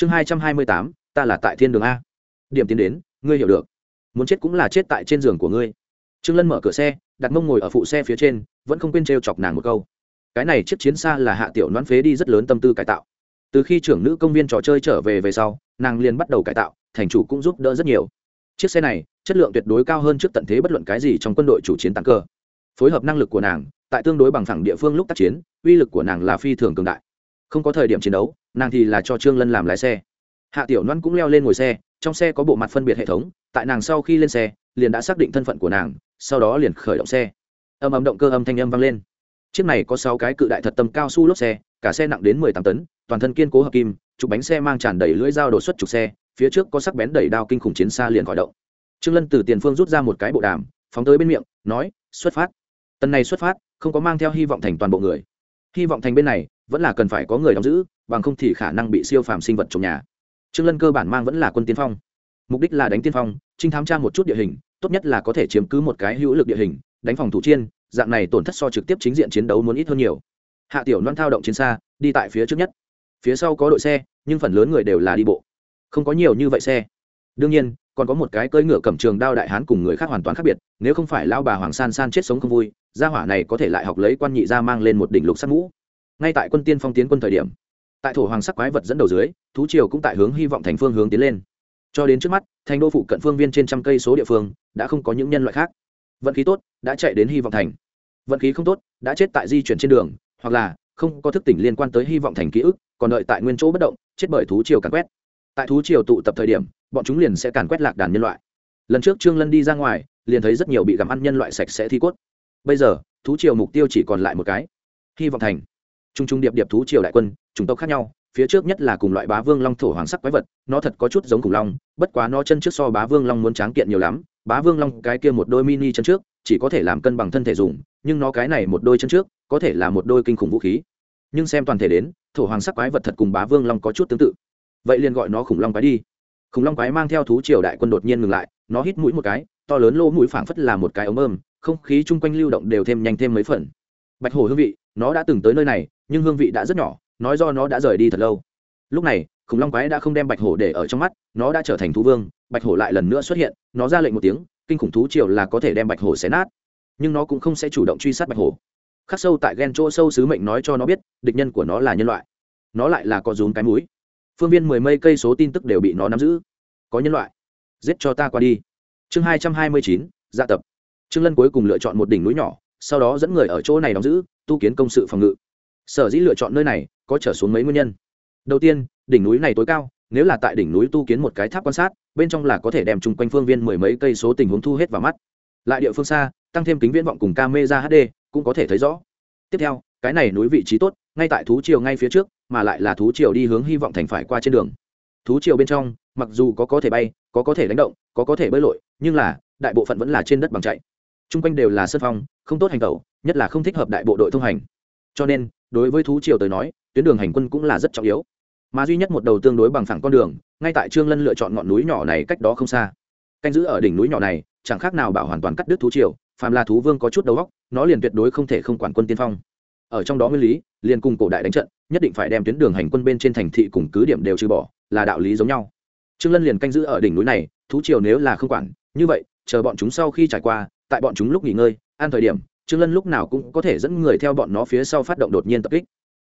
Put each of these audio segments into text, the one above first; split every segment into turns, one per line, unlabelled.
chương hai trăm hai mươi tám, ta là tại thiên đường a. Điểm tiến đến, ngươi hiểu được. Muốn chết cũng là chết tại trên giường của ngươi. Trương lân mở cửa xe, đặt mông ngồi ở phụ xe phía trên, vẫn không quên t chọc nàng một câu. Cái này chiếc chiến xa là hạ tiểu noãn phế đi rất lớn tâm tư cải tạo. Từ khi trưởng nữ công viên trò chơi trở về về sau, nàng liền bắt đầu cải tạo, thành chủ cũng giúp đỡ rất nhiều. Chiếc xe này, chất lượng tuyệt đối cao hơn trước tận thế bất luận cái gì trong quân đội chủ chiến tăng cơ phối hợp năng lực của nàng, tại tương đối bằng phẳng địa phương lúc tác chiến, uy lực của nàng là phi thường cường đại. Không có thời điểm chiến đấu nàng thì là cho trương lân làm lái xe. Hạ tiểu loan cũng leo lên ngồi xe, trong xe có bộ mặt phân biệt hệ thống, tại nàng sau khi lên xe, liền đã xác định thân phận của nàng, sau đó liền khởi động xe. Âm ấm động cơ âm thanh âm vang lên. Chiếc này có sáu cái cự đại thật tầm cao su lốp xe, cả xe nặng đến mười tám tấn, toàn thân kiên cố hợp kim trục bánh xe mang tràn đầy lưỡi dao đột xuất trục xe, phía trước có sắc bén đẩy đao kinh khủng chiến xa liền khởi động. Trương lân từ tiền phương rút ra một cái bộ đàm, phóng tới bên miệng, nói, xuất phát. Tần này xuất phát, không có mang theo hy vọng thành toàn bộ người. Hy vọng thành bên này, vẫn là cần phải có người đóng giữ bằng không thì khả năng bị siêu phàm sinh vật trong nhà. Trương lân cơ bản mang vẫn là quân tiên phong. Mục đích là đánh tiên phong, trinh thám tra một chút địa hình, tốt nhất là có thể chiếm cứ một cái hữu lực địa hình, đánh phòng thủ chiên, dạng này tổn thất so trực tiếp chính diện chiến đấu muốn ít hơn nhiều. Hạ tiểu loan thao động chiến xa, đi tại phía trước nhất. Phía sau có đội xe, nhưng phần lớn người đều là đi bộ. Không có nhiều như vậy xe. Đương nhiên, còn có một cái cưỡi ngựa cầm trường đao đại hán cùng người khác hoàn toàn khác biệt, nếu không phải lao bà hoàng san san chết sống không vui, gia hỏa này có thể lại học lấy quan nhị ra mang lên một đỉnh lục sắt mũ. Ngay tại quân tiên phong tiến quân thời điểm tại thổ hoàng sắc quái vật dẫn đầu dưới, thú triều cũng tại hướng hy vọng thành phương hướng tiến lên. Cho đến trước mắt, thành đô phụ cận phương viên trên trăm cây số địa phương, đã không có những nhân loại khác. Vận khí tốt, đã chạy đến hy vọng thành. Vận khí không tốt, đã chết tại di chuyển trên đường, hoặc là không có thức tỉnh liên quan tới hy vọng thành ký ức, còn đợi tại nguyên chỗ bất động, chết bởi thú triều càn quét. Tại thú triều tụ tập thời điểm, bọn chúng liền sẽ càn quét lạc đàn nhân loại. Lần trước trương lân đi ra ngoài, liền thấy rất nhiều bị gặm ăn nhân loại sạch sẽ thi cốt. Bây giờ, thú triều mục tiêu chỉ còn lại một cái. Hy vọng thành trung trung điệp điệp thú triều đại quân, chủng tộc khác nhau, phía trước nhất là cùng loại bá vương long thổ hoàng sắc quái vật, nó thật có chút giống khủng long, bất quá nó chân trước so bá vương long muốn tráng kiện nhiều lắm, bá vương long cái kia một đôi mini chân trước, chỉ có thể làm cân bằng thân thể dùng, nhưng nó cái này một đôi chân trước, có thể là một đôi kinh khủng vũ khí. Nhưng xem toàn thể đến, thổ hoàng sắc quái vật thật cùng bá vương long có chút tương tự. Vậy liền gọi nó khủng long quái đi. Khủng long quái mang theo thú triều đại quân đột nhiên ngừng lại, nó hít mũi một cái, to lớn lỗ mũi phảng phất là một cái ống bơm không khí chung quanh lưu động đều thêm nhanh thêm mấy phần. Bạch hổ hương vị, nó đã từng tới nơi này nhưng hương vị đã rất nhỏ, nói do nó đã rời đi thật lâu. Lúc này, khủng long quái đã không đem bạch hổ để ở trong mắt, nó đã trở thành thú vương, bạch hổ lại lần nữa xuất hiện, nó ra lệnh một tiếng, kinh khủng thú triều là có thể đem bạch hổ xé nát. Nhưng nó cũng không sẽ chủ động truy sát bạch hổ. Khắc sâu tại ghen chỗ sâu sứ mệnh nói cho nó biết, địch nhân của nó là nhân loại. Nó lại là có rúm cái mũi. Phương viên mười mây cây số tin tức đều bị nó nắm giữ. Có nhân loại. Giết cho ta qua đi. Chương hai trăm hai mươi chín gia tập. Trương lân cuối cùng lựa chọn một đỉnh núi nhỏ, sau đó dẫn người ở chỗ này đóng giữ, tu kiến công sự phòng ngự sở dĩ lựa chọn nơi này có trở xuống mấy nguyên nhân. Đầu tiên, đỉnh núi này tối cao, nếu là tại đỉnh núi tu kiến một cái tháp quan sát, bên trong là có thể đem chung quanh phương viên mười mấy cây số tình huống thu hết vào mắt. Lại địa phương xa, tăng thêm kính viễn vọng cùng camera hd cũng có thể thấy rõ. Tiếp theo, cái này núi vị trí tốt, ngay tại thú triều ngay phía trước, mà lại là thú triều đi hướng hy vọng thành phải qua trên đường. Thú triều bên trong, mặc dù có có thể bay, có có thể đánh động, có có thể bơi lội, nhưng là, đại bộ phận vẫn là trên đất bằng chạy. T r u n g quanh đều là sân phong, không tốt hành tẩu, nhất là không thích hợp đại bộ đội thông hành cho nên đối với thú triều tới nói tuyến đường hành quân cũng là rất trọng yếu. Mà duy nhất một đầu tương đối bằng phẳng con đường ngay tại trương lân lựa chọn ngọn núi nhỏ này cách đó không xa. Canh giữ ở đỉnh núi nhỏ này chẳng khác nào bảo hoàn toàn cắt đứt thú triều phàm là thú vương có chút đầu óc, nó liền tuyệt đối không thể không quản quân tiên phong. Ở trong đó nguyên lý liền cùng cổ đại đánh trận nhất định phải đem tuyến đường hành quân bên trên thành thị cùng cứ điểm đều trừ bỏ là đạo lý giống nhau. Trương lân liền canh giữ ở đỉnh núi này thú triều nếu là không quản như vậy chờ bọn chúng sau khi trải qua tại bọn chúng lúc nghỉ ngơi an thời điểm trương lân lúc nào cũng có thể dẫn người theo bọn nó phía sau phát động đột nhiên tập kích.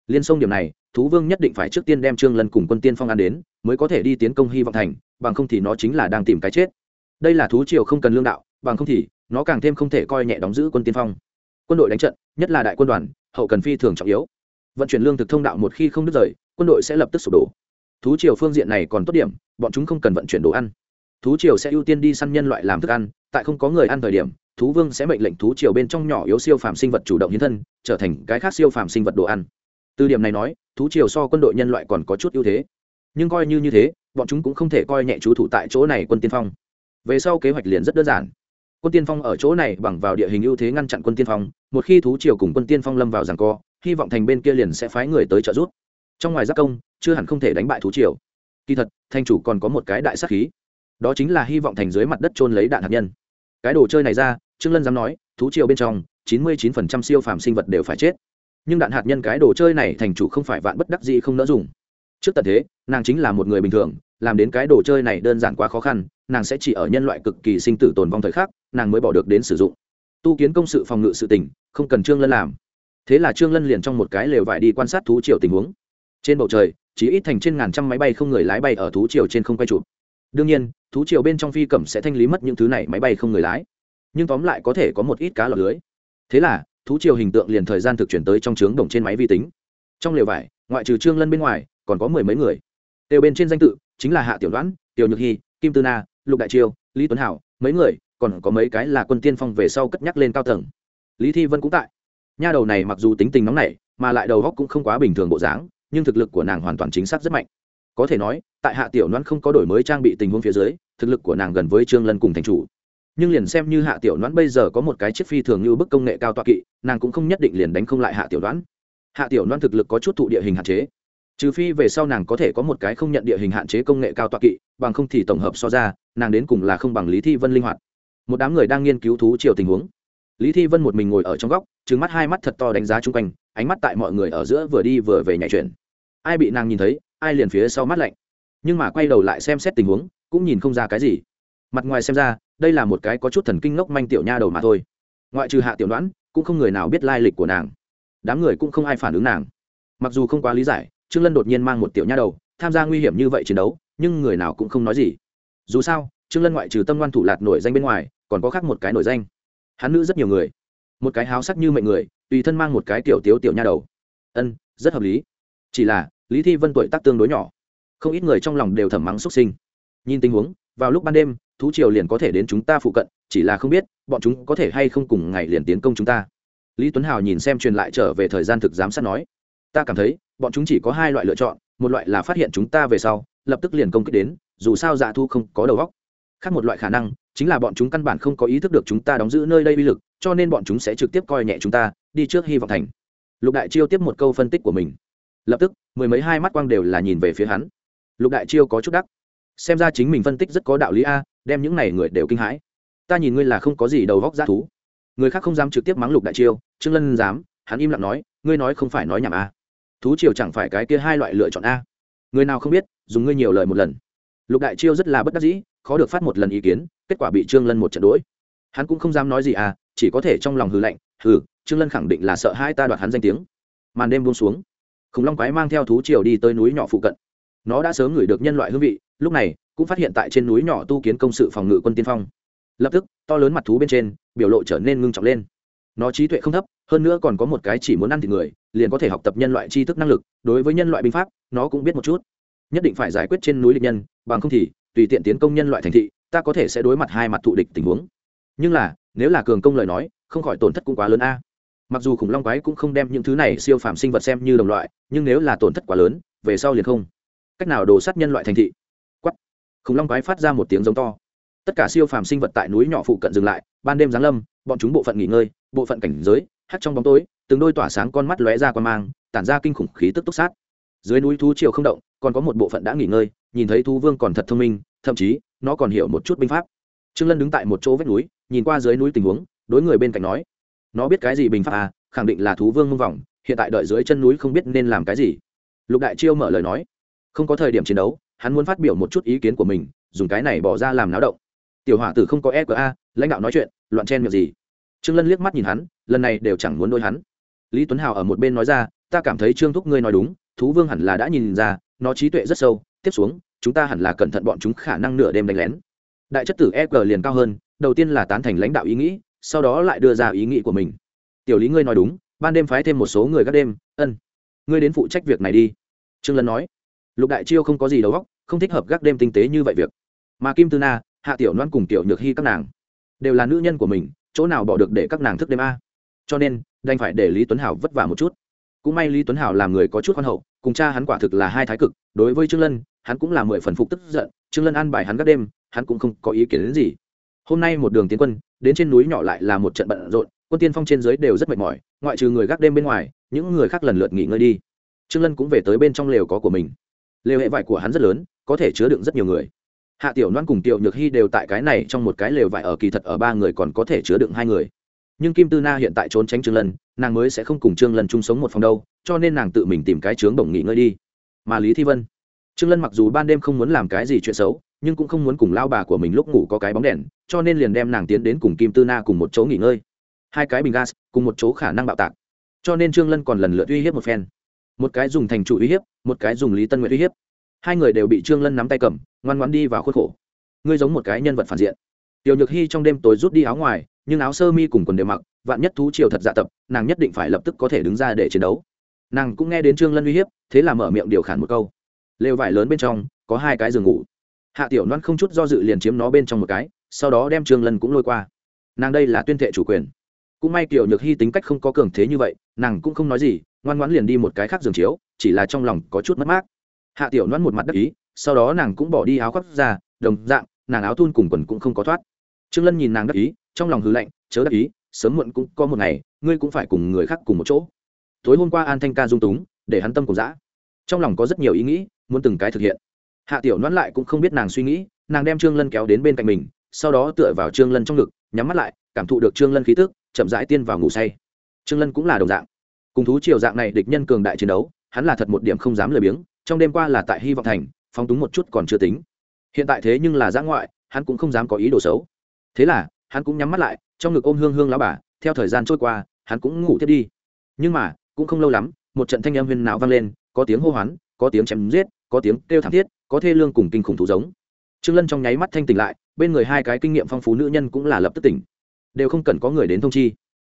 Liên sông điểm này, thú vương nhất định phải trước tiên đem trương lân cùng quân tiên phong an đến, mới có thể đi tiến công hy vọng thành, bằng không thì nó chính là đang tìm cái chết. Đây là thú triều không cần lương đạo, bằng không thì nó càng thêm không thể coi nhẹ đóng giữ quân tiên phong. Quân đội đánh trận, nhất là đại quân đoàn, hậu cần phi thường trọng yếu. Vận chuyển lương thực thông đạo một khi không đứt rời, quân đội sẽ lập tức sụp đổ. Thú triều phương diện này còn tốt điểm, bọn chúng không cần vận chuyển đồ ăn. Thú triều sẽ ưu tiên đi săn nhân loại làm thức ăn, tại không có người ăn thời điểm thú vương sẽ mệnh lệnh thú triều bên trong nhỏ yếu siêu phàm sinh vật chủ động hiến thân, trở thành cái khác siêu phàm sinh vật đồ ăn. Từ điểm này nói, thú triều so quân đội nhân loại còn có chút ưu thế. Nhưng coi như như thế, bọn chúng cũng không thể coi nhẹ chú thủ tại chỗ này quân tiên phong. Về sau kế hoạch liền rất đơn giản. Quân tiên phong ở chỗ này bằng vào địa hình ưu thế ngăn chặn quân tiên phong, một khi thú triều cùng quân tiên phong lâm vào rằng co, hy vọng thành bên kia liền sẽ phái người tới trợ giúp. Trong ngoài giác công, chưa hẳn không thể đánh bại thú triều. Kỳ thật, thành chủ còn có một cái đại sắc khí. Đó chính là hy vọng thành dưới mặt đất trôn lấy đạn hạt nhân. Cái đồ chơi này ra trương lân dám nói, thú triều bên trong, chín mươi 99% siêu phàm sinh vật đều phải chết. Nhưng đạn hạt nhân cái đồ chơi này thành chủ không phải vạn bất đắc gì không nỡ dùng. Trước tận thế, nàng chính là một người bình thường, làm đến cái đồ chơi này đơn giản quá khó khăn, nàng sẽ chỉ ở nhân loại cực kỳ sinh tử tồn vong thời khắc, nàng mới bỏ được đến sử dụng. Tu kiến công sự phòng ngự sự tình, không cần trương lân làm. Thế là trương lân liền trong một cái lều vải đi quan sát thú triều tình huống. Trên bầu trời, chỉ ít thành trên ngàn trăm máy bay không người lái bay ở thú triều trên không quay chụp. Đương nhiên, thú triều bên trong phi cẩm sẽ thanh lý mất những thứ này máy bay không người lái nhưng tóm lại có thể có một ít cá lọt lưới. Thế là, thú triều hình tượng liền thời gian thực chuyển tới trong trướng đồng trên máy vi tính. Trong lều vải, ngoại trừ trương lân bên ngoài, còn có mười mấy người. Đều bên trên danh tự chính là hạ tiểu đoán, tiểu nhược hy kim tư na, lục đại triều, lý tuấn hảo, mấy người, còn có mấy cái là quân tiên phong về sau cất nhắc lên cao tầng. Lý thi vân cũng tại. Nha đầu này mặc dù tính tình nóng nảy, mà lại đầu góc cũng không quá bình thường bộ dáng, nhưng thực lực của nàng hoàn toàn chính xác rất mạnh. Có thể nói, tại hạ tiểu đoán không có đổi mới trang bị tình huống phía dưới, thực lực của nàng gần với trương lân cùng thành chủ nhưng liền xem như hạ tiểu Đoán bây giờ có một cái chiếc phi thường như bức công nghệ cao tọa kỵ, nàng cũng không nhất định liền đánh không lại hạ tiểu Đoán hạ tiểu Đoán thực lực có chút thụ địa hình hạn chế. Trừ phi về sau nàng có thể có một cái không nhận địa hình hạn chế công nghệ cao tọa kỵ, bằng không thì tổng hợp so ra, nàng đến cùng là không bằng lý thi vân linh hoạt. Một đám người đang nghiên cứu thú chiều tình huống. Lý thi vân một mình ngồi ở trong góc trứng mắt hai mắt thật to đánh giá chung quanh, ánh mắt tại mọi người ở giữa vừa đi vừa về nhảy chuyển ai bị nàng nhìn thấy, ai liền phía sau mắt lạnh. Nhưng mà quay đầu lại xem xét tình huống, cũng nhìn không ra cái gì mặt ngoài xem ra, đây là một cái có chút thần kinh ngốc manh tiểu nha đầu mà thôi. Ngoại trừ hạ tiểu đoán cũng không người nào biết lai lịch của nàng. Đám người cũng không ai phản ứng nàng. Mặc dù không quá lý giải, trương lân đột nhiên mang một tiểu nha đầu, tham gia nguy hiểm như vậy chiến đấu, nhưng người nào cũng không nói gì. Dù sao, trương lân ngoại trừ tâm ngoan thủ lạt nổi danh bên ngoài, còn có khác một cái nổi danh. Hắn nữ rất nhiều người. Một cái háo sắc như mệnh người, tùy thân mang một cái tiểu tiếu tiểu nha đầu. Ân, rất hợp lý. Chỉ là, lý thi vân tuổi tác tương đối nhỏ. Không ít người trong lòng đều thầm mắng xuất sinh. Nhìn tình huống, vào lúc ban đêm thú triều liền có thể đến chúng ta phụ cận, chỉ là không biết, bọn chúng có thể hay không cùng ngày liền tiến công chúng ta. Lý tuấn hào nhìn xem truyền lại trở về thời gian thực giám sát nói, ta cảm thấy, bọn chúng chỉ có hai loại lựa chọn, một loại là phát hiện chúng ta về sau, lập tức liền công kích đến, dù sao dạ thu không có đầu góc khác một loại khả năng, chính là bọn chúng căn bản không có ý thức được chúng ta đóng giữ nơi đây uy lực, cho nên bọn chúng sẽ trực tiếp coi nhẹ chúng ta, đi trước hy vọng thành. Lục đại chiêu tiếp một câu phân tích của mình. Lập tức, mười mấy hai mắt quang đều là nhìn về phía hắn. Lục đại chiêu có chút đắc. Xem ra chính mình phân tích rất có đạo lý a đem những này người đều kinh hãi. Ta nhìn ngươi là không có gì đầu góc g thú. Người khác không dám trực tiếp mắng lục đại chiêu, trương lân dám, hắn im lặng nói, ngươi nói không phải nói nhảm a thú triều chẳng phải cái kia hai loại lựa chọn a. Người nào không biết, dùng ngươi nhiều lời một lần. Lục đại chiêu rất là bất đắc dĩ, khó được phát một lần ý kiến, kết quả bị trương lân một trận đuổi hắn cũng không dám nói gì à chỉ có thể trong lòng hừ lạnh, hừ, trương lân khẳng định là sợ hai ta đoạt hắn danh tiếng. Màn đêm buông xuống, khủng long quái mang theo thú triều đi tới núi nhỏ phụ cận. Nó đã sớm ngửi được nhân loại hương vị, lúc này cũng phát hiện tại trên núi nhỏ tu kiến công sự phòng ngự quân tiên phong. Lập tức, to lớn mặt thú bên trên, biểu lộ trở nên ngưng trọng lên. Nó trí tuệ không thấp, hơn nữa còn có một cái chỉ muốn ăn thịt người, liền có thể học tập nhân loại tri thức năng lực, đối với nhân loại binh pháp, nó cũng biết một chút. Nhất định phải giải quyết trên núi địch nhân, bằng không thì, tùy tiện tiến công nhân loại thành thị, ta có thể sẽ đối mặt hai mặt thụ địch tình huống. Nhưng là, nếu là cường công lời nói, không khỏi tổn thất cũng quá lớn a. Mặc dù khủng long quái cũng không đem những thứ này siêu phàm sinh vật xem như đồng loại, nhưng nếu là tổn thất quá lớn, về sau liền không. Cách nào đổ sát nhân loại thành thị? Khủng long quái phát ra một tiếng giống to. Tất cả siêu phàm sinh vật tại núi nhỏ phụ cận dừng lại, ban đêm giáng lâm, bọn chúng bộ phận nghỉ ngơi, bộ phận cảnh giới hắt trong bóng tối, từng đôi tỏa sáng con mắt lóe ra con mang, tản ra kinh khủng khí tức túc sát. Dưới núi thú triều không động, còn có một bộ phận đã nghỉ ngơi, nhìn thấy thú vương còn thật thông minh, thậm chí, nó còn hiểu một chút binh pháp. Trương lân đứng tại một chỗ vách núi, nhìn qua dưới núi tình huống, đối người bên cạnh nói, nó biết cái gì bình pháp à? Khẳng định là thú vương mông vòng, hiện tại đợi dưới chân núi không biết nên làm cái gì. Lục đại chiêu mở lời nói, không có thời điểm chiến đấu hắn muốn phát biểu một chút ý kiến của mình, dùng cái này bỏ ra làm náo động. Tiểu hỏa tử không có e của a, lãnh đạo nói chuyện, loạn chen miệng gì. Trương lân liếc mắt nhìn hắn, lần này đều chẳng muốn đôi hắn. Lý tuấn hào ở một bên nói ra, ta cảm thấy trương thúc ngươi nói đúng, thú vương hẳn là đã nhìn ra, nó trí tuệ rất sâu, tiếp xuống, chúng ta hẳn là cẩn thận bọn chúng khả năng nửa đêm đánh lén. Đại chất tử e g liền cao hơn, đầu tiên là tán thành lãnh đạo ý nghĩ, sau đó lại đưa ra ý nghĩ của mình. Tiểu lý ngươi nói đúng, ban đêm phái thêm một số người các đêm, ân, ngươi đến phụ trách việc này đi. Trương lân nói lục đại chiêu không có gì đầu óc, không thích hợp gác đêm tinh tế như vậy việc. Mà kim tư na, hạ tiểu loan cùng tiểu nhược hy các nàng, đều là nữ nhân của mình, chỗ nào bỏ được để các nàng thức đêm a? Cho nên, đành phải để lý tuấn hảo vất vả một chút. Cũng may lý tuấn hảo làm người có chút khoan hậu, cùng cha hắn quả thực là hai thái cực, đối với trương lân, hắn cũng là mười phần phục tức giận, trương lân ăn bài hắn các đêm, hắn cũng không có ý kiến đến gì. Hôm nay một đường tiến quân, đến trên núi nhỏ lại là một trận bận rộn, quân tiên phong trên dưới đều rất mệt mỏi, ngoại trừ người gác đêm bên ngoài, những người khác lần lượt nghỉ ngơi đi. Trương lân cũng về tới bên trong lều có của mình lều hệ vải của hắn rất lớn, có thể chứa đựng rất nhiều người. Hạ tiểu loan cùng tiểu nhược hy đều tại cái này trong một cái lều vải ở kỳ thật ở ba người còn có thể chứa đựng hai người. Nhưng kim tư na hiện tại trốn tránh trương lân, nàng mới sẽ không cùng trương lân chung sống một phòng đâu, cho nên nàng tự mình tìm cái trướng bổng nghỉ ngơi đi. Mà lý thi vân, trương lân mặc dù ban đêm không muốn làm cái gì chuyện xấu, nhưng cũng không muốn cùng lao bà của mình lúc ngủ có cái bóng đèn, cho nên liền đem nàng tiến đến cùng kim tư na cùng một chỗ nghỉ ngơi. Hai cái bình gas, cùng một chỗ khả năng bạo tạc. Cho nên trương lân còn lần lượt uy hiếp một phen một cái dùng thành chủ uy hiếp, một cái dùng lý tân nguyện uy hiếp. Hai người đều bị trương lân nắm tay cầm, ngoan ngoãn đi vào khuất khổ. Ngươi giống một cái nhân vật phản diện. Tiểu nhược hy trong đêm tối rút đi áo ngoài, nhưng áo sơ mi cùng quần đều mặc, vạn nhất thú triều thật dạ tập, nàng nhất định phải lập tức có thể đứng ra để chiến đấu. Nàng cũng nghe đến trương lân uy hiếp, thế là mở miệng điều khản một câu. Lều vải lớn bên trong, có hai cái giường ngủ. Hạ tiểu loan không chút do dự liền chiếm nó bên trong một cái, sau đó đem trương lân cũng lôi qua. Nàng đây là tuyên thệ chủ quyền. Cũng may tiểu nhược hy tính cách không có cường thế như vậy, nàng cũng không nói gì ngoan ngoãn liền đi một cái khác giường chiếu, chỉ là trong lòng có chút mất mát. Hạ tiểu noan một mặt đắc ý, sau đó nàng cũng bỏ đi áo khoác ra, đồng dạng, nàng áo thun cùng quần cũng không có thoát. Trương lân nhìn nàng đắc ý, trong lòng hư lạnh, chớ đắc ý, sớm muộn cũng có một ngày, ngươi cũng phải cùng người khác cùng một chỗ. Tối hôm qua an thanh ca dung túng, để hắn tâm cùng dã. Trong lòng có rất nhiều ý nghĩ, muốn từng cái thực hiện. Hạ tiểu noan lại cũng không biết nàng suy nghĩ, nàng đem trương lân kéo đến bên cạnh mình, sau đó tựa vào trương lân trong ngực, nhắm mắt lại, cảm thụ được trương lân khí tức, chậm rãi tiên vào ngủ say. Trương lân cũng là đồng dạng cùng thú triều dạng này địch nhân cường đại chiến đấu, hắn là thật một điểm không dám lười biếng, trong đêm qua là tại hy vọng thành, phóng túng một chút còn chưa tính. Hiện tại thế nhưng là giã ngoại, hắn cũng không dám có ý đồ xấu. Thế là, hắn cũng nhắm mắt lại, trong ngực ôm hương hương lão bà, theo thời gian trôi qua, hắn cũng ngủ tiếp đi. Nhưng mà, cũng không lâu lắm, một trận thanh âm huyên não vang lên, có tiếng hô hoán, có tiếng chém giết, có tiếng kêu thảm thiết, có thê lương cùng kinh khủng thú giống. Trương lân trong nháy mắt thanh tỉnh lại, bên người hai cái kinh nghiệm phong phú nữ nhân cũng là lập tức tỉnh. Đều không cần có người đến thông chi.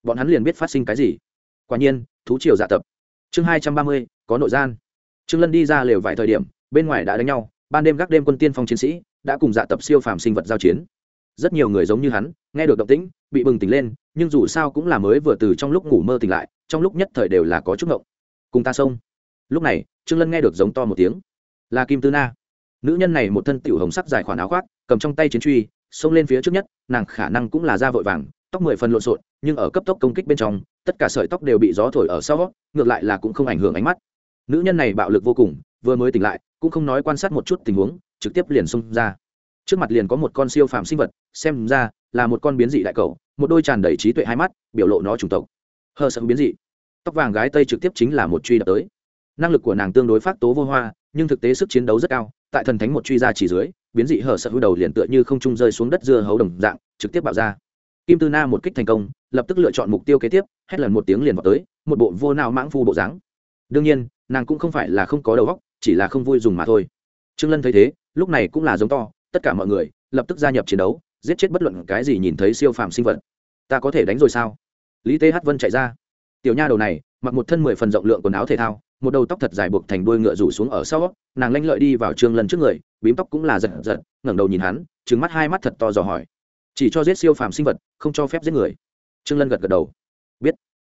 Bọn hắn liền biết phát sinh cái gì. Quả nhiên thú triều dạ tập. Chương hai trăm ba mươi, có nội gian. Trương lân đi ra lều vài thời điểm, bên ngoài đã đánh nhau, ban đêm gác đêm quân tiên phong chiến sĩ đã cùng dạ tập siêu phàm sinh vật giao chiến. Rất nhiều người giống như hắn, nghe được động tĩnh, bị bừng tỉnh lên, nhưng dù sao cũng là mới vừa từ trong lúc ngủ mơ tỉnh lại, trong lúc nhất thời đều là có chút ngộng. Cùng ta xông. Lúc này, trương lân nghe được giống to một tiếng. Là kim tư na. Nữ nhân này một thân tiểu hồng sắc dài khoản áo khoác, cầm trong tay chiến truy, xông lên phía trước nhất, nàng khả năng cũng là da vội vàng tóc mười phần lộn xộn, nhưng ở cấp tốc công kích bên trong, tất cả sợi tóc đều bị gió thổi ở sau ngược lại là cũng không ảnh hưởng ánh mắt. Nữ nhân này bạo lực vô cùng, vừa mới tỉnh lại, cũng không nói quan sát một chút tình huống, trực tiếp liền xông ra. Trước mặt liền có một con siêu phàm sinh vật, xem ra là một con biến dị đại cầu một đôi tràn đầy trí tuệ hai mắt, biểu lộ nó chủng tộc. Hờ sợ biến dị. Tóc vàng gái tây trực tiếp chính là một truy đập tới. Năng lực của nàng tương đối phát tố vô hoa, nhưng thực tế sức chiến đấu rất cao, tại thần thánh một truy ra chỉ dưới, biến dị hở sợ hữu đầu liền tựa như không trung rơi xuống đất dưa hấu đồng dạng, trực tiếp bạo ra kim tư na một kích thành công, lập tức lựa chọn mục tiêu kế tiếp, hét lần một tiếng liền vào tới, một bộ vô nào mãng phu bộ dáng. Đương nhiên, nàng cũng không phải là không có đầu óc, chỉ là không vui dùng mà thôi. Trương lân thấy thế, lúc này cũng là giống to, tất cả mọi người, lập tức gia nhập chiến đấu, giết chết bất luận cái gì nhìn thấy siêu phàm sinh vật. Ta có thể đánh rồi sao? Lý tê hát vân chạy ra. Tiểu nha đầu này, mặc một thân mười phần rộng lượng quần áo thể thao, một đầu tóc thật dài buộc thành đuôi ngựa rủ xuống ở sau, nàng lanh lợi đi vào trương lân trước người, bím tóc cũng là giật giật, ngẩng đầu nhìn hắn, trừng mắt hai mắt thật to dò hỏi chỉ cho giết siêu phàm sinh vật, không cho phép giết người. Trương lân gật gật đầu. Biết.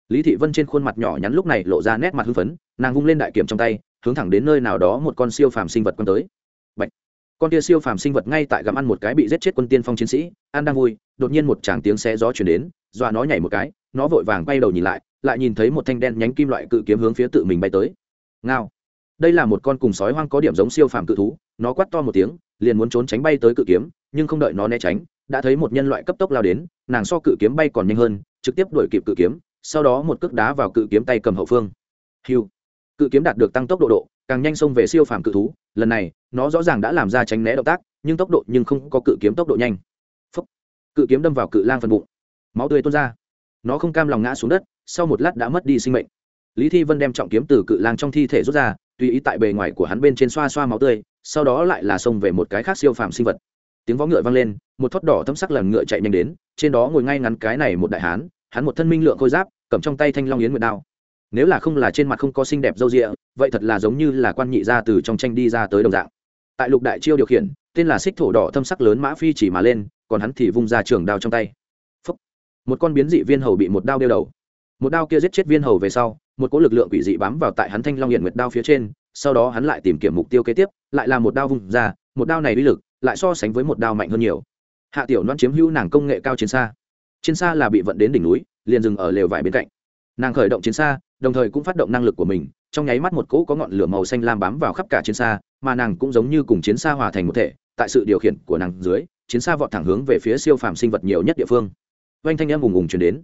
Lý thị vân trên khuôn mặt nhỏ nhắn lúc này lộ ra nét mặt hưng phấn, nàng vung lên đại kiểm trong tay, hướng thẳng đến nơi nào đó một con siêu phàm sinh vật quân tới. Bạch. con tia siêu phàm sinh vật ngay tại gặm ăn một cái bị giết chết quân tiên phong chiến sĩ An đang vui, đột nhiên một tràng tiếng xe gió chuyển đến, dọa nó nhảy một cái, nó vội vàng bay đầu nhìn lại lại nhìn thấy một thanh đen nhánh kim loại cự kiếm hướng phía tự mình bay tới. Ngao. Đây là một con cùng sói hoang có điểm giống siêu phàm cự thú, nó quát to một tiếng, liền muốn trốn tránh bay tới cự kiếm, nhưng không đợi nó né tránh đã thấy một nhân loại cấp tốc lao đến, nàng so cự kiếm bay còn nhanh hơn, trực tiếp đuổi kịp cự kiếm, sau đó một cước đá vào cự kiếm tay cầm hậu phương. Hiu. Cự kiếm đạt được tăng tốc độ độ, càng nhanh xông về siêu phàm cự thú, lần này, nó rõ ràng đã làm ra tránh né động tác, nhưng tốc độ nhưng không có cự kiếm tốc độ nhanh. Phúc. cự kiếm đâm vào cự lang phần bụng. Máu tươi tuôn ra. Nó không cam lòng ngã xuống đất, sau một lát đã mất đi sinh mệnh. Lý thi vân đem trọng kiếm từ cự lang trong thi thể rút ra, tùy ý tại bề ngoài của hắn bên trên xoa xoa máu tươi, sau đó lại là xông về một cái khác siêu phàm sinh vật tiếng vó ngựa vang lên, một thót đỏ thâm sắc lần ngựa chạy nhanh đến, trên đó ngồi ngay ngắn cái này một đại hán, hắn một thân minh lượng khôi giáp, cầm trong tay thanh long yến nguyệt đao. Nếu là không là trên mặt không có xinh đẹp râu rịa, vậy thật là giống như là quan nhị ra từ trong tranh đi ra tới đồng dạng. Tại lục đại chiêu điều khiển, tên là xích thổ đỏ thâm sắc lớn mã phi chỉ mà lên, còn hắn thì vung ra trường đao trong tay. Phúc. một con biến dị viên hầu bị một đao đeo đầu. Một đao kia giết chết viên hầu về sau, một cỗ lực lượng quỷ dị bám vào tại hắn thanh long hiện nguyệt đao phía trên, sau đó hắn lại tìm kiếm mục tiêu kế tiếp, lại là một đao vung ra, một đao này uy lực lại so sánh với một đao mạnh hơn nhiều. Hạ tiểu loan chiếm hữu nàng công nghệ cao chiến xa. Chiến xa là bị vận đến đỉnh núi, liền dừng ở lều vải bên cạnh. Nàng khởi động chiến xa, đồng thời cũng phát động năng lực của mình, trong nháy mắt một cỗ có ngọn lửa màu xanh lam bám vào khắp cả chiến xa, mà nàng cũng giống như cùng chiến xa hòa thành một thể, tại sự điều khiển của nàng dưới, chiến xa vọt thẳng hướng về phía siêu phàm sinh vật nhiều nhất địa phương. Oanh thanh em ùng ùng chuyển đến.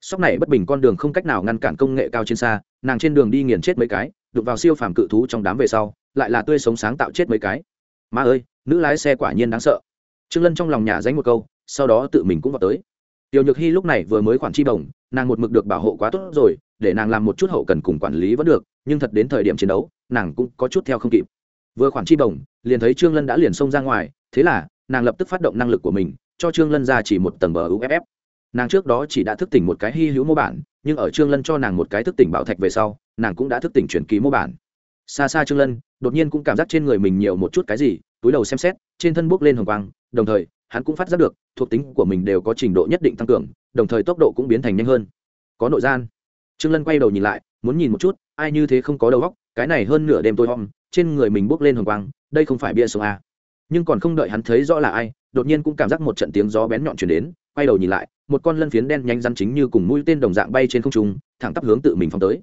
Sóc này bất bình con đường không cách nào ngăn cản công nghệ cao chiến xa, nàng trên đường đi nghiền chết mấy cái, đụng vào siêu phàm cự thú trong đám về sau, lại là tươi sống sáng tạo chết mấy cái. Ma ơi nữ lái xe quả nhiên đáng sợ. Trương lân trong lòng nhà dánh một câu, sau đó tự mình cũng vào tới. Tiểu nhược hy lúc này vừa mới khoản chi bổng nàng một mực được bảo hộ quá tốt rồi, để nàng làm một chút hậu cần cùng quản lý vẫn được, nhưng thật đến thời điểm chiến đấu, nàng cũng có chút theo không kịp. Vừa khoản chi bổng liền thấy trương lân đã liền xông ra ngoài, thế là, nàng lập tức phát động năng lực của mình, cho trương lân ra chỉ một tầng bờ uff nàng trước đó chỉ đã thức tỉnh một cái hy hữu mô bản, nhưng ở trương lân cho nàng một cái thức tỉnh bảo thạch về sau, nàng cũng đã thức tỉnh chuyển ký mô bản xa xa trương lân, đột nhiên cũng cảm giác trên người mình nhiều một chút cái gì, túi đầu xem xét, trên thân bốc lên hồng quang, đồng thời, hắn cũng phát giác được, thuộc tính của mình đều có trình độ nhất định tăng cường, đồng thời tốc độ cũng biến thành nhanh hơn. Có nội gian. Trương lân quay đầu nhìn lại, muốn nhìn một chút, ai như thế không có đầu óc, cái này hơn nửa đêm tôi hom, trên người mình bốc lên hồng quang, đây không phải bia sông a nhưng còn không đợi hắn thấy rõ là ai, đột nhiên cũng cảm giác một trận tiếng gió bén nhọn chuyển đến, quay đầu nhìn lại, một con lân phiến đen nhanh rắn chính như cùng mũi tên đồng dạng bay trên không trung, thẳng tắp hướng tự mình phóng tới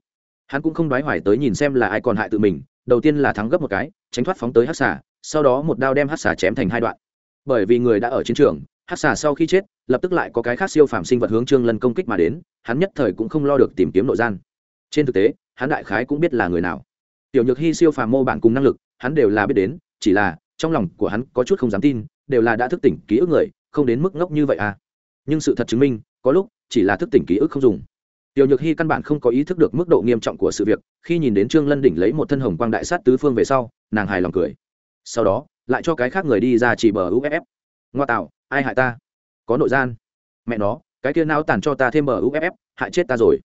hắn cũng không đoái hoài tới nhìn xem là ai còn hại tự mình, đầu tiên là thắng gấp một cái, tránh thoát phóng tới hát xả sau đó một đao đem hát xả chém thành hai đoạn. Bởi vì người đã ở chiến trường hát xà sau khi chết, lập tức lại có cái khác siêu phạm sinh vật hướng trương lân công kích mà đến, hắn nhất thời cũng không lo được tìm kiếm nội gian. Trên thực tế, hắn đại khái cũng biết là người nào. Tiểu nhược hy siêu phàm mô bản cùng năng lực, hắn đều là biết đến, chỉ là, trong lòng của hắn có chút không dám tin, đều là đã thức tỉnh ký ức người, không đến mức ngốc như vậy à. Nhưng sự thật chứng minh, có lúc, chỉ là thức tỉnh ký ức không dùng tiểu nhược hy căn bản không có ý thức được mức độ nghiêm trọng của sự việc, khi nhìn đến trương lân đỉnh lấy một thân hồng quang đại sát tứ phương về sau, nàng hài lòng cười. Sau đó, lại cho cái khác người đi ra chỉ bờ uff ngoa tạo, ai hại ta? Có nội gian. Mẹ nó, cái kia não tàn cho ta thêm bờ uff hại chết ta rồi.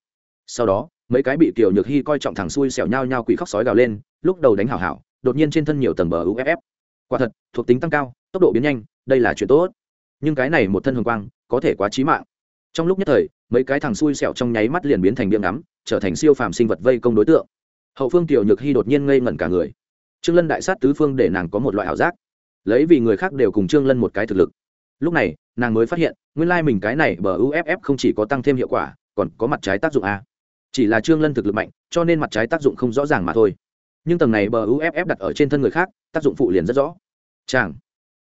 Sau đó, mấy cái bị tiểu nhược hy coi trọng thẳng xui xẻo nhau nhau quỷ khóc sói gào lên, lúc đầu đánh hảo hảo, đột nhiên trên thân nhiều tầng bờ uff quả thật, thuộc tính tăng cao, tốc độ biến nhanh, đây là chuyện tốt. Nhưng cái này một thân hồng quang, có thể quá trí mạng trong lúc nhất thời, mấy cái thằng xui xẻo trong nháy mắt liền biến thành biếng ngắm, trở thành siêu phàm sinh vật vây công đối tượng. Hậu phương tiểu nhược hy đột nhiên ngây ngẩn cả người. Trương lân đại sát tứ phương để nàng có một loại ảo giác. Lấy vì người khác đều cùng trương lân một cái thực lực. Lúc này, nàng mới phát hiện, nguyên lai mình cái này bờ uff không chỉ có tăng thêm hiệu quả, còn có mặt trái tác dụng a. Chỉ là trương lân thực lực mạnh, cho nên mặt trái tác dụng không rõ ràng mà thôi. Nhưng tầng này bờ uff đặt ở trên thân người khác, tác dụng phụ liền rất rõ. Chàng.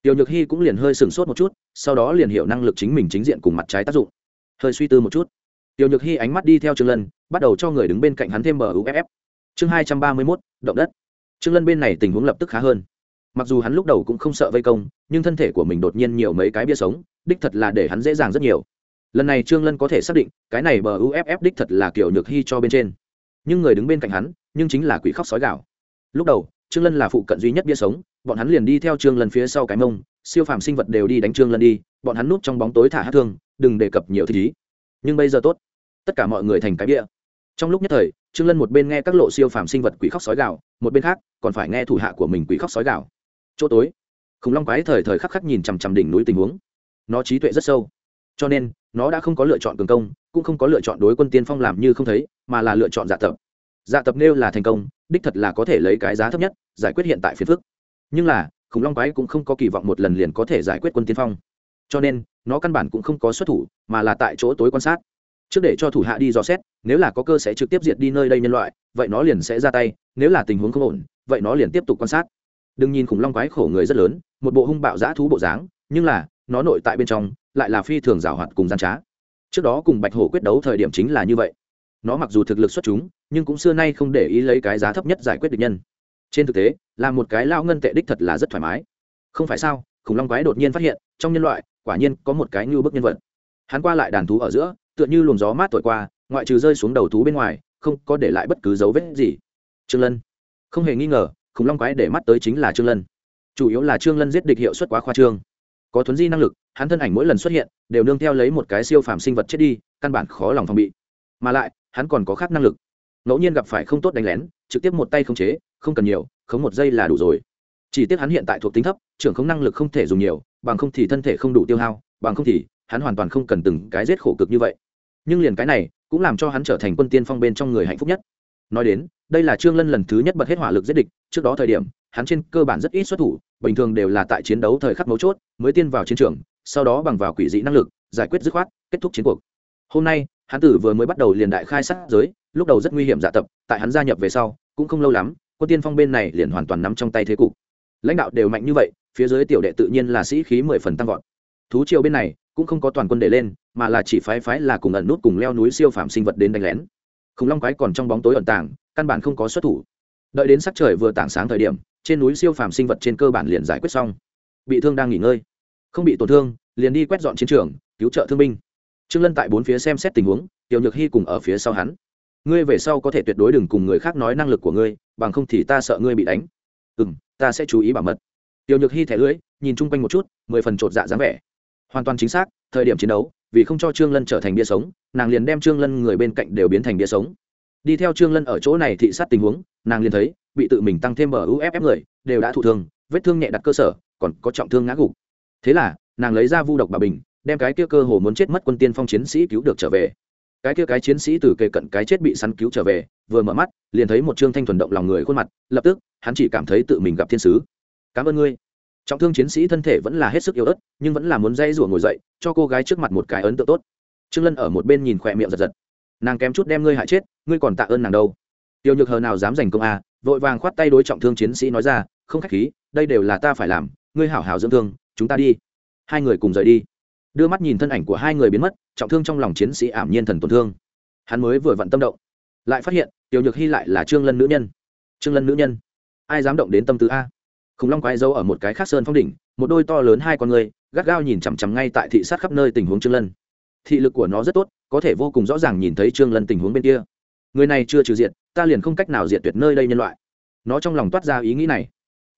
Tiểu nhược hy cũng liền hơi sừng sốt một chút, sau đó liền hiểu năng lực chính mình chính diện cùng mặt trái tác dụng hơi suy tư một chút. Tiểu nhược hy ánh mắt đi theo trương lân, bắt đầu cho người đứng bên cạnh hắn thêm bờ uff chương hai trăm ba mươi mốt, động đất. Trương lân bên này tình huống lập tức khá hơn. Mặc dù hắn lúc đầu cũng không sợ vây công, nhưng thân thể của mình đột nhiên nhiều mấy cái bia sống, đích thật là để hắn dễ dàng rất nhiều. Lần này trương lân có thể xác định, cái này bờ uff đích thật là kiểu nhược hy cho bên trên. Nhưng người đứng bên cạnh hắn, nhưng chính là quỷ khóc sói gạo lúc đầu, trương lân là phụ cận duy nhất bia sống, bọn hắn liền đi theo trương lân phía sau cái mông siêu phàm sinh vật đều đi đánh trương lân đi, bọn hắn núp trong bóng tối thả hát thương, đừng đề cập nhiều thứ nhưng bây giờ tốt. Tất cả mọi người thành cái bia. Trong lúc nhất thời, trương lân một bên nghe các lộ siêu phàm sinh vật quỷ khóc sói gạo một bên khác, còn phải nghe thủ hạ của mình quỷ khóc sói gạo chỗ tối, khủng long quái thời thời khắc khắc nhìn chằm chằm đỉnh núi tình huống. Nó trí tuệ rất sâu. Cho nên, nó đã không có lựa chọn cường công, cũng không có lựa chọn đối quân tiên phong làm như không thấy, mà là lựa chọn dạ tập. Dạ tập nêu là thành công, đích thật là có thể lấy cái giá thấp nhất, giải quyết hiện tại phiền phức. Nhưng là khủng long quái cũng không có kỳ vọng một lần liền có thể giải quyết quân tiên phong. Cho nên, nó căn bản cũng không có xuất thủ, mà là tại chỗ tối quan sát. Trước để cho thủ hạ đi dò xét, nếu là có cơ sẽ trực tiếp diệt đi nơi đây nhân loại, vậy nó liền sẽ ra tay, nếu là tình huống không ổn, vậy nó liền tiếp tục quan sát. Đừng nhìn khủng long quái khổ người rất lớn, một bộ hung bạo dã thú bộ dáng, nhưng là, nó nội tại bên trong, lại là phi thường rào hoạt cùng gian trá. Trước đó cùng bạch hổ quyết đấu thời điểm chính là như vậy. Nó mặc dù thực lực xuất chúng, nhưng cũng xưa nay không để ý lấy cái giá thấp nhất giải quyết được nhân trên thực tế, là một cái lao ngân tệ đích thật là rất thoải mái. Không phải sao, khủng long quái đột nhiên phát hiện, trong nhân loại, quả nhiên có một cái như bức nhân vật. Hắn qua lại đàn thú ở giữa, tựa như luồng gió mát thổi qua, ngoại trừ rơi xuống đầu thú bên ngoài, không có để lại bất cứ dấu vết gì. Trương lân. Không hề nghi ngờ, khủng long quái để mắt tới chính là trương lân. Chủ yếu là trương lân giết địch hiệu suất quá khoa trương. Có thuấn di năng lực, hắn thân ảnh mỗi lần xuất hiện, đều nương theo lấy một cái siêu phàm sinh vật chết đi, căn bản khó lòng phòng bị. Mà lại, hắn còn có khác năng lực. Ngẫu nhiên gặp phải không tốt đánh lén, trực tiếp một tay không chế không cần nhiều, khống một giây là đủ rồi. Chỉ tiếc hắn hiện tại thuộc tính thấp, trưởng không năng lực không thể dùng nhiều, bằng không thì thân thể không đủ tiêu hao, bằng không thì hắn hoàn toàn không cần từng cái giết khổ cực như vậy. Nhưng liền cái này, cũng làm cho hắn trở thành quân tiên phong bên trong người hạnh phúc nhất. Nói đến, đây là trương lân lần thứ nhất bật hết hỏa lực giết địch, trước đó thời điểm, hắn trên cơ bản rất ít xuất thủ, bình thường đều là tại chiến đấu thời khắc mấu chốt, mới tiên vào chiến trường, sau đó bằng vào quỷ dị năng lực, giải quyết dứt khoát, kết thúc chiến cuộc. Hôm nay, hắn tử vừa mới bắt đầu liền đại khai sát giới, lúc đầu rất nguy hiểm dạ tập, tại hắn gia nhập về sau, cũng không lâu lắm quân tiên phong bên này liền hoàn toàn nắm trong tay thế cục. Lãnh đạo đều mạnh như vậy, phía dưới tiểu đệ tự nhiên là sĩ khí mười phần tăng vọt. Thú triều bên này cũng không có toàn quân để lên, mà là chỉ phái phái là cùng ẩn nút cùng leo núi siêu phạm sinh vật đến đánh lén. Khủng long quái còn trong bóng tối ẩn tàng, căn bản không có xuất thủ. Đợi đến sắc trời vừa tảng sáng thời điểm, trên núi siêu phàm sinh vật trên cơ bản liền giải quyết xong. Bị thương đang nghỉ ngơi. Không bị tổn thương, liền đi quét dọn chiến trường, cứu trợ thương binh. Trương lân tại bốn phía xem xét tình huống, tiểu nhược hy cùng ở phía sau hắn ngươi về sau có thể tuyệt đối đừng cùng người khác nói năng lực của ngươi, bằng không thì ta sợ ngươi bị đánh. Ừ m ta sẽ chú ý bảo mật. Tiểu nhược hy thẻ lưỡi, nhìn chung quanh một chút, mười phần chột dạ dáng vẻ. Hoàn toàn chính xác, thời điểm chiến đấu, vì không cho trương lân trở thành bia sống, nàng liền đem trương lân người bên cạnh đều biến thành bia sống. Đi theo trương lân ở chỗ này thị sát tình huống, nàng liền thấy, bị tự mình tăng thêm bờ uff người, đều đã thụ thương, vết thương nhẹ đặt cơ sở, còn có trọng thương ngã gục. Thế là, nàng lấy ra vu độc bà bình, đem cái kia cơ hồ muốn chết mất quân tiên phong chiến sĩ cứu được trở về cái kia cái chiến sĩ từ kề cận cái chết bị săn cứu trở về, vừa mở mắt, liền thấy một trương thanh thuần động lòng người khuôn mặt, lập tức, hắn chỉ cảm thấy tự mình gặp thiên sứ. Cảm ơn ngươi. Trọng thương chiến sĩ thân thể vẫn là hết sức yếu ớt, nhưng vẫn là muốn dây rủa ngồi dậy, cho cô gái trước mặt một cái ấn tượng tốt. Trương lân ở một bên nhìn khỏe miệng giật giật. Nàng kém chút đem ngươi hại chết, ngươi còn tạ ơn nàng đâu. Tiêu nhược hờ nào dám giành công a? Vội vàng khoát tay đối trọng thương chiến sĩ nói ra, không khách khí, đây đều là ta phải làm, ngươi hảo hảo dưỡng thương, chúng ta đi. Hai người cùng rời đi. Đưa mắt nhìn thân ảnh của hai người biến mất trọng thương trong lòng chiến sĩ ảm nhiên thần tổn thương. Hắn mới vừa vặn tâm động, lại phát hiện tiểu nhược hy lại là trương lân nữ nhân. Trương lân nữ nhân? Ai dám động đến tâm tư a? Khủng long quái dâu ở một cái khác sơn phong đỉnh, một đôi to lớn hai con người, gắt gao nhìn chằm chằm ngay tại thị sát khắp nơi tình huống trương lân. Thị lực của nó rất tốt, có thể vô cùng rõ ràng nhìn thấy trương lân tình huống bên kia. Người này chưa trừ diện ta liền không cách nào diệt tuyệt nơi đây nhân loại. Nó trong lòng toát ra ý nghĩ này.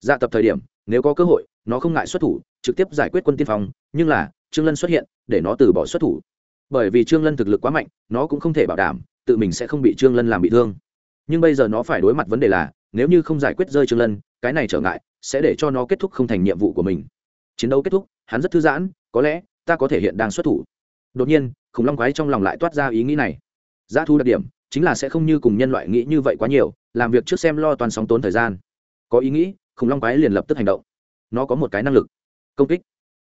Dạ tập thời điểm, nếu có cơ hội, nó không ngại xuất thủ, trực tiếp giải quyết quân tiên phong, nhưng là, trương lân xuất hiện, để nó từ bỏ xuất thủ bởi vì trương lân thực lực quá mạnh, nó cũng không thể bảo đảm tự mình sẽ không bị trương lân làm bị thương. Nhưng bây giờ nó phải đối mặt vấn đề là, nếu như không giải quyết rơi trương lân, cái này trở ngại sẽ để cho nó kết thúc không thành nhiệm vụ của mình. Chiến đấu kết thúc, hắn rất thư giãn, có lẽ ta có thể hiện đang xuất thủ. Đột nhiên, khủng long quái trong lòng lại toát ra ý nghĩ này. Giá thu đặc điểm chính là sẽ không như cùng nhân loại nghĩ như vậy quá nhiều, làm việc trước xem lo toàn sóng tốn thời gian. Có ý nghĩ, khủng long quái liền lập tức hành động. Nó có một cái năng lực, công kích.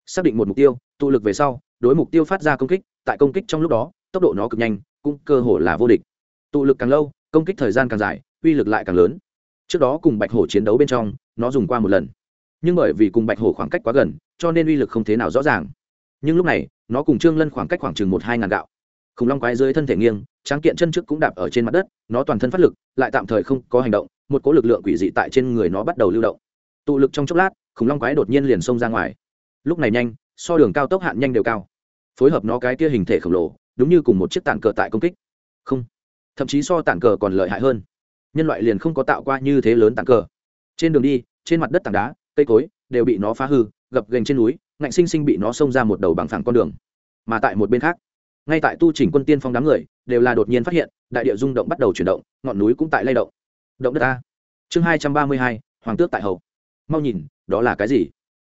Xác định một mục tiêu, tụ lực về sau đối mục tiêu phát ra công kích, tại công kích trong lúc đó, tốc độ nó cực nhanh, cũng cơ hồ là vô địch. Tụ lực càng lâu, công kích thời gian càng dài, uy lực lại càng lớn. Trước đó cùng bạch hổ chiến đấu bên trong, nó dùng qua một lần. Nhưng bởi vì cùng bạch hổ khoảng cách quá gần, cho nên uy lực không thế nào rõ ràng. Nhưng lúc này, nó cùng trương lân khoảng cách khoảng chừng một hai ngàn gạo. Khủng long quái dưới thân thể nghiêng, tráng kiện chân trước cũng đạp ở trên mặt đất, nó toàn thân phát lực, lại tạm thời không có hành động, một cỗ lực lượng quỷ dị tại trên người nó bắt đầu lưu động. Tụ lực trong chốc lát, khủng long quái đột nhiên liền xông ra ngoài. Lúc này nhanh, so đường cao tốc hạn nhanh đều cao phối hợp nó cái kia hình thể khổng lồ, đúng như cùng một chiếc tàn cờ tại công kích. Không, thậm chí so tàn cờ còn lợi hại hơn. Nhân loại liền không có tạo qua như thế lớn tàn cờ. Trên đường đi, trên mặt đất tảng đá, cây cối đều bị nó phá hư, gập gành trên núi, ngạnh sinh sinh bị nó xông ra một đầu bằng phẳng con đường. Mà tại một bên khác, ngay tại tu chỉnh quân tiên phong đám người đều là đột nhiên phát hiện, đại địa rung động bắt đầu chuyển động, ngọn núi cũng tại lay động. Động đất ta. Chương hai trăm ba mươi hai, hoàng tước tại hậu mau nhìn, đó là cái gì?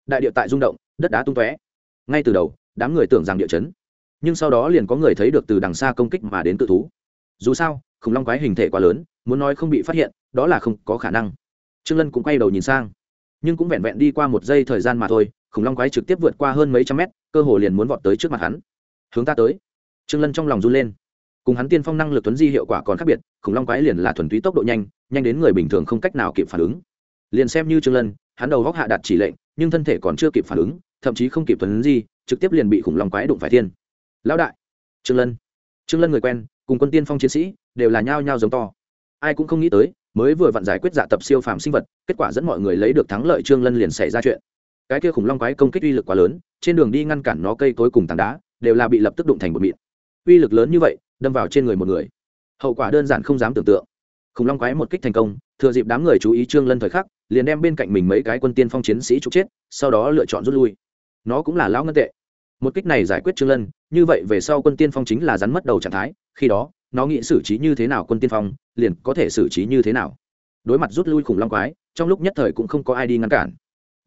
Đại địa tại rung động, đất đá tung tóe. Ngay từ đầu đám người tưởng rằng địa chấn. Nhưng sau đó liền có người thấy được từ đằng xa công kích mà đến tự thú. Dù sao, khủng long quái hình thể quá lớn, muốn nói không bị phát hiện, đó là không có khả năng. Trương lân cũng quay đầu nhìn sang. Nhưng cũng vẹn vẹn đi qua một giây thời gian mà thôi, khủng long quái trực tiếp vượt qua hơn mấy trăm mét, cơ hồ liền muốn vọt tới trước mặt hắn. Hướng ta tới. Trương lân trong lòng run lên. Cùng hắn tiên phong năng lực tuấn di hiệu quả còn khác biệt, khủng long quái liền là thuần túy tốc độ nhanh nhanh đến người bình thường không cách nào kịp phản ứng. Liền xem như trương lân, hắn đầu góc hạ đạt chỉ lệnh, nhưng thân thể còn chưa kịp phản ứng, thậm chí không kịp tuấn di trực tiếp liền bị khủng long quái đụng phải thiên. Lão đại, trương lân. Trương lân người quen, cùng quân tiên phong chiến sĩ, đều là nhao nhao giống to. Ai cũng không nghĩ tới, mới vừa vặn giải quyết dạ tập siêu phàm sinh vật, kết quả dẫn mọi người lấy được thắng lợi trương lân liền xảy ra chuyện. Cái kia khủng long quái công kích uy lực quá lớn, trên đường đi ngăn cản nó cây cối cùng tảng đá, đều là bị lập tức đụng thành một mịn. Uy lực lớn như vậy, đâm vào trên người một người. Hậu quả đơn giản không dám tưởng tượng. Khủng long quái một kích thành công, thừa dịp đám người chú ý trương lân thời khắc, liền đem bên cạnh mình mấy cái quân tiên phong chiến sĩ trục chết, sau đó lựa chọn rút lui. Nó cũng là lão ngân tệ một kích này giải quyết trương lân, như vậy về sau quân tiên phong chính là rắn mất đầu trạng thái, khi đó, nó nghĩ xử trí như thế nào quân tiên phong, liền có thể xử trí như thế nào. Đối mặt rút lui khủng long quái, trong lúc nhất thời cũng không có ai đi ngăn cản.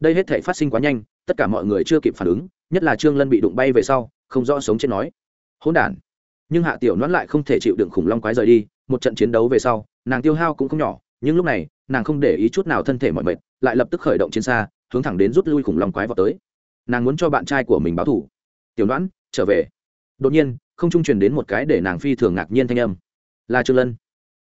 Đây hết thể phát sinh quá nhanh, tất cả mọi người chưa kịp phản ứng, nhất là trương lân bị đụng bay về sau, không rõ sống chết nói. Hỗn đản. Nhưng hạ tiểu noãn lại không thể chịu đựng khủng long quái rời đi, một trận chiến đấu về sau, nàng tiêu hao cũng không nhỏ, nhưng lúc này, nàng không để ý chút nào thân thể mọi mệt, lại lập tức khởi động chiến xa, hướng thẳng đến rút lui khủng long quái vào tới. Nàng muốn cho bạn trai của mình báo thủ tiểu đoán trở về. Đột nhiên, không trung truyền đến một cái để nàng phi thường ngạc nhiên thanh âm. Là trương lân.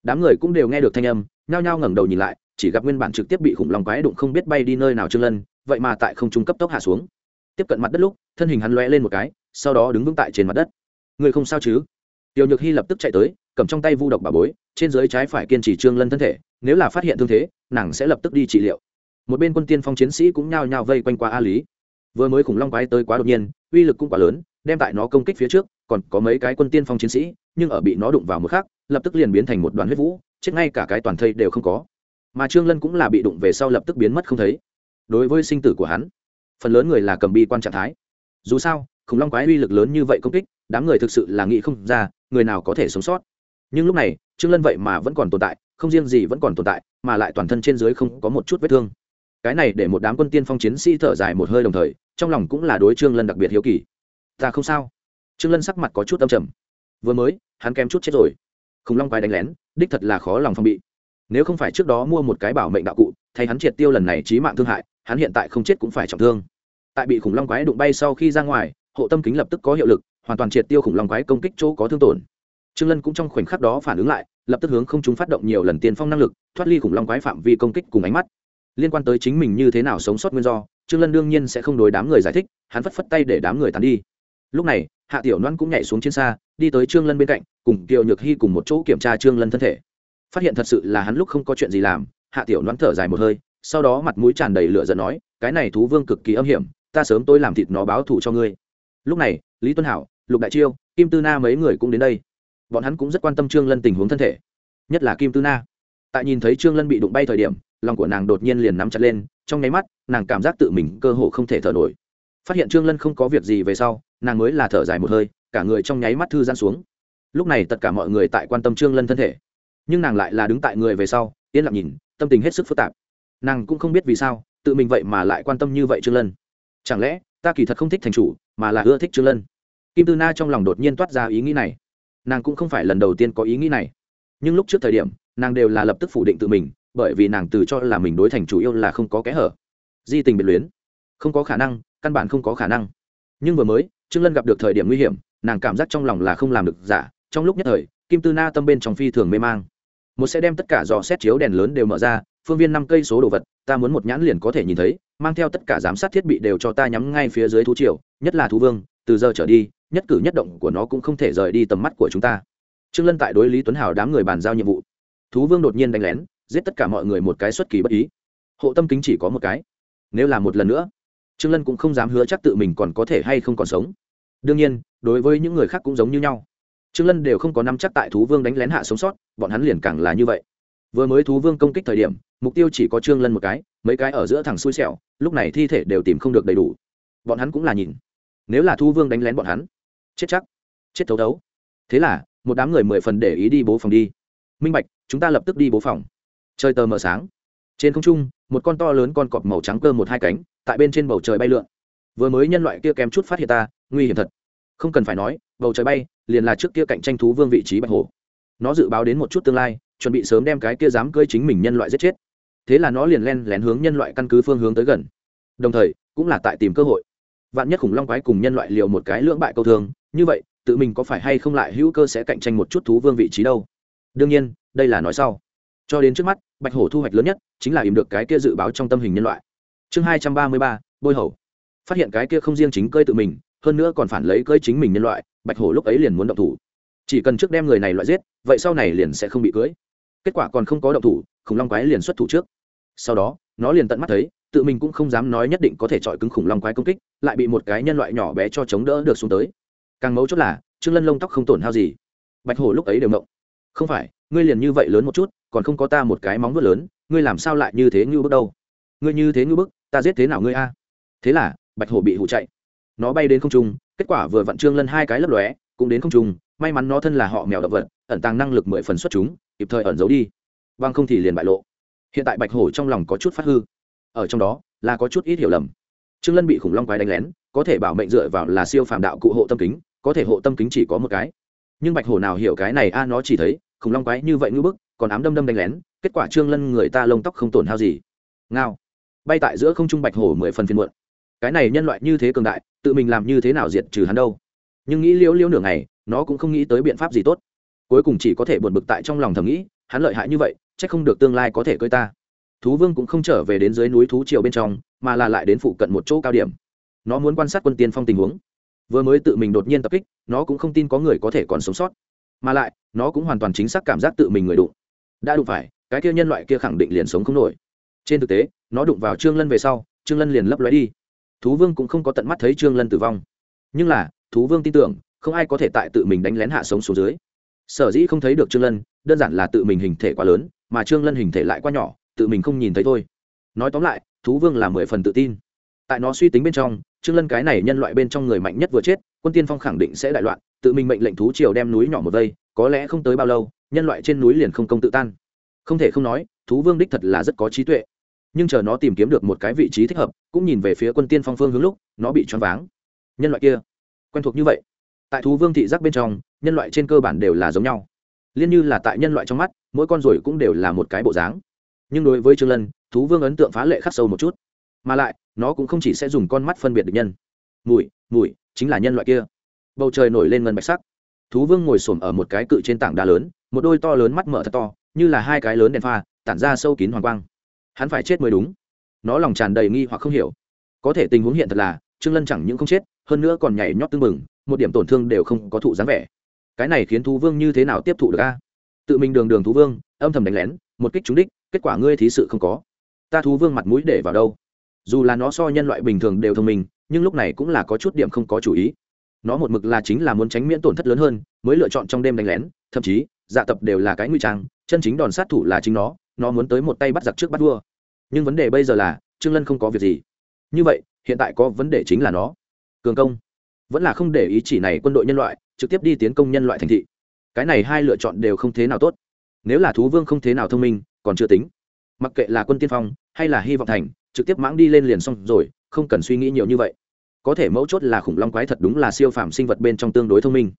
Đám người cũng đều nghe được thanh âm, nhao nhao ngẩng đầu nhìn lại, chỉ gặp nguyên bản trực tiếp bị khủng long quái đụng không biết bay đi nơi nào trương lân, vậy mà tại không trung cấp tốc hạ xuống. Tiếp cận mặt đất lúc, thân hình hắn lóe lên một cái, sau đó đứng vững tại trên mặt đất. Người không sao chứ? Tiểu nhược hy lập tức chạy tới, cầm trong tay vu độc bà bối, trên dưới trái phải kiên trì trương lân thân thể, nếu là phát hiện thương thế, nàng sẽ lập tức đi trị liệu. Một bên quân tiên phong chiến sĩ cũng nhao nhao vây quanh qua a lý vừa mới khủng long quái tới quá đột nhiên uy lực cũng quá lớn đem tại nó công kích phía trước còn có mấy cái quân tiên phong chiến sĩ nhưng ở bị nó đụng vào một khác, lập tức liền biến thành một đoàn huyết vũ chết ngay cả cái toàn thây đều không có. Mà trương lân cũng là bị đụng về sau lập tức biến mất không thấy. Đối với sinh tử của hắn phần lớn người là cầm bi quan trạng thái. Dù sao khủng long quái uy lực lớn như vậy công kích đám người thực sự là nghĩ không ra người nào có thể sống sót. Nhưng lúc này trương lân vậy mà vẫn còn tồn tại không riêng gì vẫn còn tồn tại mà lại toàn thân trên dưới không có một chút vết thương cái này để một đám quân tiên phong chiến sĩ thở dài một hơi đồng thời, trong lòng cũng là đối trương lân đặc biệt hiếu kỳ. Ta không sao. Trương lân sắc mặt có chút âm trầm. Vừa mới, hắn kém chút chết rồi. Khủng long quái đánh lén, đích thật là khó lòng phòng bị. Nếu không phải trước đó mua một cái bảo mệnh đạo cụ, thay hắn triệt tiêu lần này trí mạng thương hại, hắn hiện tại không chết cũng phải trọng thương. Tại bị khủng long quái đụng bay sau khi ra ngoài, hộ tâm kính lập tức có hiệu lực, hoàn toàn triệt tiêu khủng long quái công kích chỗ có thương tổn. Trương lân cũng trong khoảnh khắc đó phản ứng lại, lập tức hướng không chúng phát động nhiều lần tiên phong năng lực, thoát ly khủng long quái phạm vi công kích cùng ánh mắt liên quan tới chính mình như thế nào sống sót nguyên do, trương lân đương nhiên sẽ không đối đám người giải thích, hắn phất phất tay để đám người tàn đi. Lúc này, hạ tiểu loan cũng nhảy xuống trên xa, đi tới trương lân bên cạnh, cùng kiều nhược hy cùng một chỗ kiểm tra trương lân thân thể. Phát hiện thật sự là hắn lúc không có chuyện gì làm, hạ tiểu loan thở dài một hơi, sau đó mặt mũi tràn đầy lửa giận nói, cái này thú vương cực kỳ âm hiểm, ta sớm tôi làm thịt nó báo thù cho ngươi. Lúc này, lý tuân hảo, lục đại chiêu, kim tư na mấy người cũng đến đây. Bọn hắn cũng rất quan tâm trương lân tình huống thân thể, nhất là kim tư na tại nhìn thấy trương lân bị đụng bay thời điểm lòng của nàng đột nhiên liền nắm chặt lên trong nháy mắt nàng cảm giác tự mình cơ hồ không thể thở nổi phát hiện trương lân không có việc gì về sau nàng mới là thở dài một hơi cả người trong nháy mắt thư giãn xuống lúc này tất cả mọi người tại quan tâm trương lân thân thể nhưng nàng lại là đứng tại người về sau yên lặng nhìn tâm tình hết sức phức tạp nàng cũng không biết vì sao tự mình vậy mà lại quan tâm như vậy trương lân chẳng lẽ ta kỳ thật không thích thành chủ mà là ưa thích trương lân kim tư na trong lòng đột nhiên toát ra ý nghĩ này nàng cũng không phải lần đầu tiên có ý nghĩ này nhưng lúc trước thời điểm, nàng đều là lập tức phủ định tự mình, bởi vì nàng từ cho là mình đối thành chủ yêu là không có kẽ hở. Di tình biệt luyến. Không có khả năng, căn bản không có khả năng. Nhưng vừa mới, trương lân gặp được thời điểm nguy hiểm, nàng cảm giác trong lòng là không làm được giả, trong lúc nhất thời, kim tư na tâm bên trong phi thường mê mang. Một sẽ đem tất cả dò xét chiếu đèn lớn đều mở ra, phương viên năm cây số đồ vật, ta muốn một nhãn liền có thể nhìn thấy, mang theo tất cả giám sát thiết bị đều cho ta nhắm ngay phía dưới thú triều, nhất là thú vương, từ giờ trở đi, nhất cử nhất động của nó cũng không thể rời đi tầm mắt của chúng ta trương lân tại đối lý tuấn hào đám người bàn giao nhiệm vụ. Thú vương đột nhiên đánh lén, giết tất cả mọi người một cái xuất kỳ bất ý. Hộ tâm kính chỉ có một cái. Nếu là một lần nữa, trương lân cũng không dám hứa chắc tự mình còn có thể hay không còn sống. Đương nhiên, đối với những người khác cũng giống như nhau. Trương lân đều không có nắm chắc tại thú vương đánh lén hạ sống sót, bọn hắn liền càng là như vậy. Vừa mới thú vương công kích thời điểm, mục tiêu chỉ có trương lân một cái, mấy cái ở giữa thằng xui xẻo, lúc này thi thể đều tìm không được đầy đủ. Bọn hắn cũng là nhìn. Nếu là thú vương đánh lén bọn hắn, chết chắc, chết thấu thấu. Thế là một đám người mười phần để ý đi bố phòng đi. Minh bạch, chúng ta lập tức đi bố phòng. Trời tờ mờ sáng. Trên không trung, một con to lớn con cọp màu trắng cơ một hai cánh, tại bên trên bầu trời bay lượn. Vừa mới nhân loại kia kém chút phát hiện ta, nguy hiểm thật. Không cần phải nói, bầu trời bay liền là trước kia cạnh tranh thú vương vị trí bạch hổ. Nó dự báo đến một chút tương lai, chuẩn bị sớm đem cái kia dám cơi chính mình nhân loại giết chết. Thế là nó liền len lén hướng nhân loại căn cứ phương hướng tới gần. Đồng thời, cũng là tại tìm cơ hội. Vạn nhất khủng long quái cùng nhân loại liều một cái lưỡng bại câu thường như vậy tự mình có phải hay không lại hữu cơ sẽ cạnh tranh một chút thú vương vị trí đâu? Đương nhiên, đây là nói sau. Cho đến trước mắt, bạch hổ thu hoạch lớn nhất chính là im được cái kia dự báo trong tâm hình nhân loại. Chương hai trăm ba mươi ba, bôi hầu. Phát hiện cái kia không riêng chính cơi tự mình, hơn nữa còn phản lấy cơi chính mình nhân loại, bạch hổ lúc ấy liền muốn động thủ. Chỉ cần trước đem người này loại giết, vậy sau này liền sẽ không bị cưới. Kết quả còn không có động thủ, khủng long quái liền xuất thủ trước. Sau đó, nó liền tận mắt thấy, tự mình cũng không dám nói nhất định có thể chọi cứng khủng long quái công kích, lại bị một cái nhân loại nhỏ bé cho chống đỡ được xuống tới càng mấu chốt là trương lân lông tóc không tổn hao gì bạch hổ lúc ấy đều mộng không phải ngươi liền như vậy lớn một chút còn không có ta một cái móng vuốt lớn ngươi làm sao lại như thế như bước đâu ngươi như thế như bức ta giết thế nào ngươi a thế là bạch hổ bị hụ chạy nó bay đến không trung kết quả vừa vặn trương lân hai cái lấp lóe cũng đến không trung may mắn nó thân là họ mèo động vật ẩn tàng năng lực mười phần xuất chúng kịp thời ẩn giấu đi vâng không thì liền bại lộ hiện tại bạch hổ trong lòng có chút phát hư ở trong đó là có chút ít hiểu lầm trương lân bị khủng long quái đánh lén có thể bảo mệnh dựa vào là siêu phàm đạo cụ hộ tâm kính có thể hộ tâm kính chỉ có một cái. Nhưng bạch hổ nào hiểu cái này, a, nó chỉ thấy, khủng long quái như vậy ngưỡng bức, còn ám đâm đâm đánh lén, kết quả trương lân người ta lông tóc không tổn hao gì. Ngao. Bay tại giữa không trung bạch hổ mười phần phiên muộn. Cái này nhân loại như thế cường đại, tự mình làm như thế nào diệt trừ hắn đâu? Nhưng nghĩ liễu liễu nửa ngày, nó cũng không nghĩ tới biện pháp gì tốt. Cuối cùng chỉ có thể buồn bực tại trong lòng thầm nghĩ, hắn lợi hại như vậy, chắc không được tương lai có thể cưới ta. Thú vương cũng không trở về đến dưới núi thú triều bên trong, mà là lại đến phụ cận một chỗ cao điểm. Nó muốn quan sát quân tiên phong tình huống vừa mới tự mình đột nhiên tập kích, nó cũng không tin có người có thể còn sống sót. Mà lại, nó cũng hoàn toàn chính xác cảm giác tự mình người đụng. Đã đụng phải, cái kia nhân loại kia khẳng định liền sống không nổi. Trên thực tế, nó đụng vào trương lân về sau, trương lân liền lấp lóe đi. Thú vương cũng không có tận mắt thấy trương lân tử vong. Nhưng là, thú vương tin tưởng, không ai có thể tại tự mình đánh lén hạ sống xuống dưới. Sở dĩ không thấy được trương lân, đơn giản là tự mình hình thể quá lớn, mà trương lân hình thể lại quá nhỏ, tự mình không nhìn thấy thôi. Nói tóm lại, thú vương là mười phần tự tin tại nó suy tính bên trong, trương lân cái này nhân loại bên trong người mạnh nhất vừa chết, quân tiên phong khẳng định sẽ đại loạn, tự mình mệnh lệnh thú triều đem núi nhỏ một vây, có lẽ không tới bao lâu, nhân loại trên núi liền không công tự tan. Không thể không nói, thú vương đích thật là rất có trí tuệ. Nhưng chờ nó tìm kiếm được một cái vị trí thích hợp, cũng nhìn về phía quân tiên phong phương hướng lúc, nó bị choáng váng. Nhân loại kia, quen thuộc như vậy. Tại thú vương thị giác bên trong, nhân loại trên cơ bản đều là giống nhau. Liên như là tại nhân loại trong mắt, mỗi con ruồi cũng đều là một cái bộ dáng. Nhưng đối với trương lân, thú vương ấn tượng phá lệ khắc sâu một chút. Mà lại nó cũng không chỉ sẽ dùng con mắt phân biệt được nhân. Mùi mùi, chính là nhân loại kia. Bầu trời nổi lên ngân bạch sắc. Thú vương ngồi xổm ở một cái cự trên tảng đá lớn, một đôi to lớn mắt mở thật to, như là hai cái lớn đèn pha, tản ra sâu kín hoàng quang. Hắn phải chết mới đúng. Nó lòng tràn đầy nghi hoặc không hiểu. Có thể tình huống hiện thật là, trương lân chẳng những không chết, hơn nữa còn nhảy nhót tưng bừng, một điểm tổn thương đều không có thụ dáng vẻ. Cái này khiến thú vương như thế nào tiếp thụ được a? Tự mình đường đường thú vương, âm thầm đánh lén, một kích trúng đích, kết quả ngươi thí sự không có. Ta thú vương mặt mũi để vào đâu? Dù là nó so nhân loại bình thường đều thông minh, nhưng lúc này cũng là có chút điểm không có chủ ý. Nó một mực là chính là muốn tránh miễn tổn thất lớn hơn, mới lựa chọn trong đêm đánh lén, thậm chí dạ tập đều là cái nguy trang, chân chính đòn sát thủ là chính nó nó muốn tới một tay bắt giặc trước bắt vua. Nhưng vấn đề bây giờ là, trương lân không có việc gì. Như vậy, hiện tại có vấn đề chính là nó. Cường công. Vẫn là không để ý chỉ này quân đội nhân loại, trực tiếp đi tiến công nhân loại thành thị. Cái này hai lựa chọn đều không thế nào tốt. Nếu là thú vương không thế nào thông minh, còn chưa tính. Mặc kệ là quân tiên phong, hay là hy vọng thành trực tiếp mãng đi lên liền xong rồi, không cần suy nghĩ nhiều như vậy. Có thể mấu chốt là khủng long quái thật đúng là siêu phàm sinh vật bên trong tương đối thông minh.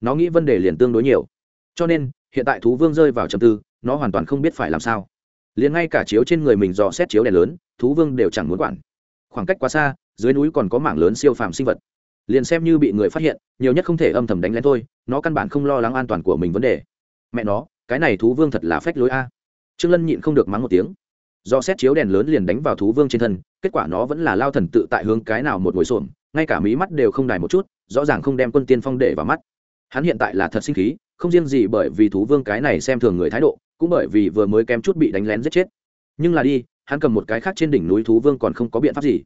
Nó nghĩ vấn đề liền tương đối nhiều. Cho nên, hiện tại thú vương rơi vào trầm tư, nó hoàn toàn không biết phải làm sao. Liền ngay cả chiếu trên người mình dò xét chiếu đèn lớn, thú vương đều chẳng muốn quản. Khoảng cách quá xa, dưới núi còn có mảng lớn siêu phàm sinh vật. Liền xem như bị người phát hiện, nhiều nhất không thể âm thầm đánh lén thôi, nó căn bản không lo lắng an toàn của mình vấn đề. Mẹ nó, cái này thú vương thật là phách lối a. Trương lân nhịn không được mắng một tiếng do xét chiếu đèn lớn liền đánh vào thú vương trên thân, kết quả nó vẫn là lao thần tự tại hướng cái nào một ngồi xổm, ngay cả mí mắt đều không đài một chút, rõ ràng không đem quân tiên phong để vào mắt. Hắn hiện tại là thật sinh khí, không riêng gì bởi vì thú vương cái này xem thường người thái độ, cũng bởi vì vừa mới kém chút bị đánh lén giết chết. Nhưng là đi, hắn cầm một cái khác trên đỉnh núi thú vương còn không có biện pháp gì.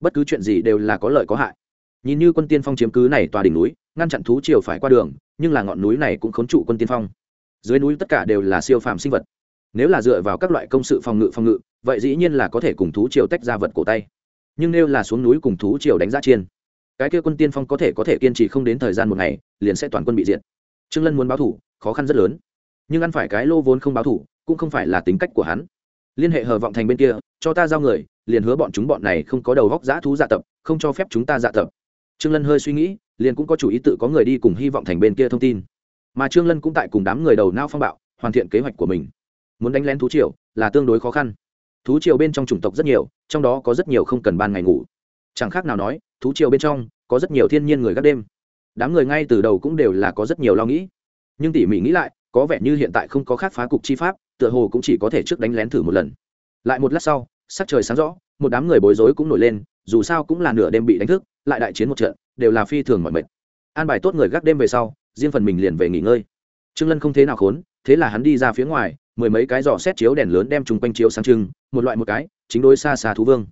Bất cứ chuyện gì đều là có lợi có hại. Nhìn như quân tiên phong chiếm cứ này tòa đỉnh núi, ngăn chặn thú triều phải qua đường, nhưng là ngọn núi này cũng khốn trụ quân tiên phong. Dưới núi tất cả đều là siêu phàm sinh vật nếu là dựa vào các loại công sự phòng ngự phòng ngự, vậy dĩ nhiên là có thể cùng thú triều tách ra vật cổ tay. Nhưng nếu là xuống núi cùng thú triều đánh giá chiên, cái kia quân tiên phong có thể có thể kiên trì không đến thời gian một ngày, liền sẽ toàn quân bị diệt. Trương lân muốn báo thủ, khó khăn rất lớn. Nhưng ăn phải cái lô vốn không báo thủ, cũng không phải là tính cách của hắn. Liên hệ hờ vọng thành bên kia, cho ta giao người, liền hứa bọn chúng bọn này không có đầu góc giã thú dạ tập, không cho phép chúng ta dạ tập. Trương lân hơi suy nghĩ, liền cũng có chủ ý tự có người đi cùng hy vọng thành bên kia thông tin. Mà trương lân cũng tại cùng đám người đầu nao phong bạo, hoàn thiện kế hoạch của mình muốn đánh lén thú triều là tương đối khó khăn. Thú triều bên trong chủng tộc rất nhiều, trong đó có rất nhiều không cần ban ngày ngủ. Chẳng khác nào nói, thú triều bên trong có rất nhiều thiên nhiên người gác đêm. Đám người ngay từ đầu cũng đều là có rất nhiều lo nghĩ. Nhưng tỉ mỉ nghĩ lại, có vẻ như hiện tại không có khác phá cục chi pháp, tựa hồ cũng chỉ có thể trước đánh lén thử một lần. Lại một lát sau, sắc trời sáng rõ, một đám người bối rối cũng nổi lên, dù sao cũng là nửa đêm bị đánh thức, lại đại chiến một trận, đều là phi thường mọi mệt. An bài tốt người gác đêm về sau, riêng phần mình liền về nghỉ ngơi. Trương lân không thế nào khốn, thế là hắn đi ra phía ngoài mười mấy cái giỏ xét chiếu đèn lớn đem chung quanh chiếu sáng trưng, một loại một cái, chính đối xa xa thú vương.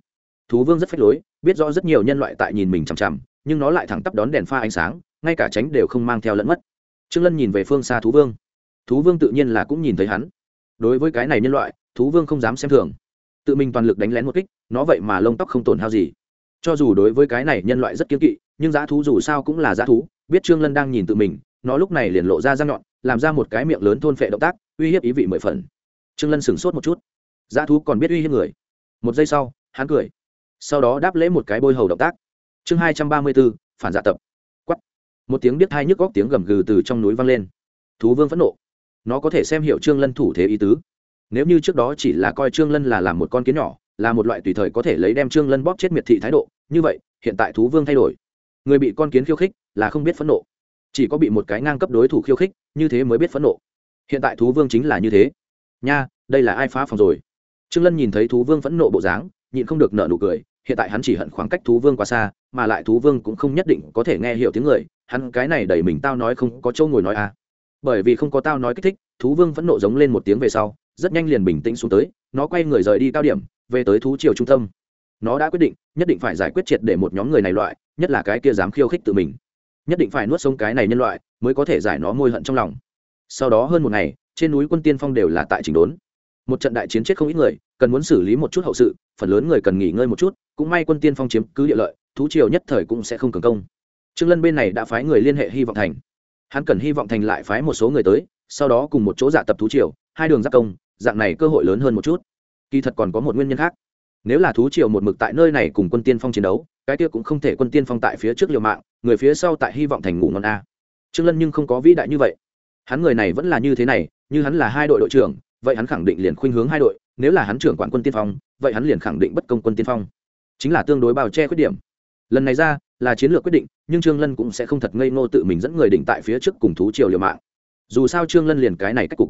Thú vương rất phách lối, biết rõ rất nhiều nhân loại tại nhìn mình chằm chằm, nhưng nó lại thẳng tắp đón đèn pha ánh sáng, ngay cả tránh đều không mang theo lẫn mất. Trương lân nhìn về phương xa thú vương. Thú vương tự nhiên là cũng nhìn thấy hắn. Đối với cái này nhân loại, thú vương không dám xem thường. Tự mình toàn lực đánh lén một kích, nó vậy mà lông tóc không tổn hao gì. Cho dù đối với cái này nhân loại rất kiên kỵ, nhưng giá thú dù sao cũng là giá thú, biết trương lân đang nhìn tự mình, nó lúc này liền lộ ra răng nhọn, làm ra một cái miệng lớn thôn phệ động tác uy hiếp ý vị mười phần. Trương lân sửng sốt một chút. Giả thú còn biết uy hiếp người. Một giây sau hắn cười. Sau đó đáp lễ một cái bôi hầu động tác. Chương hai trăm ba mươi bốn phản dạ tập. Quát, một tiếng biết hai nhức góc tiếng gầm gừ từ trong núi vang lên. Thú vương phẫn nộ. Nó có thể xem hiệu trương lân thủ thế ý tứ. Nếu như trước đó chỉ là coi trương lân là làm một con kiến nhỏ là một loại tùy thời có thể lấy đem trương lân bóp chết miệt thị thái độ như vậy hiện tại thú vương thay đổi. Người bị con kiến khiêu khích là không biết phẫn nộ. Chỉ có bị một cái ngang cấp đối thủ khiêu khích như thế mới biết phẫn nộ hiện tại thú vương chính là như thế. Nha, đây là ai phá phòng rồi? Trương lân nhìn thấy thú vương phẫn nộ bộ dáng, nhịn không được nợ nụ cười, hiện tại hắn chỉ hận khoảng cách thú vương quá xa, mà lại thú vương cũng không nhất định có thể nghe hiểu tiếng người, hắn cái này đẩy mình tao nói không có châu ngồi nói à. Bởi vì không có tao nói kích thích, thú vương vẫn nộ giống lên một tiếng về sau, rất nhanh liền bình tĩnh xuống tới, nó quay người rời đi cao điểm, về tới thú triều trung tâm. Nó đã quyết định, nhất định phải giải quyết triệt để một nhóm người này loại, nhất là cái kia dám khiêu khích tự mình. Nhất định phải nuốt sống cái này nhân loại, mới có thể giải nó môi hận trong lòng sau đó hơn một ngày, trên núi quân tiên phong đều là tại chỉnh đốn. Một trận đại chiến chết không ít người, cần muốn xử lý một chút hậu sự, phần lớn người cần nghỉ ngơi một chút, cũng may quân tiên phong chiếm cứ địa lợi, thú triều nhất thời cũng sẽ không cường công. Trương lân bên này đã phái người liên hệ hy vọng thành. Hắn cần hy vọng thành lại phái một số người tới, sau đó cùng một chỗ giả tập thú triều, hai đường giáp công, dạng này cơ hội lớn hơn một chút. Kỳ thật còn có một nguyên nhân khác. Nếu là thú triều một mực tại nơi này cùng quân tiên phong chiến đấu, cái kia cũng không thể quân tiên phong tại phía trước liều mạng, người phía sau tại hy vọng thành ngủ ngon a. Trương lân nhưng không có vĩ đại như vậy hắn người này vẫn là như thế này, như hắn là hai đội đội trưởng, vậy hắn khẳng định liền khuynh hướng hai đội, nếu là hắn trưởng quản quân tiên phong, vậy hắn liền khẳng định bất công quân tiên phong. Chính là tương đối bao che khuyết điểm. Lần này ra, là chiến lược quyết định, nhưng trương lân cũng sẽ không thật ngây ngô tự mình dẫn người đỉnh tại phía trước cùng thú triều liều mạng. Dù sao trương lân liền cái này cách cục.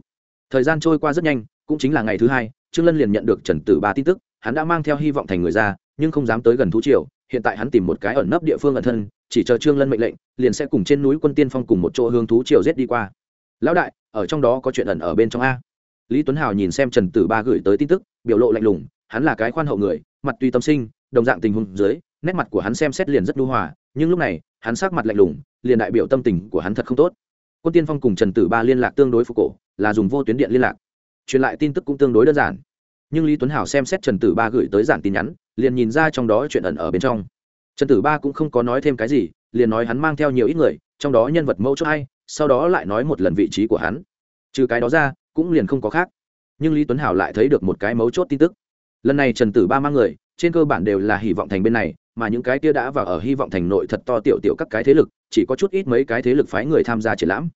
Thời gian trôi qua rất nhanh, cũng chính là ngày thứ hai, trương lân liền nhận được trần tử ba tin tức, hắn đã mang theo hy vọng thành người ra, nhưng không dám tới gần thú triều, hiện tại hắn tìm một cái ẩn nấp địa phương ẩn thân, chỉ chờ trương lân mệnh lệnh, liền sẽ cùng trên núi quân tiên phong cùng một chỗ hướng thú triều giết đi qua lão đại, ở trong đó có chuyện ẩn ở bên trong a. Lý tuấn hào nhìn xem trần tử ba gửi tới tin tức, biểu lộ lạnh lùng, hắn là cái khoan hậu người, mặt tuy tâm sinh, đồng dạng tình huống dưới, nét mặt của hắn xem xét liền rất đu hòa, nhưng lúc này, hắn sắc mặt lạnh lùng, liền đại biểu tâm tình của hắn thật không tốt. Quân tiên phong cùng trần tử ba liên lạc tương đối phục cổ, là dùng vô tuyến điện liên lạc. Truyền lại tin tức cũng tương đối đơn giản. Nhưng lý tuấn hảo xem xét trần tử ba gửi tới giản tin nhắn, liền nhìn ra trong đó chuyện ẩn ở bên trong. Trần tử ba cũng không có nói thêm cái gì, liền nói hắn mang theo nhiều ít người, trong đó nhân vật mẫu chốt hay sau đó lại nói một lần vị trí của hắn. Trừ cái đó ra, cũng liền không có khác. Nhưng lý tuấn hảo lại thấy được một cái mấu chốt tin tức. Lần này trần tử ba mang người, trên cơ bản đều là hy vọng thành bên này, mà những cái kia đã vào ở hy vọng thành nội thật to tiểu tiểu các cái thế lực, chỉ có chút ít mấy cái thế lực phái người tham gia triển lãm.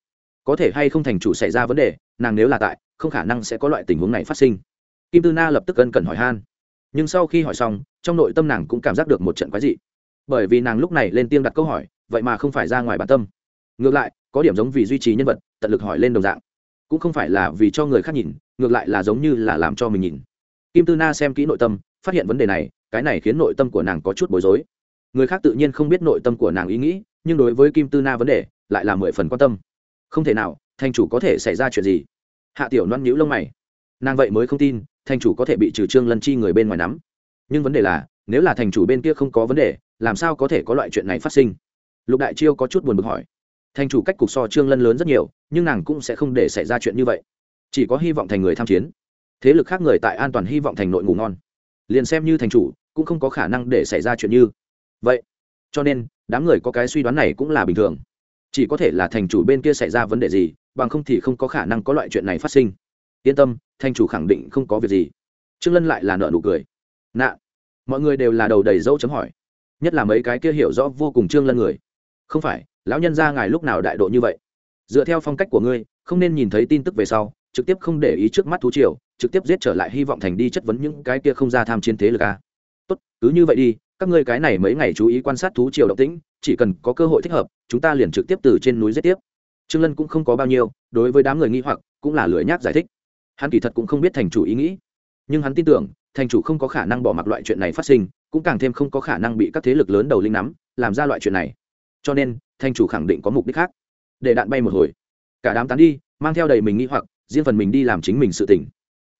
Có thể hay không thành chủ xảy ra vấn đề, nàng nếu là tại, không khả năng sẽ có loại tình huống này phát sinh. Kim tư na lập tức ân cần hỏi han. Nhưng sau khi hỏi xong, trong nội tâm nàng cũng cảm giác được một trận quái dị. Bởi vì nàng lúc này lên tiếng đặt câu hỏi, vậy mà không phải ra ngoài bản tâm. Ngược lại có điểm giống vì duy trì nhân vật, tận lực hỏi lên đồng dạng. Cũng không phải là vì cho người khác nhìn, ngược lại là giống như là làm cho mình nhìn. Kim tư na xem kỹ nội tâm, phát hiện vấn đề này, cái này khiến nội tâm của nàng có chút bối rối. Người khác tự nhiên không biết nội tâm của nàng ý nghĩ, nhưng đối với kim tư na vấn đề, lại là mười phần quan tâm. Không thể nào, thành chủ có thể xảy ra chuyện gì? Hạ tiểu loan nhíu lông mày. Nàng vậy mới không tin, thành chủ có thể bị trừ trương lân chi người bên ngoài nắm. Nhưng vấn đề là, nếu là thành chủ bên kia không có vấn đề, làm sao có thể có loại chuyện này phát sinh? Lục đại chiêu có chút buồn bực hỏi thành chủ cách cục so trương lân lớn rất nhiều, nhưng nàng cũng sẽ không để xảy ra chuyện như vậy. Chỉ có hy vọng thành người tham chiến. Thế lực khác người tại an toàn hy vọng thành nội ngủ ngon. Liền xem như thành chủ, cũng không có khả năng để xảy ra chuyện như vậy. Cho nên, đám người có cái suy đoán này cũng là bình thường. Chỉ có thể là thành chủ bên kia xảy ra vấn đề gì, bằng không thì không có khả năng có loại chuyện này phát sinh. Yên tâm, thành chủ khẳng định không có việc gì. Trương lân lại là nợ nụ cười. Nạ. Mọi người đều là đầu đầy dấu chấm hỏi. Nhất là mấy cái kia hiểu rõ vô cùng trương lân người. Không phải lão nhân ra ngài lúc nào đại độ như vậy? Dựa theo phong cách của ngươi, không nên nhìn thấy tin tức về sau, trực tiếp không để ý trước mắt thú triều, trực tiếp giết trở lại hy vọng thành đi chất vấn những cái kia không ra tham chiến thế lực a. Tốt, cứ như vậy đi, các ngươi cái này mấy ngày chú ý quan sát thú triều động tĩnh, chỉ cần có cơ hội thích hợp, chúng ta liền trực tiếp từ trên núi giết tiếp. Trương lân cũng không có bao nhiêu, đối với đám người nghi hoặc, cũng là lười nhác giải thích. Hắn kỳ thật cũng không biết thành chủ ý nghĩ. Nhưng hắn tin tưởng, thành chủ không có khả năng bỏ mặc loại chuyện này phát sinh, cũng càng thêm không có khả năng bị các thế lực lớn đầu linh nắm, làm ra loại chuyện này. Cho nên Thanh chủ khẳng định có mục đích khác. Để đạn bay một hồi. Cả đám tán đi, mang theo đầy mình nghĩ hoặc, riêng phần mình đi làm chính mình sự tỉnh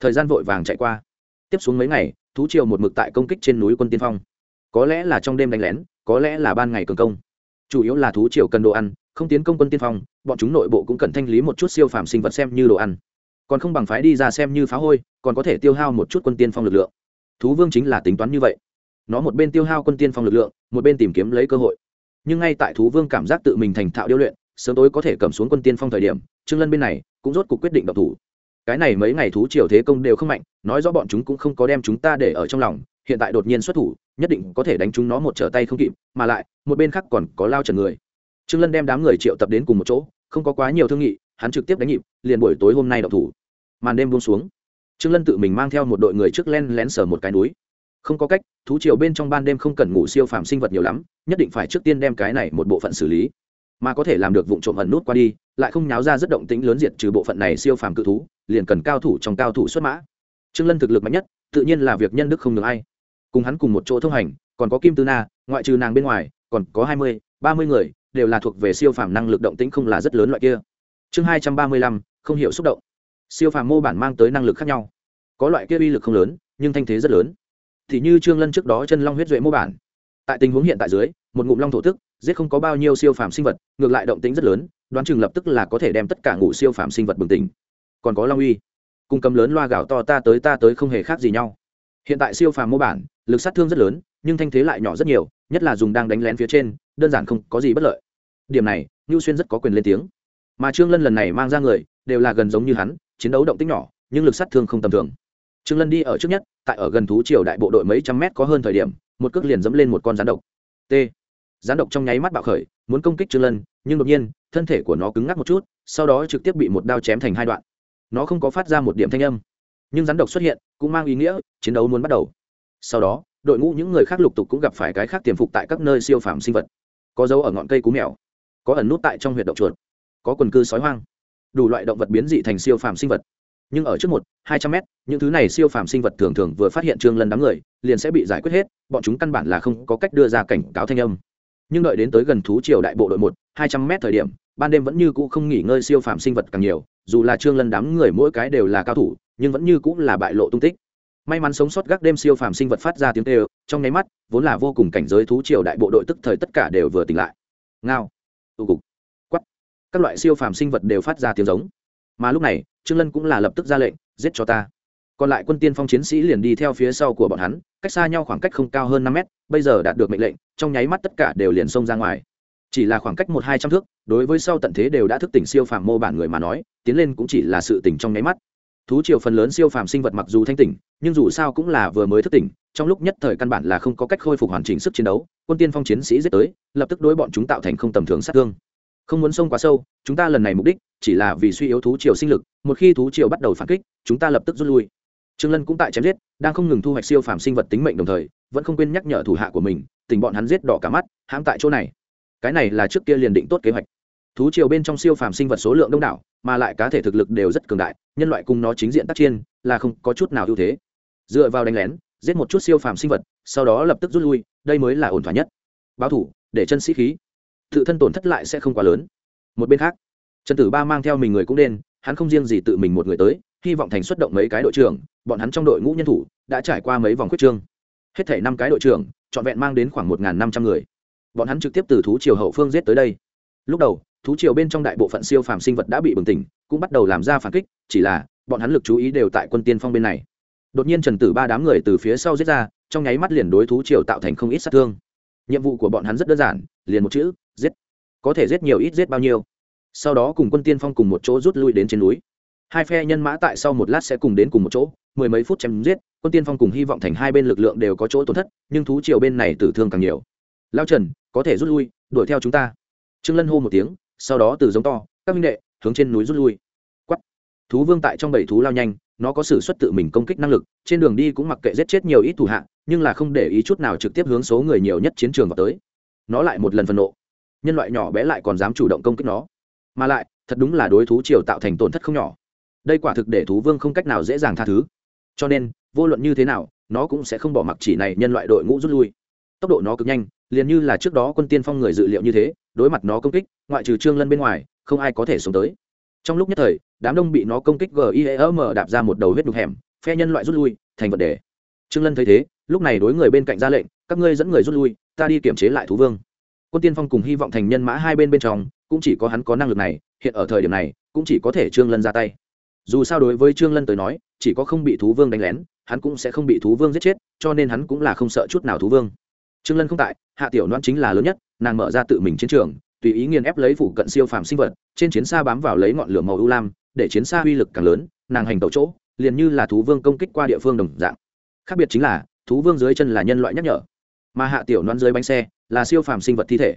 thời gian vội vàng chạy qua. Tiếp xuống mấy ngày, thú triều một mực tại công kích trên núi quân tiên phong. Có lẽ là trong đêm đánh lén, có lẽ là ban ngày cường công. Chủ yếu là thú triều cần đồ ăn, không tiến công quân tiên phong, bọn chúng nội bộ cũng cần thanh lý một chút siêu phàm sinh vật xem như đồ ăn. Còn không bằng phái đi ra xem như phá hôi, còn có thể tiêu hao một chút quân tiên phong lực lượng. Thú vương chính là tính toán như vậy. Nó một bên tiêu hao quân tiên phong lực lượng, một bên tìm kiếm lấy cơ hội nhưng ngay tại thú vương cảm giác tự mình thành thạo điêu luyện, sớm tối có thể cầm xuống quân tiên phong thời điểm, trương lân bên này cũng rốt cuộc quyết định độc thủ. Cái này mấy ngày thú triều thế công đều không mạnh, nói rõ bọn chúng cũng không có đem chúng ta để ở trong lòng, hiện tại đột nhiên xuất thủ, nhất định có thể đánh chúng nó một trở tay không kịp, mà lại, một bên khác còn có lao trần người. Trương lân đem đám người triệu tập đến cùng một chỗ, không có quá nhiều thương nghị, hắn trực tiếp đánh nhịp, liền buổi tối hôm nay độc thủ. Màn đêm buông xuống. Trương lân tự mình mang theo một đội người trước len lén sờ một cái núi không có cách, thú triều bên trong ban đêm không cần ngủ siêu phàm sinh vật nhiều lắm, nhất định phải trước tiên đem cái này một bộ phận xử lý. Mà có thể làm được vụ trộm ẩn nút qua đi, lại không nháo ra rất động tĩnh lớn diệt trừ bộ phận này siêu phàm cự thú, liền cần cao thủ trong cao thủ xuất mã. Trương lân thực lực mạnh nhất, tự nhiên là việc nhân đức không được ai. Cùng hắn cùng một chỗ thông hành, còn có kim tư na, ngoại trừ nàng bên ngoài, còn có hai mươi, ba mươi người, đều là thuộc về siêu phàm năng lực động tĩnh không là rất lớn loại kia. Chương hai trăm ba mươi lăm, không hiểu xúc động. Siêu phàm mô bản mang tới năng lực khác nhau. Có loại kia uy lực không lớn, nhưng thanh thế rất lớn thì như trương lân trước đó chân long huyết duệ mô bản. Tại tình huống hiện tại dưới, một ngụm long thổ tức giết không có bao nhiêu siêu phàm sinh vật, ngược lại động tính rất lớn, đoán chừng lập tức là có thể đem tất cả ngủ siêu phàm sinh vật bừng tỉnh. Còn có long uy. Cung cầm lớn loa gạo to ta tới ta tới không hề khác gì nhau. Hiện tại siêu phàm mô bản, lực sát thương rất lớn, nhưng thanh thế lại nhỏ rất nhiều, nhất là dùng đang đánh lén phía trên, đơn giản không có gì bất lợi. Điểm này ngưu xuyên rất có quyền lên tiếng. Mà trương lân lần này mang ra người, đều là gần giống như hắn, chiến đấu động tích nhỏ, nhưng lực sát thương không tầm thường trương lân đi ở trước nhất, tại ở gần thú triều đại bộ đội mấy trăm mét có hơn thời điểm, một cước liền dẫm lên một con rắn độc. T. Rắn độc trong nháy mắt bạo khởi, muốn công kích trương lân, nhưng đột nhiên, thân thể của nó cứng ngắc một chút, sau đó trực tiếp bị một đao chém thành hai đoạn. Nó không có phát ra một điểm thanh âm, nhưng rắn độc xuất hiện, cũng mang ý nghĩa, chiến đấu muốn bắt đầu. Sau đó, đội ngũ những người khác lục tục cũng gặp phải cái khác tiềm phục tại các nơi siêu phàm sinh vật. Có dấu ở ngọn cây cú mèo, có ẩn nút tại trong huyệt động chuột, có quần cư sói hoang, đủ loại động vật biến dị thành siêu phàm sinh vật nhưng ở trước một, hai trăm mét, những thứ này siêu phàm sinh vật thường thường vừa phát hiện trương lân đám người, liền sẽ bị giải quyết hết, bọn chúng căn bản là không có cách đưa ra cảnh cáo thanh âm. Nhưng đợi đến tới gần thú triều đại bộ đội một, hai trăm mét thời điểm, ban đêm vẫn như cũ không nghỉ ngơi siêu phàm sinh vật càng nhiều, dù là trương lân đám người mỗi cái đều là cao thủ, nhưng vẫn như cũ là bại lộ tung tích. May mắn sống sót gác đêm siêu phàm sinh vật phát ra tiếng kêu, trong nháy mắt, vốn là vô cùng cảnh giới thú triều đại bộ đội tức thời tất cả đều vừa tỉnh lại. Ngao, tụ cục quắt các loại siêu phàm sinh vật đều phát ra tiếng giống mà lúc này, trương lân cũng là lập tức ra lệnh, giết cho ta. Còn lại quân tiên phong chiến sĩ liền đi theo phía sau của bọn hắn, cách xa nhau khoảng cách không cao hơn năm mét, bây giờ đạt được mệnh lệnh, trong nháy mắt tất cả đều liền xông ra ngoài. Chỉ là khoảng cách một hai trăm thước, đối với sau tận thế đều đã thức tỉnh siêu phàm mô bản người mà nói, tiến lên cũng chỉ là sự tỉnh trong nháy mắt. Thú triều phần lớn siêu phàm sinh vật mặc dù thanh tỉnh, nhưng dù sao cũng là vừa mới thức tỉnh, trong lúc nhất thời căn bản là không có cách khôi phục hoàn chỉnh sức chiến đấu, quân tiên phong chiến sĩ giết tới, lập tức đối bọn chúng tạo thành không tầm thường sát thương không muốn xông quá sâu, chúng ta lần này mục đích chỉ là vì suy yếu thú triều sinh lực, một khi thú triều bắt đầu phản kích, chúng ta lập tức rút lui. Trương lân cũng tại chém giết, đang không ngừng thu hoạch siêu phàm sinh vật tính mệnh đồng thời, vẫn không quên nhắc nhở thủ hạ của mình, tình bọn hắn giết đỏ cả mắt, hãm tại chỗ này. Cái này là trước kia liền định tốt kế hoạch. Thú triều bên trong siêu phàm sinh vật số lượng đông đảo, mà lại cá thể thực lực đều rất cường đại, nhân loại cùng nó chính diện tác chiến, là không có chút nào ưu thế. Dựa vào đánh lén, giết một chút siêu phàm sinh vật, sau đó lập tức rút lui, đây mới là ổn thỏa nhất. Báo thủ, để chân sĩ khí tự thân tổn thất lại sẽ không quá lớn. Một bên khác, trần tử ba mang theo mình người cũng đen, hắn không riêng gì tự mình một người tới, hy vọng thành xuất động mấy cái đội trưởng, bọn hắn trong đội ngũ nhân thủ đã trải qua mấy vòng quyết trương. Hết thể năm cái đội trưởng, trọn vẹn mang đến khoảng một năm trăm người. Bọn hắn trực tiếp từ thú triều hậu phương giết tới đây. Lúc đầu, thú triều bên trong đại bộ phận siêu phàm sinh vật đã bị bừng tỉnh, cũng bắt đầu làm ra phản kích, chỉ là, bọn hắn lực chú ý đều tại quân tiên phong bên này. Đột nhiên trần tử ba đám người từ phía sau giết ra, trong nháy mắt liền đối thú triều tạo thành không ít sát thương. Nhiệm vụ của bọn hắn rất đơn giản liền một chữ, giết. Có thể giết nhiều ít giết bao nhiêu. Sau đó cùng quân tiên phong cùng một chỗ rút lui đến trên núi. Hai phe nhân mã tại sau một lát sẽ cùng đến cùng một chỗ, mười mấy phút chém giết, quân tiên phong cùng hy vọng thành hai bên lực lượng đều có chỗ tổn thất, nhưng thú triều bên này tử thương càng nhiều. Lao trần, có thể rút lui, đuổi theo chúng ta. Trương lân hô một tiếng, sau đó từ giống to, các minh đệ, hướng trên núi rút lui. Quát thú vương tại trong bảy thú lao nhanh, nó có sự xuất tự mình công kích năng lực, trên đường đi cũng mặc kệ giết chết nhiều ít thủ hạ, nhưng là không để ý chút nào trực tiếp hướng số người nhiều nhất chiến trường vào tới nó lại một lần phần nộ. Nhân loại nhỏ bé lại còn dám chủ động công kích nó. Mà lại, thật đúng là đối thú triều tạo thành tổn thất không nhỏ. Đây quả thực để thú vương không cách nào dễ dàng tha thứ. Cho nên, vô luận như thế nào, nó cũng sẽ không bỏ mặc chỉ này nhân loại đội ngũ rút lui. Tốc độ nó cực nhanh, liền như là trước đó quân tiên phong người dự liệu như thế, đối mặt nó công kích, ngoại trừ trương lân bên ngoài, không ai có thể sống tới. Trong lúc nhất thời, đám đông bị nó công kích gim đạp ra một đầu huyết đục hẻm, phe nhân loại rút lui, thành vật đề. Trương lân thấy thế, lúc này đối người bên cạnh ra lệnh, các ngươi dẫn người rút lui ta đi kiểm chế lại thú vương. Quân tiên phong cùng hy vọng thành nhân mã hai bên bên trong, cũng chỉ có hắn có năng lực này, hiện ở thời điểm này, cũng chỉ có thể trương lân ra tay. Dù sao đối với trương lân tới nói, chỉ có không bị thú vương đánh lén, hắn cũng sẽ không bị thú vương giết chết, cho nên hắn cũng là không sợ chút nào thú vương. Trương lân không tại, hạ tiểu loan chính là lớn nhất, nàng mở ra tự mình chiến trường, tùy ý nghiền ép lấy phủ cận siêu phàm sinh vật, trên chiến xa bám vào lấy ngọn lửa màu ưu lam, để chiến xa uy lực càng lớn, nàng hành tẩu chỗ, liền như là thú vương công kích qua địa phương đồng dạng. Khác biệt chính là, thú vương dưới chân là nhân loại nhắc nhở mà hạ tiểu noan dưới bánh xe là siêu phàm sinh vật thi thể.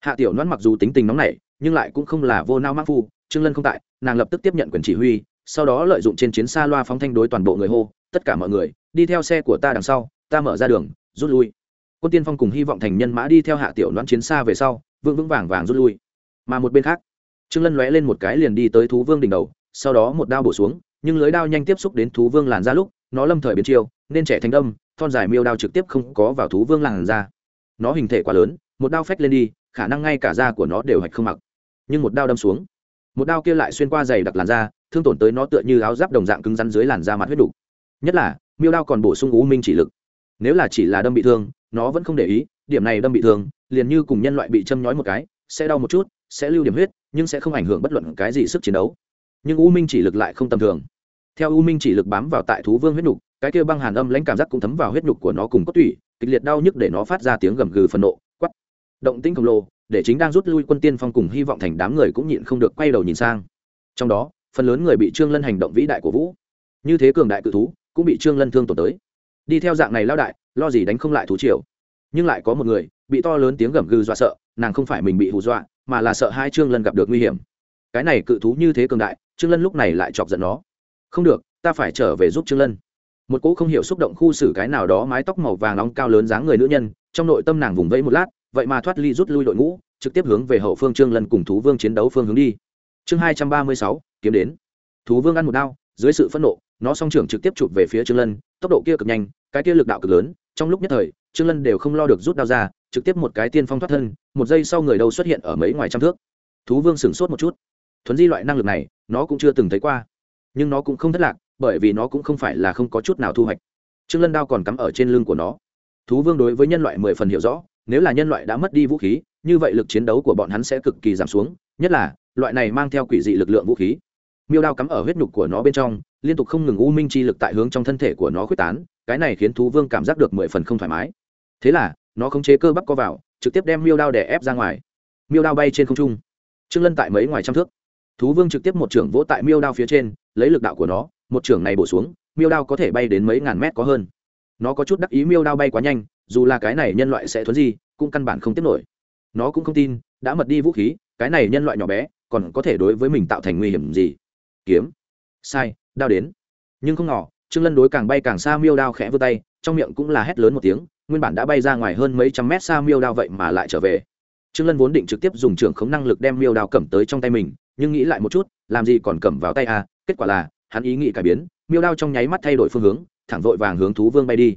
Hạ tiểu noan mặc dù tính tình nóng nảy, nhưng lại cũng không là vô nao mắc phu, trương lân không tại, nàng lập tức tiếp nhận quyền chỉ huy, sau đó lợi dụng trên chiến xa loa phóng thanh đối toàn bộ người hô, tất cả mọi người, đi theo xe của ta đằng sau, ta mở ra đường, rút lui. Quân tiên phong cùng hy vọng thành nhân mã đi theo hạ tiểu noan chiến xa về sau, vững vững vàng vàng rút lui. Mà một bên khác, trương lân lóe lên một cái liền đi tới thú vương đỉnh đầu, sau đó một đao bổ xuống, nhưng lưới đao nhanh tiếp xúc đến thú vương làn ra lúc, nó lâm thời biến chiêu nên trẻ thành đâm, thon dài miêu đao trực tiếp không có vào thú vương làn ra. Nó hình thể quá lớn, một đao phách lên đi, khả năng ngay cả da của nó đều hạch không mặc. Nhưng một đao đâm xuống, một đao kia lại xuyên qua dày đặc làn da, thương tổn tới nó tựa như áo giáp đồng dạng cứng rắn dưới làn da mặt huyết đủ. nhất là, miêu đao còn bổ sung u minh chỉ lực. Nếu là chỉ là đâm bị thương, nó vẫn không để ý, điểm này đâm bị thương, liền như cùng nhân loại bị châm nhói một cái, sẽ đau một chút, sẽ lưu điểm huyết, nhưng sẽ không ảnh hưởng bất luận cái gì sức chiến đấu. Nhưng u minh chỉ lực lại không tầm thường. Theo u minh chỉ lực bám vào tại thú vương huyết nhục cái kia băng hàn âm lãnh cảm giác cũng thấm vào huyết nhục của nó cùng cốt tủy, kịch liệt đau nhức để nó phát ra tiếng gầm gừ phần nộ quắt động tĩnh khổng lồ, để chính đang rút lui quân tiên phong cùng hy vọng thành đám người cũng nhịn không được quay đầu nhìn sang. Trong đó, phần lớn người bị trương lân hành động vĩ đại của vũ. Như thế cường đại cự thú, cũng bị trương lân thương tổn tới. Đi theo dạng này lao đại, lo gì đánh không lại thú triều. Nhưng lại có một người, bị to lớn tiếng gầm gừ dọa sợ, nàng không phải mình bị hù dọa, mà là sợ hai trương lân gặp được nguy hiểm. Cái này cự thú như thế cường đại, trương lân lúc này lại chọc giận nó. Không được, ta phải trở về giúp trương lân một cỗ không hiểu xúc động khu xử cái nào đó mái tóc màu vàng nóng cao lớn dáng người nữ nhân, trong nội tâm nàng vùng vẫy một lát, vậy mà thoát ly rút lui đội ngũ, trực tiếp hướng về hậu phương trương lân cùng thú vương chiến đấu phương hướng đi. Chương hai trăm ba mươi sáu, kiếm đến. Thú vương ăn một đao, dưới sự phẫn nộ, nó song trưởng trực tiếp chụp về phía trương lân, tốc độ kia cực nhanh, cái kia lực đạo cực lớn, trong lúc nhất thời, trương lân đều không lo được rút đao ra, trực tiếp một cái tiên phong thoát thân, một giây sau người đâu xuất hiện ở mấy ngoài trăm thước. Thú vương sửng sốt một chút. Thuấn di loại năng lực này, nó cũng chưa từng thấy qua. Nhưng nó cũng không thất lạc bởi vì nó cũng không phải là không có chút nào thu hoạch. Trương lân đao còn cắm ở trên lưng của nó. Thú vương đối với nhân loại mười phần hiểu rõ, nếu là nhân loại đã mất đi vũ khí, như vậy lực chiến đấu của bọn hắn sẽ cực kỳ giảm xuống, nhất là, loại này mang theo quỷ dị lực lượng vũ khí. Miêu đao cắm ở huyết nhục của nó bên trong, liên tục không ngừng u minh chi lực tại hướng trong thân thể của nó khuếch tán, cái này khiến thú vương cảm giác được mười phần không thoải mái. Thế là, nó khống chế cơ bắp co vào, trực tiếp đem miêu đao đè ép ra ngoài. Miêu đao bay trên không trung. Trương lân tại mấy ngoài trăm thước. Thú vương trực tiếp một trưởng vỗ tại miêu đao phía trên, lấy lực đạo của nó một trưởng này bổ xuống, miêu đao có thể bay đến mấy ngàn mét có hơn. Nó có chút đắc ý miêu đao bay quá nhanh, dù là cái này nhân loại sẽ thuấn gì cũng căn bản không tiếp nổi. Nó cũng không tin, đã mật đi vũ khí, cái này nhân loại nhỏ bé, còn có thể đối với mình tạo thành nguy hiểm gì? Kiếm. Sai, đao đến. Nhưng không ngỏ trương lân đối càng bay càng xa miêu đao khẽ vươn tay, trong miệng cũng là hét lớn một tiếng, nguyên bản đã bay ra ngoài hơn mấy trăm mét xa miêu đao vậy mà lại trở về. Trương lân vốn định trực tiếp dùng trưởng khống năng lực đem miêu đao cầm tới trong tay mình, nhưng nghĩ lại một chút, làm gì còn cầm vào tay à kết quả là hắn ý nghĩ cải biến, miêu đao trong nháy mắt thay đổi phương hướng, thẳng vội vàng hướng thú vương bay đi.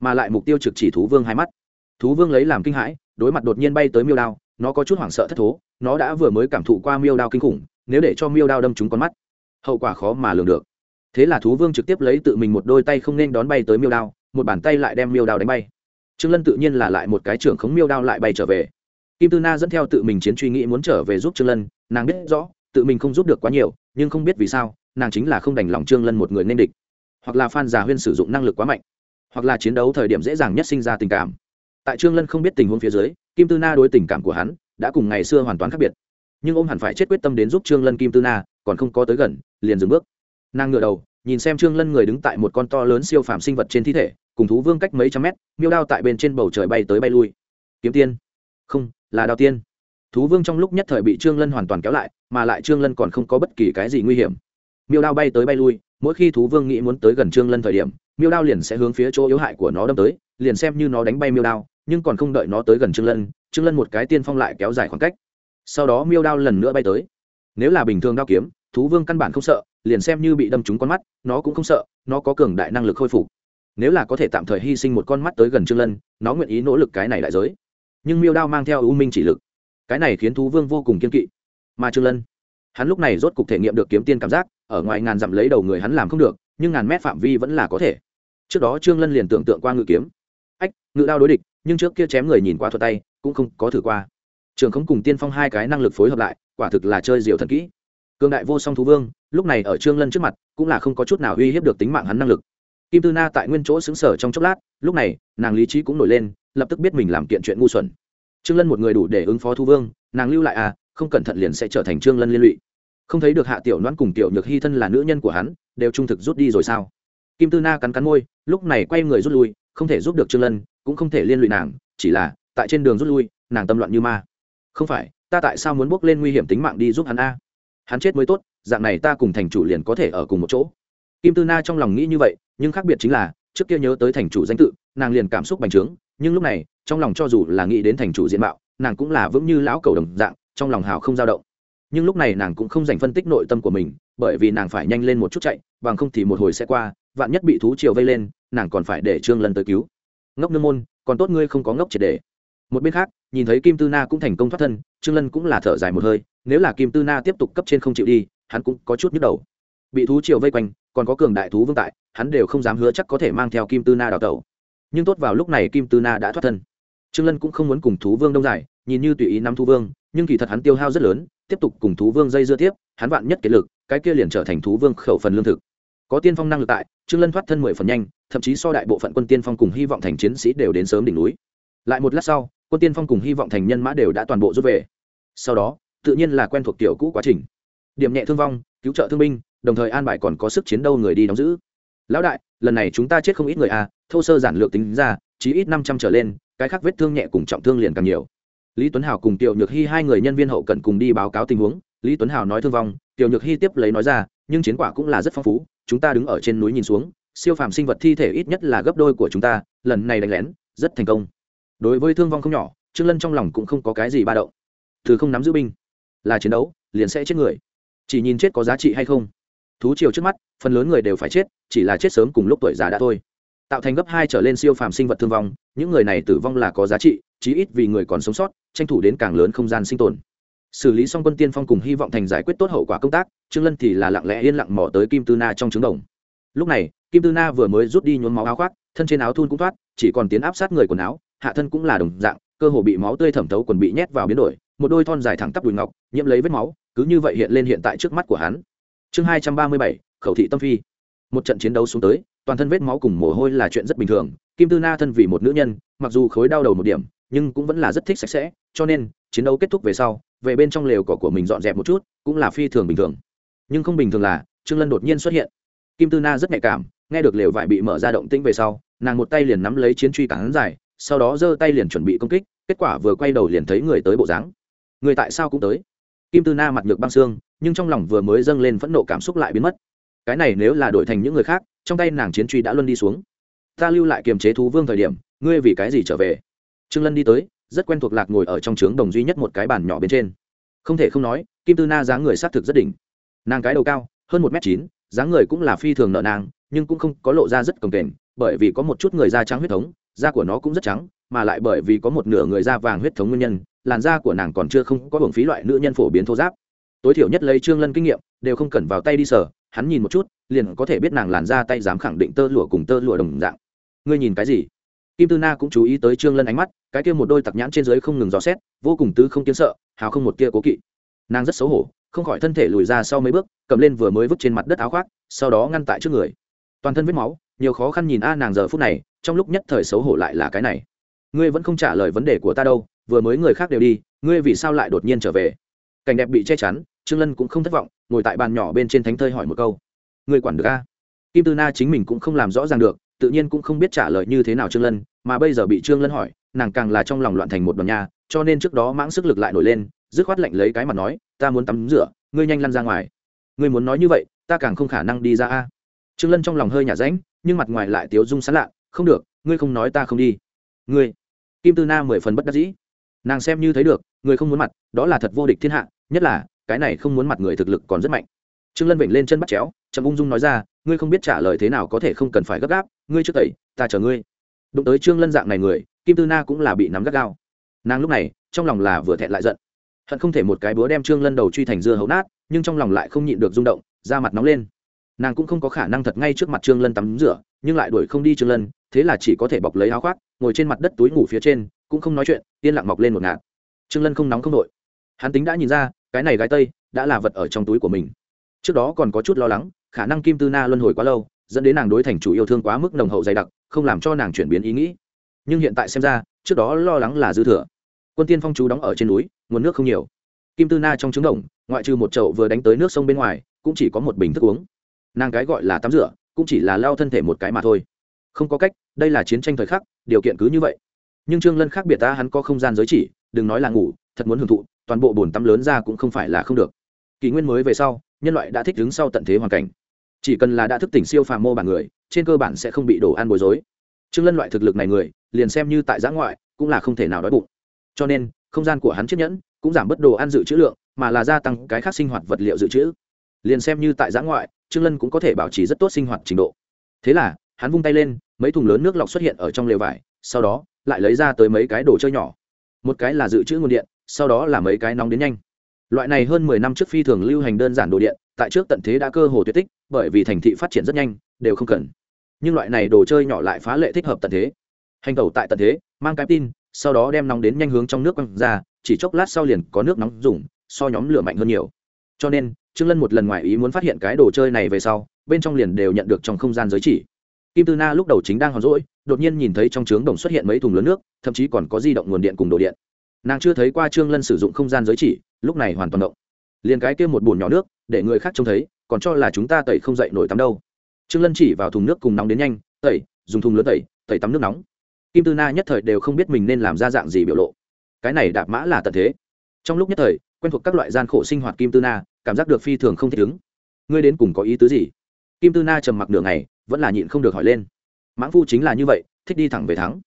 Mà lại mục tiêu trực chỉ thú vương hai mắt. Thú vương lấy làm kinh hãi, đối mặt đột nhiên bay tới miêu đao, nó có chút hoảng sợ thất thố, nó đã vừa mới cảm thụ qua miêu đao kinh khủng, nếu để cho miêu đao đâm trúng con mắt, hậu quả khó mà lường được. Thế là thú vương trực tiếp lấy tự mình một đôi tay không nên đón bay tới miêu đao, một bàn tay lại đem miêu đao đánh bay. Trương lân tự nhiên là lại một cái trưởng khống miêu đao lại bay trở về. Kim tư na dẫn theo tự mình chiến truy nghĩ muốn trở về giúp trương lân, nàng biết rõ, tự mình không giúp được quá nhiều, nhưng không biết vì sao nàng chính là không đành lòng trương lân một người nên địch. Hoặc là phan già huyên sử dụng năng lực quá mạnh. Hoặc là chiến đấu thời điểm dễ dàng nhất sinh ra tình cảm. Tại trương lân không biết tình huống phía dưới, kim tư na đối tình cảm của hắn đã cùng ngày xưa hoàn toàn khác biệt. Nhưng ông hẳn phải chết quyết tâm đến giúp trương lân kim tư na, còn không có tới gần, liền dừng bước. Nàng ngửa đầu, nhìn xem trương lân người đứng tại một con to lớn siêu phàm sinh vật trên thi thể, cùng thú vương cách mấy trăm mét, miêu đao tại bên trên bầu trời bay tới bay lui. Kiếm tiên. Không, là đao tiên. Thú vương trong lúc nhất thời bị trương lân hoàn toàn kéo lại, mà lại trương lân còn không có bất kỳ cái gì nguy hiểm miêu đao bay tới bay lui, mỗi khi thú vương nghĩ muốn tới gần trương lân thời điểm, miêu đao liền sẽ hướng phía chỗ yếu hại của nó đâm tới, liền xem như nó đánh bay miêu đao, nhưng còn không đợi nó tới gần trương lân trương lân một cái tiên phong lại kéo dài khoảng cách. Sau đó miêu đao lần nữa bay tới. Nếu là bình thường đao kiếm, thú vương căn bản không sợ, liền xem như bị đâm trúng con mắt, nó cũng không sợ, nó có cường đại năng lực khôi phục. Nếu là có thể tạm thời hy sinh một con mắt tới gần trương lân, nó nguyện ý nỗ lực cái này đại giới. Nhưng miêu đao mang theo ưu minh chỉ lực. Cái này khiến thú vương vô cùng kiên kỵ. Mà trương lân, hắn lúc này rốt cục thể nghiệm được kiếm tiên cảm giác ở ngoài ngàn dặm lấy đầu người hắn làm không được, nhưng ngàn mét phạm vi vẫn là có thể. Trước đó trương lân liền tưởng tượng qua ngự kiếm. Ách, ngự đao đối địch, nhưng trước kia chém người nhìn qua thuật tay, cũng không có thử qua. Trường không cùng tiên phong hai cái năng lực phối hợp lại, quả thực là chơi diệu thần kỹ. Cường đại vô song thú vương, lúc này ở trương lân trước mặt, cũng là không có chút nào uy hiếp được tính mạng hắn năng lực. Kim tư na tại nguyên chỗ xứng sở trong chốc lát, lúc này, nàng lý trí cũng nổi lên, lập tức biết mình làm kiện chuyện ngu xuẩn. Trương lân một người đủ để ứng phó thú vương, nàng lưu lại à không cẩn thận liền sẽ trở thành trương lân liên lụy không thấy được hạ tiểu đoán cùng tiểu nhược hy thân là nữ nhân của hắn, đều trung thực rút đi rồi sao? Kim tư na cắn cắn môi, lúc này quay người rút lui, không thể giúp được trương lân, cũng không thể liên lụy nàng, chỉ là, tại trên đường rút lui, nàng tâm loạn như ma. Không phải, ta tại sao muốn bước lên nguy hiểm tính mạng đi giúp hắn a? Hắn chết mới tốt, dạng này ta cùng thành chủ liền có thể ở cùng một chỗ. Kim tư na trong lòng nghĩ như vậy, nhưng khác biệt chính là, trước kia nhớ tới thành chủ danh tự, nàng liền cảm xúc bành trướng, nhưng lúc này, trong lòng cho dù là nghĩ đến thành chủ diện mạo, nàng cũng là vững như lão cầu đồng dạng, trong lòng hào không dao động nhưng lúc này nàng cũng không dành phân tích nội tâm của mình, bởi vì nàng phải nhanh lên một chút chạy, bằng không thì một hồi sẽ qua, vạn nhất bị thú triều vây lên, nàng còn phải để trương lân tới cứu. Ngốc nương môn, còn tốt ngươi không có ngốc triệt để. Một bên khác, nhìn thấy kim tư na cũng thành công thoát thân, trương lân cũng là thở dài một hơi, nếu là kim tư na tiếp tục cấp trên không chịu đi, hắn cũng có chút nhức đầu. Bị thú triều vây quanh, còn có cường đại thú vương tại, hắn đều không dám hứa chắc có thể mang theo kim tư na đào tẩu. Nhưng tốt vào lúc này kim tư na đã thoát thân trương lân cũng không muốn cùng thú vương đông dài nhìn như tùy ý nắm thú vương, nhưng kỳ thật hắn tiêu hao rất lớn, tiếp tục cùng thú vương dây dưa tiếp, hắn vạn nhất kiệt lực, cái kia liền trở thành thú vương khẩu phần lương thực. Có tiên phong năng lực tại, trương lân thoát thân mười phần nhanh, thậm chí so đại bộ phận quân tiên phong cùng hy vọng thành chiến sĩ đều đến sớm đỉnh núi. Lại một lát sau, quân tiên phong cùng hy vọng thành nhân mã đều đã toàn bộ rút về. Sau đó, tự nhiên là quen thuộc tiểu cũ quá trình. Điểm nhẹ thương vong, cứu trợ thương binh, đồng thời an bài còn có sức chiến đấu người đi đóng giữ. Lão đại, lần này chúng ta chết không ít người à thô sơ giản lược tính ra, chí ít năm trăm trở lên cái khác vết thương nhẹ cùng trọng thương liền càng nhiều. Lý tuấn hào cùng tiểu nhược hy hai người nhân viên hậu cần cùng đi báo cáo tình huống. Lý tuấn hào nói thương vong, tiểu nhược hy tiếp lấy nói ra, nhưng chiến quả cũng là rất phong phú, chúng ta đứng ở trên núi nhìn xuống, siêu phàm sinh vật thi thể ít nhất là gấp đôi của chúng ta, lần này đánh lén, rất thành công. Đối với thương vong không nhỏ, trương lân trong lòng cũng không có cái gì ba động. Thứ không nắm giữ binh, là chiến đấu, liền sẽ chết người. Chỉ nhìn chết có giá trị hay không? Thú chiều trước mắt, phần lớn người đều phải chết, chỉ là chết sớm cùng lúc tuổi già đã thôi tạo thành gấp hai trở lên siêu phàm sinh vật thương vong, những người này tử vong là có giá trị, chí ít vì người còn sống sót, tranh thủ đến càng lớn không gian sinh tồn. Xử lý xong quân tiên phong cùng hy vọng thành giải quyết tốt hậu quả công tác, trương lân thì là lặng lẽ yên lặng mò tới kim tư na trong trứng đồng. Lúc này, kim tư na vừa mới rút đi nhuốm máu áo khoác, thân trên áo thun cũng thoát, chỉ còn tiến áp sát người quần áo, hạ thân cũng là đồng dạng, cơ hồ bị máu tươi thẩm thấu quần bị nhét vào biến đổi, một đôi thon dài thẳng tắp đùi ngọc, nhiễm lấy vết máu, cứ như vậy hiện lên hiện tại trước mắt của hắn. Chương hai trăm ba mươi bảy, khẩu thị tâm phi. Một trận chiến đấu xuống tới toàn thân vết máu cùng mồ hôi là chuyện rất bình thường. Kim tư na thân vì một nữ nhân, mặc dù khối đau đầu một điểm, nhưng cũng vẫn là rất thích sạch sẽ. Cho nên, chiến đấu kết thúc về sau, về bên trong lều cỏ của mình dọn dẹp một chút, cũng là phi thường bình thường. Nhưng không bình thường là, trương lân đột nhiên xuất hiện. Kim tư na rất nhạy cảm, nghe được lều vải bị mở ra động tĩnh về sau, nàng một tay liền nắm lấy chiến truy cản dài, sau đó giơ tay liền chuẩn bị công kích, kết quả vừa quay đầu liền thấy người tới bộ dáng. Người tại sao cũng tới? Kim tư na mặt nhược băng xương, nhưng trong lòng vừa mới dâng lên phẫn nộ cảm xúc lại biến mất cái này nếu là đổi thành những người khác, trong tay nàng chiến truy đã luân đi xuống. Ta lưu lại kiềm chế thú vương thời điểm, ngươi vì cái gì trở về? Trương lân đi tới, rất quen thuộc lạc ngồi ở trong trướng đồng duy nhất một cái bàn nhỏ bên trên. Không thể không nói, kim tư na dáng người sát thực rất đỉnh. Nàng cái đầu cao, hơn một m chín, dáng người cũng là phi thường nợ nàng, nhưng cũng không có lộ ra rất cồng kềnh, bởi vì có một chút người da trắng huyết thống, da của nó cũng rất trắng, mà lại bởi vì có một nửa người da vàng huyết thống nguyên nhân, làn da của nàng còn chưa không có hưởng phí loại nữ nhân phổ biến thô giáp. Tối thiểu nhất lấy trương lân kinh nghiệm, đều không cần vào tay đi sở hắn nhìn một chút, liền có thể biết nàng làn ra tay dám khẳng định tơ lụa cùng tơ lụa đồng dạng. Ngươi nhìn cái gì? Kim tư na cũng chú ý tới trương lân ánh mắt, cái kia một đôi tặc nhãn trên dưới không ngừng dò xét, vô cùng tứ không kiến sợ, hào không một kia cố kỵ. Nàng rất xấu hổ, không khỏi thân thể lùi ra sau mấy bước, cầm lên vừa mới vứt trên mặt đất áo khoác, sau đó ngăn tại trước người. Toàn thân vết máu, nhiều khó khăn nhìn a nàng giờ phút này, trong lúc nhất thời xấu hổ lại là cái này. Ngươi vẫn không trả lời vấn đề của ta đâu, vừa mới người khác đều đi, ngươi vì sao lại đột nhiên trở về? Cảnh đẹp bị che chắn, trương lân cũng không thất vọng ngồi tại bàn nhỏ bên trên thánh thơi hỏi một câu. Người quản được a? Kim tư na chính mình cũng không làm rõ ràng được, tự nhiên cũng không biết trả lời như thế nào trương lân, mà bây giờ bị trương lân hỏi, nàng càng là trong lòng loạn thành một đoàn nhà cho nên trước đó mãng sức lực lại nổi lên, dứt khoát lạnh lấy cái mặt nói, ta muốn tắm rửa, ngươi nhanh lăn ra ngoài. Ngươi muốn nói như vậy, ta càng không khả năng đi ra a. Trương lân trong lòng hơi nhả ránh, nhưng mặt ngoài lại tiếu dung sán lạ, không được, ngươi không nói ta không đi. Ngươi? Kim tư na mười phần bất đắc dĩ. Nàng xem như thấy được, người không muốn mặt, đó là thật vô địch thiên hạ, nhất là cái này không muốn mặt người thực lực còn rất mạnh. Trương lân vịnh lên chân bắt chéo trầm ung dung nói ra, ngươi không biết trả lời thế nào có thể không cần phải gấp gáp, ngươi trước tẩy, ta chờ ngươi. Đụng tới trương lân dạng này người, kim tư na cũng là bị nắm gắt gao. Nàng lúc này, trong lòng là vừa thẹn lại giận. Hận không thể một cái búa đem trương lân đầu truy thành dưa hấu nát, nhưng trong lòng lại không nhịn được rung động, da mặt nóng lên. Nàng cũng không có khả năng thật ngay trước mặt trương lân tắm rửa, nhưng lại đuổi không đi trương lân, thế là chỉ có thể bọc lấy áo khoác, ngồi trên mặt đất túi ngủ phía trên, cũng không nói chuyện, yên lặng mọc lên một ngạt. Trương lân không nóng không đội. Hắn tính đã nhìn ra cái này gái tây đã là vật ở trong túi của mình. Trước đó còn có chút lo lắng, khả năng kim tư na luân hồi quá lâu, dẫn đến nàng đối thành chủ yêu thương quá mức nồng hậu dày đặc, không làm cho nàng chuyển biến ý nghĩ. Nhưng hiện tại xem ra, trước đó lo lắng là dư thừa. Quân tiên phong chú đóng ở trên núi, nguồn nước không nhiều. Kim tư na trong trứng đồng, ngoại trừ một chậu vừa đánh tới nước sông bên ngoài, cũng chỉ có một bình thức uống. Nàng cái gọi là tắm rửa, cũng chỉ là lao thân thể một cái mà thôi. Không có cách, đây là chiến tranh thời khắc, điều kiện cứ như vậy. Nhưng trương lân khác biệt ta, hắn có không gian giới chỉ, đừng nói là ngủ thật muốn hưởng thụ, toàn bộ bồn tắm lớn ra cũng không phải là không được. Kỷ nguyên mới về sau, nhân loại đã thích ứng sau tận thế hoàn cảnh. Chỉ cần là đã thức tỉnh siêu phàm mô bản người, trên cơ bản sẽ không bị đổ ăn bối rối. Trương lân loại thực lực này người, liền xem như tại giã ngoại, cũng là không thể nào đói bụng. Cho nên, không gian của hắn chiếc nhẫn cũng giảm bớt đồ ăn dự trữ lượng, mà là gia tăng cái khác sinh hoạt vật liệu dự trữ. Liền xem như tại giã ngoại, trương lân cũng có thể bảo trì rất tốt sinh hoạt trình độ. Thế là, hắn vung tay lên, mấy thùng lớn nước lọc xuất hiện ở trong lều vải, sau đó, lại lấy ra tới mấy cái đồ chơi nhỏ. Một cái là dự trữ nguồn điện sau đó là mấy cái nóng đến nhanh. Loại này hơn mười năm trước phi thường lưu hành đơn giản đồ điện, tại trước tận thế đã cơ hồ tuyệt tích, bởi vì thành thị phát triển rất nhanh, đều không cần. Nhưng loại này đồ chơi nhỏ lại phá lệ thích hợp tận thế. Hành tẩu tại tận thế, mang cái tin sau đó đem nóng đến nhanh hướng trong nước quăng ra, chỉ chốc lát sau liền có nước nóng dùng, so nhóm lửa mạnh hơn nhiều. Cho nên, trương lân một lần ngoài ý muốn phát hiện cái đồ chơi này về sau, bên trong liền đều nhận được trong không gian giới chỉ. Kim tư na lúc đầu chính đang hòn rỗi, đột nhiên nhìn thấy trong trướng đồng xuất hiện mấy thùng lớn nước, thậm chí còn có di động nguồn điện cùng đồ điện nàng chưa thấy qua trương lân sử dụng không gian giới chỉ, lúc này hoàn toàn động. Liền cái kia một bồn nhỏ nước, để người khác trông thấy, còn cho là chúng ta tẩy không dậy nổi tắm đâu. Trương lân chỉ vào thùng nước cùng nóng đến nhanh, tẩy, dùng thùng lớn tẩy tẩy tắm nước nóng. Kim tư na nhất thời đều không biết mình nên làm ra dạng gì biểu lộ. Cái này đạp mã là tận thế. Trong lúc nhất thời, quen thuộc các loại gian khổ sinh hoạt kim tư na, cảm giác được phi thường không thích ứng. Ngươi đến cùng có ý tứ gì? Kim tư na trầm mặc nửa ngày, vẫn là nhịn không được hỏi lên. Mãng phu chính là như vậy, thích đi thẳng về thắng.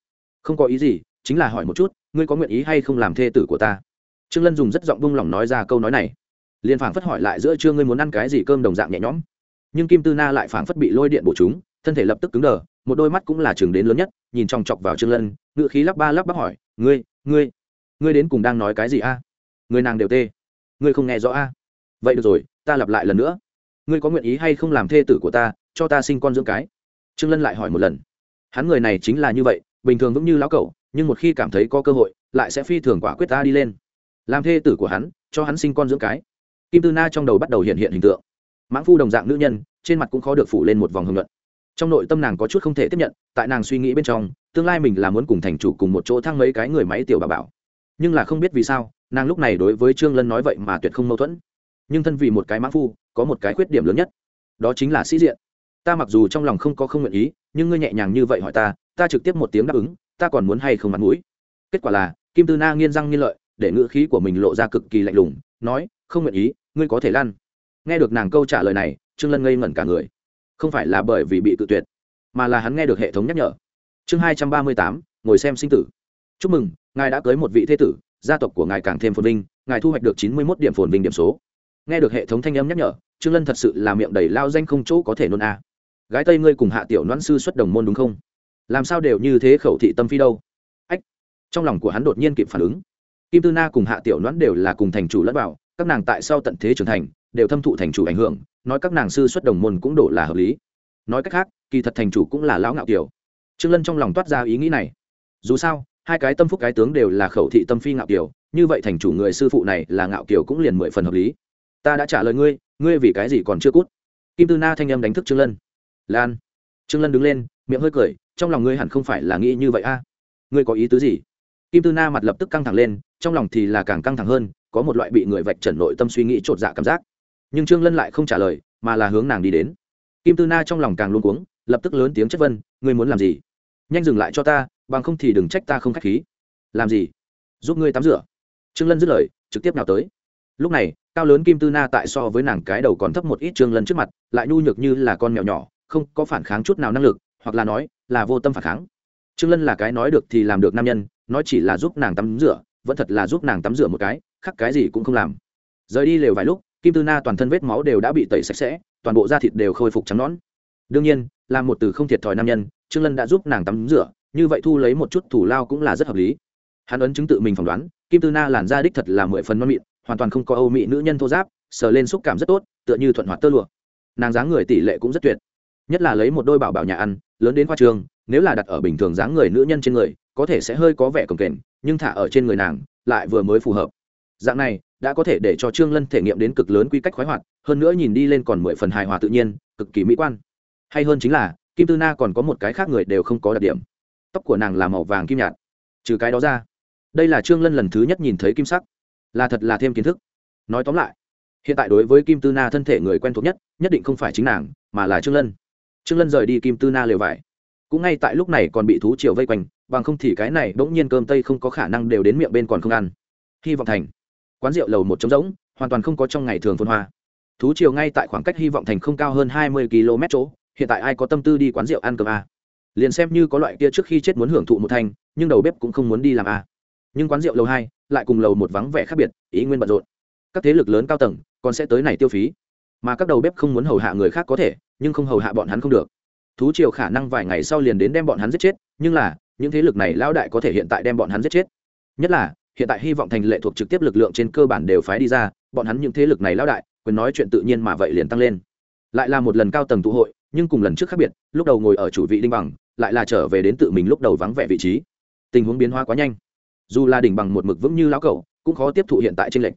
Không có ý gì, chính là hỏi một chút ngươi có nguyện ý hay không làm thê tử của ta? Trương lân dùng rất giọng bung lòng nói ra câu nói này. Liền phảng phất hỏi lại giữa trưa ngươi muốn ăn cái gì cơm đồng dạng nhẹ nhõm. Nhưng kim tư na lại phảng phất bị lôi điện bổ chúng, thân thể lập tức cứng đờ, một đôi mắt cũng là chừng đến lớn nhất, nhìn trong chọc vào trương lân ngự khí lắp ba lắp bắp hỏi, ngươi ngươi ngươi đến cùng đang nói cái gì a? Người nàng đều tê, ngươi không nghe rõ a? Vậy được rồi, ta lặp lại lần nữa. Ngươi có nguyện ý hay không làm thê tử của ta, cho ta sinh con dưỡng cái? Trương lân lại hỏi một lần. Hắn người này chính là như vậy, bình thường vững như lão cẩu nhưng một khi cảm thấy có cơ hội, lại sẽ phi thường quả quyết ta đi lên. Làm thê tử của hắn, cho hắn sinh con dưỡng cái. Kim tư na trong đầu bắt đầu hiện hiện hình tượng. Mãng phu đồng dạng nữ nhân, trên mặt cũng khó được phủ lên một vòng hưng luận. Trong nội tâm nàng có chút không thể tiếp nhận, tại nàng suy nghĩ bên trong, tương lai mình là muốn cùng thành chủ cùng một chỗ thăng mấy cái người máy tiểu bà bảo. Nhưng là không biết vì sao, nàng lúc này đối với trương lân nói vậy mà tuyệt không mâu thuẫn. Nhưng thân vì một cái mãng phu, có một cái khuyết điểm lớn nhất. Đó chính là sĩ diện. Ta mặc dù trong lòng không có không nguyện ý, nhưng ngươi nhẹ nhàng như vậy hỏi ta ta trực tiếp một tiếng đáp ứng ta còn muốn hay không mặt mũi? Kết quả là, kim tư na nghiên răng nghiên lợi, để ngữ khí của mình lộ ra cực kỳ lạnh lùng, nói, không nguyện ý, ngươi có thể lăn. Nghe được nàng câu trả lời này, trương lân ngây ngẩn cả người. Không phải là bởi vì bị tự tuyệt, mà là hắn nghe được hệ thống nhắc nhở. Chương hai trăm ba mươi tám, ngồi xem sinh tử. Chúc mừng, ngài đã cưới một vị thế tử, gia tộc của ngài càng thêm phồn vinh, ngài thu hoạch được chín mươi một điểm phồn vinh điểm số. Nghe được hệ thống thanh âm nhắc nhở, trương lân thật sự là miệng đầy lao danh không chỗ có thể nôn a. À. gái tây ngươi cùng hạ tiểu noãn sư xuất đồng môn đúng không? Làm sao đều như thế khẩu thị tâm phi đâu? Ách, trong lòng của hắn đột nhiên kịp phản ứng. Kim tư na cùng hạ tiểu đoán đều là cùng thành chủ lẫn vào, các nàng tại sau tận thế trưởng thành, đều thâm thụ thành chủ ảnh hưởng, nói các nàng sư xuất đồng môn cũng đổ là hợp lý. Nói cách khác, kỳ thật thành chủ cũng là lão ngạo kiểu. Trương lân trong lòng toát ra ý nghĩ này. Dù sao, hai cái tâm phúc cái tướng đều là khẩu thị tâm phi ngạo kiểu, như vậy thành chủ người sư phụ này là ngạo kiểu cũng liền mười phần hợp lý. Ta đã trả lời ngươi ngươi vì cái gì còn chưa cút? Kim tư na thanh âm đánh thức trương lân. Lan. Trương lân đứng lên miệng hơi cười, trong lòng ngươi hẳn không phải là nghĩ như vậy a. Ngươi có ý tứ gì? Kim tư na mặt lập tức căng thẳng lên, trong lòng thì là càng căng thẳng hơn, có một loại bị người vạch trần nội tâm suy nghĩ t dạ cảm giác. Nhưng trương lân lại không trả lời, mà là hướng nàng đi đến. Kim tư na trong lòng càng luôn cuống, lập tức lớn tiếng chất vân ngươi muốn làm gì? Nhanh dừng lại cho ta, bằng không thì đừng trách ta không k h á c h khí. Làm gì? Giúp ngươi tắm rửa. Trương lân dứt lời, trực tiếp nào tới. Lúc này, cao lớn kim tư na tại so với nàng cái đầu còn thấp một ít trương lân trước mặt, lại nhu nhược như là con mèo nhỏ, không có phản kháng chút nào năng lực hoặc là nói, là vô tâm phản kháng. Trương lân là cái nói được thì làm được nam nhân, nói chỉ là giúp nàng tắm rửa, vẫn thật là giúp nàng tắm rửa một cái khắc cái gì cũng không làm. Rời đi lều vài lúc, kim tư na toàn thân vết máu đều đã bị tẩy sạch sẽ, toàn bộ da thịt đều khôi phục trắng nõn. Đương nhiên, là một từ không thiệt thòi nam nhân, trương lân đã giúp nàng tắm rửa, như vậy thu lấy một chút thủ lao cũng là rất hợp lý. Hắn ấn chứng tự mình phỏng đoán, kim tư na làn da đích thật là mười phần non mịn, hoàn toàn không có âu mị nữ nhân thô giáp, sờ lên xúc cảm rất tốt, tựa như thuận hoạt tơ lụa. Nàng dáng người tỷ lệ cũng rất tuyệt. Nhất là lấy một đôi bảo bảo nhà ăn lớn đến khoa trường nếu là đặt ở bình thường dáng người nữ nhân trên người, có thể sẽ hơi có vẻ cồng kềnh, nhưng thả ở trên người nàng, lại vừa mới phù hợp. Dạng này, đã có thể để cho trương lân thể nghiệm đến cực lớn quy cách khoái hoạt, hơn nữa nhìn đi lên còn mười phần hài hòa tự nhiên, cực kỳ mỹ quan. Hay hơn chính là, kim tư na còn có một cái khác người đều không có đặc điểm. Tóc của nàng là màu vàng kim nhạt. Trừ cái đó ra, đây là trương lân lần thứ nhất nhìn thấy kim sắc. Là thật là thêm kiến thức. Nói tóm lại, hiện tại đối với kim tư na thân thể người quen thuộc nhất nhất định không phải chính nàng, mà là trương lân trương lân rời đi kim tư na lều vải. Cũng ngay tại lúc này còn bị thú triều vây quanh, bằng không thì cái này bỗng nhiên cơm tây không có khả năng đều đến miệng bên còn không ăn. Hy vọng thành. Quán rượu lầu một trống rỗng, hoàn toàn không có trong ngày thường phồn hoa. Thú triều ngay tại khoảng cách hy vọng thành không cao hơn hai mươi km chỗ, hiện tại ai có tâm tư đi quán rượu ăn cơm a liền xem như có loại kia trước khi chết muốn hưởng thụ một thành, nhưng đầu bếp cũng không muốn đi làm a nhưng quán rượu lầu hai lại cùng lầu một vắng vẻ khác biệt, ý nguyên bận rộn. Các thế lực lớn cao tầng còn sẽ tới này tiêu phí. Mà các đầu bếp không muốn hầu hạ người khác có thể nhưng không hầu hạ bọn hắn không được. Thú triều khả năng vài ngày sau liền đến đem bọn hắn giết chết, nhưng là, những thế lực này lão đại có thể hiện tại đem bọn hắn giết chết. Nhất là, hiện tại hy vọng thành lệ thuộc trực tiếp lực lượng trên cơ bản đều phái đi ra, bọn hắn những thế lực này lão đại, quyền nói chuyện tự nhiên mà vậy liền tăng lên. Lại là một lần cao tầng tụ hội, nhưng cùng lần trước khác biệt, lúc đầu ngồi ở chủ vị đinh bằng, lại là trở về đến tự mình lúc đầu vắng vẻ vị trí. Tình huống biến hóa quá nhanh. Dù là đỉnh bằng một mực vững như lão cẩu, cũng khó tiếp thụ hiện tại tranh lệch.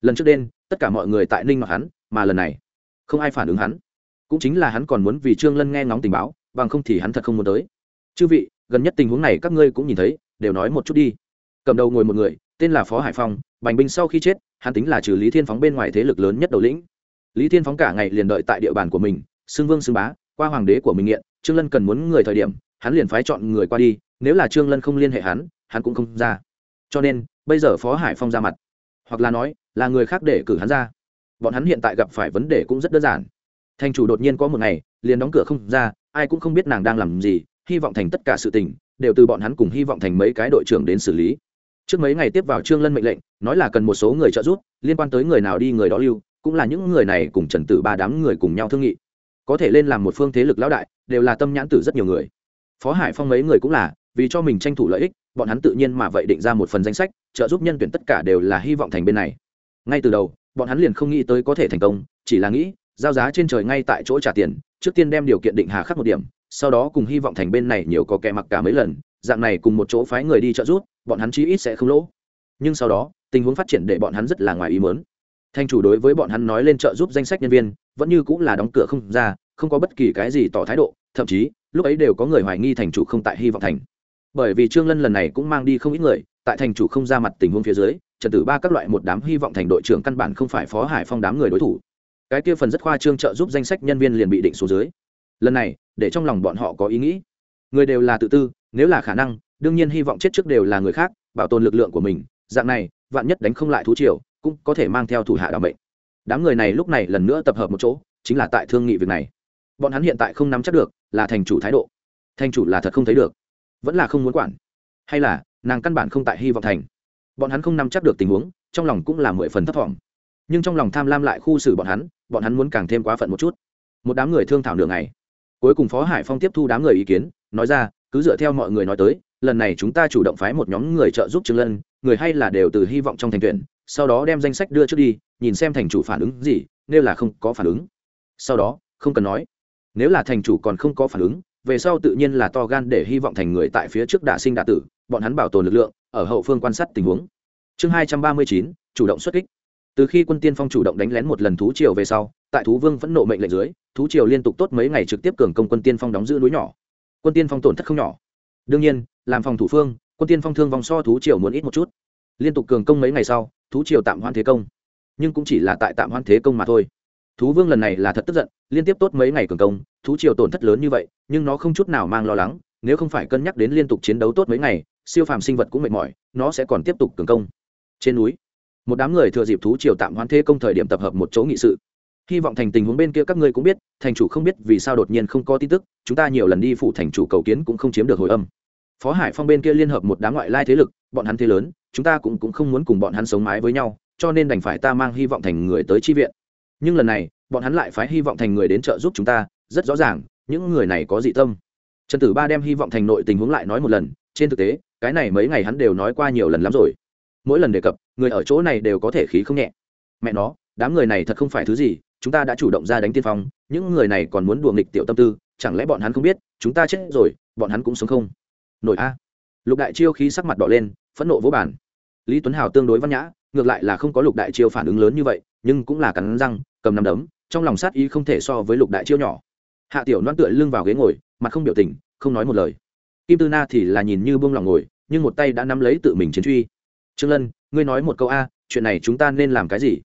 Lần trước đen, tất cả mọi người tại ninh mặc hắn, mà lần này, không ai phản ứng hắn cũng chính là hắn còn muốn vì trương lân nghe ngóng tình báo, bằng không thì hắn thật không muốn tới. Chư vị, gần nhất tình huống này các ngươi cũng nhìn thấy, đều nói một chút đi. Cầm đầu ngồi một người, tên là phó hải phong, bành binh sau khi chết, hắn tính là trừ lý thiên phóng bên ngoài thế lực lớn nhất đầu lĩnh. Lý thiên phóng cả ngày liền đợi tại địa bàn của mình, xưng vương xưng bá, qua hoàng đế của mình nghiện, trương lân cần muốn người thời điểm, hắn liền phái chọn người qua đi, nếu là trương lân không liên hệ hắn hắn cũng không ra. Cho nên, bây giờ phó hải phong ra mặt. Hoặc là nói, là người khác để cử hắn ra. Bọn hắn hiện tại gặp phải vấn đề cũng rất đơn giản thành chủ đột nhiên có một ngày, liền đóng cửa không ra, ai cũng không biết nàng đang làm gì, hy vọng thành tất cả sự tình, đều từ bọn hắn cùng hy vọng thành mấy cái đội trưởng đến xử lý. Trước mấy ngày tiếp vào trương lân mệnh lệnh, nói là cần một số người trợ giúp, liên quan tới người nào đi người đó lưu, cũng là những người này cùng trần tử ba đám người cùng nhau thương nghị. Có thể lên làm một phương thế lực lão đại, đều là tâm nhãn tử rất nhiều người. Phó hải phong mấy người cũng là, vì cho mình tranh thủ lợi ích, bọn hắn tự nhiên mà vậy định ra một phần danh sách, trợ giúp nhân tuyển tất cả đều là hy vọng thành bên này. Ngay từ đầu, bọn hắn liền không nghĩ tới có thể thành công, chỉ là nghĩ giao giá trên trời ngay tại chỗ trả tiền, trước tiên đem điều kiện định hà khắc một điểm, sau đó cùng hy vọng thành bên này nhiều có kẻ mặc cả mấy lần, dạng này cùng một chỗ phái người đi trợ giúp, bọn hắn chí ít sẽ không lỗ. Nhưng sau đó, tình huống phát triển để bọn hắn rất là ngoài ý mớn thanh chủ đối với bọn hắn nói lên trợ giúp danh sách nhân viên, vẫn như cũng là đóng cửa không ra, không có bất kỳ cái gì tỏ thái độ, thậm chí, lúc ấy đều có người hoài nghi thành chủ không tại hy vọng thành. Bởi vì trương lân lần này cũng mang đi không ít người, tại thành chủ không ra mặt tình huống phía dưới, trần tử ba các loại một đám hy vọng thành đội trưởng căn bản không phải phó hải phong đám người đối thủ cái kia phần rất khoa trương trợ giúp danh sách nhân viên liền bị định xuống dưới. Lần này, để trong lòng bọn họ có ý nghĩ. Người đều là tự tư, nếu là khả năng, đương nhiên hy vọng chết trước đều là người khác, bảo tồn lực lượng của mình. Dạng này, vạn nhất đánh không lại thú triều, cũng có thể mang theo thủ hạ đảm bệnh đám người này lúc này lần nữa tập hợp một chỗ, chính là tại thương nghị việc này. Bọn hắn hiện tại không nắm chắc được, là thành chủ thái độ. Thành chủ là thật không thấy được, vẫn là không muốn quản. Hay là, nàng căn bản không tại hy vọng thành. Bọn hắn không nắm chắc được tình huống, trong lòng cũng là mười phần thấp vọng nhưng trong lòng tham lam lại khu xử bọn hắn bọn hắn muốn càng thêm quá phận một chút. Một đám người thương thảo nửa ngày. Cuối cùng phó hải phong tiếp thu đám người ý kiến, nói ra, cứ dựa theo mọi người nói tới, lần này chúng ta chủ động phái một nhóm người trợ giúp trương lân, người hay là đều từ hy vọng trong thành tuyển, sau đó đem danh sách đưa trước đi, nhìn xem thành chủ phản ứng gì, nếu là không có phản ứng. Sau đó, không cần nói. Nếu là thành chủ còn không có phản ứng, về sau tự nhiên là to gan để hy vọng thành người tại phía trước đả sinh đả tử, bọn hắn bảo tồn lực lượng, ở hậu phương quan sát tình huống. Chương hai trăm ba mươi chín, chủ động xuất kích từ khi quân tiên phong chủ động đánh lén một lần thú triều về sau, tại thú vương vẫn nộ mệnh lệnh dưới, thú triều liên tục tốt mấy ngày trực tiếp cường công quân tiên phong đóng giữ núi nhỏ. Quân tiên phong tổn thất không nhỏ. Đương nhiên, làm phòng thủ phương, quân tiên phong thương vòng so thú triều muốn ít một chút. Liên tục cường công mấy ngày sau, thú triều tạm hoãn thế công. Nhưng cũng chỉ là tại tạm hoãn thế công mà thôi. Thú vương lần này là thật tức giận, liên tiếp tốt mấy ngày cường công, thú triều tổn thất lớn như vậy, nhưng nó không chút nào mang lo lắng, nếu không phải cân nhắc đến liên tục chiến đấu tốt mấy ngày, siêu phàm sinh vật cũng mệt mỏi, nó sẽ còn tiếp tục cường công. Trên núi một đám người thừa dịp thú triều tạm hoãn thế công thời điểm tập hợp một chỗ nghị sự. Hy vọng thành tình huống bên kia các ngươi cũng biết thành chủ không biết vì sao đột nhiên không có tin tức chúng ta nhiều lần đi phụ thành chủ cầu kiến cũng không chiếm được hồi âm. Phó hải phong bên kia liên hợp một đám ngoại lai thế lực bọn hắn thế lớn chúng ta cũng, cũng không muốn cùng bọn hắn sống mái với nhau cho nên đành phải ta mang hy vọng thành người tới chi viện. Nhưng lần này bọn hắn lại phái hy vọng thành người đến trợ giúp chúng ta rất rõ ràng những người này có dị tâm. Trần tử ba đem hy vọng thành nội tình huống lại nói một lần trên thực tế cái này mấy ngày hắn đều nói qua nhiều lần lắm rồi. Mỗi lần đề cập người ở chỗ này đều có thể khí không nhẹ. Mẹ nó, đám người này thật không phải thứ gì, chúng ta đã chủ động ra đánh tiên phong, những người này còn muốn đùa nghịch tiểu tâm tư, chẳng lẽ bọn hắn không biết, chúng ta chết rồi, bọn hắn cũng sống không? Nổi a. Lục đại chiêu khí sắc mặt đỏ lên, phẫn nộ vỗ bản lý tuấn hào tương đối văn nhã, ngược lại là không có lục đại chiêu phản ứng lớn như vậy, nhưng cũng là cắn răng, cầm nắm đấm, trong lòng sát ý không thể so với lục đại chiêu nhỏ. Hạ tiểu loan tựa lưng vào ghế ngồi, mặt không biểu tình, không nói một lời. Kim tư na thì là nhìn như buông lòng ngồi, nhưng một tay đã nắm lấy tự mình chiến truy. Trương lân ngươi nói một câu a, chuyện này chúng ta nên làm cái gì?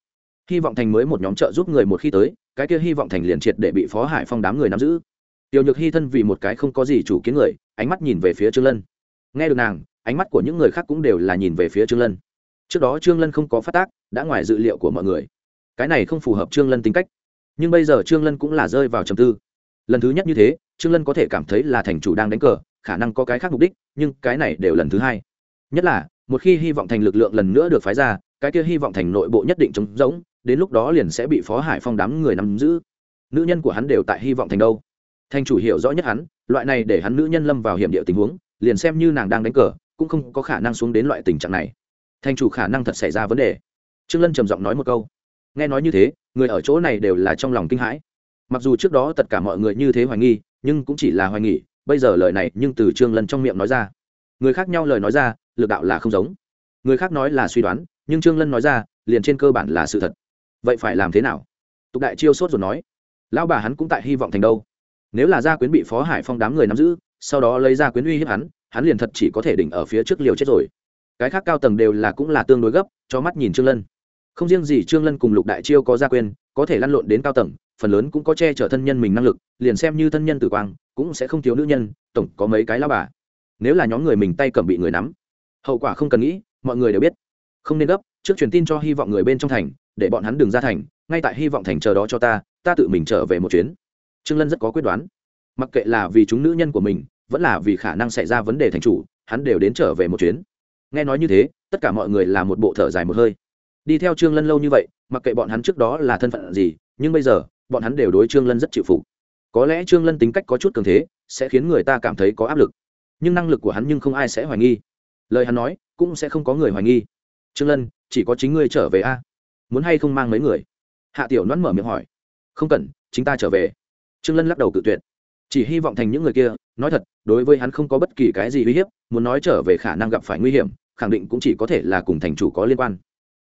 Hy vọng thành mới một nhóm trợ giúp người một khi tới, cái kia hy vọng thành liền triệt để bị phó hải phong đám người nắm giữ. Tiểu nhược hy thân vì một cái không có gì chủ kiến người, ánh mắt nhìn về phía trương lân. Nghe được nàng, ánh mắt của những người khác cũng đều là nhìn về phía trương lân. Trước đó trương lân không có phát tác, đã ngoài dự liệu của mọi người. Cái này không phù hợp trương lân tính cách. Nhưng bây giờ trương lân cũng là rơi vào trầm tư. Lần thứ nhất như thế, trương lân có thể cảm thấy là thành chủ đang đánh cờ, khả năng có cái khác mục đích, nhưng cái này đều lần thứ hai. Nhất là một khi hy vọng thành lực lượng lần nữa được phái ra, cái kia hy vọng thành nội bộ nhất định trống rỗng, đến lúc đó liền sẽ bị phó hải phong đám người nắm giữ. Nữ nhân của hắn đều tại hy vọng thành đâu? Thành chủ hiểu rõ nhất hắn, loại này để hắn nữ nhân lâm vào hiểm địa tình huống, liền xem như nàng đang đánh cờ, cũng không có khả năng xuống đến loại tình trạng này. Thành chủ khả năng thật xảy ra vấn đề. Trương lân trầm giọng nói một câu. Nghe nói như thế, người ở chỗ này đều là trong lòng kinh hãi. Mặc dù trước đó tất cả mọi người như thế hoài nghi, nhưng cũng chỉ là hoài nghi, bây giờ lời này nhưng từ trương lân trong miệng nói ra người khác nhau lời nói ra, lực đạo là không giống. Người khác nói là suy đoán, nhưng trương lân nói ra, liền trên cơ bản là sự thật. Vậy phải làm thế nào? Tục đại chiêu sốt rồi nói. Lão bà hắn cũng tại hy vọng thành đâu. Nếu là gia quyến bị phó hải phong đám người nắm giữ, sau đó lấy gia quyến uy hiếp hắn hắn liền thật chỉ có thể đỉnh ở phía trước liều chết rồi. Cái khác cao tầng đều là cũng là tương đối gấp, cho mắt nhìn trương lân. Không riêng gì trương lân cùng lục đại chiêu có gia quyến, có thể lăn lộn đến cao tầng, phần lớn cũng có che chở thân nhân mình năng lực, liền xem như thân nhân tử quang, cũng sẽ không thiếu nữ nhân, tổng có mấy cái lao bà nếu là nhóm người mình tay cầm bị người nắm. Hậu quả không cần nghĩ, mọi người đều biết. Không nên gấp, trước truyền tin cho hy vọng người bên trong thành, để bọn hắn đừng ra thành, ngay tại hy vọng thành chờ đó cho ta ta tự mình trở về một chuyến. Trương lân rất có quyết đoán. Mặc kệ là vì chúng nữ nhân của mình, vẫn là vì khả năng xảy ra vấn đề thành chủ, hắn đều đến trở về một chuyến. Nghe nói như thế, tất cả mọi người là một bộ thở dài một hơi. Đi theo trương lân lâu như vậy, mặc kệ bọn hắn trước đó là thân phận gì, nhưng bây giờ, bọn hắn đều đối trương lân rất chịu phục. Có lẽ trương lân tính cách có chút cường thế, sẽ khiến người ta cảm thấy có áp lực nhưng năng lực của hắn nhưng không ai sẽ hoài nghi. Lời hắn nói, cũng sẽ không có người hoài nghi. Trương lân, chỉ có chính ngươi trở về a. Muốn hay không mang mấy người? Hạ tiểu nhoãn mở miệng hỏi. Không cần, chính ta trở về. Trương lân lắc đầu cự tuyệt. Chỉ hy vọng thành những người kia, nói thật, đối với hắn không có bất kỳ cái gì uy hiếp, muốn nói trở về khả năng gặp phải nguy hiểm, khẳng định cũng chỉ có thể là cùng thành chủ có liên quan.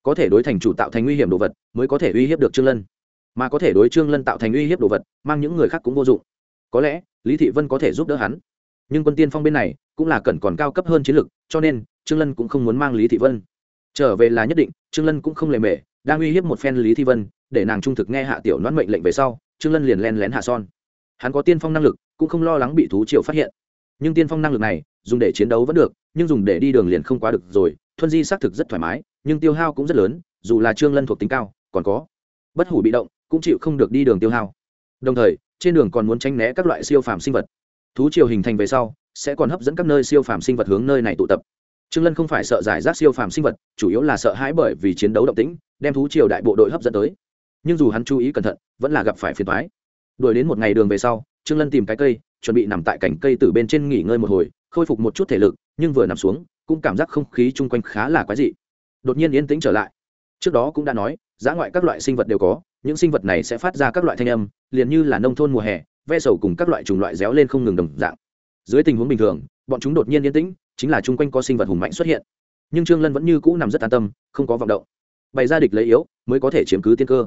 Có thể đối thành chủ tạo thành nguy hiểm đồ vật, mới có thể uy hiếp được trương lân. Mà có thể đối trương lân tạo thành uy hiếp đồ vật, mang những người khác cũng vô dụng. Có lẽ, lý thị vân có thể giúp đỡ hắn nhưng quân tiên phong bên này cũng là cần còn cao cấp hơn chiến lược cho nên trương lân cũng không muốn mang lý thị vân. Trở về là nhất định, trương lân cũng không lề mề, đang uy hiếp một phen lý thị vân, để nàng trung thực nghe hạ tiểu noãn mệnh lệnh về sau, trương lân liền len lén hạ son. Hắn có tiên phong năng lực, cũng không lo lắng bị thú triều phát hiện. Nhưng tiên phong năng lực này, dùng để chiến đấu vẫn được, nhưng dùng để đi đường liền không quá được rồi, thuần di xác thực rất thoải mái, nhưng tiêu hao cũng rất lớn, dù là trương lân thuộc tính cao, còn có. Bất hủ bị động, cũng chịu không được đi đường tiêu hao. Đồng thời, trên đường còn muốn tránh né các loại siêu phàm sinh vật thú triều hình thành về sau, sẽ còn hấp dẫn các nơi siêu phàm sinh vật hướng nơi này tụ tập. Trương lân không phải sợ giải rác siêu phàm sinh vật, chủ yếu là sợ hãi bởi vì chiến đấu động tĩnh, đem thú triều đại bộ đội hấp dẫn tới. Nhưng dù hắn chú ý cẩn thận, vẫn là gặp phải phiền toái. Đuổi đến một ngày đường về sau, trương lân tìm cái cây, chuẩn bị nằm tại cành cây từ bên trên nghỉ ngơi một hồi, khôi phục một chút thể lực, nhưng vừa nằm xuống, cũng cảm giác không khí chung quanh khá là quái dị. Đột nhiên yên tĩnh trở lại. Trước đó cũng đã nói, giã ngoại các loại sinh vật đều có, những sinh vật này sẽ phát ra các loại thanh âm, liền như là nông thôn mùa hè ve sầu cùng các loại trùng loại réo lên không ngừng đồng dạng. Dưới tình huống bình thường, bọn chúng đột nhiên yên tĩnh, chính là chung quanh có sinh vật hùng mạnh xuất hiện. Nhưng trương lân vẫn như cũ nằm rất an tâm, không có vọng động. Bày ra địch lấy yếu, mới có thể chiếm cứ tiên cơ.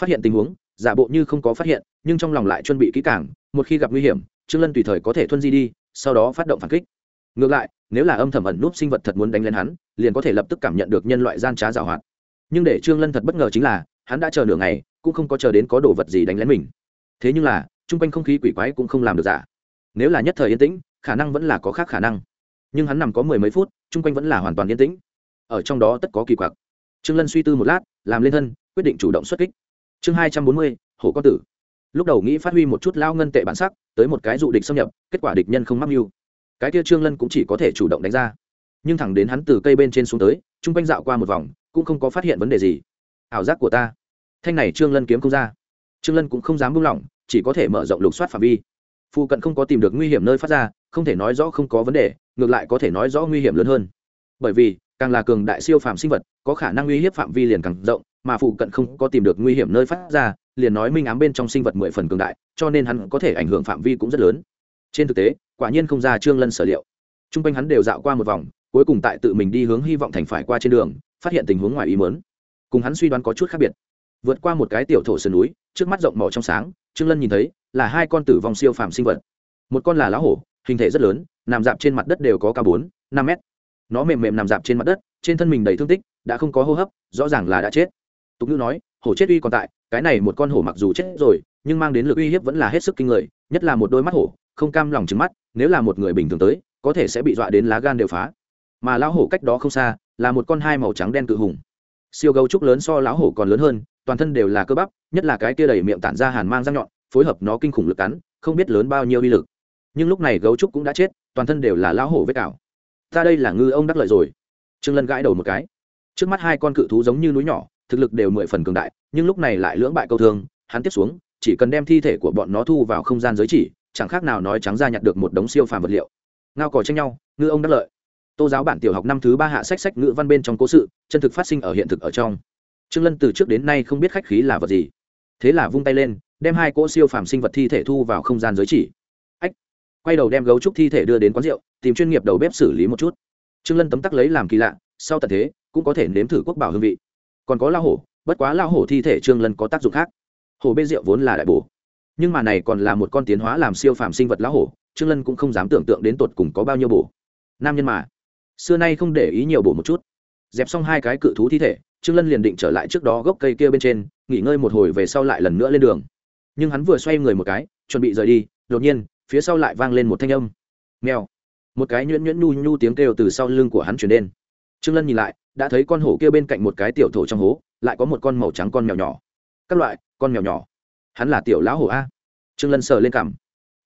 Phát hiện tình huống, giả bộ như không có phát hiện, nhưng trong lòng lại chuẩn bị kỹ càng, một khi gặp nguy hiểm, trương lân tùy thời có thể thuân di đi, sau đó phát động phản kích. Ngược lại, nếu là âm thầm ẩn núp sinh vật thật muốn đánh lên hắn, liền có thể lập tức cảm nhận được nhân loại gian trá giảo hoạt. Nhưng để trương lân thật bất ngờ chính là, hắn đã chờ nửa ngày, cũng không có chờ đến có đồ vật gì đánh lén mình. Thế nhưng là chung quanh không khí quỷ quái cũng không làm được giả. Nếu là nhất thời yên tĩnh, khả năng vẫn là có khác khả năng. Nhưng hắn nằm có mười mấy phút, chung quanh vẫn là hoàn toàn yên tĩnh. Ở trong đó tất có kỳ quặc. Trương lân suy tư một lát, làm lên thân, quyết định chủ động xuất kích. Chương hai trăm bốn mươi, hổ con tử. Lúc đầu nghĩ phát huy một chút lao ngân tệ bản sắc, tới một cái dụ địch xâm nhập, kết quả địch nhân không mắc mưu. Cái kia trương lân cũng chỉ có thể chủ động đánh ra. Nhưng thẳng đến hắn từ cây bên trên xuống tới, chung quanh dạo qua một vòng, cũng không có phát hiện vấn đề gì. Ảo giác của ta. Thanh này trương lân kiếm không ra. Trương lân cũng không dám buông lỏng chỉ có thể mở rộng lục soát phạm vi. Phụ cận không có tìm được nguy hiểm nơi phát ra, không thể nói rõ không có vấn đề, ngược lại có thể nói rõ nguy hiểm lớn hơn. Bởi vì, càng là cường đại siêu phạm sinh vật, có khả năng uy hiếp phạm vi liền càng rộng, mà phụ cận không có tìm được nguy hiểm nơi phát ra, liền nói minh ám bên trong sinh vật mười phần cường đại, cho nên hắn có thể ảnh hưởng phạm vi cũng rất lớn. Trên thực tế, quả nhiên không ra trương lân sở liệu. T r u n g quanh hắn đều dạo qua một vòng, cuối cùng tại tự mình đi hướng hy vọng thành phải qua trên đường, phát hiện tình huống ngoài ý mớn cùng hắn suy đoán có chút khác biệt vượt qua một cái tiểu thổ sườn núi, trước mắt rộng mỏ trong sáng, trương lân nhìn thấy là hai con tử vong siêu phàm sinh vật. Một con là lá hổ, hình thể rất lớn, nằm dạp trên mặt đất đều có cao bốn, năm mét. Nó mềm mềm nằm dạp trên mặt đất, trên thân mình đầy thương tích, đã không có hô hấp, rõ ràng là đã chết. Tục ngữ nói, hổ chết uy còn tại, cái này một con hổ mặc dù chết rồi, nhưng mang đến lực uy hiếp vẫn là hết sức kinh người, nhất là một đôi mắt hổ, không cam lòng trứng mắt, nếu là một người bình thường tới, có thể sẽ bị dọa đến lá gan đều phá. Mà lão hổ cách đó không xa, là một con hai màu trắng đen cự hùng. Siêu gấu trúc lớn so lão hổ còn lớn hơn toàn thân đều là cơ bắp, nhất là cái kia đầy miệng tản ra hàn mang răng nhọn, phối hợp nó kinh khủng lực cắn, không biết lớn bao nhiêu uy lực. Nhưng lúc này gấu trúc cũng đã chết, toàn thân đều là lão hổ vết cào. Ta đây là ngư ông đắc lợi rồi. Trương lân gãi đầu một cái. Trước mắt hai con cự thú giống như núi nhỏ, thực lực đều mười phần cường đại, nhưng lúc này lại lưỡng bại câu thương, hắn tiếp xuống, chỉ cần đem thi thể của bọn nó thu vào không gian giới chỉ, chẳng khác nào nói trắng ra nhặt được một đống siêu phàm vật liệu. Ngao cò tranh nhau, ngư ông đắc lợi. Tô giáo bản tiểu học năm thứ ba hạ sách sách ngữ văn bên trong cố sự, chân thực phát sinh ở hiện thực ở trong trương lân từ trước đến nay không biết khách khí là vật gì. Thế là vung tay lên, đem hai cỗ siêu phàm sinh vật thi thể thu vào không gian giới chỉ. Ách! Quay đầu đem gấu trúc thi thể đưa đến quán rượu, tìm chuyên nghiệp đầu bếp xử lý một chút. Trương lân tấm tắc lấy làm kỳ lạ, sau tận thế, cũng có thể nếm thử quốc bảo hương vị. Còn có lao hổ, bất quá lao hổ thi thể trương lân có tác dụng khác. Hổ bê rượu vốn là đại bổ. Nhưng mà này còn là một con tiến hóa làm siêu phàm sinh vật lão hổ, trương lân cũng không dám tưởng tượng đến tột cùng có bao nhiêu bổ. Nam nhân mà. Xưa nay không để ý nhiều bổ một chút. Dẹp xong hai cái cự thú thi thể trương lân liền định trở lại trước đó gốc cây kia bên trên, nghỉ ngơi một hồi về sau lại lần nữa lên đường. Nhưng hắn vừa xoay người một cái, chuẩn bị rời đi, đột nhiên, phía sau lại vang lên một thanh âm. Mèo. Một cái nhuyễn nhuyễn nhu nhu tiếng kêu từ sau lưng của hắn chuyển đến. Trương lân nhìn lại, đã thấy con hổ kia bên cạnh một cái tiểu thổ trong hố, lại có một con màu trắng con mèo nhỏ. Các loại, con mèo nhỏ. Hắn là tiểu lão hổ a. Trương lân sờ lên cằm.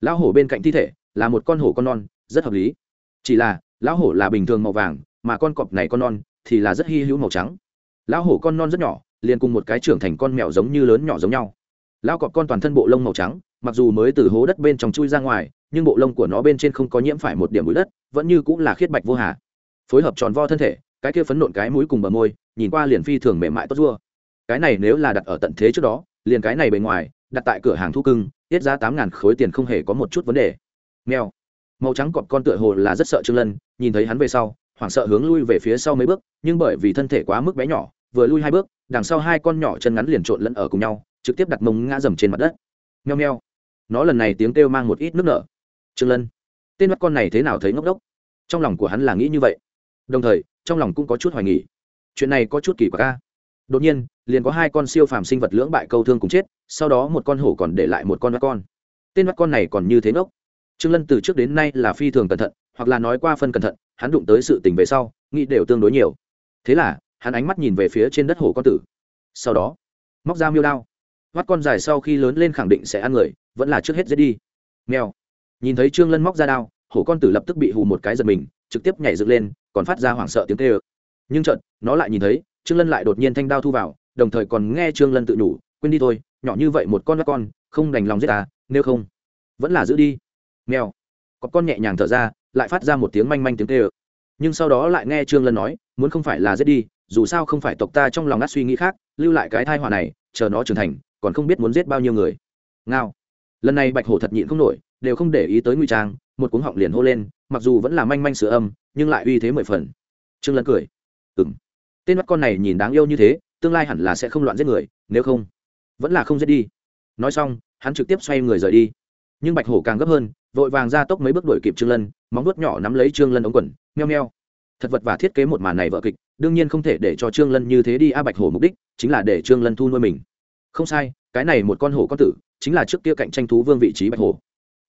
Lão hổ bên cạnh thi thể, là một con hổ con non, rất hợp lý. Chỉ là, lão hổ là bình thường màu vàng, mà con cọp này con non, thì là rất hy hữu màu trắng lão hổ con non rất nhỏ, liền cùng một cái trưởng thành con mèo giống như lớn nhỏ giống nhau. Lão cọp con toàn thân bộ lông màu trắng, mặc dù mới từ hố đất bên trong chui ra ngoài, nhưng bộ lông của nó bên trên không có nhiễm phải một điểm bụi đất, vẫn như cũng là khiết bạch vô hà. Phối hợp tròn vo thân thể, cái kia phấn nộn cái mũi cùng bờ môi, nhìn qua liền phi thường mềm mại tốt dua. Cái này nếu là đặt ở tận thế trước đó, liền cái này bề ngoài, đặt tại cửa hàng thu cưng tiết giá tám ngàn khối tiền không hề có một chút vấn đề. Mèo. Màu trắng cọp con tựa hồ là rất sợ trương lân, nhìn thấy hắn về sau, hoảng sợ hướng lui về phía sau mấy bước, nhưng bởi vì thân thể quá mức bé nhỏ vừa lui hai bước, đằng sau hai con nhỏ chân ngắn liền trộn lẫn ở cùng nhau, trực tiếp đặt mông ngã dầm trên mặt đất. Nheo nheo nó lần này tiếng kêu mang một ít nước nở. Trương lân, tên mắt con này thế nào thấy ngốc đốc? Trong lòng của hắn là nghĩ như vậy. Đồng thời, trong lòng cũng có chút hoài nghỉ chuyện này có chút kỳ quặc ca đột nhiên, liền có hai con siêu phàm sinh vật lưỡng bại câu thương cùng chết, sau đó một con hổ còn để lại một con mắt con. Tên mắt con này còn như thế ngốc. Trương lân từ trước đến nay là phi thường cẩn thận, hoặc là nói qua phân cẩn thận, hắn đụng tới sự tình về sau, nghĩ đều tương đối nhiều. Thế là hắn ánh mắt nhìn về phía trên đất hổ con tử. Sau đó, móc ra miêu đao. Mắt con dài sau khi lớn lên khẳng định sẽ ăn người, vẫn là trước hết giết đi. Mèo. Nhìn thấy trương lân móc ra đao hổ con tử lập tức bị hù một cái giật mình, trực tiếp nhảy dựng lên, còn phát ra hoảng sợ tiếng kêu. Nhưng chợt, nó lại nhìn thấy, trương lân lại đột nhiên thanh đao thu vào, đồng thời còn nghe trương lân tự nhủ, quên đi thôi, nhỏ như vậy một con mắt con, không đành lòng giết ta, nếu không, vẫn là giữ đi. Mèo. Có con nhẹ nhàng thở ra, lại phát ra một tiếng manh manh tiếng kêu. Nhưng sau đó lại nghe trương lân nói, muốn không phải là giết đi dù sao không phải tộc ta trong lòng ngắt suy nghĩ khác, lưu lại cái thai họa này, chờ nó trưởng thành, còn không biết muốn giết bao nhiêu người. Ngao. Lần này bạch hổ thật nhịn không nổi, đều không để ý tới nguy trang, một cuống họng liền hô lên, mặc dù vẫn là manh manh sửa âm, nhưng lại uy thế mười phần. Trương lân cười. Ừng tên mắt con này nhìn đáng yêu như thế, tương lai hẳn là sẽ không loạn giết người, nếu không, vẫn là không giết đi. Nói xong, hắn trực tiếp xoay người rời đi. Nhưng bạch hổ càng gấp hơn, vội vàng ra tốc mấy bước đuổi kịp trương lân, móng vuốt nhỏ nắm lấy trương lân ống quần, meo meo. Thật vật và thiết kế một màn này vợ kịch đương nhiên không thể để cho trương lân như thế đi a bạch hổ mục đích, chính là để trương lân thu nuôi mình. Không sai, cái này một con hổ con tử, chính là trước kia cạnh tranh thú vương vị trí bạch hổ.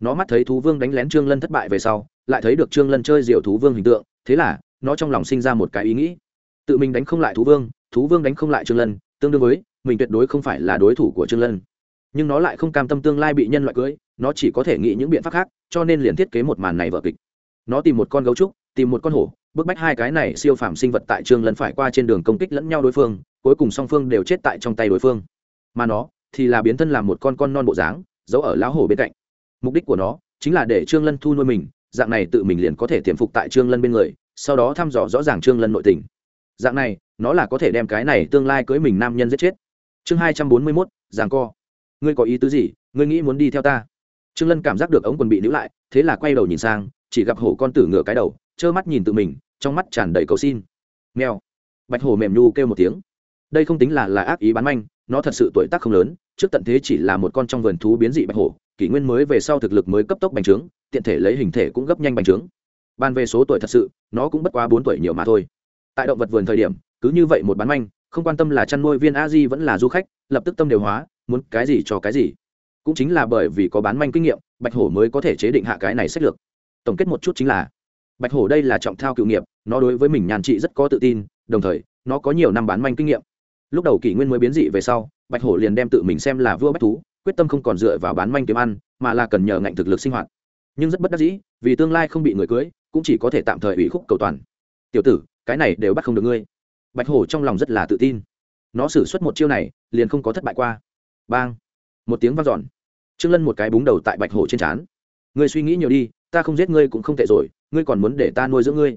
Nó mắt thấy thú vương đánh lén trương lân thất bại về sau, lại thấy được trương lân chơi diều thú vương hình tượng, thế là, nó trong lòng sinh ra một cái ý nghĩ. Tự mình đánh không lại thú vương thú vương đánh không lại trương lân, tương đương với, mình tuyệt đối không phải là đối thủ của trương lân. Nhưng nó lại không cam tâm tương lai bị nhân loại cưới, nó chỉ có thể nghĩ những biện pháp khác, cho nên liền thiết kế một màn này vở kịch. Nó tìm một con gấu trúc, tìm một con hổ bức bách hai cái này siêu phàm sinh vật tại trương lân phải qua trên đường công kích lẫn nhau đối phương, cuối cùng song phương đều chết tại trong tay đối phương. Mà nó thì là biến thân làm một con con non bộ dáng, giấu ở lão hổ bên cạnh. Mục đích của nó chính là để trương lân thu nuôi mình, dạng này tự mình liền có thể tiềm phục tại trương lân bên người, sau đó thăm dò rõ ràng trương lân nội tình. Dạng này, nó là có thể đem cái này tương lai cưới mình nam nhân giết chết. Chương hai trăm bốn mươi mốt giảng co. Ngươi có ý tứ gì? Ngươi nghĩ muốn đi theo ta? Trương lân cảm giác được ống quần bị níu lại, thế là quay đầu nhìn sang, chỉ gặp hổ con tử ngửa cái đầu trơ mắt nhìn tự mình, trong mắt tràn đầy cầu xin. Nghèo bạch hổ mềm nhu kêu một tiếng. Đây không tính là là ác ý bán manh, nó thật sự tuổi tác không lớn, trước tận thế chỉ là một con trong vườn thú biến dị bạch hổ, kỷ nguyên mới về sau thực lực mới cấp tốc bành trướng, tiện thể lấy hình thể cũng gấp nhanh bành trướng. Ban về số tuổi thật sự, nó cũng bất quá bốn tuổi nhiều mà thôi. Tại động vật vườn thời điểm, cứ như vậy một bán manh, không quan tâm là chăn nuôi viên a di vẫn là du khách, lập tức tâm đều hóa, muốn cái gì cho cái gì. Cũng chính là bởi vì có bán manh kinh nghiệm, bạch hổ mới có thể chế định hạ cái này sách lược. Tổng kết một chút chính là bạch hổ đây là trọng thao cựu nghiệp, nó đối với mình nhàn trị rất có tự tin, đồng thời, nó có nhiều năm bán manh kinh nghiệm. Lúc đầu kỷ nguyên mới biến dị về sau, bạch hổ liền đem tự mình xem là vua bách thú, quyết tâm không còn dựa vào bán manh kiếm ăn, mà là cần nhờ ngạnh thực lực sinh hoạt. Nhưng rất bất đắc dĩ, vì tương lai không bị người cưới, cũng chỉ có thể tạm thời ủy khúc cầu toàn. Tiểu tử, cái này đều bắt không được ngươi. Bạch hổ trong lòng rất là tự tin. Nó xử suất một chiêu này, liền không có thất bại qua. Bang! Một tiếng vang dọn. Trương lân một cái búng đầu tại bạch hổ trên trán. Ngươi suy nghĩ nhiều đi ta không giết ngươi cũng không tệ rồi, ngươi còn muốn để ta nuôi dưỡng ngươi.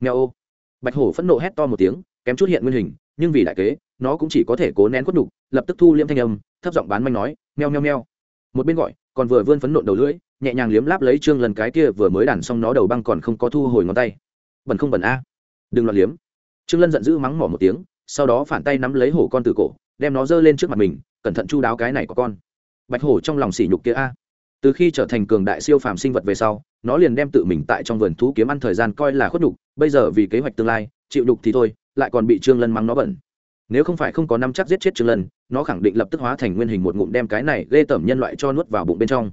Nghèo ô. Bạch hổ phẫn nộ hét to một tiếng, kém chút hiện nguyên hình, nhưng vì đại kế, nó cũng chỉ có thể cố nén khuất đục lập tức thu liễm thanh âm, thấp giọng bán manh nói meo meo meo một bên gọi, còn vừa vươn phấn nộn đầu lưỡi, nhẹ nhàng liếm láp lấy trương lần cái kia vừa mới đàn xong nó đầu băng còn không có thu hồi ngón tay. Bẩn không bẩn a. Đừng loạn liếm. Trương lân giận dữ mắng mỏ một tiếng, sau đó phản tay nắm lấy hổ con từ cổ, đem nó giơ lên trước mặt mình, cẩn thận chu đáo cái này của con. Bạch hổ trong lòng sỉ nhục kia a từ khi trở thành cường đại siêu phàm sinh vật về sau, nó liền đem tự mình tại trong vườn thú kiếm ăn thời gian coi là khuất nhục, bây giờ vì kế hoạch tương lai, chịu đục thì thôi, lại còn bị trương lân mắng nó bẩn. Nếu không phải không có năm chắc giết chết trương lân, nó khẳng định lập tức hóa thành nguyên hình một ngụm đem cái này ghê tởm nhân loại cho nuốt vào bụng bên trong.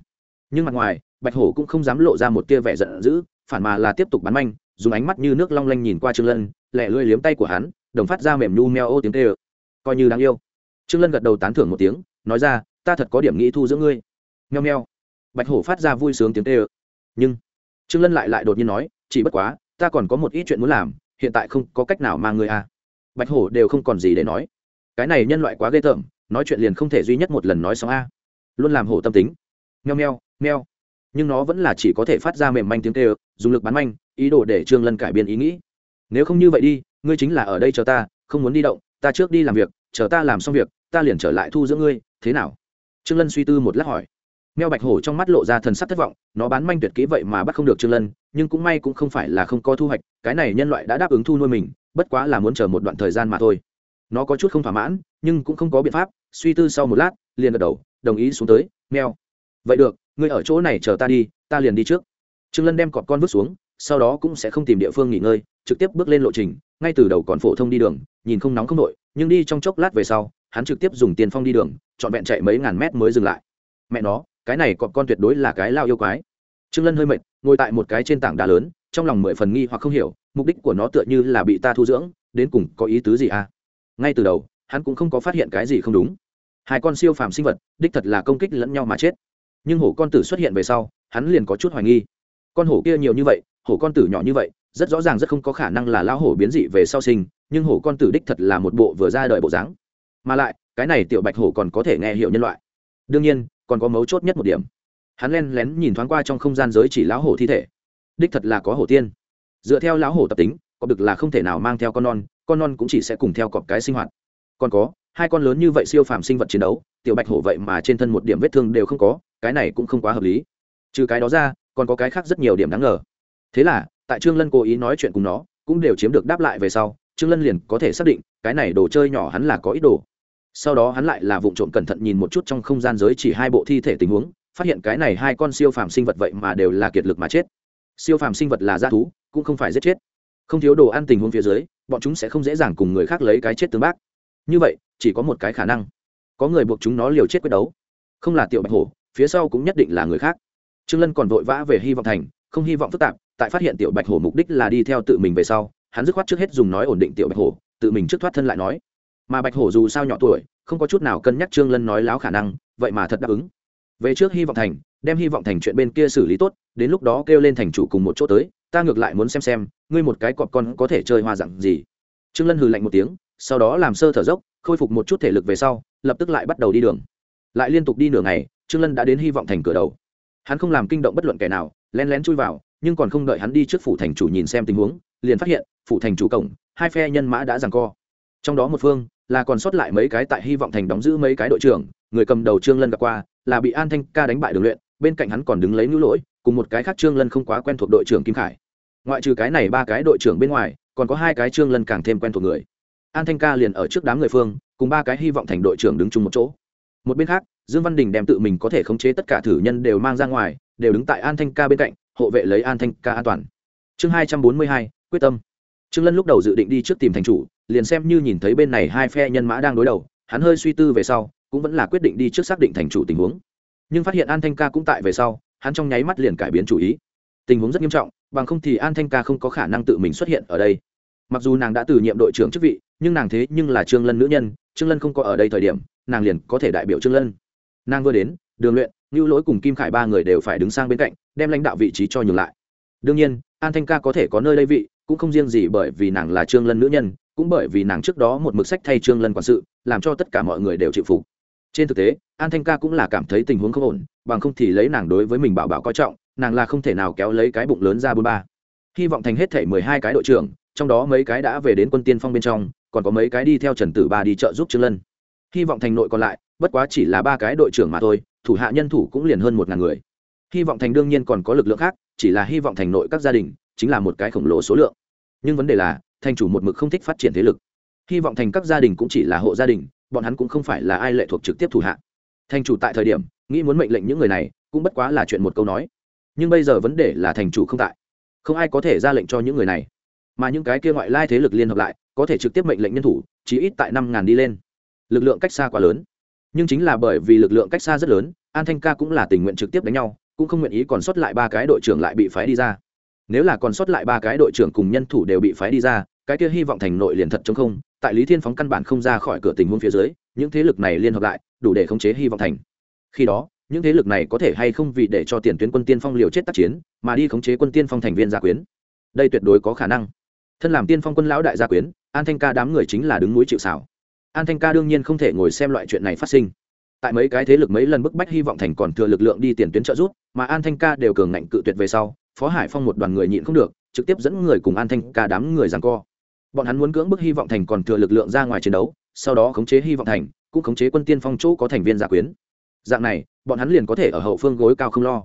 Nhưng mặt ngoài, bạch hổ cũng không dám lộ ra một tia vẻ giận dữ, phản mà là tiếp tục bắn manh, dùng ánh mắt như nước long lanh nhìn qua trương lân lẹ lưỡi liếm tay của hắn, đồng phát ra mềm nhu meo ô tiếng tê ơ. Coi như đáng yêu. Trương lân gật đầu tán thưởng một tiếng, nói ra, ta thật có điểm nghĩ thu giữa ngươi. Meo meo bạch hổ phát ra vui sướng tiếng tê ơ nhưng, trương lân lại lại đột nhiên nói, chỉ bất quá, ta còn có một ít chuyện muốn làm, hiện tại không có cách nào mang người à. Bạch hổ đều không còn gì để nói. Cái này nhân loại quá ghê tởm, nói chuyện liền không thể duy nhất một lần nói xong a. Luôn làm hổ tâm tính. Meo meo meo. Nhưng nó vẫn là chỉ có thể phát ra mềm manh tiếng kêu, dùng lực bắn manh, ý đồ để trương lân cải biến ý nghĩ. Nếu không như vậy đi, ngươi chính là ở đây chờ ta, không muốn đi động, ta trước đi làm việc, chờ ta làm xong việc, ta liền trở lại thu giữa ngươi, thế nào? Trương lân suy tư một lát hỏi meo bạch hổ trong mắt lộ ra thần sắc thất vọng, nó bán manh tuyệt kỹ vậy mà bắt không được trương lân, nhưng cũng may cũng không phải là không có thu hoạch, cái này nhân loại đã đáp ứng thu nuôi mình, bất quá là muốn chờ một đoạn thời gian mà thôi. Nó có chút không thỏa mãn, nhưng cũng không có biện pháp, suy tư sau một lát, liền gật đầu, đồng ý xuống tới meo vậy được, ngươi ở chỗ này chờ ta đi, ta liền đi trước. Trương lân đem cọp con vứt xuống, sau đó cũng sẽ không tìm địa phương nghỉ ngơi, trực tiếp bước lên lộ trình, ngay từ đầu còn phổ thông đi đường, nhìn không nóng không nội nhưng đi trong chốc lát về sau, hắn trực tiếp dùng tiền phong đi đường, trọn vẹn chạy mấy ngàn mét mới dừng lại. Mẹ nó cái này cọp con tuyệt đối là cái lao yêu quái. Trương lân hơi mệt, ngồi tại một cái trên tảng đá lớn, trong lòng mười phần nghi hoặc không hiểu, mục đích của nó tựa như là bị ta thu dưỡng, đến cùng có ý tứ gì à? Ngay từ đầu, hắn cũng không có phát hiện cái gì không đúng. Hai con siêu phàm sinh vật, đích thật là công kích lẫn nhau mà chết. Nhưng hổ con tử xuất hiện về sau, hắn liền có chút hoài nghi. Con hổ kia nhiều như vậy, hổ con tử nhỏ như vậy, rất rõ ràng rất không có khả năng là lão hổ biến dị về sau sinh, nhưng hổ con tử đích thật là một bộ vừa ra đời bộ dáng. Mà lại, cái này tiểu bạch hổ còn có thể nghe hiểu nhân loại. Đương nhiên còn có mấu chốt nhất một điểm. Hắn len lén nhìn thoáng qua trong không gian giới chỉ lão hổ thi thể. Đích thật là có hổ tiên. Dựa theo lão hổ tập tính, có được là không thể nào mang theo con non con non cũng chỉ sẽ cùng theo cọp cái sinh hoạt. Còn có, hai con lớn như vậy siêu phàm sinh vật chiến đấu, tiểu bạch hổ vậy mà trên thân một điểm vết thương đều không có, cái này cũng không quá hợp lý. Trừ cái đó ra, còn có cái khác rất nhiều điểm đáng ngờ. Thế là, tại trương lân cố ý nói chuyện cùng nó, cũng đều chiếm được đáp lại về sau, trương lân liền có thể xác định, cái này đồ chơi nhỏ hắn là có ý đồ sau đó hắn lại là vụ trộm cẩn thận nhìn một chút trong không gian giới chỉ hai bộ thi thể tình huống, phát hiện cái này hai con siêu phàm sinh vật vậy mà đều là kiệt lực mà chết. Siêu phàm sinh vật là g thú, cũng không phải giết chết. Không thiếu đồ ăn tình huống phía dưới, bọn chúng sẽ không dễ dàng cùng người khác lấy cái chết tương bác. Như vậy, chỉ có một cái khả năng. Có người buộc chúng nó liều chết quyết đấu. Không là tiểu bạch hổ, phía sau cũng nhất định là người khác. Trương lân còn vội vã về hy vọng thành, không hy vọng phức tạp, tại phát hiện tiểu bạch hổ mục đích là đi theo tự mình về sau, hắn dứt khoát trước hết dùng nói ổn định tiểu bạch hổ, tự mình trước thoát thân lại nói mà bạch hổ dù sao nhỏ tuổi, không có chút nào cân nhắc trương lân nói láo khả năng, vậy mà thật đáp ứng. Về trước hy vọng thành, đem hy vọng thành chuyện bên kia xử lý tốt, đến lúc đó kêu lên thành chủ cùng một chỗ tới, ta ngược lại muốn xem xem, ngươi một cái cọp con có thể chơi hoa dặn gì. Trương lân hừ lạnh một tiếng, sau đó làm sơ thở dốc, khôi phục một chút thể lực về sau, lập tức lại bắt đầu đi đường. Lại liên tục đi nửa ngày, trương lân đã đến hy vọng thành cửa đầu. Hắn không làm kinh động bất luận kẻ nào len lén chui vào, nhưng còn không đợi hắn đi trước phủ thành chủ nhìn xem tình huống, liền phát hiện, phủ thành chủ cổng, hai phe nhân mã đã giằng co. Trong đó một phương là còn sót lại mấy cái tại hy vọng thành đóng giữ mấy cái đội trưởng, người cầm đầu trương lân gặp qua, là bị an thanh ca đánh bại đường luyện, bên cạnh hắn còn đứng lấy nữ lỗi, cùng một cái khác trương lân không quá quen thuộc đội trưởng kim khải. Ngoại trừ cái này ba cái đội trưởng bên ngoài, còn có hai cái trương lân càng thêm quen thuộc người. An thanh ca liền ở trước đám người phương, cùng ba cái hy vọng thành đội trưởng đứng chung một chỗ. Một bên khác, dương văn đình đem tự mình có thể khống chế tất cả thử nhân đều mang ra ngoài, đều đứng tại an thanh ca bên cạnh, hộ vệ lấy an thanh ca an toàn. Chương hai trăm bốn mươi hai, quyết tâm. Trương lân lúc đầu dự định đi trước tìm thành chủ liền xem như nhìn thấy bên này hai phe nhân mã đang đối đầu, hắn hơi suy tư về sau, cũng vẫn là quyết định đi trước xác định thành chủ tình huống. Nhưng phát hiện an thanh ca cũng tại về sau, hắn trong nháy mắt liền cải biến chủ ý. Tình huống rất nghiêm trọng, bằng không thì an thanh ca không có khả năng tự mình xuất hiện ở đây. Mặc dù nàng đã từ nhiệm đội trưởng chức vị, nhưng nàng thế nhưng là trương lân nữ nhân, trương lân không có ở đây thời điểm, nàng liền có thể đại biểu trương lân. Nàng vừa đến, đường luyện Lưu lỗi cùng kim khải ba người đều phải đứng sang bên cạnh, đem lãnh đạo vị trí cho nhường lại. Đương nhiên, an thanh ca có thể có nơi đây vị, cũng không riêng gì bởi vì nàng là trương lân nữ nhân cũng bởi vì nàng trước đó một mực sách thay trương lân quản sự, làm cho tất cả mọi người đều chịu phục. Trên thực tế, an thanh ca cũng là cảm thấy tình huống không ổn, bằng không thì lấy nàng đối với mình bảo bảo coi trọng, nàng là không thể nào kéo lấy cái bụng lớn ra bốn ba. Hy vọng thành hết thể mười hai cái đội trưởng, trong đó mấy cái đã về đến quân tiên phong bên trong, còn có mấy cái đi theo trần tử ba đi trợ giúp trương lân. Hy vọng thành nội còn lại, bất quá chỉ là ba cái đội trưởng mà thôi, thủ hạ nhân thủ cũng liền hơn một ngàn người. Hy vọng thành đương nhiên còn có lực lượng khác, chỉ là hy vọng thành nội các gia đình, chính là một cái khổng lồ số lượng. Nhưng vấn đề là thành chủ một mực không thích phát triển thế lực. Hy vọng thành các gia đình cũng chỉ là hộ gia đình, bọn hắn cũng không phải là ai lệ thuộc trực tiếp thủ hạ. Thành chủ tại thời điểm, nghĩ muốn mệnh lệnh những người này, cũng bất quá là chuyện một câu nói. Nhưng bây giờ vấn đề là thành chủ không tại. Không ai có thể ra lệnh cho những người này. Mà những cái kia ngoại lai thế lực liên hợp lại, có thể trực tiếp mệnh lệnh nhân thủ chỉ ít tại năm ngàn đi lên. Lực lượng cách xa quá lớn. Nhưng chính là bởi vì lực lượng cách xa rất lớn, an thanh ca cũng là tình nguyện trực tiếp đánh nhau, cũng không nguyện ý còn sót lại ba cái đội trưởng lại bị phái đi ra nếu là còn sót lại ba cái đội trưởng cùng nhân thủ đều bị phái đi ra, cái kia hy vọng thành nội liền thật chống không, tại lý thiên phóng căn bản không ra khỏi cửa tình huống phía dưới, những thế lực này liên hợp lại, đủ để khống chế hy vọng thành. Khi đó, những thế lực này có thể hay không vì để cho tiền tuyến quân tiên phong liều chết tác chiến, mà đi khống chế quân tiên phong thành viên gia quyến. Đây tuyệt đối có khả năng. Thân làm tiên phong quân lão đại gia quyến, an thanh ca đám người chính là đứng núi chịu xảo an thanh ca đương nhiên không thể ngồi xem loại chuyện này phát sinh. Tại mấy cái thế lực mấy lần bức bách hy vọng thành còn thừa lực lượng đi tiền tuyến trợ giúp, mà an thanh ca đều cường ngạnh cự tuyệt về sau phó hải phong một đoàn người nhịn không được, trực tiếp dẫn người cùng an thanh ca đám người rằng co. Bọn hắn muốn cưỡng bức hy vọng thành còn thừa lực lượng ra ngoài chiến đấu, sau đó khống chế hy vọng thành, cũng khống chế quân tiên phong chỗ có thành viên giả quyến. Dạng này, bọn hắn liền có thể ở hậu phương gối cao không lo.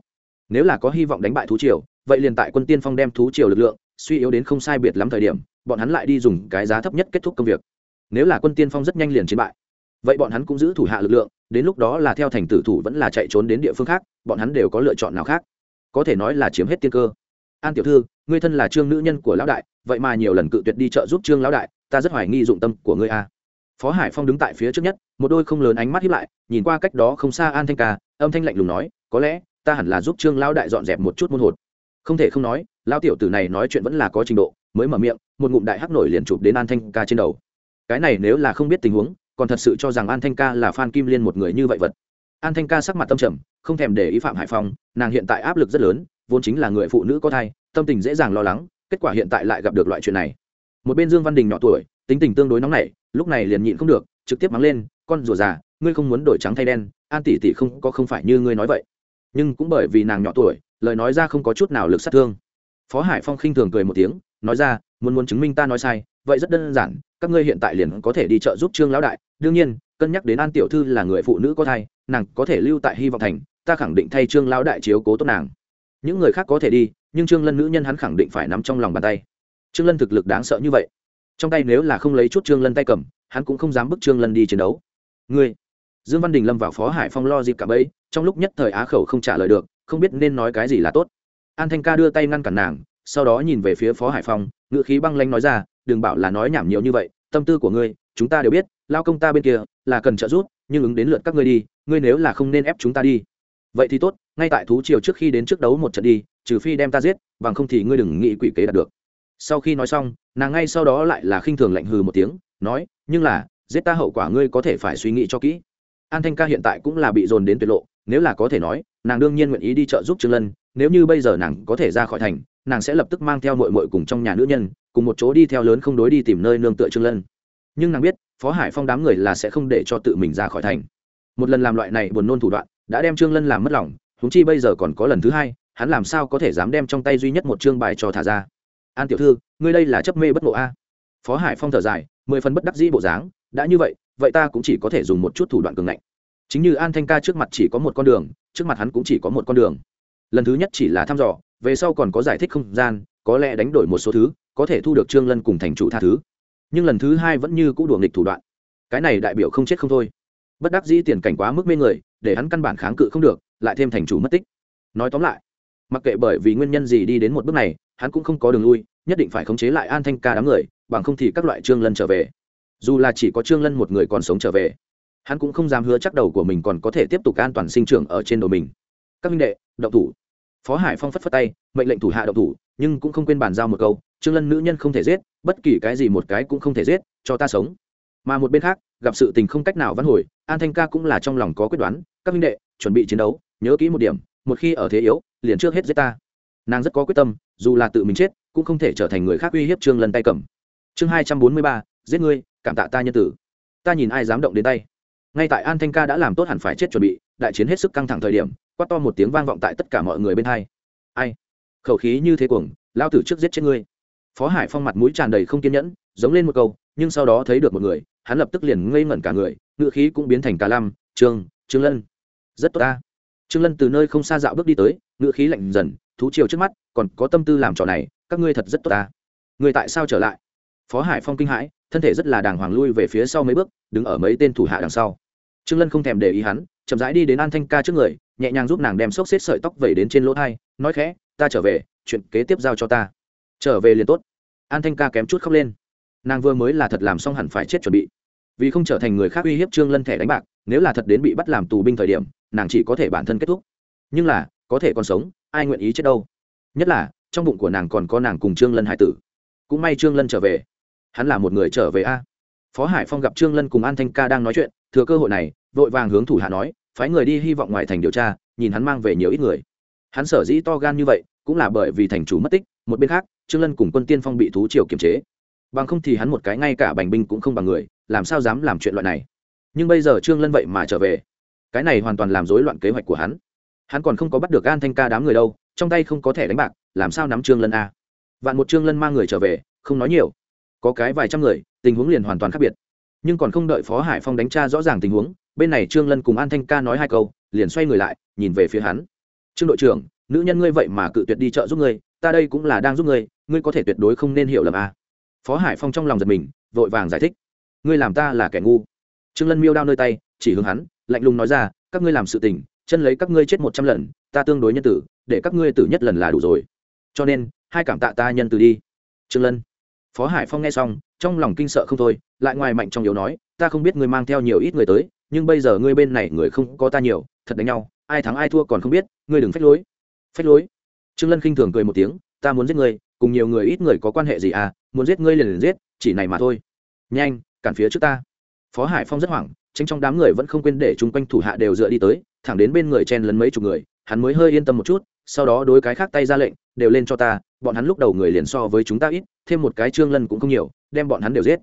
Nếu là có hy vọng đánh bại thú triều, vậy liền tại quân tiên phong đem thú triều lực lượng suy yếu đến không sai biệt lắm thời điểm, bọn hắn lại đi dùng cái giá thấp nhất kết thúc công việc. Nếu là quân tiên phong rất nhanh liền chiến bại, vậy bọn hắn cũng giữ thủ hạ lực lượng, đến lúc đó là theo thành tử thủ vẫn là chạy trốn đến địa phương khác, bọn hắn đều có lựa chọn nào khác có thể nói là chiếm hết tiên cơ. An tiểu thư, ngươi thân là trương nữ nhân của lão đại, vậy mà nhiều lần cự tuyệt đi chợ giúp trương lão đại, ta rất hoài nghi dụng tâm của ngươi a. Phó hải phong đứng tại phía trước nhất, một đôi không lớn ánh mắt hiếp lại, nhìn qua cách đó không xa an thanh ca, âm thanh lạnh lùng nói, có lẽ, ta hẳn là giúp trương lão đại dọn dẹp một chút môn hột. Không thể không nói, lão tiểu tử này nói chuyện vẫn là có trình độ, mới mở miệng, một ngụm đại hắc nổi liền chụp đến an thanh ca trên đầu. Cái này nếu là không biết tình huống, còn thật sự cho rằng an thanh ca là phan kim liên một người như vậy vật. An thanh ca sắc mặt tâm trầm không thèm để ý phạm hải phong nàng hiện tại áp lực rất lớn vốn chính là người phụ nữ có thai tâm tình dễ dàng lo lắng kết quả hiện tại lại gặp được loại chuyện này một bên dương văn đình nhỏ tuổi tính tình tương đối nóng nảy lúc này liền nhịn không được trực tiếp mắng lên con rùa già ngươi không muốn đổi trắng thay đen an tỷ tỷ không có không phải như ngươi nói vậy nhưng cũng bởi vì nàng nhỏ tuổi lời nói ra không có chút nào lực sát thương phó hải phong khinh thường cười một tiếng nói ra muốn muốn chứng minh ta nói sai vậy rất đơn giản các ngươi hiện tại liền có thể đi chợ giúp trương lão đại đương nhiên cân nhắc đến an tiểu thư là người phụ nữ có thai nàng có thể lưu tại hy vọng thành ta khẳng định thay trương lão đại chiếu cố tốt nàng. Những người khác có thể đi, nhưng trương lân nữ nhân hắn khẳng định phải nắm trong lòng bàn tay. Trương lân thực lực đáng sợ như vậy. Trong tay nếu là không lấy chút trương lân tay cầm, hắn cũng không dám bức trương lân đi chiến đấu. Ngươi, dương văn đình lâm vào phó hải phong lo dịp cả bấy, trong lúc nhất thời á khẩu không trả lời được, không biết nên nói cái gì là tốt. An thanh ca đưa tay ngăn cản nàng, sau đó nhìn về phía phó hải phong ngự khí băng lanh nói ra, đừng bảo là nói nhảm nhiều như vậy, tâm tư của ngươi, chúng ta đều biết, lao công ta bên kia là cần trợ giúp, nhưng ứng đến lượt các ngươi đi, ngươi nếu là không nên ép chúng ta đi vậy thì tốt, ngay tại thú triều trước khi đến trước đấu một trận đi, trừ phi đem ta giết, bằng không thì ngươi đừng nghĩ quỷ kế đạt được. Sau khi nói xong, nàng ngay sau đó lại là khinh thường lạnh hừ một tiếng, nói, nhưng là, giết ta hậu quả ngươi có thể phải suy nghĩ cho kỹ. An thanh ca hiện tại cũng là bị dồn đến tuyệt lộ, nếu là có thể nói, nàng đương nhiên nguyện ý đi trợ giúp trương lân, nếu như bây giờ nàng có thể ra khỏi thành, nàng sẽ lập tức mang theo mội mội cùng trong nhà nữ nhân, cùng một chỗ đi theo lớn không đối đi tìm nơi nương tựa trương lân. Nhưng nàng biết, phó hải phong đám người là sẽ không để cho tự mình ra khỏi thành. Một lần làm loại này buồn nôn thủ đoạn đã đem trương lân làm mất lòng húng chi bây giờ còn có lần thứ hai, hắn làm sao có thể dám đem trong tay duy nhất một chương bài cho thả ra? An tiểu thư, ngươi đây là chấp mê bất ngộ a? Phó hải phong thở dài, mười phần bất đắc dĩ bộ dáng, đã như vậy vậy ta cũng chỉ có thể dùng một chút thủ đoạn cường ngạnh. Chính như an thanh ca trước mặt chỉ có một con đường, trước mặt hắn cũng chỉ có một con đường. Lần thứ nhất chỉ là thăm dò, về sau còn có giải thích không gian, có lẽ đánh đổi một số thứ, có thể thu được trương lân cùng thành chủ tha thứ. Nhưng lần thứ hai vẫn như cũ đùa nghịch thủ đoạn. Cái này đại biểu không chết không thôi bất đắc dĩ tiền cảnh quá mức mê người, để hắn căn bản kháng cự không được, lại thêm thành chủ mất tích. Nói tóm lại, mặc kệ bởi vì nguyên nhân gì đi đến một bước này, hắn cũng không có đường lui, nhất định phải khống chế lại an thanh ca đám người, bằng không thì các loại trương lân trở về. Dù là chỉ có trương lân một người còn sống trở về, hắn cũng không dám hứa chắc đầu của mình còn có thể tiếp tục an toàn sinh trưởng ở trên đầu mình. Các minh đệ, động thủ. Phó hải phong phất phất tay, mệnh lệnh thủ hạ động thủ, nhưng cũng không quên bàn giao một câu, trương lân nữ nhân không thể giết, bất kỳ cái gì một cái cũng không thể giết, cho ta sống. Mà một bên khác gặp sự tình không cách nào vãn hồi, an thanh ca cũng là trong lòng có quyết đoán, các minh đệ, chuẩn bị chiến đấu, nhớ kỹ một điểm, một khi ở thế yếu, liền trước hết giết ta. Nàng rất có quyết tâm, dù là tự mình chết, cũng không thể trở thành người khác uy hiếp trương lân tay cầm. Chương hai trăm bốn mươi ba, giết ngươi, cảm tạ ta nhân tử. Ta nhìn ai dám động đến tay. Ngay tại an thanh ca đã làm tốt hẳn phải chết chuẩn bị, đại chiến hết sức căng thẳng thời điểm, quát to một tiếng vang vọng tại tất cả mọi người bên hai. Ai? Khẩu khí như thế cuồng, lao tử trước giết chết ngươi. Phó hải phong mặt mũi tràn đầy không kiên nhẫn, giống lên một câu, nhưng sau đó thấy được một người hắn lập tức liền ngây ngẩn cả người, ngựa khí cũng biến thành cả lam, trương trương lân. Rất tốt ta. Trương lân từ nơi không xa dạo bước đi tới, ngựa khí lạnh dần, thú chiều trước mắt, còn có tâm tư làm trò này, các ngươi thật rất tốt ta. Người tại sao trở lại? Phó hải phong kinh hãi, thân thể rất là đàng hoàng lui về phía sau mấy bước, đứng ở mấy tên thủ hạ đằng sau. Trương lân không thèm để ý hắn, chậm rãi đi đến an thanh ca trước người, nhẹ nhàng giúp nàng đem xốc xếp sợi tóc vẩy đến trên lỗ thai, nói khẽ, ta trở về, chuyện kế tiếp giao cho ta. Trở về liền tốt. An thanh ca kém chút khóc lên nàng vừa mới là thật làm xong hẳn phải chết chuẩn bị. Vì không trở thành người khác uy hiếp trương lân thẻ đánh bạc, nếu là thật đến bị bắt làm tù binh thời điểm, nàng chỉ có thể bản thân kết thúc. Nhưng là, có thể còn sống, ai nguyện ý chết đâu? Nhất là, trong bụng của nàng còn có nàng cùng trương lân hải tử. Cũng may trương lân trở về. Hắn là một người trở về a. Phó hải phong gặp trương lân cùng an thanh ca đang nói chuyện, thừa cơ hội này, vội vàng hướng thủ hạ nói, phái người đi hy vọng ngoài thành điều tra, nhìn hắn mang về nhiều ít người. Hắn sở dĩ to gan như vậy, cũng là bởi vì thành chủ mất tích, một bên khác, trương lân cùng quân tiên phong bị thú triều kiềm chế bằng không thì hắn một cái ngay cả bành binh cũng không bằng người, làm sao dám làm chuyện loại này? Nhưng bây giờ trương lân vậy mà trở về. Cái này hoàn toàn làm rối loạn kế hoạch của hắn. Hắn còn không có bắt được an thanh ca đám người đâu, trong tay không có thẻ đánh bạc, làm sao nắm trương lân a? Vạn một trương lân mang người trở về, không nói nhiều. Có cái vài trăm người, tình huống liền hoàn toàn khác biệt. Nhưng còn không đợi phó hải phong đánh tra rõ ràng tình huống, bên này trương lân cùng an thanh ca nói hai câu, liền xoay người lại, nhìn về phía hắn. Trương đội trưởng, nữ nhân ngươi vậy mà cự tuyệt đi chợ giúp ngươi, ta đây cũng là đang giúp ngươi ngươi có thể tuyệt đối không nên hiểu lầm a phó hải phong trong lòng giật mình, vội vàng giải thích. Ngươi làm ta là kẻ ngu. Trương lân miêu đao nơi tay, chỉ hướng hắn, lạnh lùng nói ra, các ngươi làm sự tình, chân lấy các ngươi chết một trăm lần, ta tương đối nhân tử, để các ngươi tử nhất lần là đủ rồi. Cho nên, hai cảm tạ ta nhân từ đi. Trương lân. Phó hải phong nghe xong, trong lòng kinh sợ không thôi, lại ngoài mạnh trong yếu nói, ta không biết ngươi mang theo nhiều ít người tới, nhưng bây giờ ngươi bên này người không có ta nhiều, thật đánh nhau, ai thắng ai thua còn không biết, ngươi đừng phách lối. Phách lối? Trương lân khinh thường cười một tiếng, ta muốn giết ngươi, cùng nhiều người ít người có quan hệ gì à muốn giết ngươi liền liền giết, chỉ này mà thôi. Nhanh, cản phía trước ta. Phó hải phong rất hoảng tránh trong đám người vẫn không quên để chung quanh thủ hạ đều dựa đi tới, thẳng đến bên người chen lấn mấy chục người, hắn mới hơi yên tâm một chút, sau đó đối cái khác tay ra lệnh, đều lên cho ta, bọn hắn lúc đầu người liền so với chúng ta ít, thêm một cái trương lân cũng không nhiều, đem bọn hắn đều giết.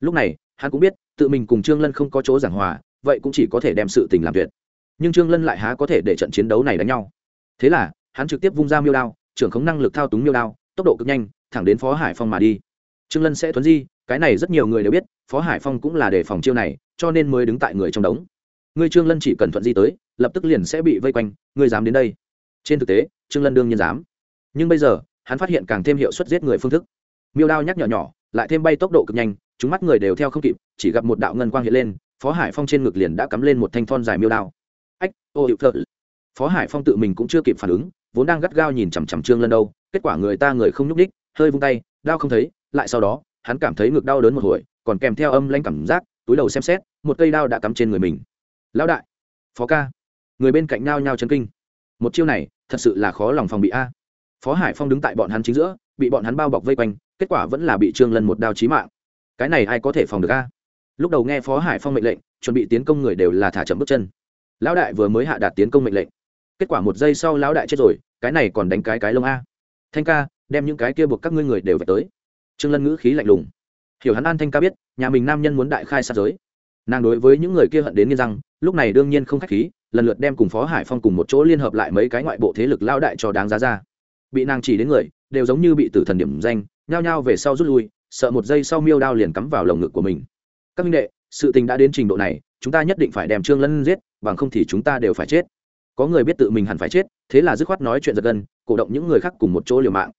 Lúc này, hắn cũng biết, tự mình cùng trương lân không có chỗ giảng hòa, vậy cũng chỉ có thể đem sự tình làm tuyệt. Nhưng trương lân lại há có thể để trận chiến đấu này đánh nhau. Thế là, hắn trực tiếp vung ra miêu đao, trưởng khống năng lực thao túng miêu đao, tốc độ cực nhanh, thẳng đến phó hải phong mà đi trương lân sẽ thuấn di, cái này rất nhiều người đều biết, phó hải phong cũng là đề phòng chiêu này, cho nên mới đứng tại người trong đống. Ngươi trương lân chỉ cần thuận di tới, lập tức liền sẽ bị vây quanh ngươi dám đến đây. Trên thực tế, trương lân đương nhiên dám. Nhưng bây giờ, hắn phát hiện càng thêm hiệu suất giết người phương thức. Miêu đao nhắc nhỏ nhỏ, lại thêm bay tốc độ cực nhanh, chúng mắt người đều theo không kịp, chỉ gặp một đạo ngân quang hiện lên, phó hải phong trên ngực liền đã cắm lên một thanh thon dài miêu đao. Ách, ô, hiệu thợ. Phó hải phong tự mình cũng chưa kịp phản ứng, vốn đang gắt gao nhìn chằm chằm trương lân đâu, kết quả người ta người không nhúc ních hơi vung tay, đao không thấy lại sau đó, hắn cảm thấy ngực đau đớn một hồi, còn kèm theo âm lanh cảm giác, túi đầu xem xét, một cây đao đã cắm trên người mình. Lão đại, phó ca. Người bên cạnh nhao nhao chân kinh. Một chiêu này, thật sự là khó lòng phòng bị a. Phó hải phong đứng tại bọn hắn chính giữa, bị bọn hắn bao bọc vây quanh, kết quả vẫn là bị trương lân một đao chí mạng. Cái này ai có thể phòng được a? Lúc đầu nghe phó hải phong mệnh lệnh, chuẩn bị tiến công người đều là thả chậm bước chân. Lão đại vừa mới hạ đạt tiến công mệnh lệnh. Kết quả một giây sau lão đại chết rồi, cái này còn đánh cái cái lông a. Thanh ca, đem những cái kia buộc các ngươi người đều về tới trương lân ngữ khí lạnh lùng. Hiểu hắn an thanh ca biết, nhà mình nam nhân muốn đại khai sát giới. Nàng đối với những người kia hận đến nghiên răng, lúc này đương nhiên không khách khí, lần lượt đem cùng phó hải phong cùng một chỗ liên hợp lại mấy cái ngoại bộ thế lực lao đại cho đáng giá ra. Bị nàng chỉ đến người, đều giống như bị tử thần điểm danh, nhao nhao về sau rút lui, sợ một giây sau miêu đao liền cắm vào lồng ngực của mình. Các minh đệ, sự tình đã đến trình độ này, chúng ta nhất định phải đem trương lân giết, bằng không thì chúng ta đều phải chết. Có người biết tự mình hẳn phải chết, thế là dứt khoát nói chuyện giật gân, cổ động những người khác cùng một chỗ liều mạng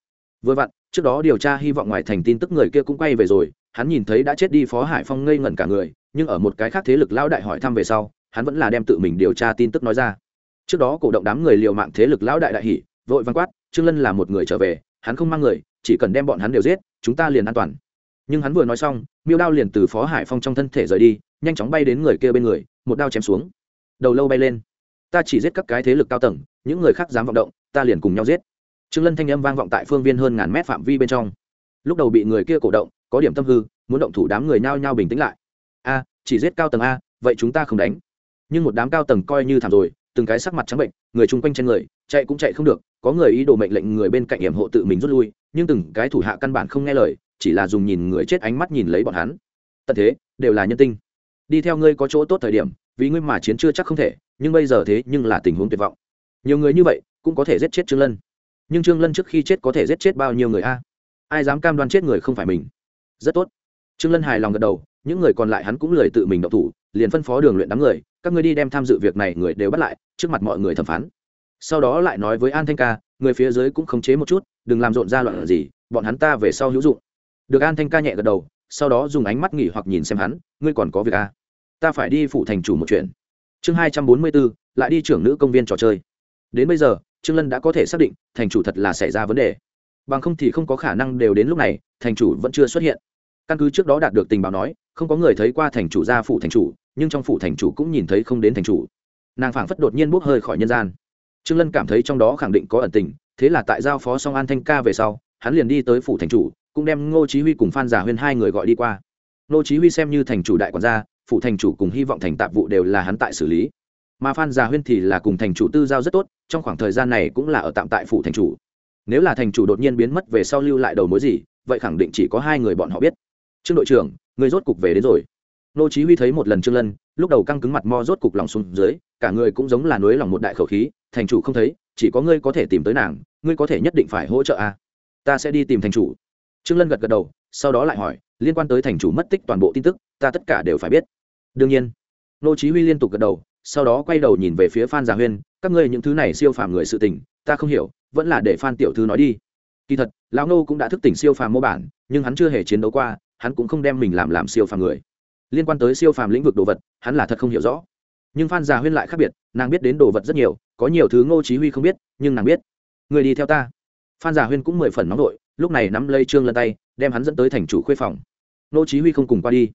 vừa vặn, trước đó điều tra hy vọng ngoài thành tin tức người kia cũng quay về rồi, hắn nhìn thấy đã chết đi phó hải phong ngây ngẩn cả người, nhưng ở một cái khác thế lực lão đại hỏi thăm về sau, hắn vẫn là đem tự mình điều tra tin tức nói ra. Trước đó cổ động đám người liều mạng thế lực lão đại đại hỉ, vội văn quát, trương lân là một người trở về, hắn không mang người, chỉ cần đem bọn hắn đều giết, chúng ta liền an toàn. Nhưng hắn vừa nói xong, miêu đao liền từ phó hải phong trong thân thể rời đi, nhanh chóng bay đến người kia bên người, một đao chém xuống. Đầu lâu bay lên. Ta chỉ giết các cái thế lực cao tầng, những người khác dám vọng động, ta liền cùng nhau giết trương lân thanh âm vang vọng tại phương viên hơn ngàn mét phạm vi bên trong. Lúc đầu bị người kia cổ động, có điểm tâm hư, muốn động thủ đám người nhao nhao bình tĩnh lại. A, chỉ giết cao tầng a, vậy chúng ta không đánh. Nhưng một đám cao tầng coi như thảm rồi, từng cái sắc mặt trắng bệnh, người chung quanh trên người, chạy cũng chạy không được, có người ý đồ mệnh lệnh người bên cạnh hiểm hộ tự mình rút lui, nhưng từng cái thủ hạ căn bản không nghe lời, chỉ là dùng nhìn người chết ánh mắt nhìn lấy bọn hắn. Tận thế, đều là nhân tinh. Đi theo ngươi có chỗ tốt thời điểm, vì ngươi mà chiến chưa chắc không thể, nhưng bây giờ thế nhưng là tình huống tuyệt vọng. Nhiều người như vậy, cũng có thể giết chết trương lân nhưng trương lân trước khi chết có thể giết chết bao nhiêu người a? Ai dám cam đoan chết người không phải mình? Rất tốt. Trương lân hài lòng gật đầu, những người còn lại hắn cũng lười tự mình động thủ, liền phân phó đường luyện đám người, các ngươi đi đem tham dự việc này người đều bắt lại, trước mặt mọi người thẩm phán. Sau đó lại nói với an thanh ca, người phía dưới cũng khống chế một chút, đừng làm rộn ra loạn gì, bọn hắn ta về sau hữu dụng. Được an thanh ca nhẹ gật đầu, sau đó dùng ánh mắt nghỉ hoặc nhìn xem hắn, ngươi còn có việc a ta phải đi phụ thành chủ một chuyện. Chương hai trăm bốn mươi bốn, lại đi trưởng nữ công viên trò chơi. Đến bây giờ trương lân đã có thể xác định, thành chủ thật là xảy ra vấn đề. Bằng không thì không có khả năng đều đến lúc này, thành chủ vẫn chưa xuất hiện. Căn cứ trước đó đạt được tình báo nói, không có người thấy qua thành chủ ra phủ thành chủ, nhưng trong phủ thành chủ cũng nhìn thấy không đến thành chủ. Nàng phảng phất đột nhiên bốc hơi khỏi nhân gian. Trương lân cảm thấy trong đó khẳng định có ẩn tình, thế là tại giao phó song an thanh ca về sau, hắn liền đi tới phủ thành chủ, cũng đem ngô chí huy cùng phan giả huyên hai người gọi đi qua. Ngô chí huy xem như thành chủ đại quản gia phủ thành chủ cùng hy vọng thành tạp vụ đều là hắn tại xử lý mà phan già huyên thì là cùng thành chủ tư giao rất tốt, trong khoảng thời gian này cũng là ở tạm tại phủ thành chủ. Nếu là thành chủ đột nhiên biến mất về sau lưu lại đầu mối gì, vậy khẳng định chỉ có hai người bọn họ biết. Trương đội trưởng, người rốt cục về đến rồi. Nô chí huy thấy một lần trương lân, lúc đầu căng cứng mặt mo rốt cục lòng xuống dưới, cả người cũng giống là nuối lòng một đại khẩu khí, thành chủ không thấy, chỉ có ngươi có thể tìm tới nàng, ngươi có thể nhất định phải hỗ trợ a. À? ta sẽ đi tìm thành chủ. Trương lân gật gật đầu, sau đó lại hỏi, liên quan tới thành chủ mất tích toàn bộ tin tức, ta tất cả đều phải biết. Đương nhiên. Nô chí huy liên tục gật đầu sau đó quay đầu nhìn về phía phan gia huyên, các ngươi những thứ này siêu phàm người sự tình, ta không hiểu, vẫn là để phan tiểu thư nói đi. Kỳ thật, lão nô cũng đã thức tỉnh siêu phàm mô bản, nhưng hắn chưa hề chiến đấu qua, hắn cũng không đem mình làm làm siêu phàm người. Liên quan tới siêu phàm lĩnh vực đồ vật, hắn là thật không hiểu rõ. Nhưng phan già huyên lại khác biệt, nàng biết đến đồ vật rất nhiều, có nhiều thứ ngô chí huy không biết, nhưng nàng biết. Người đi theo ta. Phan già huyên cũng mười phần nóng đội lúc này nắm lấy trương lân tay, đem hắn dẫn tới thành chủ khuê phòng. Ngô chí huy không cùng qua đi.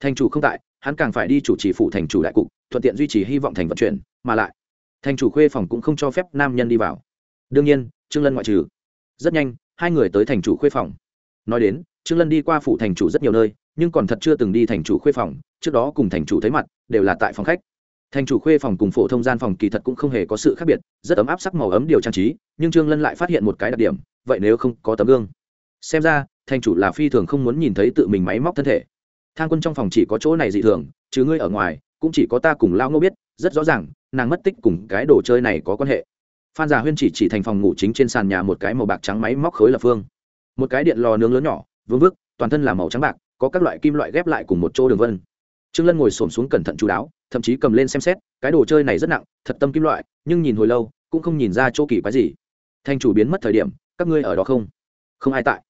Thành chủ không tại hắn càng phải đi chủ trì phụ thành chủ đại cục, thuận tiện duy trì hy vọng thành vận chuyển, mà lại, thành chủ khuê phòng cũng không cho phép nam nhân đi vào. Đương nhiên, trương lân ngoại trừ. Rất nhanh, hai người tới thành chủ khuê phòng. Nói đến, trương lân đi qua phủ thành chủ rất nhiều nơi, nhưng còn thật chưa từng đi thành chủ khuê phòng, trước đó cùng thành chủ thấy mặt, đều là tại phòng khách. Thành chủ khuê phòng cùng phổ thông gian phòng kỳ thật cũng không hề có sự khác biệt, rất ấm áp sắc màu ấm điều trang trí, nhưng trương lân lại phát hiện một cái đặc điểm, vậy nếu không có tấm gương. Xem ra, thành chủ là phi thường không muốn nhìn thấy tự mình máy móc thân thể thang quân trong phòng chỉ có chỗ này dị thường chứ ngươi ở ngoài, cũng chỉ có ta cùng lao ngô biết, rất rõ ràng, nàng mất tích cùng cái đồ chơi này có quan hệ. Phan già huyên chỉ chỉ thành phòng ngủ chính trên sàn nhà một cái màu bạc trắng máy móc khối lập phương. Một cái điện lò nướng lớn nhỏ, vương vức, toàn thân là màu trắng bạc, có các loại kim loại ghép lại cùng một chỗ đường vân. Trương lân ngồi xổm xuống cẩn thận chú đáo, thậm chí cầm lên xem xét, cái đồ chơi này rất nặng, thật tâm kim loại, nhưng nhìn hồi lâu, cũng không nhìn ra chỗ kỳ quái gì. Thanh chủ biến mất thời điểm, các ngươi ở đó không? Không ai tại.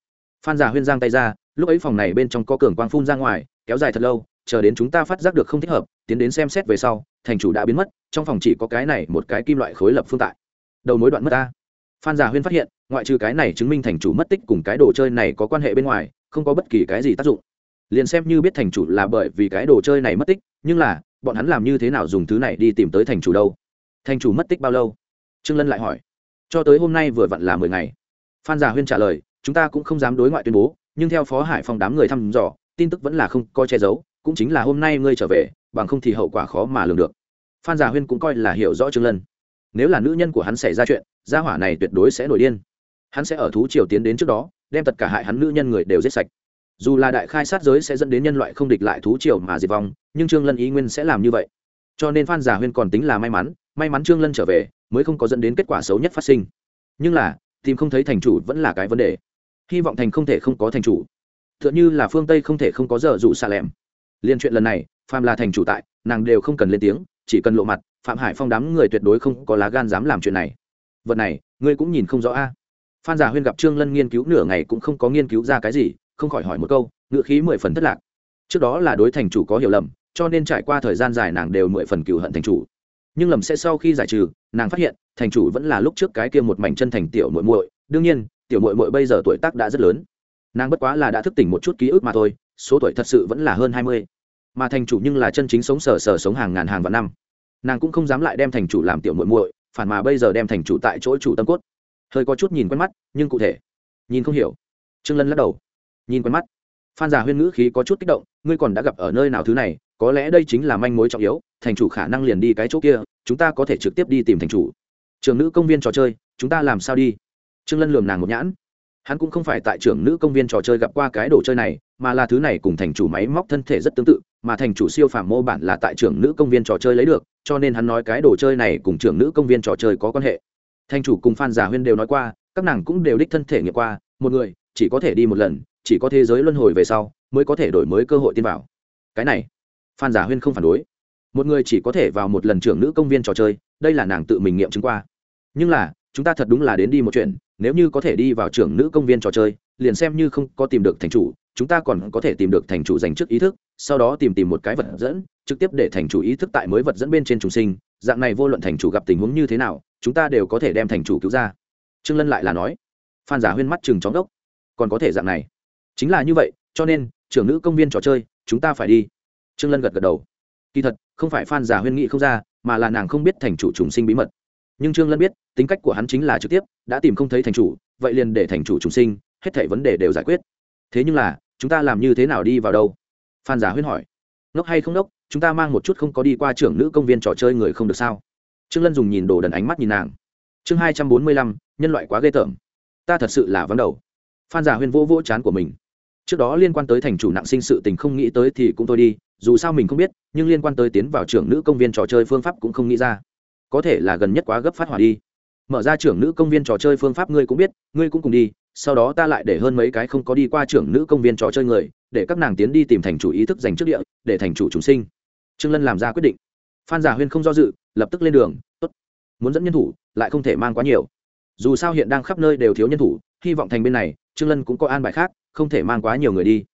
Phan già huyên giang tay ra, lúc ấy phòng này bên trong có cường quang phun ra ngoài kéo dài thật lâu, chờ đến chúng ta phát giác được không thích hợp, tiến đến xem xét về sau, thành chủ đã biến mất, trong phòng chỉ có cái này một cái kim loại khối lập phương tại. Đầu mối đoạn mất ta. Phan già huyên phát hiện, ngoại trừ cái này chứng minh thành chủ mất tích cùng cái đồ chơi này có quan hệ bên ngoài, không có bất kỳ cái gì tác dụng. Liền xem như biết thành chủ là bởi vì cái đồ chơi này mất tích, nhưng là, bọn hắn làm như thế nào dùng thứ này đi tìm tới thành chủ đâu? Thành chủ mất tích bao lâu? Trương lân lại hỏi. Cho tới hôm nay vừa vặn là mười ngày. Phan già huyên trả lời, chúng ta cũng không dám đối ngoại tuyên bố, nhưng theo phó hải phòng đám người thăm dò tin tức vẫn là không coi che giấu, cũng chính là hôm nay ngươi trở về, bằng không thì hậu quả khó mà lường được. Phan già huyên cũng coi là hiểu rõ trương lân. Nếu là nữ nhân của hắn xảy ra chuyện, gia hỏa này tuyệt đối sẽ nổi điên. Hắn sẽ ở thú triều tiến đến trước đó, đem tất cả hại hắn nữ nhân người đều giết sạch. Dù là đại khai sát giới sẽ dẫn đến nhân loại không địch lại thú triều mà diệt vong, nhưng trương lân ý nguyên sẽ làm như vậy. Cho nên phan giả huyên còn tính là may mắn may mắn trương lân trở về, mới không có dẫn đến kết quả xấu nhất phát sinh. Nhưng là, tìm không thấy thành chủ vẫn là cái vấn đề. Hy vọng thành không thể không có thành chủ. Tựa như là phương tây không thể không có dở dụ xà lẻm. Liên chuyện lần này phàm là thành chủ tại, nàng đều không cần lên tiếng, chỉ cần lộ mặt, phạm hải phong đám người tuyệt đối không có lá gan dám làm chuyện này. Vật này, ngươi cũng nhìn không rõ a. Phan giả huyên gặp trương lân nghiên cứu nửa ngày cũng không có nghiên cứu ra cái gì, không khỏi hỏi một câu ngựa khí mười phần thất lạc. Trước đó là đối thành chủ có hiểu lầm, cho nên trải qua thời gian dài nàng đều mười phần cựu hận thành chủ. Nhưng lầm sẽ sau khi giải trừ, nàng phát hiện, thành chủ vẫn là lúc trước cái kia một mảnh chân thành tiểu muội muội. Đương nhiên, tiểu muội muội bây giờ tuổi tác đã rất lớn nàng bất quá là đã thức tỉnh một chút ký ức mà thôi, số tuổi thật sự vẫn là hơn hai mươi. Mà thành chủ nhưng là chân chính sống sờ sờ sống hàng ngàn hàng vạn năm. Nàng cũng không dám lại đem thành chủ làm tiểu muội muội, phản mà bây giờ đem thành chủ tại chỗ chủ tâm cốt. Hơi có chút nhìn quen mắt, nhưng cụ thể. Nhìn không hiểu. Trương lân lắc đầu. Nhìn quen mắt. Phan già huyên ngữ khí có chút kích động, ngươi còn đã gặp ở nơi nào thứ này, có lẽ đây chính là manh mối trọng yếu, thành chủ khả năng liền đi cái chỗ kia, chúng ta có thể trực tiếp đi tìm thành chủ. Trường nữ công viên trò chơi, chúng ta làm sao đi? Trương lân lườm nàng một nhãn hắn cũng không phải tại trưởng nữ công viên trò chơi gặp qua cái đồ chơi này, mà là thứ này cùng thành chủ máy móc thân thể rất tương tự, mà thành chủ siêu phàm mô bản là tại trưởng nữ công viên trò chơi lấy được, cho nên hắn nói cái đồ chơi này cùng trưởng nữ công viên trò chơi có quan hệ. Thành chủ cùng phan giả huyên đều nói qua, các nàng cũng đều đích thân thể nghiệm qua, một người chỉ có thể đi một lần, chỉ có thế giới luân hồi về sau mới có thể đổi mới cơ hội tin vào. Cái này phan giả huyên không phản đối. Một người chỉ có thể vào một lần trưởng nữ công viên trò chơi, đây là nàng tự mình nghiệm chứng qua. Nhưng là, chúng ta thật đúng là đến đi một chuyện nếu như có thể đi vào trưởng nữ công viên trò chơi, liền xem như không có tìm được thành chủ, chúng ta còn có thể tìm được thành chủ dành trước ý thức, sau đó tìm tìm một cái vật dẫn, trực tiếp để thành chủ ý thức tại mới vật dẫn bên trên trùng sinh. Dạng này vô luận thành chủ gặp tình huống như thế nào, chúng ta đều có thể đem thành chủ cứu ra. Trương lân lại là nói, phan giả huyên mắt chừng chóng đốc còn có thể dạng này. Chính là như vậy, cho nên, trưởng nữ công viên trò chơi, chúng ta phải đi. Trương lân gật gật đầu. Kỳ thật, không phải phan giả huyên nghị không ra, mà là nàng không biết thành chủ trùng sinh bí mật nhưng trương lân biết, tính cách của hắn chính là trực tiếp, đã tìm không thấy thành chủ, vậy liền để thành chủ trùng sinh, hết thảy vấn đề đều giải quyết. Thế nhưng là, chúng ta làm như thế nào đi vào đâu? Phan giả huyên hỏi. Ngốc hay không ngốc, chúng ta mang một chút không có đi qua trưởng nữ công viên trò chơi người không được sao? Trương lân dùng nhìn đồ đần ánh mắt nhìn nàng. Chương hai trăm bốn mươi lăm, nhân loại quá ghê tởm. Ta thật sự là vắng đầu. Phan giả huyên vô vỗ chán của mình. Trước đó liên quan tới thành chủ nặng sinh sự tình không nghĩ tới thì cũng thôi đi, dù sao mình không biết, nhưng liên quan tới tiến vào trưởng nữ công viên trò chơi phương pháp cũng không nghĩ ra có thể là gần nhất quá gấp phát hỏa đi. Mở ra trưởng nữ công viên trò chơi phương pháp ngươi cũng biết, ngươi cũng cùng đi, sau đó ta lại để hơn mấy cái không có đi qua trưởng nữ công viên trò chơi người, để các nàng tiến đi tìm thành chủ ý thức dành trước địa, để thành chủ chúng sinh. Trương lân làm ra quyết định. Phan giả huyên không do dự, lập tức lên đường, tốt, muốn dẫn nhân thủ, lại không thể mang quá nhiều. Dù sao hiện đang khắp nơi đều thiếu nhân thủ, hy vọng thành bên này, trương lân cũng có an bài khác, không thể mang quá nhiều người đi.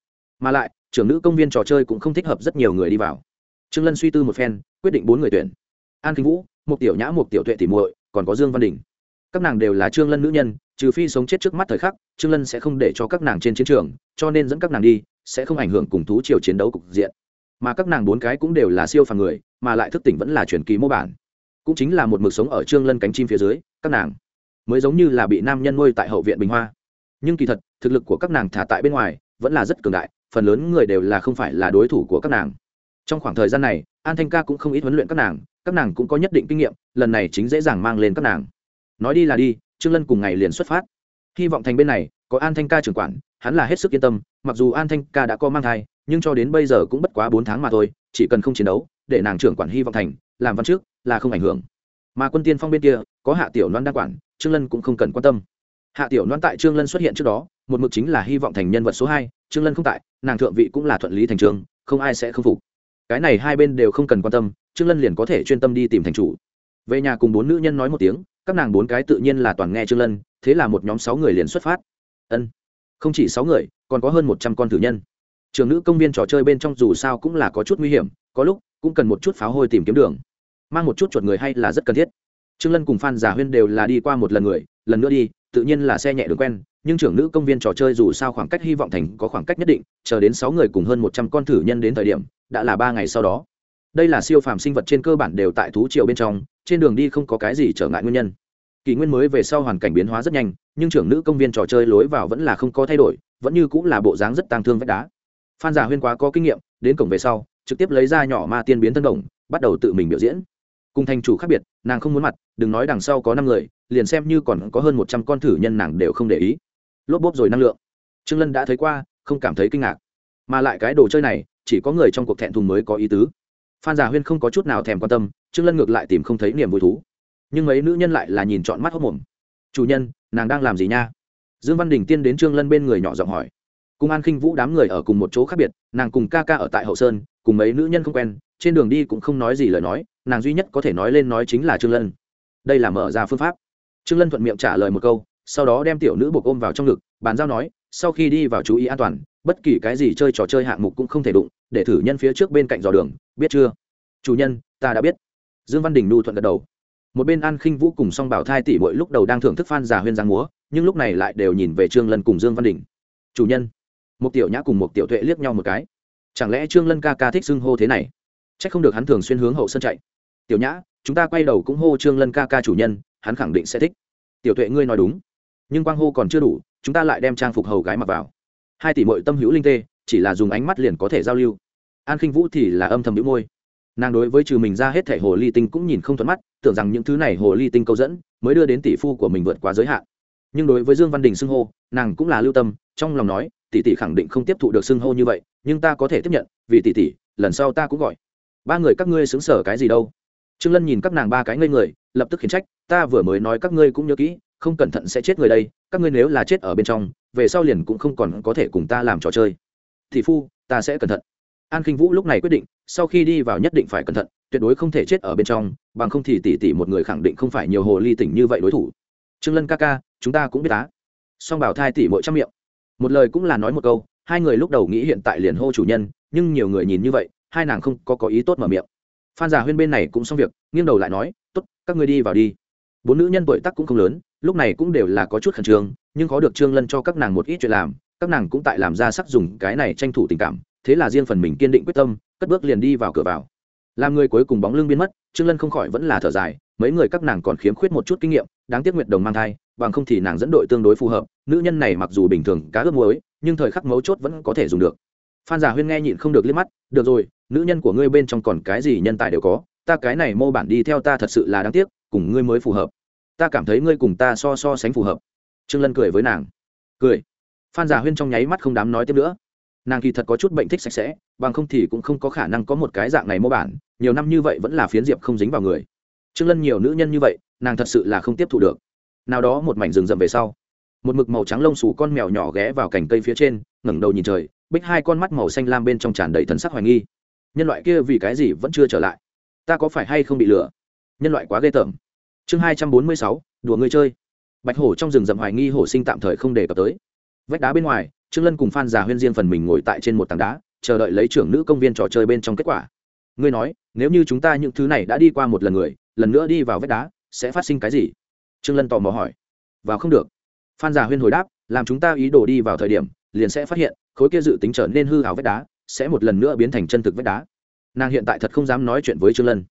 Mà lại, trưởng nữ công viên trò chơi cũng không thích hợp rất nhiều người đi vào. Trương lân suy tư một phen, quyết định bốn người tuyển. An kinh vũ một tiểu nhã, một tiểu tuệ tỉ muội, còn có dương văn đình. Các nàng đều là trương lân nữ nhân, trừ phi sống chết trước mắt thời khắc, trương lân sẽ không để cho các nàng trên chiến trường, cho nên dẫn các nàng đi, sẽ không ảnh hưởng cùng thú triều chiến đấu cục diện. Mà các nàng bốn cái cũng đều là siêu phàm người, mà lại thức tỉnh vẫn là truyền kỳ mô bản. Cũng chính là một mực sống ở trương lân cánh chim phía dưới, các nàng mới giống như là bị nam nhân nuôi tại hậu viện bình hoa. Nhưng kỳ thật, thực lực của các nàng thả tại bên ngoài vẫn là rất cường đại, phần lớn người đều là không phải là đối thủ của các nàng. Trong khoảng thời gian này, an thanh ca cũng không ít huấn luyện các nàng các nàng cũng có nhất định kinh nghiệm, lần này chính dễ dàng mang lên các nàng. Nói đi là đi, trương lân cùng ngày liền xuất phát. Hy vọng thành bên này, có an thanh ca trưởng quản, hắn là hết sức yên tâm, mặc dù an thanh ca đã có mang thai, nhưng cho đến bây giờ cũng bất quá bốn tháng mà thôi, chỉ cần không chiến đấu, để nàng trưởng quản hy vọng thành, làm văn trước, là không ảnh hưởng. Mà quân tiên phong bên kia, có hạ tiểu loan đang quản, trương lân cũng không cần quan tâm. Hạ tiểu loan tại trương lân xuất hiện trước đó, một mực chính là hy vọng thành nhân vật số hai, trương lân không tại, nàng thượng vị cũng là thuận lý thành trường, không ai sẽ không phục. Cái này hai bên đều không cần quan tâm trương lân liền có thể chuyên tâm đi tìm thành chủ. Về nhà cùng bốn nữ nhân nói một tiếng, các nàng bốn cái tự nhiên là toàn nghe trương lân, thế là một nhóm sáu người liền xuất phát. Ân, không chỉ sáu người, còn có hơn một trăm con thử nhân. Trường nữ công viên trò chơi bên trong dù sao cũng là có chút nguy hiểm, có lúc cũng cần một chút pháo hôi tìm kiếm đường. Mang một chút chuột người hay là rất cần thiết. Trương lân cùng phan giả huyên đều là đi qua một lần người, lần nữa đi, tự nhiên là xe nhẹ đường quen, nhưng trưởng nữ công viên trò chơi dù sao khoảng cách hy vọng thành có khoảng cách nhất định, chờ đến sáu người cùng hơn một trăm con thử nhân đến thời điểm, đã là ba ngày sau đó đây là siêu phàm sinh vật trên cơ bản đều tại thú triều bên trong, trên đường đi không có cái gì trở ngại nguyên nhân. Kỷ nguyên mới về sau hoàn cảnh biến hóa rất nhanh, nhưng trưởng nữ công viên trò chơi lối vào vẫn là không có thay đổi, vẫn như cũng là bộ dáng rất tang thương vách đá. Phan giả huyên quá có kinh nghiệm, đến cổng về sau, trực tiếp lấy ra nhỏ ma tiên biến thân đồng, bắt đầu tự mình biểu diễn. Cùng thành chủ khác biệt, nàng không muốn mặt, đừng nói đằng sau có năm người, liền xem như còn có hơn một trăm con thử nhân nàng đều không để ý. Lốp bốp rồi năng lượng. Trương lân đã thấy qua, không cảm thấy kinh ngạc. Mà lại cái đồ chơi này, chỉ có người trong cuộc thẹn thùng mới có ý tứ phan giả huyên không có chút nào thèm quan tâm, trương lân ngược lại tìm không thấy niềm vui thú. Nhưng mấy nữ nhân lại là nhìn trọn mắt hốc mồm. Chủ nhân, nàng đang làm gì nha? Dương văn đình tiên đến trương lân bên người nhỏ giọng hỏi. Cùng an khinh vũ đám người ở cùng một chỗ khác biệt, nàng cùng ca ca ở tại hậu sơn, cùng mấy nữ nhân không quen, trên đường đi cũng không nói gì lời nói, nàng duy nhất có thể nói lên nói chính là trương lân. Đây là mở ra phương pháp. Trương lân thuận miệng trả lời một câu, sau đó đem tiểu nữ buộc ôm vào trong ngực, bàn giao nói, sau khi đi vào chú ý an toàn bất kỳ cái gì chơi trò chơi hạng mục cũng không thể đụng, để thử nhân phía trước bên cạnh dò đường, biết chưa? Chủ nhân, ta đã biết. Dương văn đình nhu thuận gật đầu. Một bên an khinh vũ cùng song bảo thai tỷ mỗi lúc đầu đang thưởng thức phan già huyên giang múa, nhưng lúc này lại đều nhìn về trương lân cùng dương văn đình. Chủ nhân một tiểu nhã cùng một tiểu tuệ liếc nhau một cái. Chẳng lẽ trương lân ca ca thích xưng hô thế này? C h ắ c không được hắn thường xuyên hướng hậu sân chạy. Tiểu nhã, chúng ta quay đầu cũng hô trương lân ca ca chủ nhân, hắn khẳng định sẽ thích. Tiểu tuệ ngươi nói đúng. Nhưng quang hô còn chưa đủ, chúng ta lại đem trang phục hầu gái mặc vào hai tỷ mội tâm hữu linh tê, chỉ là dùng ánh mắt liền có thể giao lưu. An khinh vũ thì là âm thầm hữu môi. Nàng đối với trừ mình ra hết thẻ hồ ly tinh cũng nhìn không thuận mắt, tưởng rằng những thứ này hồ ly tinh câu dẫn, mới đưa đến tỷ phu của mình vượt quá giới hạn. Nhưng đối với dương văn đình xưng hô, nàng cũng là lưu tâm, trong lòng nói, tỷ tỷ khẳng định không tiếp thụ được xưng hô như vậy, nhưng ta có thể tiếp nhận, vì tỷ tỷ, lần sau ta cũng gọi. Ba người các ngươi xứng sở cái gì đâu? Trương lân nhìn các nàng ba cái ngây người, lập tức khiển trách, ta vừa mới nói các ngươi cũng nhớ kỹ, không cẩn thận sẽ chết người đây, các ngươi nếu là chết ở bên trong về sau liền cũng không còn có thể cùng ta làm trò chơi. Thị phu, ta sẽ cẩn thận. An khinh vũ lúc này quyết định, sau khi đi vào nhất định phải cẩn thận, tuyệt đối không thể chết ở bên trong, bằng không thì tỷ tỷ một người khẳng định không phải nhiều hồ ly tỉnh như vậy đối thủ. Trương lân ca ca, chúng ta cũng biết á. Song bảo thai tỷ mỗi trăm miệng. Một lời cũng là nói một câu, hai người lúc đầu nghĩ hiện tại liền hô chủ nhân, nhưng nhiều người nhìn như vậy, hai nàng không có có ý tốt mở miệng. Phan giả huyên bên này cũng xong việc, nghiêng đầu lại nói, tốt, các ngươi đi vào đi. Bốn nữ nhân tuổi tắc cũng không lớn lúc này cũng đều là có chút khẩn trương, nhưng có được trương lân cho các nàng một ít chuyện làm, các nàng cũng tại làm ra sắc dùng cái này tranh thủ tình cảm, thế là riêng phần mình kiên định quyết tâm, cất bước liền đi vào cửa vào. Làm người cuối cùng bóng lưng biến mất, trương lân không khỏi vẫn là thở dài, mấy người các nàng còn khiếm khuyết một chút kinh nghiệm, đáng tiếc nguyệt đồng mang thai, bằng không thì nàng dẫn đội tương đối phù hợp, nữ nhân này mặc dù bình thường cá ướp muối, nhưng thời khắc mấu chốt vẫn có thể dùng được. Phan giả huyên nghe nhịn không được liếc mắt, được rồi, nữ nhân của ngươi bên trong còn cái gì nhân tài đều có, ta cái này mô bản đi theo ta thật sự là đáng tiếc, cùng ngươi mới phù hợp ta cảm thấy ngươi cùng ta so so sánh phù hợp. Trương lân cười với nàng. Cười. Phan giả huyên trong nháy mắt không dám nói tiếp nữa. Nàng kỳ thật có chút bệnh thích sạch sẽ, bằng không thì cũng không có khả năng có một cái dạng này mô bản, nhiều năm như vậy vẫn là phiến diệp không dính vào người. Trương lân nhiều nữ nhân như vậy, nàng thật sự là không tiếp thu được. Nào đó một mảnh rừng rậm về sau, một mực màu trắng lông xù con mèo nhỏ ghé vào cành cây phía trên, ngẩng đầu nhìn trời, bích hai con mắt màu xanh lam bên trong tràn đầy thần sắc hoài nghi. Nhân loại kia vì cái gì vẫn chưa trở lại? Ta có phải hay không bị lừa? Nhân loại quá ghê tởm chương hai trăm bốn mươi sáu, đùa người chơi. Bạch hổ trong rừng rậm hoài nghi hổ sinh tạm thời không đề cập tới. Vách đá bên ngoài, trương lân cùng phan già huyên riêng phần mình ngồi tại trên một tảng đá, chờ đợi lấy trưởng nữ công viên trò chơi bên trong kết quả. Ngươi nói, nếu như chúng ta những thứ này đã đi qua một lần người, lần nữa đi vào vách đá, sẽ phát sinh cái gì? Trương lân tò mò hỏi. Vào không được. Phan già huyên hồi đáp, làm chúng ta ý đồ đi vào thời điểm, liền sẽ phát hiện, khối kia dự tính trở nên hư hào vách đá, sẽ một lần nữa biến thành chân thực vách đá. Nàng hiện tại thật không dám nói chuyện với trương lân.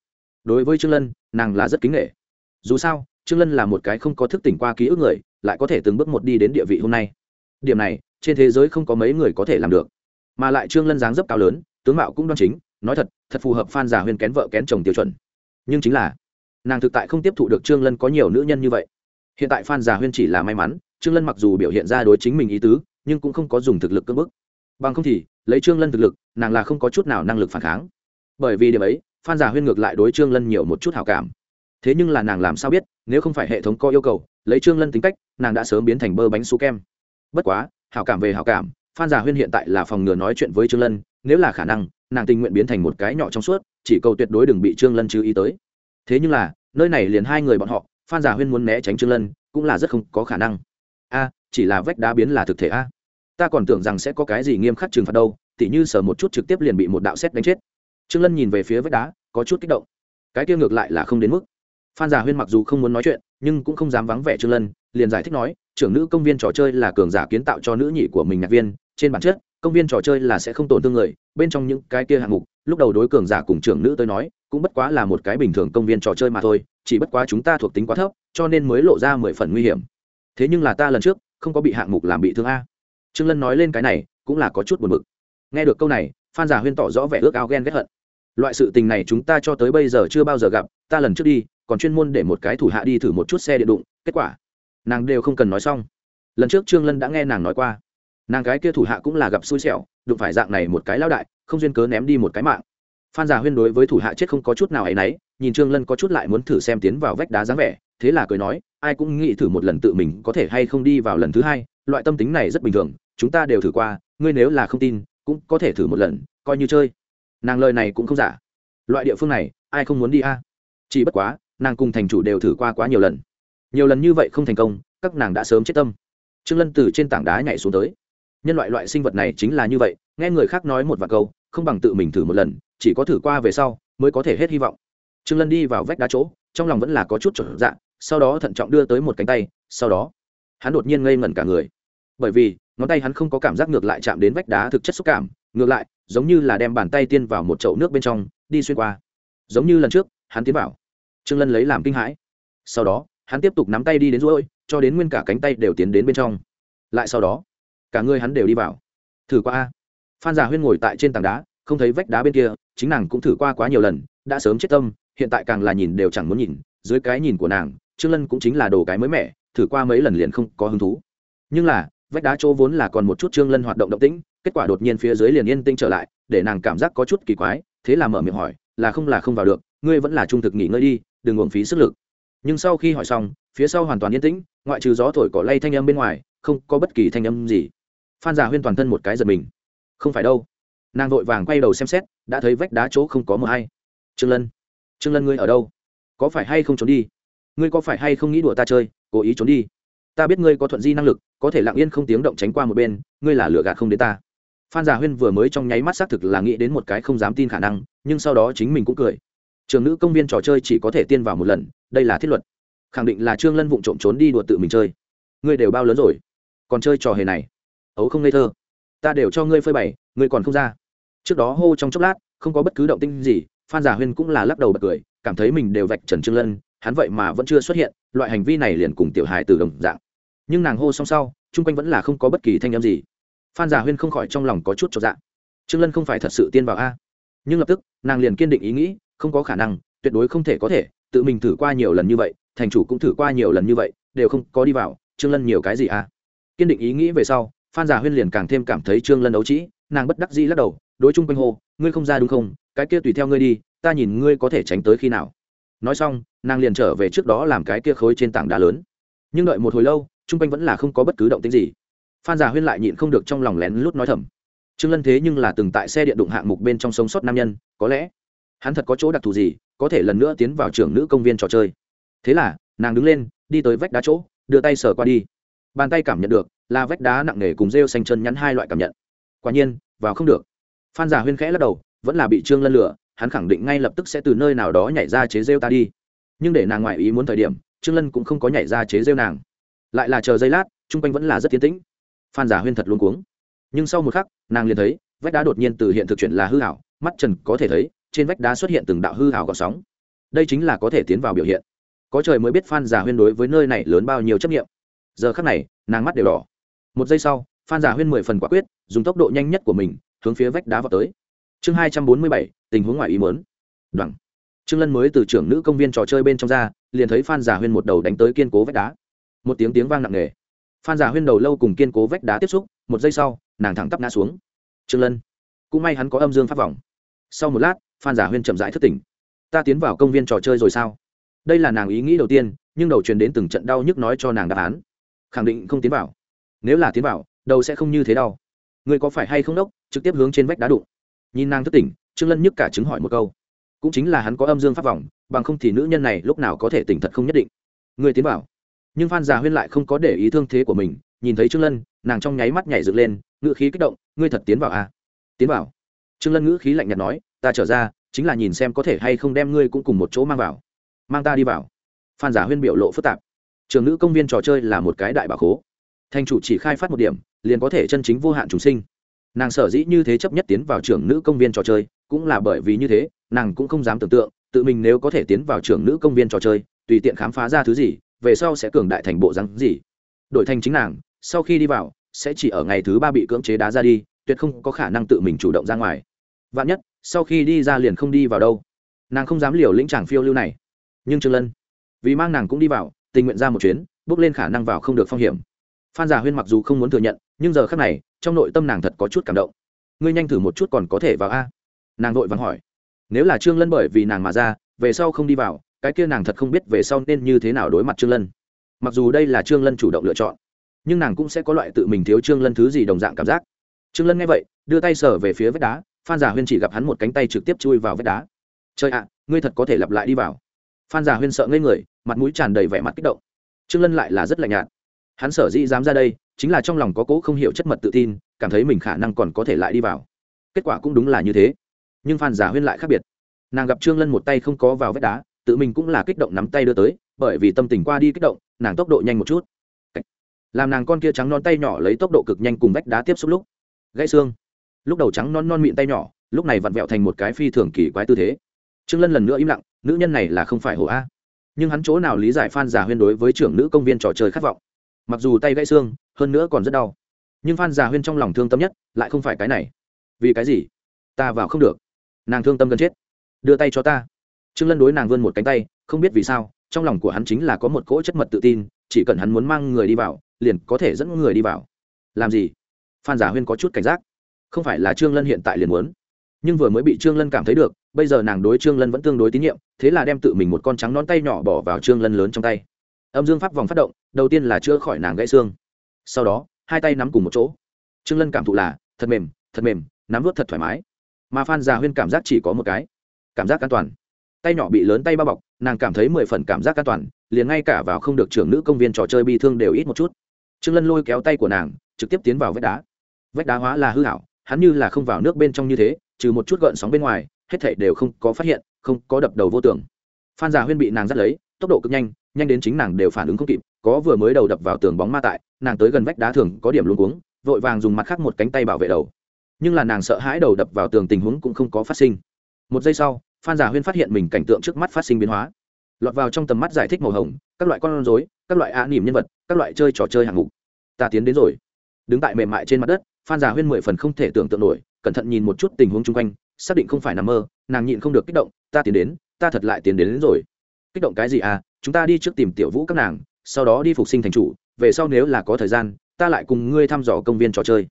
Đối với trương lân, nàng là rất kính nghệ dù sao, trương lân là một cái không có thức tỉnh qua ký ức người, lại có thể từng bước một đi đến địa vị hôm nay. Điểm này, trên thế giới không có mấy người có thể làm được. Mà lại trương lân dáng dấp cao lớn, tướng mạo cũng đoan chính, nói thật thật phù hợp phan giả huyên kén vợ kén chồng tiêu chuẩn. Nhưng chính là, nàng thực tại không tiếp thụ được trương lân có nhiều nữ nhân như vậy. Hiện tại phan giả huyên chỉ là may mắn, trương lân mặc dù biểu hiện ra đối chính mình ý tứ, nhưng cũng không có dùng thực lực cưỡng bức. Bằng không thì, lấy trương lân thực lực, nàng là không có chút nào năng lực phản kháng. Bởi vì điểm ấy, phan giả huyên ngược lại đối trương lân nhiều một chút hảo cảm thế nhưng là nàng làm sao biết, nếu không phải hệ thống có yêu cầu, lấy trương lân tính cách, nàng đã sớm biến thành bơ bánh su kem. Bất quá, hảo cảm về hảo cảm, phan giả huyên hiện tại là phòng ngừa nói chuyện với trương lân, nếu là khả năng, nàng tình nguyện biến thành một cái nhỏ trong suốt, chỉ cầu tuyệt đối đừng bị trương lân chú ý tới. Thế nhưng là, nơi này liền hai người bọn họ, phan giả huyên muốn né tránh trương lân, cũng là rất không có khả năng. A, chỉ là vách đá biến là thực thể a. Ta còn tưởng rằng sẽ có cái gì nghiêm khắc trừng phạt đâu, tỉ như sờ một chút trực tiếp liền bị một đạo xét đánh chết. Trương lân nhìn về phía vách đá, có chút kích động. Cái kia ngược lại là không đến mức phan giả huyên mặc dù không muốn nói chuyện, nhưng cũng không dám vắng vẻ trương lân, liền giải thích nói, trưởng nữ công viên trò chơi là cường giả kiến tạo cho nữ nhị của mình nhạc viên, trên bản chất, công viên trò chơi là sẽ không tổn thương người, bên trong những cái kia hạng mục, lúc đầu đối cường giả cùng trưởng nữ tới nói, cũng bất quá là một cái bình thường công viên trò chơi mà thôi, chỉ bất quá chúng ta thuộc tính quá thấp, cho nên mới lộ ra mười phần nguy hiểm. Thế nhưng là ta lần trước, không có bị hạng mục làm bị thương a. Trương lân nói lên cái này, cũng là có chút buồn bực. Nghe được câu này, phan giả huyên tỏ rõ vẻ ước ao ghen ghét hận. Loại sự tình này chúng ta cho tới bây giờ chưa bao giờ gặp, ta lần trước đi còn chuyên môn để một cái thủ hạ đi thử một chút xe điện đụng, kết quả, nàng đều không cần nói xong. Lần trước trương lân đã nghe nàng nói qua, nàng cái kia thủ hạ cũng là gặp xui xẻo, đụng phải dạng này một cái lao đại, không duyên cớ ném đi một cái mạng. Phan già huyên đối với thủ hạ chết không có chút nào ấ y n ấ y nhìn trương lân có chút lại muốn thử xem tiến vào vách đá dáng vẻ, thế là cười nói, ai cũng nghĩ thử một lần tự mình có thể hay không đi vào lần thứ hai, loại tâm tính này rất bình thường, chúng ta đều thử qua, ngươi nếu là không tin, cũng có thể thử một lần, coi như chơi. Nàng lời này cũng không giả. Loại địa phương này, ai không muốn đi a? Chỉ bất quá nàng cùng thành chủ đều thử qua quá nhiều lần. Nhiều lần như vậy không thành công, các nàng đã sớm chết tâm. Trương lân từ trên tảng đá nhảy xuống tới. Nhân loại loại sinh vật này chính là như vậy, nghe người khác nói một vài câu, không bằng tự mình thử một lần, chỉ có thử qua về sau, mới có thể hết hy vọng. Trương lân đi vào vách đá chỗ, trong lòng vẫn là có chút trở dạng sau đó thận trọng đưa tới một cánh tay, sau đó, hắn đột nhiên ngây ngẩn cả người. Bởi vì, ngón tay hắn không có cảm giác ngược lại chạm đến vách đá thực chất xúc cảm, ngược lại, giống như là đem bàn tay tiên vào một chậu nước bên trong, đi xuyên qua. Giống như lần trước, hắn tiến vào trương lân lấy làm kinh hãi. Sau đó, hắn tiếp tục nắm tay đi đến rỗi cho đến nguyên cả cánh tay đều tiến đến bên trong. Lại sau đó, cả người hắn đều đi vào. Thử qua a. Phan giả huyên ngồi tại trên tảng đá, không thấy vách đá bên kia, chính nàng cũng thử qua quá nhiều lần, đã sớm chết tâm, hiện tại càng là nhìn đều chẳng muốn nhìn, dưới cái nhìn của nàng, trương lân cũng chính là đồ cái mới mẻ, thử qua mấy lần liền không có hứng thú. Nhưng là, vách đá chỗ vốn là còn một chút trương lân hoạt động động tĩnh, kết quả đột nhiên phía dưới liền yên tĩnh trở lại, để nàng cảm giác có chút kỳ quái, thế là mở miệng hỏi, là không là không vào được, ngươi vẫn là trung thực nghỉ ngơi đi đừng uổng phí sức lực. Nhưng sau khi hỏi xong, phía sau hoàn toàn yên tĩnh, ngoại trừ gió thổi cỏ lay thanh âm bên ngoài, không có bất kỳ thanh âm gì. Phan giả huyên toàn thân một cái giật mình. Không phải đâu. Nàng vội vàng quay đầu xem xét, đã thấy vách đá chỗ không có mờ hay. Trương lân. Trương lân ngươi ở đâu? Có phải hay không trốn đi? Ngươi có phải hay không nghĩ đùa ta chơi, cố ý trốn đi? Ta biết ngươi có thuận di năng lực, có thể lặng yên không tiếng động tránh qua một bên, ngươi là lựa gạt không đến ta. Phan giả huyên vừa mới trong nháy mắt xác thực là nghĩ đến một cái không dám tin khả năng, nhưng sau đó chính mình cũng cười trường nữ công viên trò chơi chỉ có thể tiên vào một lần, đây là thiết luật. Khẳng định là trương lân vụng trộm trốn đi đùa tự mình chơi. Ngươi đều bao lớn rồi, còn chơi trò hề này. Ấu không ngây thơ. Ta đều cho ngươi phơi bày, ngươi còn không ra. Trước đó hô trong chốc lát, không có bất cứ động tinh gì, phan giả huyên cũng là lắc đầu bật cười, cảm thấy mình đều vạch trần trương lân, hắn vậy mà vẫn chưa xuất hiện, loại hành vi này liền cùng tiểu hài từ đồng dạng. Nhưng nàng hô xong sau, chung quanh vẫn là không có bất kỳ thanh âm gì. Phan giả huyên không khỏi trong lòng có chút cho dạ. Trương lân không phải thật sự tiên vào a. Nhưng lập tức, nàng liền kiên định ý nghĩ không có khả năng, tuyệt đối không thể có thể, tự mình thử qua nhiều lần như vậy, thành chủ cũng thử qua nhiều lần như vậy, đều không có đi vào, trương lân nhiều cái gì à? kiên định ý nghĩ về sau, phan giả huyên liền càng thêm cảm thấy trương lân đấu trĩ, nàng bất đắc dĩ lắc đầu, đối chung quanh hô, ngươi không ra đúng không? Cái kia tùy theo ngươi đi, ta nhìn ngươi có thể tránh tới khi nào. Nói xong, nàng liền trở về trước đó làm cái kia khối trên tảng đá lớn. Nhưng đợi một hồi lâu, chung quanh vẫn là không có bất cứ động tĩnh gì. Phan giả huyên lại nhịn không được trong lòng lén lút nói thầm. Trương lân thế nhưng là từng tại xe điện đụng hạng mục bên trong sống sót nam nhân, có lẽ hắn thật có chỗ đặc thù gì, có thể lần nữa tiến vào trường nữ công viên trò chơi? Thế là, nàng đứng lên, đi tới vách đá chỗ, đưa tay sờ qua đi. Bàn tay cảm nhận được là vách đá nặng nề cùng rêu xanh chân nhắn hai loại cảm nhận. Quả nhiên, vào không được. Phan giả huyên khẽ lắc đầu, vẫn là bị trương lân lửa hắn khẳng định ngay lập tức sẽ từ nơi nào đó nhảy ra chế rêu ta đi. Nhưng để nàng ngoại ý muốn thời điểm, trương lân cũng không có nhảy ra chế rêu nàng. Lại là chờ giây lát, chung quanh vẫn là rất tiến tĩnh. Phan giả huyên thật luôn cuống. Nhưng sau một khắc, nàng liền thấy, vách đá đột nhiên từ hiện thực chuyển là hư hảo mắt trần có thể thấy trên vách đá xuất hiện từng đạo hư hào gọn sóng. Đây chính là có thể tiến vào biểu hiện. Có trời mới biết phan giả huyên đối với nơi này lớn bao nhiêu chấp nghiệm giờ khắc này, nàng mắt đều đỏ. Một giây sau, phan giả huyên mười phần quả quyết, dùng tốc độ nhanh nhất của mình, hướng phía vách đá vào tới. Chương hai trăm bốn mươi bảy, tình huống ngoài ý mớn đoẳng trương lân mới từ trưởng nữ công viên trò chơi bên trong ra, liền thấy phan giả huyên một đầu đánh tới kiên cố vách đá. Một tiếng tiếng vang nặng nề. Phan giả huyên đầu lâu cùng kiên cố vách đá tiếp xúc, một giây sau, nàng thẳng tắp ngã xuống. Trương lân. Cũng may hắn có âm dương pháp vọng sau một lát phan giả huyên chậm rãi thất tỉnh. Ta tiến vào công viên trò chơi rồi sao? Đây là nàng ý nghĩ đầu tiên, nhưng đầu truyền đến từng trận đau nhức nói cho nàng đáp án. Khẳng định không tiến vào. Nếu là tiến vào, đầu sẽ không như thế đau người có phải hay không đốc, trực tiếp hướng trên vách đá đụng. Nhìn nàng thất tỉnh, trương lân nhức cả chứng hỏi một câu. Cũng chính là hắn có âm dương pháp vòng bằng không thì nữ nhân này lúc nào có thể tỉnh thật không nhất định. Người tiến vào. Nhưng phan già huyên lại không có để ý thương thế của mình, nhìn thấy trương lân, nàng trong nháy mắt nhảy dựng lên, ngữ khí kích động, ngươi thật tiến vào à? Tiến vào. Trương lân ngữ khí lạnh nhạt nói ta trở ra, chính là nhìn xem có thể hay không đem ngươi cũng cùng một chỗ mang vào. Mang ta đi vào. Phan giả huyên biểu lộ phức tạp. Trường nữ công viên trò chơi là một cái đại bà khố. Thành chủ chỉ khai phát một điểm, liền có thể chân chính vô hạn chúng sinh. Nàng sở dĩ như thế chấp nhất tiến vào trường nữ công viên trò chơi, cũng là bởi vì như thế, nàng cũng không dám tưởng tượng, tự mình nếu có thể tiến vào trường nữ công viên trò chơi, tùy tiện khám phá ra thứ gì, về sau sẽ cường đại thành bộ rắn gì. Đổi thành chính nàng, sau khi đi vào, sẽ chỉ ở ngày thứ ba bị cưỡng chế đá ra đi, tuyệt không có khả năng tự mình chủ động ra ngoài. Vạn nhất sau khi đi ra liền không đi vào đâu. Nàng không dám liều lĩnh chàng phiêu lưu này. Nhưng trương lân, vì mang nàng cũng đi vào, tình nguyện ra một chuyến, bước lên khả năng vào không được phong hiểm. Phan giả huyên mặc dù không muốn thừa nhận, nhưng giờ khác này, trong nội tâm nàng thật có chút cảm động. Ngươi nhanh thử một chút còn có thể vào a? Nàng vội vàng hỏi. Nếu là trương lân bởi vì nàng mà ra, về sau không đi vào, cái kia nàng thật không biết về sau nên như thế nào đối mặt trương lân. Mặc dù đây là trương lân chủ động lựa chọn, nhưng nàng cũng sẽ có loại tự mình thiếu trương lân thứ gì đồng dạng cảm giác. Trương lân nghe vậy, đưa tay sờ về phía vách đá phan giả huyên chỉ gặp hắn một cánh tay trực tiếp chui vào vách đá. Trời ạ, ngươi thật có thể lặp lại đi vào. Phan giả huyên sợ ngây người, mặt mũi tràn đầy vẻ mặt kích động. Trương lân lại là rất lạnh nhạt. Hắn sở dĩ dám ra đây, chính là trong lòng có cố không hiểu chất mật tự tin, cảm thấy mình khả năng còn có thể lại đi vào. Kết quả cũng đúng là như thế. Nhưng phan giả huyên lại khác biệt. Nàng gặp trương lân một tay không có vào vách đá, tự mình cũng là kích động nắm tay đưa tới, bởi vì tâm tình qua đi kích động, nàng tốc độ nhanh một chút. Làm nàng con kia trắng non tay nhỏ lấy tốc độ cực nhanh cùng vách đá tiếp xúc lúc. Gãy xương lúc đầu trắng non non mịn tay nhỏ, lúc này vặn vẹo thành một cái phi thường kỳ quái tư thế. Trương lân lần nữa im lặng, nữ nhân này là không phải hồ a. Nhưng hắn chỗ nào lý giải phan giả huyên đối với trưởng nữ công viên trò chơi khát vọng? Mặc dù tay gãy xương, hơn nữa còn rất đau. Nhưng phan giả huyên trong lòng thương tâm nhất, lại không phải cái này. Vì cái gì? Ta vào không được. Nàng thương tâm gần chết. Đưa tay cho ta. Trương lân đối nàng vươn một cánh tay, không biết vì sao, trong lòng của hắn chính là có một cỗ chất mật tự tin, chỉ cần hắn muốn mang người đi vào, liền có thể dẫn người đi vào. Làm gì? Phan giả huyên có chút cảnh giác không phải là trương lân hiện tại liền muốn. Nhưng vừa mới bị trương lân cảm thấy được, bây giờ nàng đối trương lân vẫn tương đối tín nhiệm, thế là đem tự mình một con trắng nón tay nhỏ bỏ vào trương lân lớn trong tay. Âm dương pháp vòng phát động, đầu tiên là chữa khỏi nàng gãy xương. Sau đó, hai tay nắm cùng một chỗ. Trương lân cảm thụ là, thật mềm thật mềm, nắm vớt thật thoải mái. Mà phan già huyên cảm giác chỉ có một cái, cảm giác an toàn. Tay nhỏ bị lớn tay bao bọc, nàng cảm thấy mười phần cảm giác an toàn, liền ngay cả vào không được trưởng nữ công viên trò chơi bi thương đều ít một chút. Trương lân lôi kéo tay của nàng, trực tiếp tiến vào vách đá. Vách đá hóa là hư hảo hắn như là không vào nước bên trong như thế, trừ một chút gợn sóng bên ngoài, hết thảy đều không có phát hiện, không có đập đầu vô tưởng. Phan già huyên bị nàng dắt lấy, tốc độ cực nhanh nhanh đến chính nàng đều phản ứng không kịp, có vừa mới đầu đập vào tường bóng ma tại, nàng tới gần vách đá thường có điểm luôn cuống, vội vàng dùng mặt khác một cánh tay bảo vệ đầu. Nhưng là nàng sợ hãi đầu đập vào tường tình huống cũng không có phát sinh. Một giây sau, phan giả huyên phát hiện mình cảnh tượng trước mắt phát sinh biến hóa. Lọt vào trong tầm mắt giải thích màu hồng, các loại con rối, các loại á nỉm nhân vật, các loại chơi trò chơi hạng mục. Ta tiến đến rồi. Đứng tại mềm mại trên mặt đất phan giả huyên mười phần không thể tưởng tượng nổi cẩn thận nhìn một chút tình huống chung quanh xác định không phải nằm mơ nàng nhịn không được kích động ta tiến đến ta thật lại tiến đến, đến rồi. Kích động cái gì à? Chúng ta đi trước tìm tiểu vũ các nàng sau đó đi phục sinh thành chủ về sau nếu là có thời gian ta lại cùng ngươi thăm dò công viên trò chơi.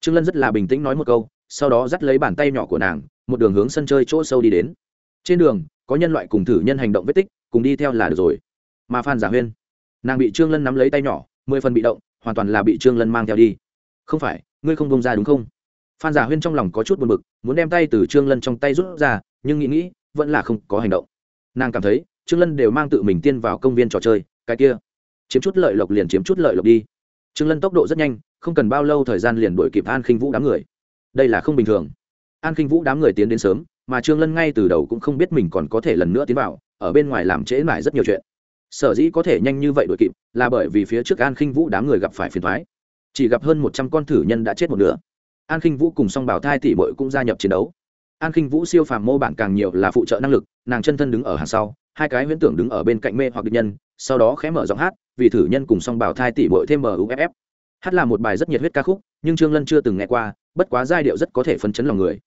Trương lân rất là bình tĩnh nói một câu sau đó dắt lấy bàn tay nhỏ của nàng một đường hướng sân chơi chỗ sâu đi đến. Trên đường có nhân loại cùng thử nhân hành động vết tích cùng đi theo là được rồi. Mà phan giả huyên nàng bị trương lân nắm lấy tay nhỏ mười phần bị động hoàn toàn là bị trương lân mang theo đi. Không phải ngươi không bông ra đúng không? Phan giả huyên trong lòng có chút buồn bực, muốn đem tay từ trương lân trong tay rút ra, nhưng nghĩ nghĩ, vẫn là không có hành động. Nàng cảm thấy, trương lân đều mang tự mình tiên vào công viên trò chơi, cái kia, chiếm chút lợi lộc liền chiếm chút lợi lộc đi. Trương lân tốc độ rất nhanh, không cần bao lâu thời gian liền đuổi kịp an khinh vũ đám người. Đây là không bình thường. An khinh vũ đám người tiến đến sớm, mà trương lân ngay từ đầu cũng không biết mình còn có thể lần nữa tiến vào, ở bên ngoài làm trễ mãi rất nhiều chuyện. Sở dĩ có thể nhanh như vậy đuổi kịp, là bởi vì phía trước an khinh vũ đám người gặp phải phiền thoái chỉ gặp hơn một trăm con thử nhân đã chết một nửa. An khinh vũ cùng song bảo thai tỷ bội cũng gia nhập chiến đấu. An khinh vũ siêu phàm mô bản càng nhiều là phụ trợ năng lực, nàng chân thân đứng ở hàng sau, hai cái huyễn tưởng đứng ở bên cạnh mê hoặc địch nhân, sau đó khẽ mở giọng hát, vì thử nhân cùng song bảo thai tỷ bội thêm muff hát là một bài rất nhiệt huyết ca khúc, nhưng trương lân chưa từng nghe qua, bất quá giai điệu rất có thể phấn chấn lòng người.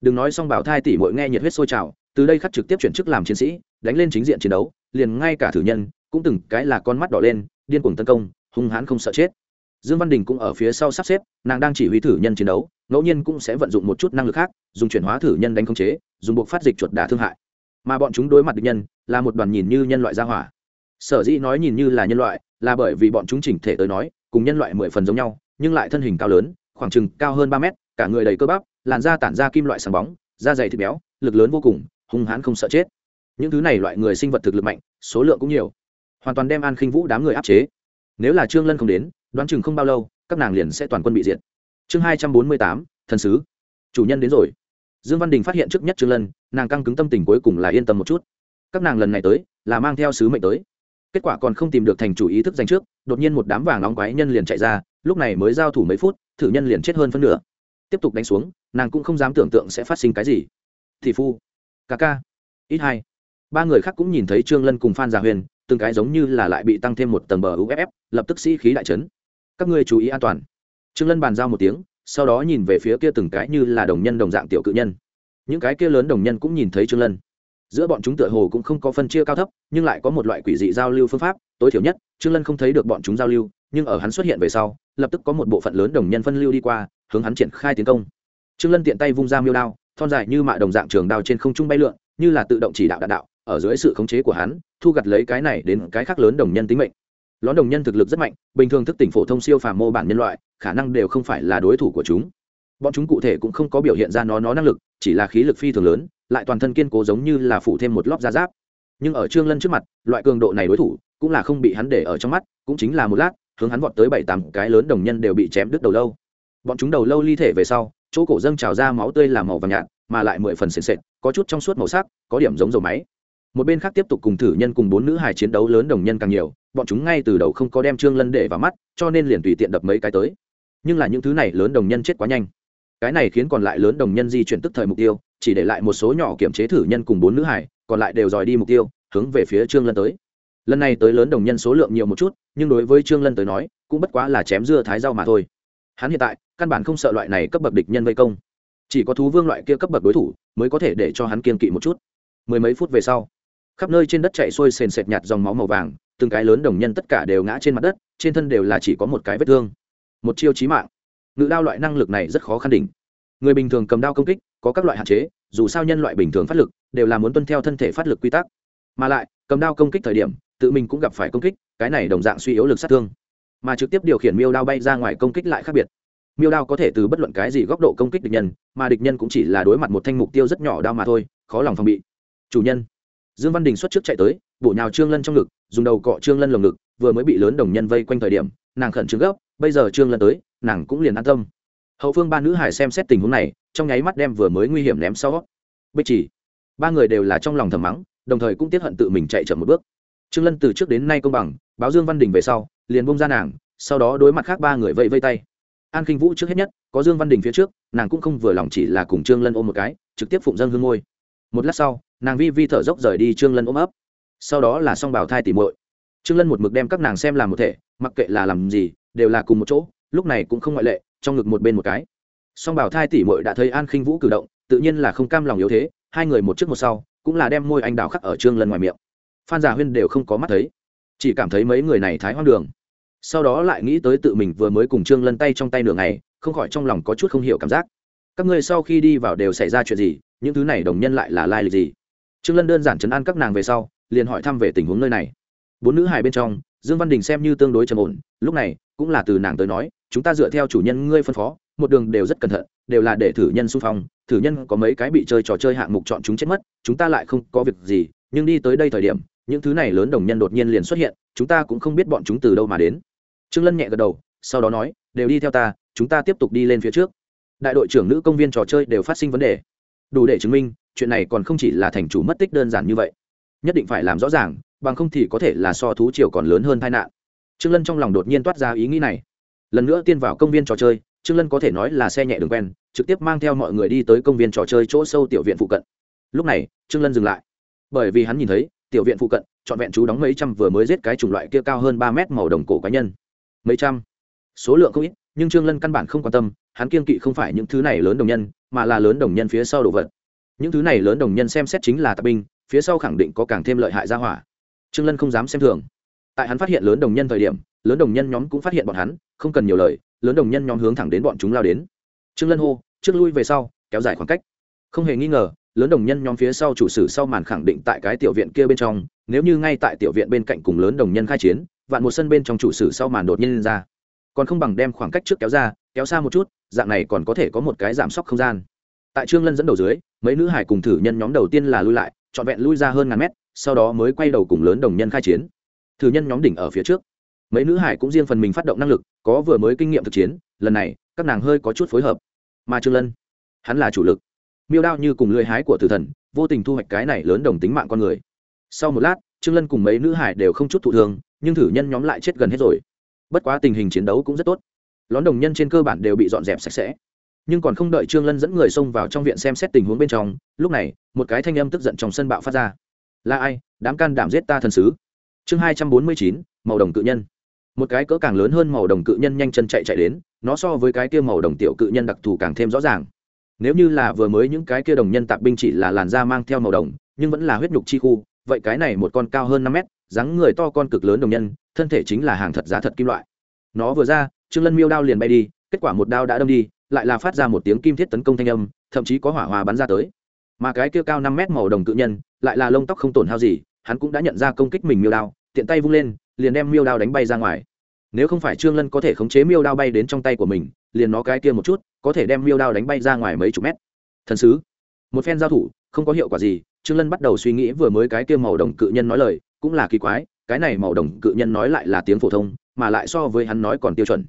Đừng nói song bảo thai tỷ bội nghe nhiệt huyết sôi trào, từ đây khắc trực tiếp chuyển chức làm chiến sĩ, đánh lên chính diện chiến đấu, liền ngay cả thử nhân, cũng từng cái là con mắt đỏ lên, điên cuồng tấn công, hung hãn không sợ chết dương văn đình cũng ở phía sau sắp xếp, nàng đang chỉ huy thử nhân chiến đấu, ngẫu nhiên cũng sẽ vận dụng một chút năng lực khác, dùng chuyển hóa thử nhân đánh khống chế, dùng buộc phát dịch chuột đả thương hại. Mà bọn chúng đối mặt địch nhân, là một đoàn nhìn như nhân loại gia hỏa. Sở dĩ nói nhìn như là nhân loại, là bởi vì bọn chúng chỉnh thể tới nói, cùng nhân loại mười phần giống nhau, nhưng lại thân hình cao lớn, khoảng chừng cao hơn ba mét, cả người đầy cơ bắp, làn da tản ra kim loại sáng bóng, da dày thịt béo, lực lớn vô cùng, hung hãn không sợ chết. Những thứ này loại người sinh vật thực lực mạnh, số lượng cũng nhiều. Hoàn toàn đem an khinh vũ đám người áp chế. Nếu là trương lân không đến đoán chừng không bao lâu, các nàng liền sẽ toàn quân bị diệt. Chương hai trăm bốn mươi tám, thần sứ. Chủ nhân đến rồi. Dương văn đình phát hiện trước nhất trương lân, nàng căng cứng tâm tình cuối cùng là yên tâm một chút. Các nàng lần này tới, là mang theo sứ mệnh tới. Kết quả còn không tìm được thành chủ ý thức danh trước, đột nhiên một đám vàng nóng quái nhân liền chạy ra, lúc này mới giao thủ mấy phút, thử nhân liền chết hơn phân nửa. Tiếp tục đánh xuống, nàng cũng không dám tưởng tượng sẽ phát sinh cái gì. Thị phu ca ca, ít hai. Ba người khác cũng nhìn thấy trương lân cùng phan gia huyền, từng cái giống như là lại bị tăng thêm một tầng bờ uff lập tức sĩ khí đại trấn các ngươi chú ý an toàn. Trương lân bàn giao một tiếng, sau đó nhìn về phía kia từng cái như là đồng nhân đồng dạng tiểu cự nhân. Những cái kia lớn đồng nhân cũng nhìn thấy trương lân. Giữa bọn chúng tựa hồ cũng không có phân chia cao thấp, nhưng lại có một loại quỷ dị giao lưu phương pháp, tối thiểu nhất, trương lân không thấy được bọn chúng giao lưu, nhưng ở hắn xuất hiện về sau, lập tức có một bộ phận lớn đồng nhân phân lưu đi qua, hướng hắn triển khai tiến công. Trương lân tiện tay vung ra miêu đao, thon dài như mạ đồng dạng trường đao trên không trung bay lượn, như là tự động chỉ đạo đạn đạo, ở dưới sự khống chế của hắn, thu gặt lấy cái này đến cái khác lớn đồng nhân tính mệnh lón đồng nhân thực lực rất mạnh, bình thường thức tỉnh phổ thông siêu phàm mô bản nhân loại, khả năng đều không phải là đối thủ của chúng. Bọn chúng cụ thể cũng không có biểu hiện ra nó nó năng lực, chỉ là khí lực phi thường lớn, lại toàn thân kiên cố giống như là phủ thêm một lóc da giáp. Nhưng ở trương lân trước mặt, loại cường độ này đối thủ, cũng là không bị hắn để ở trong mắt, cũng chính là một lát, hướng hắn vọt tới bảy tám cái lớn đồng nhân đều bị chém đứt đầu lâu. Bọn chúng đầu lâu ly thể về sau, chỗ cổ dâng trào ra máu tươi làm màu vàng nhạt, mà lại mười phần sền sệt, có chút trong suốt màu sắc, có điểm giống dầu máy một bên khác tiếp tục cùng thử nhân cùng bốn nữ hài chiến đấu lớn đồng nhân càng nhiều, bọn chúng ngay từ đầu không có đem trương lân để vào mắt, cho nên liền tùy tiện đập mấy cái tới. Nhưng là những thứ này lớn đồng nhân chết quá nhanh. Cái này khiến còn lại lớn đồng nhân di chuyển tức thời mục tiêu, chỉ để lại một số nhỏ kiểm chế thử nhân cùng bốn nữ hải còn lại đều dòi đi mục tiêu, hướng về phía trương lân tới. Lần này tới lớn đồng nhân số lượng nhiều một chút, nhưng đối với trương lân tới nói, cũng bất quá là chém dưa thái rau mà thôi. Hắn hiện tại, căn bản không sợ loại này cấp bậc địch nhân vây công. Chỉ có thú vương loại kia cấp bậc đối thủ, mới có thể để cho hắn kiên kỵ một chút. Mười mấy phút về sau khắp nơi trên đất chạy xuôi sền sệt nhạt dòng máu màu vàng, từng cái lớn đồng nhân tất cả đều ngã trên mặt đất, trên thân đều là chỉ có một cái vết thương. Một chiêu chí mạng. Ngự đao loại năng lực này rất khó khăn đỉnh. Người bình thường cầm đao công kích, có các loại hạn chế, dù sao nhân loại bình thường phát lực, đều là muốn tuân theo thân thể phát lực quy tắc. Mà lại, cầm đao công kích thời điểm, tự mình cũng gặp phải công kích, cái này đồng dạng suy yếu lực sát thương. Mà trực tiếp điều khiển miêu đao bay ra ngoài công kích lại khác biệt. Miêu đao có thể từ bất luận cái gì góc độ công kích địch nhân, mà địch nhân cũng chỉ là đối mặt một thanh mục tiêu rất nhỏ đao mà thôi, khó lòng phòng bị. Chủ nhân dương văn đình xuất trước chạy tới, bổ nhào trương lân trong ngực, dùng đầu cọ trương lân lồng ngực, vừa mới bị lớn đồng nhân vây quanh thời điểm, nàng khẩn trương gấp, bây giờ trương lân tới, nàng cũng liền an tâm. Hậu phương ba nữ hải xem xét tình huống này, trong nháy mắt đem vừa mới nguy hiểm ném sau. Bích chỉ, ba người đều là trong lòng thầm mắng, đồng thời cũng tiếc hận tự mình chạy chậm một bước. Trương lân từ trước đến nay công bằng, báo dương văn đình về sau, liền bông ra nàng, sau đó đối mặt khác ba người vẫy vây tay. An kinh vũ trước hết nhất, có dương văn đình phía trước, nàng cũng không vừa lòng chỉ là cùng trương lân ôm một cái, trực tiếp phụng dân hương ngôi một lát sau, nàng vi vi thở dốc rời đi trương lân ôm ấp. Sau đó là song bảo thai tỉ muội. Trương lân một mực đem các nàng xem làm một thể, mặc kệ là làm gì, đều là cùng một chỗ, lúc này cũng không ngoại lệ, trong ngực một bên một cái. Song bảo thai tỉ muội đã thấy an khinh vũ cử động, tự nhiên là không cam lòng yếu thế, hai người một trước một sau, cũng là đem môi anh đào khắc ở trương lân ngoài miệng. Phan giả huyên đều không có mắt thấy, chỉ cảm thấy mấy người này thái hoang đường. Sau đó lại nghĩ tới tự mình vừa mới cùng trương lân tay trong tay nửa ngày, không khỏi trong lòng có chút không hiểu cảm giác các ngươi sau khi đi vào đều xảy ra chuyện gì, những thứ này đồng nhân lại là lai lịch gì? Trương lân đơn giản chấn an các nàng về sau, liền hỏi thăm về tình huống nơi này. Bốn nữ hài bên trong, dương văn đình xem như tương đối trầm ổn, lúc này, cũng là từ nàng tới nói, chúng ta dựa theo chủ nhân ngươi phân phó, một đường đều rất cẩn thận, đều là để thử nhân xung phong, thử nhân có mấy cái bị chơi trò chơi hạng mục chọn chúng chết mất, chúng ta lại không có việc gì, nhưng đi tới đây thời điểm, những thứ này lớn đồng nhân đột nhiên liền xuất hiện, chúng ta cũng không biết bọn chúng từ đâu mà đến. Trương lân nhẹ gật đầu, sau đó nói, đều đi theo ta, chúng ta tiếp tục đi lên phía trước đại đội trưởng nữ công viên trò chơi đều phát sinh vấn đề. Đủ để chứng minh, chuyện này còn không chỉ là thành chủ mất tích đơn giản như vậy. Nhất định phải làm rõ ràng, bằng không thì có thể là so thú triều còn lớn hơn tai nạn. Trương lân trong lòng đột nhiên toát ra ý nghĩ này. Lần nữa tiên vào công viên trò chơi, trương lân có thể nói là xe nhẹ đường quen, trực tiếp mang theo mọi người đi tới công viên trò chơi chỗ sâu tiểu viện phụ cận. Lúc này, trương lân dừng lại. Bởi vì hắn nhìn thấy, tiểu viện phụ cận, trọn vẹn chú đóng mấy trăm vừa mới giết cái chủng loại kia cao hơn ba mét màu đồng cổ cá nhân. Mấy trăm? Số lượng không ít nhưng trương lân căn bản không quan tâm, hắn kiên kỵ không phải những thứ này lớn đồng nhân, mà là lớn đồng nhân phía sau đồ vật. Những thứ này lớn đồng nhân xem xét chính là tạp binh, phía sau khẳng định có càng thêm lợi hại ra hỏa. Trương lân không dám xem thường. Tại hắn phát hiện lớn đồng nhân thời điểm, lớn đồng nhân nhóm cũng phát hiện bọn hắn, không cần nhiều lời, lớn đồng nhân nhóm hướng thẳng đến bọn chúng lao đến. Trương lân hô, trước lui về sau, kéo dài khoảng cách. Không hề nghi ngờ, lớn đồng nhân nhóm phía sau chủ sử sau màn khẳng định tại cái tiểu viện kia bên trong, nếu như ngay tại tiểu viện bên cạnh cùng lớn đồng nhân khai chiến, vạn một sân bên trong chủ sử sau màn đột nhiên lên ra còn không bằng đem khoảng cách trước kéo ra, kéo xa một chút, dạng này còn có thể có một cái giảm sốc không gian. Tại trương lân dẫn đầu dưới, mấy nữ hải cùng thử nhân nhóm đầu tiên là lui lại, trọn vẹn lui ra hơn ngàn mét, sau đó mới quay đầu cùng lớn đồng nhân khai chiến. Thử nhân nhóm đỉnh ở phía trước. Mấy nữ hải cũng riêng phần mình phát động năng lực, có vừa mới kinh nghiệm thực chiến, lần này, các nàng hơi có chút phối hợp. Mà trương lân, hắn là chủ lực. Miêu đao như cùng lưỡi hái của tử thần, vô tình thu hoạch cái này lớn đồng tính mạng con người. Sau một lát, trương lân cùng mấy nữ hải đều không chút thụ thương, nhưng thử nhân nhóm lại chết gần hết rồi bất quá tình hình chiến đấu cũng rất tốt. Lón đồng nhân trên cơ bản đều bị dọn dẹp sạch sẽ. Nhưng còn không đợi trương lân dẫn người xông vào trong viện xem xét tình huống bên trong, lúc này, một cái thanh âm tức giận trong sân bạo phát ra. Là ai? Đám can đảm giết ta thần sứ. Chương hai trăm bốn mươi chín, màu đồng cự nhân. Một cái cỡ càng lớn hơn màu đồng cự nhân nhanh chân chạy chạy đến, nó so với cái kia màu đồng tiểu cự nhân đặc thù càng thêm rõ ràng. Nếu như là vừa mới những cái kia đồng nhân tạp binh chỉ là làn da mang theo màu đồng, nhưng vẫn là huyết nhục chi khu, vậy cái này một con cao hơn năm mét, dáng người to con cực lớn đồng nhân thân thể chính là hàng thật giá thật kim loại. Nó vừa ra, trương lân miêu đao liền bay đi, kết quả một đao đã đâm đi, lại là phát ra một tiếng kim thiết tấn công thanh âm, thậm chí có hỏa hoa bắn ra tới. Mà cái kia cao năm mét màu đồng cự nhân, lại là lông tóc không tổn hao gì, hắn cũng đã nhận ra công kích mình miêu đao, tiện tay vung lên, liền đem miêu đao đánh bay ra ngoài. Nếu không phải trương lân có thể khống chế miêu đao bay đến trong tay của mình, liền nó cái kia một chút, có thể đem miêu đao đánh bay ra ngoài mấy chục mét. Thần sứ, một phen giao thủ, không có hiệu quả gì, trương lân bắt đầu suy nghĩ vừa mới cái kia màu đồng cự nhân nói lời, cũng là kỳ quái cái này màu đồng cự nhân nói lại là tiếng phổ thông, mà lại so với hắn nói còn tiêu chuẩn.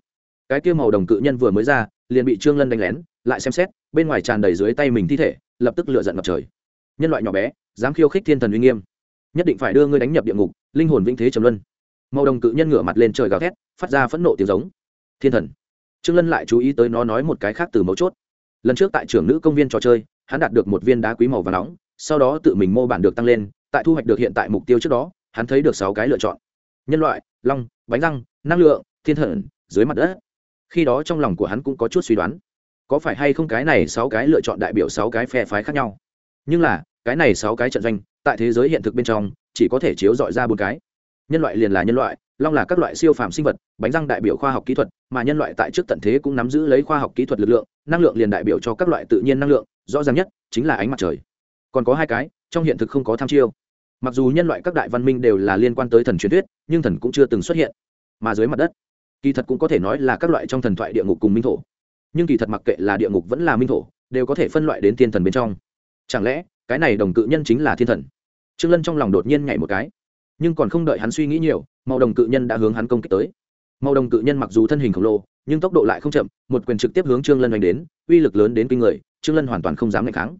Cái kia màu đồng cự nhân vừa mới ra, liền bị trương lân đánh lén, lại xem xét, bên ngoài tràn đầy dưới tay mình thi thể, lập tức lựa giận ngập trời. Nhân loại nhỏ bé, dám khiêu khích thiên thần uy nghiêm. Nhất định phải đưa ngươi đánh nhập địa ngục, linh hồn vĩnh thế trầm luân. Màu đồng cự nhân ngửa mặt lên trời gào thét, phát ra phẫn nộ tiếng giống. Thiên thần. Trương lân lại chú ý tới nó nói một cái khác từ mấu chốt. Lần trước tại trưởng nữ công viên trò chơi, hắn đạt được một viên đá quý màu và nóng, sau đó tự mình mô bản được tăng lên, tại thu hoạch được hiện tại mục tiêu trước đó hắn thấy được sáu cái lựa chọn. Nhân loại, long, bánh răng, năng lượng, thiên thần, dưới mặt đất. Khi đó trong lòng của hắn cũng có chút suy đoán. Có phải hay không cái này sáu cái lựa chọn đại biểu sáu cái phe phái khác nhau? Nhưng là, cái này sáu cái trận doanh, tại thế giới hiện thực bên trong, chỉ có thể chiếu dọi ra bốn cái. Nhân loại liền là nhân loại, long là các loại siêu phàm sinh vật, bánh răng đại biểu khoa học kỹ thuật, mà nhân loại tại trước tận thế cũng nắm giữ lấy khoa học kỹ thuật lực lượng, năng lượng liền đại biểu cho các loại tự nhiên năng lượng, rõ ràng nhất chính là ánh mặt trời. Còn có hai cái, trong hiện thực không có tham chiêu mặc dù nhân loại các đại văn minh đều là liên quan tới thần truyền thuyết, nhưng thần cũng chưa từng xuất hiện. Mà dưới mặt đất, kỳ thật cũng có thể nói là các loại trong thần thoại địa ngục cùng minh thổ. Nhưng kỳ thật mặc kệ là địa ngục vẫn là minh thổ, đều có thể phân loại đến thiên thần bên trong. Chẳng lẽ, cái này đồng cự nhân chính là thiên thần? Trương lân trong lòng đột nhiên nhảy một cái. Nhưng còn không đợi hắn suy nghĩ nhiều, màu đồng cự nhân đã hướng hắn công kích tới. Màu đồng cự nhân mặc dù thân hình khổng lồ, nhưng tốc độ lại không chậm, một quyền trực tiếp hướng trương lân đánh đến, uy lực lớn đến kinh người, trương lân hoàn toàn không dám né kháng.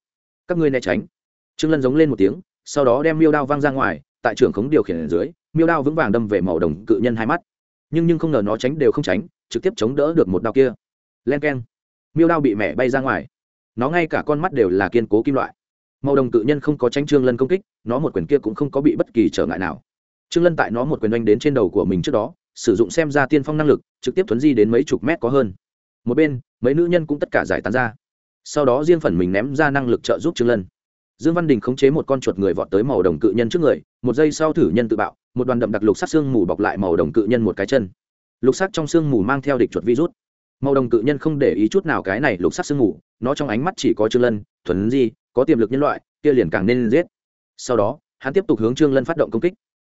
Các ngươi né tránh. Trương lân giống lên một tiếng sau đó đem miêu đao văng ra ngoài, tại trưởng khống điều khiển ở dưới, miêu đao vững vàng đâm về màu đồng cự nhân hai mắt. Nhưng nhưng không ngờ nó tránh đều không tránh, trực tiếp chống đỡ được một đao kia. Len keng. Miêu đao bị mẹ bay ra ngoài. Nó ngay cả con mắt đều là kiên cố kim loại. Màu đồng cự nhân không có tránh trương lân công kích, nó một quyền kia cũng không có bị bất kỳ trở ngại nào. Trương lân tại nó một quyền oanh đến trên đầu của mình trước đó, sử dụng xem ra tiên phong năng lực, trực tiếp thuấn di đến mấy chục mét có hơn. Một bên, mấy nữ nhân cũng tất cả giải tán ra. Sau đó riêng phần mình ném ra năng lực trợ giúp trương lân dương văn đình khống chế một con chuột người vọt tới màu đồng cự nhân trước người, một giây sau thử nhân tự bạo, một đoàn đậm đặc lục sắc xương mù bọc lại màu đồng cự nhân một cái chân. Lục sắc trong xương mù mang theo địch chuột virus màu đồng cự nhân không để ý chút nào cái này lục sắc xương mù, nó trong ánh mắt chỉ có trương lân, thuần di, có tiềm lực nhân loại, kia liền càng nên giết. Sau đó, hắn tiếp tục hướng trương lân phát động công kích.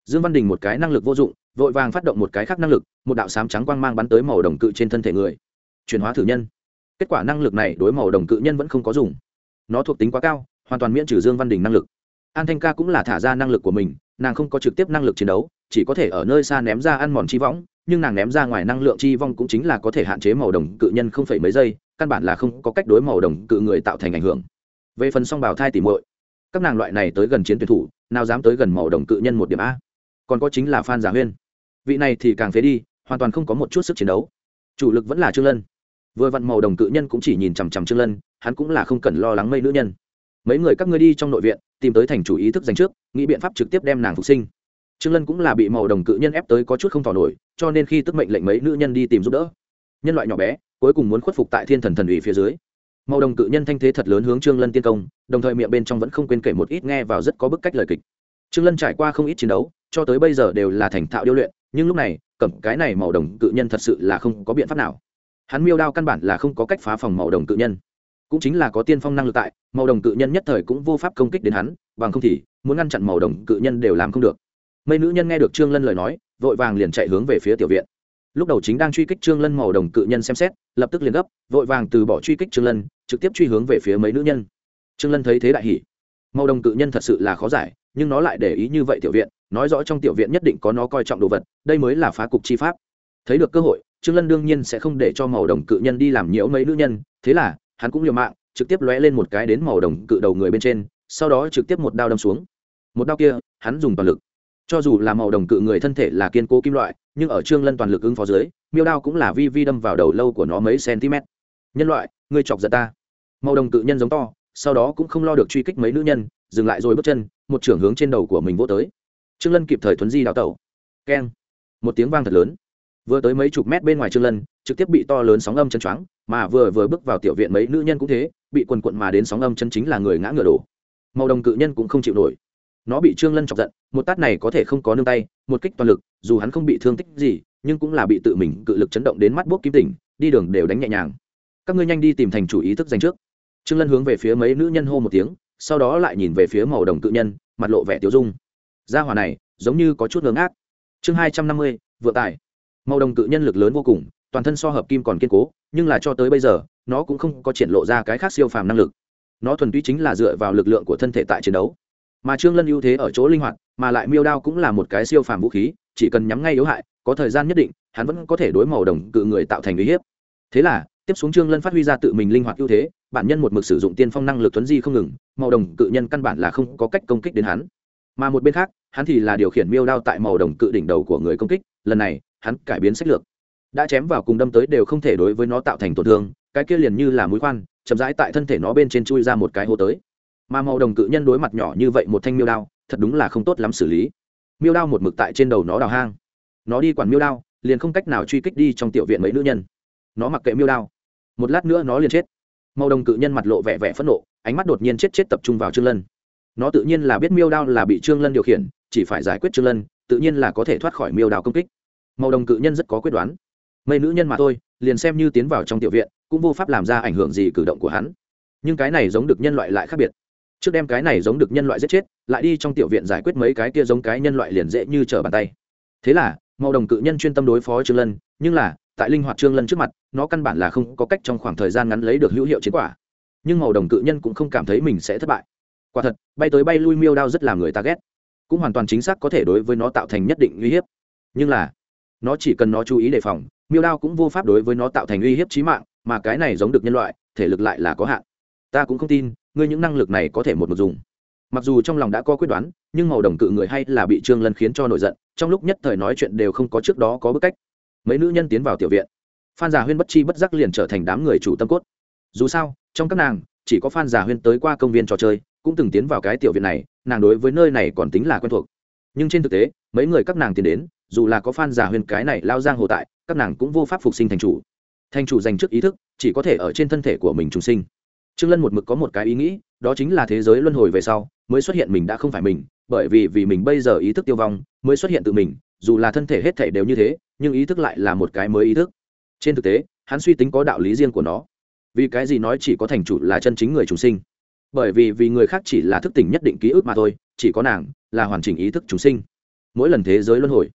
Dương văn đình một cái năng lực vô dụng, vội vàng phát động một cái khác năng lực, một đạo sám trắng quang mang bắn tới màu đồng cự trên thân thể người. Chuyển hóa thử nhân. Kết quả năng lực này đối màu đồng cự nhân vẫn không có dùng. Nó thuộc tính quá cao hoàn toàn miễn trừ dương văn đình năng lực. An thanh ca cũng là thả ra năng lực của mình, nàng không có trực tiếp năng lực chiến đấu, chỉ có thể ở nơi xa ném ra ăn mòn chi võng, nhưng nàng ném ra ngoài năng lượng chi vong cũng chính là có thể hạn chế màu đồng cự nhân không phải mấy giây, căn bản là không có cách đối màu đồng cự người tạo thành ảnh hưởng. Về phần song bào thai tỉ muội, các nàng loại này tới gần chiến tuyển thủ, nào dám tới gần màu đồng cự nhân một điểm a. Còn có chính là phan giả huyên. Vị này thì càng phế đi, hoàn toàn không có một chút sức chiến đấu. Chủ lực vẫn là trương lân. Vừa vặn màu đồng cự nhân cũng chỉ nhìn chằm chằm trương lân, hắn cũng là không cần lo lắng mây nữ nhân mấy người các ngươi đi trong nội viện, tìm tới thành chủ ý thức dành trước, nghĩ biện pháp trực tiếp đem nàng phục sinh. Trương lân cũng là bị màu đồng cự nhân ép tới có chút không thỏ nổi, cho nên khi tức mệnh lệnh mấy nữ nhân đi tìm giúp đỡ. Nhân loại nhỏ bé, cuối cùng muốn khuất phục tại thiên thần thần ủy phía dưới. Màu đồng cự nhân thanh thế thật lớn hướng trương lân tiên công, đồng thời miệng bên trong vẫn không quên kể một ít nghe vào rất có bức cách lời kịch. Trương lân trải qua không ít chiến đấu, cho tới bây giờ đều là thành thạo điêu luyện, nhưng lúc này, cầm cái này màu đồng cự nhân thật sự là không có biện pháp nào. Hắn miêu đao căn bản là không có cách phá phòng màu đồng cự nhân cũng chính là có tiên phong năng lực tại, màu đồng cự nhân nhất thời cũng vô pháp công kích đến hắn, bằng không thì muốn ngăn chặn màu đồng cự nhân đều làm không được. Mấy nữ nhân nghe được trương lân lời nói, vội vàng liền chạy hướng về phía tiểu viện. Lúc đầu chính đang truy kích trương lân màu đồng cự nhân xem xét, lập tức liền gấp, vội vàng từ bỏ truy kích trương lân, trực tiếp truy hướng về phía mấy nữ nhân. Trương lân thấy thế đại hỉ. Màu đồng cự nhân thật sự là khó giải, nhưng nó lại để ý như vậy tiểu viện, nói rõ trong tiểu viện nhất định có nó coi trọng đồ vật, đây mới là phá cục chi pháp. Thấy được cơ hội, trương lân đương nhiên sẽ không để cho màu đồng cự nhân đi làm nhiễu mấy nữ nhân, thế là hắn cũng liều mạng, trực tiếp lóe lên một cái đến màu đồng cự đầu người bên trên, sau đó trực tiếp một đao đâm xuống. Một đao kia, hắn dùng toàn lực. Cho dù là màu đồng cự người thân thể là kiên cố kim loại, nhưng ở trương lân toàn lực ứng phó dưới, miêu đao cũng là vi vi đâm vào đầu lâu của nó mấy cm nhân loại, ngươi chọc giận ta. Màu đồng cự nhân giống to, sau đó cũng không lo được truy kích mấy nữ nhân, dừng lại rồi bước chân, một trưởng hướng trên đầu của mình vô tới. Trương lân kịp thời thuấn di đào tẩu. Keng. Một tiếng vang thật lớn vừa tới mấy chục mét bên ngoài trương lân, trực tiếp bị to lớn sóng âm chân choáng, mà vừa vừa bước vào tiểu viện mấy nữ nhân cũng thế, bị quần quận mà đến sóng âm chân chính là người ngã ngựa đổ. Màu đồng cự nhân cũng không chịu nổi. Nó bị trương lân chọc giận, một tát này có thể không có nương tay, một kích toàn lực, dù hắn không bị thương tích gì, nhưng cũng là bị tự mình cự lực chấn động đến mắt bốc kim tỉnh, đi đường đều đánh nhẹ nhàng. Các ngươi nhanh đi tìm thành chủ ý thức dành trước. Trương lân hướng về phía mấy nữ nhân hô một tiếng, sau đó lại nhìn về phía màu đồng cự nhân, mặt lộ vẻ tiêu dung. Gia hỏa này, giống như có chút ngớ ngác. Chương hai trăm năm mươi, vượng tài màu đồng cự nhân lực lớn vô cùng, toàn thân so hợp kim còn kiên cố, nhưng là cho tới bây giờ, nó cũng không có triển lộ ra cái khác siêu phàm năng lực. Nó thuần túy chính là dựa vào lực lượng của thân thể tại chiến đấu. Mà trương lân ưu thế ở chỗ linh hoạt, mà lại miêu đao cũng là một cái siêu phàm vũ khí, chỉ cần nhắm ngay yếu hại, có thời gian nhất định, hắn vẫn có thể đối màu đồng cự người tạo thành uy hiếp. Thế là, tiếp xuống trương lân phát huy ra tự mình linh hoạt ưu thế, bản nhân một mực sử dụng tiên phong năng lực tuấn di không ngừng, màu đồng cự nhân căn bản là không có cách công kích đến hắn. Mà một bên khác, hắn thì là điều khiển miêu đao tại màu đồng cự đỉnh đầu của người công kích, lần này hắn cải biến sách lược. Đã chém vào cùng đâm tới đều không thể đối với nó tạo thành tổn thương, cái kia liền như là mũi khoan, chậm rãi tại thân thể nó bên trên chui ra một cái hố tới. Mà màu đồng cự nhân đối mặt nhỏ như vậy một thanh miêu đao, thật đúng là không tốt lắm xử lý. Miêu đao một mực tại trên đầu nó đào hang. Nó đi quản miêu đao, liền không cách nào truy kích đi trong tiểu viện mấy nữ nhân. Nó mặc kệ miêu đao. Một lát nữa nó liền chết. Màu đồng cự nhân mặt lộ vẻ vẻ phẫn nộ, ánh mắt đột nhiên chết chết tập trung vào trương lân. Nó tự nhiên là biết miêu đao là bị trương lân điều khiển, chỉ phải giải quyết trương lân, tự nhiên là có thể thoát khỏi miêu đao công kích màu đồng cự nhân rất có quyết đoán. Mấy nữ nhân mà thôi, liền xem như tiến vào trong tiểu viện, cũng vô pháp làm ra ảnh hưởng gì cử động của hắn. Nhưng cái này giống được nhân loại lại khác biệt. Trước đem cái này giống được nhân loại giết chết, lại đi trong tiểu viện giải quyết mấy cái kia giống cái nhân loại liền dễ như trở bàn tay. Thế là, màu đồng cự nhân chuyên tâm đối phó trương lân, nhưng là, tại linh hoạt trương lân trước mặt, nó căn bản là không có cách trong khoảng thời gian ngắn lấy được hữu hiệu chiến quả. Nhưng màu đồng cự nhân cũng không cảm thấy mình sẽ thất bại. Quả thật, bay tới bay lui miêu đao rất làm người ta ghét. Cũng hoàn toàn chính xác có thể đối với nó tạo thành nhất định uy hiếp. Nhưng là nó chỉ cần nó chú ý đề phòng, miêu đao cũng vô pháp đối với nó tạo thành uy hiếp chí mạng, mà cái này giống được nhân loại, thể lực lại là có hạn. Ta cũng không tin, ngươi những năng lực này có thể một một dùng. Mặc dù trong lòng đã có quyết đoán, nhưng màu đồng cự người hay là bị trương lân khiến cho nổi giận, trong lúc nhất thời nói chuyện đều không có trước đó có bức cách. Mấy nữ nhân tiến vào tiểu viện. Phan già huyên bất chi bất giác liền trở thành đám người chủ tâm cốt. Dù sao, trong các nàng, chỉ có phan già huyên tới qua công viên trò chơi, cũng từng tiến vào cái tiểu viện này, nàng đối với nơi này còn tính là quen thuộc. Nhưng trên thực tế, mấy người các nàng tiến đến dù là có phan giả huyền cái này lao giang hồ tại, các nàng cũng vô pháp phục sinh thành chủ. Thành chủ dành trước ý thức, chỉ có thể ở trên thân thể của mình trùng sinh. Trương lân một mực có một cái ý nghĩ, đó chính là thế giới luân hồi về sau, mới xuất hiện mình đã không phải mình, bởi vì vì mình bây giờ ý thức tiêu vong, mới xuất hiện tự mình, dù là thân thể hết thể đều như thế, nhưng ý thức lại là một cái mới ý thức. Trên thực tế, hắn suy tính có đạo lý riêng của nó. Vì cái gì nói chỉ có thành chủ là chân chính người trùng sinh? Bởi vì vì người khác chỉ là thức tỉnh nhất định ký ức mà thôi, chỉ có nàng là hoàn chỉnh ý thức trùng sinh. Mỗi lần thế giới luân hồi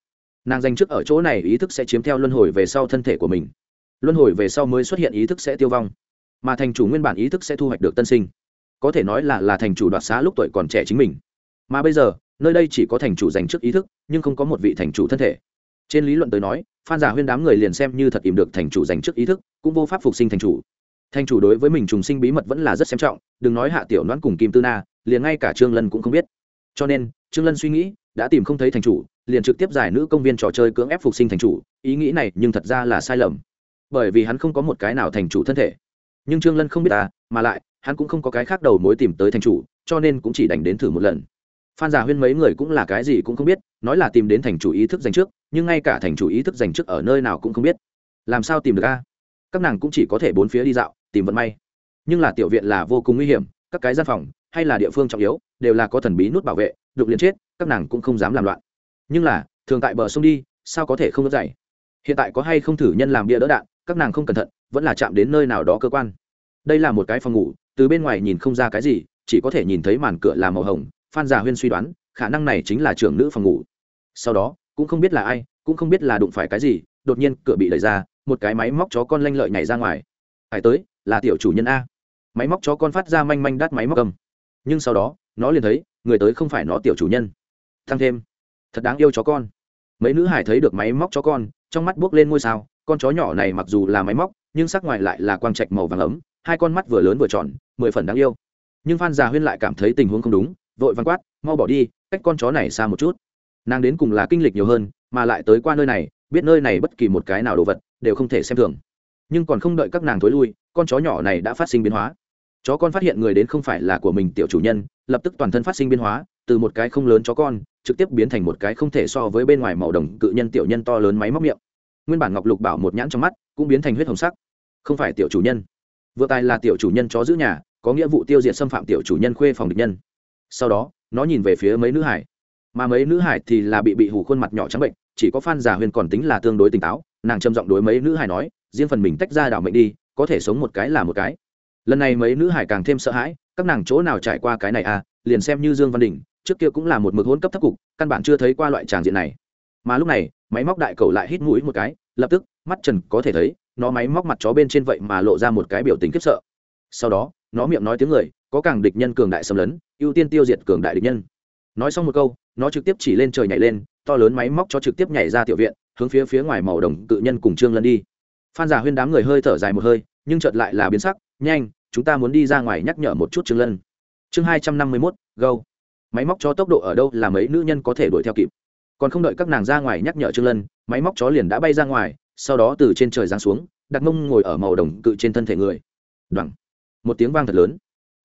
nàng danh trước ở chỗ này ý thức sẽ chiếm theo luân hồi về sau thân thể của mình. Luân hồi về sau mới xuất hiện ý thức sẽ tiêu vong. Mà thành chủ nguyên bản ý thức sẽ thu hoạch được tân sinh. Có thể nói là là thành chủ đoạt xá lúc tuổi còn trẻ chính mình. Mà bây giờ, nơi đây chỉ có thành chủ dành trước ý thức, nhưng không có một vị thành chủ thân thể. Trên lý luận tới nói, phan giả huyên đám người liền xem như thật tìm được thành chủ dành trước ý thức, cũng vô pháp phục sinh thành chủ. Thành chủ đối với mình trùng sinh bí mật vẫn là rất xem trọng, đừng nói hạ tiểu đoán cùng kim tư na, liền ngay cả trương lân cũng không biết. Cho nên, trương lân suy nghĩ đã tìm không thấy thành chủ, liền trực tiếp giải nữ công viên trò chơi cưỡng ép phục sinh thành chủ, ý nghĩ này nhưng thật ra là sai lầm. Bởi vì hắn không có một cái nào thành chủ thân thể. Nhưng trương lân không biết ta mà lại, hắn cũng không có cái khác đầu mối tìm tới thành chủ, cho nên cũng chỉ đành đến thử một lần. Phan giả huyên mấy người cũng là cái gì cũng không biết, nói là tìm đến thành chủ ý thức dành trước, nhưng ngay cả thành chủ ý thức dành trước ở nơi nào cũng không biết. Làm sao tìm được a các nàng cũng chỉ có thể bốn phía đi dạo, tìm vận may. Nhưng là tiểu viện là vô cùng nguy hiểm, các cái gian phòng, hay là địa phương trọng yếu, đều là có thần bí nút bảo vệ đục liền chết, các nàng cũng không dám làm loạn. Nhưng là, thường tại bờ sông đi, sao có thể không đỡ dày hiện tại có hay không thử nhân làm bia đỡ đạn, các nàng không cẩn thận, vẫn là chạm đến nơi nào đó cơ quan. Đây là một cái phòng ngủ, từ bên ngoài nhìn không ra cái gì, chỉ có thể nhìn thấy màn cửa là màu hồng, phan già huyên suy đoán, khả năng này chính là trưởng nữ phòng ngủ. Sau đó, cũng không biết là ai, cũng không biết là đụng phải cái gì, đột nhiên cửa bị đẩy ra, một cái máy móc chó con lanh lợi nhảy ra ngoài. Hải tới, là tiểu chủ nhân a. Máy móc chó con phát ra manh manh đắt máy móc cầm nhưng sau đó, nó liền thấy người tới không phải nó tiểu chủ nhân. Thăng thêm. Thật đáng yêu chó con. Mấy nữ hải thấy được máy móc chó con, trong mắt buốc lên ngôi sao, con chó nhỏ này mặc dù là máy móc, nhưng sắc ngoài lại là quang trạch màu vàng ấm, hai con mắt vừa lớn vừa tròn, mười phần đáng yêu. Nhưng phan già huyên lại cảm thấy tình huống không đúng, vội văn quát, mau bỏ đi, cách con chó này xa một chút. Nàng đến cùng là kinh lịch nhiều hơn, mà lại tới qua nơi này, biết nơi này bất kỳ một cái nào đồ vật, đều không thể xem thường. Nhưng còn không đợi các nàng thối lui, con chó nhỏ này đã phát sinh biến hóa chó con phát hiện người đến không phải là của mình tiểu chủ nhân, lập tức toàn thân phát sinh biến hóa, từ một cái không lớn chó con, trực tiếp biến thành một cái không thể so với bên ngoài màu đồng cự nhân tiểu nhân to lớn máy móc miệng. Nguyên bản ngọc lục bảo một nhãn trong mắt, cũng biến thành huyết hồng sắc. Không phải tiểu chủ nhân. Vừa tài là tiểu chủ nhân chó giữ nhà, có nghĩa vụ tiêu diệt xâm phạm tiểu chủ nhân khuê phòng địch nhân. Sau đó, nó nhìn về phía mấy nữ hải. Mà mấy nữ hải thì là bị bị hủ khuôn mặt nhỏ trắng bệnh, chỉ có phan giả huyền còn tính là tương đối tỉnh táo, nàng trầm giọng đối mấy nữ hải nói, riêng phần mình tách ra đảo mệnh đi, có thể sống một cái là một cái lần này mấy nữ hải càng thêm sợ hãi, các nàng chỗ nào trải qua cái này à liền xem như dương văn đình trước kia cũng là một mực hôn cấp thấp cục, căn bản chưa thấy qua loại tràng diện này. Mà lúc này, máy móc đại cầu lại hít mũi một cái, lập tức, mắt trần có thể thấy, nó máy móc mặt chó bên trên vậy mà lộ ra một cái biểu tình khiếp sợ. Sau đó, nó miệng nói tiếng người, có càng địch nhân cường đại xâm lấn, ưu tiên tiêu diệt cường đại địch nhân. Nói xong một câu, nó trực tiếp chỉ lên trời nhảy lên, to lớn máy móc cho trực tiếp nhảy ra tiểu viện, hướng phía phía ngoài màu đồng tự nhân cùng trương lân đi. Phan giả huyên đám người hơi thở dài một hơi, nhưng chợt lại là biến sắc nhanh, chúng ta muốn đi ra ngoài nhắc nhở một chút trương lân. Chương hai trăm năm mươi mốt gâu máy móc cho tốc độ ở đâu là mấy nữ nhân có thể đuổi theo kịp. Còn không đợi các nàng ra ngoài nhắc nhở trương lân, máy móc chó liền đã bay ra ngoài, sau đó từ trên trời giáng xuống đặt mông ngồi ở màu đồng cự trên thân thể người. Đoằng một tiếng vang thật lớn.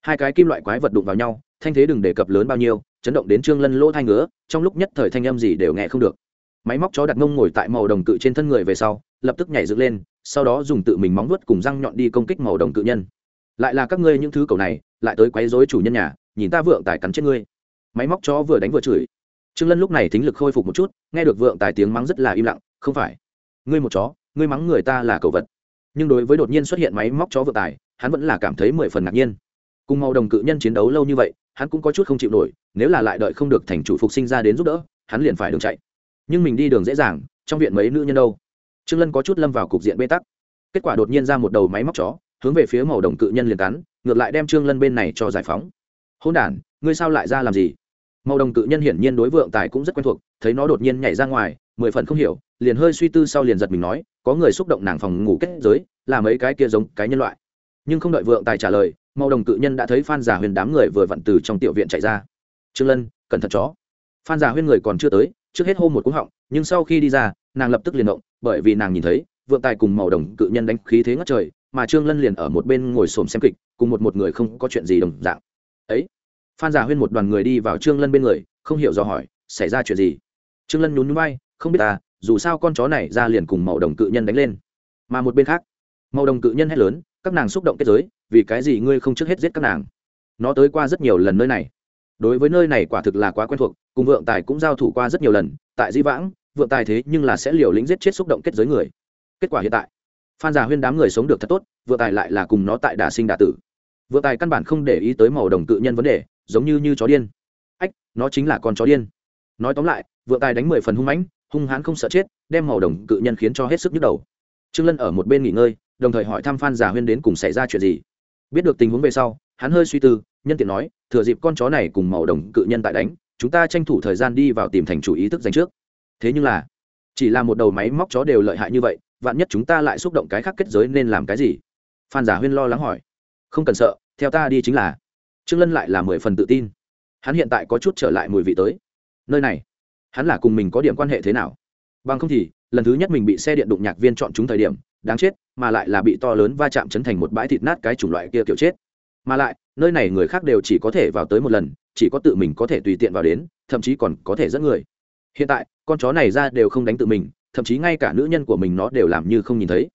Hai cái kim loại quái vật đụng vào nhau, thanh thế đừng đề cập lớn bao nhiêu, chấn động đến trương lân lỗ thai ngứa, trong lúc nhất thời thanh âm gì đều nghe không được. Máy móc chó đặt mông ngồi tại màu đồng cự trên thân người về sau, lập tức nhảy dựng lên sau đó dùng tự mình móng vuốt cùng răng nhọn đi công kích màu đồng cự nhân. Lại là các ngươi những thứ cầu này, lại tới quấy rối chủ nhân nhà, nhìn ta vượng tài cắn chết ngươi. Máy móc chó vừa đánh vừa chửi. Trương lân lúc này thính lực khôi phục một chút, nghe được vượng tài tiếng mắng rất là im lặng, không phải. Ngươi một chó, ngươi mắng người ta là cầu vật. Nhưng đối với đột nhiên xuất hiện máy móc chó vượng tài, hắn vẫn là cảm thấy mười phần ngạc nhiên. Cùng màu đồng cự nhân chiến đấu lâu như vậy, hắn cũng có chút không chịu nổi, nếu là lại đợi không được thành chủ phục sinh ra đến giúp đỡ, hắn liền phải đường chạy. Nhưng mình đi đường dễ dàng, trong viện mấy nữ nhân đâu? Trương lân có chút lâm vào cục diện bê tắc. Kết quả đột nhiên ra một đầu máy móc chó hướng về phía màu đồng cự nhân liền cắn ngược lại đem trương lân bên này cho giải phóng. Hôn đàn, ngươi sao lại ra làm gì? Màu đồng cự nhân hiển nhiên đối vượng tài cũng rất quen thuộc thấy nó đột nhiên nhảy ra ngoài mười phần không hiểu liền hơi suy tư sau liền giật mình nói có người xúc động nàng phòng ngủ kết giới là mấy cái kia giống cái nhân loại. Nhưng không đợi vượng tài trả lời màu đồng cự nhân đã thấy phan giả huyền đám người vừa vặn từ trong tiểu viện chạy ra. Trương lân cẩn thận chó. Phan giả huyên người còn chưa tới trước hết hô một cú họng nhưng sau khi đi ra nàng lập tức liền động bởi vì nàng nhìn thấy, vượng tài cùng màu đồng cự nhân đánh khí thế ngất trời, mà trương lân liền ở một bên ngồi xổm xem kịch, cùng một một người không có chuyện gì đồng dạng. Ấy, phan giả huyên một đoàn người đi vào trương lân bên người, không hiểu do hỏi, xảy ra chuyện gì? Trương lân nhún nhún vai, không biết ta, dù sao con chó này ra liền cùng màu đồng cự nhân đánh lên. Mà một bên khác, màu đồng cự nhân hét lớn, các nàng xúc động kết giới, vì cái gì ngươi không trước hết giết các nàng? Nó tới qua rất nhiều lần nơi này. Đối với nơi này quả thực là quá quen thuộc, cùng vượng tài cũng giao thủ qua rất nhiều lần, tại di vãng vượng tài thế nhưng là sẽ liều lĩnh giết chết xúc động kết giới người. Kết quả hiện tại, phan già huyên đám người sống được thật tốt, vượng tài lại là cùng nó tại đà sinh đà tử. Vượng tài căn bản không để ý tới màu đồng cự nhân vấn đề, giống như như chó điên. Ách, nó chính là con chó điên. Nói tóm lại, vượng tài đánh mười phần hung mãnh, hung hãn không sợ chết, đem màu đồng cự nhân khiến cho hết sức nhức đầu. Trương lân ở một bên nghỉ ngơi, đồng thời hỏi thăm phan già huyên đến cùng xảy ra chuyện gì. Biết được tình huống về sau, hắn hơi suy tư, nhân tiện nói, thừa dịp con chó này cùng màu đồng cự nhân tại đánh, chúng ta tranh thủ thời gian đi vào tìm thành chủ ý thức dành trước thế nhưng là, chỉ là một đầu máy móc chó đều lợi hại như vậy, vạn nhất chúng ta lại xúc động cái khác kết giới nên làm cái gì? Phan giả huyên lo lắng hỏi. Không cần sợ, theo ta đi chính là. Trương lân lại là mười phần tự tin. Hắn hiện tại có chút trở lại mùi vị tới. Nơi này, hắn là cùng mình có điểm quan hệ thế nào? Bằng không thì, lần thứ nhất mình bị xe điện đụng nhạc viên chọn chúng thời điểm, đáng chết, mà lại là bị to lớn va chạm chấn thành một bãi thịt nát cái chủng loại kia kiểu chết. Mà lại, nơi này người khác đều chỉ có thể vào tới một lần, chỉ có tự mình có thể tùy tiện vào đến, thậm chí còn có thể dẫn người hiện tại, con chó này ra đều không đánh tự mình, thậm chí ngay cả nữ nhân của mình nó đều làm như không nhìn thấy.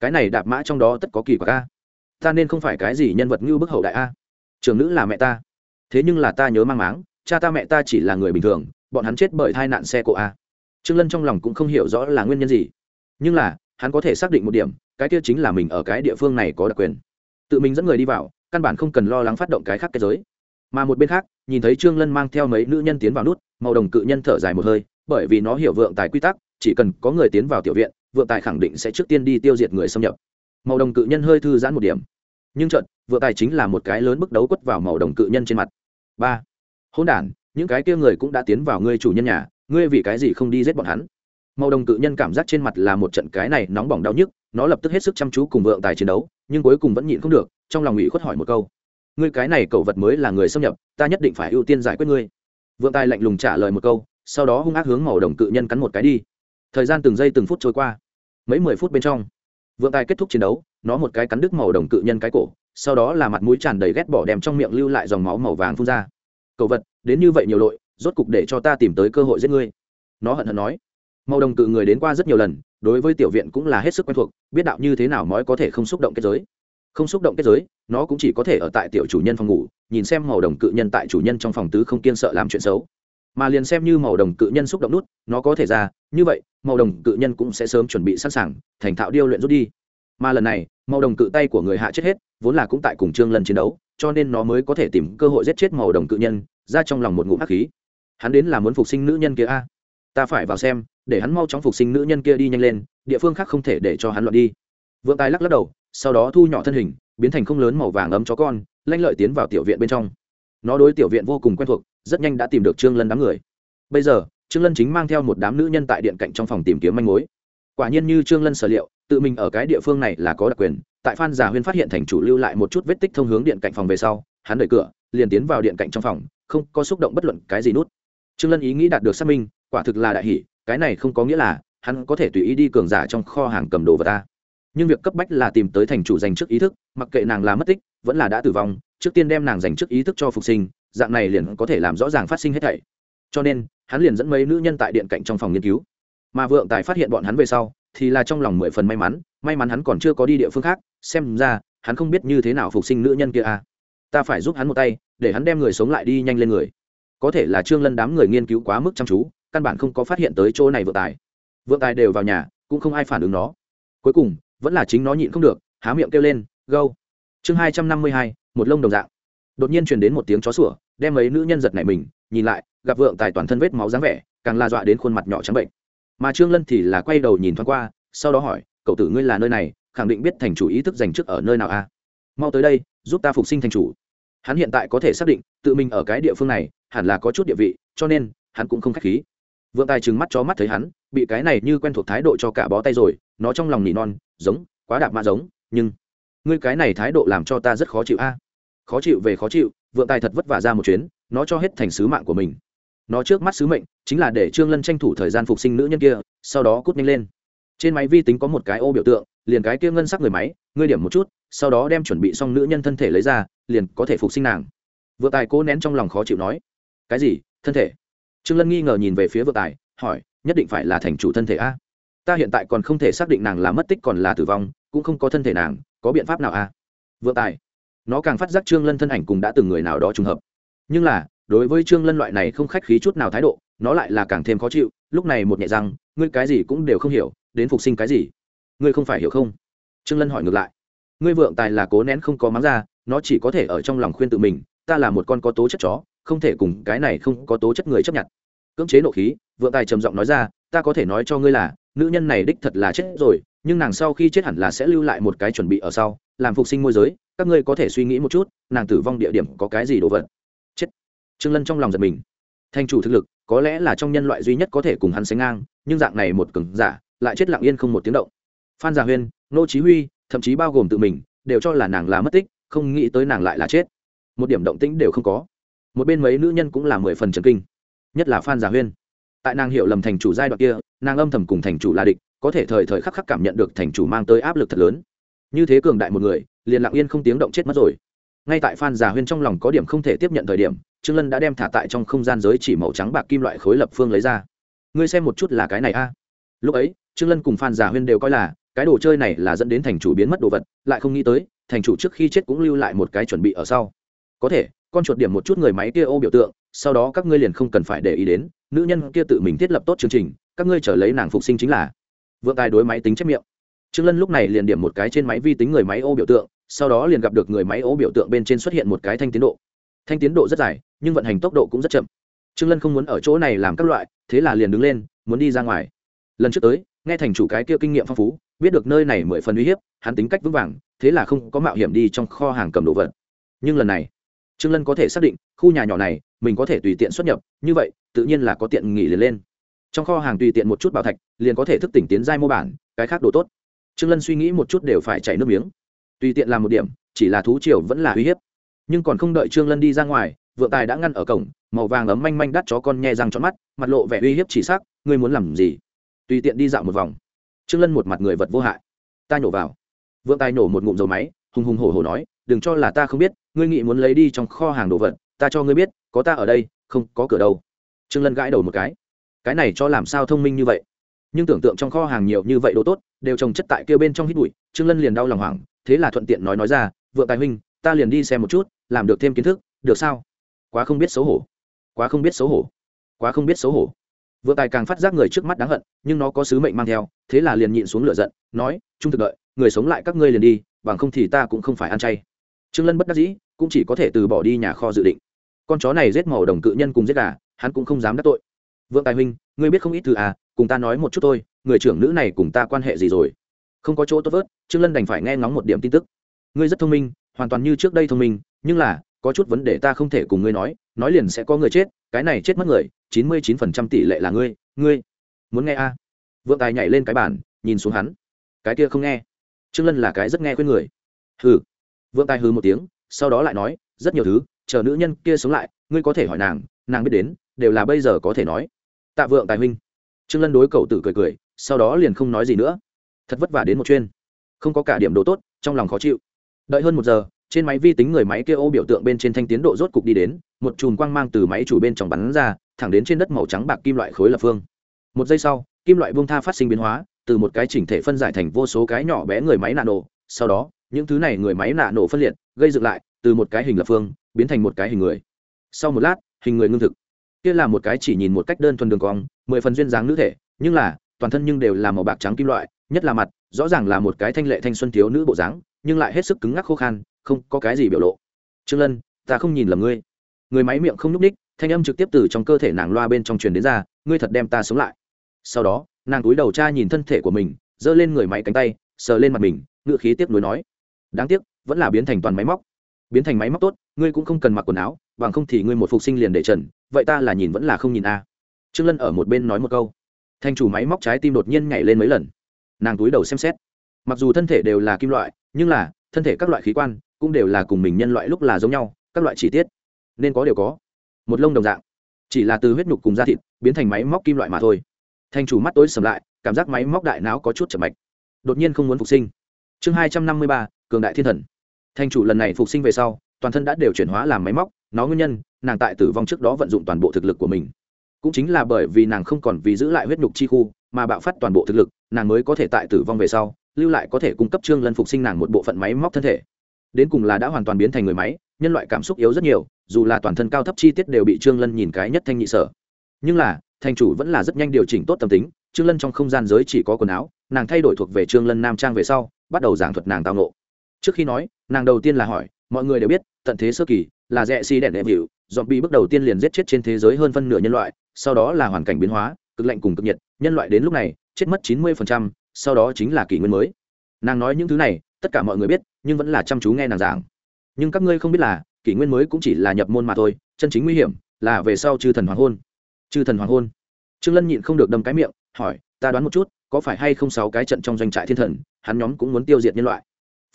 Cái này đạp mã trong đó tất có kỳ quặc a. Ta nên không phải cái gì nhân vật như bức hậu đại a. Trường nữ là mẹ ta. Thế nhưng là ta nhớ mang máng, cha ta mẹ ta chỉ là người bình thường, bọn hắn chết bởi tai nạn xe cộ a. Trương lân trong lòng cũng không hiểu rõ là nguyên nhân gì. Nhưng là, hắn có thể xác định một điểm, cái kia chính là mình ở cái địa phương này có đặc quyền. Tự mình dẫn người đi vào, căn bản không cần lo lắng phát động cái khác kết giới. Mà một bên khác nhìn thấy trương lân mang theo mấy nữ nhân tiến vào nút, màu đồng cự nhân thở dài một hơi, bởi vì nó hiểu vượng tài quy tắc, chỉ cần có người tiến vào tiểu viện, vượng tài khẳng định sẽ trước tiên đi tiêu diệt người xâm nhập. Màu đồng cự nhân hơi thư giãn một điểm. Nhưng trận vượng tài chính là một cái lớn bức đấu quất vào màu đồng cự nhân trên mặt. Ba, hỗn đản, những cái kia người cũng đã tiến vào ngươi chủ nhân nhà, ngươi vì cái gì không đi giết bọn hắn? Màu đồng cự nhân cảm giác trên mặt là một trận cái này nóng bỏng đau nhức, nó lập tức hết sức chăm chú cùng vượng tài chiến đấu, nhưng cuối cùng vẫn nhịn không được, trong lòng ủy khuất hỏi một câu ngươi cái này cậu vật mới là người xâm nhập, ta nhất định phải ưu tiên giải quyết ngươi. Vượng tài lạnh lùng trả lời một câu, sau đó hung ác hướng màu đồng cự nhân cắn một cái đi. Thời gian từng giây từng phút trôi qua. Mấy mười phút bên trong, vượng tài kết thúc chiến đấu, nó một cái cắn đứt màu đồng cự nhân cái cổ, sau đó là mặt mũi tràn đầy ghét bỏ đem trong miệng lưu lại dòng máu màu vàng phun ra. Cậu vật, đến như vậy nhiều lội rốt cục để cho ta tìm tới cơ hội giết ngươi. Nó hận hận nói. Màu đồng cự người đến qua rất nhiều lần, đối với tiểu viện cũng là hết sức quen thuộc, biết đạo như thế nào mới có thể không xúc động kết giới không xúc động kết giới, nó cũng chỉ có thể ở tại tiểu chủ nhân phòng ngủ, nhìn xem màu đồng cự nhân tại chủ nhân trong phòng tứ không kiên sợ làm chuyện xấu. Mà liền xem như màu đồng cự nhân xúc động nút, nó có thể ra, như vậy, màu đồng cự nhân cũng sẽ sớm chuẩn bị sẵn sàng, thành thạo điêu luyện rút đi. Mà lần này, màu đồng cự tay của người hạ chết hết, vốn là cũng tại cùng trương lần chiến đấu, cho nên nó mới có thể tìm cơ hội giết chết màu đồng cự nhân, ra trong lòng một ngụm hắc khí. Hắn đến là muốn phục sinh nữ nhân kia a. Ta phải vào xem, để hắn mau chóng phục sinh nữ nhân kia đi nhanh lên, địa phương khác không thể để cho hắn loạn đi vượng tài lắc lắc đầu, sau đó thu nhỏ thân hình, biến thành không lớn màu vàng ấm chó con, lanh lợi tiến vào tiểu viện bên trong. Nó đối tiểu viện vô cùng quen thuộc, rất nhanh đã tìm được trương lân đám người. Bây giờ, trương lân chính mang theo một đám nữ nhân tại điện cạnh trong phòng tìm kiếm manh mối. Quả nhiên như trương lân sở liệu, tự mình ở cái địa phương này là có đặc quyền, tại phan giả huyên phát hiện thành chủ lưu lại một chút vết tích thông hướng điện cạnh phòng về sau, hắn đẩy cửa, liền tiến vào điện cạnh trong phòng, không có xúc động bất luận cái gì nút. Trương lân ý nghĩ đạt được xác minh, quả thực là đại hỷ cái này không có nghĩa là hắn có thể tùy ý đi cường giả trong kho hàng cầm đồ vật ta nhưng việc cấp bách là tìm tới thành chủ dành trước ý thức, mặc kệ nàng là mất tích, vẫn là đã tử vong, trước tiên đem nàng dành trước ý thức cho phục sinh, dạng này liền có thể làm rõ ràng phát sinh hết thảy. Cho nên, hắn liền dẫn mấy nữ nhân tại điện cạnh trong phòng nghiên cứu. Mà vượng tài phát hiện bọn hắn về sau, thì là trong lòng mười phần may mắn may mắn hắn còn chưa có đi địa phương khác, xem ra, hắn không biết như thế nào phục sinh nữ nhân kia à. Ta phải giúp hắn một tay, để hắn đem người sống lại đi nhanh lên người. Có thể là trương lân đám người nghiên cứu quá mức chăm chú, căn bản không có phát hiện tới chỗ này vượng tài. Vượng tài đều vào nhà, cũng không ai phản ứng nó. Cuối cùng vẫn là chính nó nhịn không được, há miệng kêu lên gâu chương hai trăm năm mươi hai, một lông đồng dạng. Đột nhiên truyền đến một tiếng chó sủa, đem mấy nữ nhân giật này mình, nhìn lại, gặp vượng tài toàn thân vết máu dáng vẻ, càng la dọa đến khuôn mặt nhỏ trắng bệnh. Mà trương lân thì là quay đầu nhìn thoáng qua, sau đó hỏi, cậu tử ngươi là nơi này, khẳng định biết thành chủ ý thức dành trước ở nơi nào a mau tới đây, giúp ta phục sinh thành chủ. Hắn hiện tại có thể xác định, tự mình ở cái địa phương này, hẳn là có chút địa vị, cho nên, hắn cũng không khách khí. Vượng tài trừng mắt chó mắt thấy hắn, bị cái này như quen thuộc thái độ cho cả bó tay rồi nó trong lòng nỉ non, giống, quá đạp mã giống, nhưng ngươi cái này thái độ làm cho ta rất khó chịu a. Khó chịu về khó chịu, vượng tài thật vất vả ra một chuyến, nó cho hết thành sứ mạng của mình. Nó trước mắt sứ mệnh, chính là để trương lân tranh thủ thời gian phục sinh nữ nhân kia, sau đó cút nhanh lên. Trên máy vi tính có một cái ô biểu tượng, liền cái kia ngân sắc người máy, ngươi điểm một chút, sau đó đem chuẩn bị xong nữ nhân thân thể lấy ra, liền có thể phục sinh nàng. Vượng tài cố nén trong lòng khó chịu nói, cái gì? Thân thể? Trương lân nghi ngờ nhìn về phía vượng tài, hỏi, nhất định phải là thành chủ thân thể a? Ta hiện tại còn không thể xác định nàng là mất tích còn là tử vong, cũng không có thân thể nàng, có biện pháp nào a vượng tài. Nó càng phát giác trương lân thân ảnh cùng đã từng người nào đó trùng hợp. Nhưng là, đối với trương lân loại này không khách khí chút nào thái độ, nó lại là càng thêm khó chịu, lúc này một nhẹ răng, ngươi cái gì cũng đều không hiểu, đến phục sinh cái gì? Ngươi không phải hiểu không? Trương lân hỏi ngược lại. Ngươi vượng tài là cố nén không có mắng ra, nó chỉ có thể ở trong lòng khuyên tự mình, ta là một con có tố chất chó, không thể cùng cái này không có tố chất người chấp nhận. Cưỡng chế nộ khí, vượng tài trầm giọng nói ra ta có thể nói cho ngươi là, nữ nhân này đích thật là chết rồi, nhưng nàng sau khi chết hẳn là sẽ lưu lại một cái chuẩn bị ở sau, làm phục sinh môi giới, các ngươi có thể suy nghĩ một chút, nàng tử vong địa điểm có cái gì đồ vật. Chết. Trương lân trong lòng giật mình. Thanh chủ thực lực, có lẽ là trong nhân loại duy nhất có thể cùng hắn sánh ngang, nhưng dạng này một cường giả, lại chết lặng yên không một tiếng động. Phan Gia huyên, nô chí huy, thậm chí bao gồm tự mình, đều cho là nàng là mất tích, không nghĩ tới nàng lại là chết. Một điểm động tĩnh đều không có. Một bên mấy nữ nhân cũng là mười phần trần kinh. Nhất là phan Gia huyên tại nàng hiểu lầm thành chủ giai đoạn kia, nàng âm thầm cùng thành chủ là địch, có thể thời thời khắc khắc cảm nhận được thành chủ mang tới áp lực thật lớn. Như thế cường đại một người, liền lặng yên không tiếng động chết mất rồi. Ngay tại phan giả huyên trong lòng có điểm không thể tiếp nhận thời điểm, trương lân đã đem thả tại trong không gian giới chỉ màu trắng bạc kim loại khối lập phương lấy ra. Ngươi xem một chút là cái này a. Lúc ấy, trương lân cùng phan giả huyên đều coi là, cái đồ chơi này là dẫn đến thành chủ biến mất đồ vật, lại không nghĩ tới, thành chủ trước khi chết cũng lưu lại một cái chuẩn bị ở sau. Có thể, con chuột điểm một chút người máy kia ô biểu tượng sau đó các ngươi liền không cần phải để ý đến, nữ nhân kia tự mình thiết lập tốt chương trình, các ngươi trở lấy nàng phục sinh chính là. Vượng tài đối máy tính chép miệng. Trương lân lúc này liền điểm một cái trên máy vi tính người máy ô biểu tượng, sau đó liền gặp được người máy ô biểu tượng bên trên xuất hiện một cái thanh tiến độ. Thanh tiến độ rất dài, nhưng vận hành tốc độ cũng rất chậm. Trương lân không muốn ở chỗ này làm các loại, thế là liền đứng lên, muốn đi ra ngoài. Lần trước tới, nghe thành chủ cái kia kinh nghiệm phong phú, biết được nơi này mười phần uy hiếp, hắn tính cách vững vàng, thế là không có mạo hiểm đi trong kho hàng cầm đồ vật. Nhưng lần này, trương lân có thể xác định, khu nhà nhỏ này mình có thể tùy tiện xuất nhập, như vậy, tự nhiên là có tiện nghỉ liền lên. Trong kho hàng tùy tiện một chút bảo thạch, liền có thể thức tỉnh tiến giai mô bản, cái khác đồ tốt. Trương lân suy nghĩ một chút đều phải chảy nước miếng. Tùy tiện làm một điểm, chỉ là thú triều vẫn là uy hiếp. Nhưng còn không đợi trương lân đi ra ngoài, vượng tài đã ngăn ở cổng, màu vàng ấm manh manh đắt chó con nhe răng trọn mắt, mặt lộ vẻ uy hiếp chỉ sắc, ngươi muốn làm gì? Tùy tiện đi dạo một vòng. Trương lân một mặt người vật vô hại. Ta nhổ vào. Vượng tài nổ một ngụm dầu máy, hùng hùng hổ hổ nói, đừng cho là ta không biết, ngươi nghĩ muốn lấy đi trong kho hàng đồ vật ta cho ngươi biết, có ta ở đây, không có cửa đâu. Trương lân gãi đầu một cái. Cái này cho làm sao thông minh như vậy? Nhưng tưởng tượng trong kho hàng nhiều như vậy đồ tốt, đều trồng chất tại kia bên trong hít bụi, trương lân liền đau lòng hoảng, thế là thuận tiện nói nói ra, vượng tài huynh, ta liền đi xem một chút, làm được thêm kiến thức, được sao? Quá không biết xấu hổ. Quá không biết xấu hổ. Quá không biết xấu hổ. Vượng tài càng phát giác người trước mắt đáng hận, nhưng nó có sứ mệnh mang theo, thế là liền nhịn xuống lửa giận, nói, trung thực đợi, người sống lại các ngươi liền đi, bằng không thì ta cũng không phải ăn chay. Trương lân bất đắc dĩ, cũng chỉ có thể từ bỏ đi nhà kho dự định con chó này giết màu đồng cự nhân cùng giết gà, hắn cũng không dám đắc tội. Vượng tài huynh, ngươi biết không ít từ à cùng ta nói một chút thôi, người trưởng nữ này cùng ta quan hệ gì rồi? Không có chỗ tốt vớt, trương lân đành phải nghe ngóng một điểm tin tức. Ngươi rất thông minh, hoàn toàn như trước đây thông minh, nhưng là, có chút vấn đề ta không thể cùng ngươi nói nói liền sẽ có người chết, cái này chết mất người, chín mươi chín phần trăm tỷ lệ là ngươi ngươi muốn nghe a? À? vượng tài nhảy lên cái bàn, nhìn xuống hắn. Cái kia không nghe. Trương lân là cái rất nghe khuyên người. Hừ. Vượng tài hừ một tiếng, sau đó lại nói, rất nhiều thứ chờ nữ nhân kia sống lại, ngươi có thể hỏi nàng nàng biết đến, đều là bây giờ có thể nói. Tạ vượng tài huynh. Trương lân đối cậu tử cười cười, sau đó liền không nói gì nữa. Thật vất vả đến một chuyên. Không có cả điểm đồ tốt, trong lòng khó chịu. Đợi hơn một giờ, trên máy vi tính người máy kia ô biểu tượng bên trên thanh tiến độ rốt cục đi đến, một chùm quang mang từ máy chủ bên trong bắn ra, thẳng đến trên đất màu trắng bạc kim loại khối lập phương. Một giây sau, kim loại vung tha phát sinh biến hóa, từ một cái chỉnh thể phân giải thành vô số cái nhỏ bé người máy nạ nổ sau đó, những thứ này người máy nạ nổ phân liệt, gây dựng lại từ một cái hình lập phương biến thành một cái hình người. Sau một lát, hình người ngưng thực. Kia là một cái chỉ nhìn một cách đơn thuần đường cong, mười phần duyên dáng nữ thể, nhưng là, toàn thân nhưng đều là màu bạc trắng kim loại, nhất là mặt, rõ ràng là một cái thanh lệ thanh xuân thiếu nữ bộ dáng, nhưng lại hết sức cứng ngắc khô khan, không có cái gì biểu lộ. Trương lân, ta không nhìn lầm ngươi. Người máy miệng không nhúc ních thanh âm trực tiếp từ trong cơ thể nàng loa bên trong truyền đến ra, ngươi thật đem ta sống lại. Sau đó, nàng túi đầu cha nhìn thân thể của mình, giơ lên người máy cánh tay, sờ lên mặt mình ngự khí tiếp nối nói. Đáng tiếc, vẫn là biến thành toàn máy móc biến thành máy móc tốt, ngươi cũng không cần mặc quần áo, bằng không thì ngươi một phục sinh liền để trần, vậy ta là nhìn vẫn là không nhìn a. Trương lân ở một bên nói một câu. Thành chủ máy móc trái tim đột nhiên nhảy lên mấy lần. Nàng túi đầu xem xét. Mặc dù thân thể đều là kim loại, nhưng là, thân thể các loại khí quan cũng đều là cùng mình nhân loại lúc là giống nhau, các loại chi tiết. Nên có đều có. Một lông đồng dạng. Chỉ là từ huyết nhục cùng da thịt biến thành máy móc kim loại mà thôi. Thành chủ mắt tối sầm lại, cảm giác máy móc đại não có chút chậm mạch. Đột nhiên không muốn phục sinh. Chương hai trăm năm mươi ba, cường đại thiên thần thành chủ lần này phục sinh về sau, toàn thân đã đều chuyển hóa làm máy móc, nó nguyên nhân, nàng tại tử vong trước đó vận dụng toàn bộ thực lực của mình. Cũng chính là bởi vì nàng không còn vì giữ lại huyết nhục chi khu, mà bạo phát toàn bộ thực lực, nàng mới có thể tại tử vong về sau, lưu lại có thể cung cấp trương lân phục sinh nàng một bộ phận máy móc thân thể. Đến cùng là đã hoàn toàn biến thành người máy, nhân loại cảm xúc yếu rất nhiều, dù là toàn thân cao thấp chi tiết đều bị trương lân nhìn cái nhất thanh nhị sở. Nhưng là thành chủ vẫn là rất nhanh điều chỉnh tốt tâm tính, trương lân trong không gian giới chỉ có quần áo, nàng thay đổi thuộc về trương lân nam trang về sau, bắt đầu giảng thuật nàng tao nộ trước khi nói nàng đầu tiên là hỏi, mọi người đều biết, tận thế sơ kỳ, là rẽ xi đèn đệm hiệu dọn bị bước đầu tiên liền giết chết trên thế giới hơn phân nửa nhân loại, sau đó là hoàn cảnh biến hóa, cực lạnh cùng cực nhiệt, nhân loại đến lúc này, chết mất chín mươi sau đó chính là kỷ nguyên mới. Nàng nói những thứ này, tất cả mọi người biết, nhưng vẫn là chăm chú nghe nàng giảng. Nhưng các ngươi không biết là, kỷ nguyên mới cũng chỉ là nhập môn mà thôi, chân chính nguy hiểm là về sau chư thần hoàng hôn. Chư thần hoàng hôn. Trương lân nhịn không được đâm cái miệng, hỏi, ta đoán một chút, có phải hay không sáu cái trận trong doanh trại thiên thần, hắn nhóm cũng muốn tiêu diệt nhân loại.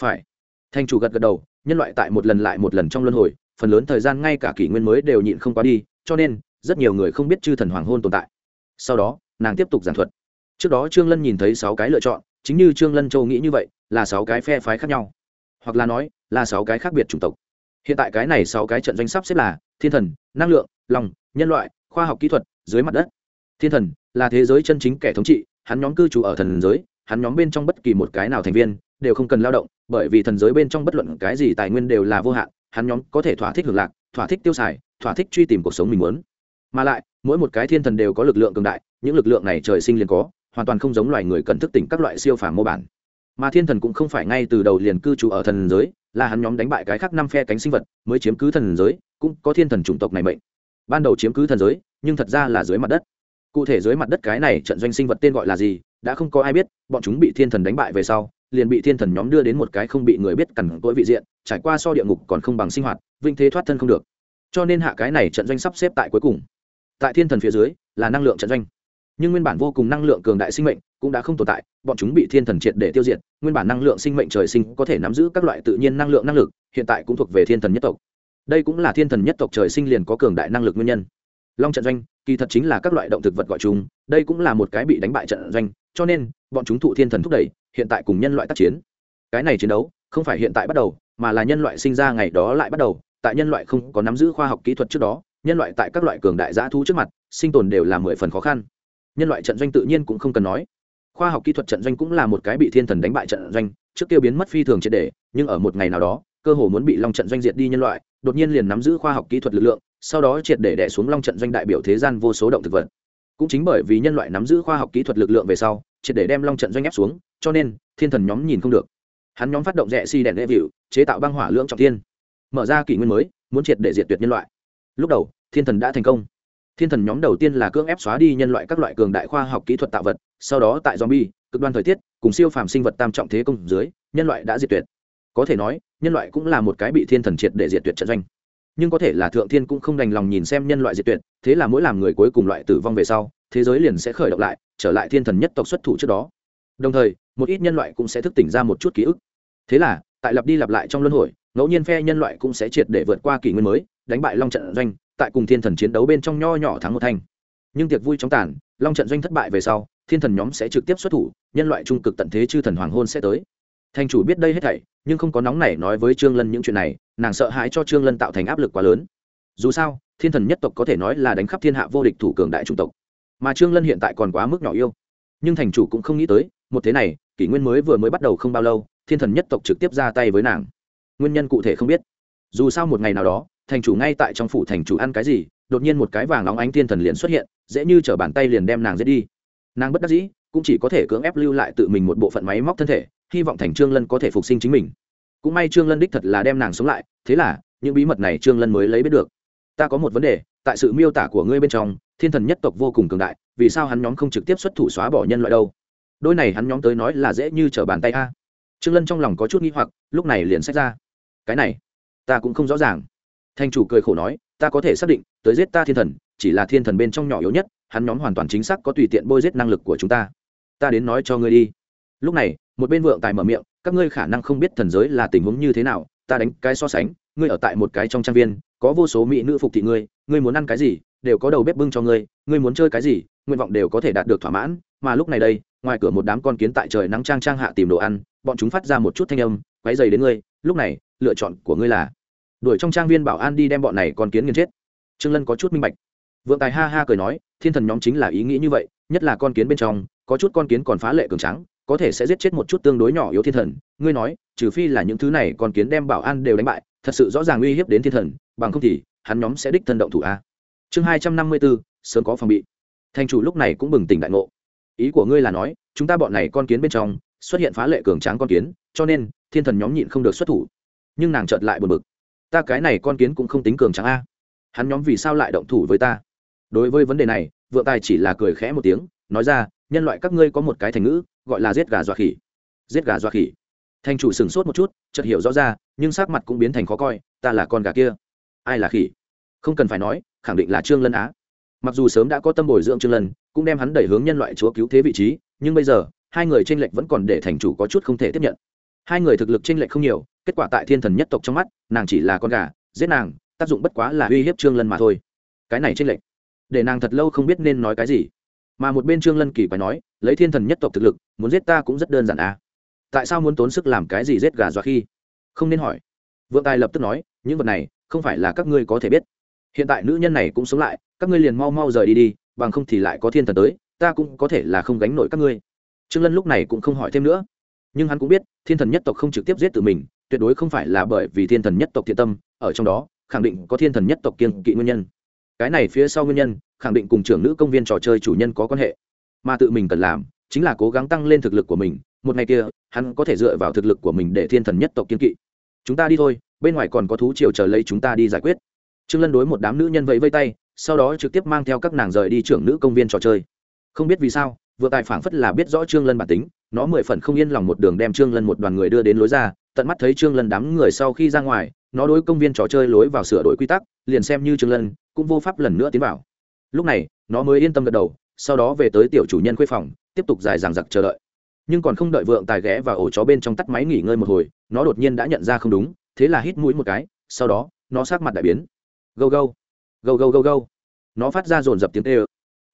Phải thanh chủ gật gật đầu, nhân loại tại một lần lại một lần trong luân hồi, phần lớn thời gian ngay cả kỷ nguyên mới đều nhịn không quá đi, cho nên, rất nhiều người không biết chư thần hoàng hôn tồn tại. Sau đó, nàng tiếp tục giảng thuật. Trước đó trương lân nhìn thấy sáu cái lựa chọn, chính như trương lân châu nghĩ như vậy, là sáu cái phe phái khác nhau. Hoặc là nói, là sáu cái khác biệt chủng tộc. Hiện tại cái này sáu cái trận doanh sắp xếp là thiên thần, năng lượng, lòng, nhân loại, khoa học kỹ thuật, dưới mặt đất. Thiên thần là thế giới chân chính kẻ thống trị, hắn nhóm cư trú ở thần giới, hắn nhóm bên trong bất kỳ một cái nào thành viên đều không cần lao động, bởi vì thần giới bên trong bất luận cái gì tài nguyên đều là vô hạn, hắn nhóm có thể thỏa thích hưởng lạc, thỏa thích tiêu xài, thỏa thích truy tìm cuộc sống mình muốn. Mà lại, mỗi một cái thiên thần đều có lực lượng cường đại, những lực lượng này trời sinh liền có, hoàn toàn không giống loài người cần thức tỉnh các loại siêu phàm mô bản. Mà thiên thần cũng không phải ngay từ đầu liền cư trú ở thần giới, là hắn nhóm đánh bại cái khác năm phe cánh sinh vật, mới chiếm cứ thần giới, cũng có thiên thần chủng tộc này mệnh. Ban đầu chiếm cứ thần giới, nhưng thật ra là dưới mặt đất. Cụ thể dưới mặt đất cái này trận doanh sinh vật tên gọi là gì, đã không có ai biết, bọn chúng bị thiên thần đánh bại về sau liền bị thiên thần nhóm đưa đến một cái không bị người biết cằn cỗi vị diện, trải qua so địa ngục còn không bằng sinh hoạt, vinh thế thoát thân không được. Cho nên hạ cái này trận doanh sắp xếp tại cuối cùng. Tại thiên thần phía dưới, là năng lượng trận doanh. Nhưng nguyên bản vô cùng năng lượng cường đại sinh mệnh cũng đã không tồn tại, bọn chúng bị thiên thần triệt để tiêu diệt, nguyên bản năng lượng sinh mệnh trời sinh có thể nắm giữ các loại tự nhiên năng lượng năng lực, hiện tại cũng thuộc về thiên thần nhất tộc. Đây cũng là thiên thần nhất tộc trời sinh liền có cường đại năng lực nguyên nhân long trận doanh, kỳ thật chính là các loại động thực vật gọi chúng đây cũng là một cái bị đánh bại trận doanh, cho nên, bọn chúng thụ thiên thần thúc đẩy, hiện tại cùng nhân loại tác chiến. Cái này chiến đấu, không phải hiện tại bắt đầu, mà là nhân loại sinh ra ngày đó lại bắt đầu. Tại nhân loại không có nắm giữ khoa học kỹ thuật trước đó, nhân loại tại các loại cường đại giã thu trước mặt, sinh tồn đều là mười phần khó khăn. Nhân loại trận doanh tự nhiên cũng không cần nói. Khoa học kỹ thuật trận doanh cũng là một cái bị thiên thần đánh bại trận doanh, trước tiêu biến mất phi thường triệt đề nhưng ở một ngày nào đó, cơ hồ muốn bị long trận doanh diệt đi nhân loại, đột nhiên liền nắm giữ khoa học kỹ thuật lực lượng sau đó triệt để đẻ xuống long trận doanh đại biểu thế gian vô số động thực vật. Cũng chính bởi vì nhân loại nắm giữ khoa học kỹ thuật lực lượng về sau, triệt để đem long trận doanh ép xuống, cho nên, thiên thần nhóm nhìn không được. Hắn nhóm phát động rẽ si đèn đệ vịu, chế tạo băng hỏa lưỡng trọng thiên. Mở ra kỷ nguyên mới, muốn triệt để diệt tuyệt nhân loại. Lúc đầu, thiên thần đã thành công. Thiên thần nhóm đầu tiên là cưỡng ép xóa đi nhân loại các loại cường đại khoa học kỹ thuật tạo vật, sau đó tại zombie, cực đoan thời tiết, cùng siêu phàm sinh vật tam trọng thế công dưới, nhân loại đã diệt tuyệt. Có thể nói, nhân loại cũng là một cái bị thiên thần triệt để diệt tuyệt trận doanh nhưng có thể là thượng thiên cũng không đành lòng nhìn xem nhân loại diệt tuyệt, thế là mỗi làm người cuối cùng loại tử vong về sau, thế giới liền sẽ khởi động lại, trở lại thiên thần nhất tộc xuất thủ trước đó. Đồng thời, một ít nhân loại cũng sẽ thức tỉnh ra một chút ký ức. Thế là, tại lặp đi lặp lại trong luân hồi, ngẫu nhiên phe nhân loại cũng sẽ triệt để vượt qua kỷ nguyên mới, đánh bại long trận doanh, tại cùng thiên thần chiến đấu bên trong nho nhỏ thắng một thanh. Nhưng tiệc vui chóng tàn, long trận doanh thất bại về sau, thiên thần nhóm sẽ trực tiếp xuất thủ, nhân loại trung cực tận thế chư thần hoàng hôn sẽ tới thành chủ biết đây hết thảy, nhưng không có nóng nảy nói với trương lân những chuyện này, nàng sợ hãi cho trương lân tạo thành áp lực quá lớn. Dù sao, thiên thần nhất tộc có thể nói là đánh khắp thiên hạ vô địch thủ cường đại trung tộc, mà trương lân hiện tại còn quá mức nhỏ yêu. Nhưng thành chủ cũng không nghĩ tới, một thế này, kỷ nguyên mới vừa mới bắt đầu không bao lâu, thiên thần nhất tộc trực tiếp ra tay với nàng. Nguyên nhân cụ thể không biết. Dù sao một ngày nào đó, thành chủ ngay tại trong phủ thành chủ ăn cái gì, đột nhiên một cái vàng óng ánh thiên thần liền xuất hiện, dễ như trở bàn tay liền đem nàng giết đi. Nàng bất đắc dĩ cũng chỉ có thể cưỡng ép lưu lại tự mình một bộ phận máy móc thân thể, hy vọng thành trương lân có thể phục sinh chính mình. Cũng may trương lân đích thật là đem nàng sống lại, thế là, những bí mật này trương lân mới lấy biết được. Ta có một vấn đề, tại sự miêu tả của ngươi bên trong, thiên thần nhất tộc vô cùng cường đại, vì sao hắn nhóm không trực tiếp xuất thủ xóa bỏ nhân loại đâu? Đôi này hắn nhóm tới nói là dễ như trở bàn tay a. Trương lân trong lòng có chút nghi hoặc, lúc này liền xét ra. Cái này, ta cũng không rõ ràng. Thanh chủ cười khổ nói, ta có thể xác định, tới giết ta thiên thần, chỉ là thiên thần bên trong nhỏ yếu nhất, hắn nhóm hoàn toàn chính xác có tùy tiện bôi giết năng lực của chúng ta ta đến nói cho ngươi đi. Lúc này, một bên vượng tài mở miệng, các ngươi khả năng không biết thần giới là tình huống như thế nào, ta đánh cái so sánh, ngươi ở tại một cái trong trang viên, có vô số mỹ nữ phục thị ngươi ngươi muốn ăn cái gì, đều có đầu bếp bưng cho ngươi ngươi muốn chơi cái gì, nguyện vọng đều có thể đạt được thỏa mãn, mà lúc này đây, ngoài cửa một đám con kiến tại trời nắng trang trang hạ tìm đồ ăn, bọn chúng phát ra một chút thanh âm quáy dày đến ngươi, lúc này, lựa chọn của ngươi là, đuổi trong trang viên bảo an đi đem bọn này con kiến nghiền chết. Trương lân có chút minh bạch. Vượng tài ha ha cười nói, thiên thần nhóm chính là ý nghĩ như vậy, nhất là con kiến bên trong có chút con kiến còn phá lệ cường trắng có thể sẽ giết chết một chút tương đối nhỏ yếu thiên thần. Ngươi nói, trừ phi là những thứ này con kiến đem bảo an đều đánh bại, thật sự rõ ràng uy hiếp đến thiên thần, bằng không thì hắn nhóm sẽ đích thân động thủ a. Chương hai trăm năm mươi bốn, sớm có phòng bị. Thành chủ lúc này cũng bừng tỉnh đại ngộ. Ý của ngươi là nói, chúng ta bọn này con kiến bên trong xuất hiện phá lệ cường tráng con kiến, cho nên thiên thần nhóm nhịn không được xuất thủ. Nhưng nàng chợt lại buồn bực. Ta cái này con kiến cũng không tính cường tráng a. Hắn nhóm vì sao lại động thủ với ta? Đối với vấn đề này, vượng tài chỉ là cười khẽ một tiếng, nói ra nhân loại các ngươi có một cái thành ngữ, gọi là giết gà dọa khỉ. Giết gà dọa khỉ. Thành chủ sửng sốt một chút, chợt hiểu rõ ra, nhưng sắc mặt cũng biến thành khó coi, ta là con gà kia. Ai là khỉ? Không cần phải nói, khẳng định là trương lân á. Mặc dù sớm đã có tâm bồi dưỡng trương lân, cũng đem hắn đẩy hướng nhân loại chúa cứu thế vị trí, nhưng bây giờ, hai người tranh lệch vẫn còn để thành chủ có chút không thể tiếp nhận. Hai người thực lực tranh lệch không nhiều, kết quả tại thiên thần nhất tộc trong mắt, nàng chỉ là con gà, giết nàng, tác dụng bất quá là uy hiếp trương lân mà thôi. Cái này tranh lệch. Để nàng thật lâu không biết nên nói cái gì mà một bên trương lân kỳ quái nói, lấy thiên thần nhất tộc thực lực, muốn giết ta cũng rất đơn giản à. Tại sao muốn tốn sức làm cái gì giết gà dọa khi? Không nên hỏi. Vượng tài lập tức nói, những vật này, không phải là các ngươi có thể biết. Hiện tại nữ nhân này cũng sống lại, các ngươi liền mau mau rời đi đi, bằng không thì lại có thiên thần tới, ta cũng có thể là không gánh nổi các ngươi. Trương lân lúc này cũng không hỏi thêm nữa. Nhưng hắn cũng biết, thiên thần nhất tộc không trực tiếp giết tự mình, tuyệt đối không phải là bởi vì thiên thần nhất tộc thiện tâm, ở trong đó, khẳng định có thiên thần nhất tộc kiên kỵ nguyên nhân cái này phía sau nguyên nhân, khẳng định cùng trưởng nữ công viên trò chơi chủ nhân có quan hệ. Mà tự mình cần làm, chính là cố gắng tăng lên thực lực của mình, một ngày kia, hắn có thể dựa vào thực lực của mình để thiên thần nhất tộc kiên kỵ. Chúng ta đi thôi, bên ngoài còn có thú triều chờ lấy chúng ta đi giải quyết. Trương lân đối một đám nữ nhân vẫy vây tay, sau đó trực tiếp mang theo các nàng rời đi trưởng nữ công viên trò chơi. Không biết vì sao, vừa tài phảng phất là biết rõ trương lân bản tính, nó mười phần không yên lòng một đường đem trương lân một đoàn người đưa đến lối ra, tận mắt thấy trương lân đám người sau khi ra ngoài nó đối công viên trò chơi lối vào sửa đổi quy tắc, liền xem như trương lân, cũng vô pháp lần nữa tiến vào. Lúc này, nó mới yên tâm gật đầu, sau đó về tới tiểu chủ nhân khuê phòng, tiếp tục dài dằng dặc chờ đợi. Nhưng còn không đợi vượng tài ghé vào ổ chó bên trong tắt máy nghỉ ngơi một hồi, nó đột nhiên đã nhận ra không đúng, thế là hít mũi một cái, sau đó, nó sát mặt đại biến. Gâu gâu gâu gâu gâu gâu. Nó phát ra dồn dập tiếng tê ơ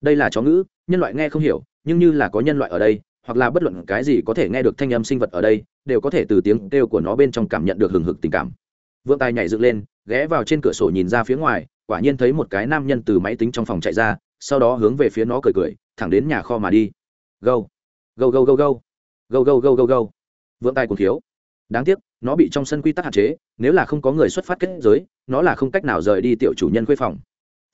đây là chó ngữ, nhân loại nghe không hiểu, nhưng như là có nhân loại ở đây, hoặc là bất luận cái gì có thể nghe được thanh âm sinh vật ở đây, đều có thể từ tiếng kêu của nó bên trong cảm nhận được hừng hực tình cảm vượng tài nhảy dựng lên, ghé vào trên cửa sổ nhìn ra phía ngoài, quả nhiên thấy một cái nam nhân từ máy tính trong phòng chạy ra, sau đó hướng về phía nó cười cười, thẳng đến nhà kho mà đi. Gâu gâu gâu gâu gâu gâu gâu gâu gâu gâu vượng tài cùng thiếu. Đáng tiếc, nó bị trong sân quy tắc hạn chế, nếu là không có người xuất phát kết giới, nó là không cách nào rời đi tiểu chủ nhân khuê phòng.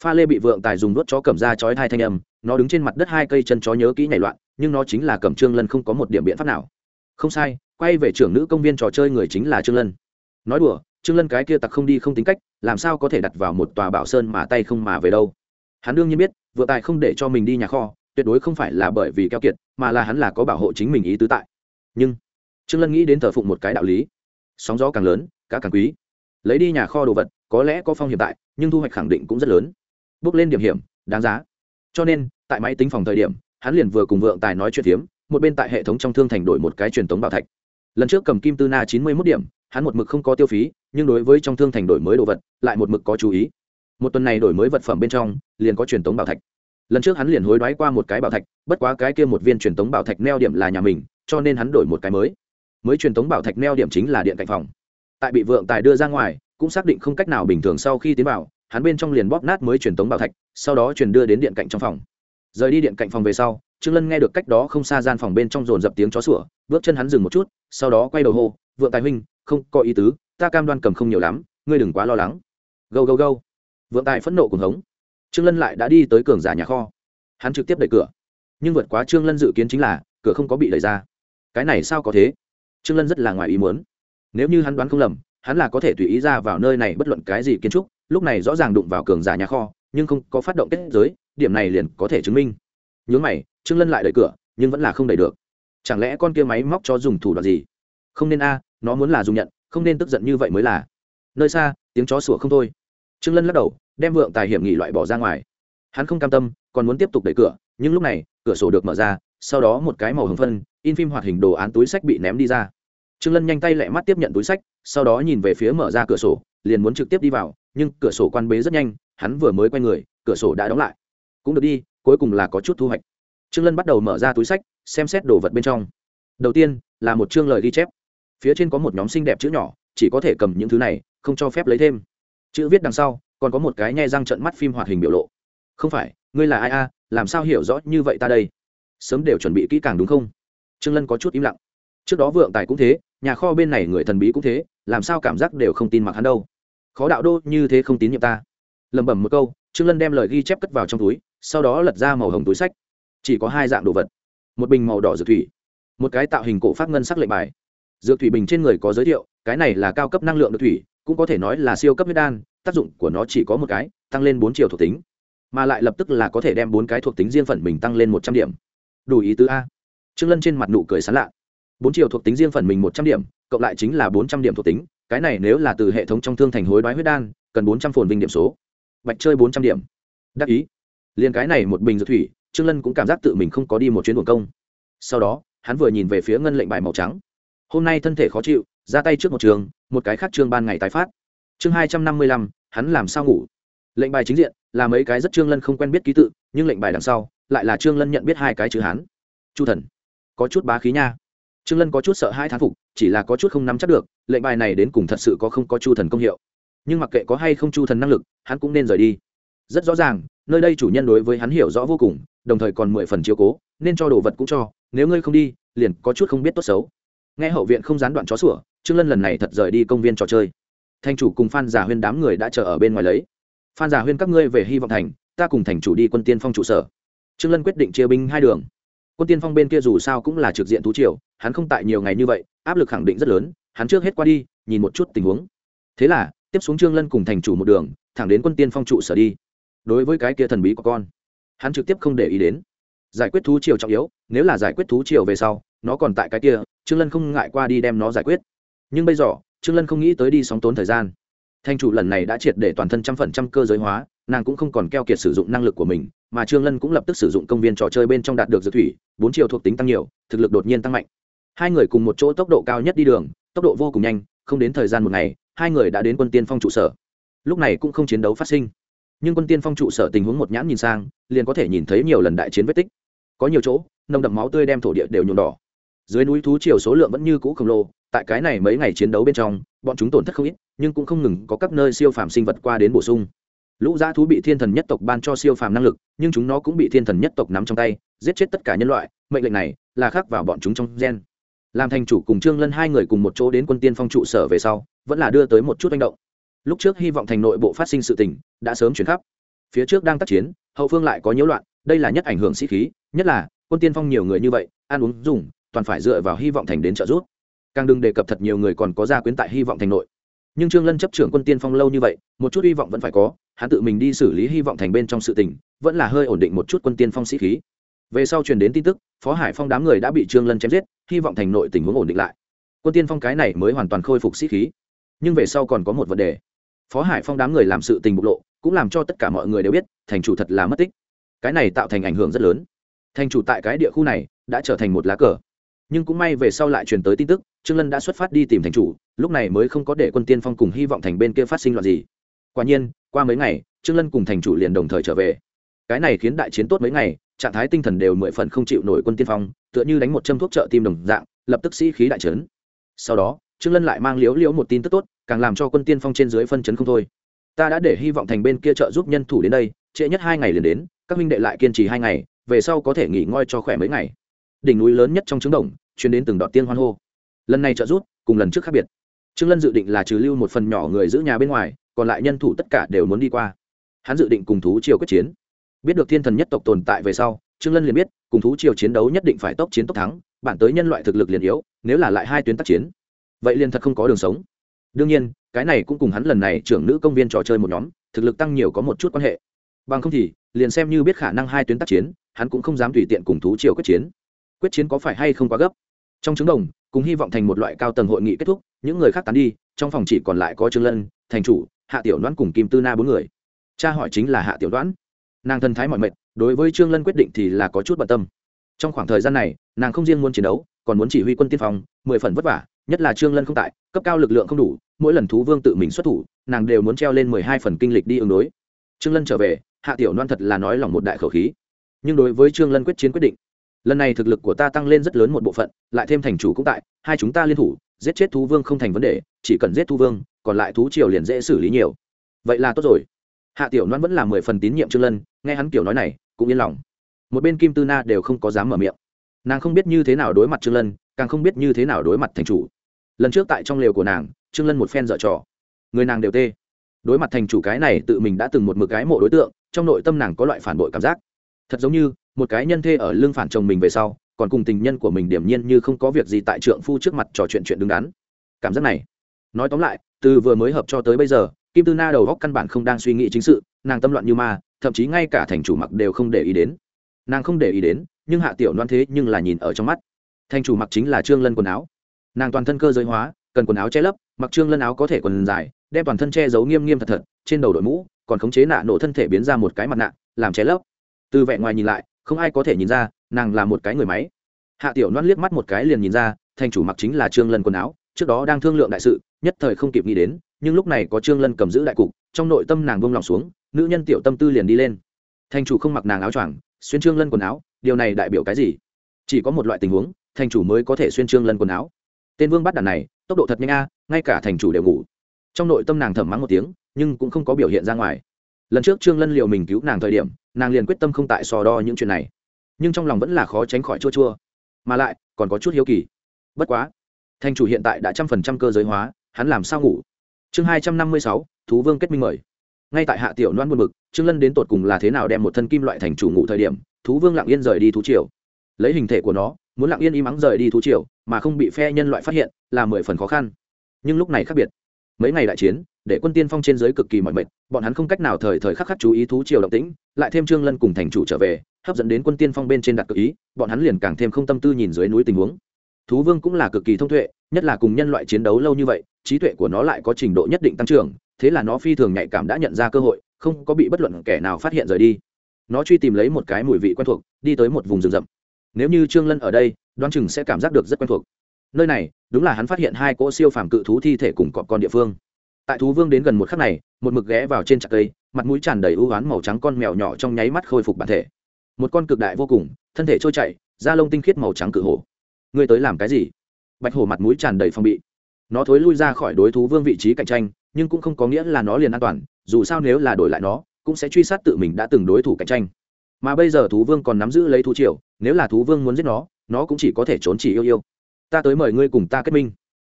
Pha lê bị vượng tài dùng đốt chó cầm ra chói hai thanh âm, nó đứng trên mặt đất hai cây chân chó nhớ kỹ nhảy loạn, nhưng nó chính là cầm trương lân không có một điểm biện pháp nào. Không sai, quay về trưởng nữ công viên trò chơi người chính là trương lân. Nói đùa trương lân cái kia tặc không đi không tính cách, làm sao có thể đặt vào một tòa bảo sơn mà tay không mà về đâu? Hắn đương nhiên biết, vượng tài không để cho mình đi nhà kho, tuyệt đối không phải là bởi vì keo kiệt, mà là hắn là có bảo hộ chính mình ý tứ tại. Nhưng, trương lân nghĩ đến thờ phụng một cái đạo lý. Sóng gió càng lớn, cá càng quý. Lấy đi nhà kho đồ vật, có lẽ có phong hiểm tại, nhưng thu hoạch khẳng định cũng rất lớn. Bước lên điểm hiểm, đáng giá. Cho nên, tại máy tính phòng thời điểm, hắn liền vừa cùng vượng tài nói chuyện phiếm, một bên tại hệ thống trong thương thành đổi một cái truyền thống bảo thạch. Lần trước cầm kim tư na chín mươi mốt điểm hắn một mực không có tiêu phí, nhưng đối với trong thương thành đổi mới đồ vật, lại một mực có chú ý. Một tuần này đổi mới vật phẩm bên trong, liền có truyền thống bảo thạch. Lần trước hắn liền hối đoái qua một cái bảo thạch, bất quá cái kia một viên truyền thống bảo thạch neo điểm là nhà mình, cho nên hắn đổi một cái mới. Mới truyền thống bảo thạch neo điểm chính là điện cạnh phòng. Tại bị vượng tài đưa ra ngoài, cũng xác định không cách nào bình thường sau khi tiến vào, hắn bên trong liền bóp nát mới truyền tống bảo thạch, sau đó truyền đưa đến điện cạnh trong phòng. Rời đi điện cạnh phòng về sau, trương lân nghe được cách đó không xa gian phòng bên trong rồn dập tiếng chó sủa, bước chân hắn dừng một chút, sau đó quay đầu hô, vượng tài huynh không có ý tứ, ta cam đoan cầm không nhiều lắm, ngươi đừng quá lo lắng. Gâu gâu gâu. Vượng tài phẫn nộ cùng hống. Trương lân lại đã đi tới cường giả nhà kho. Hắn trực tiếp đẩy cửa. Nhưng vượt quá trương lân dự kiến chính là, cửa không có bị đẩy ra. Cái này sao có thế? Trương lân rất là ngoài ý muốn. Nếu như hắn đoán không lầm, hắn là có thể tùy ý ra vào nơi này bất luận cái gì kiến trúc, lúc này rõ ràng đụng vào cường giả nhà kho, nhưng không có phát động kết giới, điểm này liền có thể chứng minh. Nhớ mày, trương lân lại đẩy cửa, nhưng vẫn là không đẩy được. Chẳng lẽ con kia máy móc cho dùng thủ đoạn gì? Không nên a nó muốn là dùng nhận, không nên tức giận như vậy mới là. Nơi xa, tiếng chó sủa không thôi. Trương lân lắc đầu, đem vượng tài hiểm nghỉ loại bỏ ra ngoài. Hắn không cam tâm, còn muốn tiếp tục đẩy cửa, nhưng lúc này, cửa sổ được mở ra, sau đó một cái màu hồng phân, in phim hoạt hình đồ án túi sách bị ném đi ra. Trương lân nhanh tay lẹ mắt tiếp nhận túi sách, sau đó nhìn về phía mở ra cửa sổ, liền muốn trực tiếp đi vào, nhưng cửa sổ quan bế rất nhanh, hắn vừa mới quay người, cửa sổ đã đóng lại. Cũng được đi, cuối cùng là có chút thu hoạch. Trương lân bắt đầu mở ra túi sách, xem xét đồ vật bên trong. Đầu tiên, là một chương lời ghi chép phía trên có một nhóm xinh đẹp chữ nhỏ, chỉ có thể cầm những thứ này, không cho phép lấy thêm. Chữ viết đằng sau, còn có một cái nhai răng trận mắt phim hoạt hình biểu lộ. Không phải, ngươi là ai a? Làm sao hiểu rõ như vậy ta đây? Sớm đều chuẩn bị kỹ càng đúng không? Trương lân có chút im lặng. Trước đó vượng tài cũng thế, nhà kho bên này người thần bí cũng thế, làm sao cảm giác đều không tin mặc hắn đâu? Khó đạo đô như thế không tín nhiệm ta. Lẩm bẩm một câu, trương lân đem lời ghi chép cất vào trong túi, sau đó lật ra màu hồng túi sách. Chỉ có hai dạng đồ vật. Một bình màu đỏ dược thủy, một cái tạo hình cổ phát ngân sắc lệnh bài dược thủy bình trên người có giới thiệu, cái này là cao cấp năng lượng được thủy, cũng có thể nói là siêu cấp huyết đan, tác dụng của nó chỉ có một cái, tăng lên bốn triệu thuộc tính. Mà lại lập tức là có thể đem bốn cái thuộc tính riêng phần mình tăng lên một trăm điểm. Đủ ý tứ a. Trương lân trên mặt nụ cười sán lạ. Bốn triệu thuộc tính riêng phần mình một trăm điểm, cộng lại chính là bốn trăm điểm thuộc tính, cái này nếu là từ hệ thống trong thương thành hối đoái huyết đan, cần bốn trăm phồn vinh điểm số. Bạch chơi bốn trăm điểm. Đắc ý. Liền cái này một bình dược thủy, trương lân cũng cảm giác tự mình không có đi một chuyến buồn công. Sau đó, hắn vừa nhìn về phía ngân lệnh bài màu trắng hôm nay thân thể khó chịu, ra tay trước một trường, một cái khác trương ban ngày tái phát. Chương hai trăm năm mươi lăm, hắn làm sao ngủ? Lệnh bài chính diện, là mấy cái rất trương lân không quen biết ký tự, nhưng lệnh bài đằng sau, lại là trương lân nhận biết hai cái chữ hán. Chu thần, có chút bá khí nha. Trương lân có chút sợ hai thán phục, chỉ là có chút không nắm chắc được, lệnh bài này đến cùng thật sự có không có chu thần công hiệu. Nhưng mặc kệ có hay không chu thần năng lực, hắn cũng nên rời đi. Rất rõ ràng, nơi đây chủ nhân đối với hắn hiểu rõ vô cùng, đồng thời còn mười phần chiếu cố, nên cho đồ vật cũng cho, nếu ngươi không đi, liền có chút không biết tốt xấu nghe hậu viện không gián đoạn chó sủa, trương lân lần này thật rời đi công viên trò chơi. Thành chủ cùng phan giả huyên đám người đã chờ ở bên ngoài lấy. Phan giả huyên các ngươi về hy vọng thành, ta cùng thành chủ đi quân tiên phong trụ sở. Trương lân quyết định chia binh hai đường. Quân tiên phong bên kia dù sao cũng là trực diện thú triều, hắn không tại nhiều ngày như vậy, áp lực khẳng định rất lớn, hắn trước hết qua đi, nhìn một chút tình huống. Thế là, tiếp xuống trương lân cùng thành chủ một đường, thẳng đến quân tiên phong trụ sở đi. Đối với cái kia thần bí của con, hắn trực tiếp không để ý đến. Giải quyết thú triều trọng yếu, nếu là giải quyết thú triều về sau nó còn tại cái kia, trương lân không ngại qua đi đem nó giải quyết. Nhưng bây giờ, trương lân không nghĩ tới đi sóng tốn thời gian. Thanh chủ lần này đã triệt để toàn thân trăm phần trăm cơ giới hóa, nàng cũng không còn keo kiệt sử dụng năng lực của mình, mà trương lân cũng lập tức sử dụng công viên trò chơi bên trong đạt được dược thủy, bốn chiều thuộc tính tăng nhiều, thực lực đột nhiên tăng mạnh. Hai người cùng một chỗ tốc độ cao nhất đi đường, tốc độ vô cùng nhanh, không đến thời gian một ngày, hai người đã đến quân tiên phong trụ sở. Lúc này cũng không chiến đấu phát sinh. Nhưng quân tiên phong trụ sở tình huống một nhãn nhìn sang, liền có thể nhìn thấy nhiều lần đại chiến vết tích. Có nhiều chỗ, nồng đậm máu tươi đem thổ địa đều nhuộm đỏ dưới núi thú triều số lượng vẫn như cũ khổng lồ, tại cái này mấy ngày chiến đấu bên trong, bọn chúng tổn thất không ít, nhưng cũng không ngừng có các nơi siêu phàm sinh vật qua đến bổ sung. Lũ g thú bị thiên thần nhất tộc ban cho siêu phàm năng lực, nhưng chúng nó cũng bị thiên thần nhất tộc nắm trong tay, giết chết tất cả nhân loại, mệnh lệnh này là khác vào bọn chúng trong gen. Làm thành chủ cùng trương lân hai người cùng một chỗ đến quân tiên phong trụ sở về sau, vẫn là đưa tới một chút manh động. Lúc trước hy vọng thành nội bộ phát sinh sự tình, đã sớm chuyển khắp. Phía trước đang tác chiến, hậu phương lại có nhiễu loạn, đây là nhất ảnh hưởng sĩ khí, nhất là, quân tiên phong nhiều người như vậy, ăn uống dùng toàn phải dựa vào hy vọng thành đến trợ giúp. Càng đừng đề cập thật nhiều người còn có gia quyến tại hy vọng thành nội. Nhưng trương lân chấp trưởng quân tiên phong lâu như vậy, một chút hy vọng vẫn phải có, hắn tự mình đi xử lý hy vọng thành bên trong sự tình, vẫn là hơi ổn định một chút quân tiên phong sĩ khí. Về sau truyền đến tin tức, phó hải phong đám người đã bị trương lân chém giết, hy vọng thành nội tình huống ổn định lại. Quân tiên phong cái này mới hoàn toàn khôi phục sĩ khí. Nhưng về sau còn có một vấn đề. Phó hải phong đám người làm sự tình bộc lộ, cũng làm cho tất cả mọi người đều biết, thành chủ thật là mất tích. Cái này tạo thành ảnh hưởng rất lớn. Thành chủ tại cái địa khu này, đã trở thành một lá cờ nhưng cũng may về sau lại truyền tới tin tức, trương lân đã xuất phát đi tìm thành chủ, lúc này mới không có để quân tiên phong cùng hy vọng thành bên kia phát sinh loạn gì. Quả nhiên, qua mấy ngày, trương lân cùng thành chủ liền đồng thời trở về. Cái này khiến đại chiến tốt mấy ngày, trạng thái tinh thần đều mười phần không chịu nổi quân tiên phong, tựa như đánh một châm thuốc trợ tim đồng dạng, lập tức sĩ khí đại trấn. Sau đó, trương lân lại mang liếu liếu một tin tức tốt, càng làm cho quân tiên phong trên dưới phân chấn không thôi. Ta đã để hy vọng thành bên kia trợ giúp nhân thủ đến đây, trễ nhất hai ngày liền đến, các minh đệ lại kiên trì hai ngày, về sau có thể nghỉ ngơi cho khỏe mấy ngày. Đỉnh núi lớn nhất trong trứng đồng chuyên đến từng đoạn tiên hoan hô. Lần này trợ rút cùng lần trước khác biệt. Trương lân dự định là trừ lưu một phần nhỏ người giữ nhà bên ngoài, còn lại nhân thủ tất cả đều muốn đi qua. Hắn dự định cùng thú triều quyết chiến. Biết được thiên thần nhất tộc tồn tại về sau, trương lân liền biết, cùng thú triều chiến đấu nhất định phải tốc chiến tốc thắng, bản tới nhân loại thực lực liền yếu, nếu là lại hai tuyến tác chiến, vậy liền thật không có đường sống. Đương nhiên, cái này cũng cùng hắn lần này trưởng nữ công viên trò chơi một nhóm, thực lực tăng nhiều có một chút quan hệ. Bằng không thì, liền xem như biết khả năng hai tuyến tác chiến, hắn cũng không dám tùy tiện cùng thú triều quyết chiến quyết chiến có phải hay không quá gấp. Trong trứng đồng, cùng hy vọng thành một loại cao tầng hội nghị kết thúc, những người khác tán đi, trong phòng chỉ còn lại có trương lân, thành chủ, hạ tiểu đoán cùng kim tư na bốn người. Cha hỏi chính là hạ tiểu đoán nàng thân thái mọi mệt, đối với trương lân quyết định thì là có chút bận tâm. Trong khoảng thời gian này, nàng không riêng muốn chiến đấu, còn muốn chỉ huy quân tiên phong, mười phần vất vả, nhất là trương lân không tại, cấp cao lực lượng không đủ, mỗi lần thú vương tự mình xuất thủ, nàng đều muốn treo lên mười hai phần kinh lịch đi ứng đối. Trương lân trở về, hạ tiểu đoán thật là nói lòng một đại khẩu khí. Nhưng đối với trương lân quyết chiến quyết định lần này thực lực của ta tăng lên rất lớn một bộ phận, lại thêm thành chủ cũng tại, hai chúng ta liên thủ, giết chết thú vương không thành vấn đề, chỉ cần giết thú vương, còn lại thú triều liền dễ xử lý nhiều. Vậy là tốt rồi. Hạ tiểu noan vẫn là mười phần tín nhiệm trương lân, nghe hắn kiểu nói này, cũng yên lòng. Một bên kim tư na đều không có dám mở miệng. Nàng không biết như thế nào đối mặt trương lân, càng không biết như thế nào đối mặt thành chủ. Lần trước tại trong lều của nàng, trương lân một phen dở trò. Người nàng đều tê. Đối mặt thành chủ cái này tự mình đã từng một mực cái mộ đối tượng, trong nội tâm nàng có loại phản bội cảm giác. Thật giống như một cái nhân thê ở lưng phản chồng mình về sau, còn cùng tình nhân của mình điểm nhiên như không có việc gì tại trượng phu trước mặt trò chuyện chuyện đứng đắn. Cảm giác này, nói tóm lại, từ vừa mới hợp cho tới bây giờ, kim tư na đầu góc căn bản không đang suy nghĩ chính sự, nàng tâm loạn như ma, thậm chí ngay cả thành chủ mặc đều không để ý đến. Nàng không để ý đến, nhưng hạ tiểu loan thế nhưng là nhìn ở trong mắt. Thành chủ mặc chính là trương lân quần áo. Nàng toàn thân cơ giới hóa, cần quần áo che lấp, mặc trương lân áo có thể quần dài, đem toàn thân che giấu nghiêm nghiêm thật thật, trên đầu đội mũ, còn khống chế nạ nổ thân thể biến ra một cái mặt nạ, làm che lấp. Từ vẻ ngoài nhìn lại không ai có thể nhìn ra, nàng là một cái người máy. Hạ tiểu loan liếc mắt một cái liền nhìn ra, thành chủ mặc chính là trương lân quần áo, trước đó đang thương lượng đại sự, nhất thời không kịp nghĩ đến, nhưng lúc này có trương lân cầm giữ đại cục, trong nội tâm nàng buông lòng xuống, nữ nhân tiểu tâm tư liền đi lên. Thành chủ không mặc nàng áo choàng, xuyên trương lân quần áo, điều này đại biểu cái gì? Chỉ có một loại tình huống, thành chủ mới có thể xuyên trương lân quần áo. Tên vương bắt đàn này, tốc độ thật nhanh a, ngay cả thành chủ đều ngủ. Trong nội tâm nàng thầm mắng một tiếng, nhưng cũng không có biểu hiện ra ngoài lần trước trương lân liệu mình cứu nàng thời điểm, nàng liền quyết tâm không tại sò đo những chuyện này. Nhưng trong lòng vẫn là khó tránh khỏi chua chua. Mà lại, còn có chút hiếu kỳ. Bất quá, thành chủ hiện tại đã trăm phần trăm cơ giới hóa, hắn làm sao ngủ? Chương hai trăm năm mươi sáu, thú vương kết minh mời. Ngay tại hạ tiểu loan buồn bực, trương lân đến tột cùng là thế nào đem một thân kim loại thành chủ ngủ thời điểm, thú vương lặng yên rời đi thú triều. Lấy hình thể của nó, muốn lặng yên im ắng rời đi thú triều, mà không bị phe nhân loại phát hiện, là mười phần khó khăn. Nhưng lúc này khác biệt. Mấy ngày đại chiến để quân tiên phong trên giới cực kỳ mỏi mệt, bọn hắn không cách nào thời thời khắc khắc chú ý thú triều động tĩnh, lại thêm trương lân cùng thành chủ trở về, hấp dẫn đến quân tiên phong bên trên đặt cực ý, bọn hắn liền càng thêm không tâm tư nhìn dưới núi tình huống. Thú vương cũng là cực kỳ thông tuệ, nhất là cùng nhân loại chiến đấu lâu như vậy, trí tuệ của nó lại có trình độ nhất định tăng trưởng, thế là nó phi thường nhạy cảm đã nhận ra cơ hội, không có bị bất luận kẻ nào phát hiện rời đi. Nó truy tìm lấy một cái mùi vị quen thuộc, đi tới một vùng rừng rậm. Nếu như trương lân ở đây, đoán chừng sẽ cảm giác được rất quen thuộc. Nơi này, đúng là hắn phát hiện hai cỗ siêu phàm cự thú thi thể cùng cọp con địa phương tại thú vương đến gần một khắc này, một mực ghé vào trên chặt cây, mặt mũi tràn đầy ưu oán màu trắng con mèo nhỏ trong nháy mắt khôi phục bản thể. Một con cực đại vô cùng, thân thể trôi chảy, da lông tinh khiết màu trắng cự hổ. Ngươi tới làm cái gì? Bạch hổ mặt mũi tràn đầy phong bị. Nó thối lui ra khỏi đối thú vương vị trí cạnh tranh, nhưng cũng không có nghĩa là nó liền an toàn, dù sao nếu là đổi lại nó, cũng sẽ truy sát tự mình đã từng đối thủ cạnh tranh. Mà bây giờ thú vương còn nắm giữ lấy thú triều, nếu là thú vương muốn giết nó nó cũng chỉ có thể trốn chỉ yêu yêu. Ta tới mời ngươi cùng ta kết minh.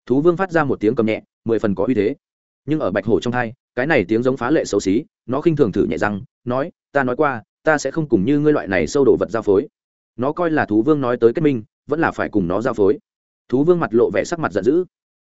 Thú vương phát ra một tiếng cầm nhẹ, mười phần có uy thế nhưng ở bạch hổ trong thai, cái này tiếng giống phá lệ xấu xí, nó khinh thường thử nhẹ rằng nói, ta nói qua, ta sẽ không cùng như ngươi loại này sâu đổ vật giao phối. Nó coi là thú vương nói tới kết minh, vẫn là phải cùng nó giao phối. Thú vương mặt lộ vẻ sắc mặt giận dữ.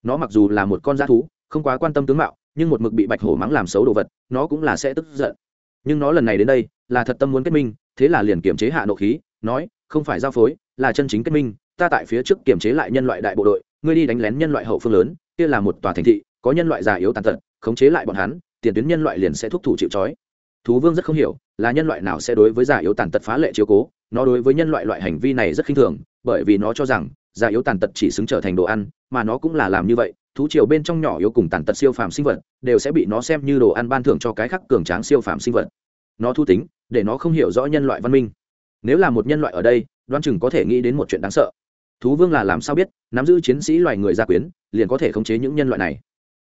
Nó mặc dù là một con g thú, không quá quan tâm tướng mạo, nhưng một mực bị bạch hổ mắng làm xấu đồ vật, nó cũng là sẽ tức giận. Nhưng nó lần này đến đây, là thật tâm muốn kết minh, thế là liền kiềm chế hạ nộ khí, nói, không phải giao phối, là chân chính kết minh, ta tại phía trước kiềm chế lại nhân loại đại bộ đội, ngươi đi đánh lén nhân loại hậu phương lớn, kia là một tòa thành thị có nhân loại già yếu tàn tật, khống chế lại bọn hắn, tiền tuyến nhân loại liền sẽ thúc thủ chịu trói. Thú vương rất không hiểu, là nhân loại nào sẽ đối với già yếu tàn tật phá lệ chiếu cố, nó đối với nhân loại loại hành vi này rất khinh thường, bởi vì nó cho rằng, già yếu tàn tật chỉ xứng trở thành đồ ăn, mà nó cũng là làm như vậy, thú triều bên trong nhỏ yếu cùng tàn tật siêu phàm sinh vật, đều sẽ bị nó xem như đồ ăn ban thưởng cho cái khắc cường tráng siêu phàm sinh vật. Nó thu tính, để nó không hiểu rõ nhân loại văn minh. Nếu là một nhân loại ở đây đoan chừng có thể nghĩ đến một chuyện đáng sợ. Thú vương là làm sao biết, nắm giữ chiến sĩ loài người gia quyến, liền có thể khống chế những nhân loại này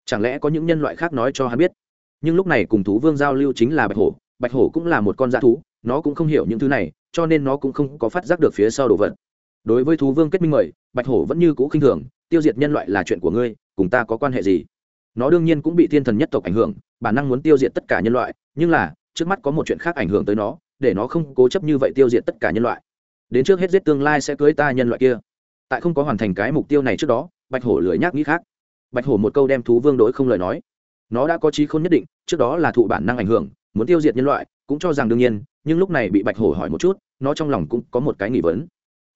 chẳng lẽ có những nhân loại khác nói cho hắn biết? Nhưng lúc này cùng thú vương giao lưu chính là bạch hổ. Bạch hổ cũng là một con dã thú, nó cũng không hiểu những thứ này, cho nên nó cũng không có phát giác được phía sau đồ vật. Đối với thú vương kết minh mời, bạch hổ vẫn như cũ khinh thường, tiêu diệt nhân loại là chuyện của ngươi, cùng ta có quan hệ gì? Nó đương nhiên cũng bị thiên thần nhất tộc ảnh hưởng, bản năng muốn tiêu diệt tất cả nhân loại, nhưng là, trước mắt có một chuyện khác ảnh hưởng tới nó, để nó không cố chấp như vậy tiêu diệt tất cả nhân loại. Đến trước hết giết tương lai sẽ cưới ta nhân loại kia. Tại không có hoàn thành cái mục tiêu này trước đó, bạch hổ lười nhác nghĩ khác bạch hổ một câu đem thú vương đối không lời nói. Nó đã có trí khôn nhất định, trước đó là thụ bản năng ảnh hưởng, muốn tiêu diệt nhân loại, cũng cho rằng đương nhiên, nhưng lúc này bị bạch hổ hỏi một chút, nó trong lòng cũng có một cái nghỉ vấn.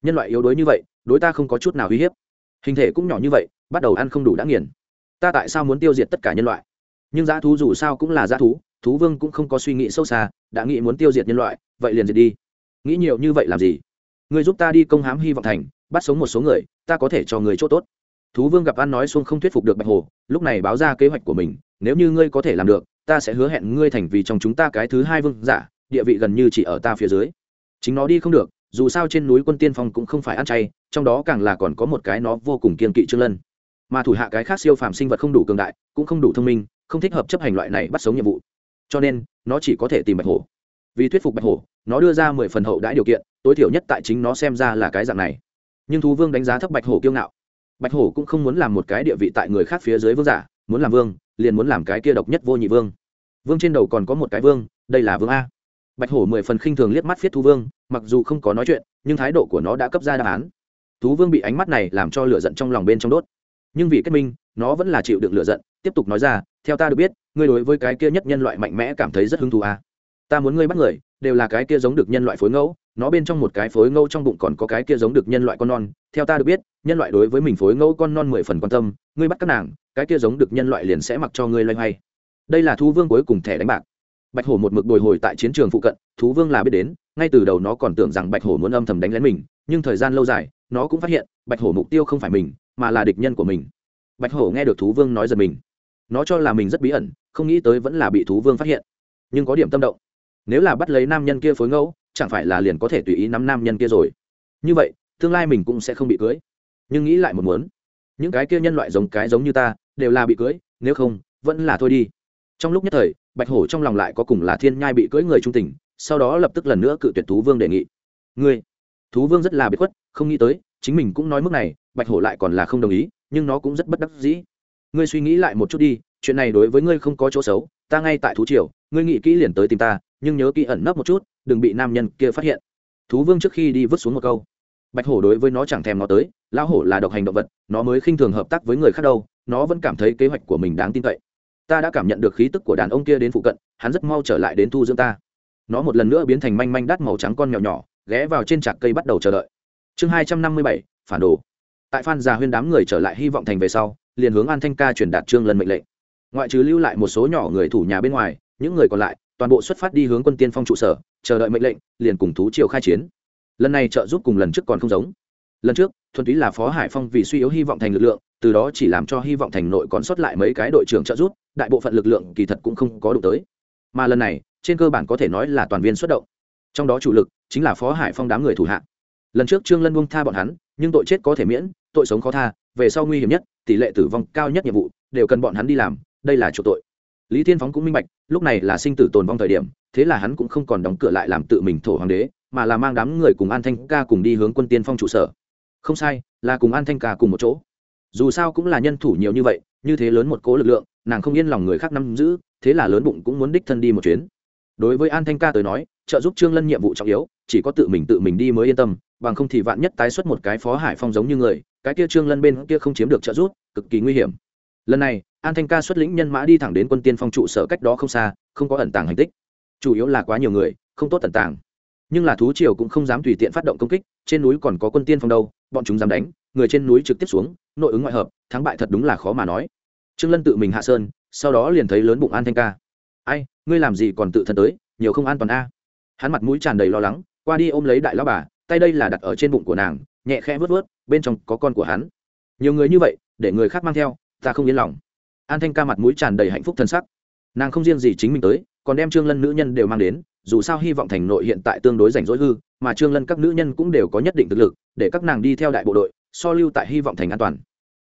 Nhân loại yếu đuối như vậy, đối ta không có chút nào uy hiếp. Hình thể cũng nhỏ như vậy, bắt đầu ăn không đủ đã nghiền. Ta tại sao muốn tiêu diệt tất cả nhân loại? Nhưng giá thú dù sao cũng là giá thú thú vương cũng không có suy nghĩ sâu xa, đã nghĩ muốn tiêu diệt nhân loại, vậy liền diệt đi. Nghĩ nhiều như vậy làm gì? Người giúp ta đi công hám hy vọng thành, bắt sống một số người, ta có thể cho người chỗ tốt thú vương gặp ăn nói xuông không thuyết phục được bạch hồ, lúc này báo ra kế hoạch của mình, nếu như ngươi có thể làm được, ta sẽ hứa hẹn ngươi thành vì trong chúng ta cái thứ hai vương giả, địa vị gần như chỉ ở ta phía dưới. Chính nó đi không được, dù sao trên núi quân tiên phong cũng không phải ăn chay, trong đó càng là còn có một cái nó vô cùng kiên kỵ trương lân. Mà thủ hạ cái khác siêu phàm sinh vật không đủ cường đại, cũng không đủ thông minh, không thích hợp chấp hành loại này bắt sống nhiệm vụ. Cho nên, nó chỉ có thể tìm bạch hổ vì thuyết phục bạch hổ nó đưa ra mười phần hậu đãi điều kiện, tối thiểu nhất tại chính nó xem ra là cái dạng này. Nhưng thú vương đánh giá thấp bạch hổ kiêu ngạo bạch hổ cũng không muốn làm một cái địa vị tại người khác phía dưới vương giả, muốn làm vương, liền muốn làm cái kia độc nhất vô nhị vương. Vương trên đầu còn có một cái vương, đây là vương a. Bạch hổ mười phần khinh thường liếc mắt phiết thú vương, mặc dù không có nói chuyện, nhưng thái độ của nó đã cấp ra đáp án. Thú vương bị ánh mắt này làm cho lửa giận trong lòng bên trong đốt. Nhưng vì kết minh, nó vẫn là chịu đựng lửa giận, tiếp tục nói ra, theo ta được biết, ngươi đối với cái kia nhất nhân loại mạnh mẽ cảm thấy rất hứng thú à. ta muốn ngươi bắt người, đều là cái kia giống được nhân loại phối ngẫu nó bên trong một cái phối ngẫu trong bụng còn có cái kia giống được nhân loại con non, theo ta được biết, nhân loại đối với mình phối ngẫu con non mười phần quan tâm, ngươi bắt các nàng, cái kia giống được nhân loại liền sẽ mặc cho ngươi loay hoay. Đây là thú vương cuối cùng thẻ đánh bạc. Bạch hổ một mực bồi hồi tại chiến trường phụ cận, thú vương là biết đến, ngay từ đầu nó còn tưởng rằng bạch hổ muốn âm thầm đánh lén mình, nhưng thời gian lâu dài, nó cũng phát hiện, bạch hổ mục tiêu không phải mình, mà là địch nhân của mình. Bạch hổ nghe được thú vương nói giật mình. Nó cho là mình rất bí ẩn, không nghĩ tới vẫn là bị thú vương phát hiện. Nhưng có điểm tâm động. Nếu là bắt lấy nam nhân kia phối ngẫu chẳng phải là liền có thể tùy ý nắm nam nhân kia rồi. Như vậy, tương lai mình cũng sẽ không bị cưới. Nhưng nghĩ lại một muốn, những cái kia nhân loại giống cái giống như ta, đều là bị cưới, nếu không, vẫn là thôi đi. Trong lúc nhất thời, bạch hổ trong lòng lại có cùng là thiên nhai bị cưới người trung tình, sau đó lập tức lần nữa cự tuyệt thú vương đề nghị. Ngươi, thú vương rất là bị khuất, không nghĩ tới, chính mình cũng nói mức này, bạch hổ lại còn là không đồng ý, nhưng nó cũng rất bất đắc dĩ. Ngươi suy nghĩ lại một chút đi, chuyện này đối với ngươi không có chỗ xấu, ta ngay tại thú triều, ngươi nghĩ kỹ liền tới tìm ta, nhưng nhớ kỹ ẩn nấp một chút đừng bị nam nhân kia phát hiện. Thú vương trước khi đi vứt xuống một câu. Bạch hổ đối với nó chẳng thèm nó tới, lão hổ là độc hành động vật, nó mới khinh thường hợp tác với người khác đâu, nó vẫn cảm thấy kế hoạch của mình đáng tin cậy. Ta đã cảm nhận được khí tức của đàn ông kia đến phụ cận, hắn rất mau trở lại đến thu dưỡng ta. Nó một lần nữa biến thành manh manh đắt màu trắng con nhỏ nhỏ, ghé vào trên trạc cây bắt đầu chờ đợi. Chương hai trăm năm mươi bảy, phản đồ. Tại phan già huyên đám người trở lại hy vọng thành về sau, liền hướng an thanh ca truyền đạt trương lần mệnh lệnh. Ngoại trừ lưu lại một số nhỏ người thủ nhà bên ngoài, những người còn lại toàn bộ xuất phát đi hướng quân tiên phong trụ sở, chờ đợi mệnh lệnh, liền cùng thú triều khai chiến. Lần này trợ giúp cùng lần trước còn không giống. Lần trước, thuần túy là phó hải phong vì suy yếu hy vọng thành lực lượng, từ đó chỉ làm cho hy vọng thành nội còn sót lại mấy cái đội trưởng trợ giúp, đại bộ phận lực lượng kỳ thật cũng không có đủ tới. Mà lần này, trên cơ bản có thể nói là toàn viên xuất động. Trong đó chủ lực chính là phó hải phong đám người thủ hạ. Lần trước trương lân buông tha bọn hắn, nhưng tội chết có thể miễn, tội sống khó tha, về sau nguy hiểm nhất, tỷ lệ tử vong cao nhất nhiệm vụ, đều cần bọn hắn đi làm, đây là chỗ tội lý thiên phóng cũng minh bạch, lúc này là sinh tử tồn vong thời điểm, thế là hắn cũng không còn đóng cửa lại làm tự mình thổ hoàng đế, mà là mang đám người cùng an thanh ca cùng đi hướng quân tiên phong trụ sở. Không sai, là cùng an thanh ca cùng một chỗ. Dù sao cũng là nhân thủ nhiều như vậy, như thế lớn một cố lực lượng, nàng không yên lòng người khác nắm giữ, thế là lớn bụng cũng muốn đích thân đi một chuyến. Đối với an thanh ca tới nói, trợ giúp trương lân nhiệm vụ trọng yếu, chỉ có tự mình tự mình đi mới yên tâm, bằng không thì vạn nhất tái xuất một cái phó hải phong giống như người, cái kia trương lân bên kia không chiếm được trợ giúp, cực kỳ nguy hiểm lần này, an thanh ca xuất lĩnh nhân mã đi thẳng đến quân tiên phong trụ sở cách đó không xa, không có ẩn tàng hành tích. Chủ yếu là quá nhiều người, không tốt ẩn tàng. Nhưng là thú triều cũng không dám tùy tiện phát động công kích, trên núi còn có quân tiên phong đâu, bọn chúng dám đánh, người trên núi trực tiếp xuống, nội ứng ngoại hợp, thắng bại thật đúng là khó mà nói. Trương lân tự mình hạ sơn, sau đó liền thấy lớn bụng an thanh ca. Ai, ngươi làm gì còn tự thân tới, nhiều không an toàn a? Hắn mặt mũi tràn đầy lo lắng, qua đi ôm lấy đại lao bà, tay đây là đặt ở trên bụng của nàng, nhẹ khẽ vớt vớt bên trong có con của hắn. Nhiều người như vậy, để người khác mang theo ta không yên lòng. An thanh ca mặt mũi tràn đầy hạnh phúc thân sắc. Nàng không riêng gì chính mình tới, còn đem trương lân nữ nhân đều mang đến, dù sao hy vọng thành nội hiện tại tương đối rảnh rỗi hư, mà trương lân các nữ nhân cũng đều có nhất định thực lực, để các nàng đi theo đại bộ đội, so lưu tại hy vọng thành an toàn.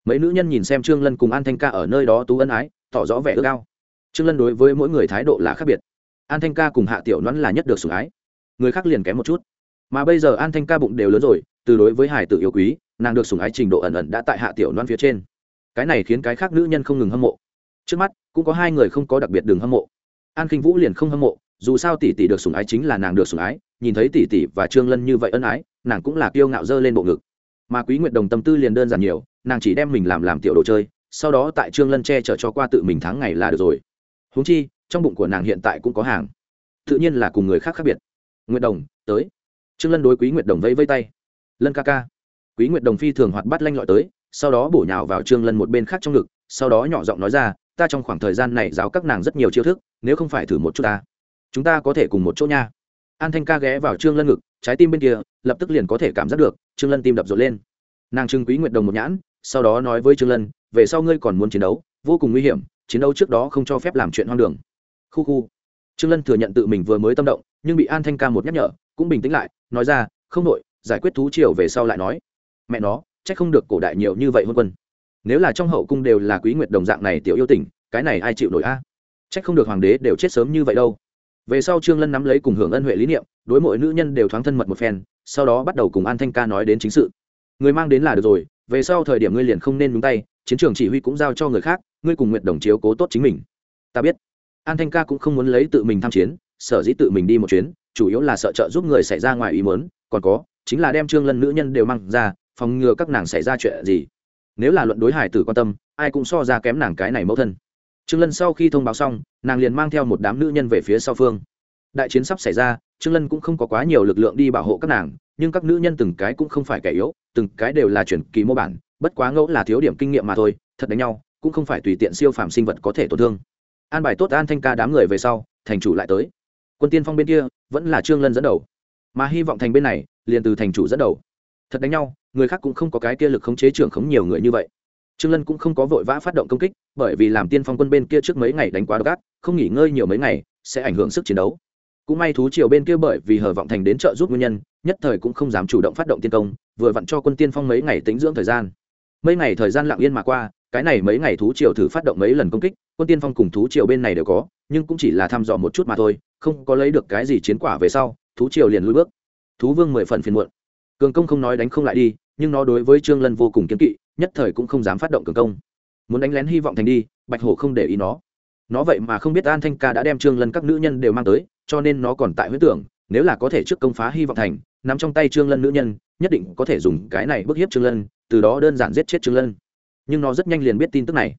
Mấy nữ nhân nhìn xem trương lân cùng an thanh ca ở nơi đó tú ân ái, tỏ rõ vẻ ước ao. Trương lân đối với mỗi người thái độ là khác biệt. An thanh ca cùng hạ tiểu nhoãn là nhất được sủng ái. Người khác liền kém một chút. Mà bây giờ an thanh ca bụng đều lớn rồi, từ đối với hải tử yêu quý, nàng được sủng ái trình độ ẩn ẩn đã tại hạ tiểu nhoãn phía trên cái này khiến cái khác nữ nhân không ngừng hâm mộ. Trước mắt, cũng có hai người không có đặc biệt đường hâm mộ. An kinh vũ liền không hâm mộ, dù sao tỷ tỷ được sủng ái chính là nàng được sủng ái, nhìn thấy tỷ tỷ và trương lân như vậy ân ái, nàng cũng là kiêu ngạo dơ lên bộ ngực. Mà quý nguyệt đồng tâm tư liền đơn giản nhiều, nàng chỉ đem mình làm làm tiểu đồ chơi, sau đó tại trương lân che chở cho qua tự mình tháng ngày là được rồi. Huống chi, trong bụng của nàng hiện tại cũng có hàng. Tự nhiên là cùng người khác khác biệt. Nguyệt đồng, tới. Trương lân đối quý nguyệt đồng vẫy vây tay. Lân ca ca. Quý nguyệt đồng phi thường hoạt bắt lanh lọi tới sau đó bổ nhào vào trương lân một bên khác trong ngực, sau đó nhỏ giọng nói ra, ta trong khoảng thời gian này giáo các nàng rất nhiều chiêu thức, nếu không phải thử một chút ta, chúng ta có thể cùng một chỗ nha. An thanh ca ghé vào trương lân ngực, trái tim bên kia, lập tức liền có thể cảm giác được, trương lân tim đập rộn lên. Nàng trưng quý nguyệt đồng một nhãn, sau đó nói với trương lân, về sau ngươi còn muốn chiến đấu, vô cùng nguy hiểm, chiến đấu trước đó không cho phép làm chuyện hoang đường. Khu khu. Trương lân thừa nhận tự mình vừa mới tâm động, nhưng bị an thanh ca một nhắc nhở, cũng bình tĩnh lại, nói ra, không nội giải quyết thú triều về sau lại nói. Mẹ nó chắc không được cổ đại nhiều như vậy hôn quân. Nếu là trong hậu cung đều là quý nguyệt đồng dạng này tiểu yêu tình, cái này ai chịu nổi a? Chắc không được hoàng đế đều chết sớm như vậy đâu. Về sau trương lân nắm lấy cùng hưởng ân huệ lý niệm, đối mỗi nữ nhân đều thoáng thân mật một phen, sau đó bắt đầu cùng an thanh ca nói đến chính sự. Người mang đến là được rồi, về sau thời điểm ngươi liền không nên nhúng tay, chiến trường chỉ huy cũng giao cho người khác, ngươi cùng nguyệt đồng chiếu cố tốt chính mình. Ta biết. An thanh ca cũng không muốn lấy tự mình tham chiến, sở dĩ tự mình đi một chuyến, chủ yếu là sợ trợ giúp người xảy ra ngoài ý mớn còn có, chính là đem trương lân nữ nhân đều mang ra phòng ngừa các nàng xảy ra chuyện gì. Nếu là luận đối hải tử quan tâm, ai cũng so ra kém nàng cái này mẫu thân. Trương lân sau khi thông báo xong, nàng liền mang theo một đám nữ nhân về phía sau phương. Đại chiến sắp xảy ra, trương lân cũng không có quá nhiều lực lượng đi bảo hộ các nàng, nhưng các nữ nhân từng cái cũng không phải kẻ yếu, từng cái đều là chuyển kỳ mô bản, bất quá ngẫu là thiếu điểm kinh nghiệm mà thôi, thật đánh nhau, cũng không phải tùy tiện siêu phàm sinh vật có thể tổn thương. An bài tốt an thanh ca đám người về sau, thành chủ lại tới. Quân tiên phong bên kia, vẫn là trương lân dẫn đầu. Mà hy vọng thành bên này, liền từ thành chủ dẫn đầu thật đánh nhau, người khác cũng không có cái kia lực khống chế trưởng khống nhiều người như vậy. Trương lân cũng không có vội vã phát động công kích, bởi vì làm tiên phong quân bên kia trước mấy ngày đánh quá gắt không nghỉ ngơi nhiều mấy ngày, sẽ ảnh hưởng sức chiến đấu. Cũng may thú triều bên kia bởi vì hờ vọng thành đến trợ giúp nguyên nhân, nhất thời cũng không dám chủ động phát động tiên công, vừa vặn cho quân tiên phong mấy ngày tính dưỡng thời gian. Mấy ngày thời gian lặng yên mà qua, cái này mấy ngày thú triều thử phát động mấy lần công kích, quân tiên phong cùng thú triều bên này đều có, nhưng cũng chỉ là thăm dò một chút mà thôi, không có lấy được cái gì chiến quả về sau, thú triều liền lui bước. Thú vương mười phần phiền muộn cường công không nói đánh không lại đi, nhưng nó đối với trương lân vô cùng kiếm kỵ, nhất thời cũng không dám phát động cường công. Muốn đánh lén hy vọng thành đi, bạch hổ không để ý nó. Nó vậy mà không biết an thanh ca đã đem trương lân các nữ nhân đều mang tới, cho nên nó còn tại huyết tưởng, nếu là có thể trước công phá hy vọng thành, nắm trong tay trương lân nữ nhân, nhất định có thể dùng cái này bức hiếp trương lân, từ đó đơn giản giết chết trương lân. Nhưng nó rất nhanh liền biết tin tức này.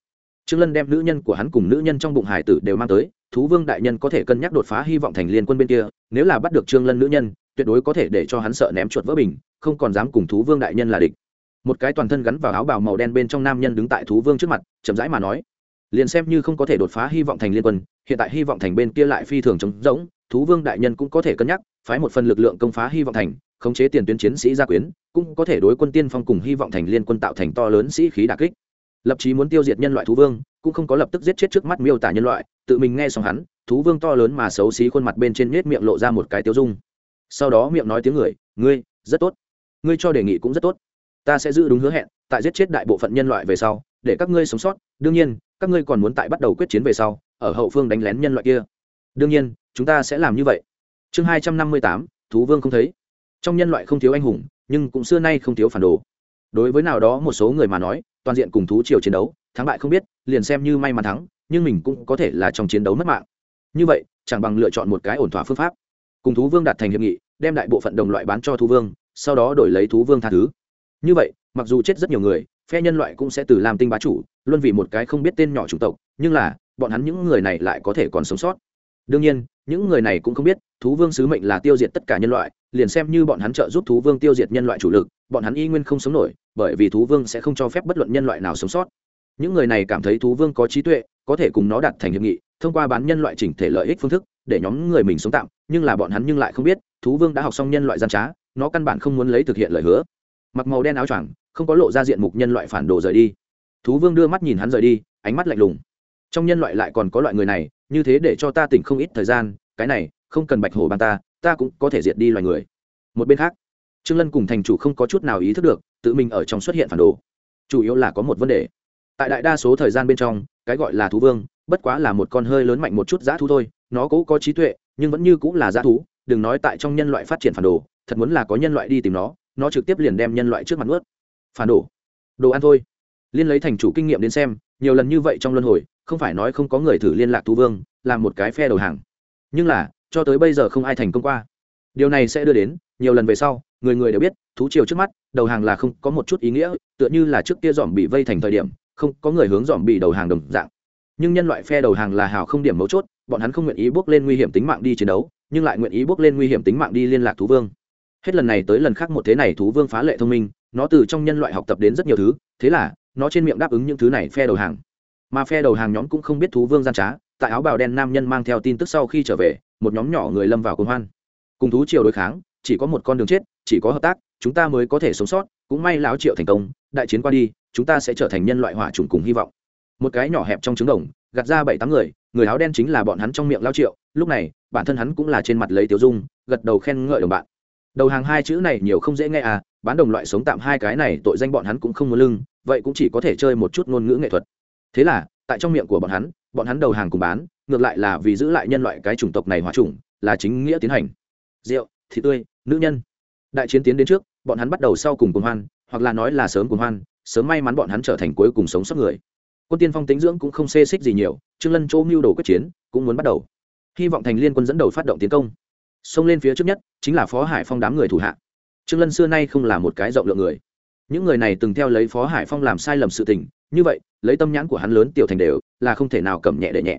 Trương lân đem nữ nhân của hắn cùng nữ nhân trong bụng hải tử đều mang tới, thú vương đại nhân có thể cân nhắc đột phá hy vọng thành liên quân bên kia, nếu là bắt được trương lân nữ nhân, tuyệt đối có thể để cho hắn sợ ném chuột vỡ bình không còn dám cùng thú vương đại nhân là địch. Một cái toàn thân gắn vào áo bào màu đen bên trong nam nhân đứng tại thú vương trước mặt, chậm rãi mà nói, liền xem như không có thể đột phá hy vọng thành liên quân, hiện tại hy vọng thành bên kia lại phi thường trống rỗng, thú vương đại nhân cũng có thể cân nhắc, phái một phần lực lượng công phá hy vọng thành, khống chế tiền tuyến chiến sĩ gia quyến, cũng có thể đối quân tiên phong cùng hy vọng thành liên quân tạo thành to lớn sĩ khí đà kích. Lập chí muốn tiêu diệt nhân loại thú vương, cũng không có lập tức giết chết trước mắt miêu tả nhân loại, tự mình nghe xong hắn, thú vương to lớn mà xấu xí khuôn mặt bên trên nết miệng lộ ra một cái tiêu dung. Sau đó miệng nói tiếng người, ngươi, rất tốt ngươi cho đề nghị cũng rất tốt. Ta sẽ giữ đúng hứa hẹn, tại giết chết đại bộ phận nhân loại về sau, để các ngươi sống sót. Đương nhiên, các ngươi còn muốn tại bắt đầu quyết chiến về sau, ở hậu phương đánh lén nhân loại kia. Đương nhiên, chúng ta sẽ làm như vậy. Chương hai trăm năm mươi tám, thú vương không thấy. Trong nhân loại không thiếu anh hùng, nhưng cũng xưa nay không thiếu phản đồ. Đối với nào đó một số người mà nói, toàn diện cùng thú triều chiến đấu, thắng bại không biết, liền xem như may mắn thắng, nhưng mình cũng có thể là trong chiến đấu mất mạng. Như vậy, chẳng bằng lựa chọn một cái ổn thỏa phương pháp. Cùng thú vương đạt thành hiệp nghị, đem đại bộ phận đồng loại bán cho thú vương sau đó đổi lấy thú vương tha thứ. Như vậy, mặc dù chết rất nhiều người, phe nhân loại cũng sẽ từ làm tinh bá chủ luôn vì một cái không biết tên nhỏ chủng tộc, nhưng là, bọn hắn những người này lại có thể còn sống sót. Đương nhiên, những người này cũng không biết, thú vương sứ mệnh là tiêu diệt tất cả nhân loại, liền xem như bọn hắn trợ giúp thú vương tiêu diệt nhân loại chủ lực, bọn hắn y nguyên không sống nổi, bởi vì thú vương sẽ không cho phép bất luận nhân loại nào sống sót. Những người này cảm thấy thú vương có trí tuệ, có thể cùng nó đặt thành hiệp nghị, thông qua bán nhân loại chỉnh thể lợi ích phương thức, để nhóm người mình sống tạm, nhưng là bọn hắn nhưng lại không biết, thú vương đã học xong nhân loại gian trá nó căn bản không muốn lấy thực hiện lời hứa. Mặc màu đen áo choàng, không có lộ ra diện mục nhân loại phản đồ rời đi. Thú vương đưa mắt nhìn hắn rời đi, ánh mắt lạnh lùng. Trong nhân loại lại còn có loại người này, như thế để cho ta tỉnh không ít thời gian, cái này, không cần bạch hổ bàn ta ta cũng có thể diệt đi loài người. Một bên khác, trương lân cùng thành chủ không có chút nào ý thức được, tự mình ở trong xuất hiện phản đồ. Chủ yếu là có một vấn đề. Tại đại đa số thời gian bên trong, cái gọi là thú vương, bất quá là một con hơi lớn mạnh một chút dã thú thôi, nó cũng có trí tuệ, nhưng vẫn như cũng là dã thú, đừng nói tại trong nhân loại phát triển phản đồ thật muốn là có nhân loại đi tìm nó nó trực tiếp liền đem nhân loại trước mặt nuốt. Phản đổ, đồ ăn thôi. Liên lấy thành chủ kinh nghiệm đến xem nhiều lần như vậy trong luân hồi không phải nói không có người thử liên lạc thú vương làm một cái phe đầu hàng. Nhưng là cho tới bây giờ không ai thành công qua. Điều này sẽ đưa đến nhiều lần về sau người người đều biết thú triều trước mắt đầu hàng là không có một chút ý nghĩa tựa như là trước kia dòm bị vây thành thời điểm không có người hướng dòm bị đầu hàng đồng dạng. Nhưng nhân loại phe đầu hàng là hào không điểm mấu chốt bọn hắn không nguyện ý bước lên nguy hiểm tính mạng đi chiến đấu nhưng lại nguyện ý bước lên nguy hiểm tính mạng đi liên lạc thú vương hết lần này tới lần khác một thế này thú vương phá lệ thông minh, nó từ trong nhân loại học tập đến rất nhiều thứ, thế là, nó trên miệng đáp ứng những thứ này phe đầu hàng. Mà phe đầu hàng nhóm cũng không biết thú vương gian trá, tại áo bào đen nam nhân mang theo tin tức sau khi trở về, một nhóm nhỏ người lâm vào công hoan. Cùng thú triều đối kháng, chỉ có một con đường chết, chỉ có hợp tác, chúng ta mới có thể sống sót, cũng may lão triệu thành công, đại chiến qua đi, chúng ta sẽ trở thành nhân loại hỏa trùng cùng hy vọng. Một cái nhỏ hẹp trong trứng đồng, gạt ra bảy tám người người áo đen chính là bọn hắn trong miệng lao triệu, lúc này, bản thân hắn cũng là trên mặt lấy tiểu dung, gật đầu khen ngợi đồng bạn đầu hàng hai chữ này nhiều không dễ nghe à bán đồng loại sống tạm hai cái này tội danh bọn hắn cũng không muốn lưng, vậy cũng chỉ có thể chơi một chút ngôn ngữ nghệ thuật. Thế là, tại trong miệng của bọn hắn bọn hắn đầu hàng cùng bán, ngược lại là vì giữ lại nhân loại cái chủng tộc này hòa chủng, là chính nghĩa tiến hành. Rượu, thịt tươi, nữ nhân. Đại chiến tiến đến trước, bọn hắn bắt đầu sau cùng cùng hoan, hoặc là nói là sớm cùng hoan, sớm may mắn bọn hắn trở thành cuối cùng sống sót người. Quân tiên phong tính dưỡng cũng không xê xích gì nhiều, trương lân chỗ mưu đồ quyết chiến, cũng muốn bắt đầu. Hy vọng thành liên quân dẫn đầu phát động tiến công xông lên phía trước nhất chính là phó hải phong đám người thủ hạ trương lân xưa nay không là một cái rộng lượng người những người này từng theo lấy phó hải phong làm sai lầm sự tình như vậy lấy tâm nhãn của hắn lớn tiểu thành đều là không thể nào cầm nhẹ để nhẹ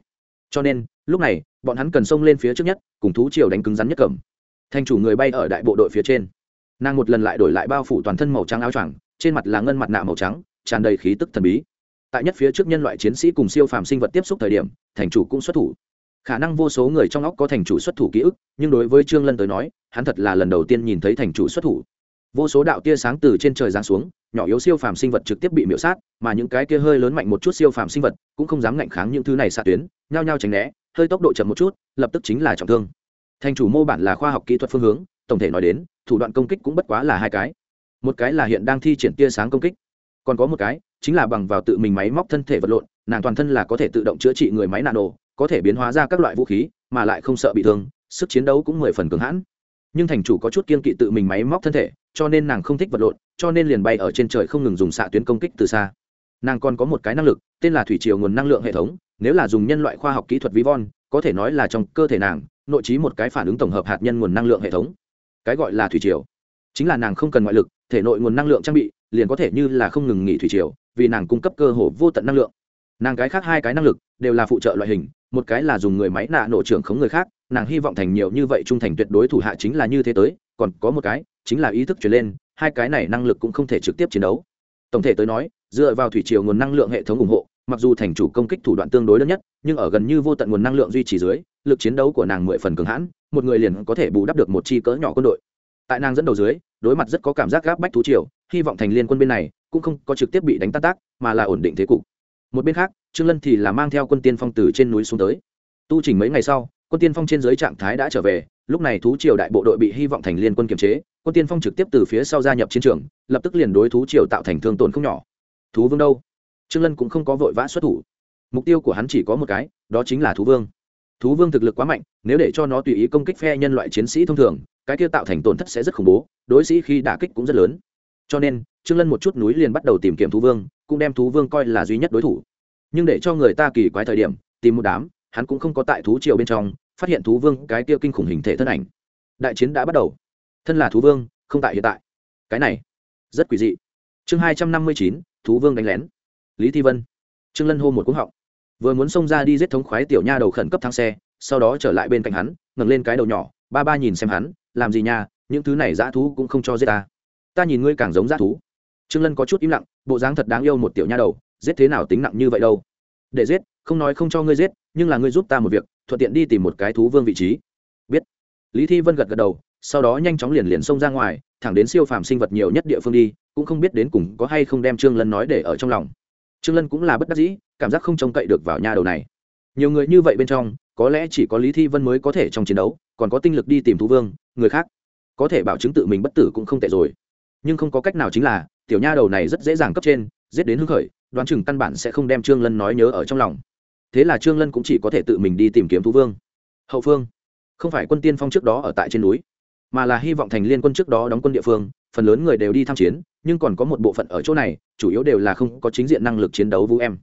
cho nên lúc này bọn hắn cần xông lên phía trước nhất cùng thú triều đánh cứng rắn nhất cầm thành chủ người bay ở đại bộ đội phía trên nàng một lần lại đổi lại bao phủ toàn thân màu trắng áo choàng trên mặt là ngân mặt nạ màu trắng tràn đầy khí tức thần bí tại nhất phía trước nhân loại chiến sĩ cùng siêu phàm sinh vật tiếp xúc thời điểm thành chủ cũng xuất thủ khả năng vô số người trong óc có thành chủ xuất thủ ký ức, nhưng đối với trương lân tới nói, hắn thật là lần đầu tiên nhìn thấy thành chủ xuất thủ. Vô số đạo tia sáng từ trên trời giáng xuống, nhỏ yếu siêu phàm sinh vật trực tiếp bị miễu sát, mà những cái kia hơi lớn mạnh một chút siêu phàm sinh vật cũng không dám ngạnh kháng những thứ này xạ tuyến, nhao nhao tránh né, hơi tốc độ chậm một chút, lập tức chính là trọng thương. Thành chủ mô bản là khoa học kỹ thuật phương hướng, tổng thể nói đến, thủ đoạn công kích cũng bất quá là hai cái. Một cái là hiện đang thi triển tia sáng công kích, còn có một cái chính là bằng vào tự mình máy móc thân thể vật lộn, nàng toàn thân là có thể tự động chữa trị người máy nano có thể biến hóa ra các loại vũ khí, mà lại không sợ bị thương, sức chiến đấu cũng mười phần cường hãn. Nhưng thành chủ có chút kiên kỵ tự mình máy móc thân thể, cho nên nàng không thích vật lộn, cho nên liền bay ở trên trời không ngừng dùng xạ tuyến công kích từ xa. Nàng còn có một cái năng lực, tên là thủy triều nguồn năng lượng hệ thống, nếu là dùng nhân loại khoa học kỹ thuật ví von có thể nói là trong cơ thể nàng, nội trí một cái phản ứng tổng hợp hạt nhân nguồn năng lượng hệ thống. Cái gọi là thủy triều. Chính là nàng không cần ngoại lực, thể nội nguồn năng lượng trang bị, liền có thể như là không ngừng nghỉ thủy triều, vì nàng cung cấp cơ hồ vô tận năng lượng. Nàng cái khác hai cái năng lực đều là phụ trợ loại hình, một cái là dùng người máy nạ nổ trưởng khống người khác, nàng hy vọng thành nhiều như vậy trung thành tuyệt đối thủ hạ chính là như thế tới, còn có một cái, chính là ý thức truyền lên, hai cái này năng lực cũng không thể trực tiếp chiến đấu. Tổng thể tới nói, dựa vào thủy triều nguồn năng lượng hệ thống ủng hộ, mặc dù thành chủ công kích thủ đoạn tương đối lớn nhất, nhưng ở gần như vô tận nguồn năng lượng duy trì dưới, lực chiến đấu của nàng mười phần cường hãn, một người liền có thể bù đắp được một chi cỡ nhỏ quân đội. Tại nàng dẫn đầu dưới, đối mặt rất có cảm giác gáp bách thú triều, hy vọng thành liên quân bên này cũng không có trực tiếp bị đánh tan tác, mà là ổn định thế cục một bên khác trương lân thì là mang theo quân tiên phong từ trên núi xuống tới tu trình mấy ngày sau quân tiên phong trên dưới trạng thái đã trở về lúc này thú triều đại bộ đội bị hy vọng thành liên quân kiềm chế quân tiên phong trực tiếp từ phía sau gia nhập chiến trường lập tức liền đối thú triều tạo thành thương tổn không nhỏ thú vương đâu trương lân cũng không có vội vã xuất thủ mục tiêu của hắn chỉ có một cái đó chính là thú vương thú vương thực lực quá mạnh nếu để cho nó tùy ý công kích phe nhân loại chiến sĩ thông thường cái kia tạo thành tổn thất sẽ rất khủng bố đối sĩ khi đả kích cũng rất lớn cho nên trương lân một chút núi liền bắt đầu tìm kiếm thú vương cũng đem thú vương coi là duy nhất đối thủ. Nhưng để cho người ta kỳ quái thời điểm, tìm một đám, hắn cũng không có tại thú triều bên trong, phát hiện thú vương cái kia kinh khủng hình thể thân ảnh. Đại chiến đã bắt đầu. Thân là thú vương, không tại hiện tại. Cái này, rất quỷ dị. Chương hai trăm năm mươi chín, thú vương đánh lén. Lý thi vân. Trương lân hô một cúng họng. Vừa muốn xông ra đi giết thống khoái tiểu nha đầu khẩn cấp thang xe, sau đó trở lại bên cạnh hắn, ngẩng lên cái đầu nhỏ, ba ba nhìn xem hắn, làm gì nha, những thứ này dã thú cũng không cho giết ta. Ta nhìn ngươi càng giống dã thú trương lân có chút im lặng, bộ dáng thật đáng yêu một tiểu nha đầu, giết thế nào tính nặng như vậy đâu. Để giết, không nói không cho ngươi giết, nhưng là ngươi giúp ta một việc, thuận tiện đi tìm một cái thú vương vị trí. Biết. Lý thi vân gật gật đầu, sau đó nhanh chóng liền liền xông ra ngoài, thẳng đến siêu phàm sinh vật nhiều nhất địa phương đi, cũng không biết đến cùng có hay không đem trương lân nói để ở trong lòng. Trương lân cũng là bất đắc dĩ, cảm giác không trông cậy được vào nha đầu này. Nhiều người như vậy bên trong, có lẽ chỉ có lý thi vân mới có thể trong chiến đấu, còn có tinh lực đi tìm thú vương, người khác. Có thể bảo chứng tự mình bất tử cũng không tệ rồi. Nhưng không có cách nào chính là tiểu nha đầu này rất dễ dàng cấp trên, giết đến hưng khởi, đoán chừng căn bản sẽ không đem trương lân nói nhớ ở trong lòng. Thế là trương lân cũng chỉ có thể tự mình đi tìm kiếm thú vương. Hậu phương, không phải quân tiên phong trước đó ở tại trên núi, mà là hy vọng thành liên quân trước đó đóng quân địa phương, phần lớn người đều đi tham chiến, nhưng còn có một bộ phận ở chỗ này, chủ yếu đều là không có chính diện năng lực chiến đấu vũ em.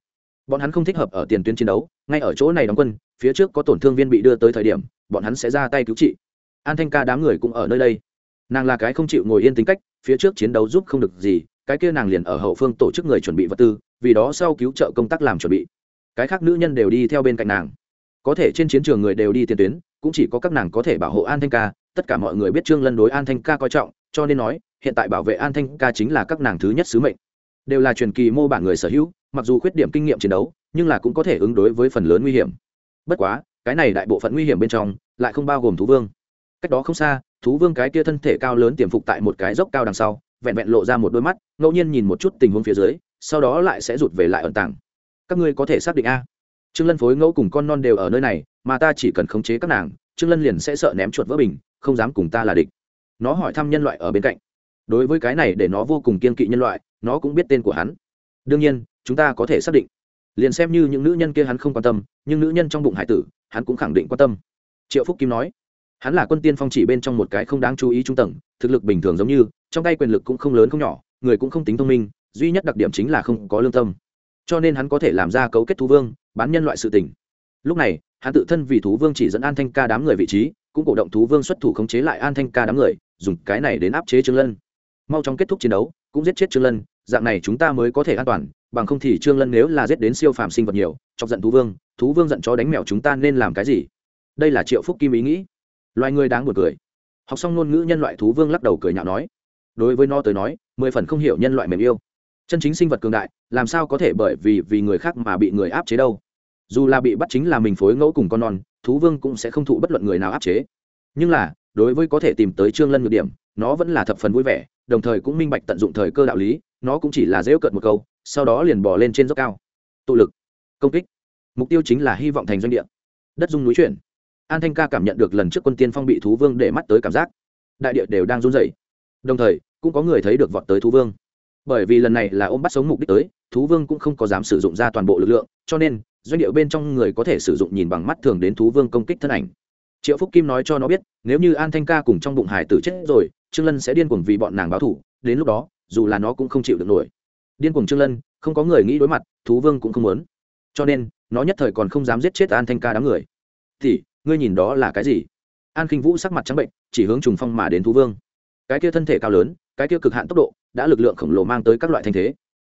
Bọn hắn không thích hợp ở tiền tuyến chiến đấu, ngay ở chỗ này đóng quân, phía trước có tổn thương viên bị đưa tới thời điểm, bọn hắn sẽ ra tay cứu trị. An thanh ca đám người cũng ở nơi đây. Nàng là cái không chịu ngồi yên tính cách, phía trước chiến đấu giúp không được gì cái kia nàng liền ở hậu phương tổ chức người chuẩn bị vật tư, vì đó sau cứu trợ công tác làm chuẩn bị. Cái khác nữ nhân đều đi theo bên cạnh nàng. Có thể trên chiến trường người đều đi tiền tuyến, cũng chỉ có các nàng có thể bảo hộ an thanh ca, tất cả mọi người biết trương lân đối an thanh ca coi trọng, cho nên nói, hiện tại bảo vệ an thanh ca chính là các nàng thứ nhất sứ mệnh. Đều là truyền kỳ mô bản người sở hữu, mặc dù khuyết điểm kinh nghiệm chiến đấu, nhưng là cũng có thể ứng đối với phần lớn nguy hiểm. Bất quá, cái này đại bộ phận nguy hiểm bên trong, lại không bao gồm thú vương. Cách đó không xa, thú vương cái kia thân thể cao lớn tiềm phục tại một cái dốc cao đằng sau vẹn vẹn lộ ra một đôi mắt, ngẫu nhiên nhìn một chút tình huống phía dưới, sau đó lại sẽ rụt về lại ẩn tàng. Các ngươi có thể xác định a? Trương lân phối ngẫu cùng con non đều ở nơi này, mà ta chỉ cần khống chế các nàng, trương lân liền sẽ sợ ném chuột vỡ bình, không dám cùng ta là địch. Nó hỏi thăm nhân loại ở bên cạnh. Đối với cái này để nó vô cùng kiên kỵ nhân loại, nó cũng biết tên của hắn. Đương nhiên, chúng ta có thể xác định. Liền xem như những nữ nhân kia hắn không quan tâm, nhưng nữ nhân trong bụng hải tử, hắn cũng khẳng định quan tâm. Triệu phúc kim nói, hắn là quân tiên phong chỉ bên trong một cái không đáng chú ý trung tầng, thực lực bình thường giống như trong tay quyền lực cũng không lớn không nhỏ, người cũng không tính thông minh, duy nhất đặc điểm chính là không có lương tâm. Cho nên hắn có thể làm ra cấu kết thú vương, bán nhân loại sự tình. Lúc này, hắn tự thân vì thú vương chỉ dẫn an thanh ca đám người vị trí, cũng cổ động thú vương xuất thủ khống chế lại an thanh ca đám người, dùng cái này đến áp chế trương lân. Mau chóng kết thúc chiến đấu, cũng giết chết trương lân, dạng này chúng ta mới có thể an toàn, bằng không thì trương lân nếu là giết đến siêu phàm sinh vật nhiều, chọc giận thú vương thú vương giận chó đánh mèo chúng ta nên làm cái gì? Đây là triệu phúc kim ý nghĩ. Loài người đáng buồn cười. Học xong ngôn ngữ nhân loại thú vương lắc đầu cười nhạo nói đối với nó tới nói, mười phần không hiểu nhân loại mềm yêu. Chân chính sinh vật cường đại, làm sao có thể bởi vì vì người khác mà bị người áp chế đâu? Dù là bị bắt chính là mình phối ngẫu cùng con non, thú vương cũng sẽ không thụ bất luận người nào áp chế. Nhưng là, đối với có thể tìm tới trương lân nhược điểm, nó vẫn là thập phần vui vẻ, đồng thời cũng minh bạch tận dụng thời cơ đạo lý, nó cũng chỉ là dễ cợt một câu, sau đó liền bỏ lên trên dốc cao. Tụ lực, công kích. Mục tiêu chính là hy vọng thành doanh địa. Đất dung núi chuyển. An thanh ca cảm nhận được lần trước quân tiên phong bị thú vương để mắt tới cảm giác. Đại địa đều đang run rẩy đồng thời, cũng có người thấy được vọt tới thú vương. Bởi vì lần này là ôm bắt sống mục đích tới, thú vương cũng không có dám sử dụng ra toàn bộ lực lượng, cho nên, doanh điệu bên trong người có thể sử dụng nhìn bằng mắt thường đến thú vương công kích thân ảnh. Triệu phúc kim nói cho nó biết, nếu như an thanh ca cùng trong bụng hải tử chết rồi, trương lân sẽ điên cuồng vì bọn nàng báo thủ, đến lúc đó, dù là nó cũng không chịu được nổi. Điên cuồng trương lân, không có người nghĩ đối mặt, thú vương cũng không muốn. Cho nên, nó nhất thời còn không dám giết chết an thanh ca đám người. Thì ngươi nhìn đó là cái gì? An khinh vũ sắc mặt trắng bệnh, chỉ hướng trùng phong mà đến thú vương cái kia thân thể cao lớn, cái kia cực hạn tốc độ, đã lực lượng khổng lồ mang tới các loại thanh thế.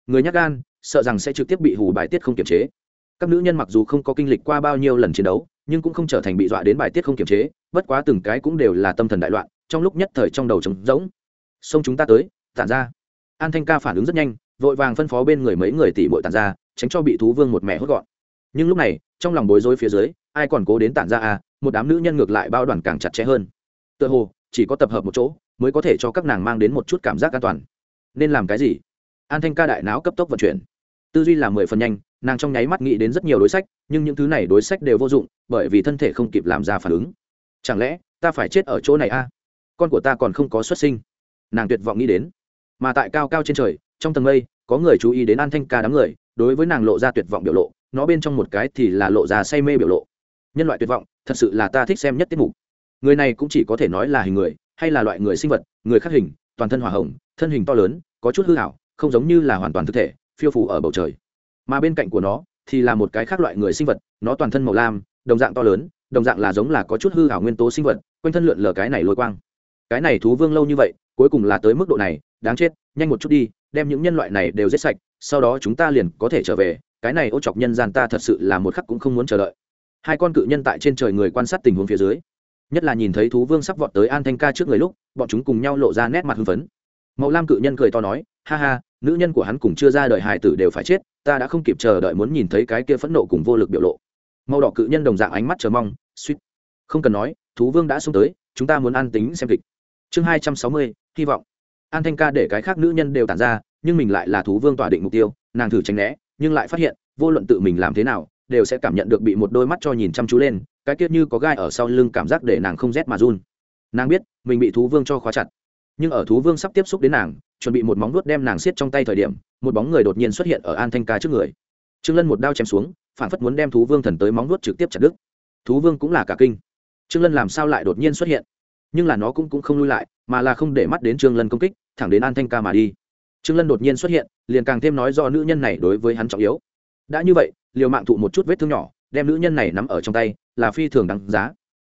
Người nhắc gan, sợ rằng sẽ trực tiếp bị hù bài tiết không kiểm chế. Các nữ nhân mặc dù không có kinh lịch qua bao nhiêu lần chiến đấu, nhưng cũng không trở thành bị dọa đến bài tiết không kiểm chế, bất quá từng cái cũng đều là tâm thần đại loạn, trong lúc nhất thời trong đầu trống rỗng. Xông chúng ta tới, tản ra. An thanh ca phản ứng rất nhanh, vội vàng phân phó bên người mấy người tỷ bội tản ra, tránh cho bị thú vương một mẹ hốt gọn. Nhưng lúc này, trong lòng bối rối phía dưới, ai còn cố đến tản ra à một đám nữ nhân ngược lại bao đoàn càng chặt chẽ hơn. Tựa hồ, chỉ có tập hợp một chỗ mới có thể cho các nàng mang đến một chút cảm giác an toàn. Nên làm cái gì? An thanh ca đại não cấp tốc vận chuyển. Tư duy là mười phần nhanh, nàng trong nháy mắt nghĩ đến rất nhiều đối sách, nhưng những thứ này đối sách đều vô dụng, bởi vì thân thể không kịp làm ra phản ứng. Chẳng lẽ, ta phải chết ở chỗ này a? À? con của ta còn không có xuất sinh. Nàng tuyệt vọng nghĩ đến. Mà tại cao cao trên trời, trong tầng mây, có người chú ý đến an thanh ca đám người, đối với nàng lộ ra tuyệt vọng biểu lộ, nó bên trong một cái thì là lộ ra say mê biểu lộ. Nhân loại tuyệt vọng, thật sự là ta thích xem nhất tiết mục. Người này cũng chỉ có thể nói là hình người hay là loại người sinh vật, người khắc hình, toàn thân hỏa hồng, thân hình to lớn, có chút hư hảo không giống như là hoàn toàn thực thể, phiêu phủ ở bầu trời. Mà bên cạnh của nó thì là một cái khác loại người sinh vật, nó toàn thân màu lam, đồng dạng to lớn, đồng dạng là giống là có chút hư hảo nguyên tố sinh vật, quanh thân lượn lờ cái này lôi quang. Cái này thú vương lâu như vậy, cuối cùng là tới mức độ này, đáng chết, nhanh một chút đi, đem những nhân loại này đều giết sạch, sau đó chúng ta liền có thể trở về, cái này ô chọc nhân gian ta thật sự là một khắc cũng không muốn chờ đợi. Hai con cự nhân tại trên trời người quan sát tình huống phía dưới nhất là nhìn thấy thú vương sắp vọt tới an thanh ca trước người lúc, bọn chúng cùng nhau lộ ra nét mặt hưng phấn. Mậu lam cự nhân cười to nói, ha ha, nữ nhân của hắn cùng chưa ra đời hài tử đều phải chết, ta đã không kịp chờ đợi muốn nhìn thấy cái kia phẫn nộ cùng vô lực biểu lộ. Màu đỏ cự nhân đồng dạng ánh mắt chờ mong, suýt. Không cần nói, thú vương đã xuống tới, chúng ta muốn an tính xem kịch. Chương hai trăm sáu mươi, hy vọng. An thanh ca để cái khác nữ nhân đều tản ra, nhưng mình lại là thú vương tỏa định mục tiêu, nàng thử tránh né, nhưng lại phát hiện, vô luận tự mình làm thế nào đều sẽ cảm nhận được bị một đôi mắt cho nhìn chăm chú lên, cái tiết như có gai ở sau lưng cảm giác để nàng không rét mà run. Nàng biết, mình bị thú vương cho khóa chặt. Nhưng ở thú vương sắp tiếp xúc đến nàng, chuẩn bị một móng vuốt đem nàng xiết trong tay thời điểm, một bóng người đột nhiên xuất hiện ở an thanh ca trước người. Trương lân một đao chém xuống, phản phất muốn đem thú vương thần tới móng vuốt trực tiếp chặt đứt. Thú vương cũng là cả kinh. Trương lân làm sao lại đột nhiên xuất hiện? Nhưng là nó cũng cũng không lui lại, mà là không để mắt đến trương lân công kích, thẳng đến an thanh ca mà đi. Trương lân đột nhiên xuất hiện, liền càng thêm nói do nữ nhân này đối với hắn trọng yếu đã như vậy, liều mạng thụ một chút vết thương nhỏ, đem nữ nhân này nắm ở trong tay, là phi thường đáng giá.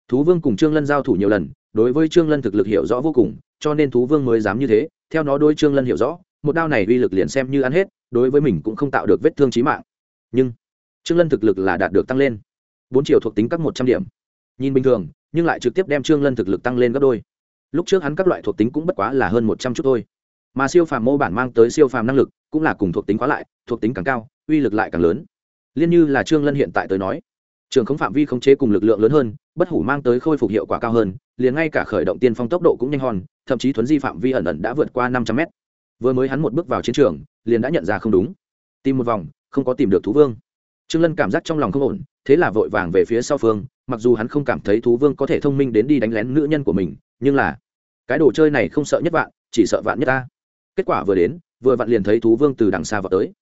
Thú vương cùng trương lân giao thủ nhiều lần, đối với trương lân thực lực hiểu rõ vô cùng, cho nên thú vương mới dám như thế. Theo nó đôi trương lân hiểu rõ, một đao này uy lực liền xem như ăn hết, đối với mình cũng không tạo được vết thương trí mạng. Nhưng, trương lân thực lực là đạt được tăng lên. Bốn triệu thuộc tính các một trăm điểm. Nhìn bình thường, nhưng lại trực tiếp đem trương lân thực lực tăng lên gấp đôi. Lúc trước hắn các loại thuộc tính cũng bất quá là hơn một trăm chút thôi. Mà siêu phàm mô bản mang tới siêu phàm năng lực, cũng là cùng thuộc tính quá lại, thuộc tính càng cao uy lực lại càng lớn. Liên như là trương lân hiện tại tới nói, trường không phạm vi khống chế cùng lực lượng lớn hơn, bất hủ mang tới khôi phục hiệu quả cao hơn, liền ngay cả khởi động tiên phong tốc độ cũng nhanh hơn, thậm chí thuấn di phạm vi ẩn ẩn đã vượt qua năm trăm mét. Vừa mới hắn một bước vào chiến trường, liền đã nhận ra không đúng. Tìm một vòng, không có tìm được thú vương. Trương lân cảm giác trong lòng không ổn, thế là vội vàng về phía sau phương, mặc dù hắn không cảm thấy thú vương có thể thông minh đến đi đánh lén nữ nhân của mình, nhưng là, cái đồ chơi này không sợ nhất vạn, chỉ sợ vạn nhất ta. Kết quả vừa đến, vừa vặn liền thấy thú vương từ đằng xa vào tới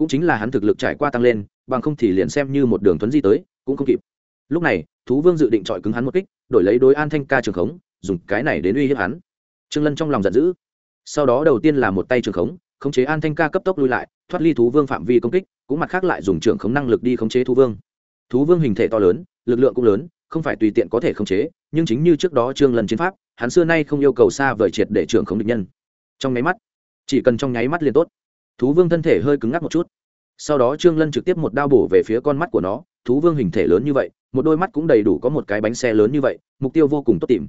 cũng chính là hắn thực lực trải qua tăng lên, bằng không thì liền xem như một đường thuấn di tới, cũng không kịp. Lúc này, thú vương dự định chọi cứng hắn một kích, đổi lấy đối an thanh ca trường khống, dùng cái này đến uy hiếp hắn. Trương lân trong lòng giận dữ. Sau đó đầu tiên là một tay trường khống khống chế an thanh ca cấp tốc lui lại, thoát ly thú vương phạm vi công kích, cũng mặt khác lại dùng trường khống năng lực đi khống chế thú vương. Thú vương hình thể to lớn, lực lượng cũng lớn, không phải tùy tiện có thể khống chế, nhưng chính như trước đó trương lần chiến pháp, hắn xưa nay không yêu cầu xa vời triệt để trưởng khống địch nhân. Trong nháy mắt, chỉ cần trong nháy mắt liền tốt thú vương thân thể hơi cứng ngắc một chút. Sau đó trương lân trực tiếp một đao bổ về phía con mắt của nó. Thú vương hình thể lớn như vậy, một đôi mắt cũng đầy đủ có một cái bánh xe lớn như vậy, mục tiêu vô cùng tốt tìm.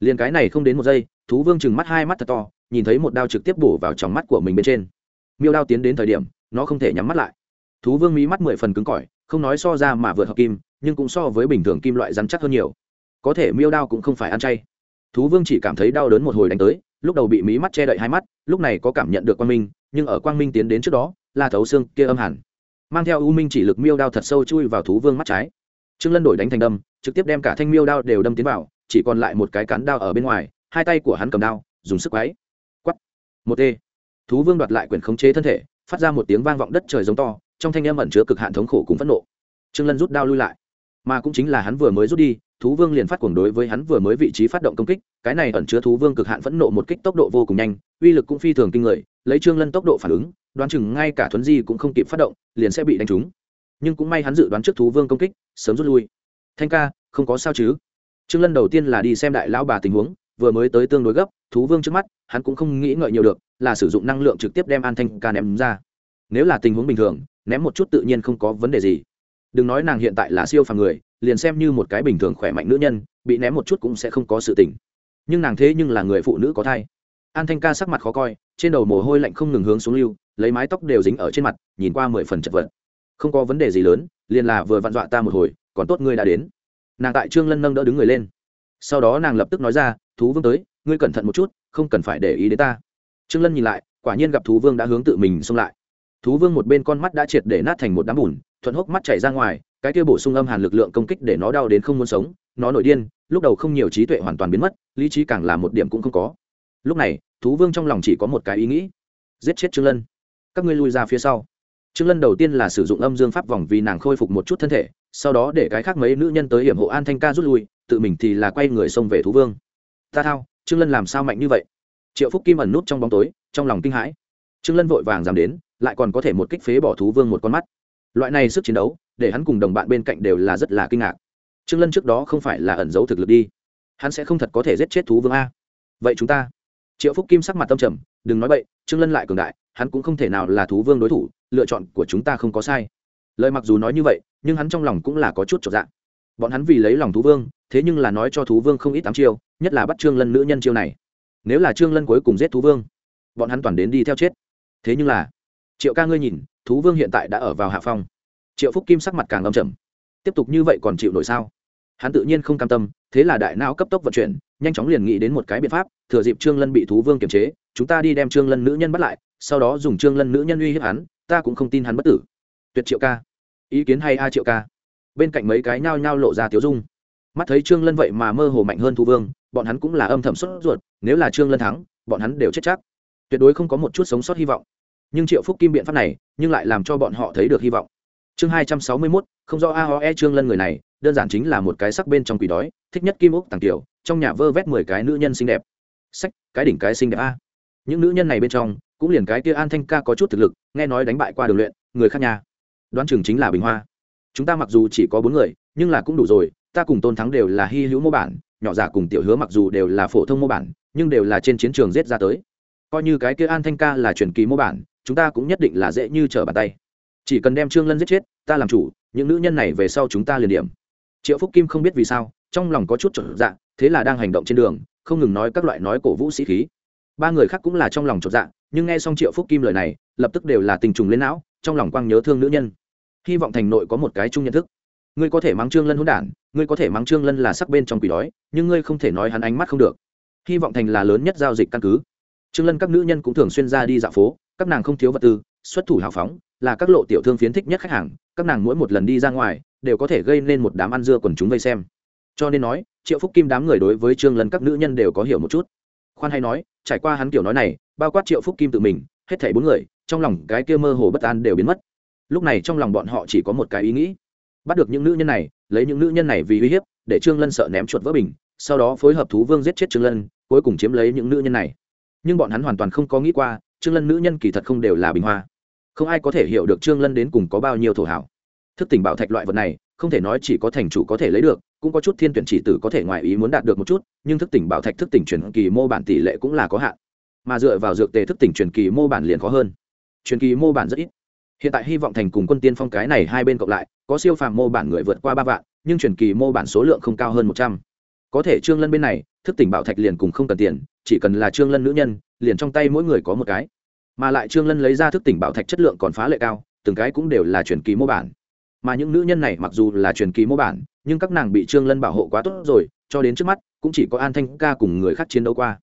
Liền cái này không đến một giây, thú vương chừng mắt hai mắt thật to, nhìn thấy một đao trực tiếp bổ vào trong mắt của mình bên trên. Miêu đao tiến đến thời điểm, nó không thể nhắm mắt lại. Thú vương mí mắt mười phần cứng cỏi, không nói so ra mà vượt hợp kim, nhưng cũng so với bình thường kim loại rắn chắc hơn nhiều. Có thể miêu đao cũng không phải ăn chay. Thú vương chỉ cảm thấy đau đớn một hồi đánh tới, lúc đầu bị mí mắt che đậy hai mắt, lúc này có cảm nhận được quan minh nhưng ở quang minh tiến đến trước đó là thấu xương kia âm hẳn. Mang theo u minh chỉ lực miêu đao thật sâu chui vào thú vương mắt trái. Trương lân đổi đánh thành đâm, trực tiếp đem cả thanh miêu đao đều đâm tiến vào, chỉ còn lại một cái cán đao ở bên ngoài, hai tay của hắn cầm đao, dùng sức quáy quắp một t thú vương đoạt lại quyền khống chế thân thể, phát ra một tiếng vang vọng đất trời giống to, trong thanh âm ẩn chứa cực hạn thống khổ cùng phẫn nộ. Trương lân rút đao lui lại mà cũng chính là hắn vừa mới rút đi, thú vương liền phát cuồng đối với hắn vừa mới vị trí phát động công kích, cái này ẩn chứa thú vương cực hạn phẫn nộ một kích tốc độ vô cùng nhanh, uy lực cũng phi thường kinh người, lấy trương lân tốc độ phản ứng, đoán chừng ngay cả thuấn di cũng không kịp phát động, liền sẽ bị đánh trúng. Nhưng cũng may hắn dự đoán trước thú vương công kích, sớm rút lui. Thanh ca, không có sao chứ? Trương lân đầu tiên là đi xem đại lão bà tình huống, vừa mới tới tương đối gấp, thú vương trước mắt, hắn cũng không nghĩ ngợi nhiều được, là sử dụng năng lượng trực tiếp đem an thanh ca ném ra. Nếu là tình huống bình thường, ném một chút tự nhiên không có vấn đề gì đừng nói nàng hiện tại là siêu phàm người, liền xem như một cái bình thường khỏe mạnh nữ nhân, bị ném một chút cũng sẽ không có sự tình. Nhưng nàng thế nhưng là người phụ nữ có thai. An thanh ca sắc mặt khó coi, trên đầu mồ hôi lạnh không ngừng hướng xuống lưu, lấy mái tóc đều dính ở trên mặt, nhìn qua mười phần chật vật. Không có vấn đề gì lớn, liền là vừa vặn dọa ta một hồi, còn tốt ngươi đã đến. Nàng tại trương lân nâng đỡ đứng người lên. Sau đó nàng lập tức nói ra, thú vương tới, ngươi cẩn thận một chút, không cần phải để ý đến ta. Trương lân nhìn lại, quả nhiên gặp thú vương đã hướng tự mình xông lại. Thú vương một bên con mắt đã triệt để nát thành một đám bùn thuận hốc mắt chảy ra ngoài, cái kia bổ sung âm hàn lực lượng công kích để nó đau đến không muốn sống, nó nổi điên, lúc đầu không nhiều trí tuệ hoàn toàn biến mất, lý trí càng là một điểm cũng không có. Lúc này, thú vương trong lòng chỉ có một cái ý nghĩ. Giết chết trương lân. Các ngươi lui ra phía sau. Trương lân đầu tiên là sử dụng âm dương pháp vòng vì nàng khôi phục một chút thân thể, sau đó để cái khác mấy nữ nhân tới hiểm hộ an thanh ca rút lui, tự mình thì là quay người xông về thú vương. Ta thao, trương lân làm sao mạnh như vậy? Triệu phúc kim ẩn nút trong bóng tối, trong lòng kinh hãi. Trương lân vội vàng dám đến, lại còn có thể một kích phế bỏ thú vương một con mắt loại này sức chiến đấu, để hắn cùng đồng bạn bên cạnh đều là rất là kinh ngạc. Trương lân trước đó không phải là ẩn giấu thực lực đi. Hắn sẽ không thật có thể giết chết thú vương a. Vậy chúng ta? Triệu phúc kim sắc mặt tâm trầm, đừng nói vậy trương lân lại cường đại, hắn cũng không thể nào là thú vương đối thủ, lựa chọn của chúng ta không có sai. Lời mặc dù nói như vậy, nhưng hắn trong lòng cũng là có chút trọn dạng bọn hắn vì lấy lòng thú vương, thế nhưng là nói cho thú vương không ít tám chiêu, nhất là bắt trương lân nữ nhân chiêu này. Nếu là trương lân cuối cùng giết thú vương, bọn hắn toàn đến đi theo chết. Thế nhưng là, triệu ca ngươi nhìn thú vương hiện tại đã ở vào hạ phong. Triệu phúc kim sắc mặt càng âm trầm. Tiếp tục như vậy còn chịu nổi sao? Hắn tự nhiên không cam tâm, thế là đại não cấp tốc vận chuyển, nhanh chóng liền nghĩ đến một cái biện pháp, thừa dịp trương lân bị thú vương kiềm chế, chúng ta đi đem trương lân nữ nhân bắt lại, sau đó dùng trương lân nữ nhân uy hiếp hắn, ta cũng không tin hắn bất tử. Tuyệt triệu ca. Ý kiến hay a triệu ca. Bên cạnh mấy cái nhao nhao lộ ra tiếu dung. Mắt thấy trương lân vậy mà mơ hồ mạnh hơn thú vương, bọn hắn cũng là âm thầm sốt ruột, nếu là trương lân thắng, bọn hắn đều chết chắc. Tuyệt đối không có một chút sống sót hy vọng nhưng triệu phúc kim biện pháp này nhưng lại làm cho bọn họ thấy được hy vọng. Chương hai trăm sáu mươi mốt, không do a ho e trương lân người này, đơn giản chính là một cái sắc bên trong quỷ đói, thích nhất kim úc tàng tiểu, trong nhà vơ vét mười cái nữ nhân xinh đẹp. Sách, cái đỉnh cái xinh đẹp a. Những nữ nhân này bên trong, cũng liền cái kia an thanh ca có chút thực lực, nghe nói đánh bại qua đường luyện, người khác nhà. Đoán chừng chính là bình hoa. Chúng ta mặc dù chỉ có bốn người, nhưng là cũng đủ rồi, ta cùng tôn thắng đều là hy hữu mô bản, nhỏ giả cùng tiểu hứa mặc dù đều là phổ thông mô bản, nhưng đều là trên chiến trường giết ra tới coi như cái kia an thanh ca là truyền kỳ mô bản, chúng ta cũng nhất định là dễ như trở bàn tay. Chỉ cần đem trương lân giết chết, ta làm chủ, những nữ nhân này về sau chúng ta liền điểm. Triệu phúc kim không biết vì sao, trong lòng có chút trộn dạ thế là đang hành động trên đường, không ngừng nói các loại nói cổ vũ sĩ khí. Ba người khác cũng là trong lòng trộn dạ nhưng nghe xong triệu phúc kim lời này, lập tức đều là tình trùng lên não, trong lòng quang nhớ thương nữ nhân. Hy vọng thành nội có một cái chung nhận thức. Ngươi có thể mắng trương lân hỗn đản, ngươi có thể mắng trương lân là sắc bên trong quỷ đói, nhưng ngươi không thể nói hắn ánh mắt không được. Hy vọng thành là lớn nhất giao dịch căn cứ trương lân các nữ nhân cũng thường xuyên ra đi dạo phố, các nàng không thiếu vật tư, xuất thủ hào phóng, là các lộ tiểu thương phiến thích nhất khách hàng, các nàng mỗi một lần đi ra ngoài, đều có thể gây nên một đám ăn dưa quần chúng vây xem. Cho nên nói, triệu phúc kim đám người đối với trương lân các nữ nhân đều có hiểu một chút. Khoan hay nói, trải qua hắn kiểu nói này, bao quát triệu phúc kim tự mình, hết thảy bốn người, trong lòng cái kia mơ hồ bất an đều biến mất. Lúc này trong lòng bọn họ chỉ có một cái ý nghĩ, bắt được những nữ nhân này, lấy những nữ nhân này vì uy hiếp, để trương lân sợ ném chuột vỡ bình, sau đó phối hợp thú vương giết chết trương lân, cuối cùng chiếm lấy những nữ nhân này nhưng bọn hắn hoàn toàn không có nghĩ qua, trương lân nữ nhân kỳ thật không đều là bình hoa. Không ai có thể hiểu được trương lân đến cùng có bao nhiêu thổ hảo. Thức tỉnh bảo thạch loại vật này, không thể nói chỉ có thành chủ có thể lấy được, cũng có chút thiên tuyển chỉ tử có thể ngoài ý muốn đạt được một chút, nhưng thức tỉnh bảo thạch, thức tỉnh truyền kỳ mô bản tỷ lệ cũng là có hạn. Mà dựa vào dược tề thức tỉnh truyền kỳ mô bản liền khó hơn. Truyền kỳ mô bản rất ít. Hiện tại hy vọng thành cùng quân tiên phong cái này hai bên cộng lại, có siêu phàm mô bản người vượt qua ba vạn, nhưng truyền kỳ mô bản số lượng không cao hơn một trăm. Có thể trương lân bên này, thức tỉnh bảo thạch liền cùng không cần tiền chỉ cần là trương lân nữ nhân, liền trong tay mỗi người có một cái. Mà lại trương lân lấy ra thức tỉnh bảo thạch chất lượng còn phá lệ cao, từng cái cũng đều là truyền kỳ mô bản. Mà những nữ nhân này mặc dù là truyền kỳ mô bản, nhưng các nàng bị trương lân bảo hộ quá tốt rồi, cho đến trước mắt, cũng chỉ có an thanh ca cùng người khác chiến đấu qua.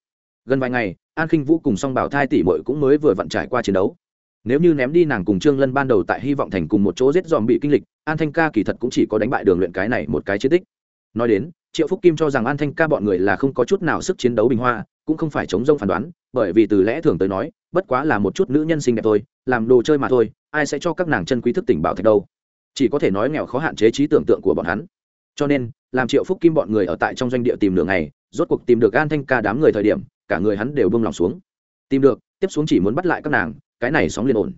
Gần vài ngày, an khinh vũ cùng song bảo thai tỷ muội cũng mới vừa vặn trải qua chiến đấu. Nếu như ném đi nàng cùng trương lân ban đầu tại hy vọng thành cùng một chỗ giết dòm bị kinh lịch, an thanh ca kỳ thật cũng chỉ có đánh bại đường luyện cái này một cái chiến tích. Nói đến, triệu phúc kim cho rằng an thanh ca bọn người là không có chút nào sức chiến đấu bình hoa cũng không phải chống rông phán đoán, bởi vì từ lẽ thường tới nói, bất quá là một chút nữ nhân xinh đẹp thôi, làm đồ chơi mà thôi, ai sẽ cho các nàng chân quý thức tỉnh bảo thạch đâu. Chỉ có thể nói nghèo khó hạn chế trí tưởng tượng của bọn hắn. Cho nên, làm triệu phúc kim bọn người ở tại trong doanh địa tìm đường này rốt cuộc tìm được an thanh ca đám người thời điểm, cả người hắn đều bông lòng xuống. Tìm được, tiếp xuống chỉ muốn bắt lại các nàng, cái này sóng liền ổn.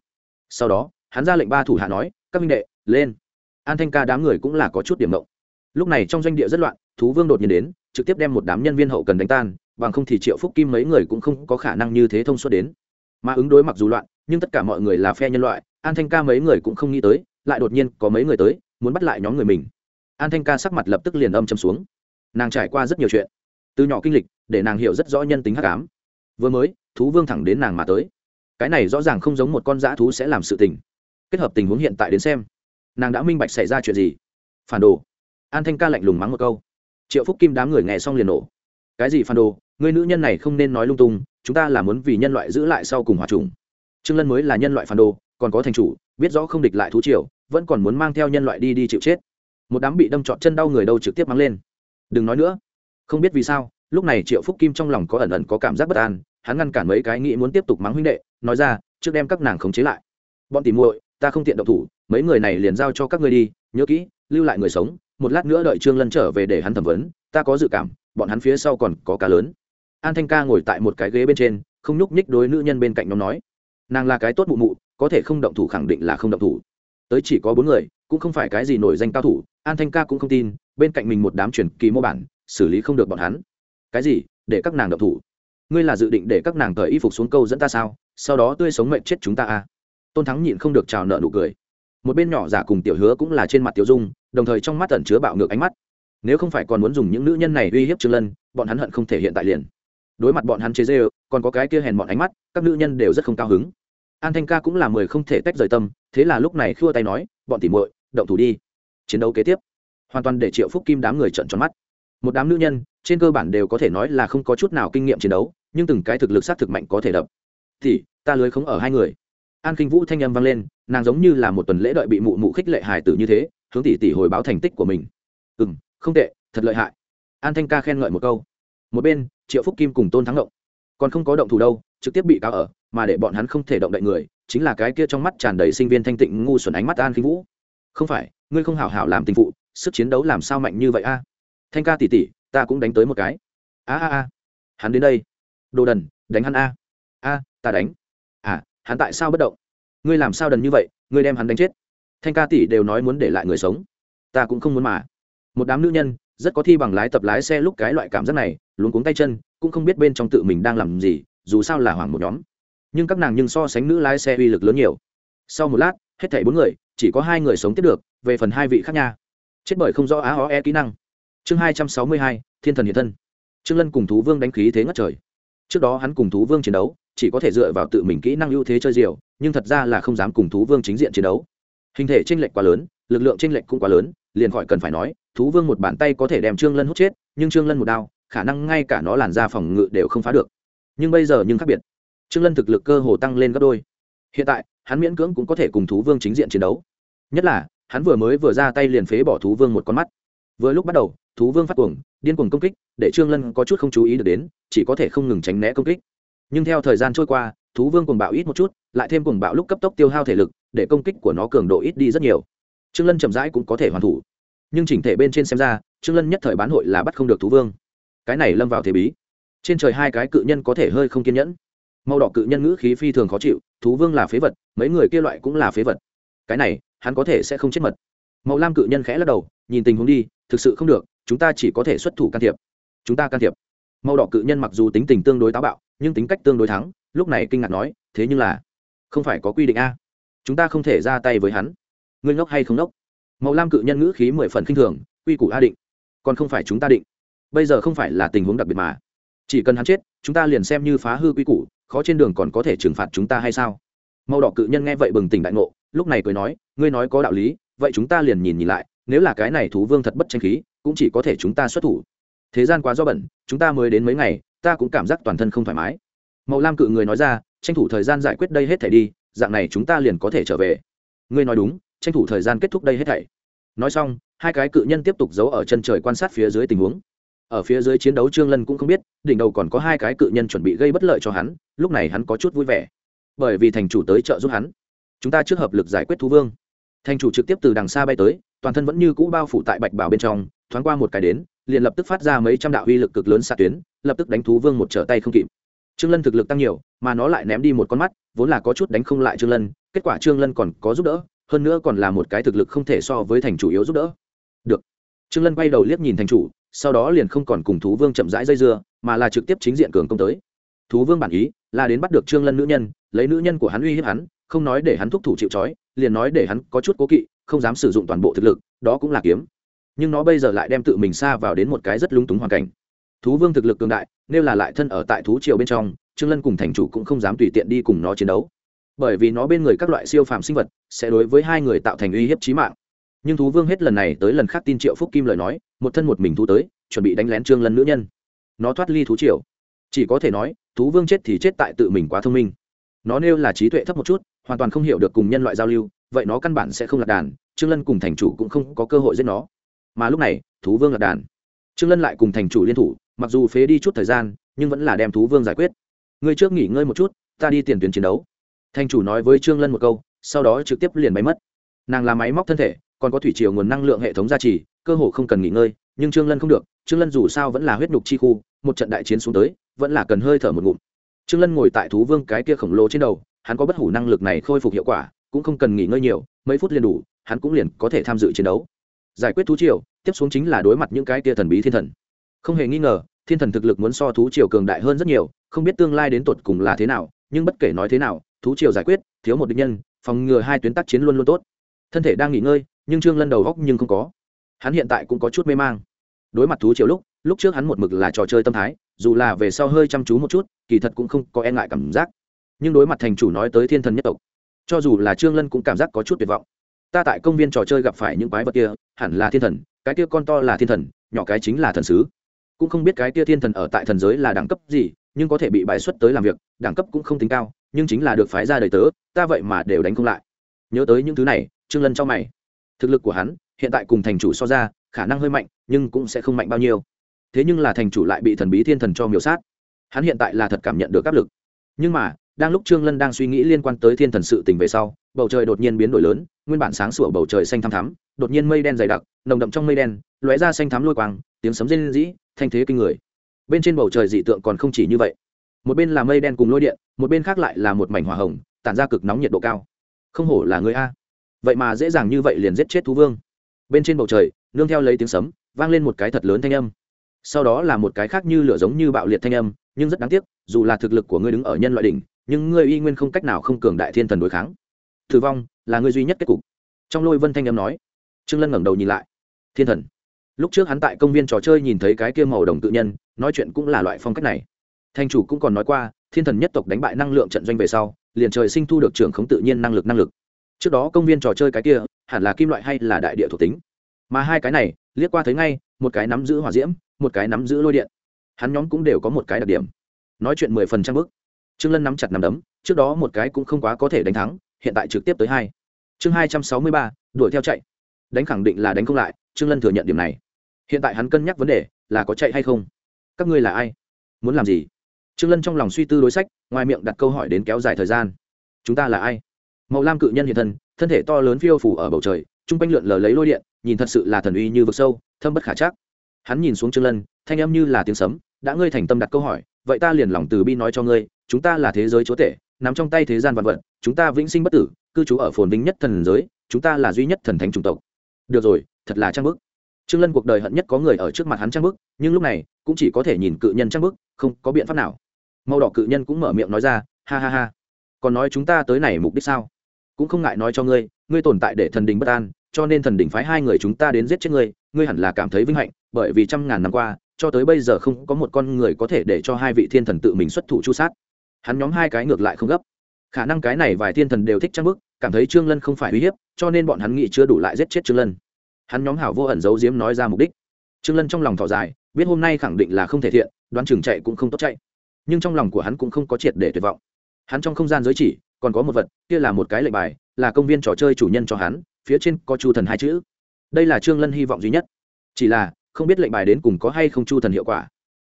Sau đó, hắn ra lệnh ba thủ hạ nói, các minh đệ, lên. An thanh ca đám người cũng là có chút điểm mộng lúc này trong doanh địa rất loạn, thú vương đột nhiên đến, trực tiếp đem một đám nhân viên hậu cần đánh tan bằng không thì triệu phúc kim mấy người cũng không có khả năng như thế thông suốt đến. Mà ứng đối mặc dù loạn, nhưng tất cả mọi người là phe nhân loại, an thanh ca mấy người cũng không nghĩ tới, lại đột nhiên có mấy người tới, muốn bắt lại nhóm người mình. An thanh ca sắc mặt lập tức liền âm châm xuống. Nàng trải qua rất nhiều chuyện. Từ nhỏ kinh lịch, để nàng hiểu rất rõ nhân tính hắc ám. Vừa mới, thú vương thẳng đến nàng mà tới. Cái này rõ ràng không giống một con dã thú sẽ làm sự tình. Kết hợp tình huống hiện tại đến xem, nàng đã minh bạch xảy ra chuyện gì. Phản đồ. An thanh ca lạnh lùng mắng một câu. Triệu phúc kim đám người nghe xong liền nổ. Cái gì phản đồ? Người nữ nhân này không nên nói lung tung, chúng ta là muốn vì nhân loại giữ lại sau cùng hòa trùng. Trương lân mới là nhân loại phản đồ, còn có thành chủ, biết rõ không địch lại thú triều, vẫn còn muốn mang theo nhân loại đi đi chịu chết. Một đám bị đâm trọn chân đau người đâu trực tiếp mang lên. Đừng nói nữa. Không biết vì sao, lúc này triệu phúc kim trong lòng có ẩn ẩn có cảm giác bất an, hắn ngăn cản mấy cái nghĩ muốn tiếp tục mắng huynh đệ, nói ra, trước đem các nàng khống chế lại. Bọn tìm muội, ta không tiện động thủ, mấy người này liền giao cho các ngươi đi, nhớ kỹ, lưu lại người sống, một lát nữa đợi trương lân trở về để hắn thẩm vấn, ta có dự cảm, bọn hắn phía sau còn có cá lớn an thanh ca ngồi tại một cái ghế bên trên, không nhúc nhích đối nữ nhân bên cạnh nhóm nói. Nàng là cái tốt mụ mụ, có thể không động thủ khẳng định là không động thủ. Tới chỉ có bốn người, cũng không phải cái gì nổi danh cao thủ, an thanh ca cũng không tin, bên cạnh mình một đám truyền kỳ mô bản, xử lý không được bọn hắn. Cái gì? Để các nàng động thủ. Ngươi là dự định để các nàng cởi y phục xuống câu dẫn ta sao? Sau đó tươi sống mệnh chết chúng ta à? Tôn thắng nhịn không được chào nợ nụ cười. Một bên nhỏ giả cùng tiểu hứa cũng là trên mặt tiểu dung, đồng thời trong mắt tẩn chứa bạo ngược ánh mắt. Nếu không phải còn muốn dùng những nữ nhân này uy hiếp trương lân, bọn hắn hận không thể hiện tại liền đối mặt bọn hắn chế dê còn có cái kia hèn bọn ánh mắt, các nữ nhân đều rất không cao hứng. An thanh ca cũng là mười không thể tách rời tâm, thế là lúc này khua tay nói, bọn tỉ muội, động thủ đi. Chiến đấu kế tiếp, hoàn toàn để triệu phúc kim đám người trận tròn mắt. Một đám nữ nhân, trên cơ bản đều có thể nói là không có chút nào kinh nghiệm chiến đấu, nhưng từng cái thực lực sát thực mạnh có thể đập. Thì ta lưới không ở hai người. An kinh vũ thanh âm vang lên, nàng giống như là một tuần lễ đợi bị mụ mụ khích lệ hài tử như thế, hướng tỷ tỷ hồi báo thành tích của mình. Ừ m không tệ, thật lợi hại. An thanh ca khen ngợi một câu. Một bên triệu phúc kim cùng tôn thắng động còn không có động thủ đâu trực tiếp bị cáo ở mà để bọn hắn không thể động đậy người chính là cái kia trong mắt tràn đầy sinh viên thanh tịnh ngu xuẩn ánh mắt an khinh vũ không phải ngươi không hảo hảo làm tình phụ sức chiến đấu làm sao mạnh như vậy a thanh ca tỉ tỉ ta cũng đánh tới một cái a a a hắn đến đây đồ đần đánh hắn a a ta đánh à hắn tại sao bất động ngươi làm sao đần như vậy ngươi đem hắn đánh chết thanh ca tỷ đều nói muốn để lại người sống ta cũng không muốn mà một đám nữ nhân rất có thi bằng lái tập lái xe lúc cái loại cảm giác này luôn cuống tay chân, cũng không biết bên trong tự mình đang làm gì, dù sao là hoảng một nhóm. Nhưng các nàng nhưng so sánh nữ lái xe uy lực lớn nhiều. Sau một lát, hết thảy bốn người, chỉ có hai người sống tiếp được, về phần hai vị khác nha. Chết bởi không rõ á ó e kỹ năng. Chương hai trăm sáu mươi hai, thiên thần hiện thân. Trương lân cùng thú vương đánh khí thế ngất trời. Trước đó hắn cùng thú vương chiến đấu, chỉ có thể dựa vào tự mình kỹ năng ưu thế chơi diều, nhưng thật ra là không dám cùng thú vương chính diện chiến đấu. Hình thể tranh lệch quá lớn, lực lượng tranh lệch cũng quá lớn liền khỏi cần phải nói, thú vương một bàn tay có thể đem trương lân hút chết, nhưng trương lân một đao, khả năng ngay cả nó làn ra phòng ngự đều không phá được. Nhưng bây giờ nhưng khác biệt. Trương lân thực lực cơ hồ tăng lên gấp đôi. Hiện tại, hắn miễn cưỡng cũng có thể cùng thú vương chính diện chiến đấu. Nhất là, hắn vừa mới vừa ra tay liền phế bỏ thú vương một con mắt. Vừa lúc bắt đầu, thú vương phát cuồng, điên cuồng công kích, để trương lân có chút không chú ý được đến, chỉ có thể không ngừng tránh né công kích. Nhưng theo thời gian trôi qua, thú vương cuồng bạo ít một chút, lại thêm cuồng bạo lúc cấp tốc tiêu hao thể lực, để công kích của nó cường độ ít đi rất nhiều trương lân chậm rãi cũng có thể hoàn thủ. Nhưng chỉnh thể bên trên xem ra, trương lân nhất thời bán hội là bắt không được thú vương. Cái này lâm vào thế bí. Trên trời hai cái cự nhân có thể hơi không kiên nhẫn. Màu đỏ cự nhân ngữ khí phi thường khó chịu, thú vương là phế vật, mấy người kia loại cũng là phế vật. Cái này, hắn có thể sẽ không chết mật. Màu lam cự nhân khẽ lắc đầu, nhìn tình huống đi, thực sự không được, chúng ta chỉ có thể xuất thủ can thiệp. Chúng ta can thiệp. Màu đỏ cự nhân mặc dù tính tình tương đối táo bạo, nhưng tính cách tương đối thắng, lúc này kinh ngạc nói, thế nhưng là, không phải có quy định a. Chúng ta không thể ra tay với hắn ngươi ngốc hay không ngốc? Màu lam cự nhân ngữ khí mười phần k i n h thường, quy củ a định. Còn không phải chúng ta định. Bây giờ không phải là tình huống đặc biệt mà. Chỉ cần hắn chết, chúng ta liền xem như phá hư quy củ, khó trên đường còn có thể trừng phạt chúng ta hay sao? Màu đỏ cự nhân nghe vậy bừng tỉnh đại ngộ, lúc này cười nói, ngươi nói có đạo lý, vậy chúng ta liền nhìn nhìn lại, nếu là cái này thú vương thật bất tranh khí, cũng chỉ có thể chúng ta xuất thủ. Thế gian quá do bẩn, chúng ta mới đến mấy ngày, ta cũng cảm giác toàn thân không thoải mái. Màu lam cự người nói ra, tranh thủ thời gian giải quyết đây hết thể đi, dạng này chúng ta liền có thể trở về. Ngươi nói đúng tranh thủ thời gian kết thúc đây hết thảy. Nói xong, hai cái cự nhân tiếp tục giấu ở chân trời quan sát phía dưới tình huống. Ở phía dưới chiến đấu trương lân cũng không biết, đỉnh đầu còn có hai cái cự nhân chuẩn bị gây bất lợi cho hắn, lúc này hắn có chút vui vẻ. Bởi vì thành chủ tới trợ giúp hắn. Chúng ta trước hợp lực giải quyết thú vương. Thành chủ trực tiếp từ đằng xa bay tới, toàn thân vẫn như cũ bao phủ tại bạch bảo bên trong, thoáng qua một cái đến, liền lập tức phát ra mấy trăm đạo uy lực cực lớn xạ tuyến, lập tức đánh thú vương một trở tay không kịp. Trương lân thực lực tăng nhiều, mà nó lại ném đi một con mắt, vốn là có chút đánh không lại trương lân, kết quả trương lân còn có giúp đỡ hơn nữa còn là một cái thực lực không thể so với thành chủ yếu giúp đỡ. Được. Trương lân quay đầu liếc nhìn thành chủ, sau đó liền không còn cùng thú vương chậm rãi dây dưa, mà là trực tiếp chính diện cường công tới. Thú vương bản ý là đến bắt được trương lân nữ nhân, lấy nữ nhân của hắn uy hiếp hắn, không nói để hắn thúc thủ chịu trói, liền nói để hắn có chút cố kỵ, không dám sử dụng toàn bộ thực lực, đó cũng là kiếm. Nhưng nó bây giờ lại đem tự mình xa vào đến một cái rất lung túng hoàn cảnh. Thú vương thực lực cường đại, nếu là lại thân ở tại thú triều bên trong, trương lân cùng thành chủ cũng không dám tùy tiện đi cùng nó chiến đấu bởi vì nó bên người các loại siêu phàm sinh vật sẽ đối với hai người tạo thành uy hiếp chí mạng. Nhưng thú vương hết lần này tới lần khác tin triệu phúc kim lời nói, một thân một mình thú tới, chuẩn bị đánh lén trương lân nữ nhân. Nó thoát ly thú triều. Chỉ có thể nói, thú vương chết thì chết tại tự mình quá thông minh. Nó nêu là trí tuệ thấp một chút, hoàn toàn không hiểu được cùng nhân loại giao lưu, vậy nó căn bản sẽ không lạc đàn, trương lân cùng thành chủ cũng không có cơ hội giết nó. Mà lúc này, thú vương lạc đàn. Trương lân lại cùng thành chủ liên thủ, mặc dù phế đi chút thời gian, nhưng vẫn là đem thú vương giải quyết. Ngươi trước nghỉ ngơi một chút, ta đi tiền tuyến chiến đấu. Thanh chủ nói với trương lân một câu, sau đó trực tiếp liền máy mất. Nàng là máy móc thân thể, còn có thủy triều nguồn năng lượng hệ thống gia trì, cơ hồ không cần nghỉ ngơi, nhưng trương lân không được, trương lân dù sao vẫn là huyết nhục chi khu, một trận đại chiến xuống tới, vẫn là cần hơi thở một ngụm. Trương lân ngồi tại thú vương cái kia khổng lồ trên đầu, hắn có bất hủ năng lực này khôi phục hiệu quả, cũng không cần nghỉ ngơi nhiều, mấy phút liền đủ, hắn cũng liền có thể tham dự chiến đấu. Giải quyết thú triều, tiếp xuống chính là đối mặt những cái kia thần bí thiên thần. Không hề nghi ngờ, thiên thần thực lực muốn so thú triều cường đại hơn rất nhiều, không biết tương lai đến tột cùng là thế nào, nhưng bất kể nói thế nào thú triều giải quyết, thiếu một địch nhân, phòng ngừa hai tuyến tác chiến luôn luôn tốt. Thân thể đang nghỉ ngơi, nhưng trương lân đầu góc nhưng không có. Hắn hiện tại cũng có chút mê mang. Đối mặt thú triều lúc lúc trước hắn một mực là trò chơi tâm thái, dù là về sau hơi chăm chú một chút, kỳ thật cũng không có e ngại cảm giác. Nhưng đối mặt thành chủ nói tới thiên thần nhất tộc, cho dù là trương lân cũng cảm giác có chút tuyệt vọng. Ta tại công viên trò chơi gặp phải những quái vật kia, hẳn là thiên thần, cái kia con to là thiên thần, nhỏ cái chính là thần sứ. Cũng không biết cái kia thiên thần ở tại thần giới là đẳng cấp gì nhưng có thể bị bài xuất tới làm việc, đẳng cấp cũng không tính cao, nhưng chính là được phái ra đời tớ, ta vậy mà đều đánh không lại. Nhớ tới những thứ này, trương lân cho mày. Thực lực của hắn, hiện tại cùng thành chủ so ra, khả năng hơi mạnh, nhưng cũng sẽ không mạnh bao nhiêu. Thế nhưng là thành chủ lại bị thần bí thiên thần cho miểu sát. Hắn hiện tại là thật cảm nhận được áp lực. Nhưng mà, đang lúc trương lân đang suy nghĩ liên quan tới thiên thần sự tình về sau, bầu trời đột nhiên biến đổi lớn, nguyên bản sáng sủa bầu trời xanh thắm thắm, đột nhiên mây đen dày đặc, nồng đậm trong mây đen, lóe ra xanh thắm lôi quang, tiếng sấm rên rĩ thanh thế kinh người bên trên bầu trời dị tượng còn không chỉ như vậy. Một bên là mây đen cùng lôi điện, một bên khác lại là một mảnh hỏa hồng, tản ra cực nóng nhiệt độ cao. Không hổ là người a. Vậy mà dễ dàng như vậy liền giết chết thú vương. Bên trên bầu trời, nương theo lấy tiếng sấm, vang lên một cái thật lớn thanh âm. Sau đó là một cái khác như lửa giống như bạo liệt thanh âm, nhưng rất đáng tiếc, dù là thực lực của ngươi đứng ở nhân loại đỉnh, nhưng ngươi y nguyên không cách nào không cường đại thiên thần đối kháng. Tử vong là ngươi duy nhất kết cục. Trong lôi vân thanh âm nói, trương lân ngẩng đầu nhìn lại. Thiên thần. Lúc trước hắn tại công viên trò chơi nhìn thấy cái kia màu đồng tự nhân nói chuyện cũng là loại phong cách này. Thành chủ cũng còn nói qua, thiên thần nhất tộc đánh bại năng lượng trận doanh về sau, liền trời sinh thu được trưởng khống tự nhiên năng lực năng lực. Trước đó công viên trò chơi cái kia, hẳn là kim loại hay là đại địa thuộc tính. Mà hai cái này, liếc qua thấy ngay, một cái nắm giữ hỏa diễm, một cái nắm giữ lôi điện. Hắn nhóm cũng đều có một cái đặc điểm. Nói chuyện mười phần trăm bức. Trương lân nắm chặt nắm đấm, trước đó một cái cũng không quá có thể đánh thắng, hiện tại trực tiếp tới hai. Chương hai trăm sáu mươi ba, đuổi theo chạy. Đánh khẳng định là đánh không lại, trương lân thừa nhận điểm này. Hiện tại hắn cân nhắc vấn đề là có chạy hay không các ngươi là ai? Muốn làm gì? Trương lân trong lòng suy tư đối sách, ngoài miệng đặt câu hỏi đến kéo dài thời gian. Chúng ta là ai? Màu lam cự nhân hiện thân thân thể to lớn phiêu phủ ở bầu trời, trung quanh lượn lờ lấy lôi điện, nhìn thật sự là thần uy như vực sâu, thâm bất khả chắc. Hắn nhìn xuống trương lân, thanh âm như là tiếng sấm, đã ngươi thành tâm đặt câu hỏi, vậy ta liền lòng từ bi nói cho ngươi, chúng ta là thế giới chúa tể, nằm trong tay thế gian vạn vật, chúng ta vĩnh sinh bất tử, cư trú ở phồn vinh nhất thần giới, chúng ta là duy nhất thần thánh chủng tộc. Được rồi, thật là trang bức trương lân cuộc đời hận nhất có người ở trước mặt hắn trang bức, nhưng lúc này, cũng chỉ có thể nhìn cự nhân trang bức, không có biện pháp nào. Màu đỏ cự nhân cũng mở miệng nói ra, ha ha ha, còn nói chúng ta tới này mục đích sao? Cũng không ngại nói cho ngươi ngươi tồn tại để thần đình bất an, cho nên thần đình phái hai người chúng ta đến giết chết ngươi ngươi hẳn là cảm thấy vinh hạnh, bởi vì trăm ngàn năm qua, cho tới bây giờ không có một con người có thể để cho hai vị thiên thần tự mình xuất thủ chu sát. Hắn nhóm hai cái ngược lại không gấp. Khả năng cái này vài thiên thần đều thích trang bức, cảm thấy trương lân không phải uy hiếp, cho nên bọn hắn nghĩ chưa đủ lại giết chết trương lân hắn nhóm hảo vô ẩn giấu diếm nói ra mục đích. Trương lân trong lòng thỏ dài, biết hôm nay khẳng định là không thể thiện, đoán chừng chạy cũng không tốt chạy. Nhưng trong lòng của hắn cũng không có triệt để tuyệt vọng. Hắn trong không gian giới chỉ, còn có một vật, kia là một cái lệnh bài, là công viên trò chơi chủ nhân cho hắn, phía trên có chu thần hai chữ. Đây là trương lân hy vọng duy nhất. Chỉ là, không biết lệnh bài đến cùng có hay không chu thần hiệu quả.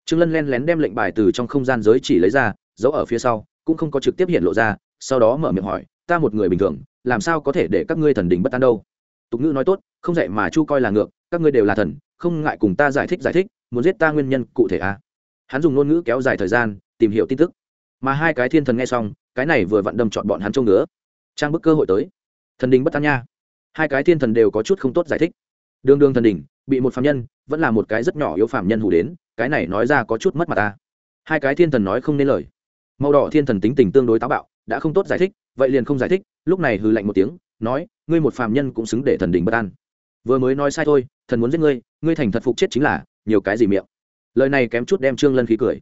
Trương lân len lén đem lệnh bài từ trong không gian giới chỉ lấy ra, giấu ở phía sau, cũng không có trực tiếp hiện lộ ra, sau đó mở miệng hỏi, ta một người bình thường, làm sao có thể để các ngươi thần đình bất an đâu? Tục ngữ nói tốt, không dạy mà chu coi là ngược, các ngươi đều là thần, không ngại cùng ta giải thích giải thích, muốn giết ta nguyên nhân cụ thể à. hắn dùng ngôn ngữ kéo dài thời gian, tìm hiểu tin tức. Mà hai cái thiên thần nghe xong, cái này vừa vặn đâm chọn bọn hắn trông nữa trang bức cơ hội tới. Thần đình bất an nha. Hai cái thiên thần đều có chút không tốt giải thích. Đương đương thần đình, bị một phạm nhân, vẫn là một cái rất nhỏ yếu phạm nhân hủ đến, cái này nói ra có chút mất mặt ta hai cái thiên thần nói không nên lời. Màu đỏ thiên thần tính tình tương đối táo bạo, đã không tốt giải thích, vậy liền không giải thích, lúc này hư lạnh một tiếng nói, ngươi một phàm nhân cũng xứng để thần đình bất an. Vừa mới nói sai thôi, thần muốn giết ngươi ngươi thành thật phục chết chính là, nhiều cái gì miệng. Lời này kém chút đem trương lân khí cười.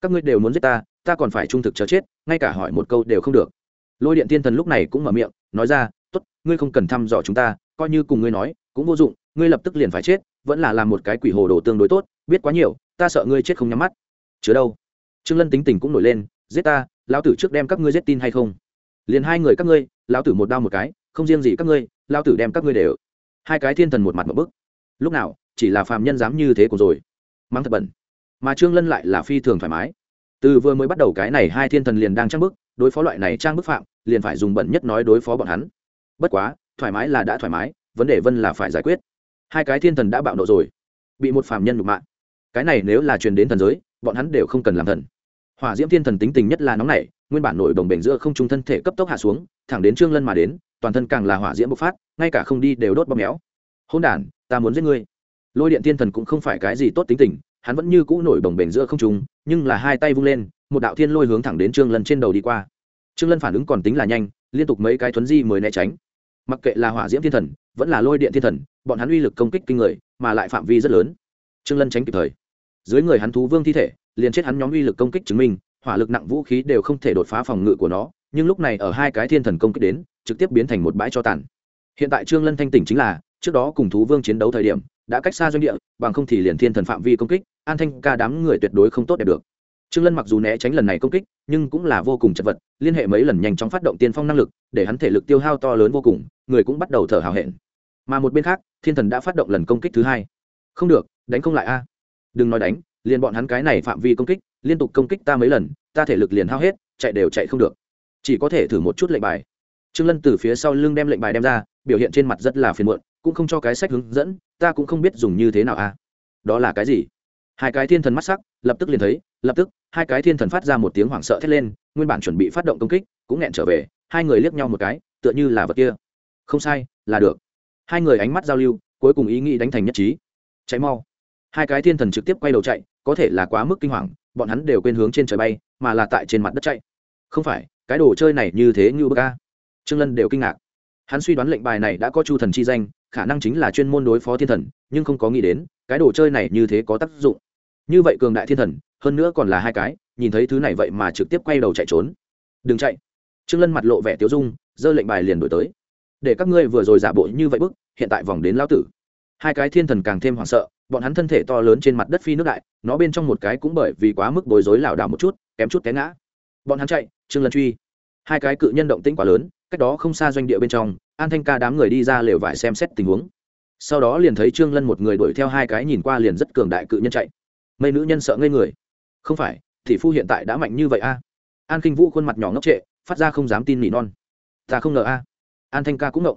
Các ngươi đều muốn giết ta ta còn phải trung thực chờ chết, ngay cả hỏi một câu đều không được. Lôi điện thiên thần lúc này cũng mở miệng, nói ra, tốt, ngươi không cần thăm dò chúng ta, coi như cùng ngươi nói, cũng vô dụng, ngươi lập tức liền phải chết, vẫn là làm một cái quỷ hồ đồ tương đối tốt, biết quá nhiều, ta sợ ngươi chết không nhắm mắt. Chứa đâu. Trương lân tính tình cũng nổi lên, giết ta, lão tử trước đem các ngươi giết tin hay không? Liền hai người các ngươi, lão tử một đao một cái không riêng gì các ngươi, lão tử đem các ngươi đều. Hai cái thiên thần một mặt một bức. Lúc nào, chỉ là phàm nhân dám như thế của rồi. Mang thật bẩn. Mà trương lân lại là phi thường thoải mái. Từ vừa mới bắt đầu cái này hai thiên thần liền đang trang bức, đối phó loại này trang bức phạm, liền phải dùng bẩn nhất nói đối phó bọn hắn. Bất quá, thoải mái là đã thoải mái, vấn đề vân là phải giải quyết. Hai cái thiên thần đã bạo nộ rồi, bị một phàm nhân nhục mạ. Cái này nếu là truyền đến thần giới, bọn hắn đều không cần làm thần. Hỏa diễm thiên thần tính tình nhất là nóng nảy, nguyên bản nổi đồng bể giữa không trung thân thể cấp tốc hạ xuống, thẳng đến trương lân mà đến toàn thân càng là hỏa diễm bộc phát, ngay cả không đi đều đốt bóp méo. Hôn đản, ta muốn giết ngươi. Lôi điện thiên thần cũng không phải cái gì tốt tính tình, hắn vẫn như cũ nổi đồng bềnh giữa không trung, nhưng là hai tay vung lên, một đạo thiên lôi hướng thẳng đến trương lân trên đầu đi qua. Trương lân phản ứng còn tính là nhanh, liên tục mấy cái thuấn di mới né tránh. Mặc kệ là hỏa diễm thiên thần, vẫn là lôi điện thiên thần, bọn hắn uy lực công kích kinh người, mà lại phạm vi rất lớn. Trương lân tránh kịp thời. Dưới người hắn thú vương thi thể, liền chết hắn nhóm uy lực công kích chứng minh, hỏa lực nặng vũ khí đều không thể đột phá phòng ngự của nó, nhưng lúc này ở hai cái thiên thần công kích đến trực tiếp biến thành một bãi cho tàn. Hiện tại trương lân thanh tỉnh chính là, trước đó cùng thú vương chiến đấu thời điểm, đã cách xa doanh địa, bằng không thì liền thiên thần phạm vi công kích, an thanh ca đám người tuyệt đối không tốt đẹp được. Trương lân mặc dù né tránh lần này công kích, nhưng cũng là vô cùng chật vật, liên hệ mấy lần nhanh chóng phát động tiên phong năng lực, để hắn thể lực tiêu hao to lớn vô cùng, người cũng bắt đầu thở hào hẹn. Mà một bên khác, thiên thần đã phát động lần công kích thứ hai. Không được, đánh không lại a. Đừng nói đánh, liền bọn hắn cái này phạm vi công kích, liên tục công kích ta mấy lần, ta thể lực liền hao hết, chạy đều chạy không được. Chỉ có thể thử một chút lệnh bài trương lân từ phía sau lưng đem lệnh bài đem ra, biểu hiện trên mặt rất là phiền muộn, cũng không cho cái sách hướng dẫn, ta cũng không biết dùng như thế nào a đó là cái gì? Hai cái thiên thần mắt sắc, lập tức liền thấy, lập tức, hai cái thiên thần phát ra một tiếng hoảng sợ thét lên, nguyên bản chuẩn bị phát động công kích, cũng nghẹn trở về, hai người liếc nhau một cái, tựa như là vật kia. Không sai, là được. Hai người ánh mắt giao lưu, cuối cùng ý nghĩ đánh thành nhất trí. Cháy mau. Hai cái thiên thần trực tiếp quay đầu chạy, có thể là quá mức kinh hoàng, bọn hắn đều quên hướng trên trời bay, mà là tại trên mặt đất chạy. Không phải, cái đồ chơi này như thế như bơ ca trương lân đều kinh ngạc. Hắn suy đoán lệnh bài này đã có chu thần chi danh, khả năng chính là chuyên môn đối phó thiên thần, nhưng không có nghĩ đến, cái đồ chơi này như thế có tác dụng. Như vậy cường đại thiên thần, hơn nữa còn là hai cái, nhìn thấy thứ này vậy mà trực tiếp quay đầu chạy trốn. Đừng chạy. Trương lân mặt lộ vẻ tiếu dung, giơ lệnh bài liền đổi tới. Để các ngươi vừa rồi giả bộ như vậy bức, hiện tại vòng đến lão tử. Hai cái thiên thần càng thêm hoảng sợ, bọn hắn thân thể to lớn trên mặt đất phi nước đại, nó bên trong một cái cũng bởi vì quá mức bối rối lảo đảo một chút, kém chút té ngã. Bọn hắn chạy, trương lân truy. Hai cái cự nhân động tĩnh quá lớn cách đó không xa doanh địa bên trong, an thanh ca đám người đi ra lều vải xem xét tình huống. Sau đó liền thấy trương lân một người đuổi theo hai cái nhìn qua liền rất cường đại cự nhân chạy. Mấy nữ nhân sợ ngây người. Không phải thị phu hiện tại đã mạnh như vậy a. An kinh vũ khuôn mặt nhỏ ngốc trệ, phát ra không dám tin nỉ non. Ta không ngờ a. An thanh ca cũng ngộng.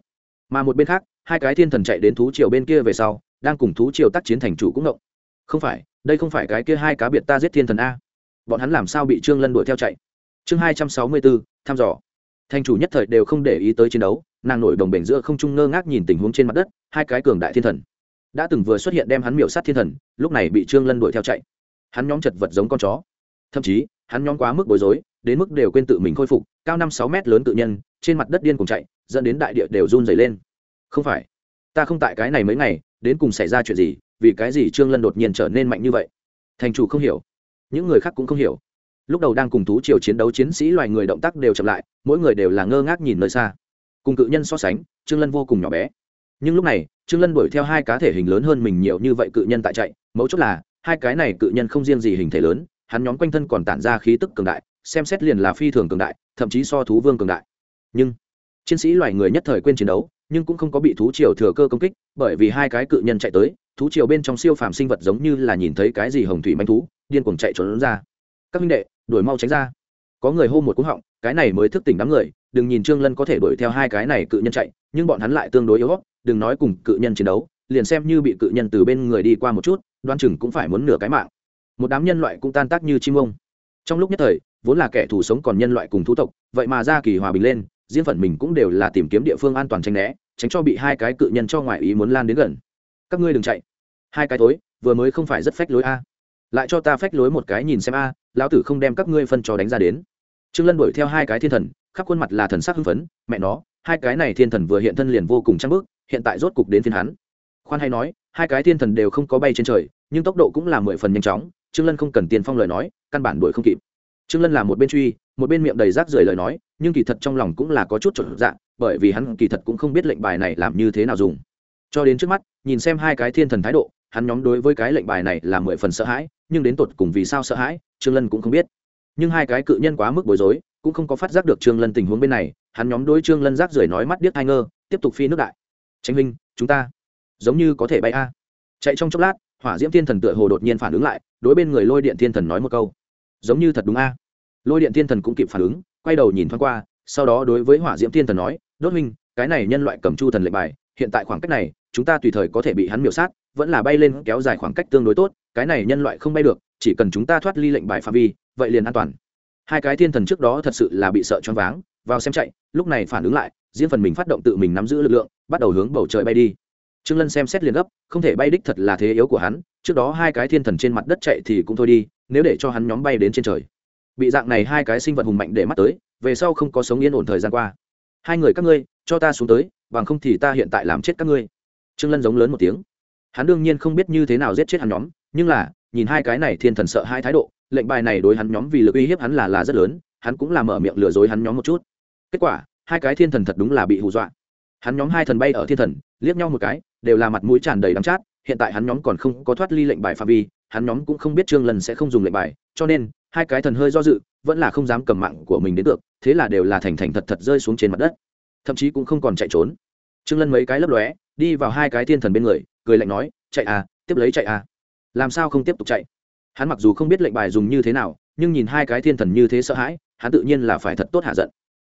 Mà một bên khác, hai cái thiên thần chạy đến thú triều bên kia về sau, đang cùng thú triều tác chiến thành chủ cũng ngộng. Không phải, đây không phải cái kia hai cá biệt ta giết thiên thần a. Bọn hắn làm sao bị trương lân đuổi theo chạy? Chương hai trăm sáu mươi bốn, thăm dò thành chủ nhất thời đều không để ý tới chiến đấu, nàng nổi đồng bể giữa không trung ngơ ngác nhìn tình huống trên mặt đất, hai cái cường đại thiên thần. Đã từng vừa xuất hiện đem hắn miểu sát thiên thần, lúc này bị trương lân đuổi theo chạy. Hắn nhóm chật vật giống con chó. Thậm chí, hắn nhóm quá mức bối rối, đến mức đều quên tự mình khôi phục, cao năm sáu mét lớn tự nhân, trên mặt đất điên cùng chạy, dẫn đến đại địa đều run dày lên. Không phải, ta không tại cái này mấy ngày, đến cùng xảy ra chuyện gì, vì cái gì trương lân đột nhiên trở nên mạnh như vậy? Thành chủ không hiểu, những người khác cũng không hiểu lúc đầu đang cùng thú triều chiến đấu chiến sĩ loài người động tác đều chậm lại, mỗi người đều là ngơ ngác nhìn nơi xa. Cùng cự nhân so sánh, trương lân vô cùng nhỏ bé. Nhưng lúc này, trương lân đuổi theo hai cá thể hình lớn hơn mình nhiều như vậy cự nhân tại chạy, mấu chốt là, hai cái này cự nhân không riêng gì hình thể lớn, hắn nhóm quanh thân còn tản ra khí tức cường đại, xem xét liền là phi thường cường đại, thậm chí so thú vương cường đại. Nhưng, chiến sĩ loài người nhất thời quên chiến đấu, nhưng cũng không có bị thú triều thừa cơ công kích, bởi vì hai cái cự nhân chạy tới, thú triều bên trong siêu phàm sinh vật giống như là nhìn thấy cái gì hồng thủy manh thú, điên cuồng chạy trốn ra. Các minh đệ đuổi mau tránh ra. Có người hô một cú họng, cái này mới thức tỉnh đám người, đừng nhìn trương lân có thể đuổi theo hai cái này cự nhân chạy, nhưng bọn hắn lại tương đối yếu đừng nói cùng cự nhân chiến đấu, liền xem như bị cự nhân từ bên người đi qua một chút đoan chừng cũng phải muốn nửa cái mạng. Một đám nhân loại cũng tan tác như chim ông. Trong lúc nhất thời, vốn là kẻ thù sống còn nhân loại cùng thú tộc, vậy mà ra kỳ hòa bình lên, riêng phần mình cũng đều là tìm kiếm địa phương an toàn tranh né, tránh cho bị hai cái cự nhân cho ngoại ý muốn lan đến gần. Các ngươi đừng chạy. Hai cái tối, vừa mới không phải rất phách lối a lại cho ta phách lối một cái nhìn xem a, lão tử không đem các ngươi phân cho đánh ra đến. Trương lân đuổi theo hai cái thiên thần, khắp khuôn mặt là thần sắc hưng phấn, mẹ nó, hai cái này thiên thần vừa hiện thân liền vô cùng trăng bước, hiện tại rốt cục đến phiên hắn. Khoan hay nói, hai cái thiên thần đều không có bay trên trời, nhưng tốc độ cũng là mười phần nhanh chóng, trương lân không cần tiền phong lời nói, căn bản đuổi không kịp. Trương lân là một bên truy, một bên miệng đầy rác rưởi lời nói, nhưng kỳ thật trong lòng cũng là có chút trộn dạng bởi vì hắn kỳ thật cũng không biết lệnh bài này làm như thế nào dùng. Cho đến trước mắt, nhìn xem hai cái thiên thần thái độ hắn nhóm đối với cái lệnh bài này là mười phần sợ hãi nhưng đến tột cùng vì sao sợ hãi trương lân cũng không biết. Nhưng hai cái cự nhân quá mức bối rối cũng không có phát giác được trương lân tình huống bên này hắn nhóm đối trương lân rác rưởi nói mắt điếc hai ngơ tiếp tục phi nước đại. Tranh Minh, chúng ta giống như có thể bay a. Chạy trong chốc lát hỏa diễm thiên thần tựa hồ đột nhiên phản ứng lại đối bên người lôi điện thiên thần nói một câu. Giống như thật đúng a. Lôi điện thiên thần cũng kịp phản ứng quay đầu nhìn thoáng qua sau đó đối với hỏa diễm thiên thần nói đốt Minh, cái này nhân loại cầm chu thần lệnh bài hiện tại khoảng cách này, chúng ta tùy thời có thể bị hắn miểu sát, vẫn là bay lên kéo dài khoảng cách tương đối tốt, cái này nhân loại không bay được, chỉ cần chúng ta thoát ly lệnh bài phạm vi, vậy liền an toàn. Hai cái thiên thần trước đó thật sự là bị sợ choáng váng, vào xem chạy, lúc này phản ứng lại diễn phần mình phát động tự mình nắm giữ lực lượng, bắt đầu hướng bầu trời bay đi. Trương lân xem xét liền gấp, không thể bay đích thật là thế yếu của hắn, trước đó hai cái thiên thần trên mặt đất chạy thì cũng thôi đi, nếu để cho hắn nhóm bay đến trên trời. Bị dạng này hai cái sinh vật hùng mạnh để mắt tới, về sau không có sống yên ổn thời gian qua. Hai người các ngươi cho ta xuống tới, bằng không thì ta hiện tại làm chết các ngươi. Trương lân giống lớn một tiếng. Hắn đương nhiên không biết như thế nào giết chết hắn nhóm, nhưng là, nhìn hai cái này thiên thần sợ hai thái độ, lệnh bài này đối hắn nhóm vì lực uy hiếp hắn là là rất lớn, hắn cũng làm mở miệng lừa dối hắn nhóm một chút. Kết quả, hai cái thiên thần thật đúng là bị hù dọa. Hắn nhóm hai thần bay ở thiên thần, liếc nhau một cái, đều là mặt mũi tràn đầy đắm chát, hiện tại hắn nhóm còn không có thoát ly lệnh bài phạm vi, hắn nhóm cũng không biết trương lần sẽ không dùng lệnh bài, cho nên, hai cái thần hơi do dự, vẫn là không dám cầm mạng của mình đến được, thế là đều là thành thành thật thật rơi xuống trên mặt đất thậm chí cũng không còn chạy trốn. Trương lân mấy cái lấp lóe, đi vào hai cái thiên thần bên người, cười lạnh nói, chạy à tiếp lấy chạy à. Làm sao không tiếp tục chạy? Hắn mặc dù không biết lệnh bài dùng như thế nào, nhưng nhìn hai cái thiên thần như thế sợ hãi, hắn tự nhiên là phải thật tốt hạ giận.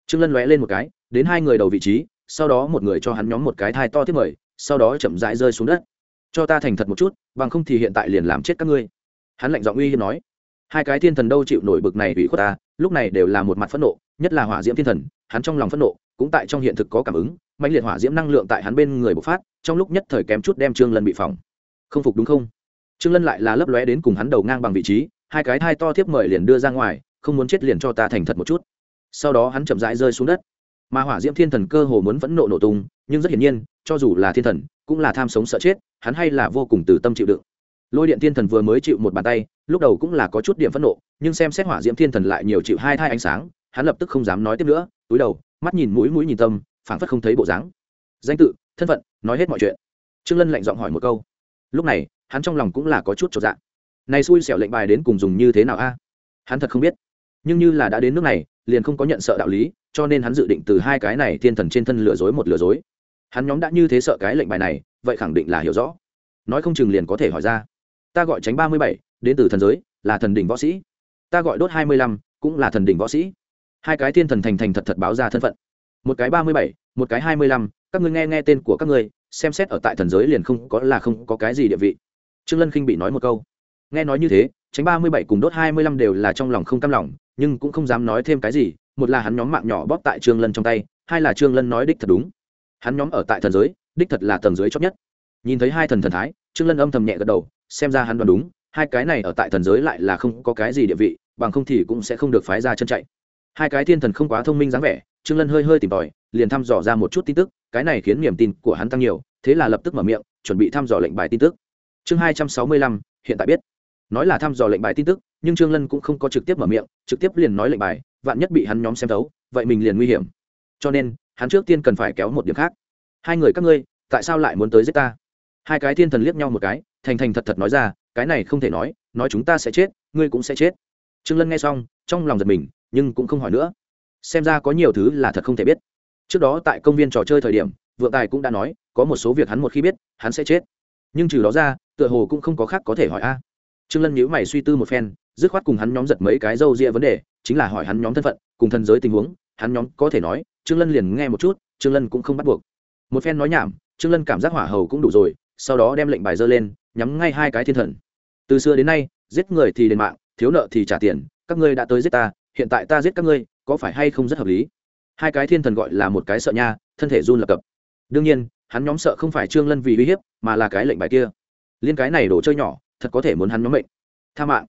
Trương lân lóe lên một cái, đến hai người đầu vị trí, sau đó một người cho hắn nhóm một cái thai to tiếp mời, sau đó chậm rãi rơi xuống đất. Cho ta thành thật một chút, bằng không thì hiện tại liền làm chết các ngươi. Hắn lạnh giọng uy hiếp nói. Hai cái thiên thần đâu chịu nổi bực này ủy khuất ta, lúc này đều là một mặt phẫn nộ, nhất là hỏa diễm thiên thần, hắn trong lòng phẫn nộ cũng tại trong hiện thực có cảm ứng mạnh liệt hỏa diễm năng lượng tại hắn bên người bộc phát, trong lúc nhất thời kém chút đem trương lân bị phỏng. Không phục đúng không? Trương lân lại là lấp lóe đến cùng hắn đầu ngang bằng vị trí, hai cái thai to tiếp mời liền đưa ra ngoài, không muốn chết liền cho ta thành thật một chút. Sau đó hắn chậm rãi rơi xuống đất. Mà hỏa diễm thiên thần cơ hồ muốn vẫn nộ nổ tung, nhưng rất hiển nhiên, cho dù là thiên thần, cũng là tham sống sợ chết, hắn hay là vô cùng từ tâm chịu đựng. Lôi điện thiên thần vừa mới chịu một bàn tay, lúc đầu cũng là có chút điểm phẫn nộ, nhưng xem xét hỏa diễm thiên thần lại nhiều chịu hai thai ánh sáng, hắn lập tức không dám nói tiếp nữa, túi đầu mắt nhìn mũi mũi nhìn tâm, phảng phất không thấy bộ dáng. Danh tự, thân phận, nói hết mọi chuyện. Trương lân lạnh giọng hỏi một câu. Lúc này, hắn trong lòng cũng là có chút trọn dạng này xui xẻo lệnh bài đến cùng dùng như thế nào a? Hắn thật không biết. Nhưng như là đã đến nước này, liền không có nhận sợ đạo lý, cho nên hắn dự định từ hai cái này thiên thần trên thân lừa dối một lừa dối. Hắn nhóm đã như thế sợ cái lệnh bài này, vậy khẳng định là hiểu rõ. Nói không chừng liền có thể hỏi ra. Ta gọi tránh ba mươi bảy, đến từ thần giới, là thần đỉnh võ sĩ. Ta gọi đốt hai mươi lăm, cũng là thần đỉnh võ sĩ hai cái thiên thần thành thành thật thật báo ra thân phận. Một cái ba mươi bảy, một cái hai mươi lăm, các ngươi nghe nghe tên của các ngươi, xem xét ở tại thần giới liền không có là không có cái gì địa vị. Trương lân khinh bị nói một câu. Nghe nói như thế, tránh ba mươi bảy cùng đốt hai mươi lăm đều là trong lòng không cam lòng, nhưng cũng không dám nói thêm cái gì, một là hắn nhóm mạng nhỏ bóp tại trương lân trong tay, hai là trương lân nói đích thật đúng. Hắn nhóm ở tại thần giới, đích thật là tầng giới chót nhất. Nhìn thấy hai thần thần thái, trương lân âm thầm nhẹ gật đầu, xem ra hắn đoán đúng, hai cái này ở tại thần giới lại là không có cái gì địa vị, bằng không thì cũng sẽ không được phái ra chân chạy hai cái thiên thần không quá thông minh dáng vẻ, trương lân hơi hơi tìm tòi, liền thăm dò ra một chút tin tức, cái này khiến niềm tin của hắn tăng nhiều, thế là lập tức mở miệng, chuẩn bị thăm dò lệnh bài tin tức. Chương hai trăm sáu mươi lăm, hiện tại biết. Nói là thăm dò lệnh bài tin tức, nhưng trương lân cũng không có trực tiếp mở miệng, trực tiếp liền nói lệnh bài, vạn nhất bị hắn nhóm xem thấu, vậy mình liền nguy hiểm. Cho nên, hắn trước tiên cần phải kéo một điểm khác. Hai người các ngươi, tại sao lại muốn tới giết ta? Hai cái thiên thần liếc nhau một cái, thành thành thật thật nói ra, cái này không thể nói nói chúng ta sẽ chết, ngươi cũng sẽ chết. Trương lân nghe xong, trong lòng giật mình nhưng cũng không hỏi nữa. Xem ra có nhiều thứ là thật không thể biết. Trước đó tại công viên trò chơi thời điểm, vượng tài cũng đã nói, có một số việc hắn một khi biết, hắn sẽ chết. Nhưng trừ đó ra, tựa hồ cũng không có khác có thể hỏi a. Trương lân nhíu mày suy tư một phen, dứt khoát cùng hắn nhóm giật mấy cái râu ria vấn đề, chính là hỏi hắn nhóm thân phận, cùng thân giới tình huống, hắn nhóm có thể nói, trương lân liền nghe một chút, trương lân cũng không bắt buộc. Một phen nói nhảm, trương lân cảm giác hỏa hầu cũng đủ rồi, sau đó đem lệnh bài dơ lên, nhắm ngay hai cái thiên thần. Từ xưa đến nay, giết người thì đền mạng, thiếu nợ thì trả tiền, các ngươi đã tới giết ta hiện tại ta giết các ngươi, có phải hay không rất hợp lý? Hai cái thiên thần gọi là một cái sợ nha, thân thể run lập cập. Đương nhiên, hắn nhóm sợ không phải trương lân vì uy hiếp, mà là cái lệnh bài kia. Liên cái này đồ chơi nhỏ, thật có thể muốn hắn nhóm mệnh. Tha mạng.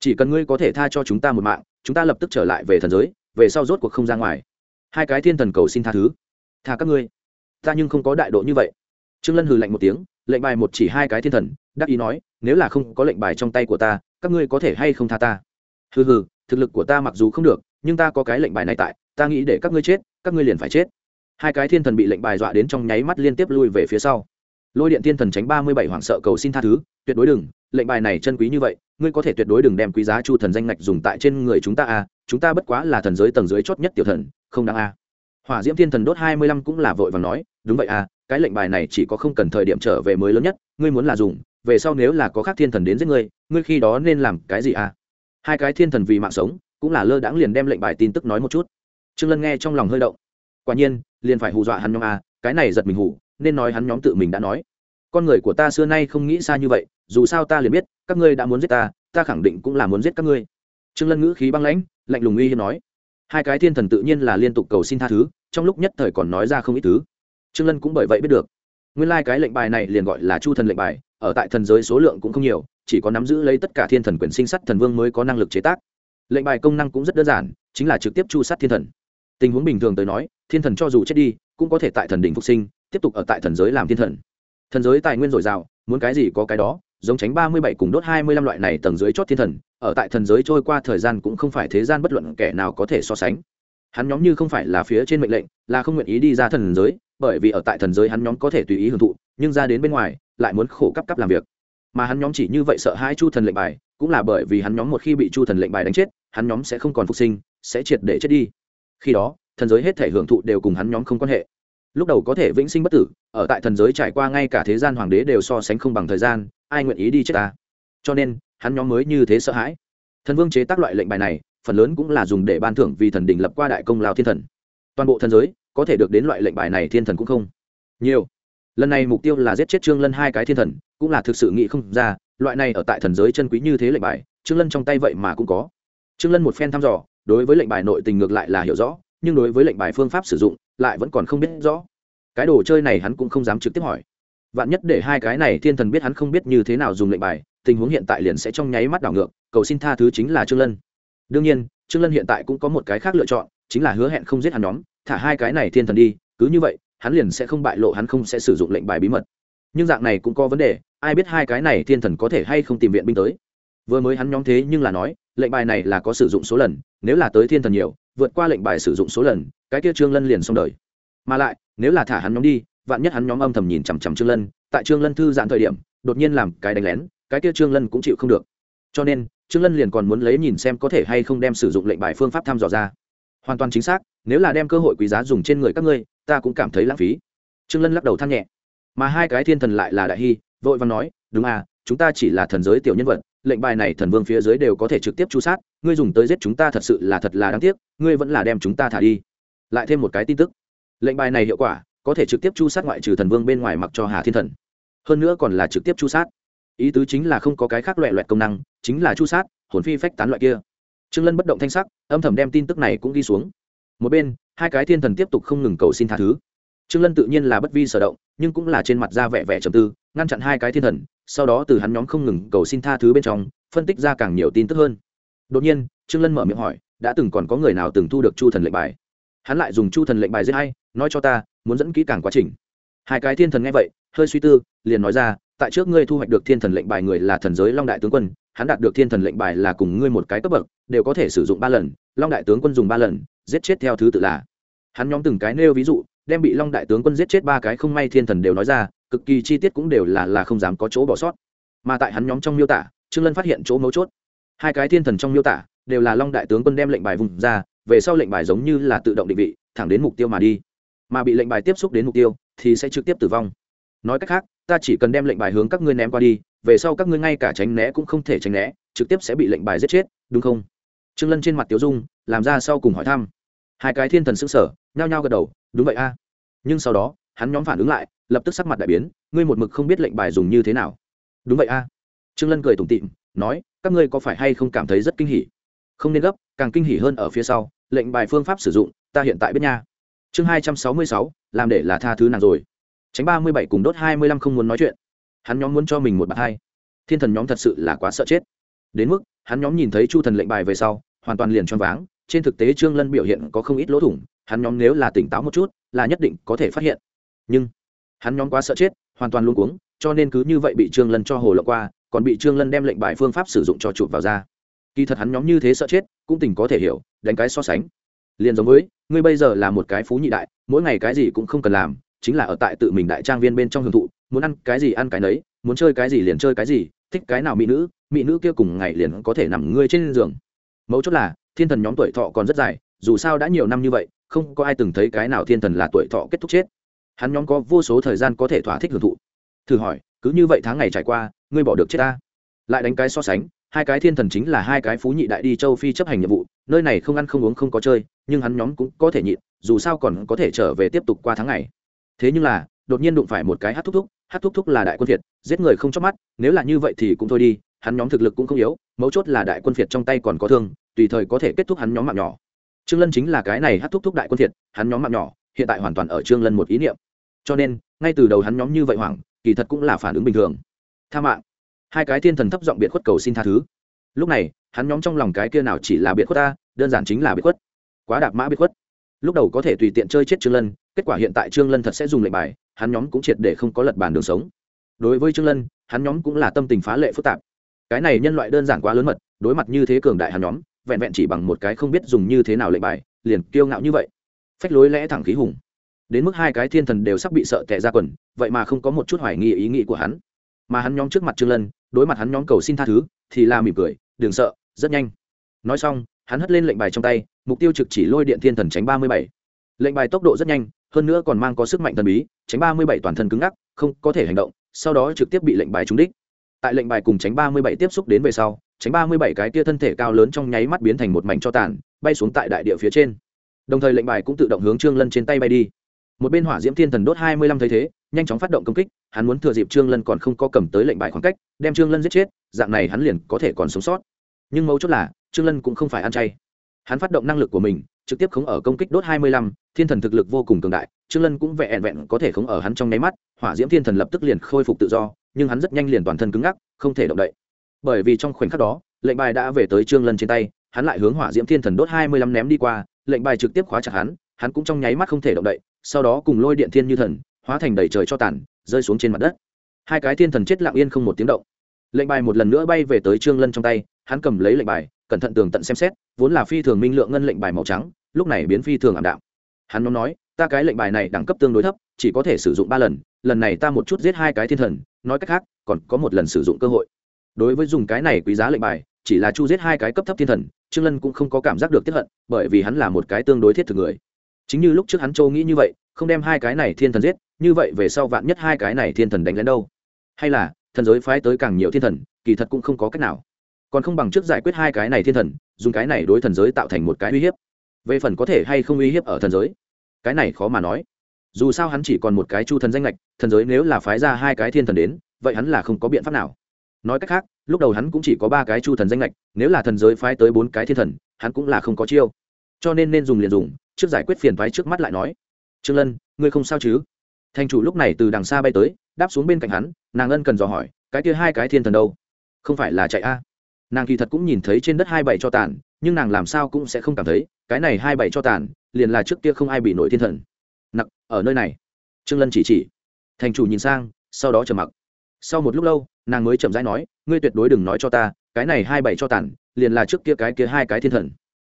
Chỉ cần ngươi có thể tha cho chúng ta một mạng, chúng ta lập tức trở lại về thần giới, về sau rốt cuộc không ra ngoài. Hai cái thiên thần cầu xin tha thứ. Tha các ngươi. Ta nhưng không có đại độ như vậy. Trương lân hừ lạnh một tiếng, lệnh bài một chỉ hai cái thiên thần, đắc ý nói, nếu là không có lệnh bài trong tay của ta, các ngươi có thể hay không tha ta? Hừ hừ thực lực của ta mặc dù không được nhưng ta có cái lệnh bài này tại ta nghĩ để các ngươi chết các ngươi liền phải chết hai cái thiên thần bị lệnh bài dọa đến trong nháy mắt liên tiếp lui về phía sau lôi điện thiên thần tránh ba mươi bảy hoảng sợ cầu xin tha thứ tuyệt đối đừng lệnh bài này chân quý như vậy ngươi có thể tuyệt đối đừng đem quý giá chu thần danh ngạch dùng tại trên người chúng ta à, chúng ta bất quá là thần giới tầng dưới chót nhất tiểu thần không đáng à. hỏa diễm thiên thần đốt hai mươi lăm cũng là vội và nói đúng vậy à, cái lệnh bài này chỉ có không cần thời điểm trở về mới lớn nhất ngươi muốn là dùng về sau nếu là có khác thiên thần đến giết ngươi ngươi khi đó nên làm cái gì à? Hai cái thiên thần vì mạng sống, cũng là lơ đãng liền đem lệnh bài tin tức nói một chút. Trương lân nghe trong lòng hơi động. Quả nhiên, liền phải hù dọa hắn nhóm a cái này giật mình hù, nên nói hắn nhóm tự mình đã nói. Con người của ta xưa nay không nghĩ xa như vậy, dù sao ta liền biết, các ngươi đã muốn giết ta ta khẳng định cũng là muốn giết các ngươi. Trương lân ngữ khí băng lãnh, lạnh lùng uy hiếp nói. Hai cái thiên thần tự nhiên là liên tục cầu xin tha thứ, trong lúc nhất thời còn nói ra không ít thứ. Trương lân cũng bởi vậy biết được. Nguyên lai cái lệnh bài này liền gọi là chu thần lệnh bài, ở tại thần giới số lượng cũng không nhiều chỉ có nắm giữ lấy tất cả thiên thần quyền sinh sắt thần vương mới có năng lực chế tác. Lệnh bài công năng cũng rất đơn giản, chính là trực tiếp chu sát thiên thần. Tình huống bình thường tới nói, thiên thần cho dù chết đi, cũng có thể tại thần đỉnh phục sinh, tiếp tục ở tại thần giới làm thiên thần. Thần giới tài nguyên dồi dào, muốn cái gì có cái đó, giống tránh ba mươi bảy cùng đốt hai mươi lăm loại này tầng dưới chót thiên thần, ở tại thần giới trôi qua thời gian cũng không phải thế gian bất luận kẻ nào có thể so sánh. Hắn nhóm như không phải là phía trên mệnh lệnh, là không nguyện ý đi ra thần giới, bởi vì ở tại thần giới hắn nhóm có thể tùy ý hưởng thụ, nhưng ra đến bên ngoài, lại muốn khổ cấp cấp làm việc mà hắn nhóm chỉ như vậy sợ hai chu thần lệnh bài, cũng là bởi vì hắn nhóm một khi bị chu thần lệnh bài đánh chết, hắn nhóm sẽ không còn phục sinh, sẽ triệt để chết đi. Khi đó, thần giới hết thể hưởng thụ đều cùng hắn nhóm không quan hệ. Lúc đầu có thể vĩnh sinh bất tử, ở tại thần giới trải qua ngay cả thế gian hoàng đế đều so sánh không bằng thời gian, ai nguyện ý đi chết ta? Cho nên, hắn nhóm mới như thế sợ hãi. Thần vương chế tác loại lệnh bài này, phần lớn cũng là dùng để ban thưởng vì thần đình lập qua đại công lao thiên thần. Toàn bộ thần giới, có thể được đến loại lệnh bài này thiên thần cũng không nhiều lần này mục tiêu là giết chết trương lân hai cái thiên thần, cũng là thực sự nghĩ không ra, loại này ở tại thần giới chân quý như thế lệnh bài, trương lân trong tay vậy mà cũng có. Trương lân một phen thăm dò, đối với lệnh bài nội tình ngược lại là hiểu rõ, nhưng đối với lệnh bài phương pháp sử dụng, lại vẫn còn không biết rõ. Cái đồ chơi này hắn cũng không dám trực tiếp hỏi. Vạn nhất để hai cái này thiên thần biết hắn không biết như thế nào dùng lệnh bài, tình huống hiện tại liền sẽ trong nháy mắt đảo ngược, cầu xin tha thứ chính là trương lân. Đương nhiên, trương lân hiện tại cũng có một cái khác lựa chọn, chính là hứa hẹn không giết hắn nhóm, thả hai cái này thiên thần đi, cứ như vậy hắn liền sẽ không bại lộ, hắn không sẽ sử dụng lệnh bài bí mật. Nhưng dạng này cũng có vấn đề, ai biết hai cái này thiên thần có thể hay không tìm viện binh tới. Vừa mới hắn nhóm thế nhưng là nói, lệnh bài này là có sử dụng số lần, nếu là tới thiên thần nhiều, vượt qua lệnh bài sử dụng số lần, cái kia trương lân liền xong đời. Mà lại, nếu là thả hắn nhóm đi, vạn nhất hắn nhóm âm thầm nhìn chằm chằm trương lân, tại trương lân thư giãn thời điểm, đột nhiên làm cái đánh lén, cái kia trương lân cũng chịu không được. Cho nên, trương lân liền còn muốn lấy nhìn xem có thể hay không đem sử dụng lệnh bài phương pháp thăm dò ra hoàn toàn chính xác, nếu là đem cơ hội quý giá dùng trên người các ngươi, ta cũng cảm thấy lãng phí. Trương lân lắc đầu than nhẹ. Mà hai cái thiên thần lại là đại hy, vội vàng nói, đúng à chúng ta chỉ là thần giới tiểu nhân vật, lệnh bài này thần vương phía dưới đều có thể trực tiếp chu sát, ngươi dùng tới giết chúng ta thật sự là thật là đáng tiếc, ngươi vẫn là đem chúng ta thả đi. Lại thêm một cái tin tức. Lệnh bài này hiệu quả, có thể trực tiếp chu sát ngoại trừ thần vương bên ngoài mặc cho hà thiên thần. Hơn nữa còn là trực tiếp chu sát. Ý tứ chính là không có cái khác loại loại công năng, chính là chu sát, hồn phi phách tán loại kia trương lân bất động thanh sắc, âm thầm đem tin tức này cũng ghi xuống. Một bên, hai cái thiên thần tiếp tục không ngừng cầu xin tha thứ. Trương lân tự nhiên là bất vi sở động, nhưng cũng là trên mặt da vẻ vẻ trầm tư, ngăn chặn hai cái thiên thần, sau đó từ hắn nhóm không ngừng cầu xin tha thứ bên trong, phân tích ra càng nhiều tin tức hơn. Đột nhiên, trương lân mở miệng hỏi, đã từng còn có người nào từng thu được chu thần lệnh bài? Hắn lại dùng chu thần lệnh bài giết hay nói cho ta, muốn dẫn kỹ càng quá trình. Hai cái thiên thần nghe vậy, hơi suy tư, liền nói ra, tại trước ngươi thu hoạch được thiên thần lệnh bài người là thần giới long đại tướng quân hắn đạt được thiên thần lệnh bài là cùng ngươi một cái cấp bậc, đều có thể sử dụng ba lần, long đại tướng quân dùng ba lần, giết chết theo thứ tự là. Hắn nhóm từng cái nêu ví dụ, đem bị long đại tướng quân giết chết ba cái không may thiên thần đều nói ra, cực kỳ chi tiết cũng đều là là không dám có chỗ bỏ sót. Mà tại hắn nhóm trong miêu tả, trương lân phát hiện chỗ mấu chốt. Hai cái thiên thần trong miêu tả, đều là long đại tướng quân đem lệnh bài vùng ra, về sau lệnh bài giống như là tự động định vị, thẳng đến mục tiêu mà đi. Mà bị lệnh bài tiếp xúc đến mục tiêu, thì sẽ trực tiếp tử vong. Nói cách khác, ta chỉ cần đem lệnh bài hướng các ngươi ném qua đi về sau các ngươi ngay cả tránh né cũng không thể tránh né, trực tiếp sẽ bị lệnh bài giết chết, đúng không? Trương lân trên mặt tiểu dung, làm ra sau cùng hỏi thăm. Hai cái thiên thần sững sờ, nhao nhao gật đầu, đúng vậy a. Nhưng sau đó, hắn nhóm phản ứng lại, lập tức sắc mặt đại biến, ngươi một mực không biết lệnh bài dùng như thế nào. Đúng vậy a. Trương lân cười tủm tịm nói, các ngươi có phải hay không cảm thấy rất kinh hỉ? Không nên gấp, càng kinh hỉ hơn ở phía sau, lệnh bài phương pháp sử dụng, ta hiện tại biết nha. Chương hai trăm sáu mươi sáu, làm để là tha thứ nàng rồi. Tránh ba mươi bảy cùng đốt hai mươi lăm không muốn nói chuyện hắn nhóm muốn cho mình một bạt hai. Thiên thần nhóm thật sự là quá sợ chết. Đến mức, hắn nhóm nhìn thấy chu thần lệnh bài về sau, hoàn toàn liền choáng váng. Trên thực tế trương lân biểu hiện có không ít lỗ thủng, hắn nhóm nếu là tỉnh táo một chút, là nhất định có thể phát hiện. Nhưng, hắn nhóm quá sợ chết, hoàn toàn luôn cuống, cho nên cứ như vậy bị trương lân cho hồ lộ qua, còn bị trương lân đem lệnh bài phương pháp sử dụng cho chụp vào ra kỳ thật hắn nhóm như thế sợ chết, cũng tỉnh có thể hiểu, đánh cái so sánh. Liền giống với, ngươi bây giờ là một cái phú nhị đại, mỗi ngày cái gì cũng không cần làm chính là ở tại tự mình đại trang viên bên trong hưởng thụ, muốn ăn cái gì ăn cái nấy, muốn chơi cái gì liền chơi cái gì, thích cái nào mỹ nữ mỹ nữ kia cùng ngày liền có thể nằm ngươi trên giường. Mấu chốt là, thiên thần nhóm tuổi thọ còn rất dài, dù sao đã nhiều năm như vậy, không có ai từng thấy cái nào thiên thần là tuổi thọ kết thúc chết. Hắn nhóm có vô số thời gian có thể thỏa thích hưởng thụ. Thử hỏi, cứ như vậy tháng ngày trải qua, ngươi bỏ được chết ta? Lại đánh cái so sánh, hai cái thiên thần chính là hai cái phú nhị đại đi châu phi chấp hành nhiệm vụ, nơi này không ăn không uống không có chơi, nhưng hắn nhóm cũng có thể nhịn, dù sao còn có thể trở về tiếp tục qua tháng ngày thế nhưng là, đột nhiên đụng phải một cái hát thúc thúc, hát thúc thúc là đại quân việt, giết người không chớp mắt, nếu là như vậy thì cũng thôi đi, hắn nhóm thực lực cũng không yếu, mấu chốt là đại quân việt trong tay còn có thương, tùy thời có thể kết thúc hắn nhóm mạng nhỏ. Trương lân chính là cái này hát thúc thúc đại quân việt, hắn nhóm mạng nhỏ, hiện tại hoàn toàn ở trương lân một ý niệm. Cho nên, ngay từ đầu hắn nhóm như vậy hoảng, kỳ thật cũng là phản ứng bình thường. Tha mạng. Hai cái thiên thần thấp giọng biệt khuất cầu xin tha thứ. Lúc này, hắn nhóm trong lòng cái kia nào chỉ là biệt khuất ta, đơn giản chính là biệt khuất. Quá đạp mã biệt khuất. Lúc đầu có thể tùy tiện chơi chết trương lân kết quả hiện tại trương lân thật sẽ dùng lệnh bài, hắn nhóm cũng triệt để không có lật bàn đường sống. Đối với trương lân, hắn nhóm cũng là tâm tình phá lệ phức tạp. Cái này nhân loại đơn giản quá lớn mật, đối mặt như thế cường đại hắn nhóm, vẹn vẹn chỉ bằng một cái không biết dùng như thế nào lệnh bài, liền kiêu ngạo như vậy. Phách lối lẽ thẳng khí hùng. Đến mức hai cái thiên thần đều sắp bị sợ tệ ra quần, vậy mà không có một chút hoài nghi ý nghĩ của hắn. Mà hắn nhóm trước mặt trương lân, đối mặt hắn nhóm cầu xin tha thứ, thì là mỉm cười, đừng sợ, rất nhanh. Nói xong, hắn hất lên lệnh bài trong tay, mục tiêu trực chỉ lôi điện thiên thần tránh ba mươi bảy. Lệnh bài tốc độ rất nhanh hơn nữa còn mang có sức mạnh thần bí, tránh ba mươi bảy toàn thân cứng ngắc, không có thể hành động, sau đó trực tiếp bị lệnh bài trúng đích. Tại lệnh bài cùng tránh ba mươi bảy tiếp xúc đến về sau, tránh ba mươi bảy cái tia thân thể cao lớn trong nháy mắt biến thành một mảnh cho tàn, bay xuống tại đại địa phía trên. Đồng thời lệnh bài cũng tự động hướng trương lân trên tay bay đi. Một bên hỏa diễm thiên thần đốt hai mươi lăm thấy thế, nhanh chóng phát động công kích, hắn muốn thừa dịp trương lân còn không có cầm tới lệnh bài khoảng cách, đem trương lân giết chết, dạng này hắn liền có thể còn sống sót. Nhưng mấu chốt là, trương lân cũng không phải ăn chay hắn phát động năng lực của mình, trực tiếp khống ở công kích đốt hai mươi lăm, thiên thần thực lực vô cùng cường đại, trương lân cũng vẹn vẹn có thể khống ở hắn trong nháy mắt, hỏa diễm thiên thần lập tức liền khôi phục tự do, nhưng hắn rất nhanh liền toàn thân cứng ngắc, không thể động đậy. Bởi vì trong khoảnh khắc đó, lệnh bài đã về tới trương lân trên tay, hắn lại hướng hỏa diễm thiên thần đốt hai mươi lăm ném đi qua, lệnh bài trực tiếp khóa chặt hắn hắn cũng trong nháy mắt không thể động đậy, sau đó cùng lôi điện thiên như thần, hóa thành đầy trời cho tàn, rơi xuống trên mặt đất. Hai cái thiên thần chết lặng yên không một tiếng động. Lệnh bài một lần nữa bay về tới trương lân trong tay, hắn cầm lấy lệnh bài cẩn thận tường tận xem xét vốn là phi thường minh lượng ngân lệnh bài màu trắng lúc này biến phi thường ảm đạm. Hắn nói, nói ta cái lệnh bài này đẳng cấp tương đối thấp chỉ có thể sử dụng ba lần lần này ta một chút giết hai cái thiên thần nói cách khác còn có một lần sử dụng cơ hội. Đối với dùng cái này quý giá lệnh bài chỉ là chu giết hai cái cấp thấp thiên thần trương lân cũng không có cảm giác được tiếp hận bởi vì hắn là một cái tương đối thiết thực người. Chính như lúc trước hắn châu nghĩ như vậy không đem hai cái này thiên thần giết như vậy về sau vạn nhất hai cái này thiên thần đánh lên đâu? Hay là thần giới phái tới càng nhiều thiên thần kỳ thật cũng không có cách nào còn không bằng trước giải quyết hai cái này thiên thần, dùng cái này đối thần giới tạo thành một cái uy hiếp. Về phần có thể hay không uy hiếp ở thần giới, cái này khó mà nói. Dù sao hắn chỉ còn một cái chu thần danh lệch thần giới nếu là phái ra hai cái thiên thần đến, vậy hắn là không có biện pháp nào. Nói cách khác, lúc đầu hắn cũng chỉ có ba cái chu thần danh lệch nếu là thần giới phái tới bốn cái thiên thần, hắn cũng là không có chiêu. Cho nên nên dùng liền dùng, trước giải quyết phiền phái trước mắt lại nói. Trương lân, ngươi không sao chứ? Thành chủ lúc này từ đằng xa bay tới, đáp xuống bên cạnh hắn, nàng ân cần dò hỏi, cái kia hai cái thiên thần đâu? Không phải là chạy a? Nàng kỳ thật cũng nhìn thấy trên đất hai bảy cho tàn, nhưng nàng làm sao cũng sẽ không cảm thấy, cái này hai bảy cho tàn, liền là trước kia không ai bị nổi thiên thần. Nặc, ở nơi này. Trương lân chỉ chỉ. Thành chủ nhìn sang, sau đó trầm mặc. Sau một lúc lâu, nàng mới chậm rãi nói, ngươi tuyệt đối đừng nói cho ta, cái này hai bảy cho tàn, liền là trước kia cái kia hai cái thiên thần.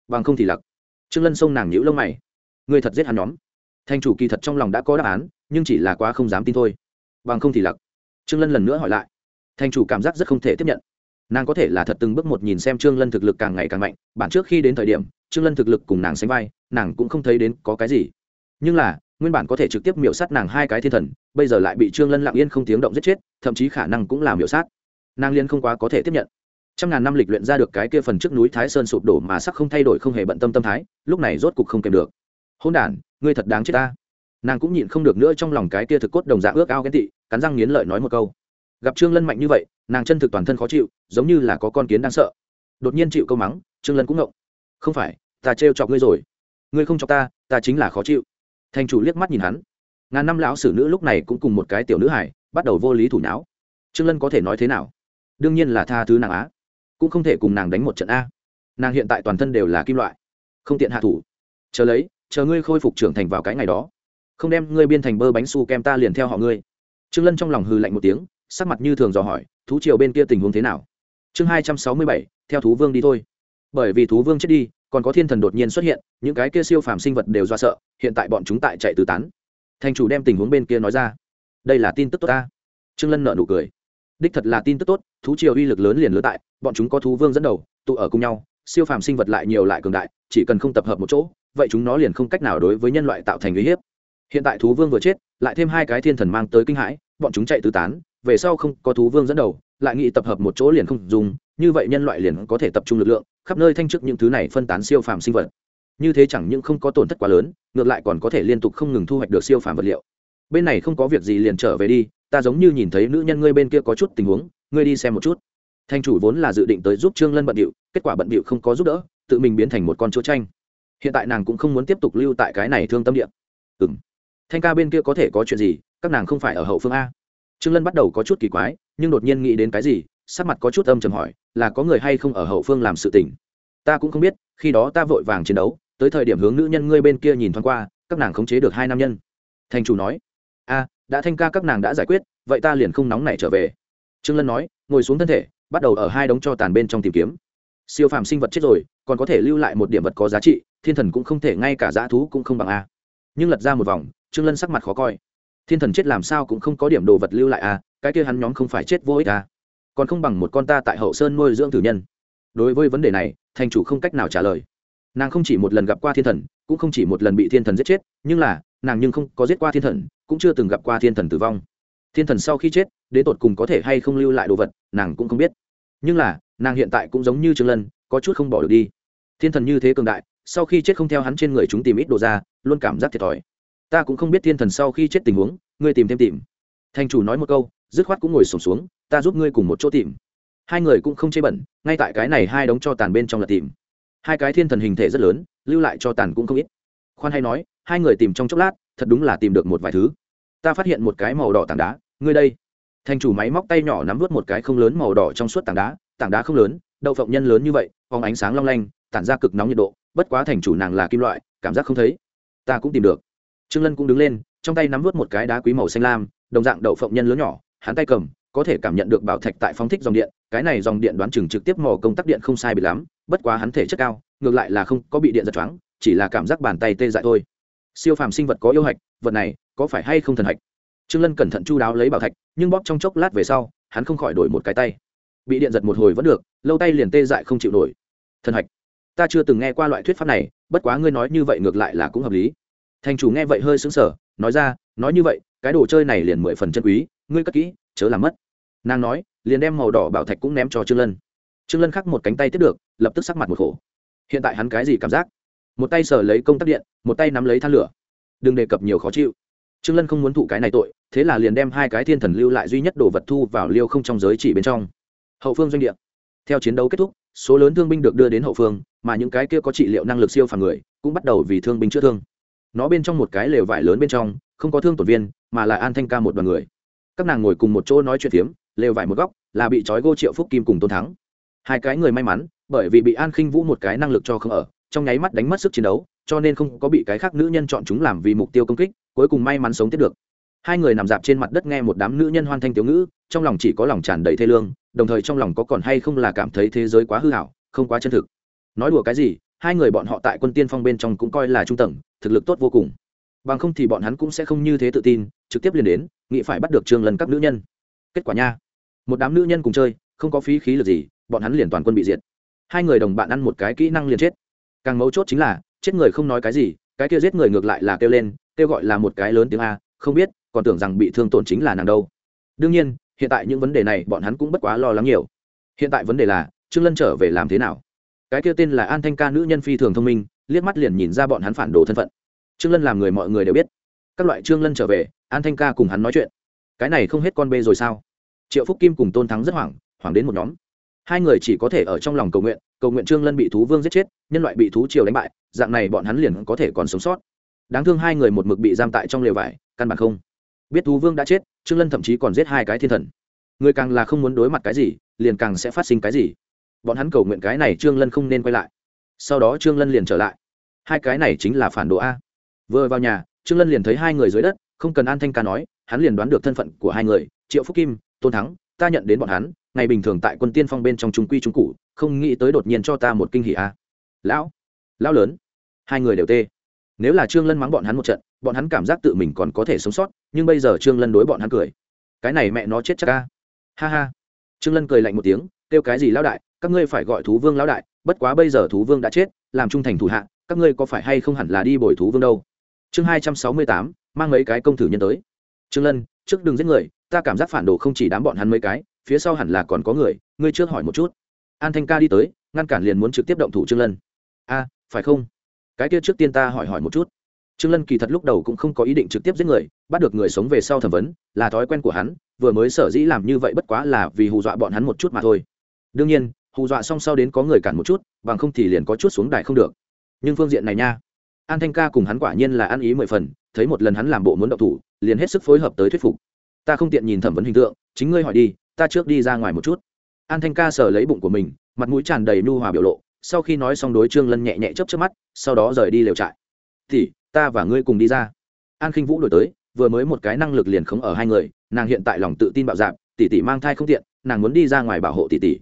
Bằng không thì lặc. Trương lân xông nàng nhíu lông mày. Ngươi thật giết hắn nhóm. Thành chủ kỳ thật trong lòng đã có đáp án, nhưng chỉ là quá không dám tin thôi. Bằng không thì lặc. Trương lân lần nữa hỏi lại. Thành chủ cảm giác rất không thể tiếp nhận nàng có thể là thật từng bước một nhìn xem trương lân thực lực càng ngày càng mạnh bản trước khi đến thời điểm trương lân thực lực cùng nàng sánh vai nàng cũng không thấy đến có cái gì nhưng là nguyên bản có thể trực tiếp miểu sát nàng hai cái thiên thần bây giờ lại bị trương lân lặng yên không tiếng động giết chết thậm chí khả năng cũng là miểu sát nàng liên không quá có thể tiếp nhận trăm ngàn năm lịch luyện ra được cái kia phần trước núi thái sơn sụp đổ mà sắc không thay đổi không hề bận tâm tâm thái lúc này rốt cục không kèm được hôn đản ngươi thật đáng chết ta nàng cũng nhịn không được nữa trong lòng cái kia thực cốt đồng dạng ước ao ghen tị cắn răng nghiến lợi nói một câu gặp trương lân mạnh như vậy nàng chân thực toàn thân khó chịu, giống như là có con kiến đang sợ. Đột nhiên chịu câu mắng, trương lân cũng ngộng. Không phải, ta trêu chọc ngươi rồi. Ngươi không chọc ta ta chính là khó chịu. Thành chủ liếc mắt nhìn hắn. Ngàn năm lão sử nữ lúc này cũng cùng một cái tiểu nữ hải bắt đầu vô lý thủ não trương lân có thể nói thế nào? Đương nhiên là tha thứ nàng á. Cũng không thể cùng nàng đánh một trận a. Nàng hiện tại toàn thân đều là kim loại. Không tiện hạ thủ. Chờ lấy, chờ ngươi khôi phục trưởng thành vào cái ngày đó. Không đem ngươi biên thành bơ bánh su kem ta liền theo họ ngươi. Trương lân trong lòng hừ lạnh một tiếng sắc mặt như thường dò hỏi, thú triều bên kia tình huống thế nào? Chương hai trăm sáu mươi bảy, theo thú vương đi thôi. Bởi vì thú vương chết đi, còn có thiên thần đột nhiên xuất hiện, những cái kia siêu phàm sinh vật đều do sợ, hiện tại bọn chúng tại chạy tứ tán. Thành chủ đem tình huống bên kia nói ra. Đây là tin tức tốt ta. Trương lân nợ nụ cười. Đích thật là tin tức tốt, thú triều uy lực lớn liền lứa tại, bọn chúng có thú vương dẫn đầu, tụ ở cùng nhau, siêu phàm sinh vật lại nhiều lại cường đại, chỉ cần không tập hợp một chỗ, vậy chúng nó liền không cách nào đối với nhân loại tạo thành uy hiếp. Hiện tại thú vương vừa chết, lại thêm hai cái thiên thần mang tới kinh hãi, bọn chúng chạy tứ tán về sau không có thú vương dẫn đầu, lại nghĩ tập hợp một chỗ liền không dùng, như vậy nhân loại liền có thể tập trung lực lượng, khắp nơi thanh chức những thứ này phân tán siêu phàm sinh vật. Như thế chẳng những không có tổn thất quá lớn, ngược lại còn có thể liên tục không ngừng thu hoạch được siêu phàm vật liệu. Bên này không có việc gì liền trở về đi, ta giống như nhìn thấy nữ nhân ngươi bên kia có chút tình huống, ngươi đi xem một chút. Thanh chủ vốn là dự định tới giúp trương lân bận điệu kết quả bận điệu không có giúp đỡ, tự mình biến thành một con chúa tranh hiện tại nàng cũng không muốn tiếp tục lưu tại cái này thương tâm địa. Ừng thanh ca bên kia có thể có chuyện gì, các nàng không phải ở hậu phương a trương lân bắt đầu có chút kỳ quái, nhưng đột nhiên nghĩ đến cái gì, sắc mặt có chút âm trầm hỏi, là có người hay không ở hậu phương làm sự tình? Ta cũng không biết, khi đó ta vội vàng chiến đấu, tới thời điểm hướng nữ nhân ngươi bên kia nhìn thoáng qua, các nàng khống chế được hai nam nhân. Thành chủ nói, a, đã thanh ca các nàng đã giải quyết, vậy ta liền không nóng nảy trở về. Trương lân nói, ngồi xuống thân thể, bắt đầu ở hai đống cho tàn bên trong tìm kiếm. Siêu phàm sinh vật chết rồi, còn có thể lưu lại một điểm vật có giá trị, thiên thần cũng không thể ngay cả dã thú cũng không bằng a. Nhưng lật ra một vòng, trương lân sắc mặt khó coi thiên thần chết làm sao cũng không có điểm đồ vật lưu lại à? cái kia hắn nhóm không phải chết vô ích à. Còn không bằng một con ta tại hậu sơn nuôi dưỡng tử nhân. Đối với vấn đề này, thành chủ không cách nào trả lời. Nàng không chỉ một lần gặp qua thiên thần, cũng không chỉ một lần bị thiên thần giết chết, nhưng là, nàng nhưng không có giết qua thiên thần, cũng chưa từng gặp qua thiên thần tử vong. Thiên thần sau khi chết, đến tột cùng có thể hay không lưu lại đồ vật, nàng cũng không biết. Nhưng là, nàng hiện tại cũng giống như trương lân, có chút không bỏ được đi. Thiên thần như thế cường đại, sau khi chết không theo hắn trên người chúng tìm ít đồ ra, luôn cảm giác thiệt thòi ta cũng không biết thiên thần sau khi chết tình huống ngươi tìm thêm tìm. Thành chủ nói một câu dứt khoát cũng ngồi sổm xuống, xuống ta giúp ngươi cùng một chỗ tìm. Hai người cũng không chê bẩn ngay tại cái này hai đống cho tàn bên trong là tìm. Hai cái thiên thần hình thể rất lớn lưu lại cho tàn cũng không ít. Khoan hay nói hai người tìm trong chốc lát thật đúng là tìm được một vài thứ. Ta phát hiện một cái màu đỏ tảng đá ngươi đây. Thành chủ máy móc tay nhỏ nắm vớt một cái không lớn màu đỏ trong suốt tảng đá tảng đá không lớn đậu phộng nhân lớn như vậy phóng ánh sáng long lanh tản ra cực nóng nhiệt độ bất quá thành chủ nàng là kim loại cảm giác không thấy. Ta cũng tìm được trương lân cũng đứng lên, trong tay nắm vút một cái đá quý màu xanh lam, đồng dạng đậu phộng nhân lớn nhỏ, hắn tay cầm, có thể cảm nhận được bảo thạch tại phóng thích dòng điện, cái này dòng điện đoán chừng trực tiếp mò công tắc điện không sai bị lắm, bất quá hắn thể chất cao, ngược lại là không có bị điện giật choáng, chỉ là cảm giác bàn tay tê dại thôi. Siêu phàm sinh vật có yêu hạch, vật này có phải hay không thần hạch? Trương lân cẩn thận chu đáo lấy bảo thạch, nhưng bóp trong chốc lát về sau, hắn không khỏi đổi một cái tay. Bị điện giật một hồi vẫn được, lâu tay liền tê dại không chịu nổi. Thần hạch. Ta chưa từng nghe qua loại thuyết pháp này, bất quá ngươi nói như vậy ngược lại là cũng hợp lý thành chủ nghe vậy hơi sững sờ, nói ra, nói như vậy, cái đồ chơi này liền mười phần chân quý, ngươi cất kỹ, chớ làm mất. Nàng nói, liền đem màu đỏ bảo thạch cũng ném cho trương lân. Trương lân khắc một cánh tay tiếp được, lập tức sắc mặt một khổ. Hiện tại hắn cái gì cảm giác? Một tay sờ lấy công tắc điện, một tay nắm lấy than lửa. Đừng đề cập nhiều khó chịu. Trương lân không muốn thụ cái này tội, thế là liền đem hai cái thiên thần lưu lại duy nhất đồ vật thu vào liêu không trong giới chỉ bên trong. Hậu phương doanh địa. Theo chiến đấu kết thúc, số lớn thương binh được đưa đến hậu phương, mà những cái kia có trị liệu năng lực siêu phàm người, cũng bắt đầu vì thương binh chữa thương nó bên trong một cái lều vải lớn bên trong, không có thương tổn viên, mà là an thanh ca một đoàn người. Các nàng ngồi cùng một chỗ nói chuyện phiếm, lều vải một góc, là bị trói gô triệu phúc kim cùng tôn thắng. Hai cái người may mắn, bởi vì bị an khinh vũ một cái năng lực cho không ở, trong nháy mắt đánh mất sức chiến đấu, cho nên không có bị cái khác nữ nhân chọn chúng làm vì mục tiêu công kích, cuối cùng may mắn sống tiếp được. Hai người nằm dạp trên mặt đất nghe một đám nữ nhân hoan thanh tiểu ngữ, trong lòng chỉ có lòng tràn đầy thê lương, đồng thời trong lòng có còn hay không là cảm thấy thế giới quá hư hảo, không quá chân thực. Nói đùa cái gì hai người bọn họ tại quân tiên phong bên trong cũng coi là trung tầng, thực lực tốt vô cùng. Bằng không thì bọn hắn cũng sẽ không như thế tự tin, trực tiếp liền đến, nghĩ phải bắt được trương lần các nữ nhân. Kết quả nha, một đám nữ nhân cùng chơi, không có phí khí lực gì, bọn hắn liền toàn quân bị diệt. Hai người đồng bạn ăn một cái kỹ năng liền chết. Càng mấu chốt chính là, chết người không nói cái gì, cái kia giết người ngược lại là kêu lên, kêu gọi là một cái lớn tiếng a, không biết, còn tưởng rằng bị thương tổn chính là nàng đâu. Đương nhiên, hiện tại những vấn đề này bọn hắn cũng bất quá lo lắng nhiều. Hiện tại vấn đề là, trương lân trở về làm thế nào? Cái kia tên là an thanh ca nữ nhân phi thường thông minh, liếc mắt liền nhìn ra bọn hắn phản đồ thân phận. Trương lân làm người mọi người đều biết. Các loại trương lân trở về, an thanh ca cùng hắn nói chuyện. Cái này không hết con bê rồi sao? Triệu phúc kim cùng tôn thắng rất hoảng hoảng đến một nhóm. Hai người chỉ có thể ở trong lòng cầu nguyện cầu nguyện trương lân bị thú vương giết chết, nhân loại bị thú triều đánh bại, dạng này bọn hắn liền có thể còn sống sót. Đáng thương hai người một mực bị giam tại trong lều vải, căn bản không biết thú vương đã chết, trương lân thậm chí còn giết hai cái thiên thần. Người càng là không muốn đối mặt cái gì, liền càng sẽ phát sinh cái gì bọn hắn cầu nguyện cái này trương lân không nên quay lại. Sau đó trương lân liền trở lại. Hai cái này chính là phản đồ a. Vừa vào nhà, trương lân liền thấy hai người dưới đất, không cần an thanh ca nói, hắn liền đoán được thân phận của hai người, triệu phúc kim, tôn thắng, ta nhận đến bọn hắn, ngày bình thường tại quân tiên phong bên trong trung quy trung cụ không nghĩ tới đột nhiên cho ta một kinh hỉ a. Lão lão lớn, hai người đều tê. Nếu là trương lân mắng bọn hắn một trận, bọn hắn cảm giác tự mình còn có thể sống sót, nhưng bây giờ trương lân đối bọn hắn cười. Cái này mẹ nó chết chắc ca ha ha. Trương lân cười lạnh một tiếng, kêu cái gì lão đại các ngươi phải gọi thú vương lão đại, bất quá bây giờ thú vương đã chết, làm trung thành thủ hạ, các ngươi có phải hay không hẳn là đi bồi thú vương đâu? Chương hai trăm sáu mươi tám, mang mấy cái công thử nhân tới. Trương lân, trước đừng giết người, ta cảm giác phản đồ không chỉ đám bọn hắn mấy cái, phía sau hẳn là còn có người, ngươi trước hỏi một chút. An thanh ca đi tới, ngăn cản liền muốn trực tiếp động thủ trương lân. A, phải không? Cái kia trước tiên ta hỏi hỏi một chút. Trương lân kỳ thật lúc đầu cũng không có ý định trực tiếp giết người, bắt được người sống về sau thẩm vấn, là thói quen của hắn, vừa mới sở dĩ làm như vậy bất quá là vì hù dọa bọn hắn một chút mà thôi. Đương nhiên hù dọa xong sau đến có người cản một chút, bằng không thì liền có chút xuống đài không được. Nhưng phương diện này nha, an thanh ca cùng hắn quả nhiên là ăn ý mười phần, thấy một lần hắn làm bộ muốn động thủ, liền hết sức phối hợp tới thuyết phục. Ta không tiện nhìn thẩm vấn hình tượng, chính ngươi hỏi đi, ta trước đi ra ngoài một chút. An thanh ca sờ lấy bụng của mình, mặt mũi tràn đầy nu hòa biểu lộ, sau khi nói xong đối trương lân nhẹ nhẹ chấp chấp mắt, sau đó rời đi lều trại. Thì, ta và ngươi cùng đi ra. An khinh vũ đổi tới, vừa mới một cái năng lực liền khống ở hai người, nàng hiện tại lòng tự tin bạo dạp tỷ tỷ mang thai không tiện, nàng muốn đi ra ngoài bảo hộ tỷ tỷ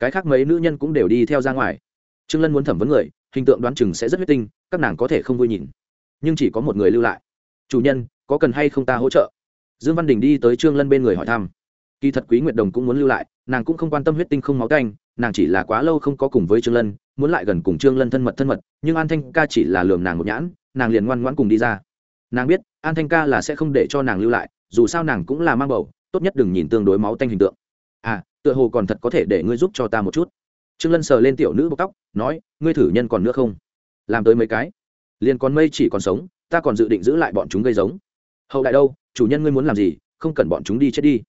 cái khác mấy nữ nhân cũng đều đi theo ra ngoài. Trương lân muốn thẩm vấn người, hình tượng đoán chừng sẽ rất huyết tinh, các nàng có thể không vui nhìn. Nhưng chỉ có một người lưu lại. Chủ nhân, có cần hay không ta hỗ trợ? Dương văn đình đi tới trương lân bên người hỏi thăm. Kỳ thật quý nguyệt đồng cũng muốn lưu lại, nàng cũng không quan tâm huyết tinh không máu canh, nàng chỉ là quá lâu không có cùng với trương lân, muốn lại gần cùng trương lân thân mật thân mật, nhưng an thanh ca chỉ là lườm nàng một nhãn, nàng liền ngoan ngoãn cùng đi ra. Nàng biết, an thanh ca là sẽ không để cho nàng lưu lại, dù sao nàng cũng là mang bầu, tốt nhất đừng nhìn tương đối máu tanh hình tượng tựa hồ còn thật có thể để ngươi giúp cho ta một chút. Trương lân sờ lên tiểu nữ bọc tóc, nói, ngươi thử nhân còn nữa không? Làm tới mấy cái? Liền còn mây chỉ còn sống, ta còn dự định giữ lại bọn chúng gây giống. Hậu đại đâu, chủ nhân ngươi muốn làm gì, không cần bọn chúng đi chết đi.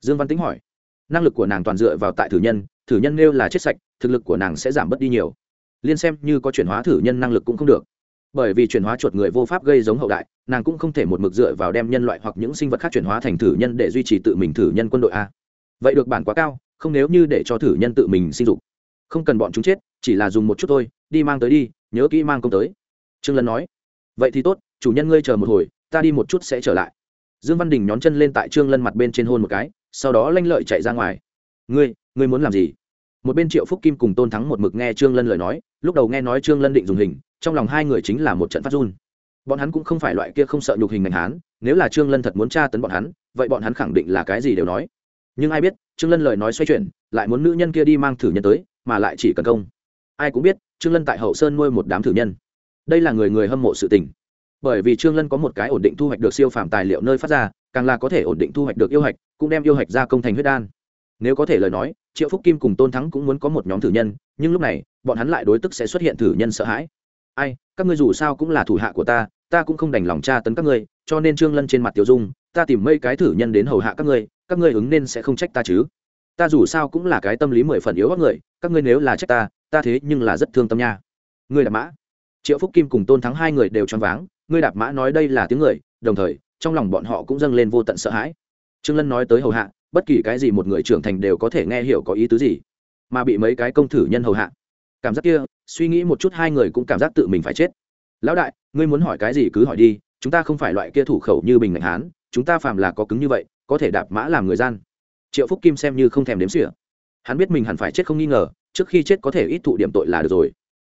Dương văn tính hỏi. Năng lực của nàng toàn dựa vào tại thử nhân thử nhân nêu là chết sạch, thực lực của nàng sẽ giảm bớt đi nhiều. Liên xem như có chuyển hóa thử nhân năng lực cũng không được. Bởi vì chuyển hóa chuột người vô pháp gây giống hậu đại, nàng cũng không thể một mực dựa vào đem nhân loại hoặc những sinh vật khác chuyển hóa thành thử nhân để duy trì tự mình thử nhân quân đội a. Vậy được bản quá cao không nếu như để cho thử nhân tự mình sinh dục. Không cần bọn chúng chết, chỉ là dùng một chút thôi, đi mang tới đi, nhớ kỹ mang công tới. Trương lân nói. Vậy thì tốt, chủ nhân ngươi chờ một hồi, ta đi một chút sẽ trở lại. Dương văn đình nhón chân lên tại trương lân mặt bên trên hôn một cái, sau đó lanh lợi chạy ra ngoài. Ngươi ngươi muốn làm gì? Một bên triệu phúc kim cùng tôn thắng một mực nghe trương lân lời nói, lúc đầu nghe nói trương lân định dùng hình, trong lòng hai người chính là một trận phát run. Bọn hắn cũng không phải loại kia không sợ nhục hình ngành hán, nếu là trương lân thật muốn tra tấn bọn hắn, vậy bọn hắn khẳng định là cái gì đều nói nhưng ai biết, trương lân lời nói xoay chuyển, lại muốn nữ nhân kia đi mang thử nhân tới, mà lại chỉ cần công. Ai cũng biết, trương lân tại hậu sơn nuôi một đám thử nhân. Đây là người người hâm mộ sự tình. Bởi vì trương lân có một cái ổn định thu hoạch được siêu phàm tài liệu nơi phát ra, càng là có thể ổn định thu hoạch được yêu hạch, cũng đem yêu hạch ra công thành huyết đan. Nếu có thể lời nói, triệu phúc kim cùng tôn thắng cũng muốn có một nhóm thử nhân, nhưng lúc này, bọn hắn lại đối tức sẽ xuất hiện thử nhân sợ hãi. Ai, các ngươi dù sao cũng là thủ hạ của ta ta cũng không đành lòng tra tấn các ngươi, cho nên trương lân trên mặt tiểu dung ta tìm mấy cái thử nhân đến hầu hạ các ngươi các ngươi ứng nên sẽ không trách ta chứ. Ta dù sao cũng là cái tâm lý mười phần yếu các người, các ngươi nếu là trách ta ta thế nhưng là rất thương tâm nha. Ngươi đạp mã. Triệu phúc kim cùng tôn thắng hai người đều choáng váng, ngươi đạp mã nói đây là tiếng người, đồng thời, trong lòng bọn họ cũng dâng lên vô tận sợ hãi. Trương lân nói tới hầu hạ, bất kỳ cái gì một người trưởng thành đều có thể nghe hiểu có ý tứ gì, mà bị mấy cái công thử nhân hầu hạ. Cảm giác kia, suy nghĩ một chút hai người cũng cảm giác tự mình phải chết. Lão đại, ngươi muốn hỏi cái gì cứ hỏi đi, chúng ta không phải loại kia thủ khẩu như bình ngạnh hán chúng ta phàm là có cứng như vậy, có thể đạp mã làm người gian. Triệu phúc kim xem như không thèm đếm xỉa. Hắn biết mình hẳn phải chết không nghi ngờ, trước khi chết có thể ít thụ điểm tội là được rồi.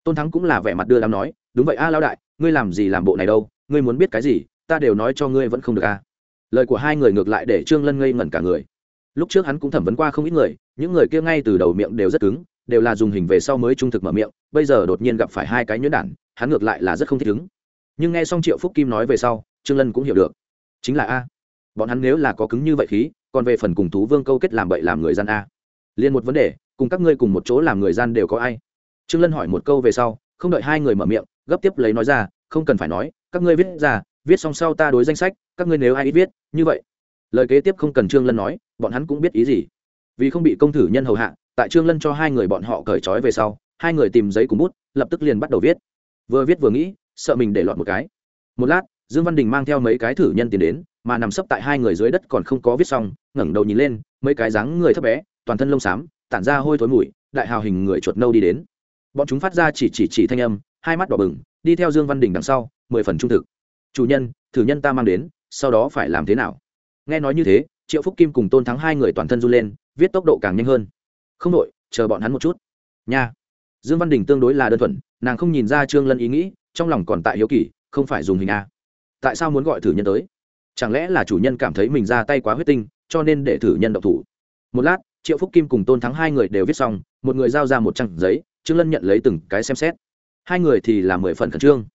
Tôn thắng cũng là vẻ mặt đưa đám nói, đúng vậy a, lão đại, ngươi làm gì làm bộ này đâu, ngươi muốn biết cái gì, ta đều nói cho ngươi vẫn không được a. Lời của hai người ngược lại để trương lân ngây ngẩn cả người. Lúc trước hắn cũng thẩm vấn qua không ít người, những người kia ngay từ đầu miệng đều rất cứng, đều là dùng hình về sau mới trung thực mở miệng, bây giờ đột nhiên gặp phải hai cái nhuyễn đản, hắn ngược lại là rất không thích ứng. Nhưng nghe xong triệu phúc kim nói về sau, trương lân cũng hiểu được chính là a. Bọn hắn nếu là có cứng như vậy khí, còn về phần cùng thú vương câu kết làm bậy làm người gian a. Liền một vấn đề, cùng các ngươi cùng một chỗ làm người gian đều có ai? Trương lân hỏi một câu về sau, không đợi hai người mở miệng, gấp tiếp lấy nói ra, không cần phải nói, các ngươi viết ra, viết xong sau ta đối danh sách, các ngươi nếu ai ít viết, như vậy. Lời kế tiếp không cần trương lân nói, bọn hắn cũng biết ý gì. Vì không bị công thử nhân hầu hạ, tại trương lân cho hai người bọn họ cởi trói về sau, hai người tìm giấy cùng bút, lập tức liền bắt đầu viết. Vừa viết vừa nghĩ, sợ mình để lọt một cái. Một lát dương văn đình mang theo mấy cái thử nhân tiến đến, mà nằm sấp tại hai người dưới đất còn không có viết xong, ngẩng đầu nhìn lên, mấy cái dáng người thấp bé, toàn thân lông xám, tản ra hôi thối mùi, đại hào hình người chuột nâu đi đến. Bọn chúng phát ra chỉ chỉ chỉ thanh âm, hai mắt đỏ bừng, đi theo dương văn đình đằng sau, mười phần trung thực. Chủ nhân, thử nhân ta mang đến, sau đó phải làm thế nào? Nghe nói như thế, triệu phúc kim cùng tôn thắng hai người toàn thân run lên, viết tốc độ càng nhanh hơn. Không đội, chờ bọn hắn một chút. Nha. Dương văn đình tương đối là đơn thuần, nàng không nhìn ra trương lân ý nghĩ, trong lòng còn tại hiếu kỳ, không phải dùng hình a tại sao muốn gọi thử nhân tới? Chẳng lẽ là chủ nhân cảm thấy mình ra tay quá huyết tinh, cho nên để thử nhân độc thủ? Một lát, triệu phúc kim cùng tôn thắng hai người đều viết xong, một người giao ra một trang giấy, trương lân nhận lấy từng cái xem xét. Hai người thì là mười phần khẩn trương.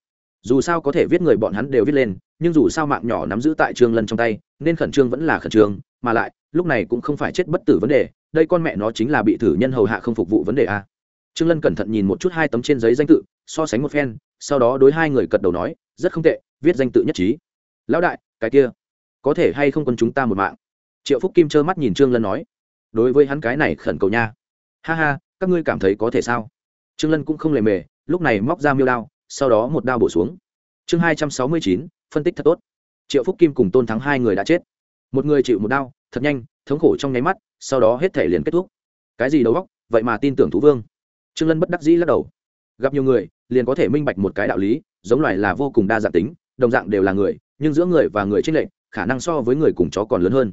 Dù sao có thể viết người bọn hắn đều viết lên, nhưng dù sao mạng nhỏ nắm giữ tại trương lân trong tay, nên khẩn trương vẫn là khẩn trương, mà lại, lúc này cũng không phải chết bất tử vấn đề, đây con mẹ nó chính là bị thử nhân hầu hạ không phục vụ vấn đề a trương lân cẩn thận nhìn một chút hai tấm trên giấy danh tự, so sánh một phen, sau đó đối hai người cật đầu nói, rất không tệ viết danh tự nhất trí. Lão đại, cái kia, có thể hay không quân chúng ta một mạng? Triệu phúc kim trơ mắt nhìn trương lân nói. Đối với hắn cái này khẩn cầu nha. Ha ha, các ngươi cảm thấy có thể sao? Trương lân cũng không lề mề, lúc này móc ra miêu đao, sau đó một đao bổ xuống. Chương hai trăm sáu mươi chín, phân tích thật tốt. Triệu phúc kim cùng tôn thắng hai người đã chết. Một người chịu một đao, thật nhanh, thống khổ trong nháy mắt, sau đó hết thể liền kết thúc. Cái gì đầu góc vậy mà tin tưởng thú vương. Trương lân bất đắc dĩ lắc đầu. Gặp nhiều người, liền có thể minh bạch một cái đạo lý, giống loài là vô cùng đa dạng tính đồng dạng đều là người, nhưng giữa người và người tranh lệch, khả năng so với người cùng chó còn lớn hơn.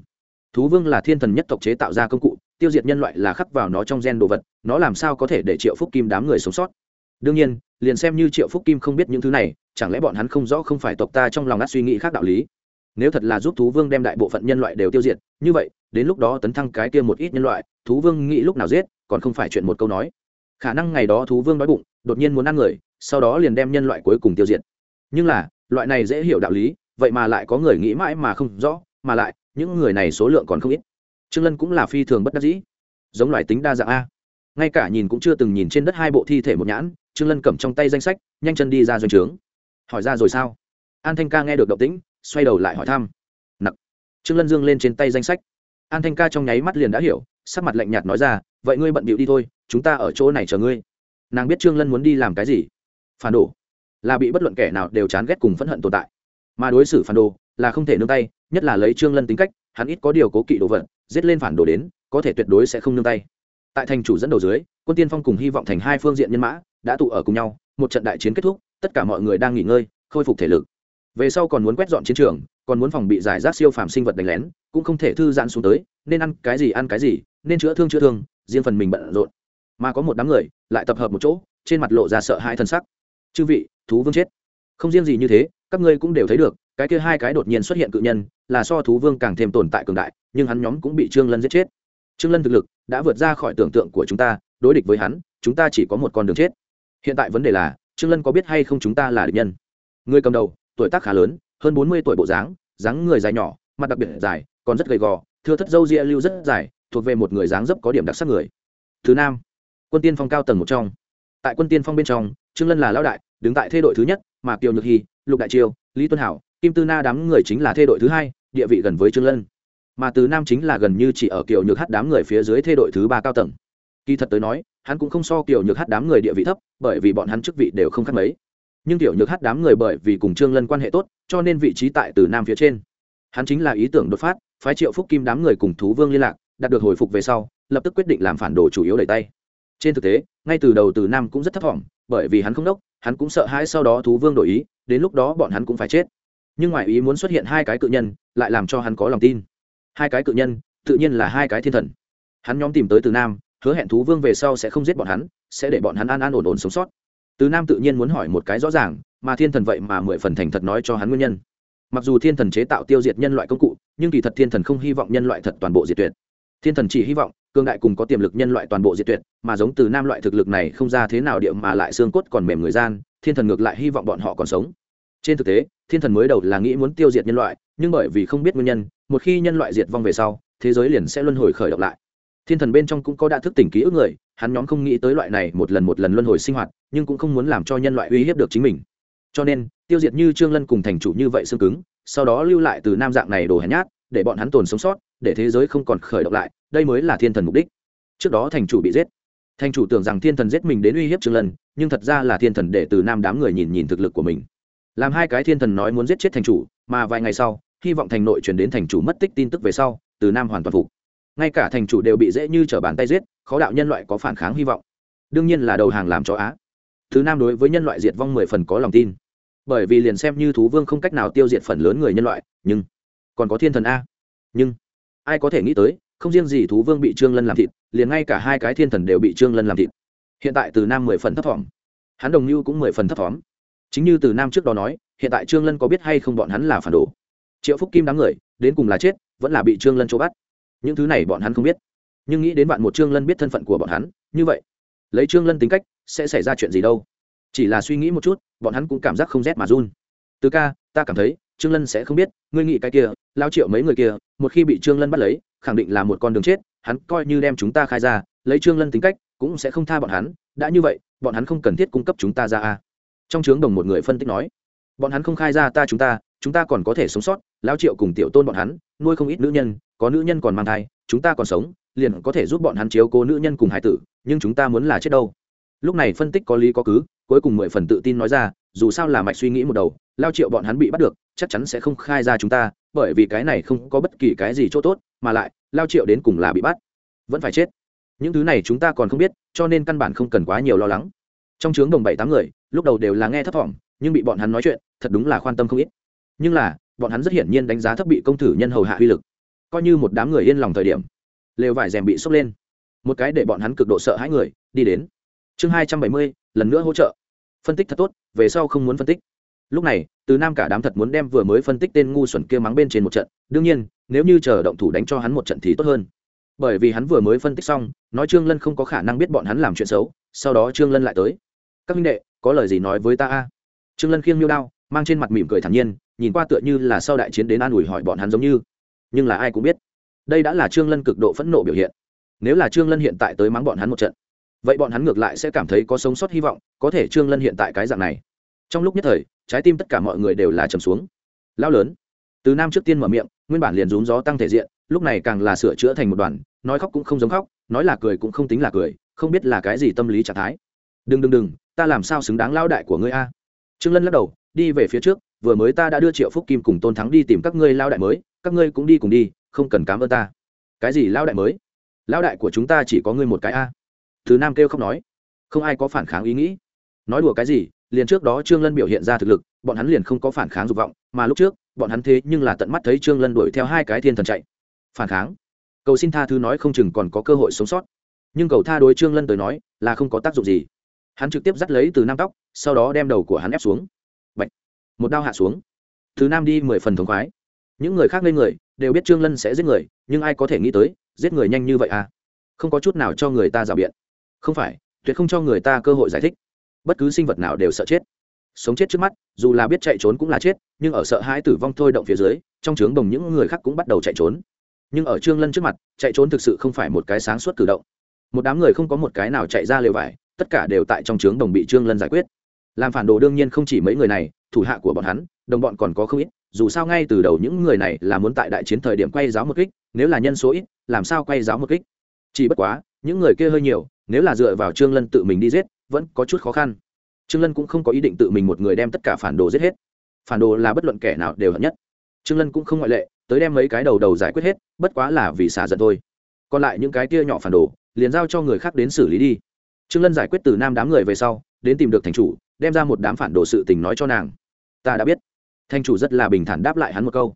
Thú vương là thiên thần nhất tộc chế tạo ra công cụ, tiêu diệt nhân loại là khắc vào nó trong gen đồ vật, nó làm sao có thể để triệu phúc kim đám người sống sót? Đương nhiên, liền xem như triệu phúc kim không biết những thứ này, chẳng lẽ bọn hắn không rõ không phải tộc ta trong lòng át suy nghĩ khác đạo lý? Nếu thật là giúp thú vương đem đại bộ phận nhân loại đều tiêu diệt, như vậy, đến lúc đó tấn thăng cái kia một ít nhân loại, thú vương nghĩ lúc nào giết, còn không phải chuyện một câu nói. Khả năng ngày đó thú vương đói bụng, đột nhiên muốn ăn người, sau đó liền đem nhân loại cuối cùng tiêu diệt. Nhưng là loại này dễ hiểu đạo lý, vậy mà lại có người nghĩ mãi mà không rõ, mà lại, những người này số lượng còn không ít. Trương lân cũng là phi thường bất đắc dĩ. Giống loài tính đa dạng a. Ngay cả nhìn cũng chưa từng nhìn trên đất hai bộ thi thể một nhãn, trương lân cầm trong tay danh sách, nhanh chân đi ra doanh trướng. Hỏi ra rồi sao? An thanh ca nghe được động tĩnh, xoay đầu lại hỏi thăm. Nặc. Trương lân dương lên trên tay danh sách. An thanh ca trong nháy mắt liền đã hiểu, sắc mặt lạnh nhạt nói ra, vậy ngươi bận bịu đi thôi, chúng ta ở chỗ này chờ ngươi. Nàng biết trương lân muốn đi làm cái gì. Phản đổ là bị bất luận kẻ nào đều chán ghét cùng phẫn hận tồn tại. Mà đối xử phản đồ là không thể nương tay, nhất là lấy trương lân tính cách, hắn ít có điều cố kỵ đồ vật, giết lên phản đồ đến, có thể tuyệt đối sẽ không nương tay. Tại thành chủ dẫn đầu dưới, quân tiên phong cùng hy vọng thành hai phương diện nhân mã đã tụ ở cùng nhau, một trận đại chiến kết thúc, tất cả mọi người đang nghỉ ngơi, khôi phục thể lực. Về sau còn muốn quét dọn chiến trường, còn muốn phòng bị giải rác siêu phàm sinh vật đánh lén, cũng không thể thư giãn xuống tới, nên ăn cái gì ăn cái gì, nên chữa thương chữa thương, riêng phần mình bận rộn. Mà có một đám người lại tập hợp một chỗ, trên mặt lộ ra sợ hãi thân sắc. Chư vị thú vương chết. Không riêng gì như thế, các ngươi cũng đều thấy được, cái kia hai cái đột nhiên xuất hiện cự nhân, là so thú vương càng thêm tồn tại cường đại, nhưng hắn nhóm cũng bị trương lân giết chết. Trương lân thực lực đã vượt ra khỏi tưởng tượng của chúng ta, đối địch với hắn, chúng ta chỉ có một con đường chết. Hiện tại vấn đề là, trương lân có biết hay không chúng ta là địch nhân? Người cầm đầu, tuổi tác khá lớn, hơn bốn mươi tuổi bộ dáng dáng người dài nhỏ, mặt đặc biệt dài, còn rất gầy gò, thưa thất dâu ria lưu rất dài, thuộc về một người dáng dấp có điểm đặc sắc người. Thứ nam, quân tiên phong cao tầng một trong. Tại quân tiên phong bên trong, trương lân là lão đại đứng tại thê đội thứ nhất, mà kiều nhược hy lục đại triều, lý tuân hảo, kim tư na đám người chính là thê đội thứ hai, địa vị gần với trương lân. Mà từ nam chính là gần như chỉ ở kiều nhược hát đám người phía dưới thê đội thứ ba cao tầng. Kỳ thật tới nói, hắn cũng không so kiều nhược hát đám người địa vị thấp, bởi vì bọn hắn chức vị đều không khác mấy. Nhưng tiểu nhược hát đám người bởi vì cùng trương lân quan hệ tốt, cho nên vị trí tại từ nam phía trên. Hắn chính là ý tưởng đột phát, phái triệu phúc kim đám người cùng thú vương liên lạc, đạt được hồi phục về sau, lập tức quyết định làm phản đồ chủ yếu đẩy tay. Trên thực tế, ngay từ đầu từ nam cũng rất thấp thỏm bởi vì hắn không đốc, hắn cũng sợ hãi sau đó thú vương đổi ý, đến lúc đó bọn hắn cũng phải chết. Nhưng ngoài ý muốn xuất hiện hai cái cự nhân, lại làm cho hắn có lòng tin. Hai cái cự nhân, tự nhiên là hai cái thiên thần. Hắn nhóm tìm tới từ nam, hứa hẹn thú vương về sau sẽ không giết bọn hắn, sẽ để bọn hắn an an ổn ổn sống sót. Từ nam tự nhiên muốn hỏi một cái rõ ràng, mà thiên thần vậy mà mười phần thành thật nói cho hắn nguyên nhân. Mặc dù thiên thần chế tạo tiêu diệt nhân loại công cụ, nhưng kỳ thật thiên thần không hy vọng nhân loại thật toàn bộ diệt tuyệt. Thiên thần chỉ hy vọng cương đại cùng có tiềm lực nhân loại toàn bộ diệt tuyệt, mà giống từ nam loại thực lực này không ra thế nào địa mà lại xương cốt còn mềm người gian, thiên thần ngược lại hy vọng bọn họ còn sống. Trên thực tế, thiên thần mới đầu là nghĩ muốn tiêu diệt nhân loại, nhưng bởi vì không biết nguyên nhân, một khi nhân loại diệt vong về sau, thế giới liền sẽ luân hồi khởi động lại. Thiên thần bên trong cũng có đã thức tỉnh ký ức người, hắn nhóm không nghĩ tới loại này một lần một lần luân hồi sinh hoạt, nhưng cũng không muốn làm cho nhân loại uy hiếp được chính mình. Cho nên, tiêu diệt như trương lân cùng thành chủ như vậy xương cứng, sau đó lưu lại từ nam dạng này đồ hèn nhát, để bọn hắn tồn sống sót để thế giới không còn khởi động lại, đây mới là thiên thần mục đích. Trước đó thành chủ bị giết. Thành chủ tưởng rằng thiên thần giết mình đến uy hiếp trương lân, nhưng thật ra là thiên thần để từ nam đám người nhìn nhìn thực lực của mình. Làm hai cái thiên thần nói muốn giết chết thành chủ, mà vài ngày sau, hy vọng thành nội chuyển đến thành chủ mất tích tin tức về sau, từ nam hoàn toàn phục. Ngay cả thành chủ đều bị dễ như t r ở bàn tay giết, khó đạo nhân loại có phản kháng hy vọng. Đương nhiên là đầu hàng làm cho á. Thứ nam đối với nhân loại diệt vong mười phần có lòng tin. Bởi vì liền xem như thú vương không cách nào tiêu diệt phần lớn người nhân loại, nhưng còn có thiên thần a. Nhưng ai có thể nghĩ tới, không riêng gì thú vương bị trương lân làm thịt, liền ngay cả hai cái thiên thần đều bị trương lân làm thịt. Hiện tại từ nam mười phần thấp thỏm. Hắn đồng mưu cũng mười phần thấp thỏm. Chính như từ nam trước đó nói, hiện tại trương lân có biết hay không bọn hắn là phản đồ. Triệu phúc kim đám người, đến cùng là chết, vẫn là bị trương lân trố bắt. Những thứ này bọn hắn không biết. Nhưng nghĩ đến bạn một trương lân biết thân phận của bọn hắn, như vậy, lấy trương lân tính cách, sẽ xảy ra chuyện gì đâu? Chỉ là suy nghĩ một chút, bọn hắn cũng cảm giác không rét mà run. Từ ca, ta cảm thấy trương lân sẽ không biết, ngươi nghĩ cái kia, lao triệu mấy người kia, một khi bị trương lân bắt lấy, khẳng định là một con đường chết, hắn coi như đem chúng ta khai ra, lấy trương lân tính cách, cũng sẽ không tha bọn hắn, đã như vậy, bọn hắn không cần thiết cung cấp chúng ta ra a. Trong trướng đồng một người phân tích nói, bọn hắn không khai ra ta chúng ta chúng ta còn có thể sống sót, lao triệu cùng tiểu tôn bọn hắn, nuôi không ít nữ nhân, có nữ nhân còn mang thai, chúng ta còn sống, liền có thể giúp bọn hắn chiếu cố nữ nhân cùng hải tử, nhưng chúng ta muốn là chết đâu. Lúc này phân tích có lý có cứ, cuối cùng mười phần tự tin nói ra, dù sao là mạch suy nghĩ một đầu lao triệu bọn hắn bị bắt được, chắc chắn sẽ không khai ra chúng ta, bởi vì cái này không có bất kỳ cái gì chỗ tốt, mà lại, lao triệu đến cùng là bị bắt. Vẫn phải chết. Những thứ này chúng ta còn không biết, cho nên căn bản không cần quá nhiều lo lắng. Trong trướng đồng bảy tám người, lúc đầu đều là nghe thấp thỏm nhưng bị bọn hắn nói chuyện, thật đúng là quan tâm không ít. Nhưng là, bọn hắn rất hiển nhiên đánh giá thấp bị công tử nhân hầu hạ uy lực. Coi như một đám người yên lòng thời điểm, lều vải rèm bị sốc lên. Một cái để bọn hắn cực độ sợ hãi người, đi đến. Chương hai trăm bảy mươi, lần nữa hỗ trợ. Phân tích thật tốt, về sau không muốn phân tích lúc này, từ nam cả đám thật muốn đem vừa mới phân tích tên ngu xuẩn kia mắng bên trên một trận, đương nhiên, nếu như chờ động thủ đánh cho hắn một trận thì tốt hơn. Bởi vì hắn vừa mới phân tích xong, nói trương lân không có khả năng biết bọn hắn làm chuyện xấu, sau đó trương lân lại tới. Các minh đệ, có lời gì nói với ta a? Trương lân khiêng miêu đao, mang trên mặt mỉm cười thản nhiên, nhìn qua tựa như là sau đại chiến đến an ủi hỏi bọn hắn giống như. Nhưng là ai cũng biết, đây đã là trương lân cực độ phẫn nộ biểu hiện. Nếu là trương lân hiện tại tới mắng bọn hắn một trận, vậy bọn hắn ngược lại sẽ cảm thấy có sống sót hy vọng, có thể trương lân hiện tại cái dạng này trong lúc nhất thời, trái tim tất cả mọi người đều là trầm xuống. Lao lớn. Từ nam trước tiên mở miệng, nguyên bản liền rún gió tăng thể diện, lúc này càng là sửa chữa thành một đoàn, nói khóc cũng không giống khóc, nói là cười cũng không tính là cười, không biết là cái gì tâm lý trạng thái. Đừng đừng đừng, ta làm sao xứng đáng lao đại của ngươi a? Trương lân lắc đầu, đi về phía trước, vừa mới ta đã đưa triệu phúc kim cùng tôn thắng đi tìm các ngươi lao đại mới, các ngươi cũng đi cùng đi, không cần cám ơn ta. Cái gì lao đại mới? Lão đại của chúng ta chỉ có ngươi một cái a? Thứ nam kêu không nói. Không ai có phản kháng ý nghĩ. Nói đùa cái gì? Liền trước đó trương lân biểu hiện ra thực lực, bọn hắn liền không có phản kháng dục vọng, mà lúc trước, bọn hắn thế nhưng là tận mắt thấy trương lân đuổi theo hai cái thiên thần chạy. Phản kháng? Cầu xin tha thứ nói không chừng còn có cơ hội sống sót. Nhưng cầu tha đối trương lân tới nói, là không có tác dụng gì. Hắn trực tiếp dắt lấy từ nam tóc, sau đó đem đầu của hắn ép xuống. Bạch. một đao hạ xuống. Từ nam đi mười phần thống khoái. Những người khác lên người, đều biết trương lân sẽ giết người, nhưng ai có thể nghĩ tới, giết người nhanh như vậy à? Không có chút nào cho người ta rào biện. Không phải, tuyệt không cho người ta cơ hội giải thích bất cứ sinh vật nào đều sợ chết. Sống chết trước mắt, dù là biết chạy trốn cũng là chết, nhưng ở sợ hãi tử vong thôi động phía dưới, trong trướng đồng những người khác cũng bắt đầu chạy trốn. Nhưng ở trương lân trước mặt, chạy trốn thực sự không phải một cái sáng suốt cử động. Một đám người không có một cái nào chạy ra lều vải, tất cả đều tại trong trướng đồng bị trương lân giải quyết. Làm phản đồ đương nhiên không chỉ mấy người này, thủ hạ của bọn hắn, đồng bọn còn có không ít, dù sao ngay từ đầu những người này là muốn tại đại chiến thời điểm quay giáo một kích, nếu là nhân số ít, làm sao quay giáo một kích? Chỉ bất quá, những người kia hơi nhiều, nếu là dựa vào trương lân tự mình đi giết vẫn có chút khó khăn. Trương lân cũng không có ý định tự mình một người đem tất cả phản đồ giết hết. Phản đồ là bất luận kẻ nào đều hận nhất. Trương lân cũng không ngoại lệ, tới đem mấy cái đầu đầu giải quyết hết, bất quá là vì xả giận thôi. Còn lại những cái kia nhỏ phản đồ, liền giao cho người khác đến xử lý đi. Trương lân giải quyết từ nam đám người về sau, đến tìm được thành chủ, đem ra một đám phản đồ sự tình nói cho nàng. Ta đã biết. Thành chủ rất là bình thản đáp lại hắn một câu.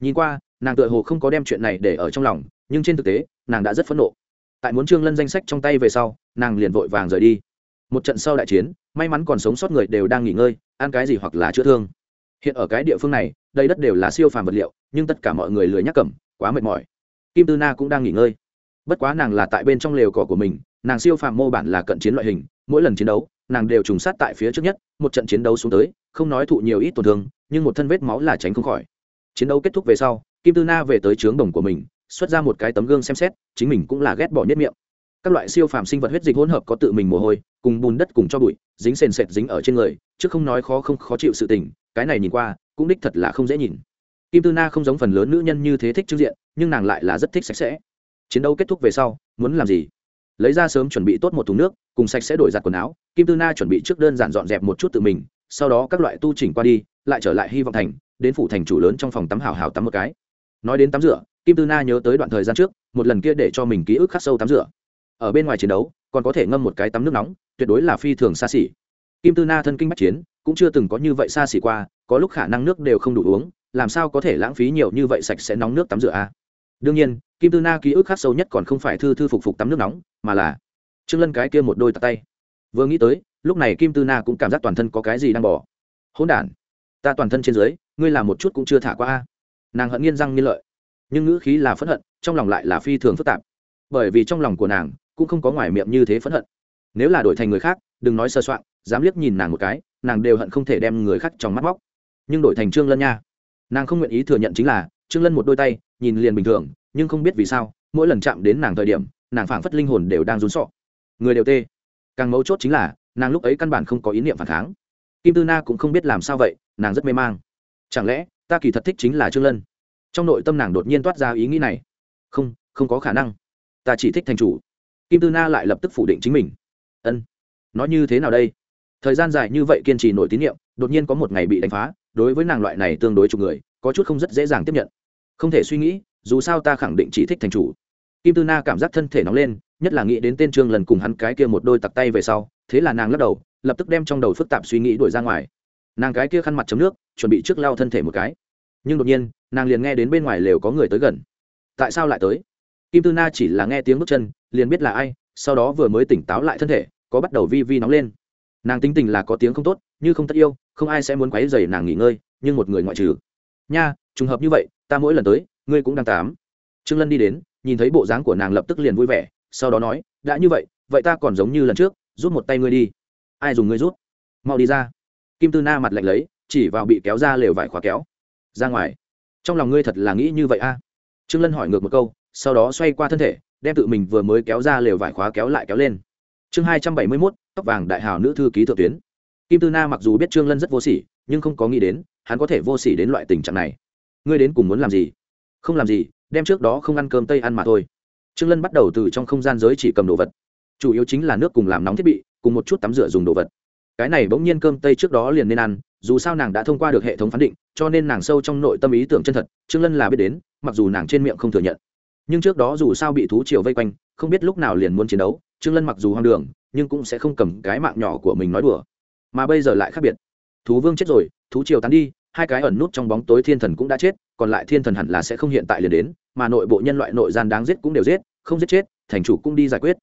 Nhìn qua, nàng tựa hồ không có đem chuyện này để ở trong lòng, nhưng trên thực tế, nàng đã rất phẫn nộ. Tại muốn trương lân danh sách trong tay về sau, nàng liền vội vàng rời đi một trận sau đại chiến, may mắn còn sống sót người đều đang nghỉ ngơi, ăn cái gì hoặc là chữa thương. Hiện ở cái địa phương này đây đất đều là siêu phàm vật liệu, nhưng tất cả mọi người lười nhắc cầm, quá mệt mỏi. Kim tư na cũng đang nghỉ ngơi. Bất quá nàng là tại bên trong lều cỏ của mình, nàng siêu phàm mô bản là cận chiến loại hình, mỗi lần chiến đấu, nàng đều trùng sát tại phía trước nhất, một trận chiến đấu xuống tới, không nói thụ nhiều ít tổn thương, nhưng một thân vết máu là tránh không khỏi. Chiến đấu kết thúc về sau, kim tư na về tới trướng đồng của mình, xuất ra một cái tấm gương xem xét, chính mình cũng là ghét bỏ nhất miệng các loại siêu phàm sinh vật huyết dịch hỗn hợp có tự mình mồ hôi, cùng bùn đất cùng cho bụi, dính sền sệt dính ở trên người, chứ không nói khó không khó chịu sự tình, cái này nhìn qua, cũng đích thật là không dễ nhìn. Kim tư na không giống phần lớn nữ nhân như thế thích trưng diện, nhưng nàng lại là rất thích sạch sẽ. Chiến đấu kết thúc về sau, muốn làm gì? Lấy ra sớm chuẩn bị tốt một thùng nước, cùng sạch sẽ đổi giặt quần áo, kim tư na chuẩn bị trước đơn giản dọn dẹp một chút tự mình, sau đó các loại tu chỉnh qua đi, lại trở lại hy vọng thành, đến phủ thành chủ lớn trong phòng tắm hào hào tắm một cái. Nói đến tắm rửa, kim tư na nhớ tới đoạn thời gian trước, một lần kia để cho mình ký ức khắc sâu tắm rửa ở bên ngoài chiến đấu, còn có thể ngâm một cái tắm nước nóng, tuyệt đối là phi thường xa xỉ. Kim tư na thân kinh bách chiến, cũng chưa từng có như vậy xa xỉ qua, có lúc khả năng nước đều không đủ uống, làm sao có thể lãng phí nhiều như vậy sạch sẽ nóng nước tắm rửa a? À? đương nhiên, kim tư na ký ức khắc sâu nhất còn không phải thư thư phục phục tắm nước nóng, mà là trương lân cái kia một đôi tay. Vừa nghĩ tới, lúc này kim tư na cũng cảm giác toàn thân có cái gì đang bỏ hỗn đản, ta toàn thân trên dưới, ngươi làm một chút cũng chưa thả qua a. Nàng hận nghiên răng nghiên lợi, nhưng ngữ khí là phẫn hận, trong lòng lại là phi thường phức tạp. Bởi vì trong lòng của nàng cũng không có ngoài miệng như thế phẫn hận. Nếu là đổi thành người khác, đừng nói sơ soạn, dám liếc nhìn nàng một cái, nàng đều hận không thể đem người khác trong mắt móc. Nhưng đổi thành trương lân nha, nàng không nguyện ý thừa nhận chính là, trương lân một đôi tay, nhìn liền bình thường, nhưng không biết vì sao, mỗi lần chạm đến nàng thời điểm, nàng phảng phất linh hồn đều đang rún sọ người đều tê. Càng mấu chốt chính là, nàng lúc ấy căn bản không có ý niệm phản kháng. Kim tư na cũng không biết làm sao vậy, nàng rất mê mang. Chẳng lẽ, ta kỳ thật thích chính là trương lân? Trong nội tâm nàng đột nhiên toát ra ý nghĩ này. Không không có khả năng. Ta chỉ thích thành chủ kim tư na lại lập tức phủ định chính mình. Ân nói như thế nào đây? Thời gian dài như vậy kiên trì nổi tín nhiệm, đột nhiên có một ngày bị đánh phá, đối với nàng loại này tương đối chục người, có chút không rất dễ dàng tiếp nhận. Không thể suy nghĩ, dù sao ta khẳng định chỉ thích thành chủ. Kim tư na cảm giác thân thể nóng lên, nhất là nghĩ đến tên trương lần cùng hắn cái kia một đôi tặc tay về sau, thế là nàng lắc đầu, lập tức đem trong đầu phức tạp suy nghĩ đuổi ra ngoài. Nàng cái kia khăn mặt chấm nước, chuẩn bị trước lao thân thể một cái. Nhưng đột nhiên, nàng liền nghe đến bên ngoài lều có người tới gần. Tại sao lại tới? Kim tư na chỉ là nghe tiếng bước chân liền biết là ai, sau đó vừa mới tỉnh táo lại thân thể, có bắt đầu vi vi nóng lên. Nàng tính tình là có tiếng không tốt, như không tất yêu, không ai sẽ muốn quấy dày nàng nghỉ ngơi, nhưng một người ngoại trừ. Nha, trùng hợp như vậy, ta mỗi lần tới, ngươi cũng đang tám. Trương lân đi đến, nhìn thấy bộ dáng của nàng lập tức liền vui vẻ, sau đó nói, đã như vậy vậy ta còn giống như lần trước, rút một tay ngươi đi. Ai dùng ngươi rút? Mau đi ra. Kim tư na mặt lạnh lấy, chỉ vào bị kéo ra lều vải khóa kéo. Ra ngoài. Trong lòng ngươi thật là nghĩ như vậy a? Trương lân hỏi ngược một câu, sau đó xoay qua thân thể đem tự mình vừa mới kéo ra lều vải khóa kéo lại kéo lên. Chương hai trăm bảy mươi mốt, tóc vàng đại hào nữ thư ký thượng tuyến. Kim tư na mặc dù biết trương lân rất vô sỉ, nhưng không có nghĩ đến, hắn có thể vô sỉ đến loại tình trạng này. Ngươi đến cùng muốn làm gì? Không làm gì, đem trước đó không ăn cơm tây ăn mà thôi. Trương lân bắt đầu từ trong không gian giới chỉ cầm đồ vật. Chủ yếu chính là nước cùng làm nóng thiết bị, cùng một chút tắm rửa dùng đồ vật. Cái này bỗng nhiên cơm tây trước đó liền nên ăn, dù sao nàng đã thông qua được hệ thống phán định, cho nên nàng sâu trong nội tâm ý tưởng chân thật, trương lân là biết đến, mặc dù nàng trên miệng không thừa nhận nhưng trước đó dù sao bị thú triều vây quanh, không biết lúc nào liền muốn chiến đấu, trương lân mặc dù hoang đường, nhưng cũng sẽ không cầm cái mạng nhỏ của mình nói đùa. Mà bây giờ lại khác biệt. Thú vương chết rồi, thú triều tán đi, hai cái ẩn nút trong bóng tối thiên thần cũng đã chết, còn lại thiên thần hẳn là sẽ không hiện tại liền đến, mà nội bộ nhân loại nội gian đáng giết cũng đều giết, không giết chết, thành chủ cũng đi giải quyết.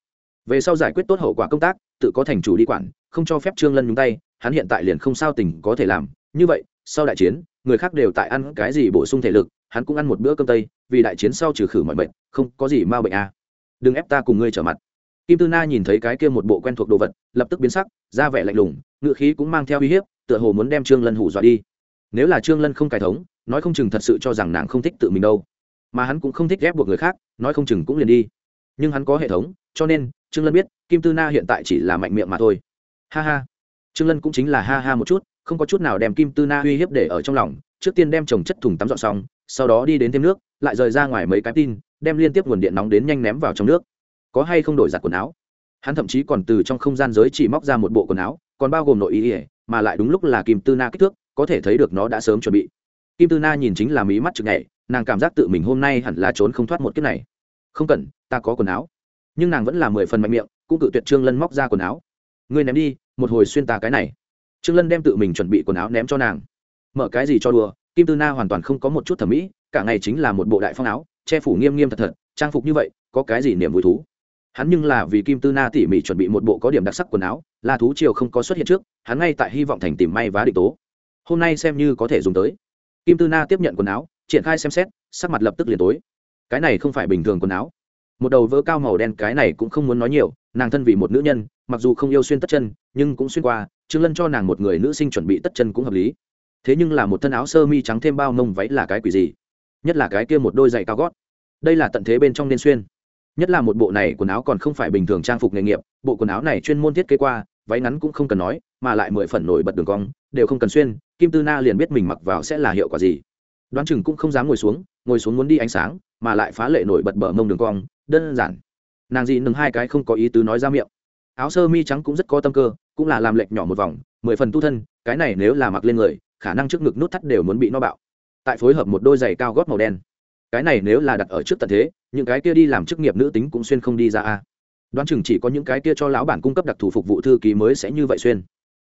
Về sau giải quyết tốt hậu quả công tác, tự có thành chủ đi quản, không cho phép trương lân nhúng tay, hắn hiện tại liền không sao tình có thể làm. Như vậy, sau đại chiến, người khác đều tại ăn cái gì bổ sung thể lực hắn cũng ăn một bữa cơm tây, vì đại chiến sau trừ khử mọi bệnh không có gì mau bệnh à. đừng ép ta cùng ngươi trở mặt. Kim tư na nhìn thấy cái kia một bộ quen thuộc đồ vật, lập tức biến sắc ra vẻ lạnh lùng ngự khí cũng mang theo uy hiếp, tựa hồ muốn đem trương lân hủ dọa đi. Nếu là trương lân không cải thống, nói không chừng thật sự cho rằng nàng không thích tự mình đâu. Mà hắn cũng không thích ghép buộc người khác, nói không chừng cũng liền đi. Nhưng hắn có hệ thống, cho nên, trương lân biết, kim tư na hiện tại chỉ là mạnh miệng mà thôi. Ha ha. Trương lân cũng chính là ha ha một chút, không có chút nào đem kim tư na uy hiếp để ở trong lòng trước tiên đem trồng chất thùng tắm dọn xong, sau đó đi đến thêm nước, lại rời ra ngoài mấy cái tin, đem liên tiếp nguồn điện nóng đến nhanh ném vào trong nước. Có hay không đổi giặt quần áo? Hắn thậm chí còn từ trong không gian giới chỉ móc ra một bộ quần áo, còn bao gồm nội ý ỉa mà lại đúng lúc là kim tư na kích thước, có thể thấy được nó đã sớm chuẩn bị. Kim tư na nhìn chính là mí mắt chực nhảy, nàng cảm giác tự mình hôm nay hẳn là trốn không thoát một kiếp này. Không cần, ta có quần áo. Nhưng nàng vẫn là mười phần mạnh miệng, cũng cự tuyệt trương lân móc ra quần áo. Ngươi ném đi, một hồi xuyên ta cái này. Trương lân đem tự mình chuẩn bị quần áo ném cho nàng mở cái gì cho đùa, kim tư na hoàn toàn không có một chút thẩm mỹ, cả ngày chính là một bộ đại phong áo, che phủ nghiêm nghiêm thật thật, trang phục như vậy, có cái gì niềm vui thú? Hắn nhưng là vì kim tư na tỉ mỉ chuẩn bị một bộ có điểm đặc sắc quần áo là thú triều không có xuất hiện trước, hắn ngay tại hy vọng thành tìm may vá định tố. Hôm nay xem như có thể dùng tới. Kim tư na tiếp nhận quần áo, triển khai xem xét, sắc mặt lập tức liền tối. Cái này không phải bình thường quần áo. Một đầu vỡ cao màu đen, cái này cũng không muốn nói nhiều, nàng thân vì một nữ nhân, mặc dù không yêu xuyên tất chân, nhưng cũng xuyên qua, trương lân cho nàng một người nữ sinh chuẩn bị tất chân cũng hợp lý thế nhưng là một thân áo sơ mi trắng thêm bao mông váy là cái quỷ gì? Nhất là cái kia một đôi giày cao gót. Đây là tận thế bên trong nên xuyên. Nhất là một bộ này quần áo còn không phải bình thường trang phục nghề nghiệp, bộ quần áo này chuyên môn thiết kế qua, váy ngắn cũng không cần nói, mà lại mười phần nổi bật đường cong, đều không cần xuyên, kim tư na liền biết mình mặc vào sẽ là hiệu quả gì. Đoán chừng cũng không dám ngồi xuống ngồi xuống muốn đi ánh sáng, mà lại phá lệ nổi bật bờ mông đường cong, đơn giản. Nàng dị nừng hai cái không có ý tứ nói ra miệng. Áo sơ mi trắng cũng rất có tâm cơ, cũng là làm lệch nhỏ một vòng, mười phần tu thân, cái này nếu là mặc lên người khả năng trước ngực nút thắt đều muốn bị no bạo. Tại phối hợp một đôi giày cao gót màu đen. Cái này nếu là đặt ở trước tận thế, những cái kia đi làm chức nghiệp nữ tính cũng xuyên không đi ra a. Đoán chừng chỉ có những cái kia cho lão bản cung cấp đặc thù phục vụ thư ký mới sẽ như vậy xuyên.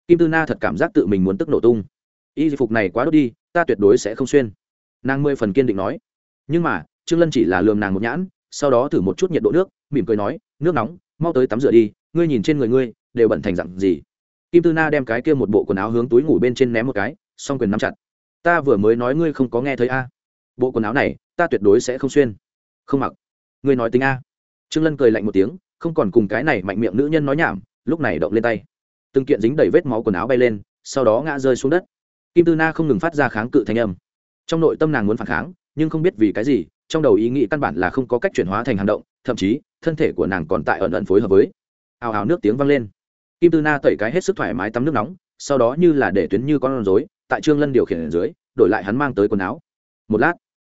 Kim tư na thật cảm giác tự mình muốn tức nổ tung. Y phục này quá đốt đi, ta tuyệt đối sẽ không xuyên. Nàng mười phần kiên định nói. Nhưng mà, trương lân chỉ là lường nàng một nhãn, sau đó thử một chút nhiệt độ nước, mỉm cười nói, nước nóng, mau tới tắm rửa đi, ngươi nhìn trên người ngươi, đều bận thành dặn gì. Kim tư na đem cái kia một bộ quần áo hướng túi ngủ bên trên ném một cái song quyền nắm chặt. Ta vừa mới nói ngươi không có nghe thấy a. Bộ quần áo này, ta tuyệt đối sẽ không xuyên. Không mặc. Ngươi nói tính a. Trương lân cười lạnh một tiếng, không còn cùng cái này mạnh miệng nữ nhân nói nhảm, lúc này động lên tay. Từng kiện dính đầy vết máu quần áo bay lên, sau đó ngã rơi xuống đất. Kim tư na không ngừng phát ra kháng cự thanh âm. Trong nội tâm nàng muốn phản kháng, nhưng không biết vì cái gì, trong đầu ý nghĩ căn bản là không có cách chuyển hóa thành hành động, thậm chí, thân thể của nàng còn tại ẩn ẩn phối hợp với. Ào ào nước tiếng vang lên. Kim tư na tẩy cái hết sức thoải mái tắm nước nóng, sau đó như là để tuyến như con rối tại trương lân điều khiển ở dưới, đổi lại hắn mang tới quần áo. Một lát,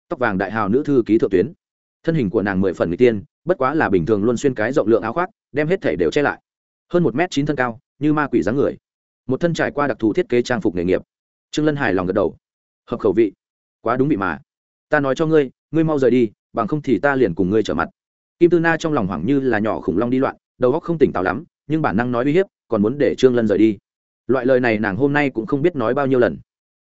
tóc vàng đại hào nữ thư ký thượng tuyến. Thân hình của nàng mười phần người tiên, bất quá là bình thường luôn xuyên cái rộng lượng áo khoác, đem hết thể đều che lại. Hơn một m chín thân cao, như ma quỷ dáng người. Một thân trải qua đặc thù thiết kế trang phục nghề nghiệp. Trương lân hài lòng gật đầu. Hợp khẩu vị. Quá đúng vị mà. Ta nói cho ngươi ngươi mau rời đi, bằng không thì ta liền cùng ngươi trở mặt. Kim tư na trong lòng hoảng như là nhỏ khủng long đi loạn, đầu óc không tỉnh táo lắm, nhưng bản năng nói uy hiếp, còn muốn để trương lân rời đi loại lời này nàng hôm nay cũng không biết nói bao nhiêu lần.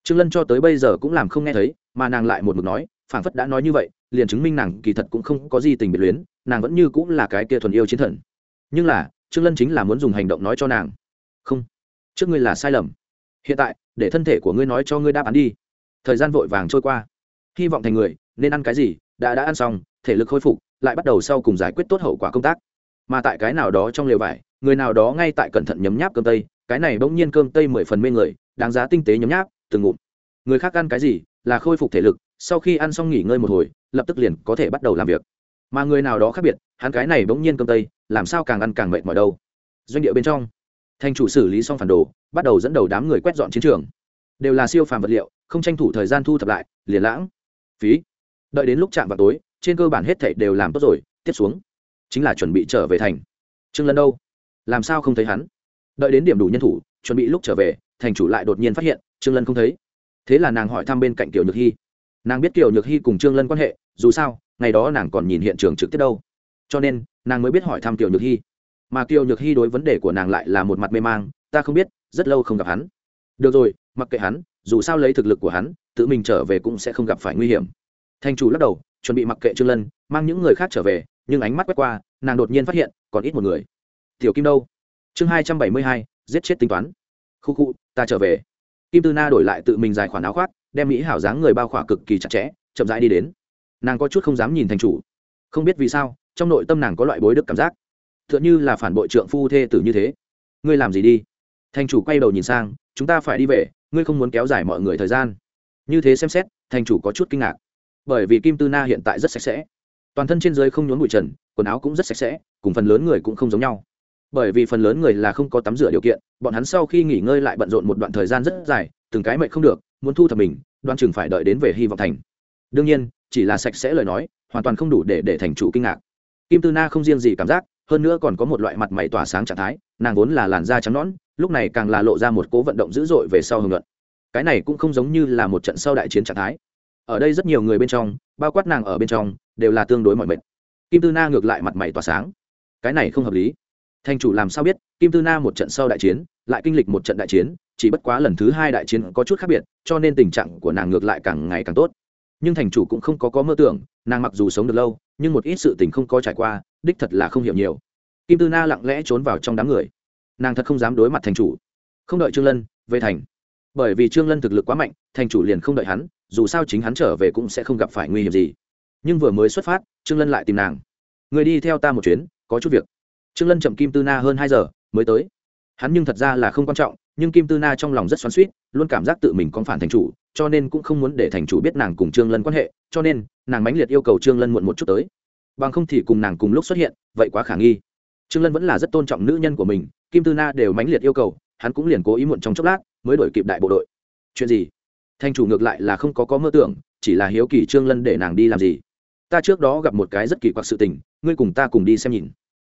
Trương lân cho tới bây giờ cũng làm không nghe thấy, mà nàng lại một mực nói, phảng phất đã nói như vậy, liền chứng minh nàng kỳ thật cũng không có gì tình biệt luyến, nàng vẫn như cũng là cái kia thuần yêu chiến thần. Nhưng là, trương lân chính là muốn dùng hành động nói cho nàng. Không, trước ngươi là sai lầm. Hiện tại, để thân thể của ngươi nói cho ngươi đáp án đi. Thời gian vội vàng trôi qua. Hy vọng thành người, nên ăn cái gì, đã đã ăn xong, thể lực khôi phục, lại bắt đầu sau cùng giải quyết tốt hậu quả công tác. Mà tại cái nào đó trong lều vải, người nào đó ngay tại cẩn thận nhấm nháp cơm tây cái này bỗng nhiên cơm tây mười phần mê người, đáng giá tinh tế nhấm nháp, từng ngụm. Người khác ăn cái gì, là khôi phục thể lực, sau khi ăn xong nghỉ ngơi một hồi, lập tức liền có thể bắt đầu làm việc. Mà người nào đó khác biệt, hắn cái này bỗng nhiên cơm tây, làm sao càng ăn càng mệt mỏi đâu. Doanh địa bên trong thành chủ xử lý xong phản đồ, bắt đầu dẫn đầu đám người quét dọn chiến trường. Đều là siêu phàm vật liệu, không tranh thủ thời gian thu thập lại, liền lãng phí. Đợi đến lúc chạm vào tối, trên cơ bản hết thảy đều làm tốt rồi, tiếp xuống, chính là chuẩn bị trở về thành. Trương lân đâu? Làm sao không thấy hắn? Đợi đến điểm đủ nhân thủ, chuẩn bị lúc trở về, thành chủ lại đột nhiên phát hiện, trương lân không thấy. Thế là nàng hỏi thăm bên cạnh kiều nhược hy nàng biết kiều nhược hy cùng trương lân quan hệ, dù sao, ngày đó nàng còn nhìn hiện trường trực tiếp đâu. Cho nên, nàng mới biết hỏi thăm kiều nhược hy mà kiều nhược hy đối vấn đề của nàng lại là một mặt mê mang, ta không biết, rất lâu không gặp hắn. Được rồi, mặc kệ hắn, dù sao lấy thực lực của hắn, tự mình trở về cũng sẽ không gặp phải nguy hiểm. Thành chủ lắc đầu, chuẩn bị mặc kệ trương lân, mang những người khác trở về, nhưng ánh mắt quét qua, nàng đột nhiên phát hiện, còn ít một người. Tiểu kim đâu? Chương hai trăm bảy mươi hai, giết chết tính toán. Khu khu, ta trở về. Kim tư na đổi lại tự mình dài khoản áo khoác, đem mỹ hảo dáng người bao khỏa cực kỳ chặt chẽ, chậm rãi đi đến. Nàng có chút không dám nhìn thành chủ. Không biết vì sao, trong nội tâm nàng có loại bối đức cảm giác. T h ư ợ n h ư là phản bội trượng phu thê tử như thế. Ngươi làm gì đi? Thành chủ quay đầu nhìn sang, chúng ta phải đi về, ngươi không muốn kéo dài mọi người thời gian. Như thế xem xét, thành chủ có chút kinh ngạc. Bởi vì kim tư na hiện tại rất sạch sẽ. Toàn thân trên dưới không nhốn bụi trần, quần áo cũng rất sạch sẽ, cùng phần lớn người cũng không giống nhau bởi vì phần lớn người là không có tắm rửa điều kiện, bọn hắn sau khi nghỉ ngơi lại bận rộn một đoạn thời gian rất dài, từng cái mệnh không được, muốn thu thập mình, đoan chừng phải đợi đến về hy vọng thành. Đương nhiên, chỉ là sạch sẽ lời nói, hoàn toàn không đủ để để thành chủ kinh ngạc. Kim tư na không riêng gì cảm giác, hơn nữa còn có một loại mặt mày tỏa sáng trạng thái, nàng vốn là làn da trắng nõn, lúc này càng là lộ ra một cố vận động dữ dội về sau hưởng luận. Cái này cũng không giống như là một trận sau đại chiến trạng thái. Ở đây rất nhiều người bên trong, bao quát nàng ở bên trong, đều là tương đối mọi mệt. Kim tư na ngược lại mặt mày tỏa sáng. Cái này không hợp lý thành chủ làm sao biết, kim tư na một trận sau đại chiến, lại kinh lịch một trận đại chiến, chỉ bất quá lần thứ hai đại chiến có chút khác biệt, cho nên tình trạng của nàng ngược lại càng ngày càng tốt. Nhưng thành chủ cũng không có có mơ tưởng, nàng mặc dù sống được lâu, nhưng một ít sự tình không có trải qua, đích thật là không hiểu nhiều. Kim tư na lặng lẽ trốn vào trong đám người. Nàng thật không dám đối mặt thành chủ. Không đợi trương lân, về thành. Bởi vì trương lân thực lực quá mạnh, thành chủ liền không đợi hắn, dù sao chính hắn trở về cũng sẽ không gặp phải nguy hiểm gì. Nhưng vừa mới xuất phát, trương lân lại tìm nàng. Người đi theo ta một chuyến, có chút việc trương lân chậm kim tư na hơn hai giờ mới tới. Hắn nhưng thật ra là không quan trọng, nhưng kim tư na trong lòng rất xoắn suýt luôn cảm giác tự mình con phản thành chủ, cho nên cũng không muốn để thành chủ biết nàng cùng trương lân quan hệ, cho nên nàng mãnh liệt yêu cầu trương lân muộn một chút tới. Bằng không thì cùng nàng cùng lúc xuất hiện, vậy quá khả nghi. Trương lân vẫn là rất tôn trọng nữ nhân của mình, kim tư na đều mãnh liệt yêu cầu, hắn cũng liền cố ý muộn trong chốc lát mới đổi kịp đại bộ đội. Chuyện gì? Thành chủ ngược lại là không có có mơ tưởng, chỉ là hiếu kỳ trương lân để nàng đi làm gì. Ta trước đó gặp một cái rất kỳ quặc sự tình, ngươi cùng ta cùng đi xem nhìn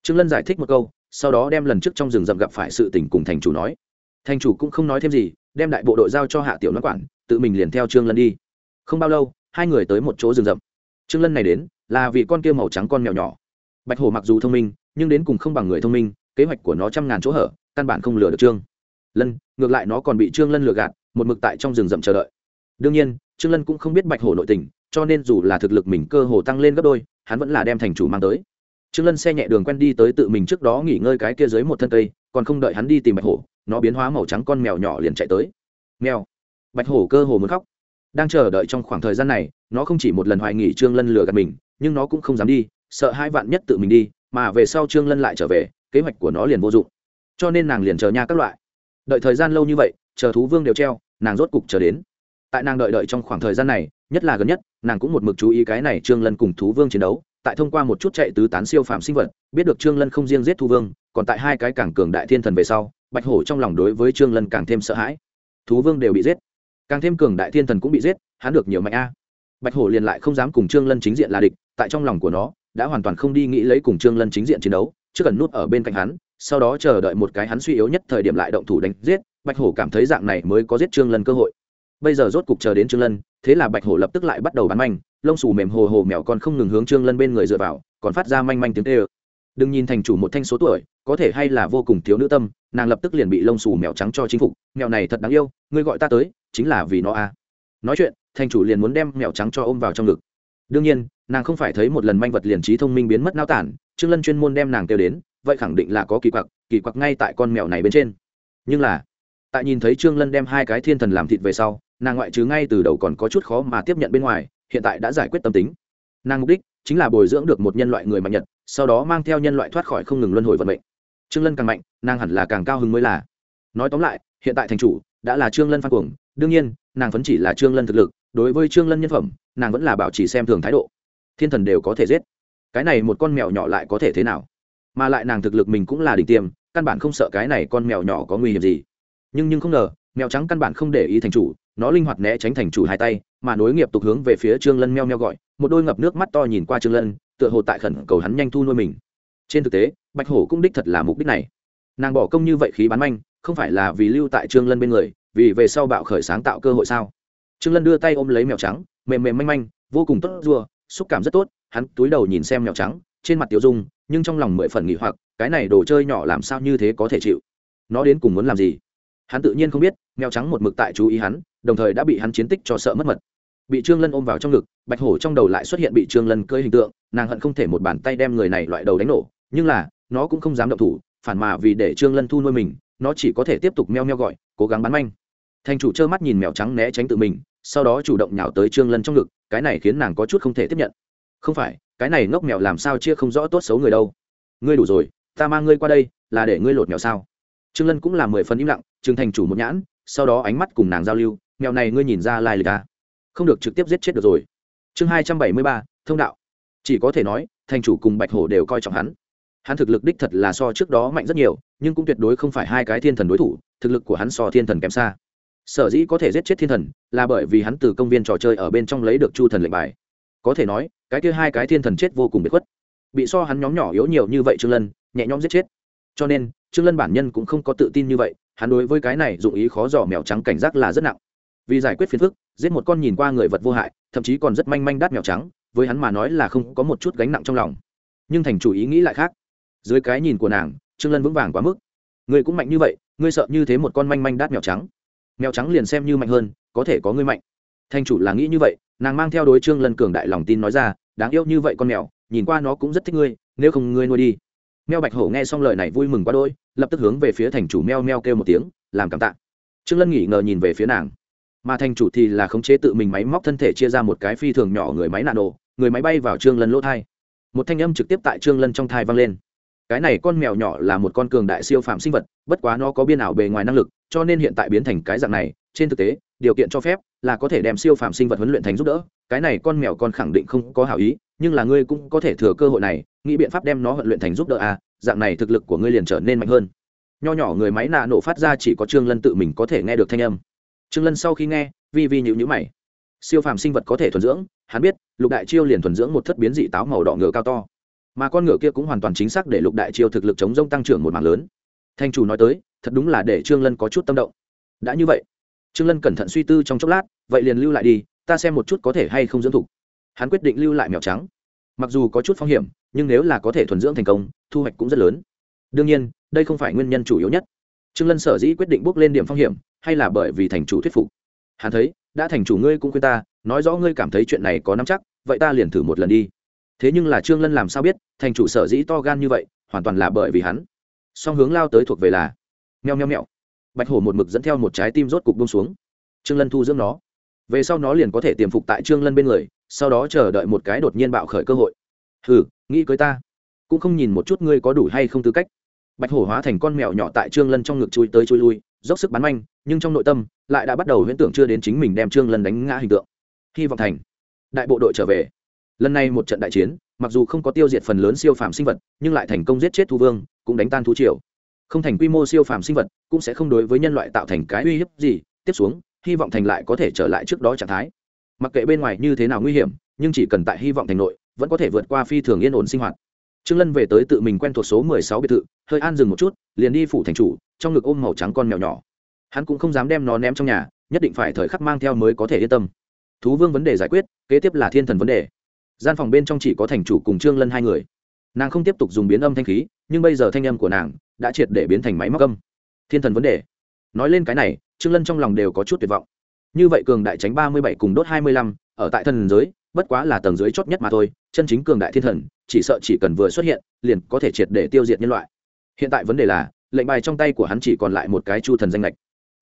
trương lân giải thích một câu, sau đó đem lần trước trong rừng rậm gặp phải sự tình cùng thành chủ nói. Thành chủ cũng không nói thêm gì, đem đại bộ đội giao cho hạ tiểu nói quản, tự mình liền theo trương lân đi. Không bao lâu, hai người tới một chỗ rừng rậm. Trương lân này đến, là vì con kia màu trắng con mèo nhỏ. Bạch hổ mặc dù thông minh, nhưng đến cùng không bằng người thông minh, kế hoạch của nó trăm ngàn chỗ hở, căn bản không lừa được trương. Lân, ngược lại nó còn bị trương lân lừa gạt, một mực tại trong rừng rậm chờ đợi. Đương nhiên, trương lân cũng không biết bạch hổ nội tình, cho nên dù là thực lực mình cơ hồ tăng lên gấp đôi, hắn vẫn là đem thành chủ mang tới trương lân xe nhẹ đường quen đi tới tự mình trước đó nghỉ ngơi cái kia dưới một thân cây, còn không đợi hắn đi tìm bạch hổ, nó biến hóa màu trắng con mèo nhỏ liền chạy tới. Mèo. Bạch hổ cơ hồ muốn khóc. Đang chờ đợi trong khoảng thời gian này, nó không chỉ một lần hoài nghỉ trương lân lừa gạt mình, nhưng nó cũng không dám đi, sợ hai vạn nhất tự mình đi, mà về sau trương lân lại trở về, kế hoạch của nó liền vô dụng. Cho nên nàng liền chờ nha các loại. Đợi thời gian lâu như vậy, chờ thú vương đều treo, nàng rốt cục chờ đến. Tại nàng đợi đợi trong khoảng thời gian này, nhất là gần nhất, nàng cũng một mực chú ý cái này trương lân cùng thú vương chiến đấu tại thông qua một chút chạy tứ tán siêu phàm sinh vật, biết được trương lân không riêng giết thu vương, còn tại hai cái cảng cường đại thiên thần về sau, bạch hổ trong lòng đối với trương lân càng thêm sợ hãi. Thú vương đều bị giết. Càng thêm cường đại thiên thần cũng bị giết, hắn được nhiều mạnh a. Bạch hổ liền lại không dám cùng trương lân chính diện là địch, tại trong lòng của nó, đã hoàn toàn không đi nghĩ lấy cùng trương lân chính diện chiến đấu, trước cần nút ở bên cạnh hắn, sau đó chờ đợi một cái hắn suy yếu nhất thời điểm lại động thủ đánh giết, bạch hổ cảm thấy dạng này mới có giết trương lân cơ hội. Bây giờ rốt cục chờ đến trương lân, thế là bạch hổ lập tức lại bắt đầu bắn manh lông xù mềm hồ hồ mèo còn không ngừng hướng trương lân bên người dựa vào, còn phát ra manh manh tiếng tê ơ. Đừng nhìn thành chủ một thanh số tuổi, có thể hay là vô cùng thiếu nữ tâm, nàng lập tức liền bị lông xù mèo trắng cho chính phục. Mèo này thật đáng yêu, ngươi gọi ta tới, chính là vì nó à. nói chuyện, thành chủ liền muốn đem mèo trắng cho ôm vào trong ngực. Đương nhiên, nàng không phải thấy một lần manh vật liền trí thông minh biến mất nao tản, trương lân chuyên môn đem nàng kêu đến, vậy khẳng định là có kỳ quặc kỳ quặc ngay tại con mèo này bên trên. Nhưng là, tại nhìn thấy trương lân đem hai cái thiên thần làm thịt về sau, nàng ngoại trừ ngay từ đầu còn có chút khó mà tiếp nhận bên ngoài hiện tại đã giải quyết tâm tính. Nàng mục đích chính là bồi dưỡng được một nhân loại người mạnh nhật sau đó mang theo nhân loại thoát khỏi không ngừng luân hồi vận mệnh. Trương lân càng mạnh, nàng hẳn là càng cao hứng mới là. Nói tóm lại, hiện tại thành chủ đã là trương lân phan cuồng, đương nhiên, nàng vẫn chỉ là trương lân thực lực, đối với trương lân nhân phẩm, nàng vẫn là bảo trì xem thường thái độ. Thiên thần đều có thể giết. Cái này một con mèo nhỏ lại có thể thế nào? Mà lại nàng thực lực mình cũng là đỉnh tiêm, căn bản không sợ cái này con mèo nhỏ có nguy hiểm gì. Nhưng nhưng không ngờ mèo trắng căn bản không để ý thành chủ, nó linh hoạt né tránh thành chủ hai tay, mà nối nghiệp tục hướng về phía trương lân meo meo gọi, một đôi ngập nước mắt to nhìn qua trương lân, tựa hồ tại khẩn cầu hắn nhanh thu nuôi mình. Trên thực tế, bạch hổ cũng đích thật là mục đích này. Nàng bỏ công như vậy khí bán manh, không phải là vì lưu tại trương lân bên người, vì về sau bạo khởi sáng tạo cơ hội sao? Trương lân đưa tay ôm lấy mèo trắng, mềm mềm manh manh, vô cùng tốt rùa xúc cảm rất tốt, hắn túi đầu nhìn xem mèo trắng, trên mặt tiểu dung, nhưng trong lòng mười phần nghỉ hoặc, cái này đồ chơi nhỏ làm sao như thế có thể chịu? Nó đến cùng muốn làm gì? Hắn tự nhiên không biết, mèo trắng một mực tại chú ý hắn, đồng thời đã bị hắn chiến tích cho sợ mất mật. Bị trương lân ôm vào trong ngực, bạch hổ trong đầu lại xuất hiện bị trương lân cơi hình tượng, nàng hận không thể một bàn tay đem người này loại đầu đánh nổ, nhưng là, nó cũng không dám động thủ, phản mà vì để trương lân thu nuôi mình, nó chỉ có thể tiếp tục meo meo gọi, cố gắng bắn manh. Thành chủ trơ mắt nhìn mèo trắng né tránh tự mình, sau đó chủ động nhào tới trương lân trong ngực, cái này khiến nàng có chút không thể tiếp nhận. Không phải, cái này ngốc mèo làm sao chia không rõ tốt xấu người đâu. Ngươi đủ rồi, ta mang ngươi qua đây, là để ngươi lột mèo sao? Trương lân cũng là mười phần im lặng trừng thành chủ một nhãn, sau đó ánh mắt cùng nàng giao lưu mèo này ngươi nhìn ra lai lịch à? không được trực tiếp giết chết được rồi. Chương hai trăm bảy mươi ba, thông đạo. Chỉ có thể nói, thành chủ cùng bạch hổ đều coi trọng hắn. Hắn thực lực đích thật là so trước đó mạnh rất nhiều, nhưng cũng tuyệt đối không phải hai cái thiên thần đối thủ, thực lực của hắn so thiên thần kém xa. Sở dĩ có thể giết chết thiên thần, là bởi vì hắn từ công viên trò chơi ở bên trong lấy được chu thần lệnh bài. Có thể nói, cái kia hai cái thiên thần chết vô cùng biệt khuất. Bị so hắn nhóm nhỏ yếu nhiều như vậy trương lân, nhẹ nhõm giết chết. Cho nên, trương lân bản nhân cũng không có tự tin như vậy hắn đối với cái này dụng ý khó dò mèo trắng cảnh giác là rất nặng. Vì giải quyết phiền phức, giết một con nhìn qua người vật vô hại, thậm chí còn rất manh manh đát mèo trắng, với hắn mà nói là không có một chút gánh nặng trong lòng. Nhưng thành chủ ý nghĩ lại khác. Dưới cái nhìn của nàng, trương lân vững vàng quá mức. Ngươi cũng mạnh như vậy, ngươi sợ như thế một con manh manh đát mèo trắng. Mèo trắng liền xem như mạnh hơn, có thể có ngươi mạnh. Thành chủ là nghĩ như vậy, nàng mang theo đối trương lân cường đại lòng tin nói ra, đáng yêu như vậy con mèo, nhìn qua nó cũng rất thích ngươi, nếu không ngươi nuôi đi. Mèo bạch hổ nghe xong lời này vui mừng quá đôi lập tức hướng về phía thành chủ meo meo kêu một tiếng, làm cảm tạ. Trương lân nghỉ ngờ nhìn về phía nàng. Mà thành chủ thì là khống chế tự mình máy móc thân thể chia ra một cái phi thường nhỏ người máy nạn nổ người máy bay vào trương lân lỗ thai. Một thanh âm trực tiếp tại trương lân trong thai vang lên. Cái này con mèo nhỏ là một con cường đại siêu phạm sinh vật, bất quá nó có biên ảo bề ngoài năng lực, cho nên hiện tại biến thành cái dạng này, trên thực tế, điều kiện cho phép là có thể đem siêu phạm sinh vật huấn luyện thành giúp đỡ. Cái này con mèo con khẳng định không có hảo ý nhưng là ngươi cũng có thể thừa cơ hội này, nghĩ biện pháp đem nó huấn luyện thành giúp đỡ à dạng này thực lực của ngươi liền trở nên mạnh hơn. Nho nhỏ người máy nạ nổ phát ra chỉ có trương lân tự mình có thể nghe được thanh âm. Trương lân sau khi nghe, vi vi nhũ nhữ mày. Siêu phàm sinh vật có thể thuần dưỡng, hắn biết, lục đại chiêu liền thuần dưỡng một thất biến dị táo màu đỏ ngựa cao to. Mà con ngựa kia cũng hoàn toàn chính xác để lục đại chiêu thực lực chống rông tăng trưởng một mảng lớn. Thanh chủ nói tới, thật đúng là để trương lân có chút tâm động. Đã như vậy, trương lân cẩn thận suy tư trong chốc lát, vậy liền lưu lại đi, ta xem một chút có thể hay không dưỡng thục hắn quyết định lưu lại mèo trắng. Mặc dù có chút phong hiểm, nhưng nếu là có thể thuần dưỡng thành công, thu hoạch cũng rất lớn. Đương nhiên, đây không phải nguyên nhân chủ yếu nhất. Trương lân sở dĩ quyết định bước lên điểm phong hiểm, hay là bởi vì thành chủ thuyết phục. Hắn thấy, đã thành chủ ngươi cũng khuyên ta, nói rõ ngươi cảm thấy chuyện này có nắm chắc, vậy ta liền thử một lần đi. Thế nhưng là trương lân làm sao biết, thành chủ sở dĩ to gan như vậy, hoàn toàn là bởi vì hắn. Song hướng lao tới thuộc về là meo meo meo bạch hổ một mực dẫn theo một trái tim rốt cục bông xuống. Trương lân thu dưỡng nó. Về sau nó liền có thể tiềm phục tại trương lân bên người sau đó chờ đợi một cái đột nhiên bạo khởi cơ hội. Hừ, nghĩ cưới ta, cũng không nhìn một chút ngươi có đủ hay không tư cách. Bạch hổ hóa thành con mèo nhỏ tại trương lân trong ngực chui tới chui lui, dốc sức bắn manh, nhưng trong nội tâm lại đã bắt đầu huyễn tưởng chưa đến chính mình đem trương lân đánh ngã hình tượng. Hy vọng thành. Đại bộ đội trở về. Lần này một trận đại chiến, mặc dù không có tiêu diệt phần lớn siêu phàm sinh vật, nhưng lại thành công giết chết thu vương, cũng đánh tan thú triều. Không thành quy mô siêu phàm sinh vật, cũng sẽ không đối với nhân loại tạo thành cái uy hiếp gì. Tiếp xuống, hy vọng thành lại có thể trở lại trước đó trạng thái mặc kệ bên ngoài như thế nào nguy hiểm, nhưng chỉ cần tại hy vọng thành nội, vẫn có thể vượt qua phi thường yên ổn sinh hoạt. Trương lân về tới tự mình quen thuộc số mười sáu biệt thự, hơi an dừng một chút, liền đi phủ thành chủ, trong ngực ôm màu trắng con mèo nhỏ. Hắn cũng không dám đem nó ném trong nhà, nhất định phải thời khắc mang theo mới có thể yên tâm. Thú vương vấn đề giải quyết, kế tiếp là thiên thần vấn đề. Gian phòng bên trong chỉ có thành chủ cùng trương lân hai người. Nàng không tiếp tục dùng biến âm thanh khí, nhưng bây giờ thanh âm của nàng đã triệt để biến thành máy móc âm. Thiên thần vấn đề. Nói lên cái này, trương lân trong lòng đều có chút tuyệt vọng như vậy cường đại tránh ba mươi bảy cùng đốt hai mươi lăm, ở tại thần giới, bất quá là tầng dưới chót nhất mà thôi, chân chính cường đại thiên thần, chỉ sợ chỉ cần vừa xuất hiện, liền có thể triệt để tiêu diệt nhân loại. Hiện tại vấn đề là, lệnh bài trong tay của hắn chỉ còn lại một cái chu thần danh lệch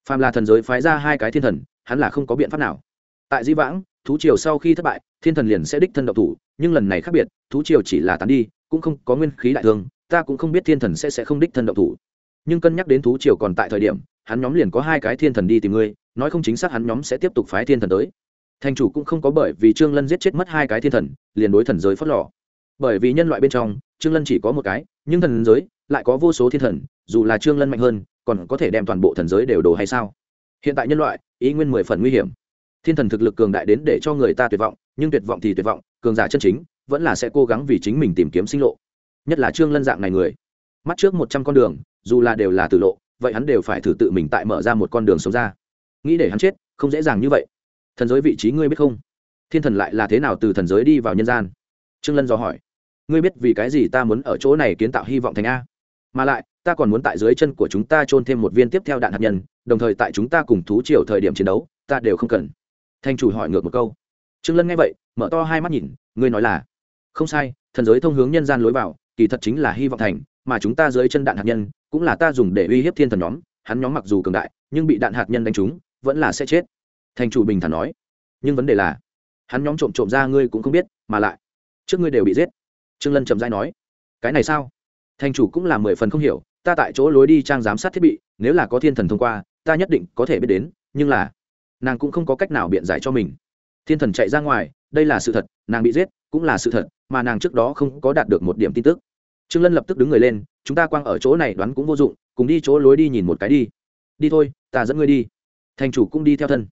phàm là thần giới phái ra hai cái thiên thần, hắn là không có biện pháp nào. Tại di vãng, thú triều sau khi thất bại, thiên thần liền sẽ đích thân độc thủ, nhưng lần này khác biệt, thú triều chỉ là tán đi, cũng không có nguyên khí đại thương, ta cũng không biết thiên thần sẽ sẽ không đích thân độc thủ. Nhưng cân nhắc đến thú triều còn tại thời điểm hắn nhóm liền có hai cái thiên thần đi tìm ngươi, nói không chính xác hắn nhóm sẽ tiếp tục phái thiên thần tới. Thành chủ cũng không có bởi vì trương lân giết chết mất hai cái thiên thần, liền đối thần giới phớt lò. Bởi vì nhân loại bên trong, trương lân chỉ có một cái, nhưng thần giới lại có vô số thiên thần, dù là trương lân mạnh hơn, còn có thể đem toàn bộ thần giới đều đổ hay sao? Hiện tại nhân loại, ý nguyên mười phần nguy hiểm. Thiên thần thực lực cường đại đến để cho người ta tuyệt vọng, nhưng tuyệt vọng thì tuyệt vọng, cường giả chân chính, vẫn là sẽ cố gắng vì chính mình tìm kiếm sinh lộ. Nhất là trương lân dạng này người. Mắt trước một trăm con đường, dù là đều là tử lộ vậy hắn đều phải thử tự mình tại mở ra một con đường sống ra. Nghĩ để hắn chết, không dễ dàng như vậy. Thần giới vị trí ngươi biết không? Thiên thần lại là thế nào từ thần giới đi vào nhân gian? Trương lân dò hỏi. Ngươi biết vì cái gì ta muốn ở chỗ này kiến tạo hy vọng thành a? Mà lại, ta còn muốn tại dưới chân của chúng ta trôn thêm một viên tiếp theo đạn hạt nhân, đồng thời tại chúng ta cùng thú triều thời điểm chiến đấu, ta đều không cần. Thanh chủ hỏi ngược một câu. Trương lân nghe vậy, mở to hai mắt nhìn, ngươi nói là, không sai, thần giới thông hướng nhân gian lối vào, kỳ thật chính là hy vọng thành, mà chúng ta dưới chân đạn hạt nhân cũng là ta dùng để uy hiếp thiên thần nhóm, hắn nhóm mặc dù cường đại, nhưng bị đạn hạt nhân đánh trúng, vẫn là sẽ chết. Thành chủ bình thản nói. Nhưng vấn đề là, hắn nhóm trộm trộm ra ngươi cũng không biết, mà lại, trước ngươi đều bị giết. Trương lân trầm dai nói. Cái này sao? Thành chủ cũng là mười phần không hiểu, ta tại chỗ lối đi trang giám sát thiết bị, nếu là có thiên thần thông qua, ta nhất định có thể biết đến, nhưng là, nàng cũng không có cách nào biện giải cho mình. Thiên thần chạy ra ngoài, đây là sự thật, nàng bị giết cũng là sự thật, mà nàng trước đó không có đạt được một điểm tin tức trương lân lập tức đứng người lên, chúng ta quang ở chỗ này đoán cũng vô dụng, cùng đi chỗ lối đi nhìn một cái đi. Đi thôi, ta dẫn ngươi đi. Thành chủ cũng đi theo thân.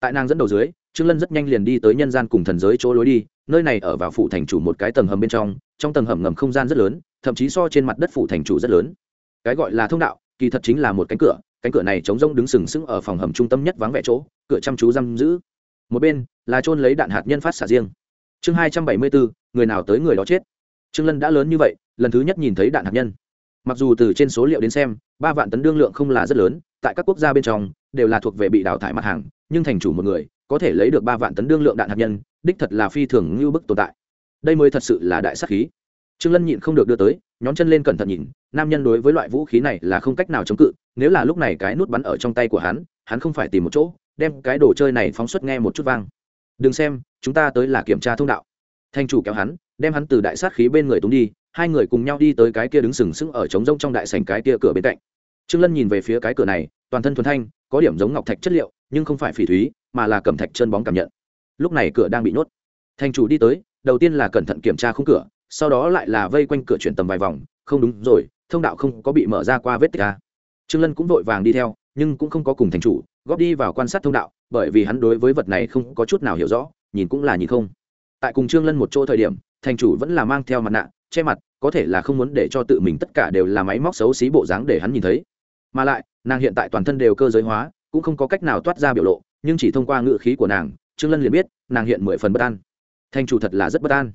Tại nàng dẫn đầu dưới, trương lân rất nhanh liền đi tới nhân gian cùng thần giới chỗ lối đi, nơi này ở vào phủ thành chủ một cái tầng hầm bên trong trong tầng hầm ngầm không gian rất lớn, thậm chí so trên mặt đất phủ thành chủ rất lớn. Cái gọi là thông đạo, kỳ thật chính là một cánh cửa cánh cửa này chống rông đứng sừng sững ở phòng hầm trung tâm nhất vắng vẻ chỗ, cửa chăm chú giam giữ. Một bên là trôn lấy đạn hạt nhân phát xạ riêng. Chương hai trăm bảy mươi bốn, người nào tới người đó chết trương lân đã lớn như vậy, lần thứ nhất nhìn thấy đạn hạt nhân. Mặc dù từ trên số liệu đến xem, ba vạn tấn đương lượng không là rất lớn, tại các quốc gia bên trong, đều là thuộc về bị đào thải mặt hàng, nhưng thành chủ một người, có thể lấy được ba vạn tấn đương lượng đạn hạt nhân, đích thật là phi thường như bức tồn tại. Đây mới thật sự là đại sắc khí. Trương lân nhịn không được đưa tới, nhón chân lên cẩn thận nhìn, nam nhân đối với loại vũ khí này là không cách nào chống cự, nếu là lúc này cái nút bắn ở trong tay của hắn hắn không phải tìm một chỗ, đem cái đồ chơi này phóng xuất nghe một chút vang. Đừng xem, chúng ta tới là kiểm tra thông đạo thanh chủ kéo hắn, đem hắn từ đại sát khí bên người túng đi, hai người cùng nhau đi tới cái kia đứng sừng sững ở trống rông trong đại sành cái kia cửa bên cạnh. Trương lân nhìn về phía cái cửa này, toàn thân thuần thanh, có điểm giống ngọc thạch chất liệu, nhưng không phải phỉ thúy, mà là cẩm thạch chân bóng cảm nhận. Lúc này cửa đang bị nhốt. Thanh chủ đi tới, đầu tiên là cẩn thận kiểm tra khung cửa, sau đó lại là vây quanh cửa chuyển tầm vài vòng, không đúng rồi, thông đạo không có bị mở ra qua vết tích a trương lân cũng vội vàng đi theo, nhưng cũng không có cùng thành chủ, góp đi vào quan sát thông đạo, bởi vì hắn đối với vật này không có chút nào hiểu rõ, nhìn cũng là nhìn không tại cùng trương lân một chỗ thời điểm, thành chủ vẫn là mang theo mặt nạ, che mặt, có thể là không muốn để cho tự mình tất cả đều là máy móc xấu xí bộ dáng để hắn nhìn thấy. Mà lại, nàng hiện tại toàn thân đều cơ giới hóa, cũng không có cách nào toát ra biểu lộ, nhưng chỉ thông qua ngự khí của nàng, trương lân liền biết, nàng hiện mười phần bất an. Thành chủ thật là rất bất an.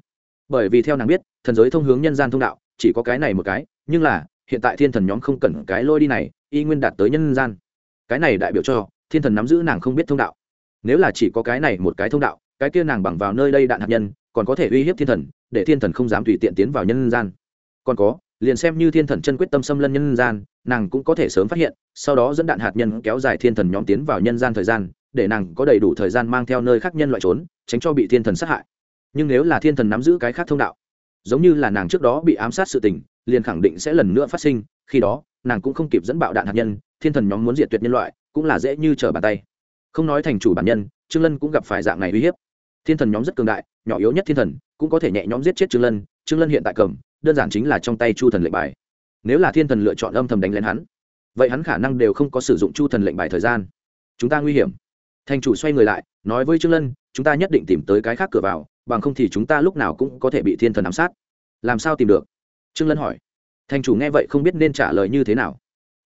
Bởi vì theo nàng biết, thần giới thông hướng nhân gian thông đạo, chỉ có cái này một cái, nhưng là, hiện tại thiên thần nhóm không cần cái lôi đi này, y nguyên đạt tới nhân gian. Cái này đại biểu cho, thiên thần nắm giữ nàng không biết thông đạo. Nếu là chỉ có cái này một cái thông đạo cái kia nàng bằng vào nơi đây đạn hạt nhân, còn có thể uy hiếp thiên thần, để thiên thần không dám tùy tiện tiến vào nhân gian. Còn có, liền xem như thiên thần chân quyết tâm xâm lân nhân gian, nàng cũng có thể sớm phát hiện, sau đó dẫn đạn hạt nhân kéo dài thiên thần nhóm tiến vào nhân gian thời gian, để nàng có đầy đủ thời gian mang theo nơi khác nhân loại trốn, tránh cho bị thiên thần sát hại. Nhưng nếu là thiên thần nắm giữ cái khác thông đạo, giống như là nàng trước đó bị ám sát sự tình, liền khẳng định sẽ lần nữa phát sinh, khi đó, nàng cũng không kịp dẫn bạo đạn hạt nhân, thiên thần nhóm muốn diệt tuyệt nhân loại, cũng là dễ như trở bàn tay. Không nói thành chủ bản nhân, trương lân cũng gặp phải dạng này uy hiếp thiên thần nhóm rất cường đại, nhỏ yếu nhất thiên thần cũng có thể nhẹ nhóm giết chết trương lân trương lân hiện tại cầm, đơn giản chính là trong tay chu thần lệnh bài. Nếu là thiên thần lựa chọn âm thầm đánh lên hắn, vậy hắn khả năng đều không có sử dụng chu thần lệnh bài thời gian. Chúng ta nguy hiểm. Thành chủ xoay người lại, nói với trương lân, chúng ta nhất định tìm tới cái khác cửa vào, bằng không thì chúng ta lúc nào cũng có thể bị thiên thần ám sát. Làm sao tìm được? Trương lân hỏi. Thành chủ nghe vậy không biết nên trả lời như thế nào.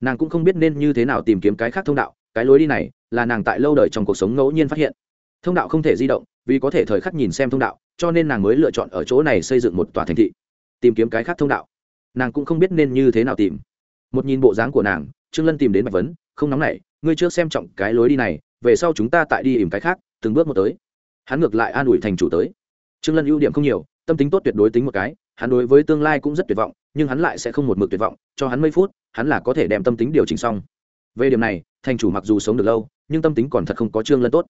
Nàng cũng không biết nên như thế nào tìm kiếm cái khác thông đạo, cái lối đi này là nàng tại lâu đời trong cuộc sống ngẫu nhiên phát hiện. Thông đạo không thể di động vì có thể thời khắc nhìn xem thông đạo, cho nên nàng mới lựa chọn ở chỗ này xây dựng một tòa thành thị, tìm kiếm cái khác thông đạo. Nàng cũng không biết nên như thế nào tìm. Một nhìn bộ dáng của nàng, trương lân tìm đến bạch vấn, không nóng nảy, ngươi chưa xem trọng cái lối đi này, về sau chúng ta tại đi ỉm cái khác, từng bước một tới. Hắn ngược lại an ủi thành chủ tới. Trương lân ưu điểm không nhiều, tâm tính tốt tuyệt đối tính một cái, hắn đối với tương lai cũng rất tuyệt vọng, nhưng hắn lại sẽ không một mực tuyệt vọng, cho hắn mấy phút, hắn là có thể đem tâm tính điều chỉnh xong. Về điểm này, thành chủ mặc dù sống được lâu, nhưng tâm tính còn thật không có trương lân tốt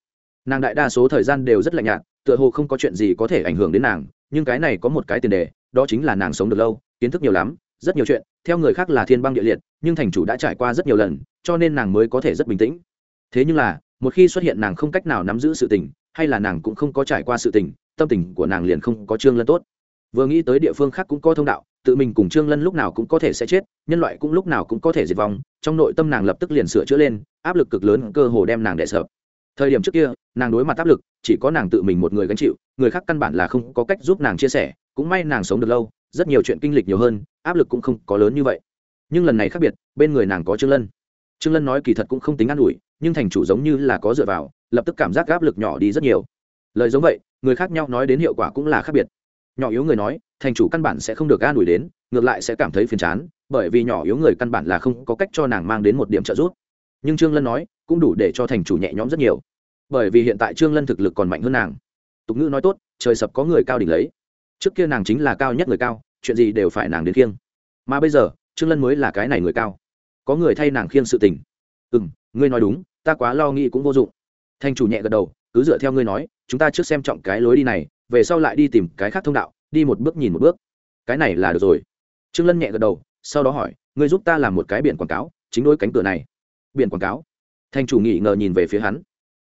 nàng đại đa số thời gian đều rất lạnh nhạt, tựa hồ không có chuyện gì có thể ảnh hưởng đến nàng, nhưng cái này có một cái tiền đề, đó chính là nàng sống được lâu, kiến thức nhiều lắm, rất nhiều chuyện, theo người khác là thiên băng địa liệt, nhưng thành chủ đã trải qua rất nhiều lần, cho nên nàng mới có thể rất bình tĩnh thế nhưng là, một khi xuất hiện nàng không cách nào nắm giữ sự tình, hay là nàng cũng không có trải qua sự tình, tâm tình của nàng liền không có trương lân tốt vừa nghĩ tới địa phương khác cũng có thông đạo, tự mình cùng trương lân lúc nào cũng có thể sẽ chết, nhân loại cũng lúc nào cũng có thể diệt vong, trong nội tâm nàng lập tức liền sửa chữa lên, áp lực cực lớn cơ hồ đem nàng đè sập thời điểm trước kia, nàng đối mặt áp lực, chỉ có nàng tự mình một người gánh chịu, người khác căn bản là không có cách giúp nàng chia sẻ, cũng may nàng sống được lâu, rất nhiều chuyện kinh lịch nhiều hơn, áp lực cũng không có lớn như vậy. Nhưng lần này khác biệt, bên người nàng có trương lân. Trương lân nói kỳ thật cũng không tính an ủi, nhưng thành chủ giống như là có dựa vào, lập tức cảm giác áp lực nhỏ đi rất nhiều. Lời giống vậy, người khác nhau nói đến hiệu quả cũng là khác biệt. Nhỏ yếu người nói, thành chủ căn bản sẽ không được an ủi đến, ngược lại sẽ cảm thấy phiền chán, bởi vì nhỏ yếu người căn bản là không có cách cho nàng mang đến một điểm trợ giúp. Nhưng trương lân nói cũng đủ để cho thành chủ nhẹ nhõm rất nhiều. Bởi vì hiện tại trương lân thực lực còn mạnh hơn nàng. Tục ngữ nói tốt, trời sập có người cao đỉnh lấy. Trước kia nàng chính là cao nhất người cao, chuyện gì đều phải nàng đến khiêng. Mà bây giờ, trương lân mới là cái này người cao. Có người thay nàng khiêng sự tình. Ừ m ngươi nói đúng, ta quá lo nghĩ cũng vô dụng. Thành chủ nhẹ gật đầu, cứ dựa theo ngươi nói, chúng ta trước xem trọng cái lối đi này, về sau lại đi tìm cái khác thông đạo, đi một bước nhìn một bước. Cái này là được rồi. Trương lân nhẹ gật đầu, sau đó hỏi, ngươi giúp ta làm một cái biển quảng cáo, chính đôi cánh cửa này. Biển quảng cáo? Thành chủ nghi ngờ nhìn về phía hắn.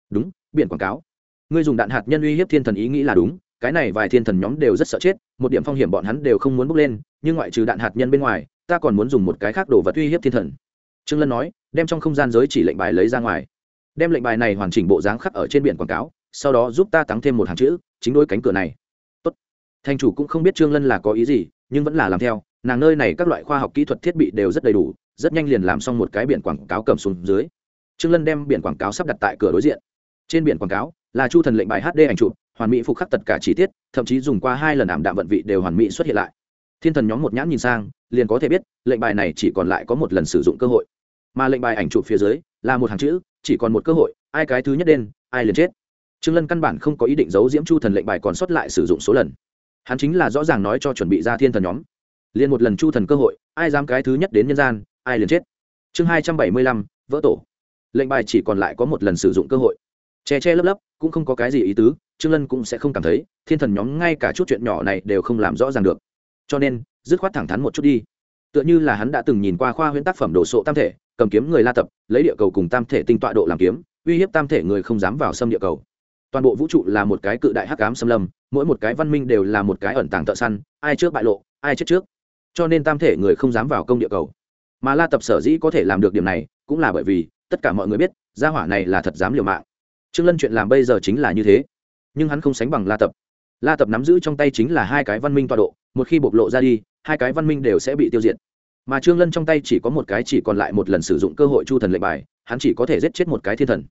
Đúng, biển quảng cáo. Ngươi dùng đạn hạt nhân uy hiếp thiên thần ý nghĩ là đúng, cái này vài thiên thần nhóm đều rất sợ chết, một điểm phong hiểm bọn hắn đều không muốn bước lên, nhưng ngoại trừ đạn hạt nhân bên ngoài, ta còn muốn dùng một cái khác đồ vật uy hiếp thiên thần. Trương lân nói, đem trong không gian giới chỉ lệnh bài lấy ra ngoài. Đem lệnh bài này hoàn chỉnh bộ dáng khắc ở trên biển quảng cáo, sau đó giúp ta tăng thêm một hàng chữ, chính đôi cánh cửa này. Tốt. thành chủ cũng không biết trương lân là có ý gì, nhưng vẫn là làm theo, nàng nơi này các loại khoa học kỹ thuật thiết bị đều rất đầy đủ, rất nhanh liền làm xong một cái biển quảng cáo cầm xuống dưới trương lân đem biển quảng cáo sắp đặt tại cửa đối diện. Trên biển quảng cáo là chu thần lệnh bài hd ảnh chụp, hoàn mỹ phục khắc tất cả chi tiết, thậm chí dùng qua hai lần ảm đạm vận vị đều hoàn mỹ xuất hiện lại. Thiên thần nhóm một nhãn nhìn sang, liền có thể biết, lệnh bài này chỉ còn lại có một lần sử dụng cơ hội. Mà lệnh bài ảnh chụp phía dưới là một hàng chữ, chỉ còn một cơ hội, ai cái thứ nhất đen, ai liền chết. Trương lân căn bản không có ý định giấu diễm chu thần lệnh bài còn sót lại sử dụng số lần. Hắn chính là rõ ràng nói cho chuẩn bị ra thiên thần nhóm. Liền một lần chu thần cơ hội, ai dám cái thứ nhất đến nhân gian, ai liền chết. Chương hai trăm bảy mươi lăm, vỡ tổ lệnh bài chỉ còn lại có một lần sử dụng cơ hội. Che che lấp lấp, cũng không có cái gì ý tứ, trương lân cũng sẽ không cảm thấy, thiên thần nhóm ngay cả chút chuyện nhỏ này đều không làm rõ ràng được. Cho nên, dứt khoát thẳng thắn một chút đi. Tựa như là hắn đã từng nhìn qua khoa huyễn tác phẩm đồ sộ tam thể, cầm kiếm người la tập, lấy địa cầu cùng tam thể tinh tọa độ làm kiếm, uy hiếp tam thể người không dám vào xâm địa cầu. Toàn bộ vũ trụ là một cái cự đại hắc ám xâm lâm, mỗi một cái văn minh đều là một cái ẩn tàng thợ săn, ai trước bại lộ, ai chết trước. Cho nên tam thể người không dám vào công địa cầu. Mà la tập sở dĩ có thể làm được điểm này, cũng là bởi vì tất cả mọi người biết, gia hỏa này là thật dám liều mạng. Trương lân chuyện làm bây giờ chính là như thế. Nhưng hắn không sánh bằng la tập. La tập nắm giữ trong tay chính là hai cái văn minh tọa độ, một khi bộc lộ ra đi, hai cái văn minh đều sẽ bị tiêu diệt. Mà trương lân trong tay chỉ có một cái chỉ còn lại một lần sử dụng cơ hội chu thần lệnh bài, hắn chỉ có thể giết chết một cái thiên thần.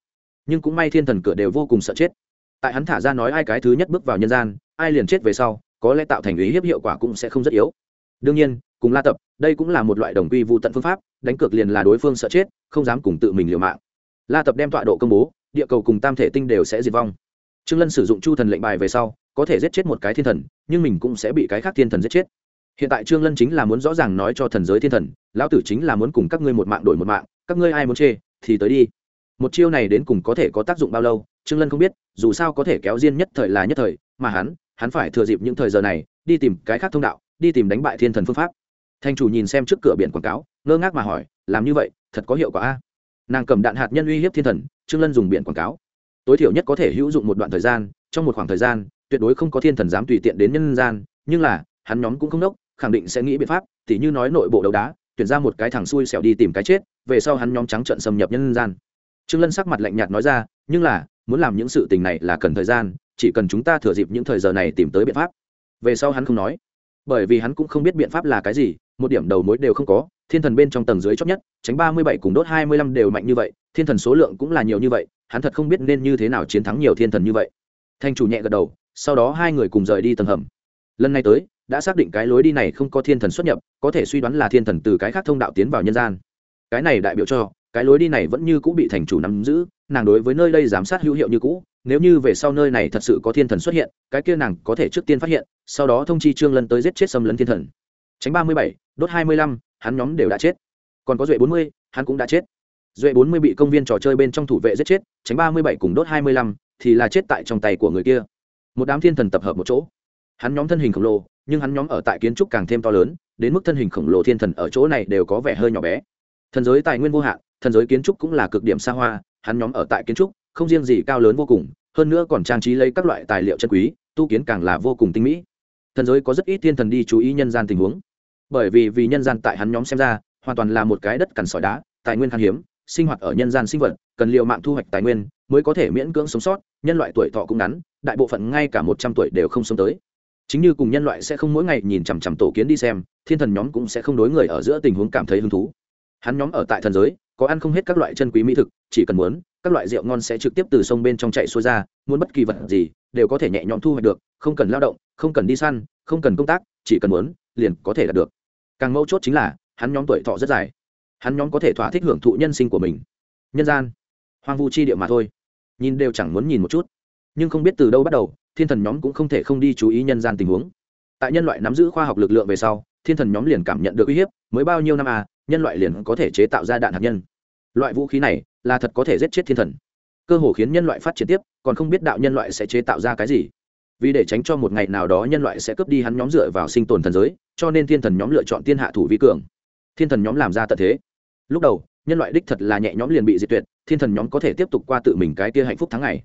Nhưng cũng may thiên thần cửa đều vô cùng sợ chết. Tại hắn thả ra nói ai cái thứ nhất bước vào nhân gian, ai liền chết về sau, có lẽ tạo thành ý hiếp hiệu quả cũng sẽ không rất yếu. Đương nhiên cùng la tập, đây cũng là một loại đồng quy vụ tận phương pháp, đánh cược liền là đối phương sợ chết, không dám cùng tự mình liều mạng. La tập đem tọa độ công bố, địa cầu cùng tam thể tinh đều sẽ diệt vong. Trương lân sử dụng chu thần lệnh bài về sau, có thể giết chết một cái thiên thần, nhưng mình cũng sẽ bị cái khác thiên thần giết chết. Hiện tại trương lân chính là muốn rõ ràng nói cho thần giới thiên thần, lão tử chính là muốn cùng các ngươi một mạng đổi một mạng, các ngươi ai muốn chê, thì tới đi. Một chiêu này đến cùng có thể có tác dụng bao lâu, trương lân không biết, dù sao có thể kéo riêng nhất thời là nhất thời, mà hắn hắn phải thừa dịp những thời giờ này, đi tìm cái khác thông đạo, đi tìm đánh bại thiên thần phương pháp thanh chủ nhìn xem trước cửa biển quảng cáo, ngơ ngác mà hỏi, làm như vậy, thật có hiệu quả a? Nàng cầm đạn hạt nhân uy hiếp thiên thần, trương lân dùng biển quảng cáo. Tối thiểu nhất có thể hữu dụng một đoạn thời gian, trong một khoảng thời gian, tuyệt đối không có thiên thần dám tùy tiện đến nhân gian, nhưng là, hắn nhóm cũng không đốc khẳng định sẽ nghĩ biện pháp, tỉ như nói nội bộ đấu đá, tuyển ra một cái thằng xui xẻo đi tìm cái chết, về sau hắn nhóm trắng trận xâm nhập nhân gian. Trương lân sắc mặt lạnh nhạt nói ra, nhưng là, muốn làm những sự tình này là cần thời gian, chỉ cần chúng ta thừa dịp những thời giờ này tìm tới biện pháp. Về sau hắn không nói bởi vì hắn cũng không biết biện pháp là cái gì, một điểm đầu mối đều không có, thiên thần bên trong tầng dưới chót nhất, tránh ba mươi bảy cùng đốt hai mươi lăm đều mạnh như vậy, thiên thần số lượng cũng là nhiều như vậy, hắn thật không biết nên như thế nào chiến thắng nhiều thiên thần như vậy. Thanh chủ nhẹ gật đầu, sau đó hai người cùng rời đi tầng hầm. Lần này tới, đã xác định cái lối đi này không có thiên thần xuất nhập, có thể suy đoán là thiên thần từ cái khác thông đạo tiến vào nhân gian. Cái này đại biểu cho, cái lối đi này vẫn như cũ bị thành chủ nắm giữ, nàng đối với nơi đây giám sát hữu hiệu như cũ nếu như về sau nơi này thật sự có thiên thần xuất hiện, cái kia nàng có thể trước tiên phát hiện, sau đó thông chi trương lân tới giết chết xâm lấn thiên thần. Tránh ba mươi bảy, đốt hai mươi lăm, hắn nhóm đều đã chết. Còn có duệ bốn mươi, hắn cũng đã chết. Duệ bốn mươi bị công viên trò chơi bên trong thủ vệ giết chết, tránh ba mươi bảy cùng đốt hai mươi lăm, thì là chết tại trong tay của người kia. Một đám thiên thần tập hợp một chỗ. Hắn nhóm thân hình khổng lồ, nhưng hắn nhóm ở tại kiến trúc càng thêm to lớn, đến mức thân hình khổng lồ thiên thần ở chỗ này đều có vẻ hơi nhỏ bé. Thần giới tài nguyên vô hạn, thần giới kiến trúc cũng là cực điểm xa hoa, hắn nhóm ở tại kiến trúc không riêng gì cao lớn vô cùng, hơn nữa còn trang trí lấy các loại tài liệu chân quý, tu kiến càng là vô cùng tinh mỹ. Thần giới có rất ít thiên thần đi chú ý nhân gian tình huống. Bởi vì vì nhân gian tại hắn nhóm xem ra, hoàn toàn là một cái đất cằn sỏi đá, tài nguyên khan hiếm, sinh hoạt ở nhân gian sinh vật, cần liệu mạng thu hoạch tài nguyên mới có thể miễn cưỡng sống sót, nhân loại tuổi thọ cũng ngắn, đại bộ phận ngay cả một trăm tuổi đều không sống tới. Chính như cùng nhân loại sẽ không mỗi ngày nhìn chằm chằm tổ kiến đi xem, thiên thần nhóm cũng sẽ không đối người ở giữa tình huống cảm thấy hứng thú. Hắn nhóm ở tại thần giới có ăn không hết các loại chân quý mỹ thực, chỉ cần muốn, các loại rượu ngon sẽ trực tiếp từ sông bên trong chạy xuôi ra, muốn bất kỳ vật gì, đều có thể nhẹ nhõm thu hoạch được, không cần lao động, không cần đi săn, không cần công tác, chỉ cần muốn, liền có thể đạt được. Càng mấu chốt chính là, hắn nhóm tuổi thọ rất dài. Hắn nhóm có thể thỏa thích hưởng thụ nhân sinh của mình. Nhân gian, hoang vu chi địa mà thôi. Nhìn đều chẳng muốn nhìn một chút. Nhưng không biết từ đâu bắt đầu, thiên thần nhóm cũng không thể không đi chú ý nhân gian tình huống. Tại nhân loại nắm giữ khoa học lực lượng về sau, thiên thần nhóm liền cảm nhận được uy hiếp, mới bao nhiêu năm à nhân loại liền có thể chế tạo ra đạn hạt nhân loại vũ khí này là thật có thể giết chết thiên thần. Cơ hồ khiến nhân loại phát triển tiếp, còn không biết đạo nhân loại sẽ chế tạo ra cái gì. Vì để tránh cho một ngày nào đó nhân loại sẽ cướp đi hắn nhóm dựa vào sinh tồn thần giới, cho nên thiên thần nhóm lựa chọn tiên hạ thủ vi cường. Thiên thần nhóm làm ra tận thế. Lúc đầu, nhân loại đích thật là nhẹ nhóm liền bị diệt tuyệt, thiên thần nhóm có thể tiếp tục qua tự mình cái kia hạnh phúc tháng ngày.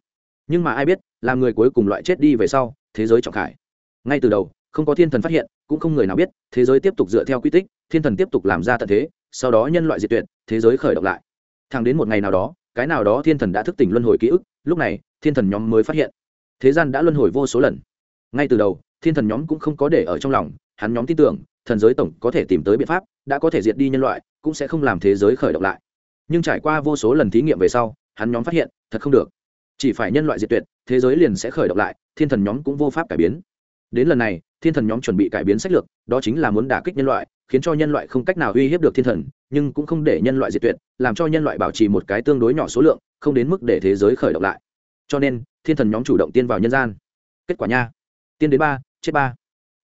Nhưng mà ai biết là người cuối cùng loại chết đi về sau, thế giới trọng khải. Ngay từ đầu, không có thiên thần phát hiện, cũng không người nào biết, thế giới tiếp tục dựa theo quy tích, thiên thần tiếp tục làm ra tận thế, sau đó nhân loại diệt tuyệt, thế giới khởi động lại thẳng đến một ngày nào đó, cái nào đó thiên thần đã thức tỉnh luân hồi ký ức, lúc này, thiên thần nhóm mới phát hiện. Thế gian đã luân hồi vô số lần. Ngay từ đầu, thiên thần nhóm cũng không có để ở trong lòng, hắn nhóm tin tưởng, thần giới tổng có thể tìm tới biện pháp, đã có thể diệt đi nhân loại, cũng sẽ không làm thế giới khởi động lại. Nhưng trải qua vô số lần thí nghiệm về sau, hắn nhóm phát hiện, thật không được. Chỉ phải nhân loại diệt tuyệt, thế giới liền sẽ khởi động lại, thiên thần nhóm cũng vô pháp cải biến. Đến lần này, thiên thần nhóm chuẩn bị cải biến sách lược, đó chính là muốn đả kích nhân loại, khiến cho nhân loại không cách nào uy hiếp được thiên thần nhưng cũng không để nhân loại diệt tuyệt, làm cho nhân loại bảo trì một cái tương đối nhỏ số lượng, không đến mức để thế giới khởi động lại. Cho nên, thiên thần nhóm chủ động tiên vào nhân gian. Kết quả nha. Tiên đến ba, chết ba.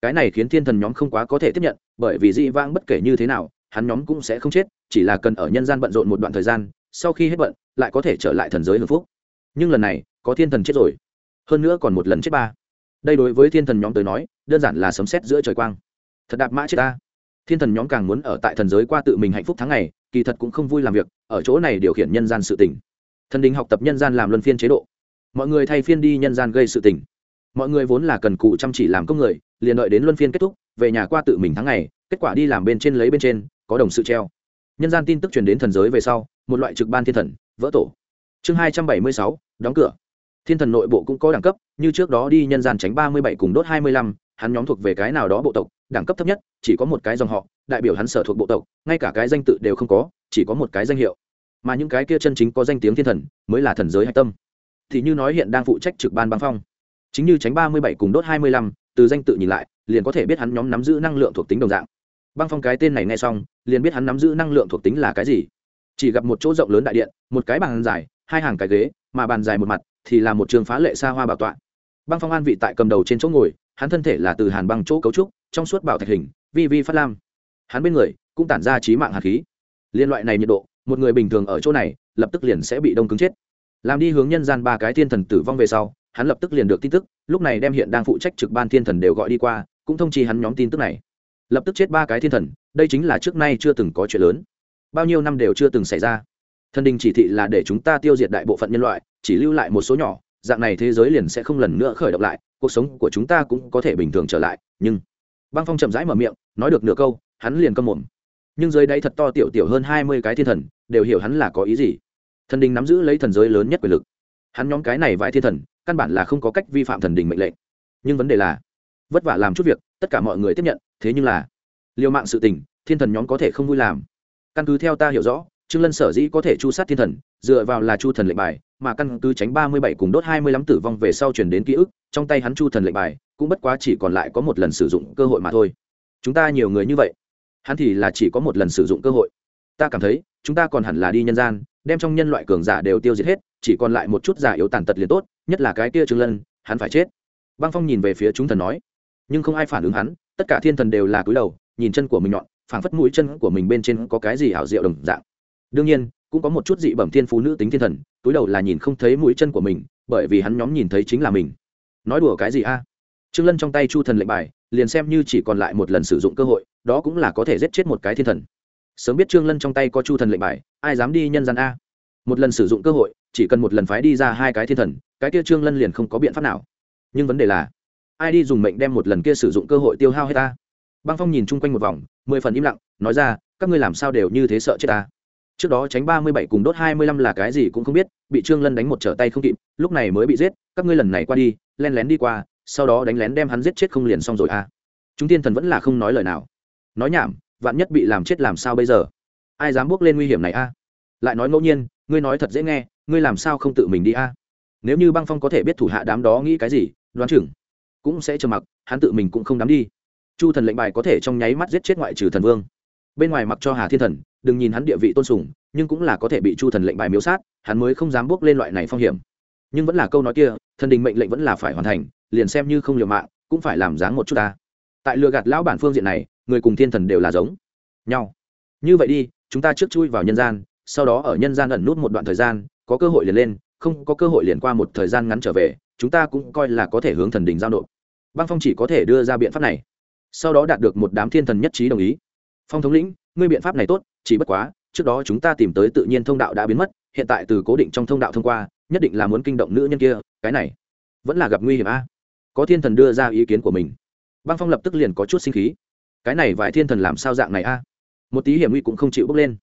Cái này khiến thiên thần nhóm không quá có thể tiếp nhận, bởi vì dị vãng bất kể như thế nào, hắn nhóm cũng sẽ không chết, chỉ là cần ở nhân gian bận rộn một đoạn thời gian, sau khi hết bận, lại có thể trở lại thần giới hưng phúc. Nhưng lần này, có thiên thần chết rồi. Hơn nữa còn một lần chết ba. Đây đối với thiên thần nhóm tới nói, đơn giản là sấm xét giữa trời quang. Thật đạp mã chết ta thiên thần nhóm càng muốn ở tại thần giới qua tự mình hạnh phúc tháng ngày, kỳ thật cũng không vui làm việc, ở chỗ này điều khiển nhân gian sự tỉnh thần đình học tập nhân gian làm luân phiên chế độ. Mọi người thay phiên đi nhân gian gây sự tỉnh mọi người vốn là cần cụ chăm chỉ làm công người, liền đợi đến luân phiên kết thúc, về nhà qua tự mình tháng ngày, kết quả đi làm bên trên lấy bên trên, có đồng sự treo. Nhân gian tin tức truyền đến thần giới về sau, một loại trực ban thiên thần, vỡ tổ. Chương hai trăm bảy mươi sáu, đóng cửa. Thiên thần nội bộ cũng có đẳng cấp, như trước đó đi nhân gian tránh ba mươi bảy cùng đốt hai mươi lăm hắn nhóm thuộc về cái nào đó bộ tộc, đẳng cấp thấp nhất, chỉ có một cái dòng họ, đại biểu hắn sở thuộc bộ tộc, ngay cả cái danh tự đều không có, chỉ có một cái danh hiệu. Mà những cái kia chân chính có danh tiếng thiên thần, mới là thần giới hạch tâm. Thì như nói hiện đang phụ trách trực ban băng phong. Chính như tránh ba mươi bảy cùng đốt hai mươi lăm, từ danh tự nhìn lại, liền có thể biết hắn nhóm nắm giữ năng lượng thuộc tính đồng dạng. Băng phong cái tên này nghe xong, liền biết hắn nắm giữ năng lượng thuộc tính là cái gì. Chỉ gặp một chỗ rộng lớn đại điện, một cái bàn dài, hai hàng cái ghế, mà bàn dài một mặt thì là một trường phá lệ xa hoa bảo tọa. Băng phong an vị tại cầm đầu trên chỗ ngồi hắn thân thể là từ hàn băng chỗ cấu trúc, trong suốt bảo thạch hình, vi vi phát lam. Hắn bên người cũng tản ra trí mạng hạt khí. Liên loại này nhiệt độ, một người bình thường ở chỗ này, lập tức liền sẽ bị đông cứng chết. Làm đi hướng nhân gian ba cái thiên thần tử vong về sau, hắn lập tức liền được tin tức, lúc này đem hiện đang phụ trách trực ban thiên thần đều gọi đi qua, cũng thông chi hắn nhóm tin tức này. Lập tức chết ba cái thiên thần, đây chính là trước nay chưa từng có chuyện lớn. Bao nhiêu năm đều chưa từng xảy ra. Thần đình chỉ thị là để chúng ta tiêu diệt đại bộ phận nhân loại, chỉ lưu lại một số nhỏ dạng này thế giới liền sẽ không lần nữa khởi động lại, cuộc sống của chúng ta cũng có thể bình thường trở lại, nhưng băng phong chậm rãi mở miệng, nói được nửa câu, hắn liền câm mồm. Nhưng dưới đây thật to tiểu tiểu hơn hai mươi cái thiên thần, đều hiểu hắn là có ý gì. Thần đình nắm giữ lấy thần giới lớn nhất quyền lực. Hắn nhóm cái này vãi thiên thần, căn bản là không có cách vi phạm thần đình mệnh lệnh. Nhưng vấn đề là, vất vả làm chút việc, tất cả mọi người tiếp nhận, thế nhưng là, liều mạng sự tình, thiên thần nhóm có thể không vui làm. Căn cứ theo ta hiểu rõ, trương lân sở dĩ có thể chu sát thiên thần, dựa vào là chu thần lệnh bài mà căn cứ tránh ba mươi bảy cùng đốt hai mươi lăm tử vong về sau chuyển đến ký ức, trong tay hắn chu thần lệnh bài, cũng bất quá chỉ còn lại có một lần sử dụng cơ hội mà thôi. Chúng ta nhiều người như vậy, hắn thì là chỉ có một lần sử dụng cơ hội. Ta cảm thấy, chúng ta còn hẳn là đi nhân gian, đem trong nhân loại cường giả đều tiêu diệt hết, chỉ còn lại một chút giả yếu tàn tật liền tốt, nhất là cái kia trương lân, hắn phải chết. Băng phong nhìn về phía chúng thần nói, nhưng không ai phản ứng hắn, tất cả thiên thần đều là cúi đầu, nhìn chân của mình nhọn, phảng phất mũi chân của mình bên trên có cái gì ảo diệu đồng dạng. Đương nhiên, cũng có một chút dị bẩm thiên phú nữ tính thiên thần túi đầu là nhìn không thấy mũi chân của mình, bởi vì hắn nhóm nhìn thấy chính là mình. Nói đùa cái gì a? Trương lân trong tay chu thần lệnh bài, liền xem như chỉ còn lại một lần sử dụng cơ hội, đó cũng là có thể giết chết một cái thiên thần. Sớm biết trương lân trong tay có chu thần lệnh bài, ai dám đi nhân gian a? Một lần sử dụng cơ hội, chỉ cần một lần phái đi ra hai cái thiên thần, cái kia trương lân liền không có biện pháp nào. Nhưng vấn đề là, ai đi dùng mệnh đem một lần kia sử dụng cơ hội tiêu hao hết ta? Băng phong nhìn chung quanh một vòng, mười phần im lặng, nói ra, các ngươi làm sao đều như thế sợ chết ta? Trước đó tránh ba mươi bảy cùng đốt hai mươi lăm là cái gì cũng không biết, bị trương lân đánh một trở tay không kịp, lúc này mới bị giết, các ngươi lần này qua đi len lén đi qua, sau đó đánh lén đem hắn giết chết không liền xong rồi à? Chúng tiên thần vẫn là không nói lời nào. Nói nhảm, vạn nhất bị làm chết làm sao bây giờ? Ai dám bước lên nguy hiểm này a? À? lại nói ngẫu nhiên, ngươi nói thật dễ nghe, ngươi làm sao không tự mình đi a? À? nếu như băng phong có thể biết thủ hạ đám đó nghĩ cái gì, đoán chừng cũng sẽ trầm mặc, hắn tự mình cũng không dám đi. Chu thần lệnh bài có thể trong nháy mắt giết chết ngoại trừ thần vương. Bên ngoài mặc cho hà thiên thần đừng nhìn hắn địa vị tôn sùng, nhưng cũng là có thể bị chu thần lệnh bài miếu sát, hắn mới không dám bước lên loại này phong hiểm. Nhưng vẫn là câu nói kia, thần đình mệnh lệnh vẫn là phải hoàn thành, liền xem như không liều mạng, cũng phải làm dáng một chút ta. Tại lừa gạt lão bản phương diện này, người cùng thiên thần đều là giống nhau. Như vậy đi, chúng ta trước chui vào nhân gian, sau đó ở nhân gian ẩn nút một đoạn thời gian, có cơ hội liền lên, không có cơ hội liền qua một thời gian ngắn trở về, chúng ta cũng coi là có thể hướng thần đình giao nộp. Băng phong chỉ có thể đưa ra biện pháp này, sau đó đạt được một đám thiên thần nhất trí đồng ý. Phong thống lĩnh ngươi biện pháp này tốt, chỉ bất quá, trước đó chúng ta tìm tới tự nhiên thông đạo đã biến mất, hiện tại từ cố định trong thông đạo thông qua, nhất định là muốn kinh động nữ nhân kia, cái này vẫn là gặp nguy hiểm a. Có thiên thần đưa ra ý kiến của mình. Băng phong lập tức liền có chút sinh khí. Cái này vài thiên thần làm sao dạng này a? Một tí hiểm nguy cũng không chịu bước lên.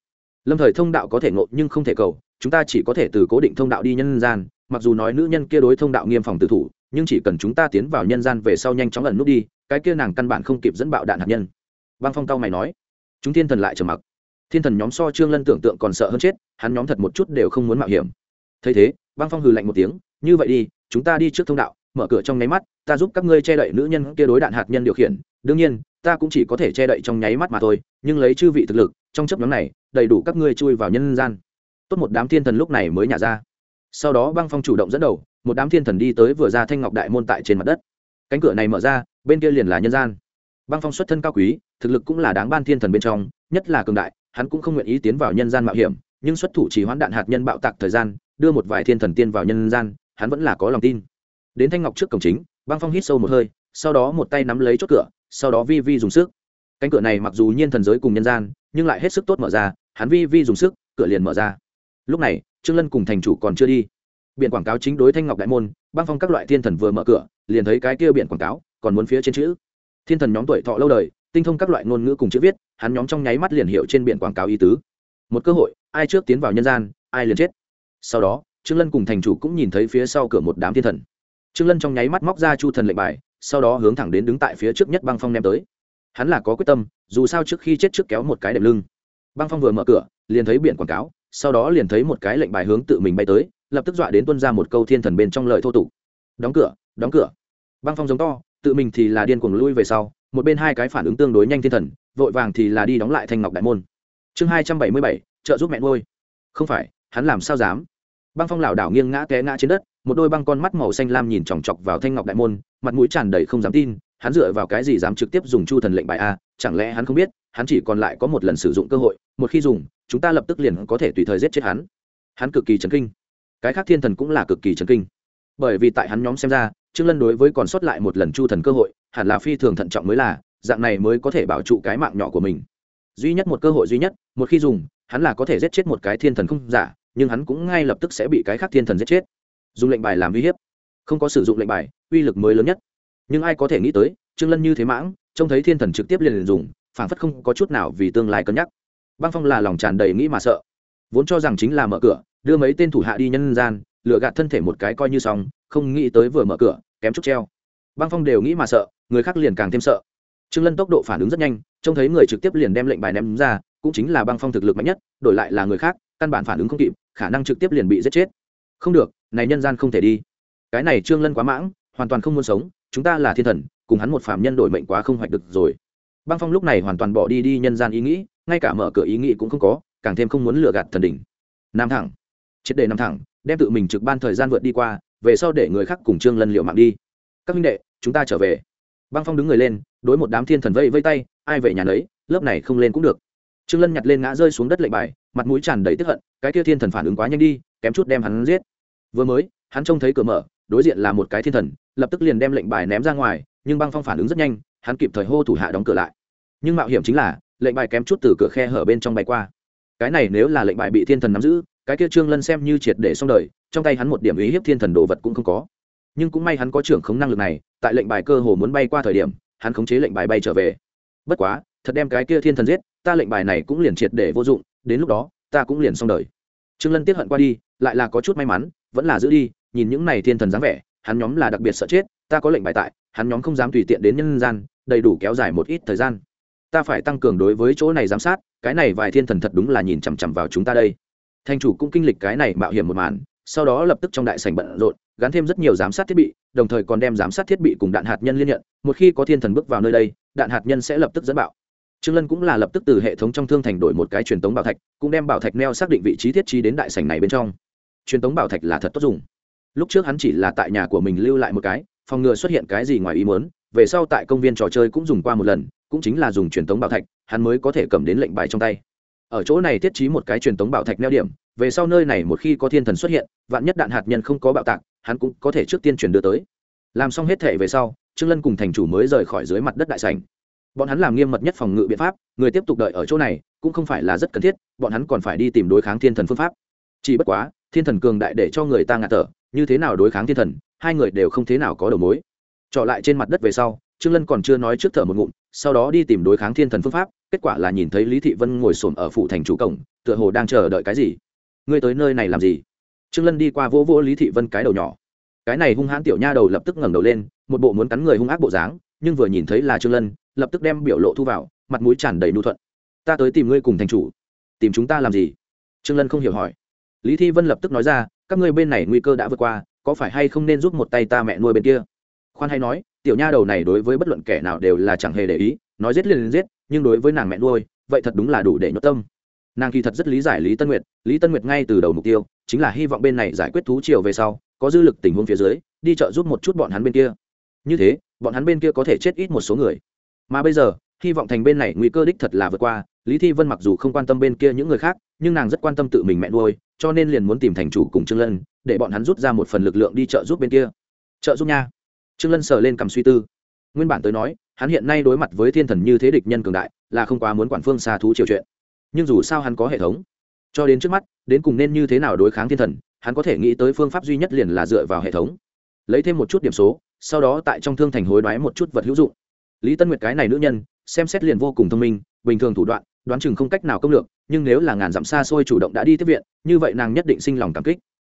Lâm thời thông đạo có thể ngộ nhưng không thể cầu, chúng ta chỉ có thể từ cố định thông đạo đi nhân gian, mặc dù nói nữ nhân kia đối thông đạo nghiêm phòng tự thủ, nhưng chỉ cần chúng ta tiến vào nhân gian về sau nhanh chóng ẩn nút đi, cái kia nàng căn bản không kịp dẫn bạo đạn hạt nhân. Băng phong cao mày nói chúng thiên thần lại trầm mặc. Thiên thần nhóm so trương lân tưởng tượng còn sợ hơn chết, hắn nhóm thật một chút đều không muốn mạo hiểm. Thấy thế, băng phong hừ lạnh một tiếng, như vậy đi, chúng ta đi trước thông đạo, mở cửa trong nháy mắt, ta giúp các ngươi che đậy nữ nhân kia đối đạn hạt nhân điều khiển. Đương nhiên, ta cũng chỉ có thể che đậy trong nháy mắt mà thôi, nhưng lấy chư vị thực lực, trong chấp nhóm này, đầy đủ các ngươi chui vào nhân gian. Tốt một đám thiên thần lúc này mới nhả ra. Sau đó băng phong chủ động dẫn đầu, một đám thiên thần đi tới vừa ra thanh ngọc đại môn tại trên mặt đất. Cánh cửa này mở ra, bên kia liền là nhân gian băng phong xuất thân cao quý, thực lực cũng là đáng ban thiên thần bên trong, nhất là cường đại, hắn cũng không nguyện ý tiến vào nhân gian mạo hiểm, nhưng xuất thủ chỉ hoãn đạn hạt nhân bạo tạc thời gian, đưa một vài thiên thần tiên vào nhân gian, hắn vẫn là có lòng tin. Đến thanh ngọc trước cổng chính, băng phong hít sâu một hơi, sau đó một tay nắm lấy chốt cửa, sau đó vi vi dùng sức. Cánh cửa này mặc dù nhiên thần giới cùng nhân gian, nhưng lại hết sức tốt mở ra, hắn vi vi dùng sức, cửa liền mở ra. Lúc này, trương lân cùng thành chủ còn chưa đi. Biển quảng cáo chính đối thanh ngọc đại môn, băng phong các loại thiên thần vừa mở cửa, liền thấy cái kia biển quảng cáo, còn muốn phía trên chữ thiên thần nhóm tuổi thọ lâu đời, tinh thông các loại ngôn ngữ cùng chữ viết, hắn nhóm trong nháy mắt liền hiệu trên biển quảng cáo ý tứ. Một cơ hội, ai trước tiến vào nhân gian, ai liền chết. Sau đó, trương lân cùng thành chủ cũng nhìn thấy phía sau cửa một đám thiên thần. Trương lân trong nháy mắt móc ra chu thần lệnh bài, sau đó hướng thẳng đến đứng tại phía trước nhất băng phong đem tới. Hắn là có quyết tâm, dù sao trước khi chết trước kéo một cái đệm lưng. Băng phong vừa mở cửa, liền thấy biển quảng cáo, sau đó liền thấy một cái lệnh bài hướng tự mình bay tới, lập tức dọa đến tuân ra một câu thiên thần bên trong lời thô tục. Đóng cửa đóng cửa. Băng phong giống to tự mình thì là điên cuồng lui về sau, một bên hai cái phản ứng tương đối nhanh thiên thần, vội vàng thì là đi đóng lại thanh ngọc đại môn. Chương hai trăm bảy mươi bảy, trợ giúp mẹ ngôi không phải, hắn làm sao dám? Băng phong lảo đảo nghiêng ngã té ngã trên đất, một đôi băng con mắt màu xanh lam nhìn chòng chọc vào thanh ngọc đại môn, mặt mũi tràn đầy không dám tin, hắn dựa vào cái gì dám trực tiếp dùng chu thần lệnh bài a, chẳng lẽ hắn không biết, hắn chỉ còn lại có một lần sử dụng cơ hội, một khi dùng, chúng ta lập tức liền có thể tùy thời giết chết hắn. Hắn cực kỳ chấn kinh. Cái khác thiên thần cũng là cực kỳ chấn kinh. Bởi vì tại hắn nhóm xem ra trương lân đối với còn sót lại một lần chu thần cơ hội, hẳn là phi thường thận trọng mới là, dạng này mới có thể bảo trụ cái mạng nhỏ của mình. Duy nhất một cơ hội duy nhất, một khi dùng, hắn là có thể giết chết một cái thiên thần không giả, nhưng hắn cũng ngay lập tức sẽ bị cái khác thiên thần giết chết. Dùng lệnh bài làm uy hiếp. Không có sử dụng lệnh bài, uy lực mới lớn nhất. Nhưng ai có thể nghĩ tới, trương lân như thế mãng, trông thấy thiên thần trực tiếp liền liền dùng, phảng phất không có chút nào vì tương lai cân nhắc. Băng phong là lòng tràn đầy nghĩ mà sợ. Vốn cho rằng chính là mở cửa, đưa mấy tên thủ hạ đi nhân gian lựa gạt thân thể một cái coi như xong không nghĩ tới vừa mở cửa, kém chút treo. Băng phong đều nghĩ mà sợ, người khác liền càng thêm sợ. Trương lân tốc độ phản ứng rất nhanh, trông thấy người trực tiếp liền đem lệnh bài ném ra, cũng chính là băng phong thực lực mạnh nhất, đổi lại là người khác, căn bản phản ứng không kịp, khả năng trực tiếp liền bị giết chết. Không được, này nhân gian không thể đi. Cái này trương lân quá mãng, hoàn toàn không muốn sống, chúng ta là thiên thần, cùng hắn một phạm nhân đổi mệnh quá không hoạch được rồi. Băng phong lúc này hoàn toàn bỏ đi đi nhân gian ý nghĩ, ngay cả mở cửa ý nghĩ cũng không có, càng thêm không muốn lừa gạt thần đỉnh. Nam thẳng. Triệt đề nam thẳng, đem tự mình trực ban thời gian vượt đi qua về sau để người khác cùng trương lân liệu mạng đi. Các huynh đệ, chúng ta trở về. Băng phong đứng người lên, đối một đám thiên thần vây vây tay, ai về nhà nấy, lớp này không lên cũng được. Trương lân nhặt lên ngã rơi xuống đất lệnh bài, mặt mũi tràn đầy tức hận, cái kia thiên thần phản ứng quá nhanh đi, kém chút đem hắn giết. Vừa mới, hắn trông thấy cửa mở, đối diện là một cái thiên thần, lập tức liền đem lệnh bài ném ra ngoài, nhưng băng phong phản ứng rất nhanh, hắn kịp thời hô thủ hạ đóng cửa lại. Nhưng mạo hiểm chính là, lệnh bài kém chút từ cửa khe hở bên trong bay qua. Cái này nếu là lệnh bài bị thiên thần nắm giữ, cái kia trương lân xem như triệt để xong đời trong tay hắn một điểm ý hiếp thiên thần đồ vật cũng không có. Nhưng cũng may hắn có trưởng khống năng lực này, tại lệnh bài cơ hồ muốn bay qua thời điểm, hắn khống chế lệnh bài bay trở về. Bất quá, thật đem cái kia thiên thần giết, ta lệnh bài này cũng liền triệt để vô dụng, đến lúc đó, ta cũng liền xong đời. Trương lân tiếp hận qua đi, lại là có chút may mắn, vẫn là giữ đi, nhìn những này thiên thần dáng vẻ, hắn nhóm là đặc biệt sợ chết, ta có lệnh bài tại, hắn nhóm không dám tùy tiện đến nhân gian, đầy đủ kéo dài một ít thời gian. Ta phải tăng cường đối với chỗ này giám sát, cái này vài thiên thần thật đúng là nhìn chằm chằm vào chúng ta đây. Thành chủ cũng kinh lịch cái này mạo hiểm một màn sau đó lập tức trong đại sảnh bận rộn, gắn thêm rất nhiều giám sát thiết bị, đồng thời còn đem giám sát thiết bị cùng đạn hạt nhân liên nhận, một khi có thiên thần bước vào nơi đây, đạn hạt nhân sẽ lập tức dẫn bạo. Trương lân cũng là lập tức từ hệ thống trong thương thành đổi một cái truyền tống bảo thạch, cũng đem bảo thạch neo xác định vị trí thiết trí đến đại sảnh này bên trong. Truyền tống bảo thạch là thật tốt dùng. Lúc trước hắn chỉ là tại nhà của mình lưu lại một cái, phòng ngừa xuất hiện cái gì ngoài ý muốn, về sau tại công viên trò chơi cũng dùng qua một lần, cũng chính là dùng truyền tống bảo thạch, hắn mới có thể cầm đến lệnh bài trong tay ở chỗ này thiết trí một cái truyền tống bảo thạch neo điểm, về sau nơi này một khi có thiên thần xuất hiện, vạn nhất đạn hạt nhân không có bạo tạc, hắn cũng có thể trước tiên truyền đưa tới. Làm xong hết thể về sau, trương lân cùng thành chủ mới rời khỏi dưới mặt đất đại sảnh. Bọn hắn làm nghiêm mật nhất phòng ngự biện pháp, người tiếp tục đợi ở chỗ này, cũng không phải là rất cần thiết, bọn hắn còn phải đi tìm đối kháng thiên thần phương pháp. Chỉ bất quá, thiên thần cường đại để cho người ta ngạt thở, như thế nào đối kháng thiên thần, hai người đều không thế nào có đầu mối. Trọ lại trên mặt đất về sau, trương lân còn chưa nói trước thở một ngụm, sau đó đi tìm đối kháng thiên thần phương pháp kết quả là nhìn thấy lý thị vân ngồi xổm ở phủ thành chủ cổng, tựa hồ đang chờ đợi cái gì. Ngươi tới nơi này làm gì? Trương lân đi qua vỗ vỗ lý thị vân cái đầu nhỏ. Cái này hung hãn tiểu nha đầu lập tức ngẩng đầu lên, một bộ muốn cắn người hung ác bộ dáng, nhưng vừa nhìn thấy là trương lân, lập tức đem biểu lộ thu vào, mặt mũi tràn đầy nhu thuận. Ta tới tìm ngươi cùng thành chủ. Tìm chúng ta làm gì? Trương lân không hiểu hỏi. Lý thi vân lập tức nói ra, các ngươi bên này nguy cơ đã vượt qua, có phải hay không nên giúp một tay ta mẹ nuôi bên kia? Khoan hay nói, tiểu nha đầu này đối với bất luận kẻ nào đều là chẳng hề để ý, nói giết liền giết nhưng đối với nàng mẹ nuôi, vậy thật đúng là đủ để nhốt tâm. Nàng kỳ thật rất lý giải lý tân nguyệt, lý tân nguyệt ngay từ đầu mục tiêu chính là hy vọng bên này giải quyết thú triều về sau, có dư lực tình huống phía dưới, đi chợ giúp một chút bọn hắn bên kia. Như thế, bọn hắn bên kia có thể chết ít một số người. Mà bây giờ, hy vọng thành bên này nguy cơ đích thật là vượt qua, lý thi vân mặc dù không quan tâm bên kia những người khác, nhưng nàng rất quan tâm tự mình mẹ nuôi, cho nên liền muốn tìm thành chủ cùng trương lân, để bọn hắn rút ra một phần lực lượng đi chợ giúp bên kia. Trợ giúp nha. Trương lân sờ lên cầm suy tư. Nguyên bản tới nói hắn hiện nay đối mặt với thiên thần như thế địch nhân cường đại, là không quá muốn quản phương xa thú triều chuyện. Nhưng dù sao hắn có hệ thống, cho đến trước mắt, đến cùng nên như thế nào đối kháng thiên thần, hắn có thể nghĩ tới phương pháp duy nhất liền là dựa vào hệ thống. Lấy thêm một chút điểm số, sau đó tại trong thương thành hối đoái một chút vật hữu dụng. Lý tân nguyệt cái này nữ nhân, xem xét liền vô cùng thông minh, bình thường thủ đoạn, đoán chừng không cách nào công lược, nhưng nếu là ngàn dặm xa xôi chủ động đã đi tiếp viện, như vậy nàng nhất định sinh lòng cảm kích.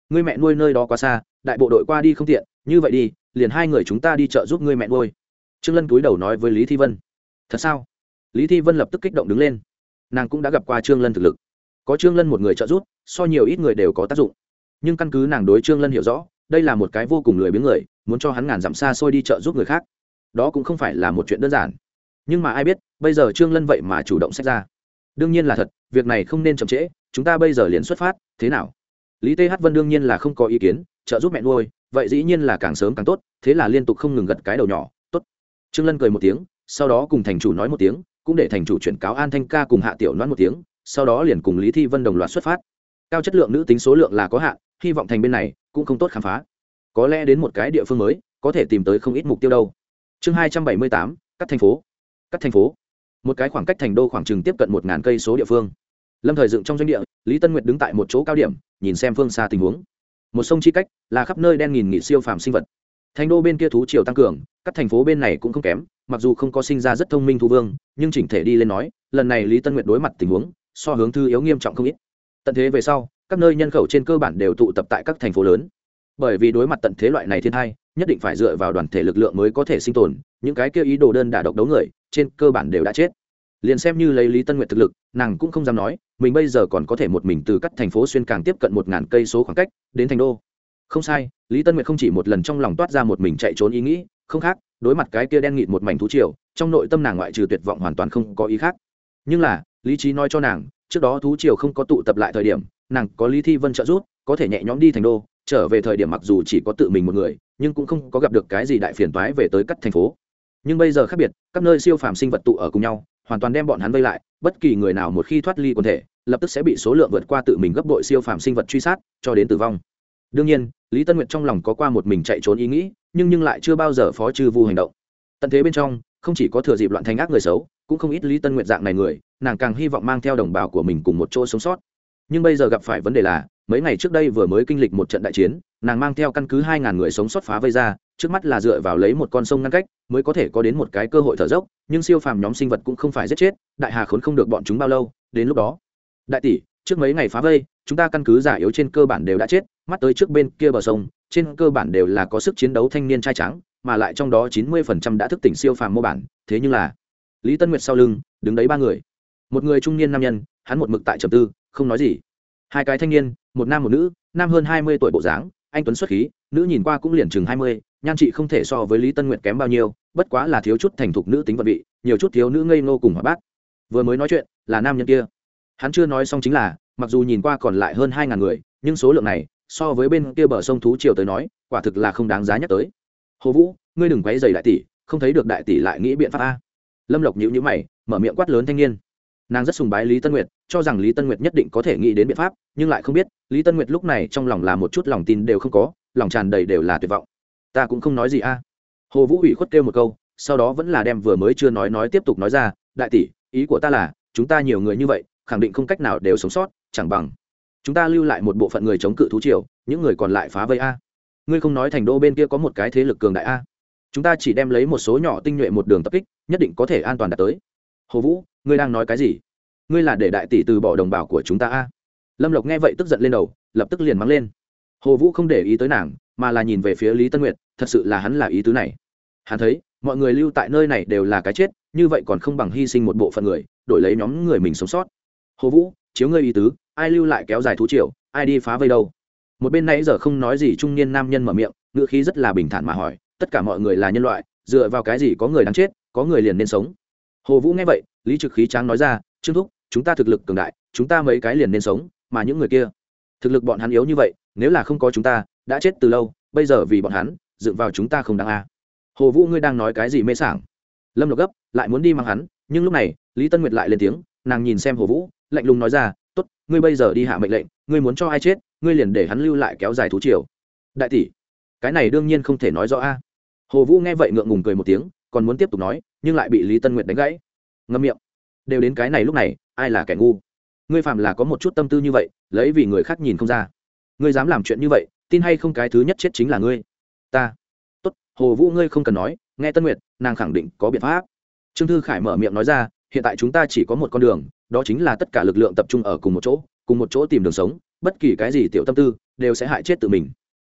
Người mẹ nuôi nơi đó quá xa, đại bộ đội qua đi không tiện, như vậy đi, liền hai người chúng ta đi chợ giúp người mẹ nuôi trương lân cúi đầu nói với lý thi vân, thật sao? Lý thi vân lập tức kích động đứng lên. Nàng cũng đã gặp qua trương lân thực lực. Có trương lân một người trợ giúp, so nhiều ít người đều có tác dụng. Nhưng căn cứ nàng đối trương lân hiểu rõ, đây là một cái vô cùng lười biếng người, muốn cho hắn ngàn dặm xa xôi đi trợ giúp người khác. Đó cũng không phải là một chuyện đơn giản. Nhưng mà ai biết, bây giờ trương lân vậy mà chủ động xét ra. Đương nhiên là thật, việc này không nên chậm trễ, chúng ta bây giờ liền xuất phát, thế nào? Lý th vân đương nhiên là không có ý kiến, trợ giúp mẹ nuôi, vậy dĩ nhiên là càng sớm càng tốt, thế là liên tục không ngừng gật cái đầu nhỏ trương lân cười một tiếng, sau đó cùng thành chủ nói một tiếng, cũng để thành chủ chuyển cáo an thanh ca cùng hạ tiểu nói một tiếng, sau đó liền cùng lý thi vân đồng loạt xuất phát. Cao chất lượng nữ tính số lượng là có hạn, hy vọng thành bên này cũng không tốt khám phá. Có lẽ đến một cái địa phương mới, có thể tìm tới không ít mục tiêu đâu. Chương hai trăm bảy mươi tám các thành phố. Các thành phố. Một cái khoảng cách thành đô khoảng chừng tiếp cận một ngàn cây số địa phương. Lâm thời dựng trong doanh địa, lý tân nguyệt đứng tại một chỗ cao điểm, nhìn xem phương xa tình huống. Một sông chi cách, là khắp nơi đen nghìn nghị siêu phàm sinh vật thành đô bên kia thú triều tăng cường, các thành phố bên này cũng không kém, mặc dù không có sinh ra rất thông minh thu vương, nhưng chỉnh thể đi lên nói, lần này lý tân nguyệt đối mặt tình huống, so hướng thư yếu nghiêm trọng không ít. Tận thế về sau, các nơi nhân khẩu trên cơ bản đều tụ tập tại các thành phố lớn. Bởi vì đối mặt tận thế loại này thiên hai nhất định phải dựa vào đoàn thể lực lượng mới có thể sinh tồn, những cái kia ý đồ đơn đả độc đấu người, trên cơ bản đều đã chết. Liền xem như lấy lý tân Nguyệt thực lực, nàng cũng không dám nói, mình bây giờ còn có thể một mình từ các thành phố xuyên càng tiếp cận một ngàn cây số khoảng cách, đến thành đô không sai, lý tân nguyện không chỉ một lần trong lòng toát ra một mình chạy trốn ý nghĩ, không khác, đối mặt cái kia đen nghịt một mảnh thú triều, trong nội tâm nàng ngoại trừ tuyệt vọng hoàn toàn không có ý khác. Nhưng là, lý trí nói cho nàng, trước đó thú triều không có tụ tập lại thời điểm, nàng có lý thi vân trợ giúp, có thể nhẹ nhõm đi thành đô, trở về thời điểm mặc dù chỉ có tự mình một người, nhưng cũng không có gặp được cái gì đại phiền toái về tới các thành phố. Nhưng bây giờ khác biệt, các nơi siêu phàm sinh vật tụ ở cùng nhau, hoàn toàn đem bọn hắn vây lại, bất kỳ người nào một khi thoát ly quần thể, lập tức sẽ bị số lượng vượt qua tự mình gấp đội siêu phàm sinh vật truy sát, cho đến tử vong đương nhiên, lý tân nguyệt trong lòng có qua một mình chạy trốn ý nghĩ, nhưng nhưng lại chưa bao giờ phó trừ vu hành động. Tận thế bên trong, không chỉ có thừa dịp loạn thành ác người xấu, cũng không ít lý tân nguyệt dạng này người, nàng càng hy vọng mang theo đồng bào của mình cùng một chỗ sống sót. Nhưng bây giờ gặp phải vấn đề là, mấy ngày trước đây vừa mới kinh lịch một trận đại chiến, nàng mang theo căn cứ hai ngàn người sống sót phá vây ra, trước mắt là dựa vào lấy một con sông ngăn cách, mới có thể có đến một cái cơ hội thở dốc, nhưng siêu phàm nhóm sinh vật cũng không phải giết chết, đại hà khốn không được bọn chúng bao lâu, đến lúc đó. Đại tỷ, trước mấy ngày phá vây chúng ta căn cứ giả yếu trên cơ bản đều đã chết, mắt tới trước bên kia bờ sông, trên cơ bản đều là có sức chiến đấu thanh niên trai trắng mà lại trong đó chín mươi phần trăm đã thức tỉnh siêu phàm mô bản, thế nhưng là, lý tân nguyệt sau lưng, đứng đấy ba người. Một người trung niên nam nhân, hắn một mực tại trầm tư, không nói gì. Hai cái thanh niên, một nam một nữ, nam hơn hai mươi tuổi bộ dáng, anh tuấn xuất khí, nữ nhìn qua cũng liền chừng hai mươi, nhan chị không thể so với lý tân nguyệt kém bao nhiêu, bất quá là thiếu chút thành thục nữ tính vật vị, nhiều chút thiếu nữ ngây ngô cùng hoạt bát. Vừa mới nói chuyện, là nam nhân kia. Hắn chưa nói xong chính là mặc dù nhìn qua còn lại hơn hai ngàn người, nhưng số lượng này, so với bên kia bờ sông thú triều tới nói, quả thực là không đáng giá nhắc tới. Hồ vũ, ngươi đừng quấy dày đại tỷ, không thấy được đại tỷ lại nghĩ biện pháp a. Lâm lộc nhữ nhữ mày, mở miệng quát lớn thanh niên. Nàng rất sùng bái lý tân nguyệt, cho rằng lý tân nguyệt nhất định có thể nghĩ đến biện pháp, nhưng lại không biết, lý tân nguyệt lúc này trong lòng là một chút lòng tin đều không có, lòng tràn đầy đều là tuyệt vọng. Ta cũng không nói gì a. Hồ vũ ủy khuất kêu một câu, sau đó vẫn là đem vừa mới chưa nói nói tiếp tục nói ra, đại tỷ, ý của ta là, chúng ta nhiều người như vậy, khẳng định không cách nào đều sống sót chẳng bằng. Chúng ta lưu lại một bộ phận người chống cự thú triều, những người còn lại phá vây a. Ngươi không nói thành đô bên kia có một cái thế lực cường đại a. Chúng ta chỉ đem lấy một số nhỏ tinh nhuệ một đường tập kích, nhất định có thể an toàn đạt tới. Hồ vũ, ngươi đang nói cái gì? Ngươi là để đại tỷ từ bỏ đồng bào của chúng ta a. Lâm lộc nghe vậy tức giận lên đầu, lập tức liền mắng lên. Hồ vũ không để ý tới nàng, mà là nhìn về phía lý tân nguyệt, thật sự là hắn là ý tứ này. Hắn thấy, mọi người lưu tại nơi này đều là cái chết, như vậy còn không bằng hy sinh một bộ phận người, đổi lấy nhóm người mình sống sót. Hồ vũ chiếu ngươi ý tứ, ai lưu lại kéo dài thú triệu ai đi phá vây đâu. Một bên nãy giờ không nói gì trung niên nam nhân mở miệng ngựa khí rất là bình thản mà hỏi, tất cả mọi người là nhân loại, dựa vào cái gì có người đáng chết, có người liền nên sống? Hồ vũ nghe vậy, lý trực khí tráng nói ra, trương thúc, chúng ta thực lực cường đại, chúng ta mấy cái liền nên sống, mà những người kia, thực lực bọn hắn yếu như vậy, nếu là không có chúng ta, đã chết từ lâu, bây giờ vì bọn hắn, dựng vào chúng ta không đáng a. Hồ vũ ngươi đang nói cái gì mê sảng? Lâm lộc gấp, lại muốn đi mang hắn, nhưng lúc này, lý tân nguyệt lại lên tiếng, nàng nhìn xem hồ vũ lạnh lùng nói ra, tốt, ngươi bây giờ đi hạ mệnh lệnh, ngươi muốn cho ai chết, ngươi liền để hắn lưu lại kéo dài thú triều. Đại tỷ, cái này đương nhiên không thể nói rõ a. Hồ vũ nghe vậy ngượng ngùng cười một tiếng, còn muốn tiếp tục nói, nhưng lại bị lý tân nguyệt đánh gãy. Ngâm miệng. Đều đến cái này lúc này, ai là kẻ ngu? Ngươi phạm là có một chút tâm tư như vậy, lấy vì người khác nhìn không ra. Ngươi dám làm chuyện như vậy, tin hay không cái thứ nhất chết chính là ngươi. Ta. Tốt, hồ vũ ngươi không cần nói, nghe tân nguyệt, nàng khẳng định có biện pháp. Trương thư khải mở miệng nói ra hiện tại chúng ta chỉ có một con đường, đó chính là tất cả lực lượng tập trung ở cùng một chỗ, cùng một chỗ tìm đường sống, bất kỳ cái gì tiểu tâm tư đều sẽ hại chết tự mình.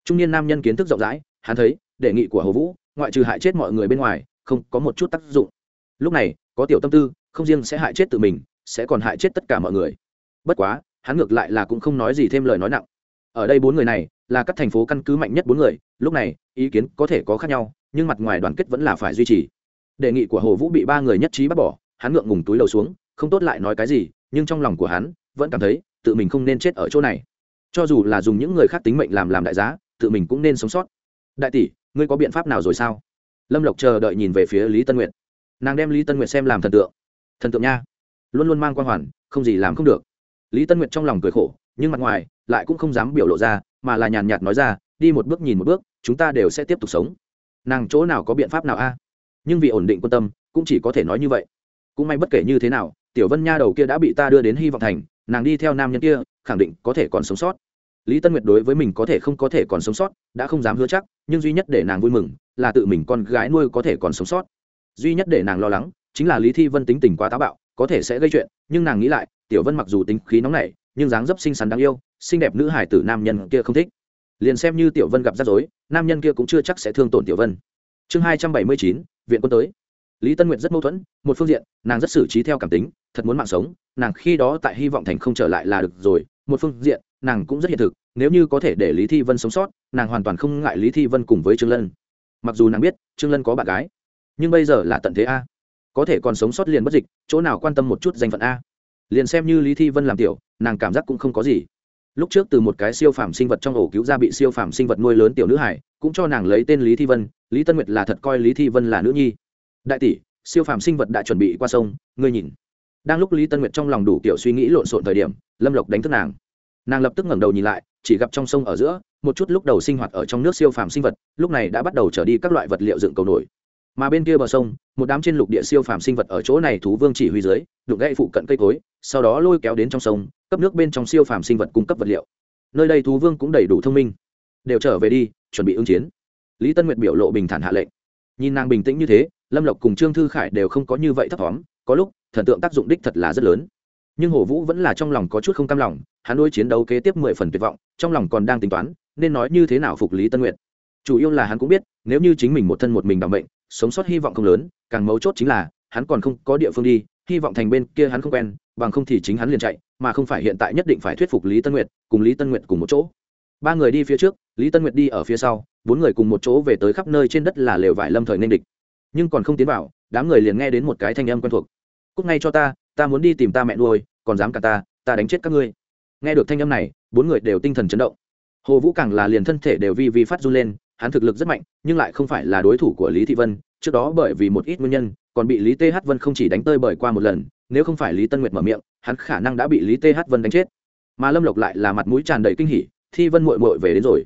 Trung niên nam nhân kiến thức rộng rãi, hắn thấy, đề nghị của hồ vũ, ngoại trừ hại chết mọi người bên ngoài, không có một chút tác dụng. Lúc này, có tiểu tâm tư, không riêng sẽ hại chết tự mình, sẽ còn hại chết tất cả mọi người. Bất quá, hắn ngược lại là cũng không nói gì thêm lời nói nặng. Ở đây bốn người này, là các thành phố căn cứ mạnh nhất bốn người, lúc này, ý kiến có thể có khác nhau, nhưng mặt ngoài đoàn kết vẫn là phải duy trì. Đề nghị của hồ vũ bị ba người nhất trí bác bỏ hắn ngượng ngùng túi đầu xuống, không tốt lại nói cái gì, nhưng trong lòng của hắn, vẫn cảm thấy, tự mình không nên chết ở chỗ này. Cho dù là dùng những người khác tính mệnh làm làm đại giá, tự mình cũng nên sống sót. Đại tỷ, ngươi có biện pháp nào rồi sao? Lâm lộc chờ đợi nhìn về phía lý tân nguyệt. Nàng đem lý tân nguyệt xem làm thần tượng. Thần tượng nha. Luôn luôn mang quan hoàn, không gì làm không được. Lý tân nguyệt trong lòng cười khổ, nhưng mặt ngoài, lại cũng không dám biểu lộ ra, mà là nhàn nhạt nói ra, đi một bước nhìn một bước, chúng ta đều sẽ tiếp tục sống. Nàng chỗ nào có biện pháp nào a? Nhưng vì ổn định quan tâm, cũng chỉ có thể nói như vậy cũng may bất kể như thế nào, tiểu vân nha đầu kia đã bị ta đưa đến hy vọng thành, nàng đi theo nam nhân kia, khẳng định có thể còn sống sót. Lý tân nguyệt đối với mình có thể không có thể còn sống sót, đã không dám hứa chắc, nhưng duy nhất để nàng vui mừng là tự mình con gái nuôi có thể còn sống sót. Duy nhất để nàng lo lắng chính là lý thi vân tính tình quá táo bạo, có thể sẽ gây chuyện, nhưng nàng nghĩ lại, tiểu vân mặc dù tính khí nóng nảy, nhưng dáng dấp xinh xắn đáng yêu, xinh đẹp nữ hải tử nam nhân kia không thích. Liền xem như tiểu vân gặp rắc rối, nam nhân kia cũng chưa chắc sẽ thương tổn tiểu vân. Chương hai trăm bảy mươi chín, viện quân tới lý tân nguyệt rất mâu thuẫn, một phương diện, nàng rất xử trí theo cảm tính, thật muốn mạng sống, nàng khi đó tại hy vọng thành không trở lại là được rồi, một phương diện, nàng cũng rất hiện thực, nếu như có thể để lý thi vân sống sót, nàng hoàn toàn không ngại lý thi vân cùng với trương lân. Mặc dù nàng biết, trương lân có bạn gái, nhưng bây giờ là tận thế a. Có thể còn sống sót liền bất dịch, chỗ nào quan tâm một chút danh phận a. Liền xem như lý thi vân làm tiểu, nàng cảm giác cũng không có gì. Lúc trước từ một cái siêu phàm sinh vật trong ổ cứu ra bị siêu phàm sinh vật nuôi lớn tiểu nữ hải, cũng cho nàng lấy tên lý thi vân, lý tân nguyệt là thật coi lý thi vân là nữ nhi đại tỷ, siêu phàm sinh vật đã chuẩn bị qua sông, ngươi nhìn. Đang lúc lý tân nguyệt trong lòng đủ kiểu suy nghĩ lộn xộn thời điểm, lâm lộc đánh thức nàng. Nàng lập tức ngẩng đầu nhìn lại, chỉ gặp trong sông ở giữa, một chút lúc đầu sinh hoạt ở trong nước siêu phàm sinh vật, lúc này đã bắt đầu trở đi các loại vật liệu dựng cầu nổi. Mà bên kia bờ sông, một đám trên lục địa siêu phàm sinh vật ở chỗ này thú vương chỉ huy dưới đục gãy phụ cận cây cối, sau đó lôi kéo đến trong sông, cấp nước bên trong siêu phàm sinh vật cung cấp vật liệu. Nơi đây thú vương cũng đầy đủ thông minh. Đều trở về đi, chuẩn bị ứng chiến. Lý tân nguyệt biểu lộ bình thản hạ lệnh. Nhìn nàng bình tĩnh như thế lâm lộc cùng trương thư khải đều không có như vậy thấp thỏm, có lúc, thần tượng tác dụng đích thật là rất lớn. Nhưng hồ vũ vẫn là trong lòng có chút không cam lòng, hắn nuôi chiến đấu kế tiếp mười phần tuyệt vọng, trong lòng còn đang tính toán, nên nói như thế nào phục lý tân nguyệt. Chủ yếu là hắn cũng biết, nếu như chính mình một thân một mình bằng bệnh sống sót hy vọng không lớn, càng mấu chốt chính là, hắn còn không có địa phương đi, hy vọng thành bên kia hắn không quen, bằng không thì chính hắn liền chạy, mà không phải hiện tại nhất định phải thuyết phục lý tân nguyệt, cùng lý tân nguyệt cùng một chỗ. Ba người đi phía trước, lý tân nguyệt đi ở phía sau, bốn người cùng một chỗ về tới khắp nơi trên đất là lều vải lâm thời nên địch nhưng còn không tiến vào, đám người liền nghe đến một cái thanh âm quen thuộc. Cúc ngay cho ta ta muốn đi tìm ta mẹ nuôi, còn dám cả ta ta đánh chết các ngươi. Nghe được thanh âm này, bốn người đều tinh thần chấn động. Hồ vũ càng là liền thân thể đều vi vi phát run lên, hắn thực lực rất mạnh, nhưng lại không phải là đối thủ của lý thị vân, trước đó bởi vì một ít nguyên nhân, còn bị lý th vân không chỉ đánh tơi bởi qua một lần, nếu không phải lý tân nguyệt mở miệng, hắn khả năng đã bị lý th vân đánh chết. Mà lâm lộc lại là mặt mũi tràn đầy kinh hỉ, thi vân mội mội về đến rồi.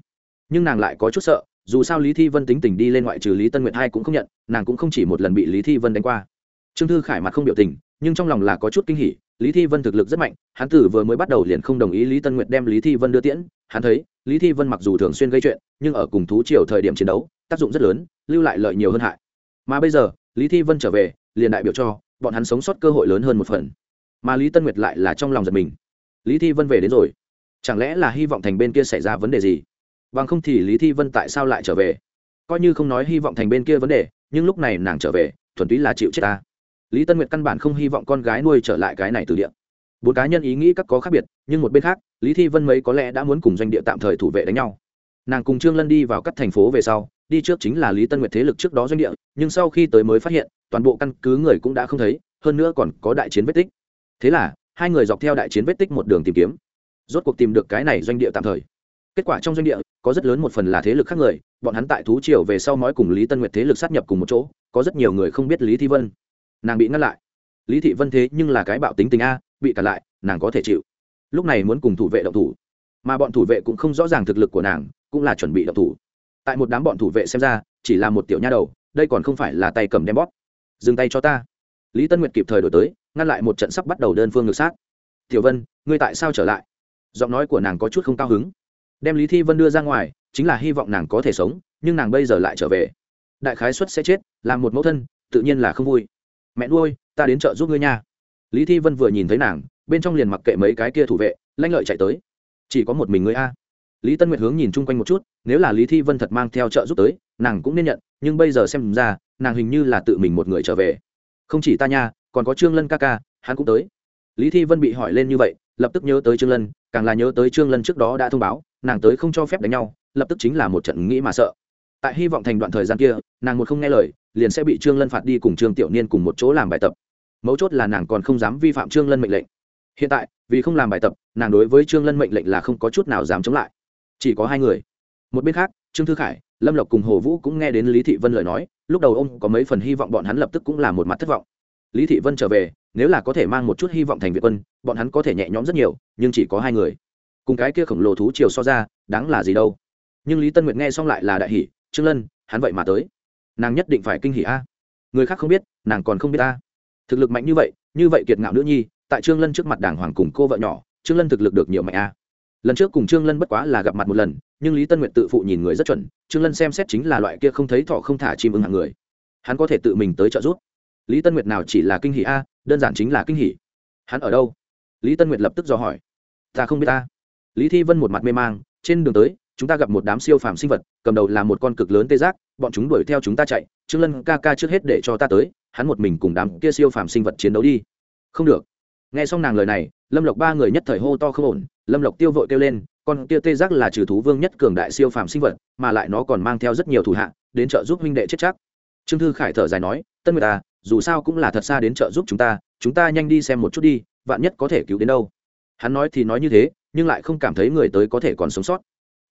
Nhưng nàng lại có chút sợ, dù sao lý thi vân tính tình đi lên ngoại trừ lý tân nguyệt hai cũng không nhận nàng cũng không chỉ một lần bị lý thi vân đánh qua. Trương thư khải mặt không biểu tình, nhưng trong lòng là có chút kinh hỉ, lý thi vân thực lực rất mạnh, hắn tử vừa mới bắt đầu liền không đồng ý lý tân nguyệt đem lý thi vân đưa tiễn, hắn thấy, lý thi vân mặc dù thường xuyên gây chuyện, nhưng ở cùng thú triều thời điểm chiến đấu, tác dụng rất lớn, lưu lại lợi nhiều hơn hại. Mà bây giờ, lý thi vân trở về, liền đại biểu cho, bọn hắn sống sót cơ hội lớn hơn một phần. Mà lý tân nguyệt lại là trong lòng giật mình. Lý thi vân về đến rồi. Chẳng lẽ là hy vọng thành bên kia xảy ra vấn đề gì? Bằng không thì lý thi vân tại sao lại trở về? Coi như không nói hy vọng thành bên kia vấn đề nhưng lúc này nàng trở về, thuần túy là chịu chết ta. Lý tân nguyệt căn bản không hy vọng con gái nuôi trở lại cái này từ địa. Bốn cá nhân ý nghĩ các có khác biệt, nhưng một bên khác, lý thi vân mấy có lẽ đã muốn cùng doanh địa tạm thời thủ vệ đánh nhau. Nàng cùng trương lân đi vào các thành phố về sau, đi trước chính là lý tân nguyệt thế lực trước đó doanh địa, nhưng sau khi tới mới phát hiện, toàn bộ căn cứ người cũng đã không thấy, hơn nữa còn có đại chiến vết tích. Thế là, hai người dọc theo đại chiến vết tích một đường tìm kiếm. Rốt cuộc tìm được cái này doanh địa tạm thời kết quả trong doanh địa, có rất lớn một phần là thế lực khác người, bọn hắn tại thú triều về sau nói cùng lý tân nguyệt thế lực sát nhập cùng một chỗ, có rất nhiều người không biết lý thi vân. Nàng bị ngăn lại. Lý thị vân thế nhưng là cái bạo tính tình a, bị cả lại, nàng có thể chịu. Lúc này muốn cùng thủ vệ động thủ. Mà bọn thủ vệ cũng không rõ ràng thực lực của nàng, cũng là chuẩn bị động thủ. Tại một đám bọn thủ vệ xem ra, chỉ là một tiểu nha đầu, đây còn không phải là tay cầm đem bóp. Dừng tay cho ta. Lý tân nguyệt kịp thời đổi tới, ngăn lại một trận sắp bắt đầu đơn phương ngược sát. Tiểu vân, ngươi tại sao trở lại? Giọng nói của nàng có chút không cao hứng đem lý thi vân đưa ra ngoài, chính là hy vọng nàng có thể sống, nhưng nàng bây giờ lại trở về. Đại khái xuất sẽ chết làm một mẫu thân, tự nhiên là không vui. Mẹ nuôi, ta đến chợ giúp ngươi nha. Lý thi vân vừa nhìn thấy nàng, bên trong liền mặc kệ mấy cái kia thủ vệ, lanh lợi chạy tới. Chỉ có một mình ngươi a. Lý tân nguyệt hướng nhìn chung quanh một chút, nếu là lý thi vân thật mang theo trợ giúp tới, nàng cũng nên nhận, nhưng bây giờ xem ra, nàng hình như là tự mình một người trở về. Không chỉ ta nha, còn có trương lân ca ca, hắn cũng tới. Lý thi vân bị hỏi lên như vậy lập tức nhớ tới trương lân, càng là nhớ tới trương lân trước đó đã thông báo, nàng tới không cho phép đánh nhau, lập tức chính là một trận nghĩ mà sợ. Tại hy vọng thành đoạn thời gian kia, nàng một không nghe lời, liền sẽ bị trương lân phạt đi cùng trương tiểu niên cùng một chỗ làm bài tập. Mấu chốt là nàng còn không dám vi phạm trương lân mệnh lệnh. Hiện tại, vì không làm bài tập, nàng đối với trương lân mệnh lệnh là không có chút nào dám chống lại. Chỉ có hai người. Một bên khác, trương thư khải, lâm lộc cùng hồ vũ cũng nghe đến lý thị vân lời nói, lúc đầu ông có mấy phần hy vọng bọn hắn lập tức cũng là một mặt thất vọng. Lý thị vân trở về nếu là có thể mang một chút hy vọng thành việt quân, bọn hắn có thể nhẹ nhõm rất nhiều, nhưng chỉ có hai người. Cùng cái kia khổng lồ thú chiều so ra, đáng là gì đâu. Nhưng lý tân nguyệt nghe xong lại là đại hỷ trương lân, hắn vậy mà tới. Nàng nhất định phải kinh hỉ a. Người khác không biết, nàng còn không biết a thực lực mạnh như vậy như vậy kiệt ngạo nữ nhi, tại trương lân trước mặt đảng hoàng cùng cô vợ nhỏ, trương lân thực lực được nhiều mạnh a. Lần trước cùng trương lân bất quá là gặp mặt một lần, nhưng lý tân nguyệt tự phụ nhìn người rất chuẩn, trương lân xem xét chính là loại kia không thấy thọ không thả chim ưng hạng người. Hắn có thể tự mình tới trợ giúp lý tân nguyệt nào chỉ là kinh hỉ a, đơn giản chính là kinh hỉ. Hắn ở đâu? Lý tân nguyệt lập tức dò hỏi. Ta không biết ta. Lý thi vân một mặt mê mang, trên đường tới, chúng ta gặp một đám siêu phàm sinh vật, cầm đầu là một con cực lớn tê giác, bọn chúng đuổi theo chúng ta chạy, trương lân ca ca trước hết để cho ta tới, hắn một mình cùng đám kia siêu phàm sinh vật chiến đấu đi. Không được. Nghe xong nàng lời này, lâm lộc ba người nhất thời hô to không ổn, lâm lộc tiêu vội kêu lên, con kia tê giác là trừ thú vương nhất cường đại siêu phàm sinh vật, mà lại nó còn mang theo rất nhiều thủ hạ, đến trợ giúp huynh đệ chết chắc. Trương thư khải thở dài nói, tân người ta à, dù sao cũng là thật xa đến trợ giúp chúng ta chúng ta nhanh đi xem một chút đi, vạn nhất có thể cứu đến đâu. Hắn nói thì nói như thế, nhưng lại không cảm thấy người tới có thể còn sống sót.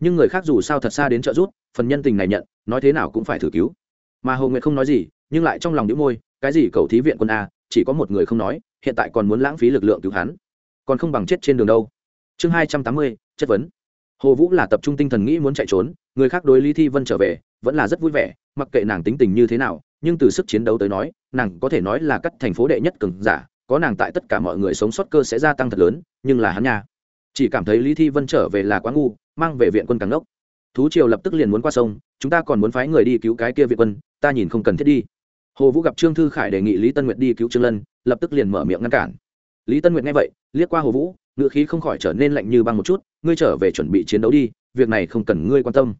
Nhưng người khác dù sao thật xa đến trợ giúp, phần nhân tình này nhận, nói thế nào cũng phải thử cứu. Mà hồ nguyệt không nói gì, nhưng lại trong lòng đĩu môi, cái gì cầu thí viện quân a, chỉ có một người không nói, hiện tại còn muốn lãng phí lực lượng cứu hắn. Còn không bằng chết trên đường đâu. Chương hai trăm tám mươi, chất vấn. Hồ vũ là tập trung tinh thần nghĩ muốn chạy trốn, người khác đối lý thi vân trở về, vẫn là rất vui vẻ, mặc kệ nàng tính tình như thế nào nhưng từ sức chiến đấu tới nói, nàng có thể nói là cắt thành phố đệ nhất cường giả, có nàng tại tất cả mọi người sống sót cơ sẽ gia tăng thật lớn, nhưng là hắn nha. Chỉ cảm thấy lý thi vân trở về là quá ngu, mang về viện quân càng đốc. Thú triều lập tức liền muốn qua sông, chúng ta còn muốn phái người đi cứu cái kia viện quân, ta nhìn không cần thiết đi. Hồ vũ gặp trương thư khải đề nghị lý tân nguyệt đi cứu trương lân, lập tức liền mở miệng ngăn cản. Lý tân nguyệt nghe vậy, liếc qua hồ vũ, ngựa khí không khỏi trở nên lạnh như băng một chút, ngươi trở về chuẩn bị chiến đấu đi, việc này không cần ngươi quan tâm.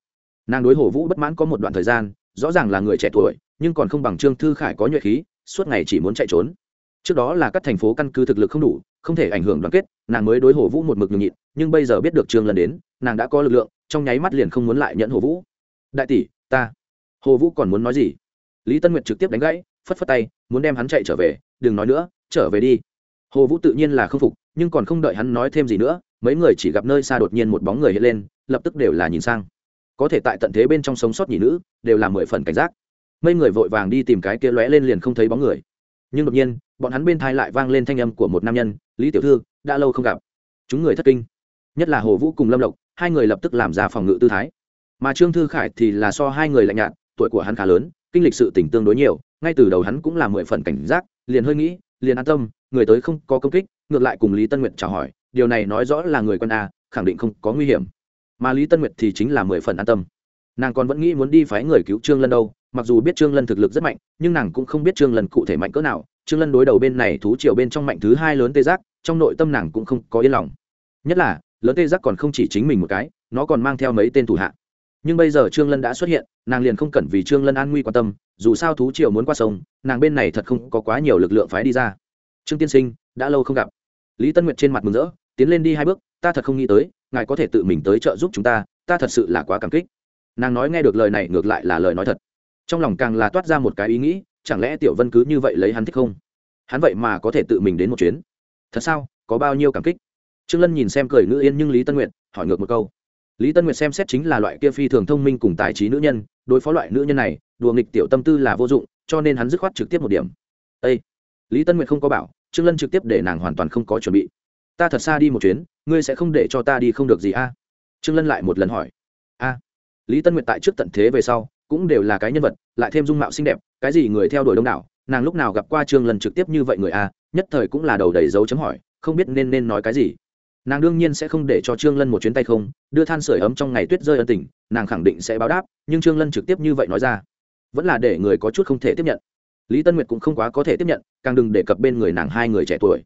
Nàng đối hồ vũ bất mãn có một đoạn thời gian, rõ ràng là người trẻ tuổi nhưng còn không bằng trương thư khải có nhuệ khí, suốt ngày chỉ muốn chạy trốn. Trước đó là các thành phố căn cứ thực lực không đủ, không thể ảnh hưởng đoàn kết, nàng mới đối hồ vũ một mực nhường nhịn, nhưng bây giờ biết được trương lần đến, nàng đã có lực lượng, trong nháy mắt liền không muốn lại nhận hồ vũ. Đại tỷ, ta. Hồ vũ còn muốn nói gì? Lý tân nguyệt trực tiếp đánh gãy, phất phất tay, muốn đem hắn chạy trở về, đừng nói nữa, trở về đi. Hồ vũ tự nhiên là không phục, nhưng còn không đợi hắn nói thêm gì nữa, mấy người chỉ gặp nơi xa đột nhiên một bóng người hiện lên, lập tức đều là nhìn sang. Có thể tại tận thế bên trong sống sót nhị nữ, đều là mười phần cảnh giác mấy người vội vàng đi tìm cái kia lóe lên liền không thấy bóng người. Nhưng đột nhiên, bọn hắn bên thai lại vang lên thanh âm của một nam nhân, lý tiểu thư, đã lâu không gặp. Chúng người thất kinh. Nhất là hồ vũ cùng lâm lộc, hai người lập tức làm ra phòng ngự tư thái. Mà trương thư khải thì là so hai người lạnh nhạt, tuổi của hắn khá lớn, kinh lịch sự tỉnh tương đối nhiều, ngay từ đầu hắn cũng là mười phần cảnh giác, liền hơi nghĩ, liền an tâm, người tới không có công kích, ngược lại cùng lý tân Nguyệt chào hỏi, điều này nói rõ là người quân a, khẳng định không có nguy hiểm. Mà lý tân nguyệt thì chính là mười phần an tâm. Nàng còn vẫn nghĩ muốn đi phái người cứu trương lân đâu mặc dù biết trương lân thực lực rất mạnh, nhưng nàng cũng không biết trương lân cụ thể mạnh cỡ nào. Trương lân đối đầu bên này thú triều bên trong mạnh thứ hai lớn tê giác, trong nội tâm nàng cũng không có yên lòng. Nhất là, lớn tê giác còn không chỉ chính mình một cái, nó còn mang theo mấy tên thủ hạ. Nhưng bây giờ trương lân đã xuất hiện, nàng liền không cần vì trương lân an nguy quan tâm, dù sao thú triều muốn qua sông, nàng bên này thật không có quá nhiều lực lượng phái đi ra. Trương tiên sinh, đã lâu không gặp. Lý tân nguyệt trên mặt mừng rỡ, tiến lên đi hai bước, ta thật không nghĩ tới, ngài có thể tự mình tới trợ giúp chúng ta ta thật sự là quá cảm kích. Nàng nói nghe được lời này ngược lại là lời nói thật trong lòng càng là toát ra một cái ý nghĩ, chẳng lẽ tiểu vân cứ như vậy lấy hắn thích không? Hắn vậy mà có thể tự mình đến một chuyến. Thật sao? Có bao nhiêu cảm kích? Trương lân nhìn xem cười ngữ yên nhưng lý tân nguyệt, hỏi ngược một câu. Lý tân nguyệt xem xét chính là loại kia phi thường thông minh cùng tài trí nữ nhân, đối phó loại nữ nhân này, đùa nghịch tiểu tâm tư là vô dụng, cho nên hắn dứt khoát trực tiếp một điểm. Ê! lý tân nguyệt không có bảo, trương lân trực tiếp để nàng hoàn toàn không có chuẩn bị. Ta thật xa đi một chuyến, ngươi sẽ không để cho ta đi không được gì a? Trương lân lại một lần hỏi. A! Lý tân nguyệt tại trước tận thế về sau cũng đều là cái nhân vật, lại thêm dung mạo xinh đẹp, cái gì người theo đuổi đông đảo, nàng lúc nào gặp qua trương lân trực tiếp như vậy người a, nhất thời cũng là đầu đầy dấu chấm hỏi, không biết nên nên nói cái gì. Nàng đương nhiên sẽ không để cho trương lân một chuyến tay không, đưa than sửa ấm trong ngày tuyết rơi ân tình, nàng khẳng định sẽ báo đáp, nhưng trương lân trực tiếp như vậy nói ra, vẫn là để người có chút không thể tiếp nhận. Lý tân nguyệt cũng không quá có thể tiếp nhận, càng đừng đề cập bên người nàng hai người trẻ tuổi.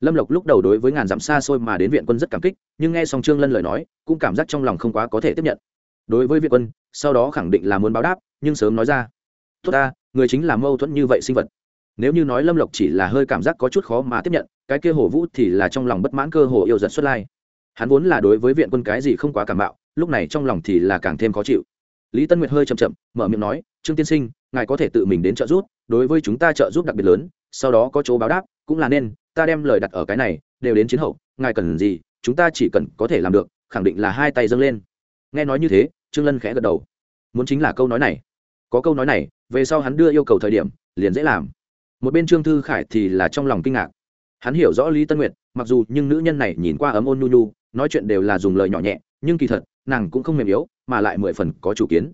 Lâm lộc lúc đầu đối với ngàn dặm xa xôi mà đến viện quân rất cảm kích, nhưng nghe xong trương lân lời nói, cũng cảm giác trong lòng không quá có thể tiếp nhận đối với viện quân, sau đó khẳng định là muốn báo đáp, nhưng sớm nói ra. Tốt ta, người chính là mâu thuẫn như vậy sinh vật. Nếu như nói lâm lộc chỉ là hơi cảm giác có chút khó mà tiếp nhận, cái kia hồ vũ thì là trong lòng bất mãn cơ hồ yêu giật xuất lai. Hắn vốn là đối với viện quân cái gì không quá cảm bạo, lúc này trong lòng thì là càng thêm khó chịu. Lý tân nguyệt hơi chậm chậm, mở miệng nói, trương tiên sinh, ngài có thể tự mình đến trợ giúp, đối với chúng ta trợ giúp đặc biệt lớn, sau đó có chỗ báo đáp, cũng là nên, ta đem lời đặt ở cái này, đều đến chiến hậu, ngài cần gì, chúng ta chỉ cần có thể làm được, khẳng định là hai tay dâng lên nghe nói như thế, trương lân khẽ gật đầu. Muốn chính là câu nói này. Có câu nói này, về sau hắn đưa yêu cầu thời điểm, liền dễ làm. Một bên trương thư khải thì là trong lòng kinh ngạc. Hắn hiểu rõ lý tân nguyệt, mặc dù nhưng nữ nhân này nhìn qua ấm ôn nhu nhu, nói chuyện đều là dùng lời nhỏ nhẹ, nhưng kỳ thật, nàng cũng không mềm yếu, mà lại mười phần có chủ kiến.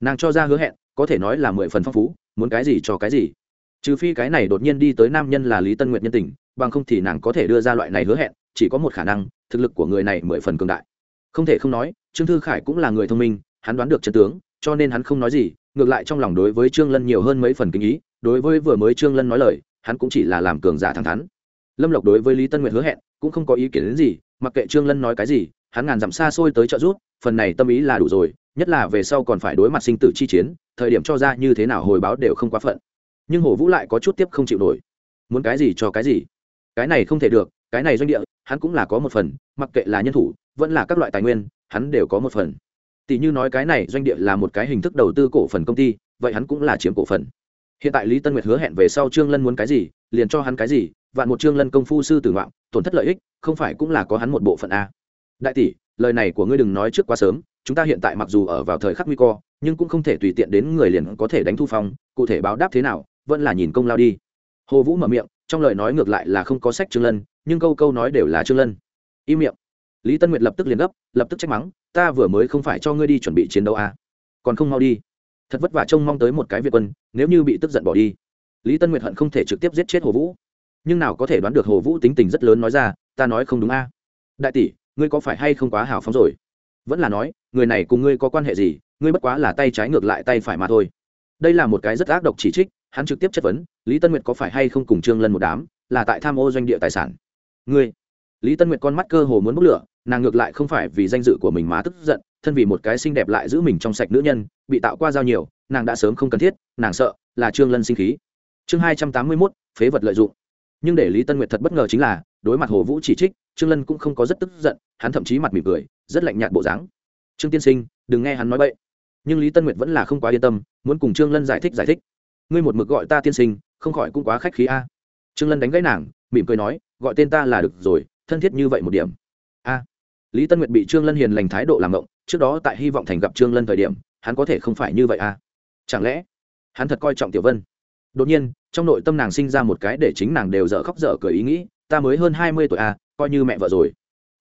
Nàng cho ra hứa hẹn, có thể nói là mười phần phong phú, muốn cái gì cho cái gì. Trừ phi cái này đột nhiên đi tới nam nhân là lý tân nguyệt nhân tình, bằng không thì nàng có thể đưa ra loại này hứa hẹn, chỉ có một khả năng, thực lực của người này mười phần cường đại. Không thể không nói trương thư khải cũng là người thông minh, hắn đoán được trận tướng, cho nên hắn không nói gì, ngược lại trong lòng đối với trương lân nhiều hơn mấy phần kinh ý, đối với vừa mới trương lân nói lời, hắn cũng chỉ là làm cường giả thẳng thắn. Lâm lộc đối với lý tân nguyệt hứa hẹn, cũng không có ý kiến đến gì, mặc kệ trương lân nói cái gì, hắn ngàn dặm xa xôi tới trợ giúp, phần này tâm ý là đủ rồi, nhất là về sau còn phải đối mặt sinh tử chi chiến, thời điểm cho ra như thế nào hồi báo đều không quá phận. Nhưng hồ vũ lại có chút tiếp không chịu nổi. Muốn cái gì cho cái gì? Cái này không thể được, cái này doanh địa, hắn cũng là có một phần, mặc kệ là nhân thủ, vẫn là các loại tài nguyên hắn đều có một phần. Tỷ như nói cái này, doanh địa là một cái hình thức đầu tư cổ phần công ty, vậy hắn cũng là chiếm cổ phần. Hiện tại lý tân nguyệt hứa hẹn về sau trương lân muốn cái gì, liền cho hắn cái gì, vạn một trương lân công phu sư tử ngoạn, tổn thất lợi ích, không phải cũng là có hắn một bộ phận a. Đại tỷ, lời này của ngươi đừng nói trước quá sớm, chúng ta hiện tại mặc dù ở vào thời khắc nguy cơ, nhưng cũng không thể tùy tiện đến người liền có thể đánh thu phong, cụ thể báo đáp thế nào, vẫn là nhìn công lao đi. Hồ vũ mở miệng, trong lời nói ngược lại là không có sách trương lân, nhưng câu câu nói đều là trương lân. Im miệng lý tân nguyệt lập tức liền gấp, lập tức trách mắng, ta vừa mới không phải cho ngươi đi chuẩn bị chiến đấu à. còn không mau đi. Thật vất vả trông mong tới một cái việt quân, nếu như bị tức giận bỏ đi. Lý tân nguyệt hận không thể trực tiếp giết chết hồ vũ. Nhưng nào có thể đoán được hồ vũ tính tình rất lớn nói ra, ta nói không đúng a à. đại tỷ, ngươi có phải hay không quá hào phóng rồi? Vẫn là nói, người này cùng ngươi có quan hệ gì, ngươi bất quá là tay trái ngược lại tay phải mà thôi. Đây là một cái rất ác độc chỉ trích, hắn trực tiếp chất vấn, lý tân nguyệt có phải hay không cùng trương lân một đám, là tại tham ô doanh địa tài sản? Ngươi? Lý tân nguyệt con mắt cơ hồ muốn bốc lửa nàng ngược lại không phải vì danh dự của mình mà tức giận, thân vì một cái xinh đẹp lại giữ mình trong sạch nữ nhân, bị tạo qua giao nhiều, nàng đã sớm không cần thiết, nàng sợ là trương lân sinh khí. Chương hai trăm tám mươi mốt, phế vật lợi dụng. Nhưng để lý tân nguyệt thật bất ngờ chính là, đối mặt hồ vũ chỉ trích, trương lân cũng không có rất tức giận, hắn thậm chí mặt mỉm cười, rất lạnh nhạt bộ dáng. Trương tiên sinh, đừng nghe hắn nói bậy. Nhưng lý tân nguyệt vẫn là không quá yên tâm, muốn cùng trương lân giải thích giải thích. Ngươi một mực gọi ta tiên sinh, không khỏi cũng quá khách khí a. Trương lân đánh gãy nàng, mỉm cười nói, gọi tên ta là được rồi, thân thiết như vậy một điểm. A lý tân nguyệt bị trương lân hiền lành thái độ làm ngộng trước đó tại hy vọng thành gặp trương lân thời điểm, hắn có thể không phải như vậy à? chẳng lẽ hắn thật coi trọng tiểu vân đột nhiên, trong nội tâm nàng sinh ra một cái để chính nàng đều dở khóc dở cười ý nghĩ, ta mới hơn hai mươi tuổi à? coi như mẹ vợ rồi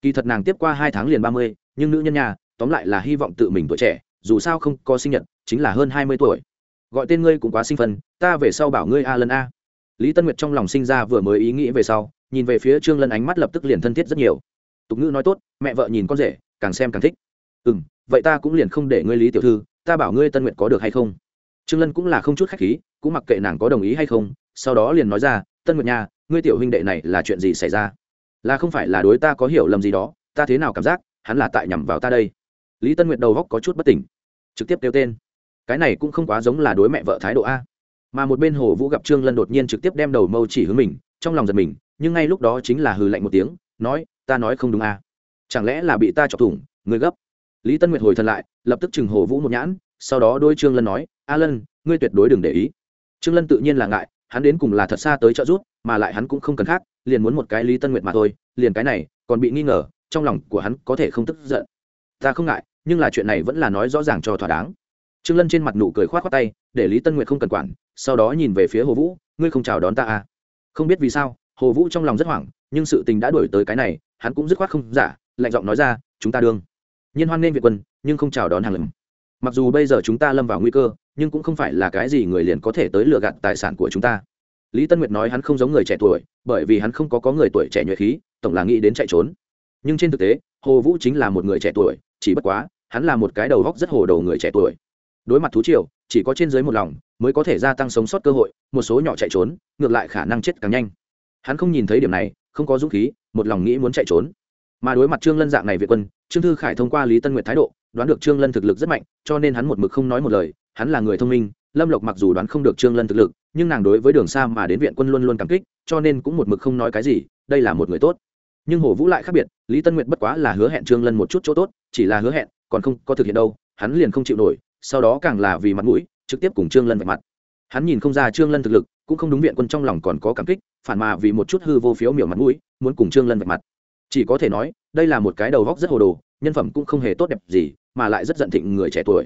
kỳ thật nàng tiếp qua hai tháng liền ba mươi, nhưng nữ nhân nhà, tóm lại là hy vọng tự mình tuổi trẻ, dù sao không có sinh nhật, chính là hơn hai mươi tuổi gọi tên ngươi cũng quá sinh phân, ta về sau bảo ngươi a lần a lý tân nguyệt trong lòng sinh ra vừa mới ý nghĩ về sau, nhìn về phía trương lân ánh mắt lập tức liền thân thiết rất nhiều tục ngữ nói tốt, mẹ vợ nhìn con rể, càng xem càng thích. Ừ m vậy ta cũng liền không để ngươi lý tiểu thư, ta bảo ngươi tân nguyệt có được hay không? Trương lân cũng là không chút khách khí, cũng mặc kệ nàng có đồng ý hay không, sau đó liền nói ra, tân nguyệt nha, ngươi tiểu huynh đệ này là chuyện gì xảy ra? Là không phải là đối ta có hiểu lầm gì đó, ta thế nào cảm giác, hắn là tại nhằm vào ta đây? Lý tân nguyệt đầu góc có chút bất tỉnh, trực tiếp kêu tên. Cái này cũng không quá giống là đối mẹ vợ thái độ a. Mà một bên hồ vũ gặp trương lân đột nhiên trực tiếp đem đầu mâu chỉ hướng mình, trong lòng giật mình, nhưng ngay lúc đó chính là hừ lạnh một tiếng, nói ta nói không đúng à? chẳng lẽ là bị ta chọc thủng ngươi gấp? Lý tân nguyệt hồi thần lại, lập tức chừng hồ vũ một nhãn, sau đó đôi trương lân nói, a lân, ngươi tuyệt đối đừng để ý. Trương lân tự nhiên là ngại, hắn đến cùng là thật xa tới trợ giúp, mà lại hắn cũng không cần khác, liền muốn một cái lý tân nguyệt mà thôi, liền cái này, còn bị nghi ngờ, trong lòng của hắn có thể không tức giận. Ta không ngại, nhưng là chuyện này vẫn là nói rõ ràng cho thỏa đáng. Trương lân trên mặt nụ cười khoát khoát tay, để lý tân nguyệt không cần quản, sau đó nhìn về phía hồ vũ, ngươi không chào đón ta à? Không biết vì sao, hồ vũ trong lòng rất hoảng nhưng sự tình đã đổi tới cái này, hắn cũng dứt khoát không giả, lạnh giọng nói ra, chúng ta đương. Nhiên hoan nên việt quân, nhưng không chào đón hàng lầm mặc dù bây giờ chúng ta lâm vào nguy cơ, nhưng cũng không phải là cái gì người liền có thể tới lừa gạt tài sản của chúng ta. Lý tân nguyệt nói hắn không giống người trẻ tuổi, bởi vì hắn không có có người tuổi trẻ nhuệ khí, tổng là nghĩ đến chạy trốn. Nhưng trên thực tế, hồ vũ chính là một người trẻ tuổi, chỉ bất quá, hắn là một cái đầu góc rất hồ đầu người trẻ tuổi. Đối mặt thú triều, chỉ có trên dưới một lòng, mới có thể gia tăng sống sót cơ hội, một số nhỏ chạy trốn, ngược lại khả năng chết càng nhanh. Hắn không nhìn thấy điểm này không có dũng khí, một lòng nghĩ muốn chạy trốn. Mà đối mặt trương lân dạng này việt quân, trương thư khải thông qua lý tân nguyệt thái độ, đoán được trương lân thực lực rất mạnh, cho nên hắn một mực không nói một lời, hắn là người thông minh, lâm lộc mặc dù đoán không được trương lân thực lực, nhưng nàng đối với đường xa mà đến viện quân luôn luôn cảm kích, cho nên cũng một mực không nói cái gì, đây là một người tốt. Nhưng hồ vũ lại khác biệt, lý tân nguyệt bất quá là hứa hẹn trương lân một chút chỗ tốt, chỉ là hứa hẹn, còn không có thực hiện đâu, hắn liền không chịu nổi, sau đó càng là vì mặt mũi, trực tiếp cùng trương lân vạch mặt. Hắn nhìn không ra trương lân thực lực cũng không đúng viện quân trong lòng còn có cảm kích phản mà vì một chút hư vô phiếu miểu mặt mũi muốn cùng trương lân vạch mặt. Chỉ có thể nói đây là một cái đầu góc rất hồ đồ nhân phẩm cũng không hề tốt đẹp gì mà lại rất giận thịnh người trẻ tuổi.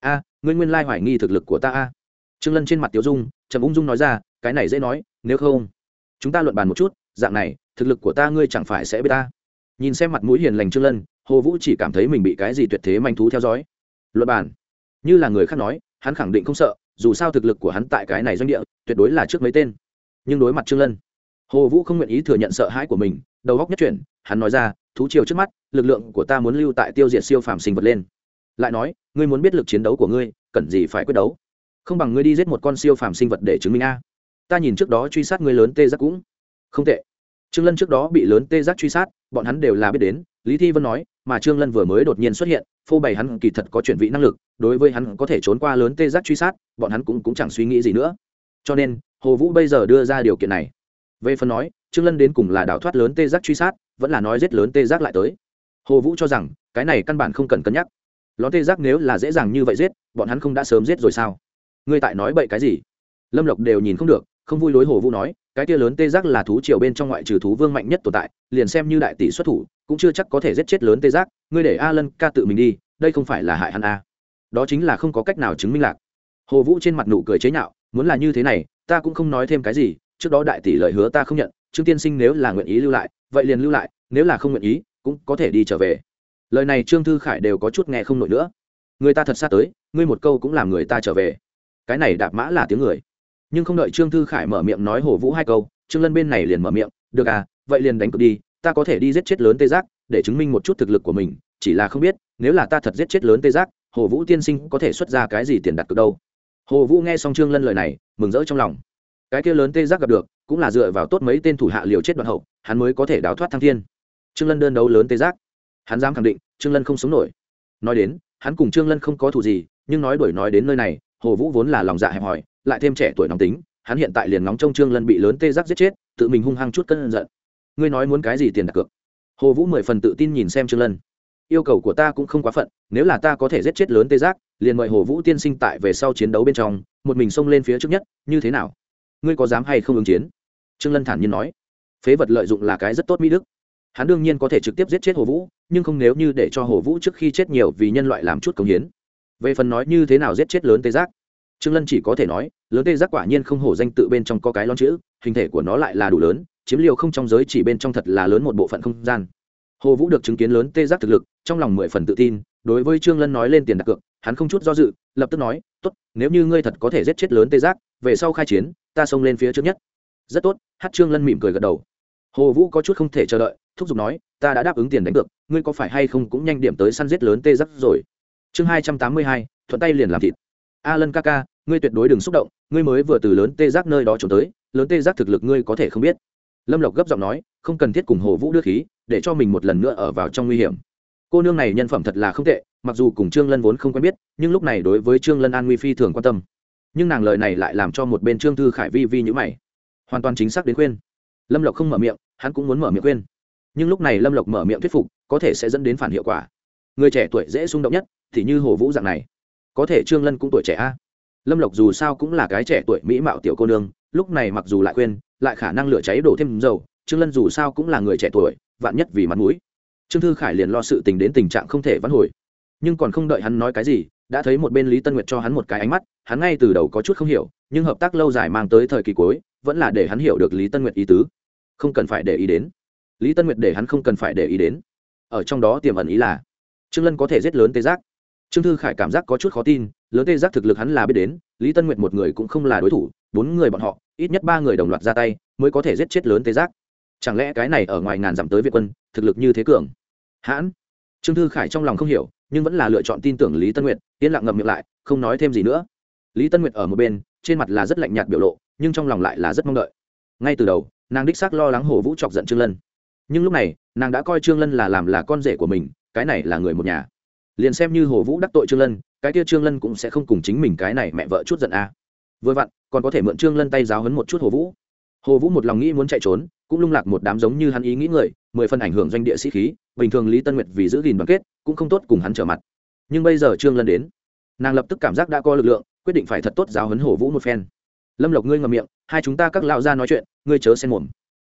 A à, ngươi nguyên lai hoài nghi thực lực của ta a. Trương lân trên mặt tiểu dung trầm ung dung nói ra cái này dễ nói nếu không chúng ta luận bàn một chút dạng này thực lực của ta ngươi chẳng phải sẽ biết ta. Nhìn xem mặt mũi hiền lành trương lân hồ vũ chỉ cảm thấy mình bị cái gì tuyệt thế manh thú theo dõi. Luận bàn. Như là người khác nói hắn khẳng định không sợ dù sao thực lực của hắn tại cái này doanh địa, tuyệt đối là trước mấy tên. Nhưng đối mặt trương lân, hồ vũ không nguyện ý thừa nhận sợ hãi của mình, đầu góc nhất chuyển, hắn nói ra, thú chiều trước mắt, lực lượng của ta muốn lưu tại tiêu diệt siêu phàm sinh vật lên. Lại nói, ngươi muốn biết lực chiến đấu của ngươi, cần gì phải quyết đấu? Không bằng ngươi đi giết một con siêu phàm sinh vật để chứng minh a. Ta nhìn trước đó truy sát ngươi lớn tê giác cũng không tệ. Trương lân trước đó bị lớn tê giác truy sát, bọn hắn đều là biết đến, lý thi vân nói mà trương lân vừa mới đột nhiên xuất hiện, phô bày hắn kỳ thật có chuyển vị năng lực, đối với hắn có thể trốn qua lớn tê giác truy sát, bọn hắn cũng cũng chẳng suy nghĩ gì nữa. Cho nên, hồ vũ bây giờ đưa ra điều kiện này. Về phần nói, trương lân đến cùng là đào thoát lớn tê giác truy sát, vẫn là nói giết lớn tê giác lại tới. Hồ vũ cho rằng, cái này căn bản không cần cân nhắc. Lón tê giác nếu là dễ dàng như vậy giết, bọn hắn không đã sớm giết rồi sao? Ngươi tại nói bậy cái gì? Lâm lộc đều nhìn không được không vui lối hồ vũ nói, cái kia lớn tê giác là thú triều bên trong ngoại trừ thú vương mạnh nhất tồn tại, liền xem như đại tỷ xuất thủ, cũng chưa chắc có thể giết chết lớn tê giác, ngươi để a lân ca tự mình đi, đây không phải là hại hắn a đó chính là không có cách nào chứng minh lạc. Hồ vũ trên mặt nụ cười chế nhạo, muốn là như thế này, ta cũng không nói thêm cái gì, trước đó đại tỷ lời hứa ta không nhận, trương tiên sinh nếu là nguyện ý lưu lại, vậy liền lưu lại, nếu là không nguyện ý, cũng có thể đi trở về. Lời này trương thư khải đều có chút nghe không nổi nữa. Người ta thật xa tới, ngươi một câu cũng làm người ta trở về. Cái này đạp mã là tiếng người nhưng không đợi trương thư khải mở miệng nói hổ vũ hai câu trương lân bên này liền mở miệng được à vậy liền đánh cược đi ta có thể đi giết chết lớn tê giác để chứng minh một chút thực lực của mình chỉ là không biết nếu là ta thật giết chết lớn tê giác hồ vũ tiên sinh có thể xuất ra cái gì tiền đặt cược đâu hồ vũ nghe xong trương lân lời này mừng rỡ trong lòng cái kia lớn tê giác gặp được cũng là dựa vào tốt mấy tên thủ hạ liều chết đoạn hậu hắn mới có thể đào thoát thăng thiên trương lân đơn đấu lớn tê giác hắn dám khẳng định trương lân không sống nổi nói đến hắn cùng trương lân không có thù gì nhưng nói đuổi nói đến nơi này hồ vũ vốn là lòng dạ hẹp hòi, lại thêm trẻ tuổi nóng tính, hắn hiện tại liền nóng trông trương lân bị lớn tê giác giết chết, tự mình hung hăng chút cân giận. Ngươi nói muốn cái gì tiền đặt cược? Hồ vũ mười phần tự tin nhìn xem trương lân. Yêu cầu của ta cũng không quá phận, nếu là ta có thể giết chết lớn tê giác, liền mời hồ vũ tiên sinh tại về sau chiến đấu bên trong, một mình xông lên phía trước nhất, như thế nào? Ngươi có dám hay không ứng chiến? Trương lân thản nhiên nói. Phế vật lợi dụng là cái rất tốt mỹ đức. Hắn đương nhiên có thể trực tiếp giết chết hồ vũ, nhưng không nếu như để cho hồ vũ trước khi chết nhiều vì nhân loại làm chút công hiến về phần nói như thế nào giết chết lớn tê giác. Trương lân chỉ có thể nói, lớn tê giác quả nhiên không hổ danh tự bên trong có cái lon chữ, hình thể của nó lại là đủ lớn, chiếm liều không trong giới chỉ bên trong thật là lớn một bộ phận không gian. Hồ vũ được chứng kiến lớn tê giác thực lực, trong lòng mười phần tự tin, đối với trương lân nói lên tiền đặt cược, hắn không chút do dự, lập tức nói, tốt, nếu như ngươi thật có thể giết chết lớn tê giác, về sau khai chiến, ta xông lên phía trước nhất. Rất tốt, hát trương lân mỉm cười gật đầu. Hồ vũ có chút không thể chờ đợi, thúc giục nói, ta đã đáp ứng tiền đánh cược, ngươi có phải hay không cũng nhanh điểm tới săn giết lớn tê giác rồi? Chương hai trăm tám mươi hai, thuận tay liền làm thịt. A lân ca ca, ngươi tuyệt đối đừng xúc động, ngươi mới vừa từ lớn tê giác nơi đó trốn tới, lớn tê giác thực lực ngươi có thể không biết. Lâm lộc gấp giọng nói, không cần thiết cùng hồ vũ đưa khí, để cho mình một lần nữa ở vào trong nguy hiểm. Cô nương này nhân phẩm thật là không tệ, mặc dù cùng trương lân vốn không quen biết, nhưng lúc này đối với trương lân an nguy phi thường quan tâm. Nhưng nàng lời này lại làm cho một bên trương thư khải vi vi nhữ mày. Hoàn toàn chính xác đến khuyên. Lâm lộc không mở miệng, hắn cũng muốn mở miệng khuyên. Nhưng lúc này lâm lộc mở miệng thuyết phục, có thể sẽ dẫn đến phản hiệu quả người trẻ tuổi dễ xung động nhất thì như hồ vũ dạng này. Có thể trương lân cũng tuổi trẻ a. Lâm lộc dù sao cũng là cái trẻ tuổi mỹ mạo tiểu cô nương, lúc này mặc dù lại khuyên, lại khả năng lửa cháy đổ thêm dầu, trương lân dù sao cũng là người trẻ tuổi, vạn nhất vì mặt mũi. Trương thư khải liền lo sự tình đến tình trạng không thể vãn hồi. Nhưng còn không đợi hắn nói cái gì, đã thấy một bên lý tân nguyệt cho hắn một cái ánh mắt, hắn ngay từ đầu có chút không hiểu, nhưng hợp tác lâu dài mang tới thời kỳ cuối, vẫn là để hắn hiểu được lý tân nguyệt ý tứ. Không cần phải để ý đến. Lý tân nguyệt để hắn không cần phải để ý đến. Ở trong đó tiềm ẩn ý là trương lân có thể giết lớn tê giác. Trương thư khải cảm giác có chút khó tin, lớn tê giác thực lực hắn là biết đến, lý tân nguyệt một người cũng không là đối thủ, bốn người bọn họ, ít nhất ba người đồng loạt ra tay mới có thể giết chết lớn tê giác. Chẳng lẽ cái này ở ngoài ngàn dặm tới việt quân, thực lực như thế cường? Hãn! Trương thư khải trong lòng không hiểu, nhưng vẫn là lựa chọn tin tưởng lý tân nguyệt, yên lặng ngậm miệng lại, không nói thêm gì nữa. Lý tân nguyệt ở một bên, trên mặt là rất lạnh nhạt biểu lộ, nhưng trong lòng lại là rất mong đợi. Ngay từ đầu, nàng đích xác lo lắng hồ vũ chọc giận trương lân. Nhưng lúc này, nàng đã coi trương lân là làm là con rể của mình cái này là người một nhà. Liền xem như hồ vũ đắc tội trương lân, cái kia trương lân cũng sẽ không cùng chính mình cái này mẹ vợ chút giận a. À. vừa vặn, còn có thể mượn trương lân tay giáo hấn một chút hồ vũ. Hồ vũ một lòng nghĩ muốn chạy trốn, cũng lung lạc một đám giống như hắn ý nghĩ người, mười phần ảnh hưởng doanh địa sĩ khí, bình thường lý tân nguyệt vì giữ gìn đoàn kết, cũng không tốt cùng hắn trở mặt. Nhưng bây giờ trương lân đến, nàng lập tức cảm giác đã có lực lượng, quyết định phải thật tốt giáo hấn hồ vũ một phen. Lâm lộc ngươi ngậm miệng, hai chúng ta các lão gia nói chuyện, ngươi chớ xen mồm.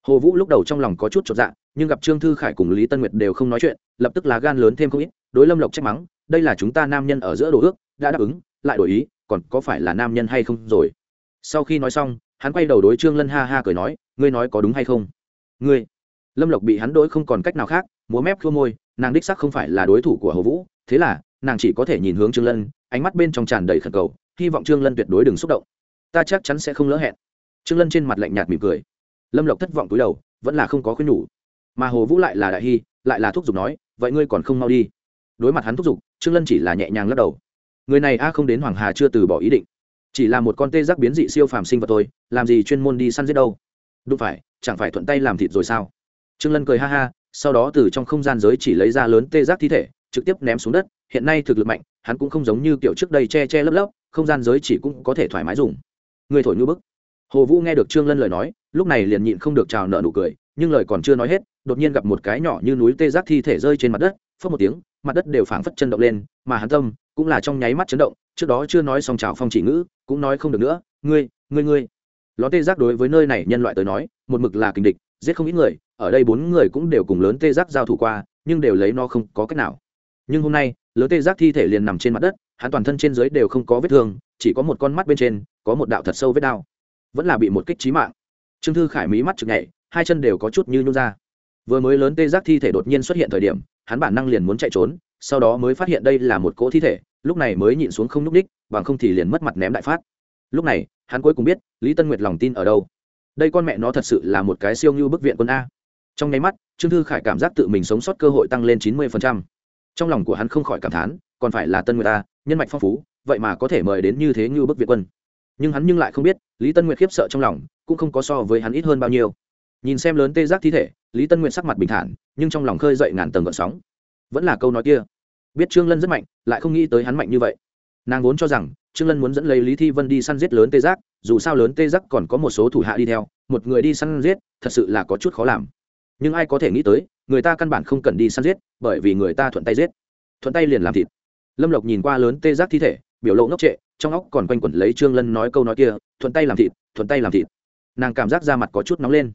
Hồ vũ lúc đầu trong lòng có chút chột dạ nhưng gặp trương thư khải cùng lý tân nguyệt đều không nói chuyện, lập tức lá gan lớn thêm không ít, đối lâm lộc trách mắng, đây là chúng ta nam nhân ở giữa đồ ước, đã đáp ứng, lại đổi ý, còn có phải là nam nhân hay không rồi? Sau khi nói xong, hắn quay đầu đối trương lân ha ha cười nói, ngươi nói có đúng hay không? Ngươi! Lâm lộc bị hắn đối không còn cách nào khác, múa mép khua môi, nàng đích sắc không phải là đối thủ của hồ vũ, thế là, nàng chỉ có thể nhìn hướng trương lân, ánh mắt bên trong tràn đầy khẩn cầu, hy vọng trương lân tuyệt đối đừng xúc động. Ta chắc chắn sẽ không lỡ hẹn. Trương lân trên mặt lạnh nhạt mỉm cười. Lâm lộc thất vọng túi đầu, vẫn là không có khuyên nhủ mà hồ vũ lại là đại hy, lại là thúc giục nói, vậy ngươi còn không mau đi. Đối mặt hắn thúc giục, trương lân chỉ là nhẹ nhàng lắc đầu. Người này a không đến hoàng hà chưa từ bỏ ý định. Chỉ là một con tê giác biến dị siêu phàm sinh vật thôi, làm gì chuyên môn đi săn giết đâu? Đúng phải, chẳng phải thuận tay làm thịt rồi sao? Trương lân cười ha ha, sau đó từ trong không gian giới chỉ lấy ra lớn tê giác thi thể, trực tiếp ném xuống đất. Hiện nay thực lực mạnh, hắn cũng không giống như kiểu trước đây che che lấp lấp, không gian giới chỉ cũng có thể thoải mái dùng. Người thổi như bức. Hồ vũ nghe được trương lân lời nói, lúc này liền nhịn không được chào nợ nụ cười, nhưng lời còn chưa nói hết đột nhiên gặp một cái nhỏ như núi tê giác thi thể rơi trên mặt đất phớt một tiếng mặt đất đều phảng phất chân động lên mà hắn tâm cũng là trong nháy mắt chấn động trước đó chưa nói xong chào phong chỉ ngữ cũng nói không được nữa ngươi ngươi ngươi. Ló tê giác đối với nơi này nhân loại tới nói một mực là kình địch giết không ít người ở đây bốn người cũng đều cùng lớn tê giác giao thủ qua nhưng đều lấy nó không có cách nào. Nhưng hôm nay lớn tê giác thi thể liền nằm trên mặt đất hắn toàn thân trên dưới đều không có vết thương chỉ có một con mắt bên trên có một đạo thật sâu vết đau, vẫn là bị một kích trí mạng. Trương thư khải mí mắt chực nhảy hai chân đều có chút như nhún ra vừa mới lớn tê giác thi thể đột nhiên xuất hiện thời điểm, hắn bản năng liền muốn chạy trốn, sau đó mới phát hiện đây là một cỗ thi thể, lúc này mới nhịn xuống không n ú c ních bằng không thì liền mất mặt ném đại phát. Lúc này, hắn cuối cùng biết, lý tân nguyệt lòng tin ở đâu. Đây con mẹ nó thật sự là một cái siêu ngưu bức viện quân a. Trong nháy mắt, trương thư khải cảm giác tự mình sống sót cơ hội tăng lên chín mươi trong lòng của hắn không khỏi cảm thán, còn phải là tân nguyệt a, nhân mạch phong phú, vậy mà có thể mời đến như thế ngưu bức viện quân. Nhưng hắn nhưng lại không biết, lý tân nguyệt khiếp sợ trong lòng, cũng không có so với hắn ít hơn bao nhiêu. Nhìn xem lớn tê giác thi thể lý tân nguyện sắc mặt bình thản, nhưng trong lòng khơi dậy ngàn tầng gợn sóng. Vẫn là câu nói kia. Biết trương lân rất mạnh, lại không nghĩ tới hắn mạnh như vậy. Nàng vốn cho rằng, trương lân muốn dẫn lấy lý thi vân đi săn giết lớn tê giác, dù sao lớn tê giác còn có một số thủ hạ đi theo, một người đi săn giết, thật sự là có chút khó làm. Nhưng ai có thể nghĩ tới, người ta căn bản không cần đi săn giết, bởi vì người ta thuận tay giết. Thuận tay liền làm thịt. Lâm lộc nhìn qua lớn tê giác thi thể, biểu lộ ngốc trệ, trong óc còn quanh quẩn lấy trương lân nói câu nói kia, thuận tay làm thịt, thuận tay làm thịt. Nàng cảm giác da mặt có chút nóng lên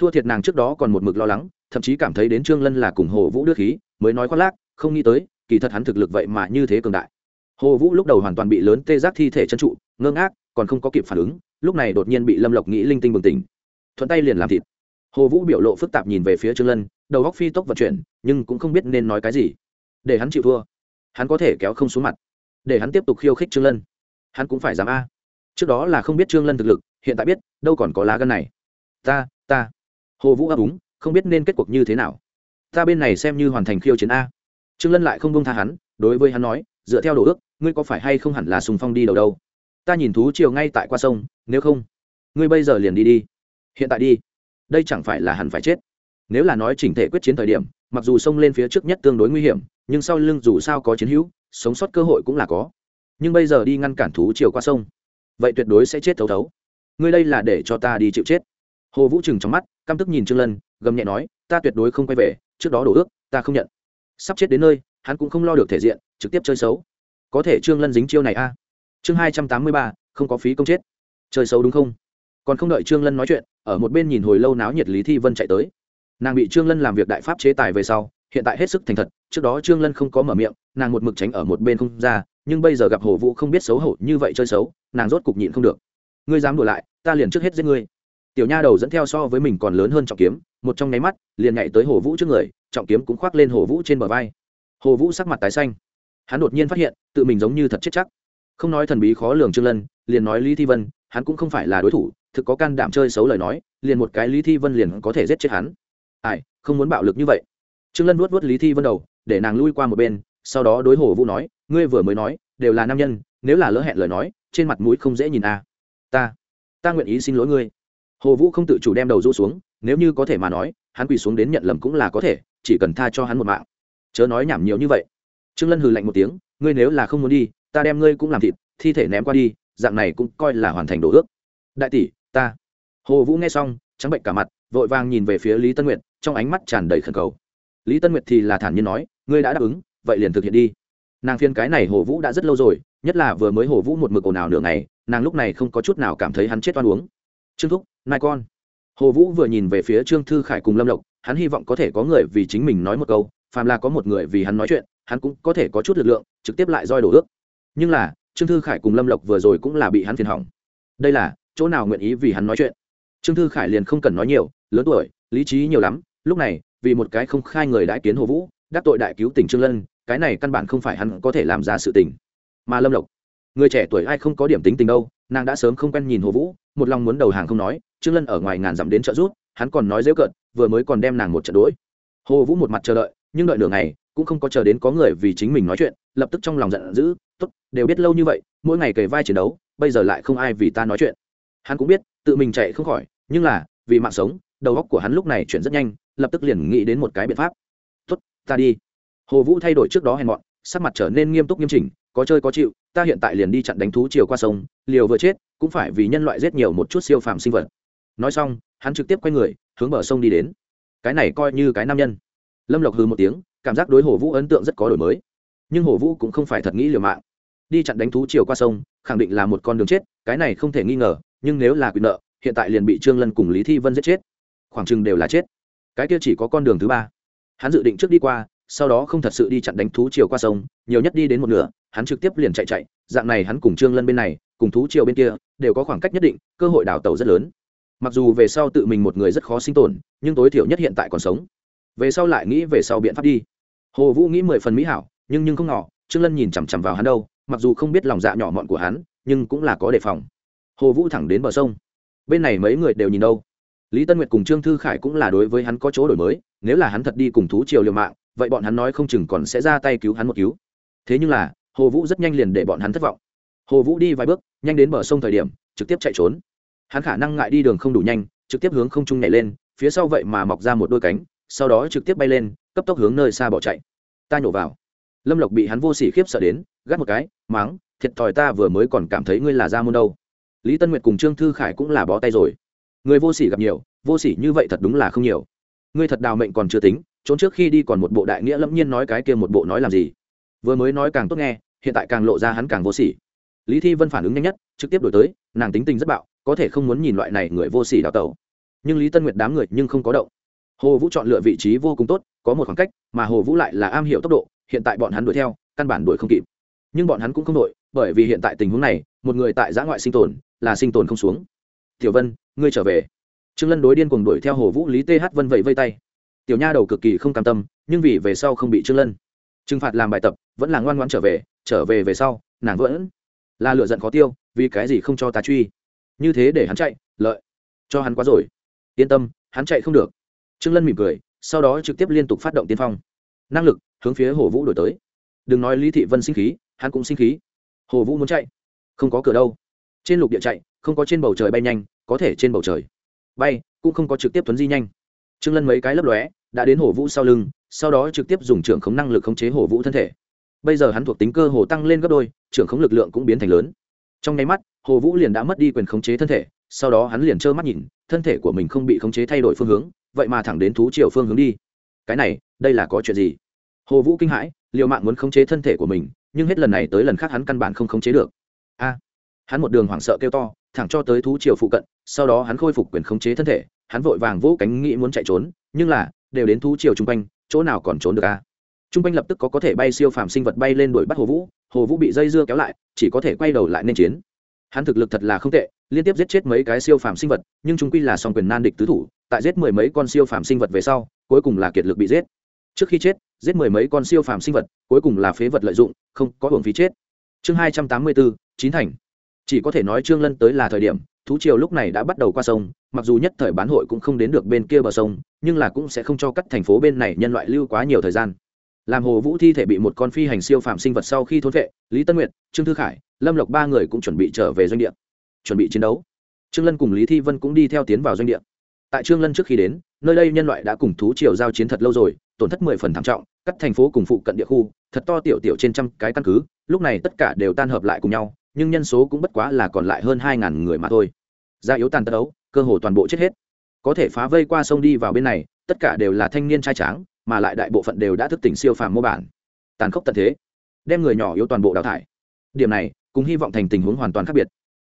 thua thiệt nàng trước đó còn một mực lo lắng, thậm chí cảm thấy đến trương lân là cùng hồ vũ đưa khí, mới nói khoác lác, không nghĩ tới, kỳ thật hắn thực lực vậy mà như thế cường đại. Hồ vũ lúc đầu hoàn toàn bị lớn tê giác thi thể chân trụ, ngơ ngác, còn không có kịp phản ứng, lúc này đột nhiên bị lâm lộc nghĩ linh tinh bừng tỉnh. Thuận tay liền làm thịt. Hồ vũ biểu lộ phức tạp nhìn về phía trương lân, đầu góc phi tốc vận chuyển, nhưng cũng không biết nên nói cái gì. Để hắn chịu thua. Hắn có thể kéo không xuống mặt. Để hắn tiếp tục khiêu khích trương lân. Hắn cũng phải dám a. Trước đó là không biết trương lân thực lực, hiện tại biết, đâu còn có lá gân này. Ta ta hồ vũ ấp úng, không biết nên kết cuộc như thế nào. Ta bên này xem như hoàn thành khiêu chiến a. Trương lân lại không bông tha hắn, đối với hắn nói, dựa theo đồ ước, ngươi có phải hay không hẳn là sùng phong đi đầu đâu? Ta nhìn thú chiều ngay tại qua sông, nếu không, ngươi bây giờ liền đi đi. Hiện tại đi. Đây chẳng phải là hẳn phải chết. Nếu là nói chỉnh thể quyết chiến thời điểm, mặc dù sông lên phía trước nhất tương đối nguy hiểm, nhưng sau lưng dù sao có chiến hữu, sống sót cơ hội cũng là có. Nhưng bây giờ đi ngăn cản thú chiều qua sông, vậy tuyệt đối sẽ chết thấu thấu. Ngươi đây là để cho ta đi chịu chết hồ vũ trừng trong mắt, căm tức nhìn trương lân, gầm nhẹ nói, ta tuyệt đối không quay về, trước đó đổ ước, ta không nhận. Sắp chết đến nơi, hắn cũng không lo được thể diện, trực tiếp chơi xấu. Có thể trương lân dính chiêu này a. À? chương hai trăm tám mươi ba, không có phí công chết. Chơi xấu đúng không? Còn không đợi trương lân nói chuyện, ở một bên nhìn hồi lâu náo nhiệt lý thi vân chạy tới. Nàng bị trương lân làm việc đại pháp chế tài về sau, hiện tại hết sức thành thật, trước đó trương lân không có mở miệng, nàng một mực tránh ở một bên không ra, nhưng bây giờ gặp hồ vũ không biết xấu hổ như vậy chơi xấu, nàng rốt cục nhịn không được. Ngươi dám đuổi lại, ta liền trước hết giết ngươi tiểu nha đầu dẫn theo so với mình còn lớn hơn trọng kiếm, một trong nháy mắt, liền nhảy tới hồ vũ trước người, trọng kiếm cũng khoác lên hồ vũ trên bờ vai. Hồ vũ sắc mặt tái xanh. Hắn đột nhiên phát hiện, tự mình giống như thật chết chắc. Không nói thần bí khó lường trương lân, liền nói lý thi vân, hắn cũng không phải là đối thủ, thực có can đảm chơi xấu lời nói, liền một cái lý thi vân liền có thể giết chết hắn. Ai, không muốn bạo lực như vậy. Trương lân vuốt vuốt lý thi vân đầu, để nàng lui qua một bên, sau đó đối hồ vũ nói, ngươi vừa mới nói, đều là nam nhân, nếu là lỡ hẹn lời nói, trên mặt mũi không dễ nhìn à. ta ta nguyện ý xin lỗi ngươi hồ vũ không tự chủ đem đầu rũ xuống, nếu như có thể mà nói, hắn quỳ xuống đến nhận lầm cũng là có thể, chỉ cần tha cho hắn một mạng. Chớ nói nhảm nhiều như vậy. Trương lân hừ lạnh một tiếng, ngươi nếu là không muốn đi, ta đem ngươi cũng làm thịt, thi thể ném qua đi, dạng này cũng coi là hoàn thành đồ ước. Đại tỷ, ta. Hồ vũ nghe xong, trắng bệnh cả mặt, vội vàng nhìn về phía lý tân nguyệt, trong ánh mắt tràn đầy khẩn cầu. Lý tân nguyệt thì là thản nhiên nói, ngươi đã đáp ứng, vậy liền thực hiện đi. Nàng phiên cái này hồ vũ đã rất lâu rồi, nhất là vừa mới hồ vũ một mực ồn ào nửa ngày, nàng lúc này không có chút nào cảm thấy hắn chết oan uống trương thúc nai con. Hồ vũ vừa nhìn về phía trương thư khải cùng lâm lộc, hắn hy vọng có thể có người vì chính mình nói một câu, phàm là có một người vì hắn nói chuyện, hắn cũng có thể có chút lực lượng, trực tiếp lại roi đổ ước. Nhưng là, trương thư khải cùng lâm lộc vừa rồi cũng là bị hắn phiền hỏng. Đây là, chỗ nào nguyện ý vì hắn nói chuyện? Trương thư khải liền không cần nói nhiều, lớn tuổi, lý trí nhiều lắm, lúc này, vì một cái không khai người đãi kiến hồ vũ, đắc tội đại cứu tỉnh trương lân, cái này căn bản không phải hắn có thể làm ra sự tình. Mà lâm lộc, người trẻ tuổi ai không có điểm tính tình đâu nàng đã sớm không quen nhìn hồ vũ, một lòng muốn đầu hàng không nói, trương lân ở ngoài ngàn dặm đến trợ rút, hắn còn nói dễ cợt, vừa mới còn đem nàng một trận đuổi hồ vũ một mặt chờ đợi, nhưng đợi nửa ngày, cũng không có chờ đến có người vì chính mình nói chuyện, lập tức trong lòng giận dữ, tốt, đều biết lâu như vậy, mỗi ngày kề vai chiến đấu, bây giờ lại không ai vì ta nói chuyện. Hắn cũng biết, tự mình chạy không khỏi, nhưng là, vì mạng sống, đầu óc của hắn lúc này chuyển rất nhanh, lập tức liền nghĩ đến một cái biện pháp. Tốt, ta đi. Hồ vũ thay đổi trước đó hèn mọn, sắc mặt trở nên nghiêm túc nghiêm chỉnh, có chơi có chịu ta hiện tại liền đi chặn đánh thú chiều qua sông, liều vừa chết, cũng phải vì nhân loại giết nhiều một chút siêu phàm sinh vật. Nói xong, hắn trực tiếp quay người, hướng bờ sông đi đến. Cái này coi như cái nam nhân. Lâm lộc hư một tiếng, cảm giác đối hồ vũ ấn tượng rất có đổi mới. Nhưng hồ vũ cũng không phải thật nghĩ liều mạng. Đi chặn đánh thú chiều qua sông, khẳng định là một con đường chết, cái này không thể nghi ngờ, nhưng nếu là quyền nợ, hiện tại liền bị trương lân cùng lý thi vân giết chết. Khoảng chừng đều là chết. Cái kia chỉ có con đường thứ ba. Hắn dự định trước đi qua sau đó không thật sự đi chặn đánh thú chiều qua sông, nhiều nhất đi đến một nửa, hắn trực tiếp liền chạy chạy, dạng này hắn cùng trương lân bên này, cùng thú chiều bên kia, đều có khoảng cách nhất định, cơ hội đào tàu rất lớn. Mặc dù về sau tự mình một người rất khó sinh tồn, nhưng tối thiểu nhất hiện tại còn sống. Về sau lại nghĩ về sau biện pháp đi. Hồ vũ nghĩ mười phần mỹ hảo, nhưng nhưng không ngỏ trương lân nhìn chằm chằm vào hắn đâu, mặc dù không biết lòng dạ nhỏ mọn của hắn, nhưng cũng là có đề phòng. Hồ vũ thẳng đến bờ sông. Bên này mấy người đều nhìn đâu. Lý tân nguyệt cùng trương thư khải cũng là đối với hắn có chỗ đổi mới, nếu là hắn thật đi cùng thú triều liều mạng vậy bọn hắn nói không chừng còn sẽ ra tay cứu hắn một cứu. Thế nhưng là, hồ vũ rất nhanh liền để bọn hắn thất vọng. Hồ vũ đi vài bước, nhanh đến bờ sông thời điểm, trực tiếp chạy trốn. Hắn khả năng ngại đi đường không đủ nhanh, trực tiếp hướng không trung nhảy lên, phía sau vậy mà mọc ra một đôi cánh, sau đó trực tiếp bay lên, cấp tốc hướng nơi xa bỏ chạy. Ta nhổ vào. Lâm lộc bị hắn vô s ỉ khiếp sợ đến, gắt một cái, máng, thiệt thòi ta vừa mới còn cảm thấy ngươi là ra môn đâu. Lý tân nguyệt cùng trương thư khải cũng là bó tay rồi. Người vô s ỉ gặp nhiều, vô s ỉ như vậy thật đúng là không nhiều. Ngươi thật đào mệnh còn chưa tính trốn trước khi đi còn một bộ đại nghĩa lẫm nhiên nói cái kia một bộ nói làm gì? Vừa mới nói càng tốt nghe, hiện tại càng lộ ra hắn càng vô sỉ. Lý thi vân phản ứng nhanh nhất, trực tiếp đổi tới, nàng tính tình rất bạo, có thể không muốn nhìn loại này người vô sỉ đào tẩu. Nhưng lý tân nguyệt đám người nhưng không có động. Hồ vũ chọn lựa vị trí vô cùng tốt, có một khoảng cách, mà hồ vũ lại là am hiểu tốc độ, hiện tại bọn hắn đuổi theo, căn bản đuổi không kịp. Nhưng bọn hắn cũng không đội bởi vì hiện tại tình huống này, một người tại giã ngoại sinh tồn, là sinh tồn không xuống. Tiểu vân, ngươi trở về. Trương lân đối điên cùng đuổi theo hồ vũ lý th vân vẫy vây tay tiểu nha đầu cực kỳ không cam tâm, nhưng vì về sau không bị trương lân trừng phạt làm bài tập, vẫn là ngoan ngoãn trở về trở về về sau, nàng vẫn là lựa giận khó tiêu, vì cái gì không cho ta truy. Như thế để hắn chạy, lợi cho hắn quá rồi. Yên tâm, hắn chạy không được. Trương lân mỉm cười, sau đó trực tiếp liên tục phát động tiên phong. Năng lực, hướng phía hồ vũ đổi tới. Đừng nói lý thị vân sinh khí, hắn cũng sinh khí. Hồ vũ muốn chạy, không có cửa đâu. Trên lục địa chạy, không có trên bầu trời bay nhanh, có thể trên bầu trời bay, cũng không có trực tiếp tuấn di nhanh trương lân mấy cái lấp lóe, đã đến hồ vũ sau lưng, sau đó trực tiếp dùng trưởng khống năng lực khống chế hồ vũ thân thể. Bây giờ hắn thuộc tính cơ hồ tăng lên gấp đôi, trưởng khống lực lượng cũng biến thành lớn. Trong nháy mắt, hồ vũ liền đã mất đi quyền khống chế thân thể, sau đó hắn liền trơ mắt nhìn, thân thể của mình không bị khống chế thay đổi phương hướng, vậy mà thẳng đến thú chiều phương hướng đi. Cái này, đây là có chuyện gì? Hồ vũ kinh hãi, liều mạng muốn khống chế thân thể của mình, nhưng hết lần này tới lần khác hắn căn bản không khống chế được. A! Hắn một đường hoảng sợ kêu to, thẳng cho tới thú chiều phụ cận, sau đó hắn khôi phục quyền khống chế thân thể hắn vội vàng vỗ cánh nghĩ muốn chạy trốn, nhưng là, đều đến thú chiều chung quanh, chỗ nào còn trốn được à? a chung quanh lập tức có có thể bay siêu phàm sinh vật bay lên đuổi bắt hồ vũ hồ vũ bị dây dưa kéo lại, chỉ có thể quay đầu lại nên chiến. Hắn thực lực thật là không tệ, liên tiếp giết chết mấy cái siêu phàm sinh vật, nhưng chúng quy là song quyền nan địch tứ thủ, tại giết mười mấy con siêu phàm sinh vật về sau, cuối cùng là kiệt lực bị giết. Trước khi chết, giết mười mấy con siêu phàm sinh vật, cuối cùng là phế vật lợi dụng, không có hưởng phí chết. Chương hai trăm tám mươi bốn, chín thành. Chỉ có thể nói trương lân tới là thời điểm thú triều lúc này đã bắt đầu qua sông, mặc dù nhất thời bán hội cũng không đến được bên kia bờ sông, nhưng là cũng sẽ không cho các thành phố bên này nhân loại lưu quá nhiều thời gian. Làm hồ vũ thi thể bị một con phi hành siêu phạm sinh vật sau khi thốn vệ, lý tân nguyệt, trương thư khải, lâm lộc ba người cũng chuẩn bị trở về doanh địa. Chuẩn bị chiến đấu. Trương lân cùng lý thi vân cũng đi theo tiến vào doanh địa. Tại trương lân trước khi đến, nơi đây nhân loại đã cùng thú triều giao chiến thật lâu rồi, tổn thất mười phần thảm trọng các thành phố cùng phụ cận địa khu, thật to tiểu tiểu trên trăm cái căn cứ, lúc này tất cả đều tan hợp lại cùng nhau nhưng nhân số cũng bất quá là còn lại hơn hai ngàn người mà thôi. Gia yếu tàn tật đấu, cơ hồ toàn bộ chết hết. Có thể phá vây qua sông đi vào bên này tất cả đều là thanh niên trai tráng mà lại đại bộ phận đều đã thức tỉnh siêu phàm mô bản. Tàn khốc tận thế đem người nhỏ yếu toàn bộ đào thải. Điểm này cùng hy vọng thành tình huống hoàn toàn khác biệt.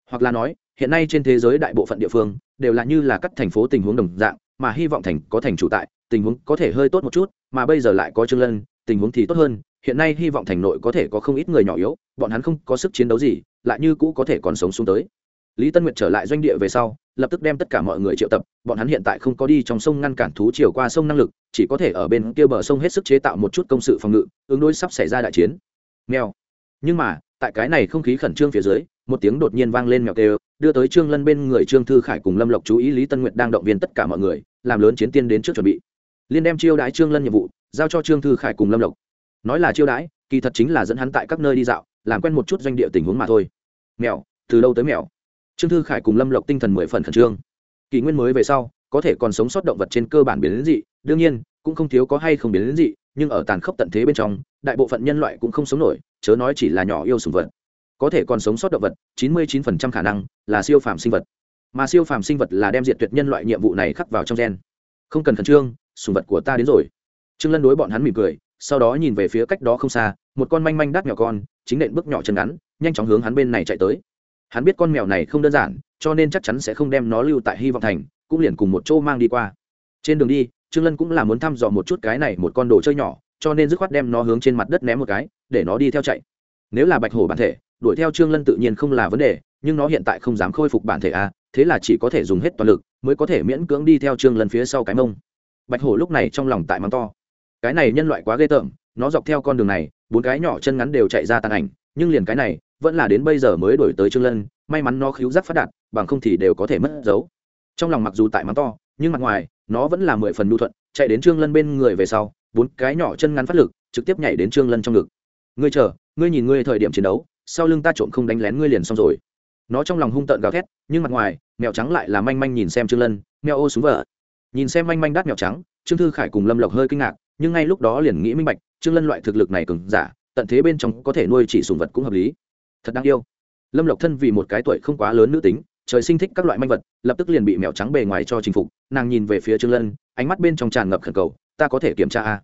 Hoặc là nói hiện nay trên thế giới đại bộ phận địa phương đều là như là các thành phố tình huống đồng dạng mà hy vọng thành có thành chủ tại tình huống có thể hơi tốt một chút mà bây giờ lại có trương lân tình huống thì tốt hơn, hiện nay hy vọng thành nội có thể có không ít người nhỏ yếu, bọn hắn không có sức chiến đấu gì, lại như cũ có thể còn sống xuống tới. Lý tân nguyệt trở lại doanh địa về sau, lập tức đem tất cả mọi người triệu tập, bọn hắn hiện tại không có đi trong sông ngăn cản thú chiều qua sông năng lực, chỉ có thể ở bên kia bờ sông hết sức chế tạo một chút công sự phòng ngự, ứng đối sắp xảy ra đại chiến. Mèo. Nhưng mà, tại cái này không khí khẩn trương phía dưới, một tiếng đột nhiên vang lên mèo kêu, đưa tới trương lân bên người trương thư khải cùng lâm lộc chú ý lý tân nguyệt đang động viên tất cả mọi người, làm lớn chiến tiên đến trước chuẩn bị. Liên đem chiêu đãi trương lân nhiệm vụ giao cho trương thư khải cùng lâm lộc nói là chiêu đãi kỳ thật chính là dẫn hắn tại các nơi đi dạo làm quen một chút doanh địa tình huống mà thôi mèo, từ đâu tới mèo? trương thư khải cùng lâm lộc tinh thần mười phần khẩn trương kỷ nguyên mới về sau có thể còn sống sót động vật trên cơ bản biến đến dị đương nhiên cũng không thiếu có hay không biến đến dị nhưng ở tàn khốc tận thế bên trong đại bộ phận nhân loại cũng không sống nổi chớ nói chỉ là nhỏ yêu sùng vật có thể còn sống sót động vật chín mươi 99% khả năng là siêu phàm sinh vật mà siêu phàm sinh vật là đem diệt tuyệt nhân loại nhiệm vụ này khắc vào trong gen không cần khẩn trương sùng vật của ta đến rồi trương lân đối bọn hắn mỉm cười, sau đó nhìn về phía cách đó không xa, một con manh manh đắt nhỏ con, chính nện bước nhỏ chân ngắn, nhanh chóng hướng hắn bên này chạy tới. Hắn biết con mèo này không đơn giản, cho nên chắc chắn sẽ không đem nó lưu tại hy vọng thành, cũng liền cùng một chỗ mang đi qua. Trên đường đi, trương lân cũng là muốn thăm dò một chút cái này một con đồ chơi nhỏ, cho nên dứt khoát đem nó hướng trên mặt đất ném một cái, để nó đi theo chạy. Nếu là bạch hổ bản thể, đuổi theo trương lân tự nhiên không là vấn đề, nhưng nó hiện tại không dám khôi phục bản thể a thế là chỉ có thể dùng hết toàn lực, mới có thể miễn cưỡng đi theo trương lân phía sau cái mông. Bạch hổ lúc này trong lòng tại mắng to cái này nhân loại quá ghê tởm, nó dọc theo con đường này, bốn cái nhỏ chân ngắn đều chạy ra tàn ảnh, nhưng liền cái này, vẫn là đến bây giờ mới đổi tới trương lân, may mắn nó khíu giác phát đạt, bằng không thì đều có thể mất dấu. Trong lòng mặc dù tại mắng to, nhưng mặt ngoài, nó vẫn là mười phần nhu thuận, chạy đến trương lân bên người về sau, bốn cái nhỏ chân ngắn phát lực, trực tiếp nhảy đến trương lân trong ngực. Ngươi chờ, ngươi nhìn ngươi thời điểm chiến đấu, sau lưng ta trộm không đánh lén ngươi liền xong rồi. Nó trong lòng hung tợn gào thét, nhưng mặt ngoài, mèo trắng lại là manh manh nhìn xem trương lân, mèo ô xuống vợ. Nhìn xem manh manh đắt mèo trắng, trương thư khải cùng lâm lộc hơi kinh ngạc nhưng ngay lúc đó liền nghĩ minh bạch, trương lân loại thực lực này cường giả, tận thế bên trong có thể nuôi chỉ sùng vật cũng hợp lý. Thật đáng yêu. Lâm lộc thân vì một cái tuổi không quá lớn nữ tính, trời sinh thích các loại manh vật, lập tức liền bị mèo trắng bề ngoài cho chinh phục, nàng nhìn về phía trương lân, ánh mắt bên trong tràn ngập khẩn cầu, ta có thể kiểm tra a?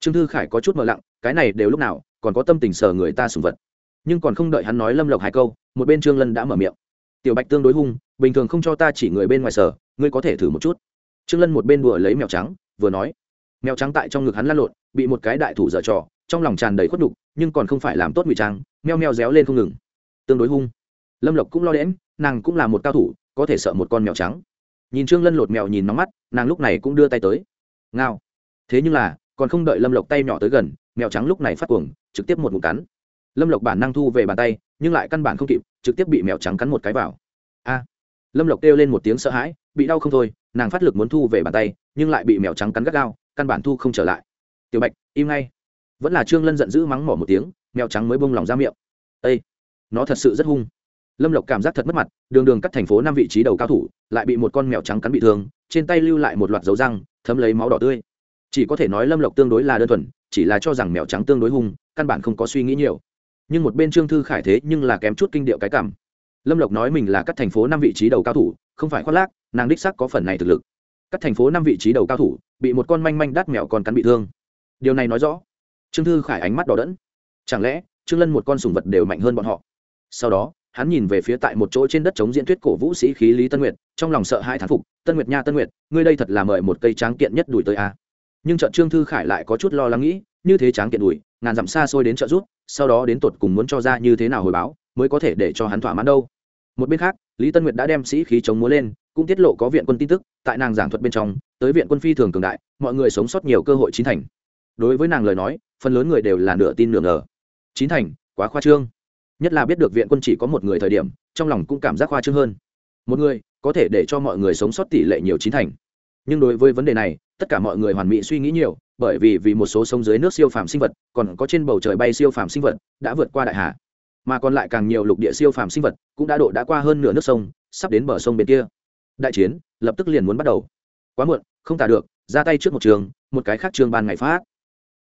Trương thư khải có chút mờ lặng, cái này đều lúc nào, còn có tâm tình sờ người ta sùng vật. Nhưng còn không đợi hắn nói lâm lộc hai câu, một bên trương lân đã mở miệng, tiểu bạch tương đối hung, bình thường không cho ta chỉ người bên ngoài sở ngươi có thể thử một chút. Trương lân một bên đùa lấy mèo trắng, vừa nói mèo trắng tại trong ngực hắn lăn lộn, bị một cái đại thủ dở trò, trong lòng tràn đầy khuất đục nhưng còn không phải làm tốt ngụy trang, meo meo réo lên không ngừng. Tương đối hung. Lâm lộc cũng lo đễm nàng cũng là một cao thủ, có thể sợ một con mèo trắng. Nhìn trương lân lột mèo nhìn nóng mắt, nàng lúc này cũng đưa tay tới. Ngao. Thế nhưng là, còn không đợi lâm lộc tay nhỏ tới gần, mèo trắng lúc này phát cuồng, trực tiếp một mụ cắn. Lâm lộc bản năng thu về bàn tay, nhưng lại căn bản không kịp, trực tiếp bị mèo trắng cắn một cái vào. A. Lâm lộc kêu lên một tiếng sợ hãi, bị đau không thôi, nàng phát lực muốn thu về bàn tay, nhưng lại bị mèo trắng cắn gắt gao căn bản thu không trở lại. Tiểu bạch, im ngay. Vẫn là trương lân giận dữ mắng mỏ một tiếng, mèo trắng mới bông lòng ra miệng. Ây nó thật sự rất hung. Lâm lộc cảm giác thật mất mặt, đường đường cắt thành phố năm vị trí đầu cao thủ, lại bị một con mèo trắng cắn bị thương, trên tay lưu lại một loạt dấu răng, thấm lấy máu đỏ tươi. Chỉ có thể nói lâm lộc tương đối là đơn thuần, chỉ là cho rằng mèo trắng tương đối hung, căn bản không có suy nghĩ nhiều. Nhưng một bên trương thư khải thế nhưng là kém chút kinh điệu cái cảm. Lâm lộc nói mình là các thành phố năm vị trí đầu cao thủ, không phải khoác lác, nàng đích sắc có phần này thực lực. Các thành phố năm vị trí đầu cao thủ bị một con manh manh đắt mèo còn cắn bị thương. Điều này nói rõ, trương thư khải ánh mắt đỏ đẫn. Chẳng lẽ trương lân một con sùng vật đều mạnh hơn bọn họ? Sau đó, hắn nhìn về phía tại một chỗ trên đất chống diễn thuyết cổ vũ sĩ khí lý tân nguyệt, trong lòng sợ hai thán phục, tân nguyệt nha, tân nguyệt, ngươi đây thật là mời một cây tráng kiện nhất đuổi tới a nhưng trận trương thư khải lại có chút lo lắng nghĩ, như thế tráng kiện đuổi, ngàn dặm xa xôi đến trợ giúp, sau đó đến tột cùng muốn cho ra như thế nào hồi báo, mới có thể để cho hắn thỏa mãn đâu? Một bên khác, lý tân nguyệt đã đem sĩ khí chống múa lên cũng tiết lộ có viện quân tin tức, tại nàng giảng thuật bên trong, tới viện quân phi thường cường đại, mọi người sống sót nhiều cơ hội chín thành. Đối với nàng lời nói, phần lớn người đều là nửa tin nửa ngờ. Chín thành, quá khoa trương. Nhất là biết được viện quân chỉ có một người thời điểm, trong lòng cũng cảm giác khoa trương hơn. Một người, có thể để cho mọi người sống sót tỷ lệ nhiều chín thành. Nhưng đối với vấn đề này, tất cả mọi người hoàn mỹ suy nghĩ nhiều, bởi vì vì một số sông dưới nước siêu phàm sinh vật, còn có trên bầu trời bay siêu phàm sinh vật, đã vượt qua đại hà. Mà còn lại càng nhiều lục địa siêu phàm sinh vật, cũng đã độ đã qua hơn nửa nước sông, sắp đến bờ sông bên kia đại chiến, lập tức liền muốn bắt đầu. Quá muộn, không tả được, ra tay trước một trường, một cái khác trường ban ngày phát.